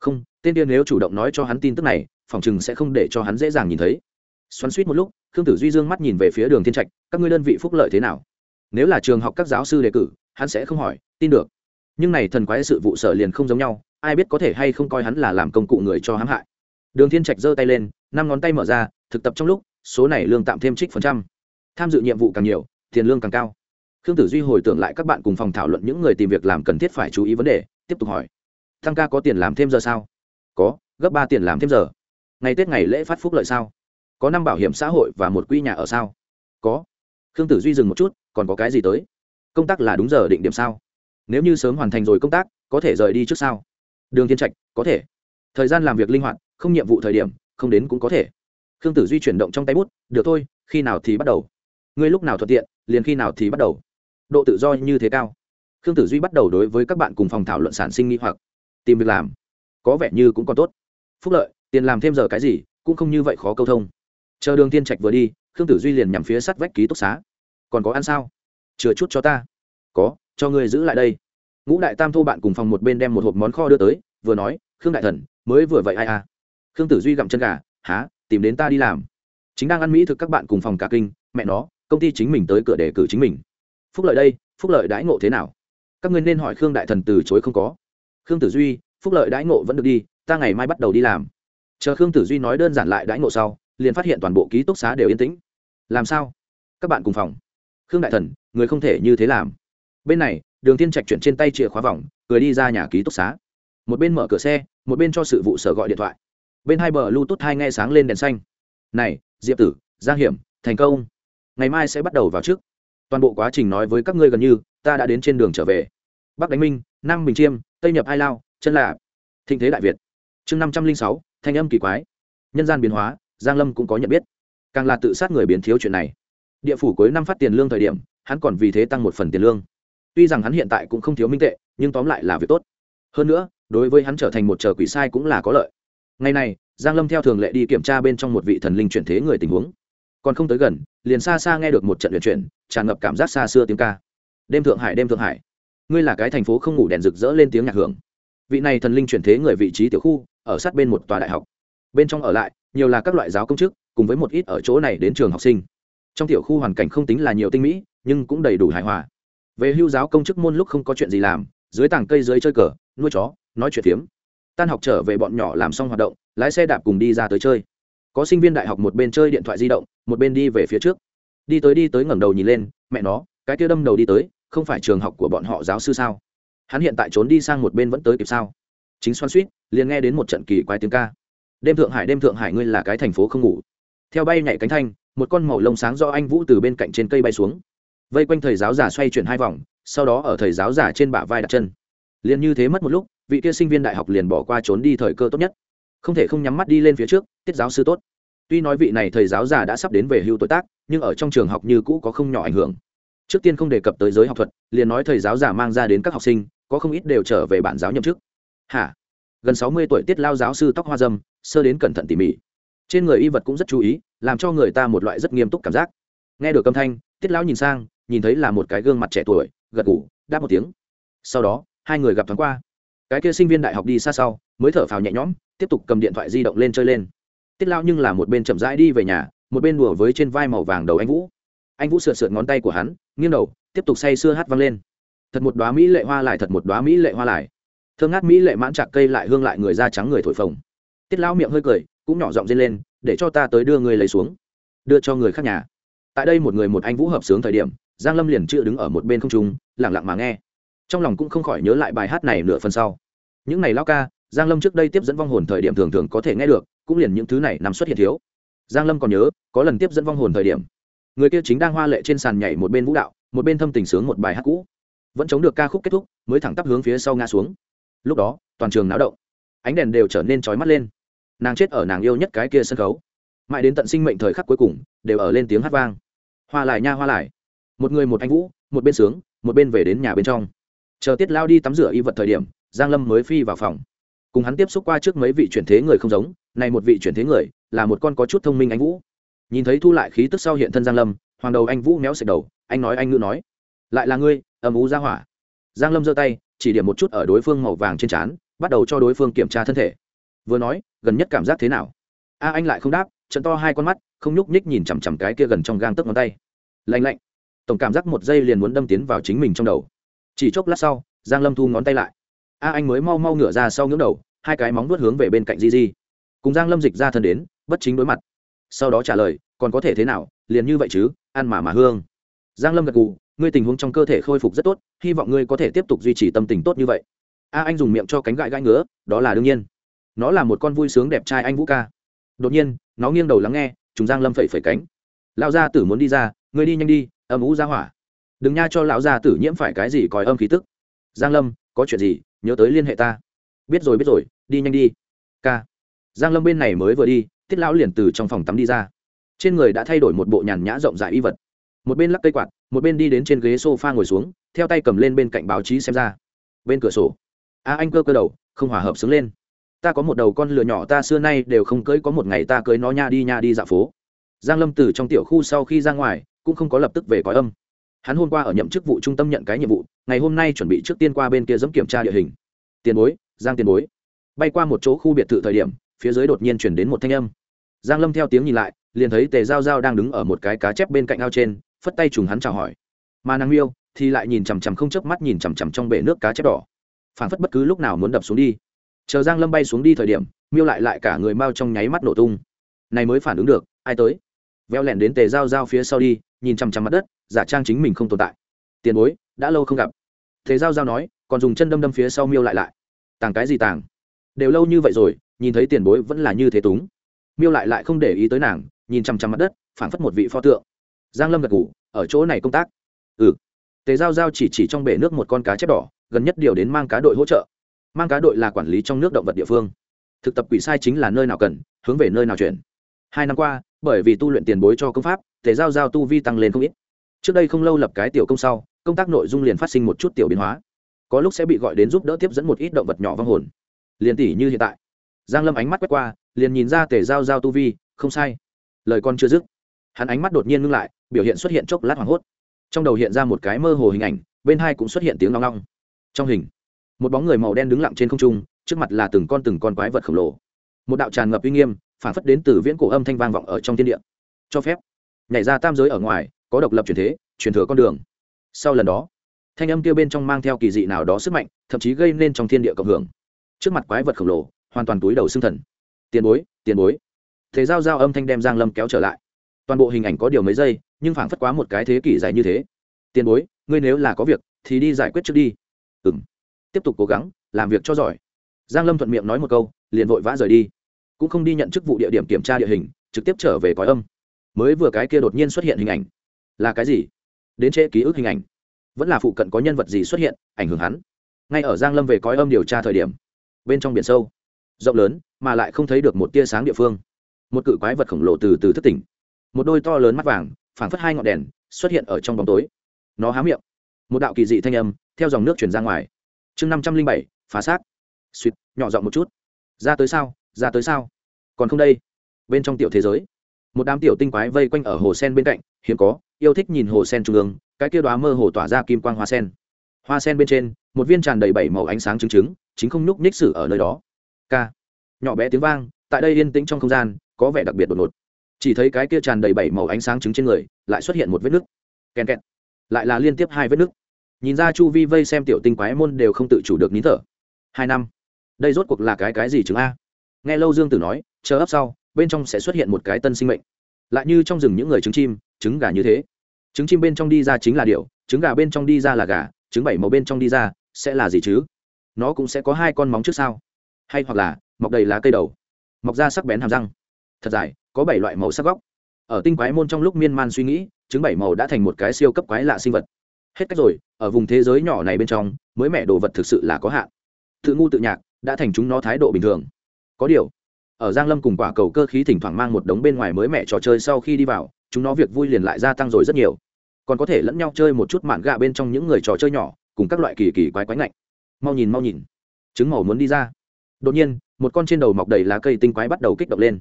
Không, tên tiên nếu chủ động nói cho hắn tin tức này, phòng chừng sẽ không để cho hắn dễ dàng nhìn thấy. Xoắn suýt một lúc, khương tử duy dương mắt nhìn về phía đường thiên trạch, các ngươi đơn vị phúc lợi thế nào? Nếu là trường học các giáo sư đề cử, hắn sẽ không hỏi, tin được. Nhưng này thần quái sự vụ sở liền không giống nhau, ai biết có thể hay không coi hắn là làm công cụ người cho hãm hại. Đường thiên trạch giơ tay lên, năm ngón tay mở ra, thực tập trong lúc, số này lương tạm thêm trích phần trăm. Tham dự nhiệm vụ càng nhiều, tiền lương càng cao khương tử duy hồi tưởng lại các bạn cùng phòng thảo luận những người tìm việc làm cần thiết phải chú ý vấn đề, tiếp tục hỏi. Thăng ca có tiền làm thêm giờ sao? Có, gấp ba tiền làm thêm giờ. Ngày tết ngày lễ phát phúc lợi sao? Có năm bảo hiểm xã hội và một quỹ nhà ở sao? Có. Khương tử duy dừng một chút, còn có cái gì tới? Công tác là đúng giờ định điểm sao? Nếu như sớm hoàn thành rồi công tác, có thể rời đi trước sao? Đường thiên trạch, có thể. Thời gian làm việc linh hoạt, không nhiệm vụ thời điểm, không đến cũng có thể. Khương tử duy chuyển động trong tay bút, được thôi, khi nào thì bắt đầu. Ngươi lúc nào thuận tiện, liền khi nào thì bắt đầu độ tự do như thế cao. Khương tử duy bắt đầu đối với các bạn cùng phòng thảo luận sản sinh nghi hoặc. Tìm việc làm. Có vẻ như cũng còn tốt. Phúc lợi, tiền làm thêm giờ cái gì, cũng không như vậy khó câu thông. Chờ đường tiên trạch vừa đi, khương tử duy liền nhằm phía sắt vách ký túc xá. Còn có ăn sao? Chừa chút cho ta. Có, cho ngươi giữ lại đây. Ngũ đại tam thô bạn cùng phòng một bên đem một hộp món kho đưa tới, vừa nói, khương đại thần, mới vừa vậy ai à? Khương tử duy gặm chân gà há tìm đến ta đi làm. Chính đang ăn mỹ thực các bạn cùng phòng cả kinh, mẹ nó, công ty chính mình tới cửa để cử chính mình phúc lợi đây, phúc lợi đãi ngộ thế nào? Các ngươi nên hỏi khương đại thần từ chối không có. Khương tử duy, phúc lợi đãi ngộ vẫn được đi, ta ngày mai bắt đầu đi làm. Chờ khương tử duy nói đơn giản lại đãi ngộ sau, liền phát hiện toàn bộ ký túc xá đều yên tĩnh. Làm sao? Các bạn cùng phòng. Khương đại thần, người không thể như thế làm. Bên này, đường tiên trạch chuyển trên tay chìa khóa vòng, cười đi ra nhà ký túc xá. Một bên mở cửa xe, một bên cho sự vụ sở gọi điện thoại. Bên hai bờ bluetooth hai nghe sáng lên đèn xanh. Này, diệp tử, giang hiểm, thành công. Ngày mai sẽ bắt đầu vào trước toàn bộ quá trình nói với các ngươi gần như, ta đã đến trên đường trở về. Bắc đánh minh, nam bình chiêm, tây nhập ai lao, chân lạ thịnh thế đại việt. Chương năm trăm linh sáu, thanh âm kỳ quái. Nhân gian biến hóa, giang lâm cũng có nhận biết. Càng là tự sát người biến thiếu chuyện này. Địa phủ cuối năm phát tiền lương thời điểm, hắn còn vì thế tăng một phần tiền lương. Tuy rằng hắn hiện tại cũng không thiếu minh tệ, nhưng tóm lại là việc tốt. Hơn nữa, đối với hắn trở thành một chờ quỷ sai cũng là có lợi. Ngày này, giang lâm theo thường lệ đi kiểm tra bên trong một vị thần linh chuyển thế người tình huống còn không tới gần, liền xa xa nghe được một trận luyện chuyển, tràn ngập cảm giác xa xưa tiếng ca. Đêm thượng hải, đêm thượng hải. Ngươi là cái thành phố không ngủ đèn rực rỡ lên tiếng nhạc hưởng. Vị này thần linh chuyển thế người vị trí tiểu khu, ở sát bên một tòa đại học. Bên trong ở lại, nhiều là các loại giáo công chức, cùng với một ít ở chỗ này đến trường học sinh. Trong tiểu khu hoàn cảnh không tính là nhiều tinh mỹ, nhưng cũng đầy đủ hài hòa. Về hưu giáo công chức môn lúc không có chuyện gì làm, dưới tảng cây dưới chơi cờ, nuôi chó, nói chuyện phiếm. Tan học trở về bọn nhỏ làm xong hoạt động, lái xe đạp cùng đi ra tới chơi có sinh viên đại học một bên chơi điện thoại di động, một bên đi về phía trước. Đi tới đi tới ngẩng đầu nhìn lên, mẹ nó, cái kia đâm đầu đi tới, không phải trường học của bọn họ giáo sư sao? Hắn hiện tại trốn đi sang một bên vẫn tới kịp sao? Chính xoan suýt, liền nghe đến một trận kỳ quái tiếng ca. Đêm thượng hải, đêm thượng hải, ngươi là cái thành phố không ngủ. Theo bay nhảy cánh thanh, một con màu lông sáng do anh vũ từ bên cạnh trên cây bay xuống. Vây quanh thầy giáo giả xoay chuyển hai vòng, sau đó ở thầy giáo giả trên bả vai đặt chân. Liền như thế mất một lúc, vị kia sinh viên đại học liền bỏ qua trốn đi thời cơ tốt nhất không thể không nhắm mắt đi lên phía trước, tiết giáo sư tốt. Tuy nói vị này thầy giáo già đã sắp đến về hưu tuổi tác, nhưng ở trong trường học như cũ có không nhỏ ảnh hưởng. Trước tiên không đề cập tới giới học thuật, liền nói thầy giáo già mang ra đến các học sinh, có không ít đều trở về bản giáo nhậm chức. Hả? Gần sáu mươi tuổi tiết lao giáo sư tóc hoa dâm, sơ đến cẩn thận tỉ mỉ. Trên người y vật cũng rất chú ý, làm cho người ta một loại rất nghiêm túc cảm giác. Nghe được âm thanh, tiết lão nhìn sang, nhìn thấy là một cái gương mặt trẻ tuổi, gật ngủ đáp một tiếng. Sau đó, hai người gặp thoáng qua cái kia sinh viên đại học đi xa sau, mới thở phào nhẹ nhõm, tiếp tục cầm điện thoại di động lên chơi lên. Tiết lao nhưng là một bên chậm rãi đi về nhà, một bên đùa với trên vai màu vàng đầu anh vũ. Anh vũ sượt sượt ngón tay của hắn, nghiêng đầu, tiếp tục say sưa hát vang lên. Thật một đoá mỹ lệ hoa lại, thật một đoá mỹ lệ hoa lại. Thương ngát mỹ lệ mãn chạc cây lại hương lại người da trắng người thổi phồng. Tiết lao miệng hơi cười, cũng nhỏ giọng dên lên, để cho ta tới đưa người lấy xuống. Đưa cho người khác nhà. Tại đây một người một anh vũ hợp sướng thời điểm, giang lâm liền chưa đứng ở một bên không trung lẳng lặng mà nghe. Trong lòng cũng không khỏi nhớ lại bài hát này nửa phần sau những này lao ca, giang lâm trước đây tiếp dẫn vong hồn thời điểm thường thường có thể nghe được, cũng liền những thứ này nằm xuất hiện thiếu. Giang lâm còn nhớ, có lần tiếp dẫn vong hồn thời điểm, người kia chính đang hoa lệ trên sàn nhảy một bên vũ đạo, một bên thâm tình sướng một bài hát cũ. Vẫn chống được ca khúc kết thúc, mới thẳng tắp hướng phía sau ngã xuống. Lúc đó, toàn trường náo động. Ánh đèn đều trở nên trói mắt lên. Nàng chết ở nàng yêu nhất cái kia sân khấu. Mãi đến tận sinh mệnh thời khắc cuối cùng, đều ở lên tiếng hát vang. Hoa lại nha, hoa lại. Một người một anh vũ, một bên sướng, một bên về đến nhà bên trong. Chờ tiết lao đi tắm rửa y vật thời điểm giang lâm mới phi vào phòng. Cùng hắn tiếp xúc qua trước mấy vị chuyển thế người không giống, này một vị chuyển thế người là một con có chút thông minh anh vũ. Nhìn thấy thu lại khí tức sau hiện thân giang lâm, hoàng đầu anh vũ méo sạch đầu, anh nói anh ngữ nói, lại là ngươi, âm ú ra hỏa. Giang lâm giơ tay, chỉ điểm một chút ở đối phương màu vàng trên trán, bắt đầu cho đối phương kiểm tra thân thể. Vừa nói, gần nhất cảm giác thế nào? A anh lại không đáp, trận to hai con mắt, không nhúc nhích nhìn chằm chằm cái kia gần trong gang tấc ngón tay. Lạnh lạnh. Tổng cảm giác một giây liền muốn đâm tiến vào chính mình trong đầu. Chỉ chốc lát sau, giang lâm thu ngón tay lại a anh mới mau mau ngửa ra sau ngưỡng đầu, hai cái móng vuốt hướng về bên cạnh di di cùng giang lâm dịch ra thân đến, bất chính đối mặt. Sau đó trả lời, còn có thể thế nào, liền như vậy chứ, ăn mà mà hương. Giang lâm gật gù, ngươi tình huống trong cơ thể khôi phục rất tốt, hy vọng ngươi có thể tiếp tục duy trì tâm tình tốt như vậy. A anh dùng miệng cho cánh gãi gãi ngứa, đó là đương nhiên. Nó là một con vui sướng đẹp trai anh vũ ca. Đột nhiên, nó nghiêng đầu lắng nghe chúng giang lâm phẩy phẩy cánh. Lão gia tử muốn đi ra, ngươi đi nhanh đi, âm ú ra hỏa. Đừng nha cho lão gia tử nhiễm phải cái gì còi âm khí tức. Giang lâm có chuyện gì, nhớ tới liên hệ ta. Biết rồi biết rồi, đi nhanh đi. K giang lâm bên này mới vừa đi, tiết lão liền từ trong phòng tắm đi ra. Trên người đã thay đổi một bộ nhàn nhã rộng rãi y vật. Một bên lắc cây quạt, một bên đi đến trên ghế sofa ngồi xuống, theo tay cầm lên bên cạnh báo chí xem ra. Bên cửa sổ. A, anh cơ cơ đầu, không hòa hợp sướng lên. Ta có một đầu con lừa nhỏ ta xưa nay đều không cưới, có một ngày ta cưới nó nha đi nha đi dạo phố. Giang lâm từ trong tiểu khu sau khi ra ngoài, cũng không có lập tức về cõi âm hắn hôm qua ở nhậm chức vụ trung tâm nhận cái nhiệm vụ, ngày hôm nay chuẩn bị trước tiên qua bên kia dẫm kiểm tra địa hình. Tiền bối, giang tiền bối. Bay qua một chỗ khu biệt thự thời điểm, phía dưới đột nhiên chuyển đến một thanh âm. Giang lâm theo tiếng nhìn lại, liền thấy tề giao giao đang đứng ở một cái cá chép bên cạnh ao trên, phất tay trùng hắn chào hỏi. Mà nàng miêu, thì lại nhìn chằm chằm không chớp mắt nhìn chằm chằm trong bể nước cá chép đỏ. Phản phất bất cứ lúc nào muốn đập xuống đi. Chờ giang lâm bay xuống đi thời điểm, miêu lại lại cả người mau trong nháy mắt nổ tung. Này mới phản ứng được, ai tới? Veo lẹn đến tề giao giao phía sau đi nhìn chằm chằm mặt đất, giả trang chính mình không tồn tại. Tiền bối, đã lâu không gặp. Thế giao giao nói, còn dùng chân đâm đâm phía sau miêu lại lại. Tàng cái gì tàng? Đều lâu như vậy rồi, nhìn thấy tiền bối vẫn là như thế túng. Miêu lại lại không để ý tới nàng, nhìn chằm chằm mặt đất phản phất một vị pho tượng. Giang lâm gật ngủ ở chỗ này công tác. Ừ. Tề giao giao chỉ chỉ trong bể nước một con cá chép đỏ, gần nhất điều đến mang cá đội hỗ trợ. Mang cá đội là quản lý trong nước động vật địa phương. Thực tập quỷ sai chính là nơi nào cần, hướng về nơi nào chuyển. Hai năm qua, bởi vì tu luyện tiền bối cho công pháp tề giao giao tu vi tăng lên không ít. Trước đây không lâu lập cái tiểu công sau, công tác nội dung liền phát sinh một chút tiểu biến hóa. Có lúc sẽ bị gọi đến giúp đỡ tiếp dẫn một ít động vật nhỏ vong hồn. Liền tỷ như hiện tại. Giang lâm ánh mắt quét qua, liền nhìn ra tề giao giao tu vi, không sai. Lời con chưa dứt. Hắn ánh mắt đột nhiên ngưng lại, biểu hiện xuất hiện chốc lát hoảng hốt. Trong đầu hiện ra một cái mơ hồ hình ảnh, bên hai cũng xuất hiện tiếng long long trong hình, một bóng người màu đen đứng lặng trên không trung, trước mặt là từng con từng con quái vật khổng lồ. Một đạo tràn ngập uy nghiêm, phản phất đến từ viễn cổ âm thanh vang vọng ở trong thiên địa. Cho phép nhảy ra tam giới ở ngoài, có độc lập truyền thế, truyền thừa con đường. Sau lần đó, thanh âm kia bên trong mang theo kỳ dị nào đó sức mạnh, thậm chí gây nên trong thiên địa cộng hưởng. Trước mặt quái vật khổng lồ, hoàn toàn túi đầu xương thần. Tiền bối tiền bối. Thế giao giao âm thanh đem giang lâm kéo trở lại. Toàn bộ hình ảnh có điều mấy giây, nhưng phảng phất quá một cái thế kỷ dài như thế. Tiền bối, ngươi nếu là có việc, thì đi giải quyết trước đi. Ừm. Tiếp tục cố gắng, làm việc cho giỏi. Giang lâm thuận miệng nói một câu, liền vội vã rời đi. Cũng không đi nhận chức vụ địa điểm kiểm tra địa hình, trực tiếp trở về cõi âm mới vừa cái kia đột nhiên xuất hiện hình ảnh. Là cái gì? Đến trễ ký ức hình ảnh. Vẫn là phụ cận có nhân vật gì xuất hiện, ảnh hưởng hắn? Ngay ở giang lâm về cõi âm điều tra thời điểm, bên trong biển sâu, rộng lớn, mà lại không thấy được một tia sáng địa phương. Một cự quái vật khổng lồ từ từ thức tỉnh. Một đôi to lớn mắt vàng, phảng phất hai ngọn đèn, xuất hiện ở trong bóng tối. Nó há miệng. Một đạo kỳ dị thanh âm, theo dòng nước chuyển ra ngoài. Chương năm trăm linh bảy, phá xác. Suýt, nhỏ giọng một chút. Ra tới sao? Ra tới sao? Còn không đây. Bên trong tiểu thế giới một đám tiểu tinh quái vây quanh ở hồ sen bên cạnh, hiếm có, yêu thích nhìn hồ sen trung ương, cái kia đoá mơ hồ tỏa ra kim quang hoa sen. Hoa sen bên trên, một viên tràn đầy bảy màu ánh sáng trứng trứng chính không nhúc nhích sử ở nơi đó. K nhỏ bé tiếng vang, tại đây yên tĩnh trong không gian, có vẻ đặc biệt đột ngột. Chỉ thấy cái kia tràn đầy bảy màu ánh sáng trứng trên người, lại xuất hiện một vết nứt. Kèn kẹt. Lại là liên tiếp hai vết nứt. Nhìn ra chu vi vây xem tiểu tinh quái môn đều không tự chủ được nín thở. Hai năm. Đây rốt cuộc là cái cái gì chứng a? Nghe lâu dương tử nói, chờ ấp sau bên trong sẽ xuất hiện một cái tân sinh mệnh. Lại như trong rừng những người trứng chim, trứng gà như thế. Trứng chim bên trong đi ra chính là điệu trứng gà bên trong đi ra là gà, trứng bảy màu bên trong đi ra sẽ là gì chứ? Nó cũng sẽ có hai con móng trước sau. Hay hoặc là, mọc đầy lá cây đầu. Mọc ra sắc bén hàm răng. Thật dài, có bảy loại màu sắc góc. Ở tinh quái môn trong lúc miên man suy nghĩ, trứng bảy màu đã thành một cái siêu cấp quái lạ sinh vật. Hết cách rồi, ở vùng thế giới nhỏ này bên trong, mới mẻ đồ vật thực sự là có hạn. Tự ngu tự nhạc, đã thành chúng nó thái độ bình thường. Có điều ở giang lâm cùng quả cầu cơ khí thỉnh thoảng mang một đống bên ngoài mới mẻ trò chơi sau khi đi vào, chúng nó việc vui liền lại gia tăng rồi rất nhiều. Còn có thể lẫn nhau chơi một chút mạn gạ bên trong những người trò chơi nhỏ, cùng các loại kỳ kỳ quái quái ngạnh. Mau nhìn mau nhìn. Trứng màu muốn đi ra. Đột nhiên, một con trên đầu mọc đầy lá cây tinh quái bắt đầu kích động lên.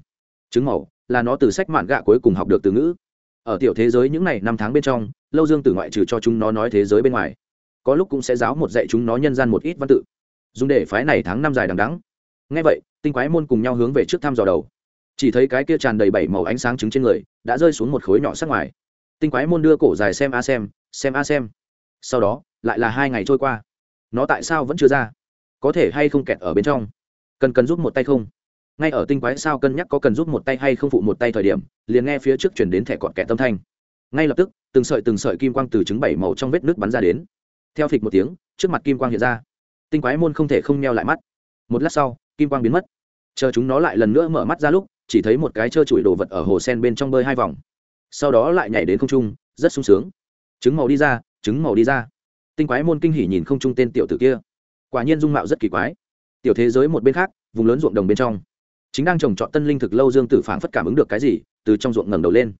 Trứng màu, là nó từ sách mạn gạ cuối cùng học được từ ngữ. Ở tiểu thế giới những ngày năm tháng bên trong, lâu dương từ ngoại trừ cho chúng nó nói thế giới bên ngoài, có lúc cũng sẽ giáo một dạy chúng nó nhân gian một ít văn tự. Dùng để phái này tháng năm dài đằng đắng ngay vậy tinh quái môn cùng nhau hướng về trước thăm dò đầu. Chỉ thấy cái kia tràn đầy bảy màu ánh sáng trứng trên người, đã rơi xuống một khối nhỏ sắc ngoài. Tinh quái môn đưa cổ dài xem a xem xem a xem. Sau đó, lại là hai ngày trôi qua. Nó tại sao vẫn chưa ra? Có thể hay không kẹt ở bên trong? Cần cần giúp một tay không? Ngay ở tinh quái sao cân nhắc có cần giúp một tay hay không phụ một tay thời điểm, liền nghe phía trước chuyển đến thẻ cọt kẹt tâm thanh. Ngay lập tức, từng sợi từng sợi kim quang từ trứng bảy màu trong vết nước bắn ra đến. Theo phịch một tiếng, trước mặt kim quang hiện ra. Tinh quái môn không thể không meo lại mắt. Một lát sau kim quang biến mất. Chờ chúng nó lại lần nữa mở mắt ra lúc, chỉ thấy một cái trơ trụi đồ vật ở hồ sen bên trong bơi hai vòng. Sau đó lại nhảy đến không trung, rất sung sướng. Trứng màu đi ra, trứng màu đi ra. Tinh quái môn kinh hỉ nhìn không trung tên tiểu tử kia. Quả nhiên dung mạo rất kỳ quái. Tiểu thế giới một bên khác, vùng lớn ruộng đồng bên trong. Chính đang trồng trọt tân linh thực lâu dương tử phản phất cảm ứng được cái gì, từ trong ruộng ngẩng đầu lên.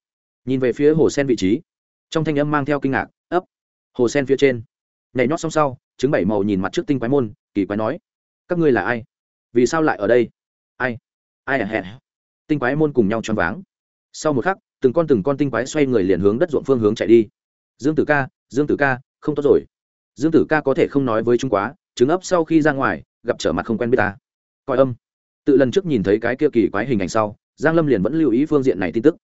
Nhìn về phía hồ sen vị trí, trong thanh âm mang theo kinh ngạc, ấp. Hồ sen phía trên. Nhảy nhót xong sau chứng bảy màu nhìn mặt trước tinh quái môn, kỳ quái nói, các ngươi là ai? Vì sao lại ở đây? Ai? Ai à hẹn tinh quái môn cùng nhau choáng váng. Sau một khắc, từng con từng con tinh quái xoay người liền hướng đất ruộng phương hướng chạy đi. Dương tử ca, dương tử ca, không tốt rồi. Dương tử ca có thể không nói với chúng quá, trứng ấp sau khi ra ngoài, gặp trở mặt không quen biết ta. Coi âm. Tự lần trước nhìn thấy cái kia kỳ quái hình ảnh sau, giang lâm liền vẫn lưu ý phương diện này tin tức.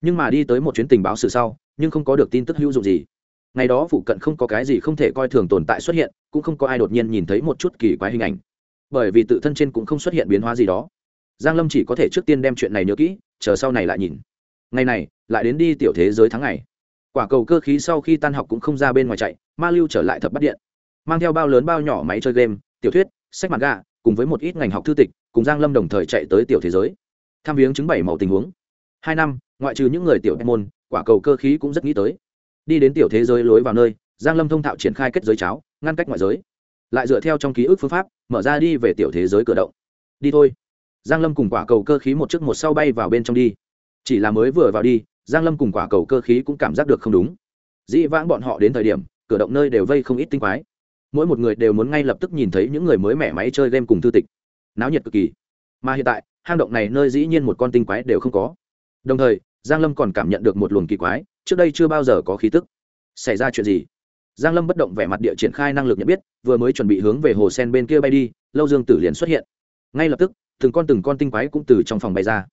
Nhưng mà đi tới một chuyến tình báo sự sau, nhưng không có được tin tức hữu dụng gì. Ngày đó phụ cận không có cái gì không thể coi thường tồn tại xuất hiện, cũng không có ai đột nhiên nhìn thấy một chút kỳ quái hình ảnh bởi vì tự thân trên cũng không xuất hiện biến hóa gì đó. Giang lâm chỉ có thể trước tiên đem chuyện này nhớ kỹ, chờ sau này lại nhìn. Ngày này, lại đến đi tiểu thế giới tháng ngày. Quả cầu cơ khí sau khi tan học cũng không ra bên ngoài chạy, ma lưu trở lại thập bắt điện. Mang theo bao lớn bao nhỏ máy chơi game, tiểu thuyết, sách mặt gà cùng với một ít ngành học thư tịch, cùng giang lâm đồng thời chạy tới tiểu thế giới. Tham viếng chứng bảy màu tình huống. Hai năm, ngoại trừ những người tiểu môn, quả cầu cơ khí cũng rất nghĩ tới. Đi đến tiểu thế giới lối vào nơi, giang lâm thông thạo triển khai kết giới cháo, ngăn cách ngoại giới. Lại dựa theo trong ký ức phương pháp mở ra đi về tiểu thế giới cửa động. Đi thôi. Giang lâm cùng quả cầu cơ khí một chiếc một sau bay vào bên trong đi. Chỉ là mới vừa vào đi, giang lâm cùng quả cầu cơ khí cũng cảm giác được không đúng. Dĩ vãng bọn họ đến thời điểm, cửa động nơi đều vây không ít tinh quái. Mỗi một người đều muốn ngay lập tức nhìn thấy những người mới mẻ máy chơi game cùng thư tịch. Náo nhiệt cực kỳ. Mà hiện tại, hang động này nơi dĩ nhiên một con tinh quái đều không có. Đồng thời, giang lâm còn cảm nhận được một luồng kỳ quái, trước đây chưa bao giờ có khí tức. Xảy ra chuyện gì? Giang lâm bất động vẻ mặt địa triển khai năng lực nhận biết, vừa mới chuẩn bị hướng về hồ sen bên kia bay đi, lâu dương tử liền xuất hiện. Ngay lập tức, từng con từng con tinh quái cũng từ trong phòng bay ra.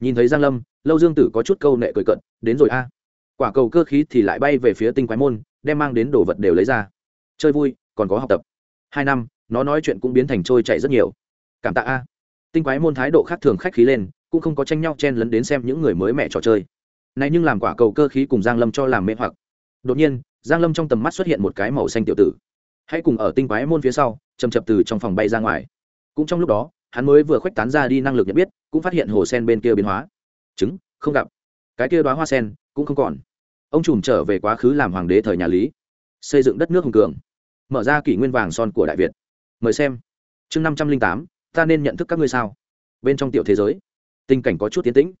Nhìn thấy giang lâm, lâu dương tử có chút câu nệ cười cận đến rồi a. Quả cầu cơ khí thì lại bay về phía tinh quái môn, đem mang đến đồ vật đều lấy ra. Chơi vui, còn có học tập. Hai năm, nó nói chuyện cũng biến thành trôi chảy rất nhiều. Cảm tạ a. Tinh quái môn thái độ khác thường khách khí lên, cũng không có tranh nhau chen lấn đến xem những người mới mẹ trò chơi. Này nhưng làm quả cầu cơ khí cùng giang lâm cho làm mê hoặc. Đột nhiên giang lâm trong tầm mắt xuất hiện một cái màu xanh tiểu tử. Hãy cùng ở tinh quái môn phía sau chầm chập từ trong phòng bay ra ngoài. Cũng trong lúc đó, hắn mới vừa khuếch tán ra đi năng lực nhận biết, cũng phát hiện hồ sen bên kia biến hóa. Chứng không gặp. Cái kia đoá hoa sen cũng không còn. Ông trùm trở về quá khứ làm hoàng đế thời nhà lý. Xây dựng đất nước hùng cường. Mở ra kỷ nguyên vàng son của đại việt. Mời xem. Chương năm trăm linh tám, ta nên nhận thức các ngươi sao? Bên trong tiểu thế giới, tình cảnh có chút tiến tĩnh.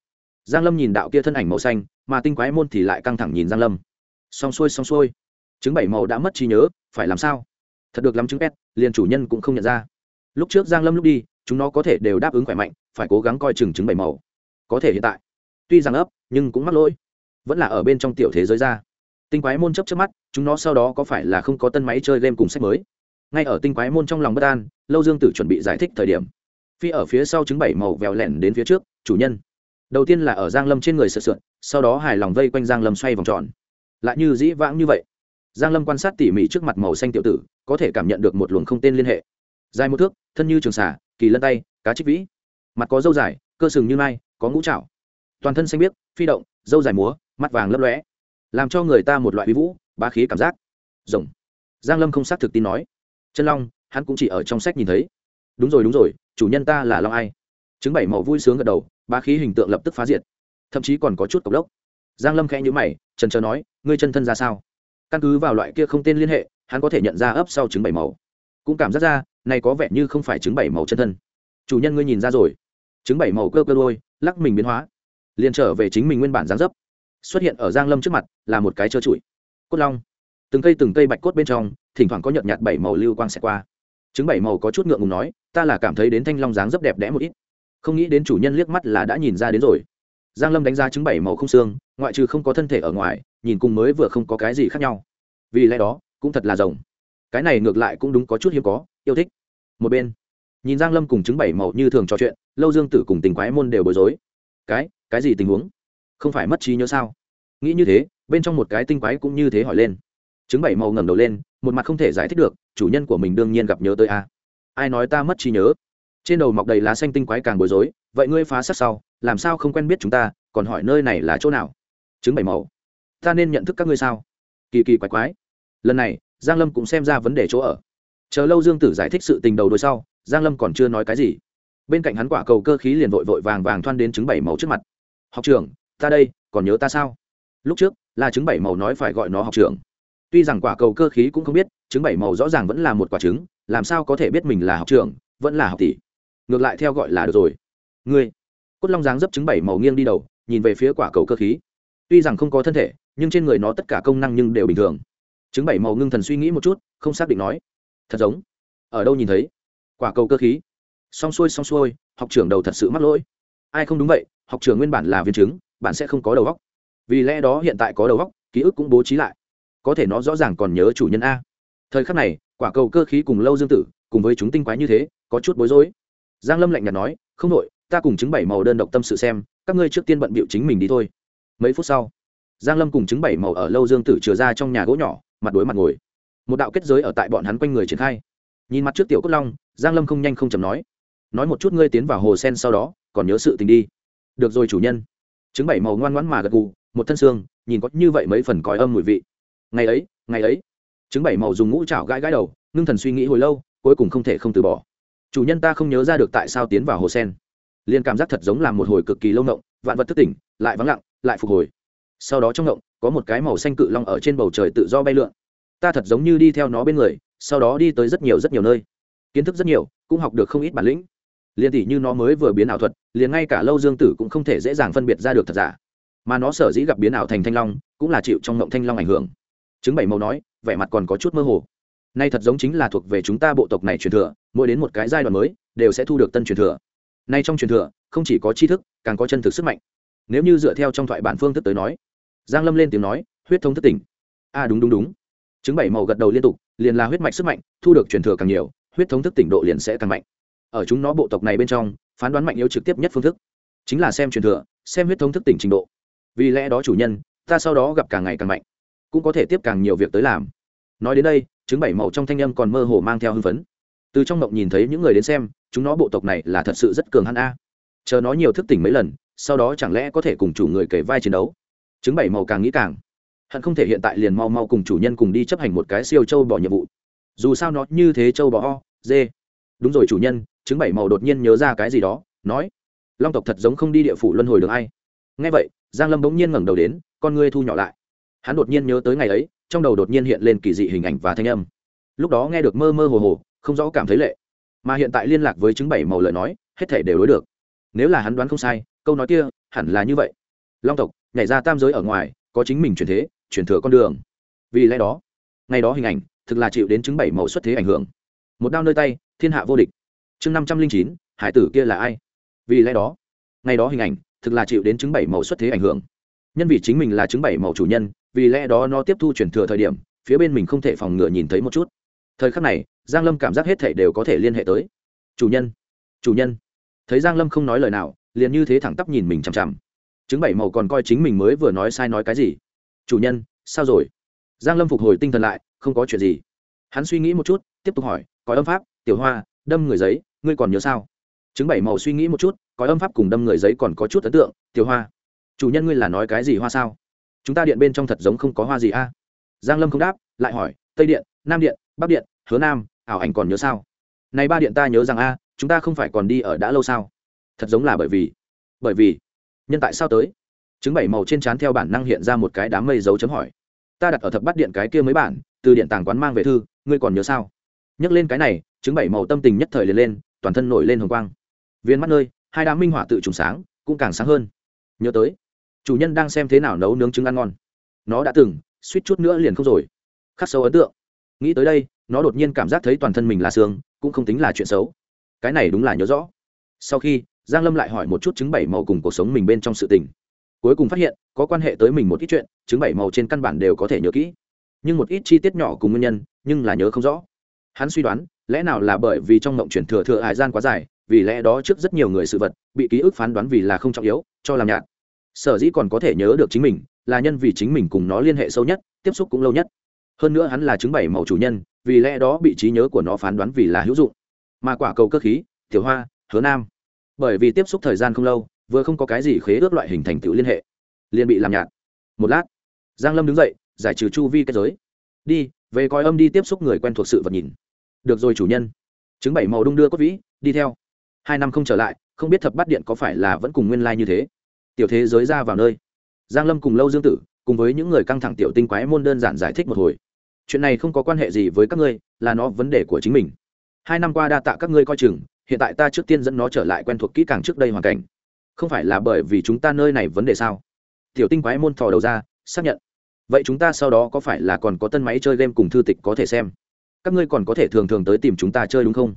Giang lâm nhìn đạo kia thân ảnh màu xanh, mà tinh quái môn thì lại căng thẳng nhìn giang lâm xong xuôi xong xuôi. Chứng bảy màu đã mất trí nhớ, phải làm sao? Thật được lắm chứng pet, liền chủ nhân cũng không nhận ra. Lúc trước giang lâm lúc đi, chúng nó có thể đều đáp ứng khỏe mạnh, phải cố gắng coi chừng chứng bảy màu. Có thể hiện tại. Tuy rằng ấp, nhưng cũng mắc lỗi. Vẫn là ở bên trong tiểu thế giới ra. Tinh quái môn chấp trước mắt, chúng nó sau đó có phải là không có tân máy chơi game cùng sách mới? Ngay ở tinh quái môn trong lòng bất an, lâu dương tử chuẩn bị giải thích thời điểm. Phi ở phía sau chứng bảy màu vèo lẻn đến phía trước, chủ nhân. Đầu tiên là ở giang lâm trên người sợ sượn sau đó hài lòng vây quanh giang lâm xoay vòng tròn lại như dĩ vãng như vậy. Giang lâm quan sát tỉ mỉ trước mặt màu xanh tiểu tử có thể cảm nhận được một luồng không tên liên hệ. Dài một thước thân như trường xà, kỳ lân tay cá trích vĩ. Mặt có dâu dài cơ sừng như mai có ngũ trảo, toàn thân xanh biếc phi động dâu dài múa mắt vàng lấp lóe. Làm cho người ta một loại uy vũ bá khí cảm giác. Rồng. Giang lâm không xác thực tin nói. Chân long hắn cũng chỉ ở trong sách nhìn thấy. Đúng rồi đúng rồi chủ nhân ta là long ai. Chứng bảy màu vui sướng gật đầu bá khí hình tượng lập tức phá diệt. Thậm chí còn có chút cộc lốc giang lâm khẽ nhíu mày, trần trờ nói, ngươi chân thân ra sao? Căn cứ vào loại kia không tên liên hệ, hắn có thể nhận ra ấp sau trứng bảy màu. Cũng cảm giác ra, này có vẻ như không phải trứng bảy màu chân thân. Chủ nhân ngươi nhìn ra rồi. Trứng bảy màu cơ cơ đôi, lắc mình biến hóa, liền trở về chính mình nguyên bản dáng dấp. Xuất hiện ở giang lâm trước mặt, là một cái trơ trụi. Cốt long. Từng cây từng cây bạch cốt bên trong, thỉnh thoảng có nhợt nhạt bảy màu lưu quang xẹt qua. Trứng bảy màu có chút ngượng ngùng nói, ta là cảm thấy đến thanh long dáng dấp đẹp đẽ một ít. Không nghĩ đến chủ nhân liếc mắt là đã nhìn ra đến rồi giang lâm đánh giá chứng bảy màu không xương, ngoại trừ không có thân thể ở ngoài, nhìn cùng mới vừa không có cái gì khác nhau. Vì lẽ đó, cũng thật là rồng. Cái này ngược lại cũng đúng có chút hiếm có, yêu thích. Một bên, nhìn giang lâm cùng chứng bảy màu như thường trò chuyện, lâu dương tử cùng tình quái môn đều bối rối. Cái cái gì tình huống? Không phải mất trí nhớ sao? Nghĩ như thế, bên trong một cái tinh quái cũng như thế hỏi lên. Chứng bảy màu ngẩng đầu lên, một mặt không thể giải thích được, chủ nhân của mình đương nhiên gặp nhớ tới a. Ai nói ta mất trí nhớ? Trên đầu mọc đầy lá xanh tinh quái càng bối rối vậy ngươi phá sát sau, làm sao không quen biết chúng ta, còn hỏi nơi này là chỗ nào? Trứng bảy màu. Ta nên nhận thức các ngươi sao? Kỳ kỳ quái quái. Lần này, giang lâm cũng xem ra vấn đề chỗ ở. Chờ lâu dương tử giải thích sự tình đầu đôi sau, giang lâm còn chưa nói cái gì. Bên cạnh hắn quả cầu cơ khí liền vội vội vàng vàng thoan đến trứng bảy màu trước mặt. Học trưởng, ta đây, còn nhớ ta sao? Lúc trước, là trứng bảy màu nói phải gọi nó học trưởng. Tuy rằng quả cầu cơ khí cũng không biết, trứng bảy màu rõ ràng vẫn là một quả trứng, làm sao có thể biết mình là học trưởng, vẫn là học tỷ? Ngược lại theo gọi là được rồi ngươi. Cốt long dáng dấp chứng bảy màu nghiêng đi đầu, nhìn về phía quả cầu cơ khí. Tuy rằng không có thân thể, nhưng trên người nó tất cả công năng nhưng đều bình thường. Chứng bảy màu ngưng thần suy nghĩ một chút, không xác định nói, thật giống. Ở đâu nhìn thấy? Quả cầu cơ khí. Xong xuôi xong xuôi, học trưởng đầu thật sự mắc lỗi. Ai không đúng vậy, học trưởng nguyên bản là viên chứng bạn sẽ không có đầu góc vì lẽ đó hiện tại có đầu góc ký ức cũng bố trí lại. Có thể nó rõ ràng còn nhớ chủ nhân a. Thời khắc này, quả cầu cơ khí cùng lâu dương tử, cùng với chúng tinh quái như thế, có chút bối rối. Giang lâm lạnh nhạt nói, không đội ta cùng chứng bảy màu đơn độc tâm sự xem, các ngươi trước tiên bận bịu chính mình đi thôi. Mấy phút sau, giang lâm cùng chứng bảy màu ở lâu dương tử chừa ra trong nhà gỗ nhỏ, mặt đối mặt ngồi. Một đạo kết giới ở tại bọn hắn quanh người triển khai. Nhìn mặt trước tiểu cốt long, giang lâm không nhanh không chầm nói nói một chút ngươi tiến vào hồ sen sau đó, còn nhớ sự tình đi. Được rồi chủ nhân. Chứng bảy màu ngoan ngoãn mà gật gù, một thân xương, nhìn có như vậy mấy phần còi âm mùi vị. Ngày ấy ngày ấy. Chứng bảy màu dùng ngũ chảo gãi gãi đầu, ngưng thần suy nghĩ hồi lâu, cuối cùng không thể không từ bỏ. Chủ nhân ta không nhớ ra được tại sao tiến vào hồ sen liền cảm giác thật giống là một hồi cực kỳ lâu ngộng, vạn vật thức tỉnh, lại vắng lặng, lại phục hồi. Sau đó trong ngộng, có một cái màu xanh cự long ở trên bầu trời tự do bay lượn. Ta thật giống như đi theo nó bên người, sau đó đi tới rất nhiều rất nhiều nơi. Kiến thức rất nhiều, cũng học được không ít bản lĩnh. Liền tỷ như nó mới vừa biến ảo thuật, liền ngay cả lâu dương tử cũng không thể dễ dàng phân biệt ra được thật giả. Mà nó sở dĩ gặp biến ảo thành thanh long, cũng là chịu trong ngộng thanh long ảnh hưởng. Chứng bảy màu nói, vẻ mặt còn có chút mơ hồ. Nay thật giống chính là thuộc về chúng ta bộ tộc này truyền thừa, mỗi đến một cái giai đoạn mới, đều sẽ thu được tân truyền thừa nay trong truyền thừa không chỉ có tri thức càng có chân thực sức mạnh. Nếu như dựa theo trong thoại bản phương thức tới nói giang lâm lên tiếng nói huyết thống thức tỉnh. A à, đúng đúng đúng. Chứng bảy màu gật đầu liên tục liền là huyết mạch sức mạnh thu được truyền thừa càng nhiều huyết thống thức tỉnh độ liền sẽ càng mạnh. Ở chúng nó bộ tộc này bên trong phán đoán mạnh yếu trực tiếp nhất phương thức chính là xem truyền thừa xem huyết thống thức tỉnh trình độ. Vì lẽ đó chủ nhân ta sau đó gặp càng ngày càng mạnh cũng có thể tiếp càng nhiều việc tới làm. Nói đến đây chứng bảy màu trong thanh âm còn mơ hồ mang theo hưng phấn từ trong mộng nhìn thấy những người đến xem, chúng nó bộ tộc này là thật sự rất cường hắn a. Chờ nó nhiều thức tỉnh mấy lần, sau đó chẳng lẽ có thể cùng chủ người kể vai chiến đấu? Chứng bảy màu càng nghĩ càng. Hận không thể hiện tại liền mau mau cùng chủ nhân cùng đi chấp hành một cái siêu châu bỏ nhiệm vụ. Dù sao nó như thế châu bò o, dê. Đúng rồi chủ nhân chứng bảy màu đột nhiên nhớ ra cái gì đó, nói. Long tộc thật giống không đi địa phủ luân hồi được ai. Ngay vậy, giang lâm bỗng nhiên ngẩng đầu đến, con ngươi thu nhỏ lại. Hắn đột nhiên nhớ tới ngày ấy, trong đầu đột nhiên hiện lên kỳ dị hình ảnh và thanh âm. Lúc đó nghe được mơ mơ hồ hồ không rõ cảm thấy lệ. Mà hiện tại liên lạc với chứng bảy màu lời nói, hết thể đều đối được. Nếu là hắn đoán không sai, câu nói kia hẳn là như vậy. Long tộc, nhảy ra tam giới ở ngoài, có chính mình chuyển thế, chuyển thừa con đường. Vì lẽ đó, ngày đó hình ảnh thực là chịu đến chứng bảy màu xuất thế ảnh hưởng. Một đao nơi tay, thiên hạ vô địch. Chương năm trăm linh chín, hải tử kia là ai? Vì lẽ đó, ngày đó hình ảnh thực là chịu đến chứng bảy màu xuất thế ảnh hưởng. Nhân vì chính mình là chứng bảy màu chủ nhân, vì lẽ đó nó tiếp thu chuyển thừa thời điểm, phía bên mình không thể phòng ngừa nhìn thấy một chút. Thời khắc này giang lâm cảm giác hết thể đều có thể liên hệ tới. Chủ nhân chủ nhân. Thấy giang lâm không nói lời nào, liền như thế thẳng tắp nhìn mình chằm chằm. Chứng bảy màu còn coi chính mình mới vừa nói sai nói cái gì? Chủ nhân, sao rồi? Giang lâm phục hồi tinh thần lại, không có chuyện gì. Hắn suy nghĩ một chút, tiếp tục hỏi có âm pháp, tiểu hoa, đâm người giấy, ngươi còn nhớ sao? Chứng bảy màu suy nghĩ một chút có âm pháp cùng đâm người giấy còn có chút ấn tượng, tiểu hoa. Chủ nhân ngươi là nói cái gì hoa sao? Chúng ta điện bên trong thật giống không có hoa gì a. Giang lâm không đáp, lại hỏi, tây điện, nam điện, bắc điện, hứa nam ảo ảnh còn nhớ sao? Này ba điện ta nhớ rằng a, chúng ta không phải còn đi ở đã lâu sao? Thật giống là bởi vì bởi vì, nhân tại sao tới? Chứng bảy màu trên trán theo bản năng hiện ra một cái đám mây dấu chấm hỏi. Ta đặt ở thập bắt điện cái kia mấy bản, từ điện tàng quán mang về thư, ngươi còn nhớ sao? Nhắc lên cái này chứng bảy màu tâm tình nhất thời liền lên, toàn thân nổi lên hồng quang. Viên mắt nơi, hai đám minh họa tự trùng sáng, cũng càng sáng hơn. Nhớ tới, chủ nhân đang xem thế nào nấu nướng trứng ăn ngon. Nó đã từng, suýt chút nữa liền không rồi. Khắc sâu ấn tượng. Nghĩ tới đây nó đột nhiên cảm giác thấy toàn thân mình là xương, cũng không tính là chuyện xấu. Cái này đúng là nhớ rõ. Sau khi, giang lâm lại hỏi một chút chứng bảy màu cùng cuộc sống mình bên trong sự tình. Cuối cùng phát hiện, có quan hệ tới mình một ít chuyện chứng bảy màu trên căn bản đều có thể nhớ kỹ. Nhưng một ít chi tiết nhỏ cùng nguyên nhân, nhưng là nhớ không rõ. Hắn suy đoán, lẽ nào là bởi vì trong ngộng chuyển thừa thừa hải gian quá dài, vì lẽ đó trước rất nhiều người sự vật, bị ký ức phán đoán vì là không trọng yếu, cho làm nhạt. Sở dĩ còn có thể nhớ được chính mình, là nhân vì chính mình cùng nó liên hệ sâu nhất, tiếp xúc cũng lâu nhất. Hơn nữa hắn là chứng bảy màu chủ nhân vì lẽ đó bị trí nhớ của nó phán đoán vì là hữu dụng. Mà quả cầu cơ khí, tiểu hoa, hứa nam. Bởi vì tiếp xúc thời gian không lâu, vừa không có cái gì khế ước loại hình thành tựu liên hệ. Liền bị làm nhạt. Một lát, giang lâm đứng dậy, giải trừ chu vi kết giới. Đi, về coi âm đi tiếp xúc người quen thuộc sự vật nhìn. Được rồi chủ nhân. Chứng bảy màu đung đưa cốt vĩ, đi theo. Hai năm không trở lại, không biết thập bát điện có phải là vẫn cùng nguyên lai như thế. Tiểu thế giới ra vào nơi. Giang lâm cùng lâu dương tử, cùng với những người căng thẳng tiểu tinh quái môn đơn giản giải thích một hồi chuyện này không có quan hệ gì với các ngươi, là nó vấn đề của chính mình. Hai năm qua đa tạ các ngươi coi chừng, hiện tại ta trước tiên dẫn nó trở lại quen thuộc kỹ càng trước đây hoàn cảnh. Không phải là bởi vì chúng ta nơi này vấn đề sao? Tiểu tinh quái môn thò đầu ra, xác nhận. Vậy chúng ta sau đó có phải là còn có tân máy chơi game cùng thư tịch có thể xem? Các ngươi còn có thể thường thường tới tìm chúng ta chơi đúng không?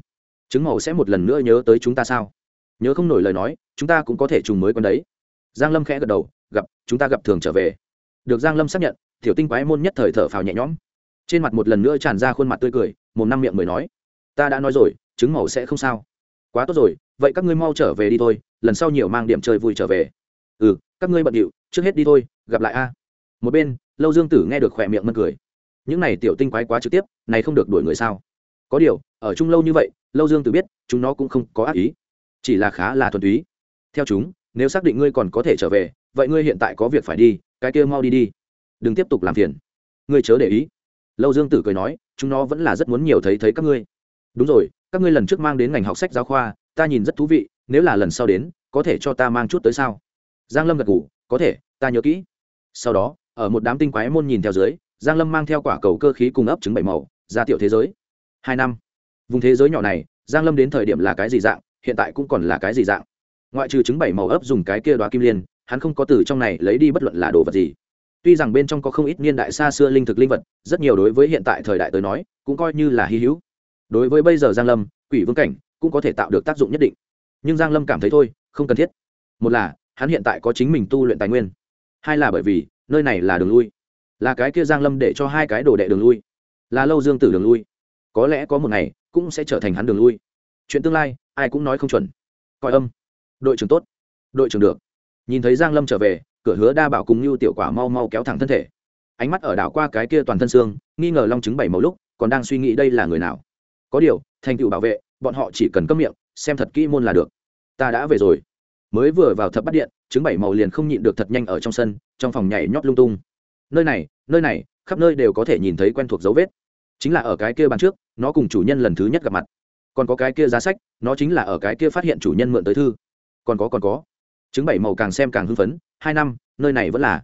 Chứng màu sẽ một lần nữa nhớ tới chúng ta sao? Nhớ không nổi lời nói, chúng ta cũng có thể trùng mới con đấy. Giang lâm khẽ gật đầu, gặp, chúng ta gặp thường trở về. Được giang lâm xác nhận, tiểu tinh quái môn nhất thời thở phào nhẹ nhõm trên mặt một lần nữa tràn ra khuôn mặt tươi cười một năm miệng mới nói, ta đã nói rồi chứng màu sẽ không sao. Quá tốt rồi, vậy các ngươi mau trở về đi thôi, lần sau nhiều mang điểm chơi vui trở về. Ừ các ngươi bận điệu, trước hết đi thôi, gặp lại a. Một bên, lâu dương tử nghe được khỏe miệng mân cười. Những này tiểu tinh quái quá trực tiếp, này không được đuổi người sao? Có điều, ở chung lâu như vậy, lâu dương tử biết, chúng nó cũng không có ác ý, chỉ là khá là thuần túy. Theo chúng, nếu xác định ngươi còn có thể trở về, vậy ngươi hiện tại có việc phải đi, cái kia mau đi đi. Đừng tiếp tục làm phiền. Ngươi chớ để ý lâu dương tử cười nói, chúng nó vẫn là rất muốn nhiều thấy thấy các ngươi. Đúng rồi, các ngươi lần trước mang đến ngành học sách giáo khoa, ta nhìn rất thú vị, nếu là lần sau đến, có thể cho ta mang chút tới sao? Giang lâm gật ngủ có thể, ta nhớ kỹ. Sau đó, ở một đám tinh quái môn nhìn theo dưới, giang lâm mang theo quả cầu cơ khí cùng ấp trứng bảy màu, ra tiểu thế giới. Hai năm. Vùng thế giới nhỏ này, giang lâm đến thời điểm là cái gì dạng, hiện tại cũng còn là cái gì dạng. Ngoại trừ trứng bảy màu ấp dùng cái kia đoá kim liên, hắn không có từ trong này lấy đi bất luận là đồ vật gì tuy rằng bên trong có không ít niên đại xa xưa linh thực linh vật, rất nhiều đối với hiện tại thời đại tới nói, cũng coi như là hy hữu. Đối với bây giờ giang lâm, quỷ vương cảnh cũng có thể tạo được tác dụng nhất định. Nhưng giang lâm cảm thấy thôi, không cần thiết. Một là, hắn hiện tại có chính mình tu luyện tài nguyên. Hai là bởi vì, nơi này là đường lui. Là cái kia giang lâm để cho hai cái đồ đệ đường lui. Là lâu dương tử đường lui. Có lẽ có một ngày, cũng sẽ trở thành hắn đường lui. Chuyện tương lai, ai cũng nói không chuẩn. Coi âm. Đội trưởng tốt. Đội trưởng được. Nhìn thấy giang lâm trở về cửa hứa đa bảo cùng như tiểu quả mau mau kéo thẳng thân thể. Ánh mắt ở đảo qua cái kia toàn thân xương, nghi ngờ long chứng bảy màu lúc, còn đang suy nghĩ đây là người nào. Có điều, thành tựu bảo vệ, bọn họ chỉ cần cấm miệng, xem thật kỹ môn là được. Ta đã về rồi. Mới vừa vào thập bắt điện chứng bảy màu liền không nhịn được thật nhanh ở trong sân, trong phòng nhảy nhót lung tung. Nơi này nơi này, khắp nơi đều có thể nhìn thấy quen thuộc dấu vết. Chính là ở cái kia bàn trước, nó cùng chủ nhân lần thứ nhất gặp mặt. Còn có cái kia giá sách, nó chính là ở cái kia phát hiện chủ nhân mượn tới thư. Còn có còn có. Chứng bảy màu càng xem càng hưng phấn hai năm, nơi này vẫn là.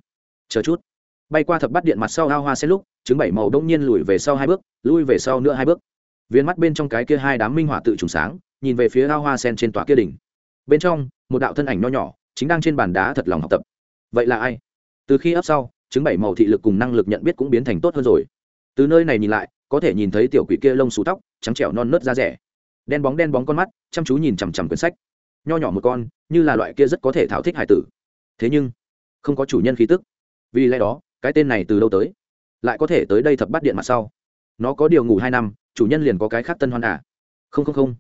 Chờ chút. Bay qua thập bắt điện mặt sau ao hoa sen lúc chứng bảy màu đông nhiên lùi về sau hai bước, lui về sau nữa hai bước. Viên mắt bên trong cái kia hai đám minh họa tự trùng sáng, nhìn về phía ao hoa sen trên tòa kia đỉnh. Bên trong, một đạo thân ảnh nho nhỏ, chính đang trên bàn đá thật lòng học tập. Vậy là ai? Từ khi ấp sau chứng bảy màu thị lực cùng năng lực nhận biết cũng biến thành tốt hơn rồi. Từ nơi này nhìn lại, có thể nhìn thấy tiểu quỷ kia lông xù tóc, trắng trẻo non nớt da rẻ. Đen bóng đen bóng con mắt, chăm chú nhìn chằm chằm quyển sách. Nho nhỏ một con, như là loại kia rất có thể thảo thích hải tử thế nhưng không có chủ nhân khí tức. Vì lẽ đó, cái tên này từ đâu tới? Lại có thể tới đây thập bắt điện mặt sau. Nó có điều ngủ hai năm, chủ nhân liền có cái khác tân hoan à? Không không không.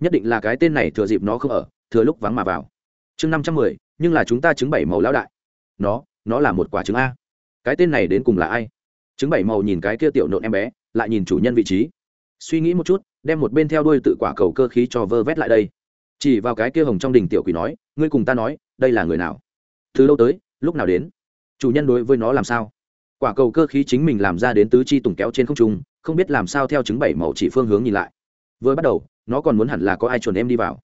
Nhất định là cái tên này thừa dịp nó không ở, thừa lúc vắng mà vào. Chương năm trăm mười, nhưng là chúng ta chứng bảy màu lão đại. Nó nó là một quả trứng a. Cái tên này đến cùng là ai? Trứng bảy màu nhìn cái kia tiểu nộn em bé, lại nhìn chủ nhân vị trí. Suy nghĩ một chút, đem một bên theo đuôi tự quả cầu cơ khí cho vơ vét lại đây. Chỉ vào cái kia hồng trong đình tiểu quỷ nói, ngươi cùng ta nói, đây là người nào? Từ lâu tới, lúc nào đến? Chủ nhân đối với nó làm sao? Quả cầu cơ khí chính mình làm ra đến tứ chi tùng kéo trên không trung, không biết làm sao theo chứng bảy màu chỉ phương hướng nhìn lại. Vừa bắt đầu, nó còn muốn hẳn là có ai chuồn em đi vào.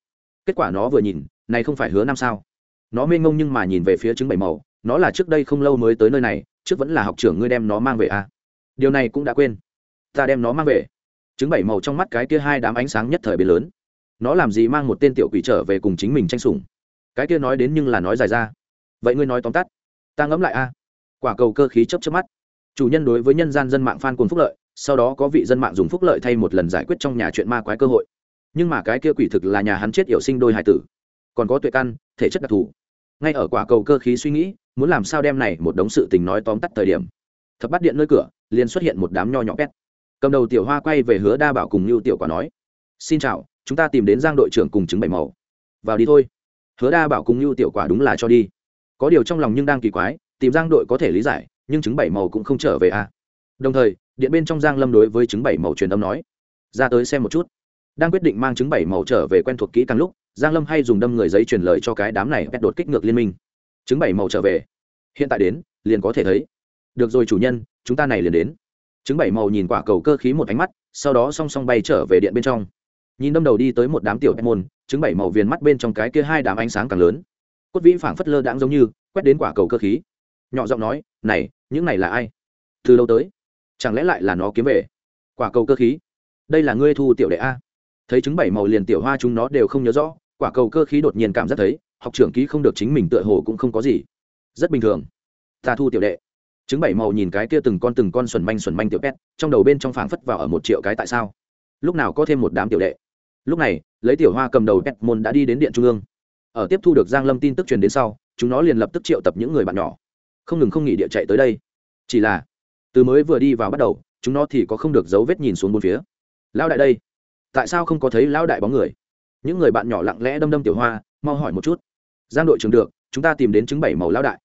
Kết quả nó vừa nhìn, này không phải hứa năm sao? Nó mênh mông nhưng mà nhìn về phía chứng bảy màu, nó là trước đây không lâu mới tới nơi này, trước vẫn là học trưởng ngươi đem nó mang về à. điều này cũng đã quên. Ta đem nó mang về. Chứng bảy màu trong mắt cái kia hai đám ánh sáng nhất thời bề lớn. Nó làm gì mang một tên tiểu quỷ trở về cùng chính mình tranh sủng? Cái kia nói đến nhưng là nói dài ra vậy ngươi nói tóm tắt. Ta ngẫm lại a. Quả cầu cơ khí chấp chấp mắt. Chủ nhân đối với nhân gian dân mạng phan cuồng phúc lợi, sau đó có vị dân mạng dùng phúc lợi thay một lần giải quyết trong nhà chuyện ma quái cơ hội. Nhưng mà cái kia quỷ thực là nhà hắn chết yểu sinh đôi hải tử. Còn có tuệ căn, thể chất đặc thù. Ngay ở quả cầu cơ khí suy nghĩ, muốn làm sao đem này một đống sự tình nói tóm tắt thời điểm, thập bắt điện nơi cửa, liền xuất hiện một đám nho nhỏ pet. Cầm đầu tiểu hoa quay về hứa đa bảo cùng lưu tiểu quả nói, xin chào, chúng ta tìm đến giang đội trưởng cùng chứng bảy màu. Vào đi thôi. Hứa đa bảo cùng lưu tiểu quả đúng là cho đi có điều trong lòng nhưng đang kỳ quái, tìm giang đội có thể lý giải, nhưng chứng bảy màu cũng không trở về a à. đồng thời, điện bên trong giang lâm đối với chứng bảy màu truyền âm nói, ra tới xem một chút. Đang quyết định mang chứng bảy màu trở về quen thuộc kỹ càng lúc, giang lâm hay dùng đâm người giấy truyền lời cho cái đám này bét đột kích ngược liên minh. Chứng bảy màu trở về. Hiện tại đến, liền có thể thấy. Được rồi chủ nhân, chúng ta này liền đến. Chứng bảy màu nhìn quả cầu cơ khí một ánh mắt, sau đó song song bay trở về điện bên trong. Nhìn đâm đầu đi tới một đám tiểu môn chứng bảy màu viền mắt bên trong cái kia hai đám ánh sáng càng lớn cốt vĩ phảng phất lơ đãng giống như quét đến quả cầu cơ khí. Nhỏ giọng nói, này, những này là ai? Từ lâu tới? Chẳng lẽ lại là nó kiếm về? Quả cầu cơ khí? Đây là ngươi thu tiểu đệ a. Thấy chứng bảy màu liền tiểu hoa chúng nó đều không nhớ rõ, quả cầu cơ khí đột nhiên cảm giác thấy, học trưởng ký không được chính mình tựa hồ cũng không có gì. Rất bình thường. Ta thu tiểu đệ. Chứng bảy màu nhìn cái kia từng con từng con xuẩn manh xuẩn manh tiểu pet, trong đầu bên trong phảng phất vào ở một triệu cái tại sao. Lúc nào có thêm một đám tiểu đệ. Lúc này, lấy tiểu hoa cầm đầu pet môn đã đi đến điện trung ương ở tiếp thu được giang lâm tin tức truyền đến sau, chúng nó liền lập tức triệu tập những người bạn nhỏ. Không ngừng không nghỉ địa chạy tới đây. Chỉ là, từ mới vừa đi vào bắt đầu, chúng nó thì có không được dấu vết nhìn xuống bốn phía. Lão đại đây, tại sao không có thấy lão đại bóng người? Những người bạn nhỏ lặng lẽ đâm đâm tiểu hoa, mau hỏi một chút. Giang đội trưởng được, chúng ta tìm đến chứng bảy màu lão đại.